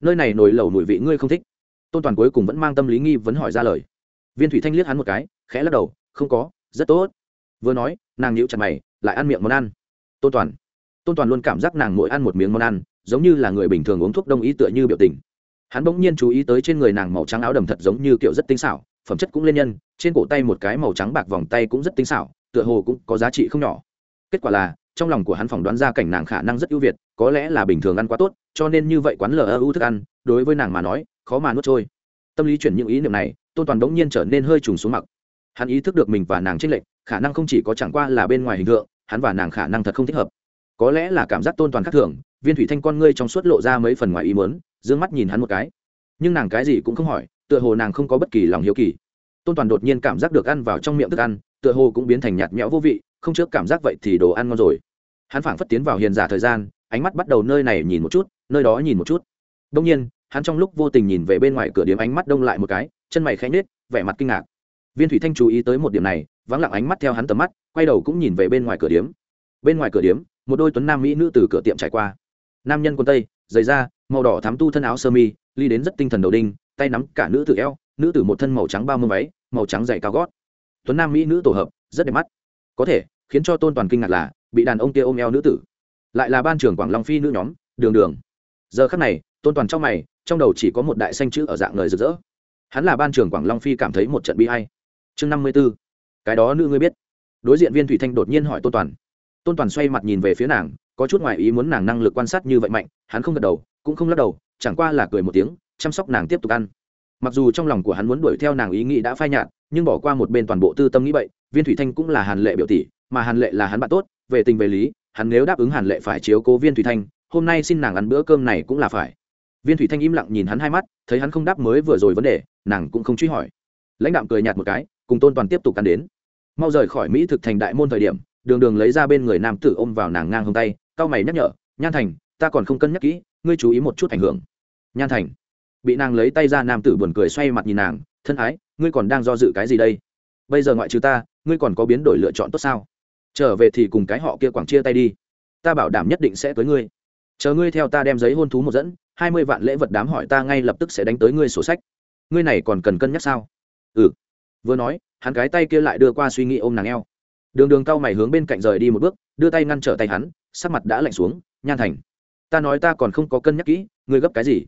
Nơi này nổi lẩu mùi vị ngươi không thích. Tôn toàn cuối cùng vẫn mang tâm lý nghi vấn hỏi ra lời. Viên thủy thanh liếc hắn một cái, khẽ lắc đầu, không có, rất tốt. Vừa nói, nàng nhịu chặt mày, lại ăn miệng món ăn. Tôn toàn. Tôn toàn luôn cảm giác nàng mỗi ăn một miếng món ăn, giống như là người bình thường uống thuốc đông y tựa như biểu tình hắn bỗng nhiên chú ý tới trên người nàng màu trắng áo đầm thật giống như kiểu rất tinh xảo, phẩm chất cũng lên nhân, trên cổ tay một cái màu trắng bạc vòng tay cũng rất tinh xảo, tựa hồ cũng có giá trị không nhỏ. Kết quả là, trong lòng của hắn phỏng đoán ra cảnh nàng khả năng rất ưu việt, có lẽ là bình thường ăn quá tốt, cho nên như vậy quán lờ ưu thức ăn, đối với nàng mà nói, khó mà nuốt trôi. Tâm lý chuyển những ý niệm này, tôn toàn bỗng nhiên trở nên hơi trùng xuống mặc hắn ý thức được mình và nàng tranh lệch, khả năng không chỉ có chẳng qua là bên ngoài hình tượng, hắn và nàng khả năng thật không thích hợp. Có lẽ là cảm giác tôn toàn khác thường, viên thủy thanh con ngươi trong suốt lộ ra mấy phần ngoài ý mớn d ư ơ n g mắt nhìn hắn một cái. Nhưng nàng cái gì cũng không hỏi tựa hồ nàng không có bất kỳ lòng hiếu kỳ. Tôn toàn đột nhiên cảm giác được ăn vào trong miệng thức ăn tựa hồ cũng biến thành nhạt nhẽo vô vị không trước cảm giác vậy thì đồ ăn ngon rồi. Hắn phảng phất tiến vào hiền giả thời gian ánh mắt bắt đầu nơi này nhìn một chút nơi đó nhìn một chút. Đông nhiên hắn trong lúc vô tình nhìn về bên ngoài cửa điếm ánh mắt đông lại một cái chân mày khẽ nhếch, vẻ mặt kinh ngạc. Viên thủy thanh chú ý tới một điểm này vắng lặng ánh mắt theo hắn tầm mắt quay đầu cũng nhìn về bên ngoài cửa điếm. Bên ngoài cửa điếm một đôi tuấn nam mỹ nữ từ cửa tiệm trải qua. Nam nhân quân tây giày da, màu đỏ thắm tu thân áo sơ mi, ly đến rất tinh thần đầu đinh, tay nắm cả nữ tử eo, nữ tử một thân màu trắng bao mưa váy, màu trắng dày cao gót. Tuấn nam mỹ nữ tổ hợp, rất đẹp mắt. Có thể, khiến cho tôn toàn kinh ngạc là, bị đàn ông kia ôm eo nữ tử. Lại là ban trưởng quảng long phi nữ nhóm, đường đường. Giờ khắc này, tôn toàn trong mày, trong đầu chỉ có một đại xanh chữ ở dạng người rực rỡ. Hắn là ban trưởng quảng long phi cảm thấy một trận bi hay chương năm mươi b ố cái đó nữ ngươi biết. Đối diện viên thủy thanh đột nhiên hỏi tôn toàn. Tôn toàn xoay mặt nhìn về phía nàng, có chút ngoài ý muốn nàng năng lực quan sát như vậy mạnh hắn không gật đầu, cũng không lắc đầu, chẳng qua là cười một tiếng, chăm sóc nàng tiếp tục ăn. Mặc dù trong lòng của hắn muốn đuổi theo nàng ý nghĩ đã phai nhạt, nhưng bỏ qua một bên toàn bộ tư tâm nghĩ vậy viên thủy thanh cũng là hàn lệ biểu tỷ, mà hàn lệ là hắn bạn tốt, về tình về lý, hắn nếu đáp ứng hàn lệ phải chiếu cố viên thủy thanh, hôm nay xin nàng ăn bữa cơm này cũng là phải. Viên thủy thanh im lặng nhìn hắn hai mắt, thấy hắn không đáp mới vừa rồi vấn đề, nàng cũng không truy hỏi. Lãnh đạm cười nhạt một cái, cùng tôn toàn tiếp tục ăn đến. Mau rời khỏi mỹ thực thành đại môn thời điểm, đường đường lấy ra bên người nam tử ôm vào nàng ngang hông tay, cao mày nhắc nhở, nhan thành ta còn không cân nhắc kỹ, ngươi chú ý một chút ảnh hưởng. Nhan thành, bị nàng lấy tay ra nam tử buồn cười xoay mặt nhìn nàng, thân ái, ngươi còn đang do dự cái gì đây? Bây giờ ngoại trừ ta, ngươi còn có biến đổi lựa chọn tốt sao? Trở về thì cùng cái họ kia quảng chia tay đi. Ta bảo đảm nhất định sẽ tới ngươi. Chờ ngươi theo ta đem giấy hôn thú một dẫn, hai mươi vạn lễ vật đám hỏi ta ngay lập tức sẽ đánh tới ngươi sổ sách. Ngươi này còn cần cân nhắc sao? Ừ. Vừa nói, hắn cái tay kia lại đưa qua suy nghĩ ôm nàng eo. Đường đường cao mày hướng bên cạnh rời đi một bước, đưa tay ngăn trở tay hắn, sắc mặt đã lạnh xuống, nhan thành ta nói ta còn không có cân nhắc kỹ, ngươi gấp cái gì?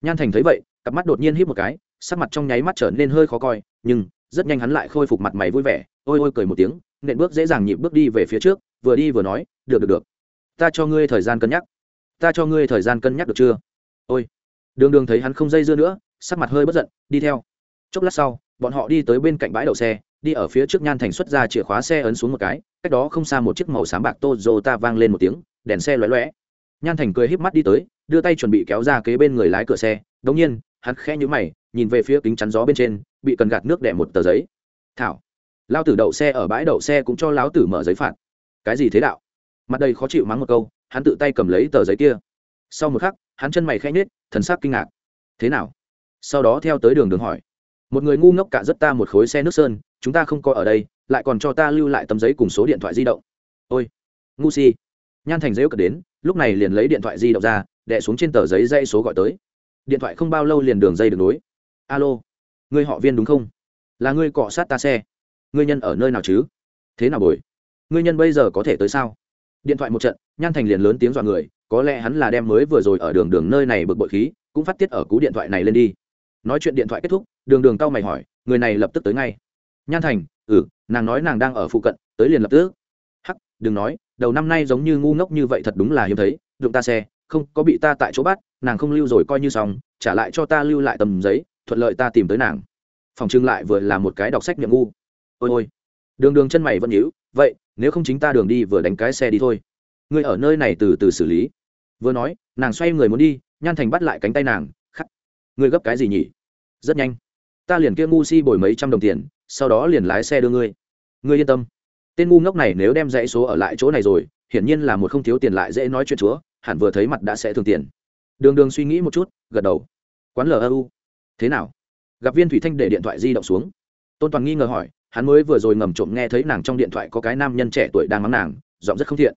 Nhan thành thấy vậy, cặp mắt đột nhiên hít một cái, sắc mặt trong nháy mắt trở nên hơi khó coi, nhưng rất nhanh hắn lại khôi phục mặt mày vui vẻ, ôi ôi cười một tiếng, nện bước dễ dàng nhịp bước đi về phía trước, vừa đi vừa nói, được được được. Ta cho ngươi thời gian cân nhắc. Ta cho ngươi thời gian cân nhắc được chưa? Ôi. Đường đường thấy hắn không dây dưa nữa, sắc mặt hơi bất giận, đi theo. Chốc lát sau, bọn họ đi tới bên cạnh bãi đậu xe, đi ở phía trước nhan thành xuất ra chìa khóa xe ấn xuống một cái, cách đó không xa một chiếc màu xám bạc Toyota vang lên một tiếng, đèn xe lóe lóe nhan thành cười híp mắt đi tới, đưa tay chuẩn bị kéo ra kế bên người lái cửa xe. Đống nhiên, hắn khẽ nhíu mày, nhìn về phía kính chắn gió bên trên, bị cần gạt nước đẻ một tờ giấy. Thảo, lao tử đậu xe ở bãi đậu xe cũng cho lão tử mở giấy phạt. Cái gì thế đạo? Mặt đầy khó chịu mắng một câu, hắn tự tay cầm lấy tờ giấy kia. Sau một khắc, hắn chân mày khẽ nhếch, thần sắc kinh ngạc. Thế nào? Sau đó theo tới đường đường hỏi. Một người ngu ngốc cả rất ta một khối xe nước sơn, chúng ta không có ở đây, lại còn cho ta lưu lại tấm giấy cùng số điện thoại di động. Ôi, ngu si. Nhan thành dễu cật đến lúc này liền lấy điện thoại di động ra đẻ xuống trên tờ giấy dây số gọi tới. Điện thoại không bao lâu liền đường dây được nối. Alo, người họ viên đúng không? Là ngươi cọ sát ta xe. Ngươi nhân ở nơi nào chứ? Thế nào bồi? Ngươi nhân bây giờ có thể tới sao? Điện thoại một trận, nhan thành liền lớn tiếng dọa người, có lẽ hắn là đem mới vừa rồi ở đường đường nơi này bực bội khí, cũng phát tiết ở cú điện thoại này lên đi. Nói chuyện điện thoại kết thúc, đường đường cau mày hỏi, người này lập tức tới ngay. Nhan thành ừ nàng nói nàng đang ở phụ cận, tới liền lập tức đừng nói, đầu năm nay giống như ngu ngốc như vậy thật đúng là hiếm thấy, đụng ta xe, không, có bị ta tại chỗ bắt, nàng không lưu rồi coi như xong, trả lại cho ta lưu lại tầm giấy, thuận lợi ta tìm tới nàng. Phòng trưng lại vừa là một cái đọc sách miệng ngu. Ôi ôi. Đường đường chân mày vẫn nhíu, vậy, nếu không chính ta đường đi vừa đánh cái xe đi thôi. Ngươi ở nơi này từ từ xử lý. Vừa nói, nàng xoay người muốn đi, nhan thành bắt lại cánh tay nàng, khắc. Ngươi gấp cái gì nhỉ? Rất nhanh. Ta liền kia ngu si bồi mấy trăm đồng tiền, sau đó liền lái xe đưa ngươi. Ngươi yên tâm tên ngu ngốc này nếu đem dãy số ở lại chỗ này rồi, hiển nhiên là một không thiếu tiền lại dễ nói chuyện chúa, hẳn vừa thấy mặt đã sẽ thường tiền. Đường đường suy nghĩ một chút, gật đầu. Quán lu thế nào? Gặp viên thủy thanh để điện thoại di động xuống. Tôn toàn nghi ngờ hỏi, hắn mới vừa rồi ngầm trộm nghe thấy nàng trong điện thoại có cái nam nhân trẻ tuổi đang mắng nàng, giọng rất không thiện.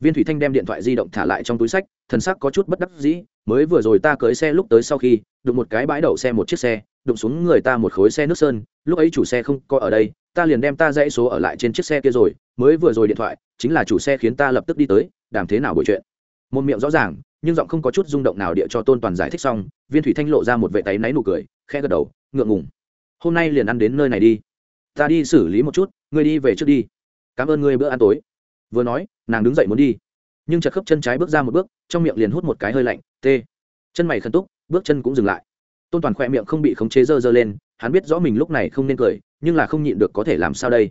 Viên thủy thanh đem điện thoại di động thả lại trong túi sách, thần sắc có chút bất đắc dĩ, mới vừa rồi ta cưới xe lúc tới sau khi, đụng một cái bãi đậu xe một chiếc xe, đụng xuống người ta một khối xe nước sơn lúc ấy chủ xe không có ở đây, ta liền đem ta dãy số ở lại trên chiếc xe kia rồi, mới vừa rồi điện thoại, chính là chủ xe khiến ta lập tức đi tới đảm thế nào buổi chuyện. Một miệng rõ ràng, nhưng giọng không có chút rung động nào địa cho tôn toàn giải thích xong, viên thủy thanh lộ ra một vệ tay náy nụ cười khe gật đầu, ngượng ngùng. Hôm nay liền ăn đến nơi này đi. Ta đi xử lý một chút, ngươi đi về trước đi. Cảm ơn ngươi bữa ăn tối. Vừa nói, nàng đứng dậy muốn đi. Nhưng chợt khớp chân trái bước ra một bước, trong miệng liền hút một cái hơi lạnh, tê. Chân mày khẩn túc, bước chân cũng dừng lại tôn toàn khoe miệng không bị khống chế dơ dơ lên, hắn biết rõ mình lúc này không nên cười, nhưng là không nhịn được có thể làm sao đây?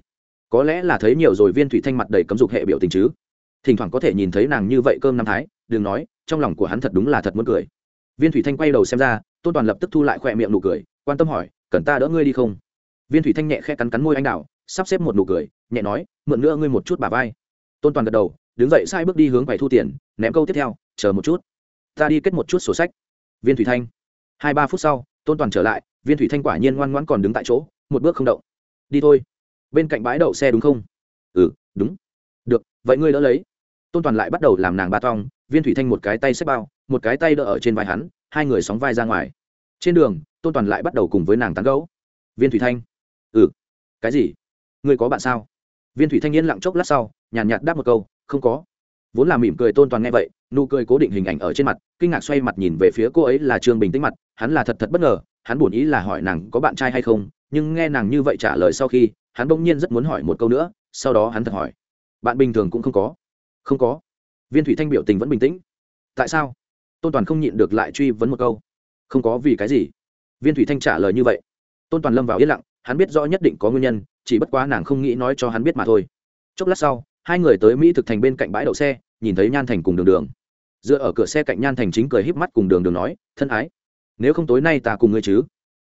Có lẽ là thấy nhiều rồi viên thủy thanh mặt đầy cấm dục hệ biểu tình chứ. Thỉnh thoảng có thể nhìn thấy nàng như vậy cơm năm thái, đừng nói, trong lòng của hắn thật đúng là thật muốn cười. Viên thủy thanh quay đầu xem ra, tôn toàn lập tức thu lại khoe miệng nụ cười, quan tâm hỏi, cần ta đỡ ngươi đi không? Viên thủy thanh nhẹ khe cắn cắn môi anh đào sắp xếp một nụ cười, nhẹ nói, mượn nữa ngươi một chút bà vai. Tôn toàn gật đầu, đứng dậy sai bước đi hướng quầy thu tiền, ném câu tiếp theo, chờ một chút, ta đi kết một chút sổ sách. Viên thủy thanh hai ba phút sau tôn toàn trở lại viên thủy thanh quả nhiên ngoan ngoãn còn đứng tại chỗ một bước không động. Đi thôi. Bên cạnh bãi đậu xe đúng không? Ừ đúng. Được vậy ngươi đỡ lấy. Tôn toàn lại bắt đầu làm nàng ba tong viên thủy thanh một cái tay xếp bao một cái tay đỡ ở trên vai hắn hai người sóng vai ra ngoài. Trên đường tôn toàn lại bắt đầu cùng với nàng tán gấu viên thủy thanh. Ừ. Cái gì? Ngươi có bạn sao? Viên thủy thanh yên lặng chốc lát sau nhàn nhạt, nhạt đáp một câu không có. Vốn là mỉm cười tôn toàn nghe vậy nụ cười cố định hình ảnh ở trên mặt, kinh ngạc xoay mặt nhìn về phía cô ấy là trương bình tĩnh mặt, hắn là thật thật bất ngờ, hắn buồn ý là hỏi nàng có bạn trai hay không, nhưng nghe nàng như vậy trả lời sau khi, hắn bỗng nhiên rất muốn hỏi một câu nữa, sau đó hắn thật hỏi. Bạn bình thường cũng không có. Không có. Viên thủy thanh biểu tình vẫn bình tĩnh. Tại sao? Tôn toàn không nhịn được lại truy vấn một câu. Không có vì cái gì. Viên thủy thanh trả lời như vậy. Tôn toàn lâm vào yên lặng, hắn biết rõ nhất định có nguyên nhân, chỉ bất quá nàng không nghĩ nói cho hắn biết mà thôi. Chốc lát sau, hai người tới mỹ thực thành bên cạnh bãi đậu xe, nhìn thấy nhan thành cùng đường đường dựa ở cửa xe cạnh nhan thành chính cười híp mắt cùng đường đường nói, thân ái, nếu không tối nay ta cùng ngươi chứ?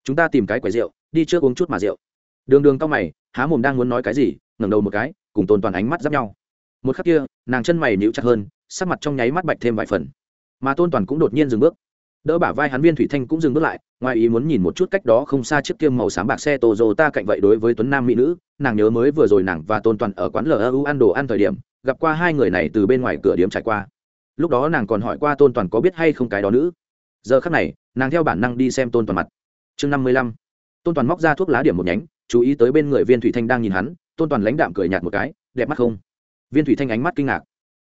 Chúng ta tìm cái quầy rượu, đi trước uống chút mà rượu. Đường đường cao mày, há mồm đang muốn nói cái gì, ngẩng đầu một cái, cùng tôn toàn ánh mắt giáp nhau. Một khắc kia, nàng chân mày níu chặt hơn, sắc mặt trong nháy mắt bạch thêm vài phần. Mà tôn toàn cũng đột nhiên dừng bước. Đỡ bả vai hắn viên thủy thanh cũng dừng bước lại, ngoài ý muốn nhìn một chút cách đó không xa chiếc kiêm màu xám bạc xe tô dô ta cạnh vậy đối với tuấn nam mỹ nữ, nàng nhớ mới vừa rồi nàng và tôn toàn ở quán lu ăn đồ ăn thời điểm, gặp qua hai người này từ bên ngoài cửa điếm trải qua lúc đó nàng còn hỏi qua tôn toàn có biết hay không cái đó nữ. Giờ khắc này, nàng theo bản năng đi xem tôn toàn mặt. Chương năm mươi lăm. Tôn toàn móc ra thuốc lá điểm một nhánh, chú ý tới bên người viên thủy thanh đang nhìn hắn, tôn toàn lãnh đạm cười nhạt một cái, đẹp mắt không? Viên thủy thanh ánh mắt kinh ngạc.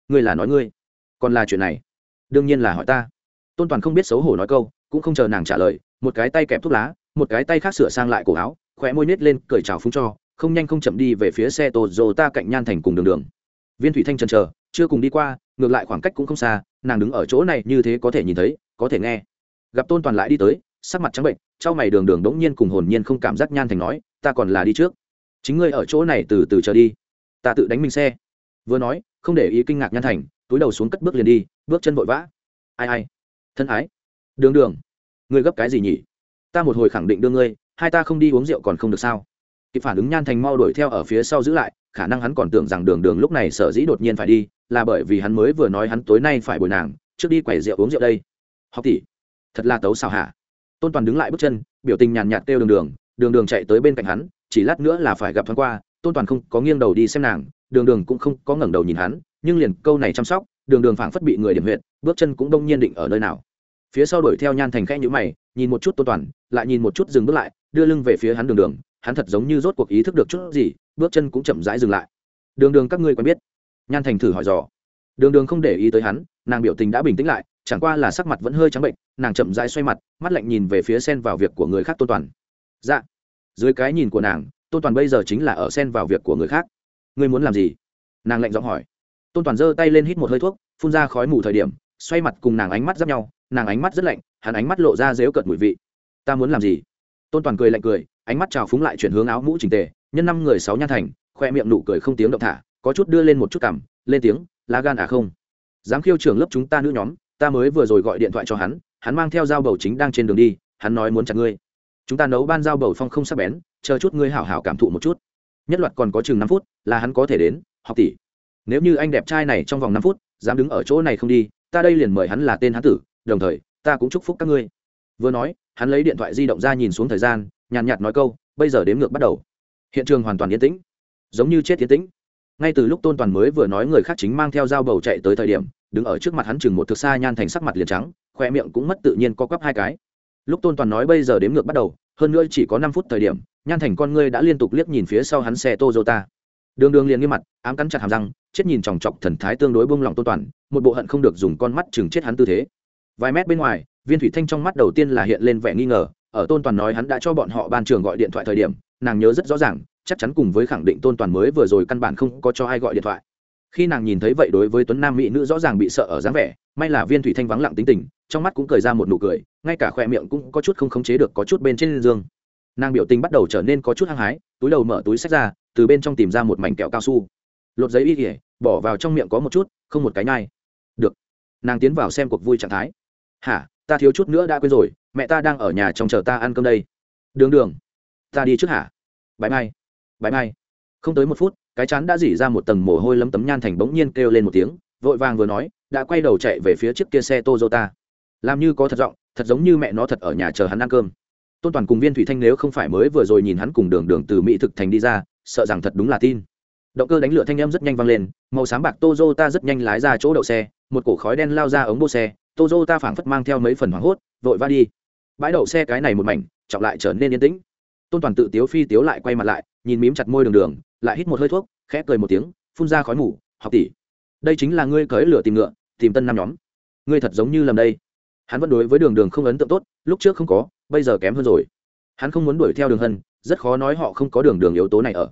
Ngươi là nói ngươi? Còn là chuyện này? Đương nhiên là hỏi ta. Tôn toàn không biết xấu hổ nói câu, cũng không chờ nàng trả lời, một cái tay kẹp thuốc lá, một cái tay khác sửa sang lại cổ áo, khóe môi nết lên, cười chào phúng cho, không nhanh không chậm đi về phía xe tô dồ ta cạnh nhan thành cùng đường đường. Viên thủy thanh trần chờ, chưa cùng đi qua ngược lại khoảng cách cũng không xa, nàng đứng ở chỗ này như thế có thể nhìn thấy, có thể nghe. Gặp tôn toàn lại đi tới, sắc mặt trắng bệnh, trao mày đường đường đống nhiên cùng hồn nhiên không cảm giác nhan thành nói, ta còn là đi trước. Chính ngươi ở chỗ này từ từ chờ đi. Ta tự đánh mình xe. Vừa nói, không để ý kinh ngạc nhan thành, túi đầu xuống cất bước liền đi, bước chân vội vã. Ai ai? Thân ái? Đường đường. Ngươi gấp cái gì nhỉ? Ta một hồi khẳng định đưa ngươi, hai ta không đi uống rượu còn không được sao? Kịp phản ứng nhan thành mau đuổi theo ở phía sau giữ lại, khả năng hắn còn tưởng rằng đường đường lúc này sở dĩ đột nhiên phải đi là bởi vì hắn mới vừa nói hắn tối nay phải bồi nàng, trước đi quẩy rượu uống rượu đây. Học tỷ, thật là tấu xào hả? Tôn toàn đứng lại bước chân, biểu tình nhàn nhạt kêu đường đường đường đường chạy tới bên cạnh hắn, chỉ lát nữa là phải gặp thoáng qua, tôn toàn không có nghiêng đầu đi xem nàng, đường đường cũng không có ngẩng đầu nhìn hắn, nhưng liền câu này chăm sóc, đường đường phảng phất bị người điểm huyệt, bước chân cũng đông nhiên định ở nơi nào. Phía sau đuổi theo nhan thành khẽ nhữ mày, nhìn một chút tôn toàn, lại nhìn một chút dừng bước lại, đưa lưng về phía hắn đường đường, hắn thật giống như rốt cuộc ý thức được chút gì, bước chân cũng chậm rãi dừng lại. Đường đường các ngươi quen biết nhan thành thử hỏi dò. Đường đường không để ý tới hắn, nàng biểu tình đã bình tĩnh lại, chẳng qua là sắc mặt vẫn hơi trắng bệnh, nàng chậm rãi xoay mặt, mắt lạnh nhìn về phía sen vào việc của người khác tôn toàn. Dạ. Dưới cái nhìn của nàng tôn toàn bây giờ chính là ở sen vào việc của người khác. Ngươi muốn làm gì? Nàng lạnh giọng hỏi. Tôn toàn giơ tay lên hít một hơi thuốc, phun ra khói mù thời điểm, xoay mặt cùng nàng ánh mắt giáp nhau, nàng ánh mắt rất lạnh, hắn ánh mắt lộ ra dếu cợt mùi vị. Ta muốn làm gì? Tôn toàn cười lạnh cười, ánh mắt trào phúng lại chuyển hướng áo mũ trình tề, nhân năm người sáu nhan thành, khoe miệng nụ cười không tiếng động thả có chút đưa lên một chút cảm, lên tiếng, lá gan à không? Dám khiêu trưởng lớp chúng ta nữ nhóm, ta mới vừa rồi gọi điện thoại cho hắn hắn mang theo dao bầu chính đang trên đường đi, hắn nói muốn chặt ngươi. Chúng ta nấu ban dao bầu phong không sắc bén, chờ chút ngươi hảo hảo cảm thụ một chút. Nhất loạt còn có chừng năm phút, là hắn có thể đến, học tỷ. Nếu như anh đẹp trai này trong vòng năm phút, dám đứng ở chỗ này không đi, ta đây liền mời hắn là tên hắn tử, đồng thời, ta cũng chúc phúc các ngươi. Vừa nói, hắn lấy điện thoại di động ra nhìn xuống thời gian, nhàn nhạt nói câu, bây giờ đếm ngược bắt đầu. Hiện trường hoàn toàn yên tĩnh, giống như chết yên tĩnh ngay từ lúc tôn toàn mới vừa nói người khác chính mang theo dao bầu chạy tới thời điểm, đứng ở trước mặt hắn chừng một thực xa nhan thành sắc mặt liền trắng khoe miệng cũng mất tự nhiên co quắp hai cái. Lúc tôn toàn nói bây giờ đếm ngược bắt đầu, hơn nữa chỉ có năm phút thời điểm, nhan thành con ngươi đã liên tục liếc nhìn phía sau hắn xe tozota đường đường liền nghiêm mặt, ám cắn chặt hàm răng, chết nhìn chòng chọc thần thái tương đối bông lòng tôn toàn, một bộ hận không được dùng con mắt chừng chết hắn tư thế. Vài mét bên ngoài, viên thủy thanh trong mắt đầu tiên là hiện lên vẻ nghi ngờ, ở tôn toàn nói hắn đã cho bọn họ ban trường gọi điện thoại thời điểm, nàng nhớ rất rõ ràng chắc chắn cùng với khẳng định tôn toàn mới vừa rồi căn bản không có cho ai gọi điện thoại. Khi nàng nhìn thấy vậy đối với tuấn nam mỹ nữ rõ ràng bị sợ ở dáng vẻ, may là viên thủy thanh vắng lặng tính tình, trong mắt cũng cười ra một nụ cười, ngay cả khoe miệng cũng có chút không khống chế được, có chút bên trên giường nàng biểu tình bắt đầu trở nên có chút hăng hái, túi đầu mở túi sách ra, từ bên trong tìm ra một mảnh kẹo cao su. Lột giấy y kỉa bỏ vào trong miệng có một chút, không một cái nhai. Được. Nàng tiến vào xem cuộc vui trạng thái. Hả, ta thiếu chút nữa đã quên rồi, mẹ ta đang ở nhà trong chờ ta ăn cơm đây. Đường đường. Ta đi trước hả? Bãi mai bãi bay không tới một phút, cái chán đã dỉ ra một tầng mồ hôi lấm tấm nhan thành bỗng nhiên kêu lên một tiếng, vội vàng vừa nói, đã quay đầu chạy về phía trước kia xe tozota làm như có thật giọng, thật giống như mẹ nó thật ở nhà chờ hắn ăn cơm. Tôn toàn cùng viên thủy thanh nếu không phải mới vừa rồi nhìn hắn cùng đường đường từ mỹ thực thành đi ra, sợ rằng thật đúng là tin. Động cơ đánh lửa thanh âm rất nhanh vang lên, màu sáng bạc tozota rất nhanh lái ra chỗ đậu xe, một cổ khói đen lao ra ống bô xe tozota phảng phất mang theo mấy phần hoảng hốt, vội va đi. Bãi đậu xe cái này một mảnh, trọng lại trở nên yên tĩnh. Tôn toàn tự tiếu phi tiếu lại quay mặt lại nhìn mím chặt môi đường đường, lại hít một hơi thuốc, khẽ cười một tiếng, phun ra khói mù, học tỷ, đây chính là ngươi cởi lửa tìm ngựa, tìm tân năm nhóm. Ngươi thật giống như lầm đây. Hắn vẫn đối với đường đường không ấn tượng tốt, lúc trước không có, bây giờ kém hơn rồi. Hắn không muốn đuổi theo đường hân, rất khó nói họ không có đường đường yếu tố này ở.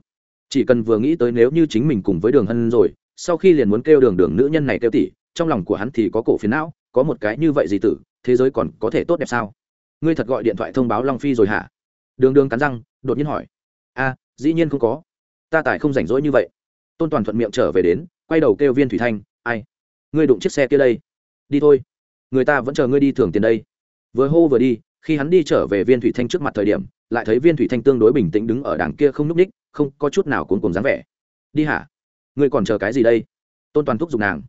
Chỉ cần vừa nghĩ tới nếu như chính mình cùng với đường hân rồi, sau khi liền muốn kêu đường đường nữ nhân này kêu tỷ, trong lòng của hắn thì có cổ phiến não, có một cái như vậy gì tử, thế giới còn có thể tốt đẹp sao? Ngươi thật gọi điện thoại thông báo long phi rồi hả? Đường đường cắn răng, đột nhiên hỏi. A dĩ nhiên không có. Ta tài không rảnh rỗi như vậy. Tôn toàn thuận miệng trở về đến, quay đầu kêu viên thủy thanh, ai? Ngươi đụng chiếc xe kia đây. Đi thôi. Người ta vẫn chờ ngươi đi thưởng tiền đây. Vừa hô vừa đi, khi hắn đi trở về viên thủy thanh trước mặt thời điểm, lại thấy viên thủy thanh tương đối bình tĩnh đứng ở đằng kia không n ú c ních không có chút nào cuốn cùng dáng vẻ. Đi hả? Ngươi còn chờ cái gì đây? Tôn toàn thúc giục nàng.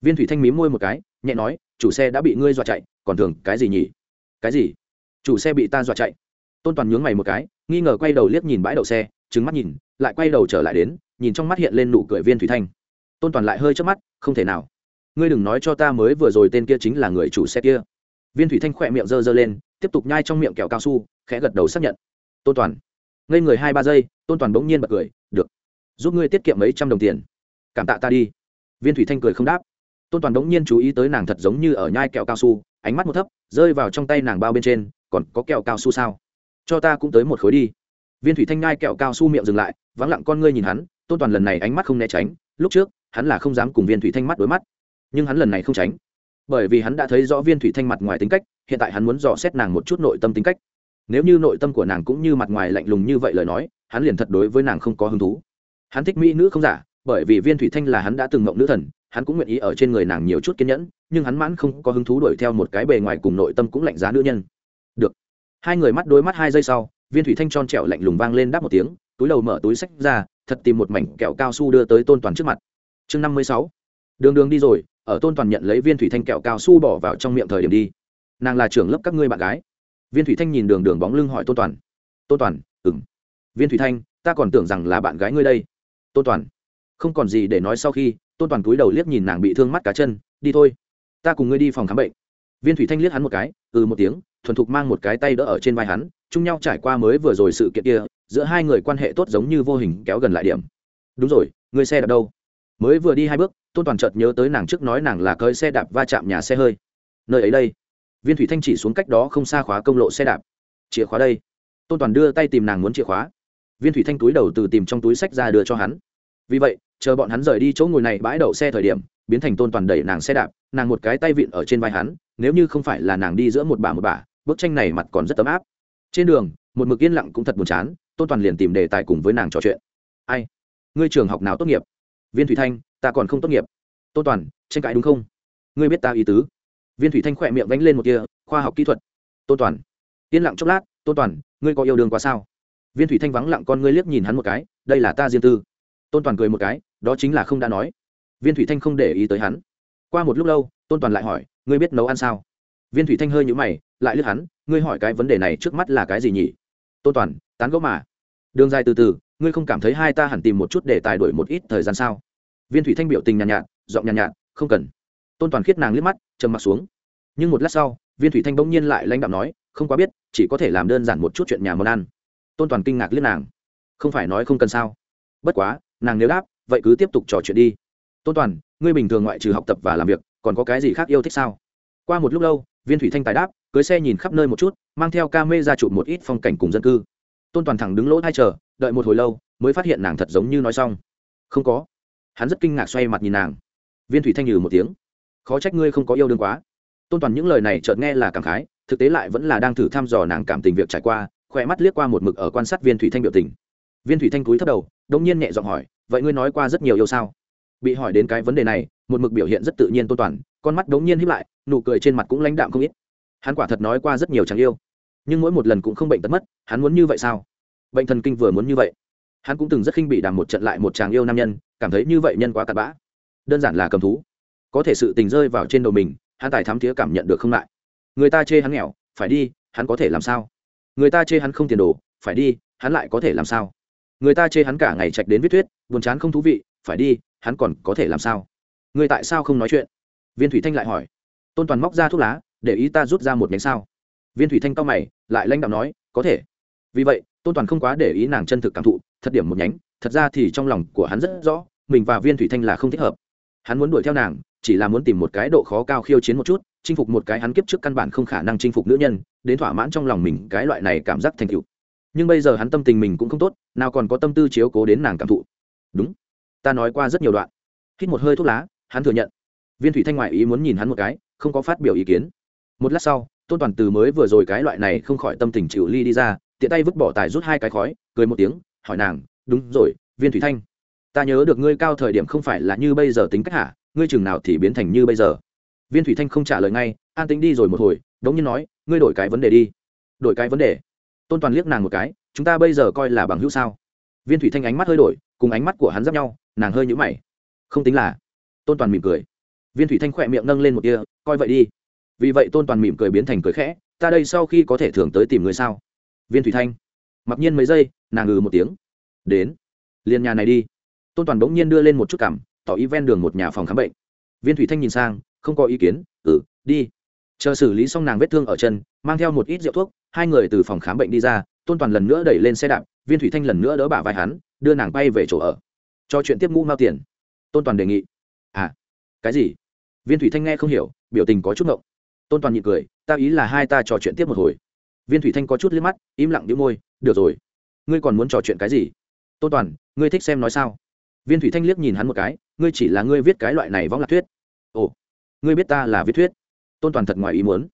Viên thủy thanh mím môi một cái, nhẹ nói, chủ xe đã bị ngươi dọa chạy, còn thường cái gì nhỉ? Cái gì? Chủ xe bị ta dọa chạy. Tôn toàn nhướng mày một cái, nghi ngờ quay đầu liếc nhìn bãi đậu xe trứng mắt nhìn, lại quay đầu trở lại đến, nhìn trong mắt hiện lên nụ cười viên thủy thanh. Tôn toàn lại hơi trước mắt, không thể nào. Ngươi đừng nói cho ta mới vừa rồi tên kia chính là người chủ xe kia. Viên thủy thanh khỏe miệng giơ giơ lên, tiếp tục nhai trong miệng kẹo cao su, khẽ gật đầu xác nhận. Tôn toàn, ngây người hai ba giây, tôn toàn bỗng nhiên bật cười, được, giúp ngươi tiết kiệm mấy trăm đồng tiền. Cảm tạ ta đi. Viên thủy thanh cười không đáp. Tôn toàn bỗng nhiên chú ý tới nàng thật giống như ở nhai kẹo cao su, ánh mắt một thấp, rơi vào trong tay nàng bao bên trên, còn có kẹo cao su sao? Cho ta cũng tới một khối đi viên thủy thanh ngai kẹo cao su miệng dừng lại, vắng lặng con ngươi nhìn hắn, tôn toàn lần này ánh mắt không né tránh, lúc trước, hắn là không dám cùng viên thủy thanh mắt đối mắt. Nhưng hắn lần này không tránh, bởi vì hắn đã thấy rõ viên thủy thanh mặt ngoài tính cách, hiện tại hắn muốn dò xét nàng một chút nội tâm tính cách. Nếu như nội tâm của nàng cũng như mặt ngoài lạnh lùng như vậy lời nói, hắn liền thật đối với nàng không có hứng thú. Hắn thích mỹ nữ không giả, bởi vì viên thủy thanh là hắn đã từng mộng nữ thần, hắn cũng nguyện ý ở trên người nàng nhiều chút kiên nhẫn, nhưng hắn mãn không có hứng thú đuổi theo một cái bề ngoài cùng nội tâm cũng lạnh giá nữ nhân. Được. Hai người mắt đối mắt hai giây sau viên thủy thanh tròn trẹo lạnh lùng vang lên đáp một tiếng, túi đầu mở túi sách ra, thật tìm một mảnh kẹo cao su đưa tới tôn toàn trước mặt. Chương năm mươi sáu. Đường đường đi rồi, ở tôn toàn nhận lấy viên thủy thanh kẹo cao su bỏ vào trong miệng thời điểm đi. Nàng là trưởng lớp các ngươi bạn gái. Viên thủy thanh nhìn đường đường bóng lưng hỏi tôn toàn. Tôn toàn ừng viên thủy thanh, ta còn tưởng rằng là bạn gái ngươi đây. Tôn toàn, không còn gì để nói sau khi, tôn toàn túi đầu liếc nhìn nàng bị thương mắt cá chân, đi thôi. Ta cùng ngươi đi phòng khám bệnh. Viên thủy thanh liếc hắn một cái ừ một tiếng, thuần thục mang một cái tay đỡ ở trên vai hắn chung nhau trải qua mới vừa rồi sự kiện kia, giữa hai người quan hệ tốt giống như vô hình kéo gần lại điểm. Đúng rồi ngươi xe đạp đâu? Mới vừa đi hai bước, tôn toàn chợt nhớ tới nàng trước nói nàng là cơi xe đạp va chạm nhà xe hơi. Nơi ấy đây. Viên thủy thanh chỉ xuống cách đó không xa khóa công lộ xe đạp. Chìa khóa đây. Tôn toàn đưa tay tìm nàng muốn chìa khóa. Viên thủy thanh túi đầu từ tìm trong túi sách ra đưa cho hắn. Vì vậy, chờ bọn hắn rời đi chỗ ngồi này bãi đậu xe thời điểm, biến thành tôn toàn đẩy nàng xe đạp, nàng một cái tay vịn ở trên vai hắn, nếu như không phải là nàng đi giữa một bà một bà, bức tranh này mặt còn rất ấm áp trên đường, một mực yên lặng cũng thật buồn chán, tôn toàn liền tìm đề tài cùng với nàng trò chuyện. Ai? Ngươi trường học nào tốt nghiệp? Viên thủy thanh, ta còn không tốt nghiệp. Tôn toàn, tranh cãi đúng không? Ngươi biết ta ý tứ. Viên thủy thanh khỏe miệng vánh lên một kia khoa học kỹ thuật. Tôn toàn. Yên lặng chốc lát, tôn toàn, ngươi có yêu đương quá sao? Viên thủy thanh vắng lặng con ngươi liếc nhìn hắn một cái, đây là ta riêng tư. Tôn toàn cười một cái, đó chính là không đã nói. Viên thủy thanh không để ý tới hắn. Qua một lúc lâu, tôn toàn lại hỏi, ngươi biết nấu ăn sao? Viên thủy thanh hơi nhũ mày lại lướt hắn ngươi hỏi cái vấn đề này trước mắt là cái gì nhỉ? Tôn toàn tán gẫu mà. Đường dài từ từ ngươi không cảm thấy hai ta hẳn tìm một chút để tài đổi một ít thời gian sao? Viên thủy thanh biểu tình nhàn nhạt, nhạt giọng nhàn nhạt, nhạt không cần. Tôn toàn khiết nàng liếc mắt trầm mặt xuống. Nhưng một lát sau viên thủy thanh bỗng nhiên lại lãnh đạo nói không quá biết chỉ có thể làm đơn giản một chút chuyện nhà món ăn. Tôn toàn kinh ngạc liếc nàng. Không phải nói không cần sao? Bất quá nàng nếu đáp vậy cứ tiếp tục trò chuyện đi. Tôn toàn ngươi bình thường ngoại trừ học tập và làm việc còn có cái gì khác yêu thích sao? Qua một lúc lâu viên thủy thanh tài đáp, cưới xe nhìn khắp nơi một chút, mang theo ca mê ra chụp một ít phong cảnh cùng dân cư. Tôn toàn thẳng đứng lỗ hai chờ, đợi một hồi lâu, mới phát hiện nàng thật giống như nói xong. Không có. Hắn rất kinh ngạc xoay mặt nhìn nàng. Viên thủy thanh nhừ một tiếng. Khó trách ngươi không có yêu đương quá. Tôn toàn những lời này chợt nghe là cảm khái, thực tế lại vẫn là đang thử thăm dò nàng cảm tình việc trải qua, khỏe mắt liếc qua một mực ở quan sát viên thủy thanh biểu tình. Viên thủy thanh cúi thấp đầu đông nhiên nhẹ giọng hỏi, vậy ngươi nói qua rất nhiều yêu sao? Bị hỏi đến cái vấn đề này, một mực biểu hiện rất tự nhiên tôn toàn con mắt đống nhiên hiếp lại, nụ cười trên mặt cũng lãnh đạm không ít. Hắn quả thật nói qua rất nhiều chẳng yêu, nhưng mỗi một lần cũng không bệnh tật mất, hắn muốn như vậy sao? Bệnh thần kinh vừa muốn như vậy, hắn cũng từng rất khinh bị đàm một trận lại một chàng yêu nam nhân, cảm thấy như vậy nhân quá cặn bã. Đơn giản là cầm thú. Có thể sự tình rơi vào trên đầu mình, hắn tài thám tía cảm nhận được không lại người ta chê hắn nghèo, phải đi, hắn có thể làm sao? Người ta chê hắn không tiền đồ, phải đi, hắn lại có thể làm sao? Người ta chê hắn cả ngày trạch đến viết thuyết, buồn chán không thú vị, phải đi, hắn còn có thể làm sao? Người tại sao không nói chuyện? Viên thủy thanh lại hỏi, tôn toàn móc ra thuốc lá, để ý ta rút ra một nhánh sao? Viên thủy thanh cao mày, lại lãnh đạo nói, có thể. Vì vậy, tôn toàn không quá để ý nàng chân thực cảm thụ, thật điểm một nhánh, thật ra thì trong lòng của hắn rất rõ, mình và viên thủy thanh là không thích hợp. Hắn muốn đuổi theo nàng, chỉ là muốn tìm một cái độ khó cao khiêu chiến một chút, chinh phục một cái hắn kiếp trước căn bản không khả năng chinh phục nữ nhân, đến thỏa mãn trong lòng mình cái loại này cảm giác thành cựu nhưng bây giờ hắn tâm tình mình cũng không tốt, nào còn có tâm tư chiếu cố đến nàng cảm thụ. Đúng, ta nói qua rất nhiều đoạn. Hít một hơi thuốc lá, hắn thừa nhận viên thủy thanh ngoại ý muốn nhìn hắn một cái, không có phát biểu ý kiến. Một lát sau, tôn toàn từ mới vừa rồi cái loại này không khỏi tâm tình chịu ly đi ra, tiện tay vứt bỏ tài rút hai cái khói, cười một tiếng, hỏi nàng, đúng rồi, viên thủy thanh, ta nhớ được ngươi cao thời điểm không phải là như bây giờ tính cách hả? Ngươi chừng nào thì biến thành như bây giờ? Viên thủy thanh không trả lời ngay, an tính đi rồi một hồi, đống nhiên nói, ngươi đổi cái vấn đề đi. Đổi cái vấn đề? Tôn toàn liếc nàng một cái, chúng ta bây giờ coi là bằng hữu sao? Viên thủy thanh ánh mắt hơi đổi, cùng ánh mắt của hắn giáp nhau, nàng hơi nhũ mày. Không tính là. Tôn toàn mỉm cười viên thủy thanh khỏe miệng nâng lên một tia, coi vậy đi. Vì vậy tôn toàn mỉm cười biến thành cười khẽ, ta đây sau khi có thể thường tới tìm người sao? Viên thủy thanh, mặc nhiên mấy giây, nàng ngừ một tiếng. Đến, liền nhà này đi. Tôn toàn bỗng nhiên đưa lên một chút cảm, tỏ ý ven đường một nhà phòng khám bệnh. Viên thủy thanh nhìn sang, không có ý kiến ừ đi. Chờ xử lý xong nàng vết thương ở chân, mang theo một ít rượu thuốc, hai người từ phòng khám bệnh đi ra, tôn toàn lần nữa đẩy lên xe đạp, viên thủy thanh lần nữa đỡ bả vai hắn, đưa nàng bay về chỗ ở. Cho chuyện tiếp ngũ mao tiền. Tôn toàn đề nghị. À cái gì? Viên thủy thanh nghe không hiểu, biểu tình có chút ngộng. Tôn toàn nhị cười, ta ý là hai ta trò chuyện tiếp một hồi. Viên thủy thanh có chút liếc mắt, im lặng đĩu môi, được rồi. Ngươi còn muốn trò chuyện cái gì? Tôn toàn, ngươi thích xem nói sao? Viên thủy thanh liếc nhìn hắn một cái, ngươi chỉ là ngươi viết cái loại này võng lạc thuyết. Ồ, ngươi biết ta là viết thuyết? Tôn toàn thật ngoài ý muốn.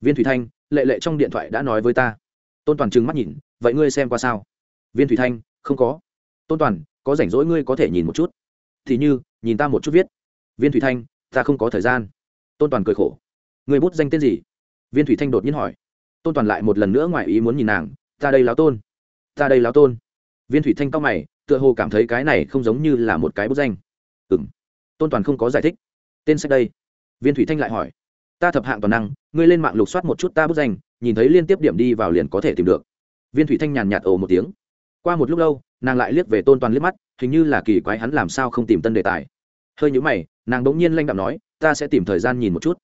Viên thủy thanh, lệ lệ trong điện thoại đã nói với ta. Tôn toàn trừng mắt nhìn, vậy ngươi xem qua sao? Viên thủy thanh, không có. Tôn toàn, có rảnh rỗi ngươi có thể nhìn một chút. Thì như, nhìn ta một chút viết. Viên thủy thanh ta không có thời gian. Tôn toàn cười khổ. Người bút danh tên gì? Viên thủy thanh đột nhiên hỏi. Tôn toàn lại một lần nữa ngoài ý muốn nhìn nàng. Ta đây láo tôn. Ta đây láo tôn. Viên thủy thanh cao mày, tựa hồ cảm thấy cái này không giống như là một cái bút danh. Ừ m tôn toàn không có giải thích. Tên sách đây. Viên thủy thanh lại hỏi. Ta thập hạng toàn năng, ngươi lên mạng lục soát một chút ta bút danh, nhìn thấy liên tiếp điểm đi vào liền có thể tìm được. Viên thủy thanh nhàn nhạt ồ một tiếng. Qua một lúc lâu, nàng lại liếc về tôn toàn liếc mắt, hình như là kỳ quái hắn làm sao không tìm tân đề tài. Hơi nhũ mày nàng đ ỗ n g nhiên lanh đạm nói ta sẽ tìm thời gian nhìn một chút.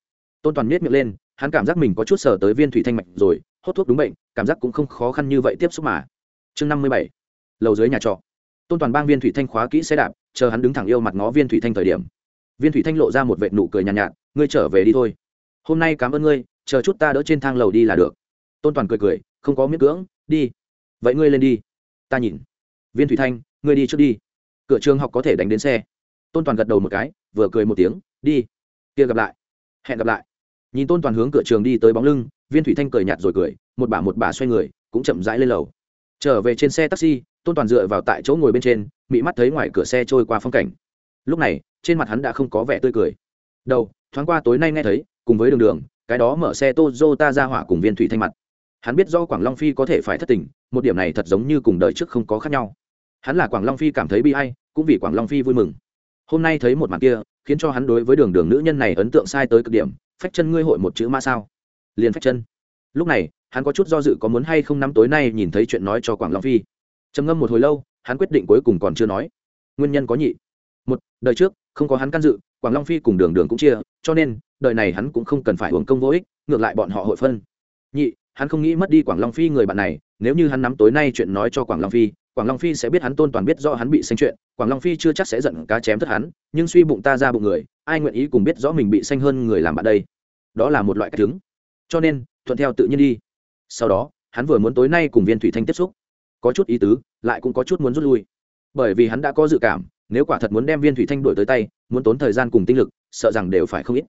Tôn toàn miết miệng lên hắn cảm giác mình có chút sờ tới viên thủy thanh mạch rồi hốt thuốc đúng bệnh cảm giác cũng không khó khăn như vậy tiếp xúc mà. Chương năm mươi bảy lầu dưới nhà trọ. Tôn toàn bang viên thủy thanh khóa kỹ xe đạp chờ hắn đứng thẳng yêu mặt ngó viên thủy thanh thời điểm. Viên thủy thanh lộ ra một vệ nụ cười nhàn nhạt, nhạt ngươi trở về đi thôi. Hôm nay cảm ơn ngươi chờ chút ta đỡ trên thang lầu đi là được. Tôn toàn cười cười không có miễn cưỡng đi. Vậy ngươi lên đi. Ta nhìn. Viên thủy thanh ngươi đi trước đi. Cửa trường học có thể đánh đến xe tôn toàn gật đầu một cái, vừa cười một tiếng, đi, kia gặp lại, hẹn gặp lại. Nhìn tôn toàn hướng cửa trường đi tới bóng lưng, viên thủy thanh cười nhạt rồi cười, một bà một bà xoay người, cũng chậm rãi lên lầu. Trở về trên xe taxi, tôn toàn dựa vào tại chỗ ngồi bên trên bị mắt thấy ngoài cửa xe trôi qua phong cảnh. Lúc này, trên mặt hắn đã không có vẻ tươi cười. Đầu, thoáng qua tối nay nghe thấy, cùng với đường đường, cái đó mở xe Toyota ra hỏa cùng viên thủy thanh mặt. Hắn biết do quảng long phi có thể phải thất tình, một điểm này thật giống như cùng đời trước không có khác nhau. Hắn là quảng long phi cảm thấy bi hay cũng vì quảng long phi vui mừng hôm nay thấy một màn kia, khiến cho hắn đối với đường đường nữ nhân này ấn tượng sai tới cực điểm, phách chân ngươi hội một chữ ma sao? Liền phách chân. Lúc này, hắn có chút do dự có muốn hay không năm tối nay nhìn thấy chuyện nói cho quảng long phi. Trầm ngâm một hồi lâu, hắn quyết định cuối cùng còn chưa nói. Nguyên nhân có nhị. Một, đời trước, không có hắn can dự, quảng long phi cùng đường đường cũng chia, cho nên, đời này hắn cũng không cần phải hưởng công vô ích, ngược lại bọn họ hội phân. Nhị, hắn không nghĩ mất đi quảng long phi người bạn này, nếu như hắn nắm tối nay chuyện nói cho quảng long phi quảng long phi sẽ biết hắn tôn toàn biết rõ hắn bị xanh chuyện, quảng long phi chưa chắc sẽ giận cá chém thất hắn, nhưng suy bụng ta ra bụng người, ai nguyện ý cùng biết rõ mình bị xanh hơn người làm bạn đây? Đó là một loại cách chứng. Cho nên, thuận theo tự nhiên đi. Sau đó, hắn vừa muốn tối nay cùng viên thủy thanh tiếp xúc. Có chút ý tứ, lại cũng có chút muốn rút lui. Bởi vì hắn đã có dự cảm, nếu quả thật muốn đem viên thủy thanh đổi tới tay, muốn tốn thời gian cùng tinh lực, sợ rằng đều phải không ít.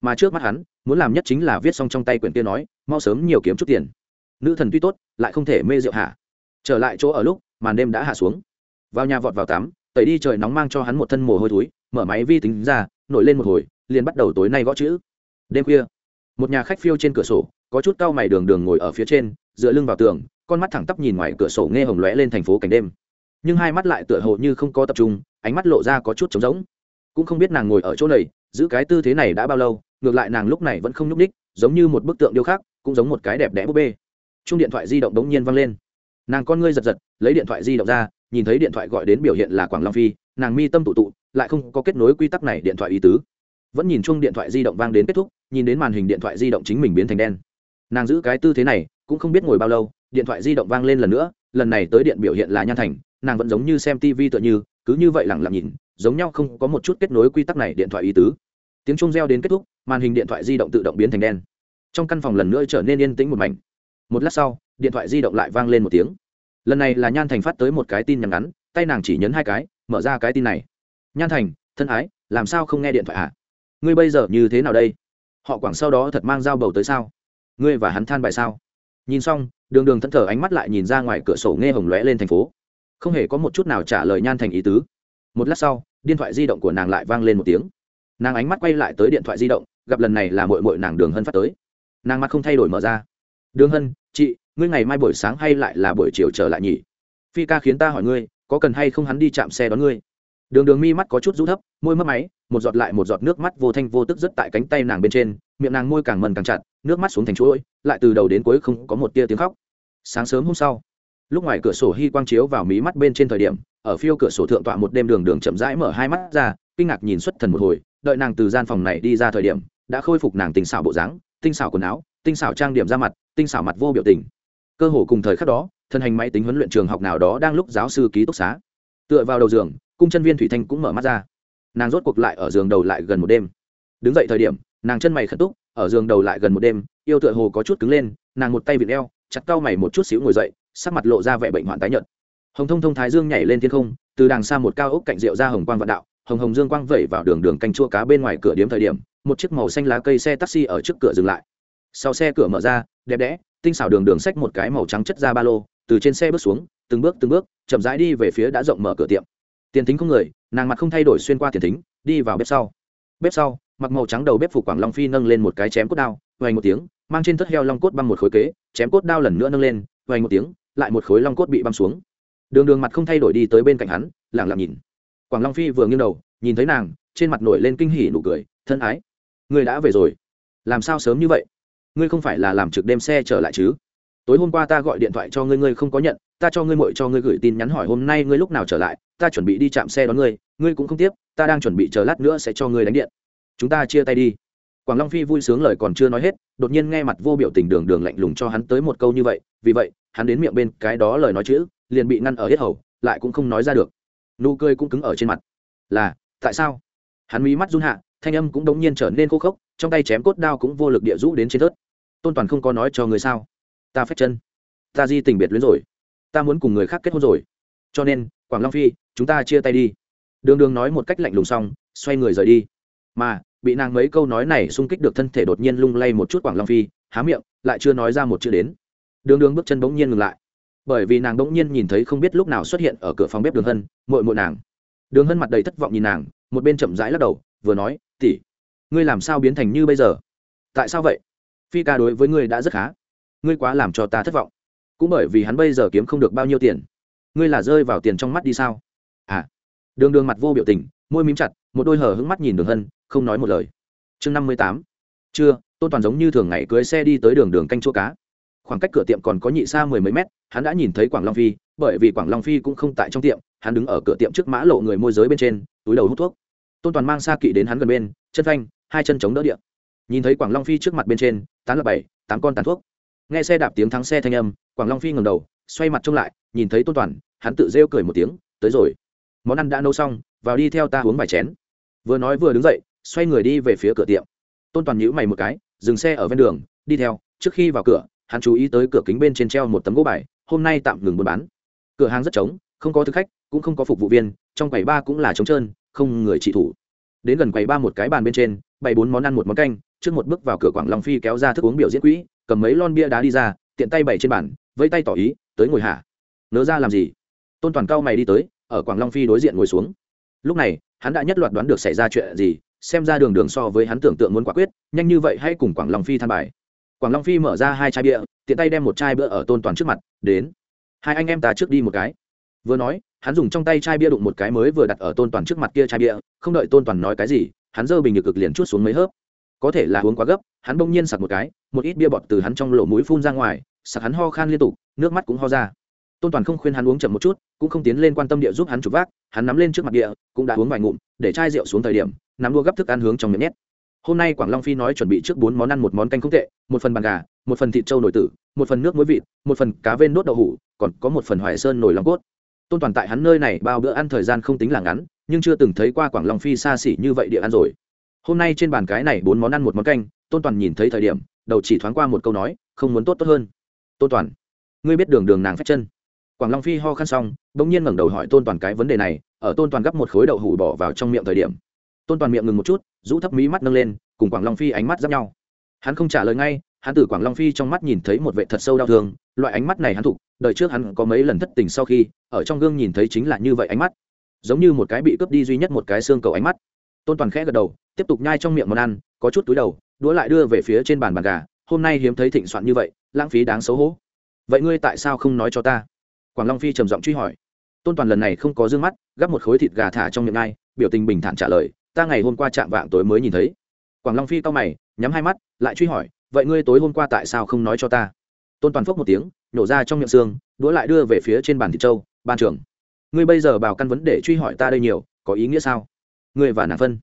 Mà trước mắt hắn, muốn làm nhất chính là viết xong trong tay quyển kia nói, mau sớm nhiều kiếm chút tiền. Nữ thần tuy tốt, lại không thể mê rượu hạ trở lại chỗ ở lúc màn đêm đã hạ xuống. Vào nhà vọt vào tắm, tẩy đi trời nóng mang cho hắn một thân mồ hôi túi mở máy vi tính ra, nổi lên một hồi, liền bắt đầu tối nay gõ chữ. Đêm khuya, một nhà khách phiêu trên cửa sổ, có chút cao mày đường đường ngồi ở phía trên, dựa lưng vào tường, con mắt thẳng tắp nhìn ngoài cửa sổ nghe hồng lóe lên thành phố cảnh đêm. Nhưng hai mắt lại tựa hồ như không có tập trung, ánh mắt lộ ra có chút trống rỗng. Cũng không biết nàng ngồi ở chỗ này, giữ cái tư thế này đã bao lâu, ngược lại nàng lúc này vẫn không nhúc ních giống như một bức tượng điêu khắc, cũng giống một cái đẹp đẽ búp bê. Chung điện thoại di động đống nhiên văng lên nàng con ngươi giật giật, lấy điện thoại di động ra, nhìn thấy điện thoại gọi đến biểu hiện là quảng long phi, nàng mi tâm tụ tụ, lại không có kết nối quy tắc này điện thoại ý tứ. Vẫn nhìn chung điện thoại di động vang đến kết thúc, nhìn đến màn hình điện thoại di động chính mình biến thành đen. Nàng giữ cái tư thế này, cũng không biết ngồi bao lâu, điện thoại di động vang lên lần nữa, lần này tới điện biểu hiện là nhan thành, nàng vẫn giống như xem tv tựa như, cứ như vậy lẳng lặng nhìn, giống nhau không có một chút kết nối quy tắc này điện thoại ý tứ. Tiếng chung reo đến kết thúc, màn hình điện thoại di động tự động biến thành đen. Trong căn phòng lần nữa trở nên yên tĩnh một mảnh. Một lát sau điện thoại di động lại vang lên một tiếng. Lần này là nhan thành phát tới một cái tin nhắn ngắn, tay nàng chỉ nhấn hai cái, mở ra cái tin này. Nhan thành, thân ái, làm sao không nghe điện thoại ạ à? ngươi bây giờ như thế nào đây? Họ quảng sau đó thật mang dao bầu tới sao? Ngươi và hắn than bài sao? Nhìn xong, đường đường thẫn thờ ánh mắt lại nhìn ra ngoài cửa sổ nghe hồng lóe lên thành phố. Không hề có một chút nào trả lời nhan thành ý tứ. Một lát sau, điện thoại di động của nàng lại vang lên một tiếng. Nàng ánh mắt quay lại tới điện thoại di động, gặp lần này là mội mội nàng đường hân phát tới. Nàng mắt không thay đổi mở ra. Đường hân chị, ngươi ngày mai buổi sáng hay lại là buổi chiều trở lại nhỉ? Phi ca khiến ta hỏi ngươi, có cần hay không hắn đi chạm xe đón ngươi? Đường đường mi mắt có chút rũ thấp, môi mất máy, một giọt lại một giọt nước mắt vô thanh vô tức rất tại cánh tay nàng bên trên, miệng nàng môi càng mần càng chặt, nước mắt xuống thành chuỗi, lại từ đầu đến cuối không có một tia tiếng khóc. Sáng sớm hôm sau, lúc ngoài cửa sổ hy quang chiếu vào mí mắt bên trên thời điểm, ở phiêu cửa sổ thượng tọa một đêm đường đường chậm rãi mở hai mắt ra, kinh ngạc nhìn xuất thần một hồi, đợi nàng từ gian phòng này đi ra thời điểm, đã khôi phục nàng tình xảo bộ dáng, tinh xảo quần áo tinh xảo trang điểm ra mặt, tinh xảo mặt vô biểu tình. Cơ hồ cùng thời khắc đó, thân hành máy tính huấn luyện trường học nào đó đang lúc giáo sư ký túc xá. Tựa vào đầu giường, cung chân viên thủy thanh cũng mở mắt ra. Nàng rốt cuộc lại ở giường đầu lại gần một đêm. Đứng dậy thời điểm, nàng chân mày khẩn túc, ở giường đầu lại gần một đêm, yêu tựa hồ có chút cứng lên, nàng một tay vịt eo, chặt cau mày một chút xíu ngồi dậy, sắc mặt lộ ra vẻ bệnh hoạn tái nhợt. Hồng thông thông thái dương nhảy lên thiên không, từ đằng xa một cao ốc cạnh rượu ra hồng quang vạn đạo, hồng hồng dương quang vẩy vào đường đường canh chua cá bên ngoài cửa điếm thời điểm, một chiếc màu xanh lá cây xe taxi ở trước cửa dừng lại sau xe cửa mở ra, đẹp đẽ, tinh xảo đường đường xách một cái màu trắng chất ra ba lô, từ trên xe bước xuống, từng bước từng bước, chậm rãi đi về phía đã rộng mở cửa tiệm. Tiền thính không người, nàng mặt không thay đổi xuyên qua tiền thính, đi vào bếp sau. Bếp sau, mặc màu trắng đầu bếp phục quảng long phi nâng lên một cái chém cốt đao, vành một tiếng, mang trên thất heo long cốt băm một khối kế, chém cốt đao lần nữa nâng lên, vành một tiếng, lại một khối long cốt bị băm xuống. Đường đường mặt không thay đổi đi tới bên cạnh hắn lẳng lặng nhìn. Quảng long phi vừa nghiêng đầu, nhìn thấy nàng, trên mặt nổi lên kinh hỉ nụ cười, thân ái. Người đã về rồi. Làm sao sớm như vậy? Ngươi không phải là làm trực đêm xe trở lại chứ? Tối hôm qua ta gọi điện thoại cho ngươi ngươi không có nhận, ta cho ngươi mội cho ngươi gửi tin nhắn hỏi hôm nay ngươi lúc nào trở lại, ta chuẩn bị đi chạm xe đón ngươi ngươi cũng không tiếp, ta đang chuẩn bị chờ lát nữa sẽ cho ngươi đánh điện. Chúng ta chia tay đi. Quảng long phi vui sướng lời còn chưa nói hết, đột nhiên nghe mặt vô biểu tình đường đường lạnh lùng cho hắn tới một câu như vậy, vì vậy, hắn đến miệng bên cái đó lời nói chữ, liền bị ngăn ở hết hầu, lại cũng không nói ra được. Nụ cười cũng cứng ở trên mặt. Là, tại sao? Hắn mí mắt run hạ, thanh âm cũng đống nhiên trở nên khô khốc, trong tay chém cốt đao cũng vô lực địa rũ đến trên thớt tôn toàn không có nói cho người sao? Ta phép chân. Ta di tình biệt luyến rồi. Ta muốn cùng người khác kết hôn rồi. Cho nên, quảng long phi, chúng ta chia tay đi. Đường đường nói một cách lạnh lùng xong, xoay người rời đi. Mà, bị nàng mấy câu nói này xung kích được thân thể đột nhiên lung lay một chút quảng long phi, há miệng, lại chưa nói ra một chữ đến. Đường đường bước chân bỗng nhiên ngừng lại. Bởi vì nàng bỗng nhiên nhìn thấy không biết lúc nào xuất hiện ở cửa phòng bếp đường hân mội mội nàng. Đường hân mặt đầy thất vọng nhìn nàng, một bên chậm rãi lắc đầu, vừa nói tỉ ngươi làm sao biến thành như bây giờ? Tại sao vậy? Phi ca đối với ngươi đã rất khá. Ngươi quá làm cho ta thất vọng. Cũng bởi vì hắn bây giờ kiếm không được bao nhiêu tiền. Ngươi là rơi vào tiền trong mắt đi sao? À. Đường đường mặt vô biểu tình, môi mím chặt, một đôi hở hứng mắt nhìn đường hân, không nói một lời. Chương năm mươi tám. Chưa tôn toàn giống như thường ngày cưới xe đi tới đường đường canh chua cá. Khoảng cách cửa tiệm còn có nhị xa mười mấy mét, hắn đã nhìn thấy quảng long phi, bởi vì quảng long phi cũng không tại trong tiệm, hắn đứng ở cửa tiệm trước mã lộ người môi giới bên trên, túi đầu hút thuốc. Tôn toàn mang xa kỵ đến hắn gần bên, chân phanh, hai chân chống đỡ điện nhìn thấy quảng long phi trước mặt bên trên, tán là bảy, tám con tàn thuốc. Nghe xe đạp tiếng thắng xe thanh âm, quảng long phi ngầm đầu, xoay mặt trông lại, nhìn thấy tôn toàn, hắn tự rêu cười một tiếng, tới rồi. Món ăn đã nấu xong, vào đi theo ta uống vài chén. Vừa nói vừa đứng dậy, xoay người đi về phía cửa tiệm. Tôn toàn nhữ mày một cái, dừng xe ở ven đường, đi theo. Trước khi vào cửa, hắn chú ý tới cửa kính bên trên treo một tấm gỗ bài, hôm nay tạm ngừng buôn bán. Cửa hàng rất trống, không có thực khách, cũng không có phục vụ viên, trong quầy ba cũng là trống trơn, không người trị thủ. Đến gần quầy ba một cái bàn bên trên, bày bốn món ăn một món canh trước một bước vào cửa quảng long phi kéo ra thức uống biểu diễn quỹ, cầm mấy lon bia đá đi ra, tiện tay bày trên bàn, vẫy tay tỏ ý, tới ngồi hạ. Nỡ ra làm gì? Tôn toàn cao mày đi tới, ở quảng long phi đối diện ngồi xuống. Lúc này, hắn đã nhất loạt đoán được xảy ra chuyện gì, xem ra đường đường so với hắn tưởng tượng muốn quả quyết, nhanh như vậy hay cùng quảng long phi than bài. Quảng long phi mở ra hai chai bia, tiện tay đem một chai bia ở tôn toàn trước mặt, đến, hai anh em ta trước đi một cái. Vừa nói, hắn dùng trong tay chai bia đụng một cái mới vừa đặt ở tôn toàn trước mặt kia chai bia, không đợi tôn toàn nói cái gì, hắn giơ bình ngực cực liền chút xuống mấy hớp có thể là uống quá gấp, hắn bỗng nhiên sặc một cái, một ít bia bọt từ hắn trong lỗ mũi phun ra ngoài, sặc hắn ho khan liên tục, nước mắt cũng ho ra. Tôn toàn không khuyên hắn uống chậm một chút, cũng không tiến lên quan tâm địa giúp hắn chụp vác, hắn nắm lên trước mặt địa cũng đã uống vài ngụm, để chai rượu xuống thời điểm, nắm đua gấp thức ăn hướng trong miệng nhét. Hôm nay quảng long phi nói chuẩn bị trước bốn món ăn, một món canh không tệ, một phần bàn gà, một phần thịt trâu nổi tử, một phần nước muối vịt, một phần cá vên đốt đậu hủ, còn có một phần hoài sơn nổi lòng cốt. Tôn toàn tại hắn nơi này bao bữa ăn thời gian không tính là ngắn, nhưng chưa từng thấy qua quảng long phi xa xỉ như vậy địa ăn rồi hôm nay trên bàn cái này bốn món ăn một món canh, tôn toàn nhìn thấy thời điểm, đầu chỉ thoáng qua một câu nói, không muốn tốt tốt hơn. Tôn toàn, ngươi biết đường đường nàng phép chân. Quảng long phi ho khăn xong, bỗng nhiên ngẩng đầu hỏi tôn toàn cái vấn đề này, ở tôn toàn gấp một khối đậu hủ bỏ vào trong miệng thời điểm. Tôn toàn miệng ngừng một chút, rũ thấp mí mắt nâng lên, cùng quảng long phi ánh mắt giáp nhau. Hắn không trả lời ngay, hắn từ quảng long phi trong mắt nhìn thấy một vệ thật sâu đau thương, loại ánh mắt này hắn thục đời trước hắn có mấy lần thất tình sau khi, ở trong gương nhìn thấy chính là như vậy ánh mắt. Giống như một cái bị cướp đi duy nhất một cái xương cầu ánh mắt tôn toàn khẽ gật đầu tiếp tục nhai trong miệng món ăn có chút túi đầu đũa lại đưa về phía trên bàn bàn gà hôm nay hiếm thấy thịnh soạn như vậy lãng phí đáng xấu hổ vậy ngươi tại sao không nói cho ta quảng long phi trầm giọng truy hỏi tôn toàn lần này không có d ư ơ n g mắt gắp một khối thịt gà thả trong miệng ngai biểu tình bình thản trả lời ta ngày hôm qua chạm vạng tối mới nhìn thấy quảng long phi cau mày nhắm hai mắt lại truy hỏi vậy ngươi tối hôm qua tại sao không nói cho ta tôn toàn phốc một tiếng nổ ra trong miệng xương đũa lại đưa về phía trên bàn thịt trâu ban trưởng ngươi bây giờ bảo căn vấn để truy hỏi ta đây nhiều có ý nghĩa sao ngươi và nàng phân.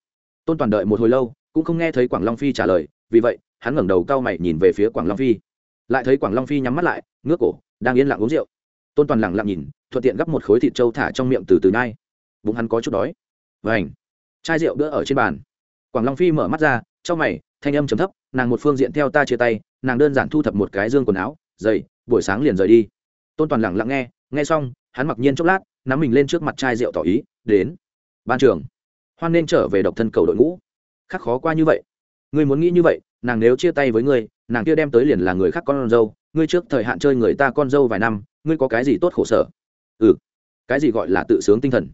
Tôn toàn đợi một hồi lâu, cũng không nghe thấy quảng long phi trả lời, vì vậy, hắn ngẩng đầu cao mày nhìn về phía quảng long phi. Lại thấy quảng long phi nhắm mắt lại, ngước cổ, đang yên lặng uống rượu. Tôn toàn lẳng lặng nhìn, thuận tiện gắp một khối thịt trâu thả trong miệng từ từ nai. Bụng hắn có chút đói. Và ảnh chai rượu đỡ ở trên bàn. Quảng long phi mở mắt ra, trong mày, thanh âm chấm thấp, nàng một phương diện theo ta chia tay, nàng đơn giản thu thập một cái dương quần áo dày buổi sáng liền rời đi. Tôn toàn lẳng lặng nghe nghe xong, hắn mặc nhiên chốc lát, nắm mình lên trước mặt chai rượu tỏ ý, đến, ban trường hoan nên trở về độc thân cầu đội ngũ. Khắc khó qua như vậy. Ngươi muốn nghĩ như vậy, nàng nếu chia tay với ngươi, nàng kia đem tới liền là người khác con dâu. Ngươi trước thời hạn chơi người ta con dâu vài năm, ngươi có cái gì tốt khổ sở? Ừ. Cái gì gọi là tự sướng tinh thần?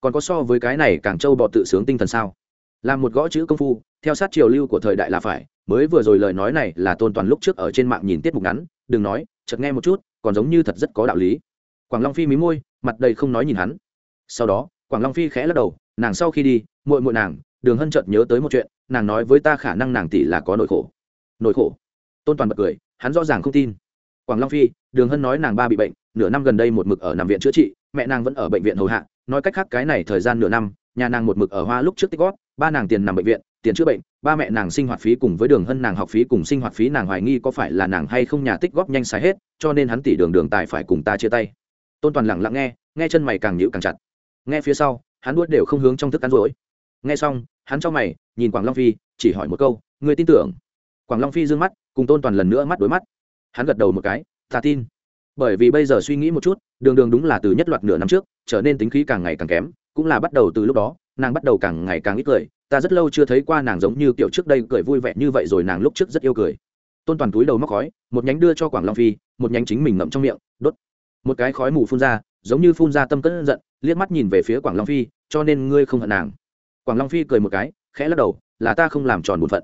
Còn có so với cái này càng trâu bọ tự sướng tinh thần sao? Làm một gõ chữ công phu, theo sát triều lưu của thời đại là phải. Mới vừa rồi lời nói này là tôn toàn lúc trước ở trên mạng nhìn tiết mục ngắn. Đừng nói, chợt nghe một chút, còn giống như thật rất có đạo lý. Quảng long phi mí môi, mặt đầy không nói nhìn hắn. Sau đó, quảng long phi khẽ lắc đầu nàng sau khi đi, muội muội nàng, đường hân chợt nhớ tới một chuyện, nàng nói với ta khả năng nàng tỷ là có nỗi khổ. Nỗi khổ? Tôn toàn bật cười, hắn rõ ràng không tin. Quảng long phi, đường hân nói nàng ba bị bệnh, nửa năm gần đây một mực ở nằm viện chữa trị, mẹ nàng vẫn ở bệnh viện hầu hạ, nói cách khác cái này thời gian nửa năm, nhà nàng một mực ở hoa lúc trước tích góp, ba nàng tiền nằm bệnh viện, tiền chữa bệnh, ba mẹ nàng sinh hoạt phí cùng với đường hân nàng học phí cùng sinh hoạt phí nàng hoài nghi có phải là nàng hay không nhà tích góp nhanh xài hết, cho nên hắn tỷ đường đường tài phải cùng ta chia tay. Tôn toàn lặng lặng nghe nghe chân mày càng nhịu càng chặt. Nghe phía sau hắn đuốt đều không hướng trong thức ăn rối. Nghe xong, hắn cho mày, nhìn quảng long phi, chỉ hỏi một câu người tin tưởng? Quảng long phi d ư ơ n g mắt, cùng tôn toàn lần nữa mắt đối mắt. Hắn gật đầu một cái, ta tin. Bởi vì bây giờ suy nghĩ một chút, đường đường đúng là từ nhất loạt nửa năm trước, trở nên tính khí càng ngày càng kém, cũng là bắt đầu từ lúc đó, nàng bắt đầu càng ngày càng ít cười. Ta rất lâu chưa thấy qua nàng giống như kiểu trước đây cười vui vẻ như vậy rồi nàng lúc trước rất yêu cười. Tôn toàn túi đầu móc khói, một nhánh đưa cho quảng long phi, một nhánh chính mình ngậm trong miệng, đốt. Một cái khói mù phun ra, giống như phun ra tâm cất giận, liếc mắt nhìn về phía quảng long phi cho nên ngươi không hận nàng. Quảng long phi cười một cái, khẽ lắc đầu, là ta không làm tròn bổn phận.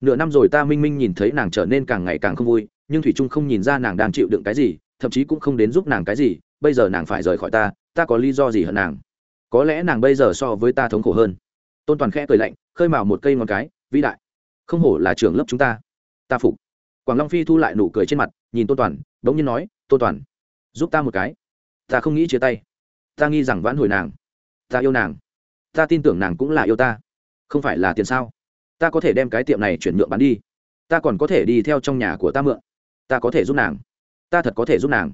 Nửa năm rồi ta minh minh nhìn thấy nàng trở nên càng ngày càng không vui, nhưng thủy trung không nhìn ra nàng đang chịu đựng cái gì, thậm chí cũng không đến giúp nàng cái gì, bây giờ nàng phải rời khỏi ta ta có lý do gì hận nàng? Có lẽ nàng bây giờ so với ta thống khổ hơn. Tôn toàn khẽ cười lạnh, khơi mào một cây ngón cái, vĩ đại, không hổ là trưởng lớp chúng ta. Ta phục. Quảng long phi thu lại nụ cười trên mặt, nhìn tôn toàn đ ố n g nhiên nói, tôn toàn, giúp ta một cái. Ta không nghĩ chia tay. Ta nghi rằng vãn hồi nàng ta yêu nàng. Ta tin tưởng nàng cũng là yêu ta. Không phải là tiền sao? Ta có thể đem cái tiệm này chuyển nhượng bán đi. Ta còn có thể đi theo trong nhà của ta mượn. Ta có thể giúp nàng. Ta thật có thể giúp nàng.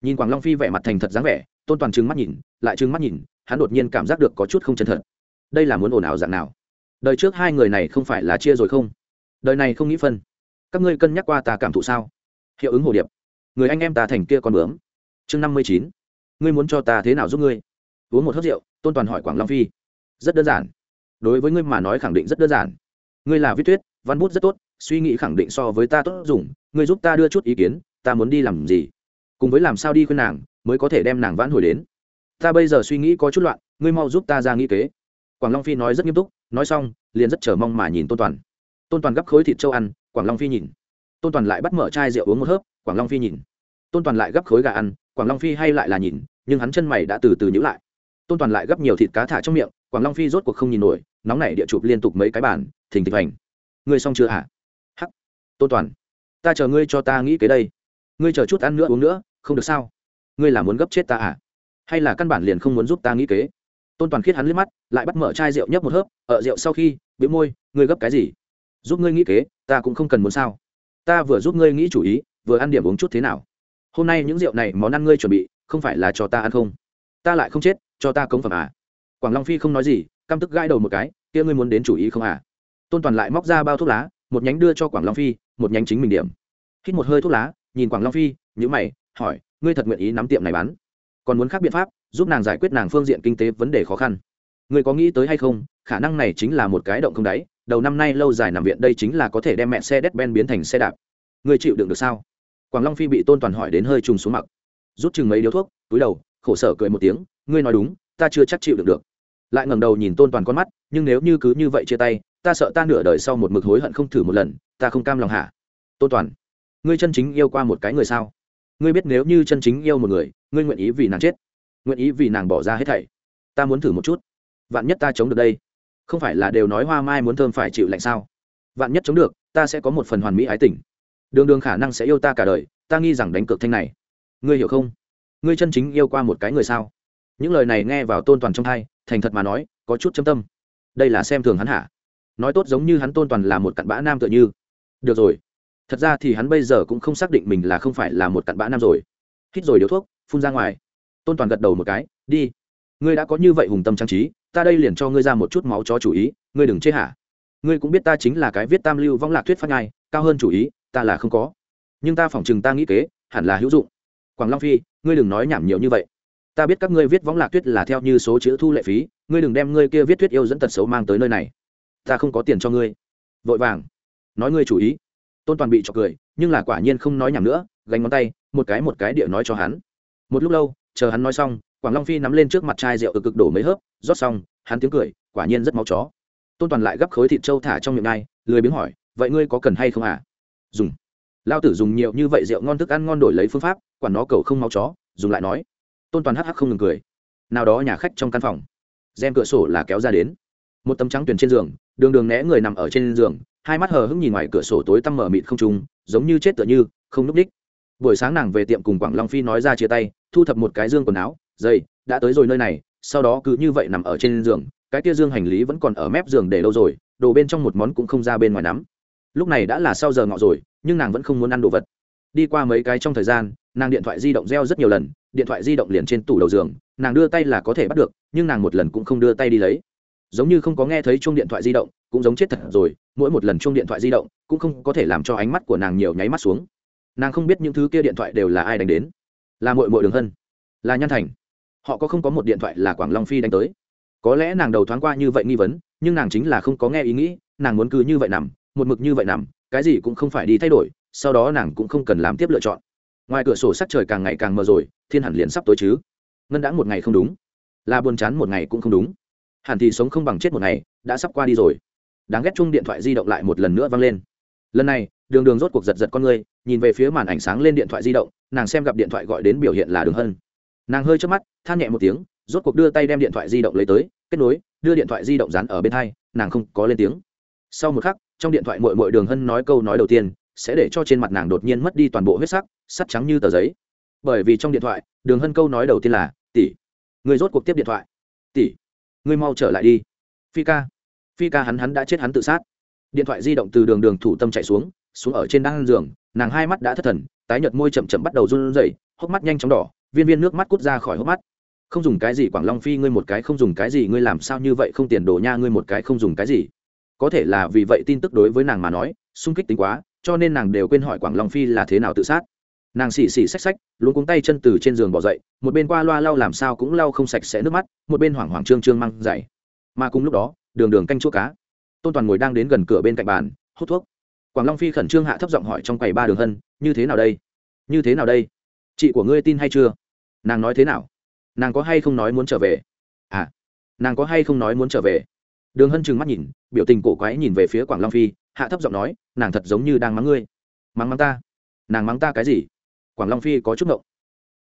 Nhìn quảng long phi vẻ mặt thành thật dáng vẻ, tôn toàn trừng mắt nhìn, lại trừng mắt nhìn, hắn đột nhiên cảm giác được có chút không chân thật. Đây là muốn ồn ào dạng nào? Đời trước hai người này không phải là chia rồi không? Đời này không nghĩ phân. Các ngươi cân nhắc qua ta cảm thụ sao? Hiệu ứng hồ điệp. Người anh em ta thành kia còn bướm. Chương năm mươi chín. Ngươi muốn cho ta thế nào giúp ngươi? Uống một hớt rượu tôn toàn hỏi quảng long phi. Rất đơn giản. Đối với ngươi mà nói khẳng định rất đơn giản. Ngươi là viết tuyết văn bút rất tốt, suy nghĩ khẳng định so với ta tốt dùng. Ngươi giúp ta đưa chút ý kiến, ta muốn đi làm gì? Cùng với làm sao đi khuyên nàng, mới có thể đem nàng vãn hồi đến. Ta bây giờ suy nghĩ có chút loạn, ngươi mau giúp ta ra nghĩ kế. Quảng long phi nói rất nghiêm túc, nói xong, liền rất chờ mong mà nhìn tôn toàn. Tôn toàn gắp khối thịt châu ăn, quảng long phi nhìn. Tôn toàn lại bắt mở chai rượu uống một hớp, quảng long phi nhìn. Tôn toàn lại gắp khối gà ăn, quảng long phi hay lại là nhìn, nhưng hắn chân mày đã từ từ nhữ lại tôn toàn lại gấp nhiều thịt cá thả trong miệng, quảng long phi rốt cuộc không nhìn nổi, nóng nảy địa chụp liên tục mấy cái bản thình thịch hành ngươi xong chưa hả? Hắc. Tôn toàn, ta chờ ngươi cho ta nghĩ kế đây. Ngươi chờ chút ăn nữa uống nữa, không được sao? Ngươi là muốn gấp chết ta à? Hay là căn bản liền không muốn giúp ta nghĩ kế? Tôn toàn khiết hắn liếc mắt, lại bắt mở chai rượu nhấp một hớp ở rượu sau khi bị môi, ngươi gấp cái gì? Giúp ngươi nghĩ kế, ta cũng không cần muốn sao? Ta vừa giúp ngươi nghĩ chủ ý, vừa ăn điểm uống chút thế nào? Hôm nay những rượu này món ăn ngươi chuẩn bị, không phải là cho ta ăn không? Ta lại không chết cho ta cống phẩm à? Quảng long phi không nói gì, căm tức gãi đầu một cái, kia ngươi muốn đến chủ ý không à? Tôn toàn lại móc ra bao thuốc lá, một nhánh đưa cho quảng long phi, một nhánh chính mình điểm. Hít một hơi thuốc lá, nhìn quảng long phi nhữ mày, hỏi, ngươi thật nguyện ý nắm tiệm này bán? Còn muốn khác biện pháp, giúp nàng giải quyết nàng phương diện kinh tế vấn đề khó khăn. Ngươi có nghĩ tới hay không, khả năng này chính là một cái động không đáy, đầu năm nay lâu dài nằm viện đây chính là có thể đem mẹ xe đét ben biến thành xe đạp. Ngươi chịu đựng được sao? Quảng long phi bị tôn toàn hỏi đến hơi trùng xuống mặc rút chừng mấy điếu thuốc, túi đầu, khổ sở cười một tiếng ngươi nói đúng, ta chưa chắc chịu được được. Lại ngẩng đầu nhìn tôn toàn con mắt, nhưng nếu như cứ như vậy chia tay, ta sợ ta nửa đời sau một mực hối hận không thử một lần, ta không cam lòng hả? Tôn toàn, ngươi chân chính yêu qua một cái người sao? Ngươi biết nếu như chân chính yêu một người, ngươi nguyện ý vì nàng chết, nguyện ý vì nàng bỏ ra hết thảy. Ta muốn thử một chút. Vạn nhất ta chống được đây, không phải là đều nói hoa mai muốn thơm phải chịu lạnh sao? Vạn nhất chống được, ta sẽ có một phần hoàn mỹ ái tình. Đường đường khả năng sẽ yêu ta cả đời, ta nghi rằng đánh cược thanh này. Ngươi hiểu không? Ngươi chân chính yêu qua một cái người sao? Những lời này nghe vào tôn toàn trong thai thành thật mà nói, có chút châm tâm. Đây là xem thường hắn hả? Nói tốt giống như hắn tôn toàn là một cặn bã nam tựa như. Được rồi. Thật ra thì hắn bây giờ cũng không xác định mình là không phải là một cặn bã nam rồi. Hít rồi điếu thuốc, phun ra ngoài. Tôn toàn gật đầu một cái, đi. Ngươi đã có như vậy hùng tâm trang trí, ta đây liền cho ngươi ra một chút máu chó chủ ý, ngươi đừng chê hả. Ngươi cũng biết ta chính là cái viết tam lưu vong lạc thuyết phát ngai cao hơn chủ ý, ta là không có. Nhưng ta phỏng chừng ta nghĩ kế, hẳn là hữu dụng. Quảng long phi, ngươi đừng nói nhảm nhiều như vậy ta biết các ngươi viết võng lạc tuyết là theo như số chữ thu lệ phí, ngươi đừng đem ngươi kia viết tuyết yêu dẫn tật xấu mang tới nơi này. Ta không có tiền cho ngươi. Vội vàng. Nói ngươi chủ ý. Tôn toàn bị trọc cười, nhưng là quả nhiên không nói nhảm nữa, gánh ngón tay, một cái một cái địa nói cho hắn. Một lúc lâu, chờ hắn nói xong, quảng long phi nắm lên trước mặt chai rượu cực cực đổ mấy hớp, rót xong, hắn tiếng cười, quả nhiên rất máu chó. Tôn toàn lại gấp khối thịt trâu thả trong miệng ngai lười biếng hỏi, vậy ngươi có cần hay không à dùng. Lao tử dùng nhiều như vậy rượu ngon thức ăn ngon đổi lấy phương pháp quản nó cầu không máu chó, dùng lại nói tôn toàn hắc hắc không ngừng cười. Nào đó nhà khách trong căn phòng, rèm cửa sổ là kéo ra đến. Một tấm trắng tuyển trên giường, đường đường né người nằm ở trên giường, hai mắt hờ hững nhìn ngoài cửa sổ tối tăm mở mịt không trùng giống như chết tựa như, không núp đích. Buổi sáng nàng về tiệm cùng quảng long phi nói ra chia tay, thu thập một cái dương quần áo dây đã tới rồi nơi này, sau đó cứ như vậy nằm ở trên giường, cái kia dương hành lý vẫn còn ở mép giường để lâu rồi, đồ bên trong một món cũng không ra bên ngoài nắm. Lúc này đã là sau giờ ngọ rồi, nhưng nàng vẫn không muốn ăn đồ vật. Đi qua mấy cái trong thời gian, nàng điện thoại di động reo rất nhiều lần điện thoại di động liền trên tủ đầu giường, nàng đưa tay là có thể bắt được, nhưng nàng một lần cũng không đưa tay đi lấy. Giống như không có nghe thấy chuông điện thoại di động, cũng giống chết thật rồi, mỗi một lần chuông điện thoại di động cũng không có thể làm cho ánh mắt của nàng nhiều nháy mắt xuống. Nàng không biết những thứ kia điện thoại đều là ai đánh đến. Là mội mội đường hân, là nhan thành. Họ có không có một điện thoại là quảng long phi đánh tới. Có lẽ nàng đầu thoáng qua như vậy nghi vấn, nhưng nàng chính là không có nghe ý nghĩ, nàng muốn cứ như vậy nằm, một mực như vậy nằm, cái gì cũng không phải đi thay đổi, sau đó nàng cũng không cần làm tiếp lựa chọn ngoài cửa sổ sắc trời càng ngày càng mờ rồi, thiên hẳn liền sắp tối chứ. Ngân đã một ngày không đúng. Là buồn chán một ngày cũng không đúng. Hẳn thì sống không bằng chết một ngày, đã sắp qua đi rồi. Đáng ghét chung điện thoại di động lại một lần nữa vang lên. Lần này, đường đường rốt cuộc giật giật con người, nhìn về phía màn ảnh sáng lên điện thoại di động, nàng xem gặp điện thoại gọi đến biểu hiện là đường hân. Nàng hơi chớp mắt, than nhẹ một tiếng, rốt cuộc đưa tay đem điện thoại di động lấy tới, kết nối, đưa điện thoại di động dán ở bên hai, nàng không có lên tiếng. Sau một khắc, trong điện thoại mội mội đường hân nói câu nói đầu tiên sẽ để cho trên mặt nàng đột nhiên mất đi toàn bộ huyết sắc, sắt trắng như tờ giấy. Bởi vì trong điện thoại, đường hân câu nói đầu tiên là, tỷ người rốt cuộc tiếp điện thoại. Tỷ người mau trở lại đi. Phi ca. Phi ca hắn hắn đã chết hắn tự sát. Điện thoại di động từ đường đường thủ tâm chạy xuống xuống ở trên đan giường, nàng hai mắt đã thất thần, tái nhợt môi chậm chậm bắt đầu run rẩy, hốc mắt nhanh chóng đỏ, viên viên nước mắt cút ra khỏi hốc mắt. Không dùng cái gì quảng long phi, ngươi một cái không dùng cái gì, ngươi làm sao như vậy không tiền đồ nha, ngươi một cái không dùng cái gì? Có thể là vì vậy tin tức đối với nàng mà nói sung kích tính quá cho nên nàng đều quên hỏi quảng long phi là thế nào tự sát. Nàng xì xì xách xách luôn cuống tay chân từ trên giường bỏ dậy, một bên qua loa lau làm sao cũng lau không sạch sẽ nước mắt, một bên hoảng hoảng trương trương mang dậy. Mà cùng lúc đó, đường đường canh chua cá. Tôn toàn ngồi đang đến gần cửa bên cạnh bàn, hút thuốc. Quảng long phi khẩn trương hạ thấp giọng hỏi trong quầy ba đường hân, như thế nào đây? Như thế nào đây? Chị của ngươi tin hay chưa? Nàng nói thế nào? Nàng có hay không nói muốn trở về? À nàng có hay không nói muốn trở về? Đường hân trừng mắt nhìn, biểu tình cổ quái nhìn về phía quảng long phi hạ thấp giọng nói, nàng thật giống như đang mắng ngươi. Mắng mắng ta? Nàng mắng ta cái gì? Quảng long phi có chút ngộng.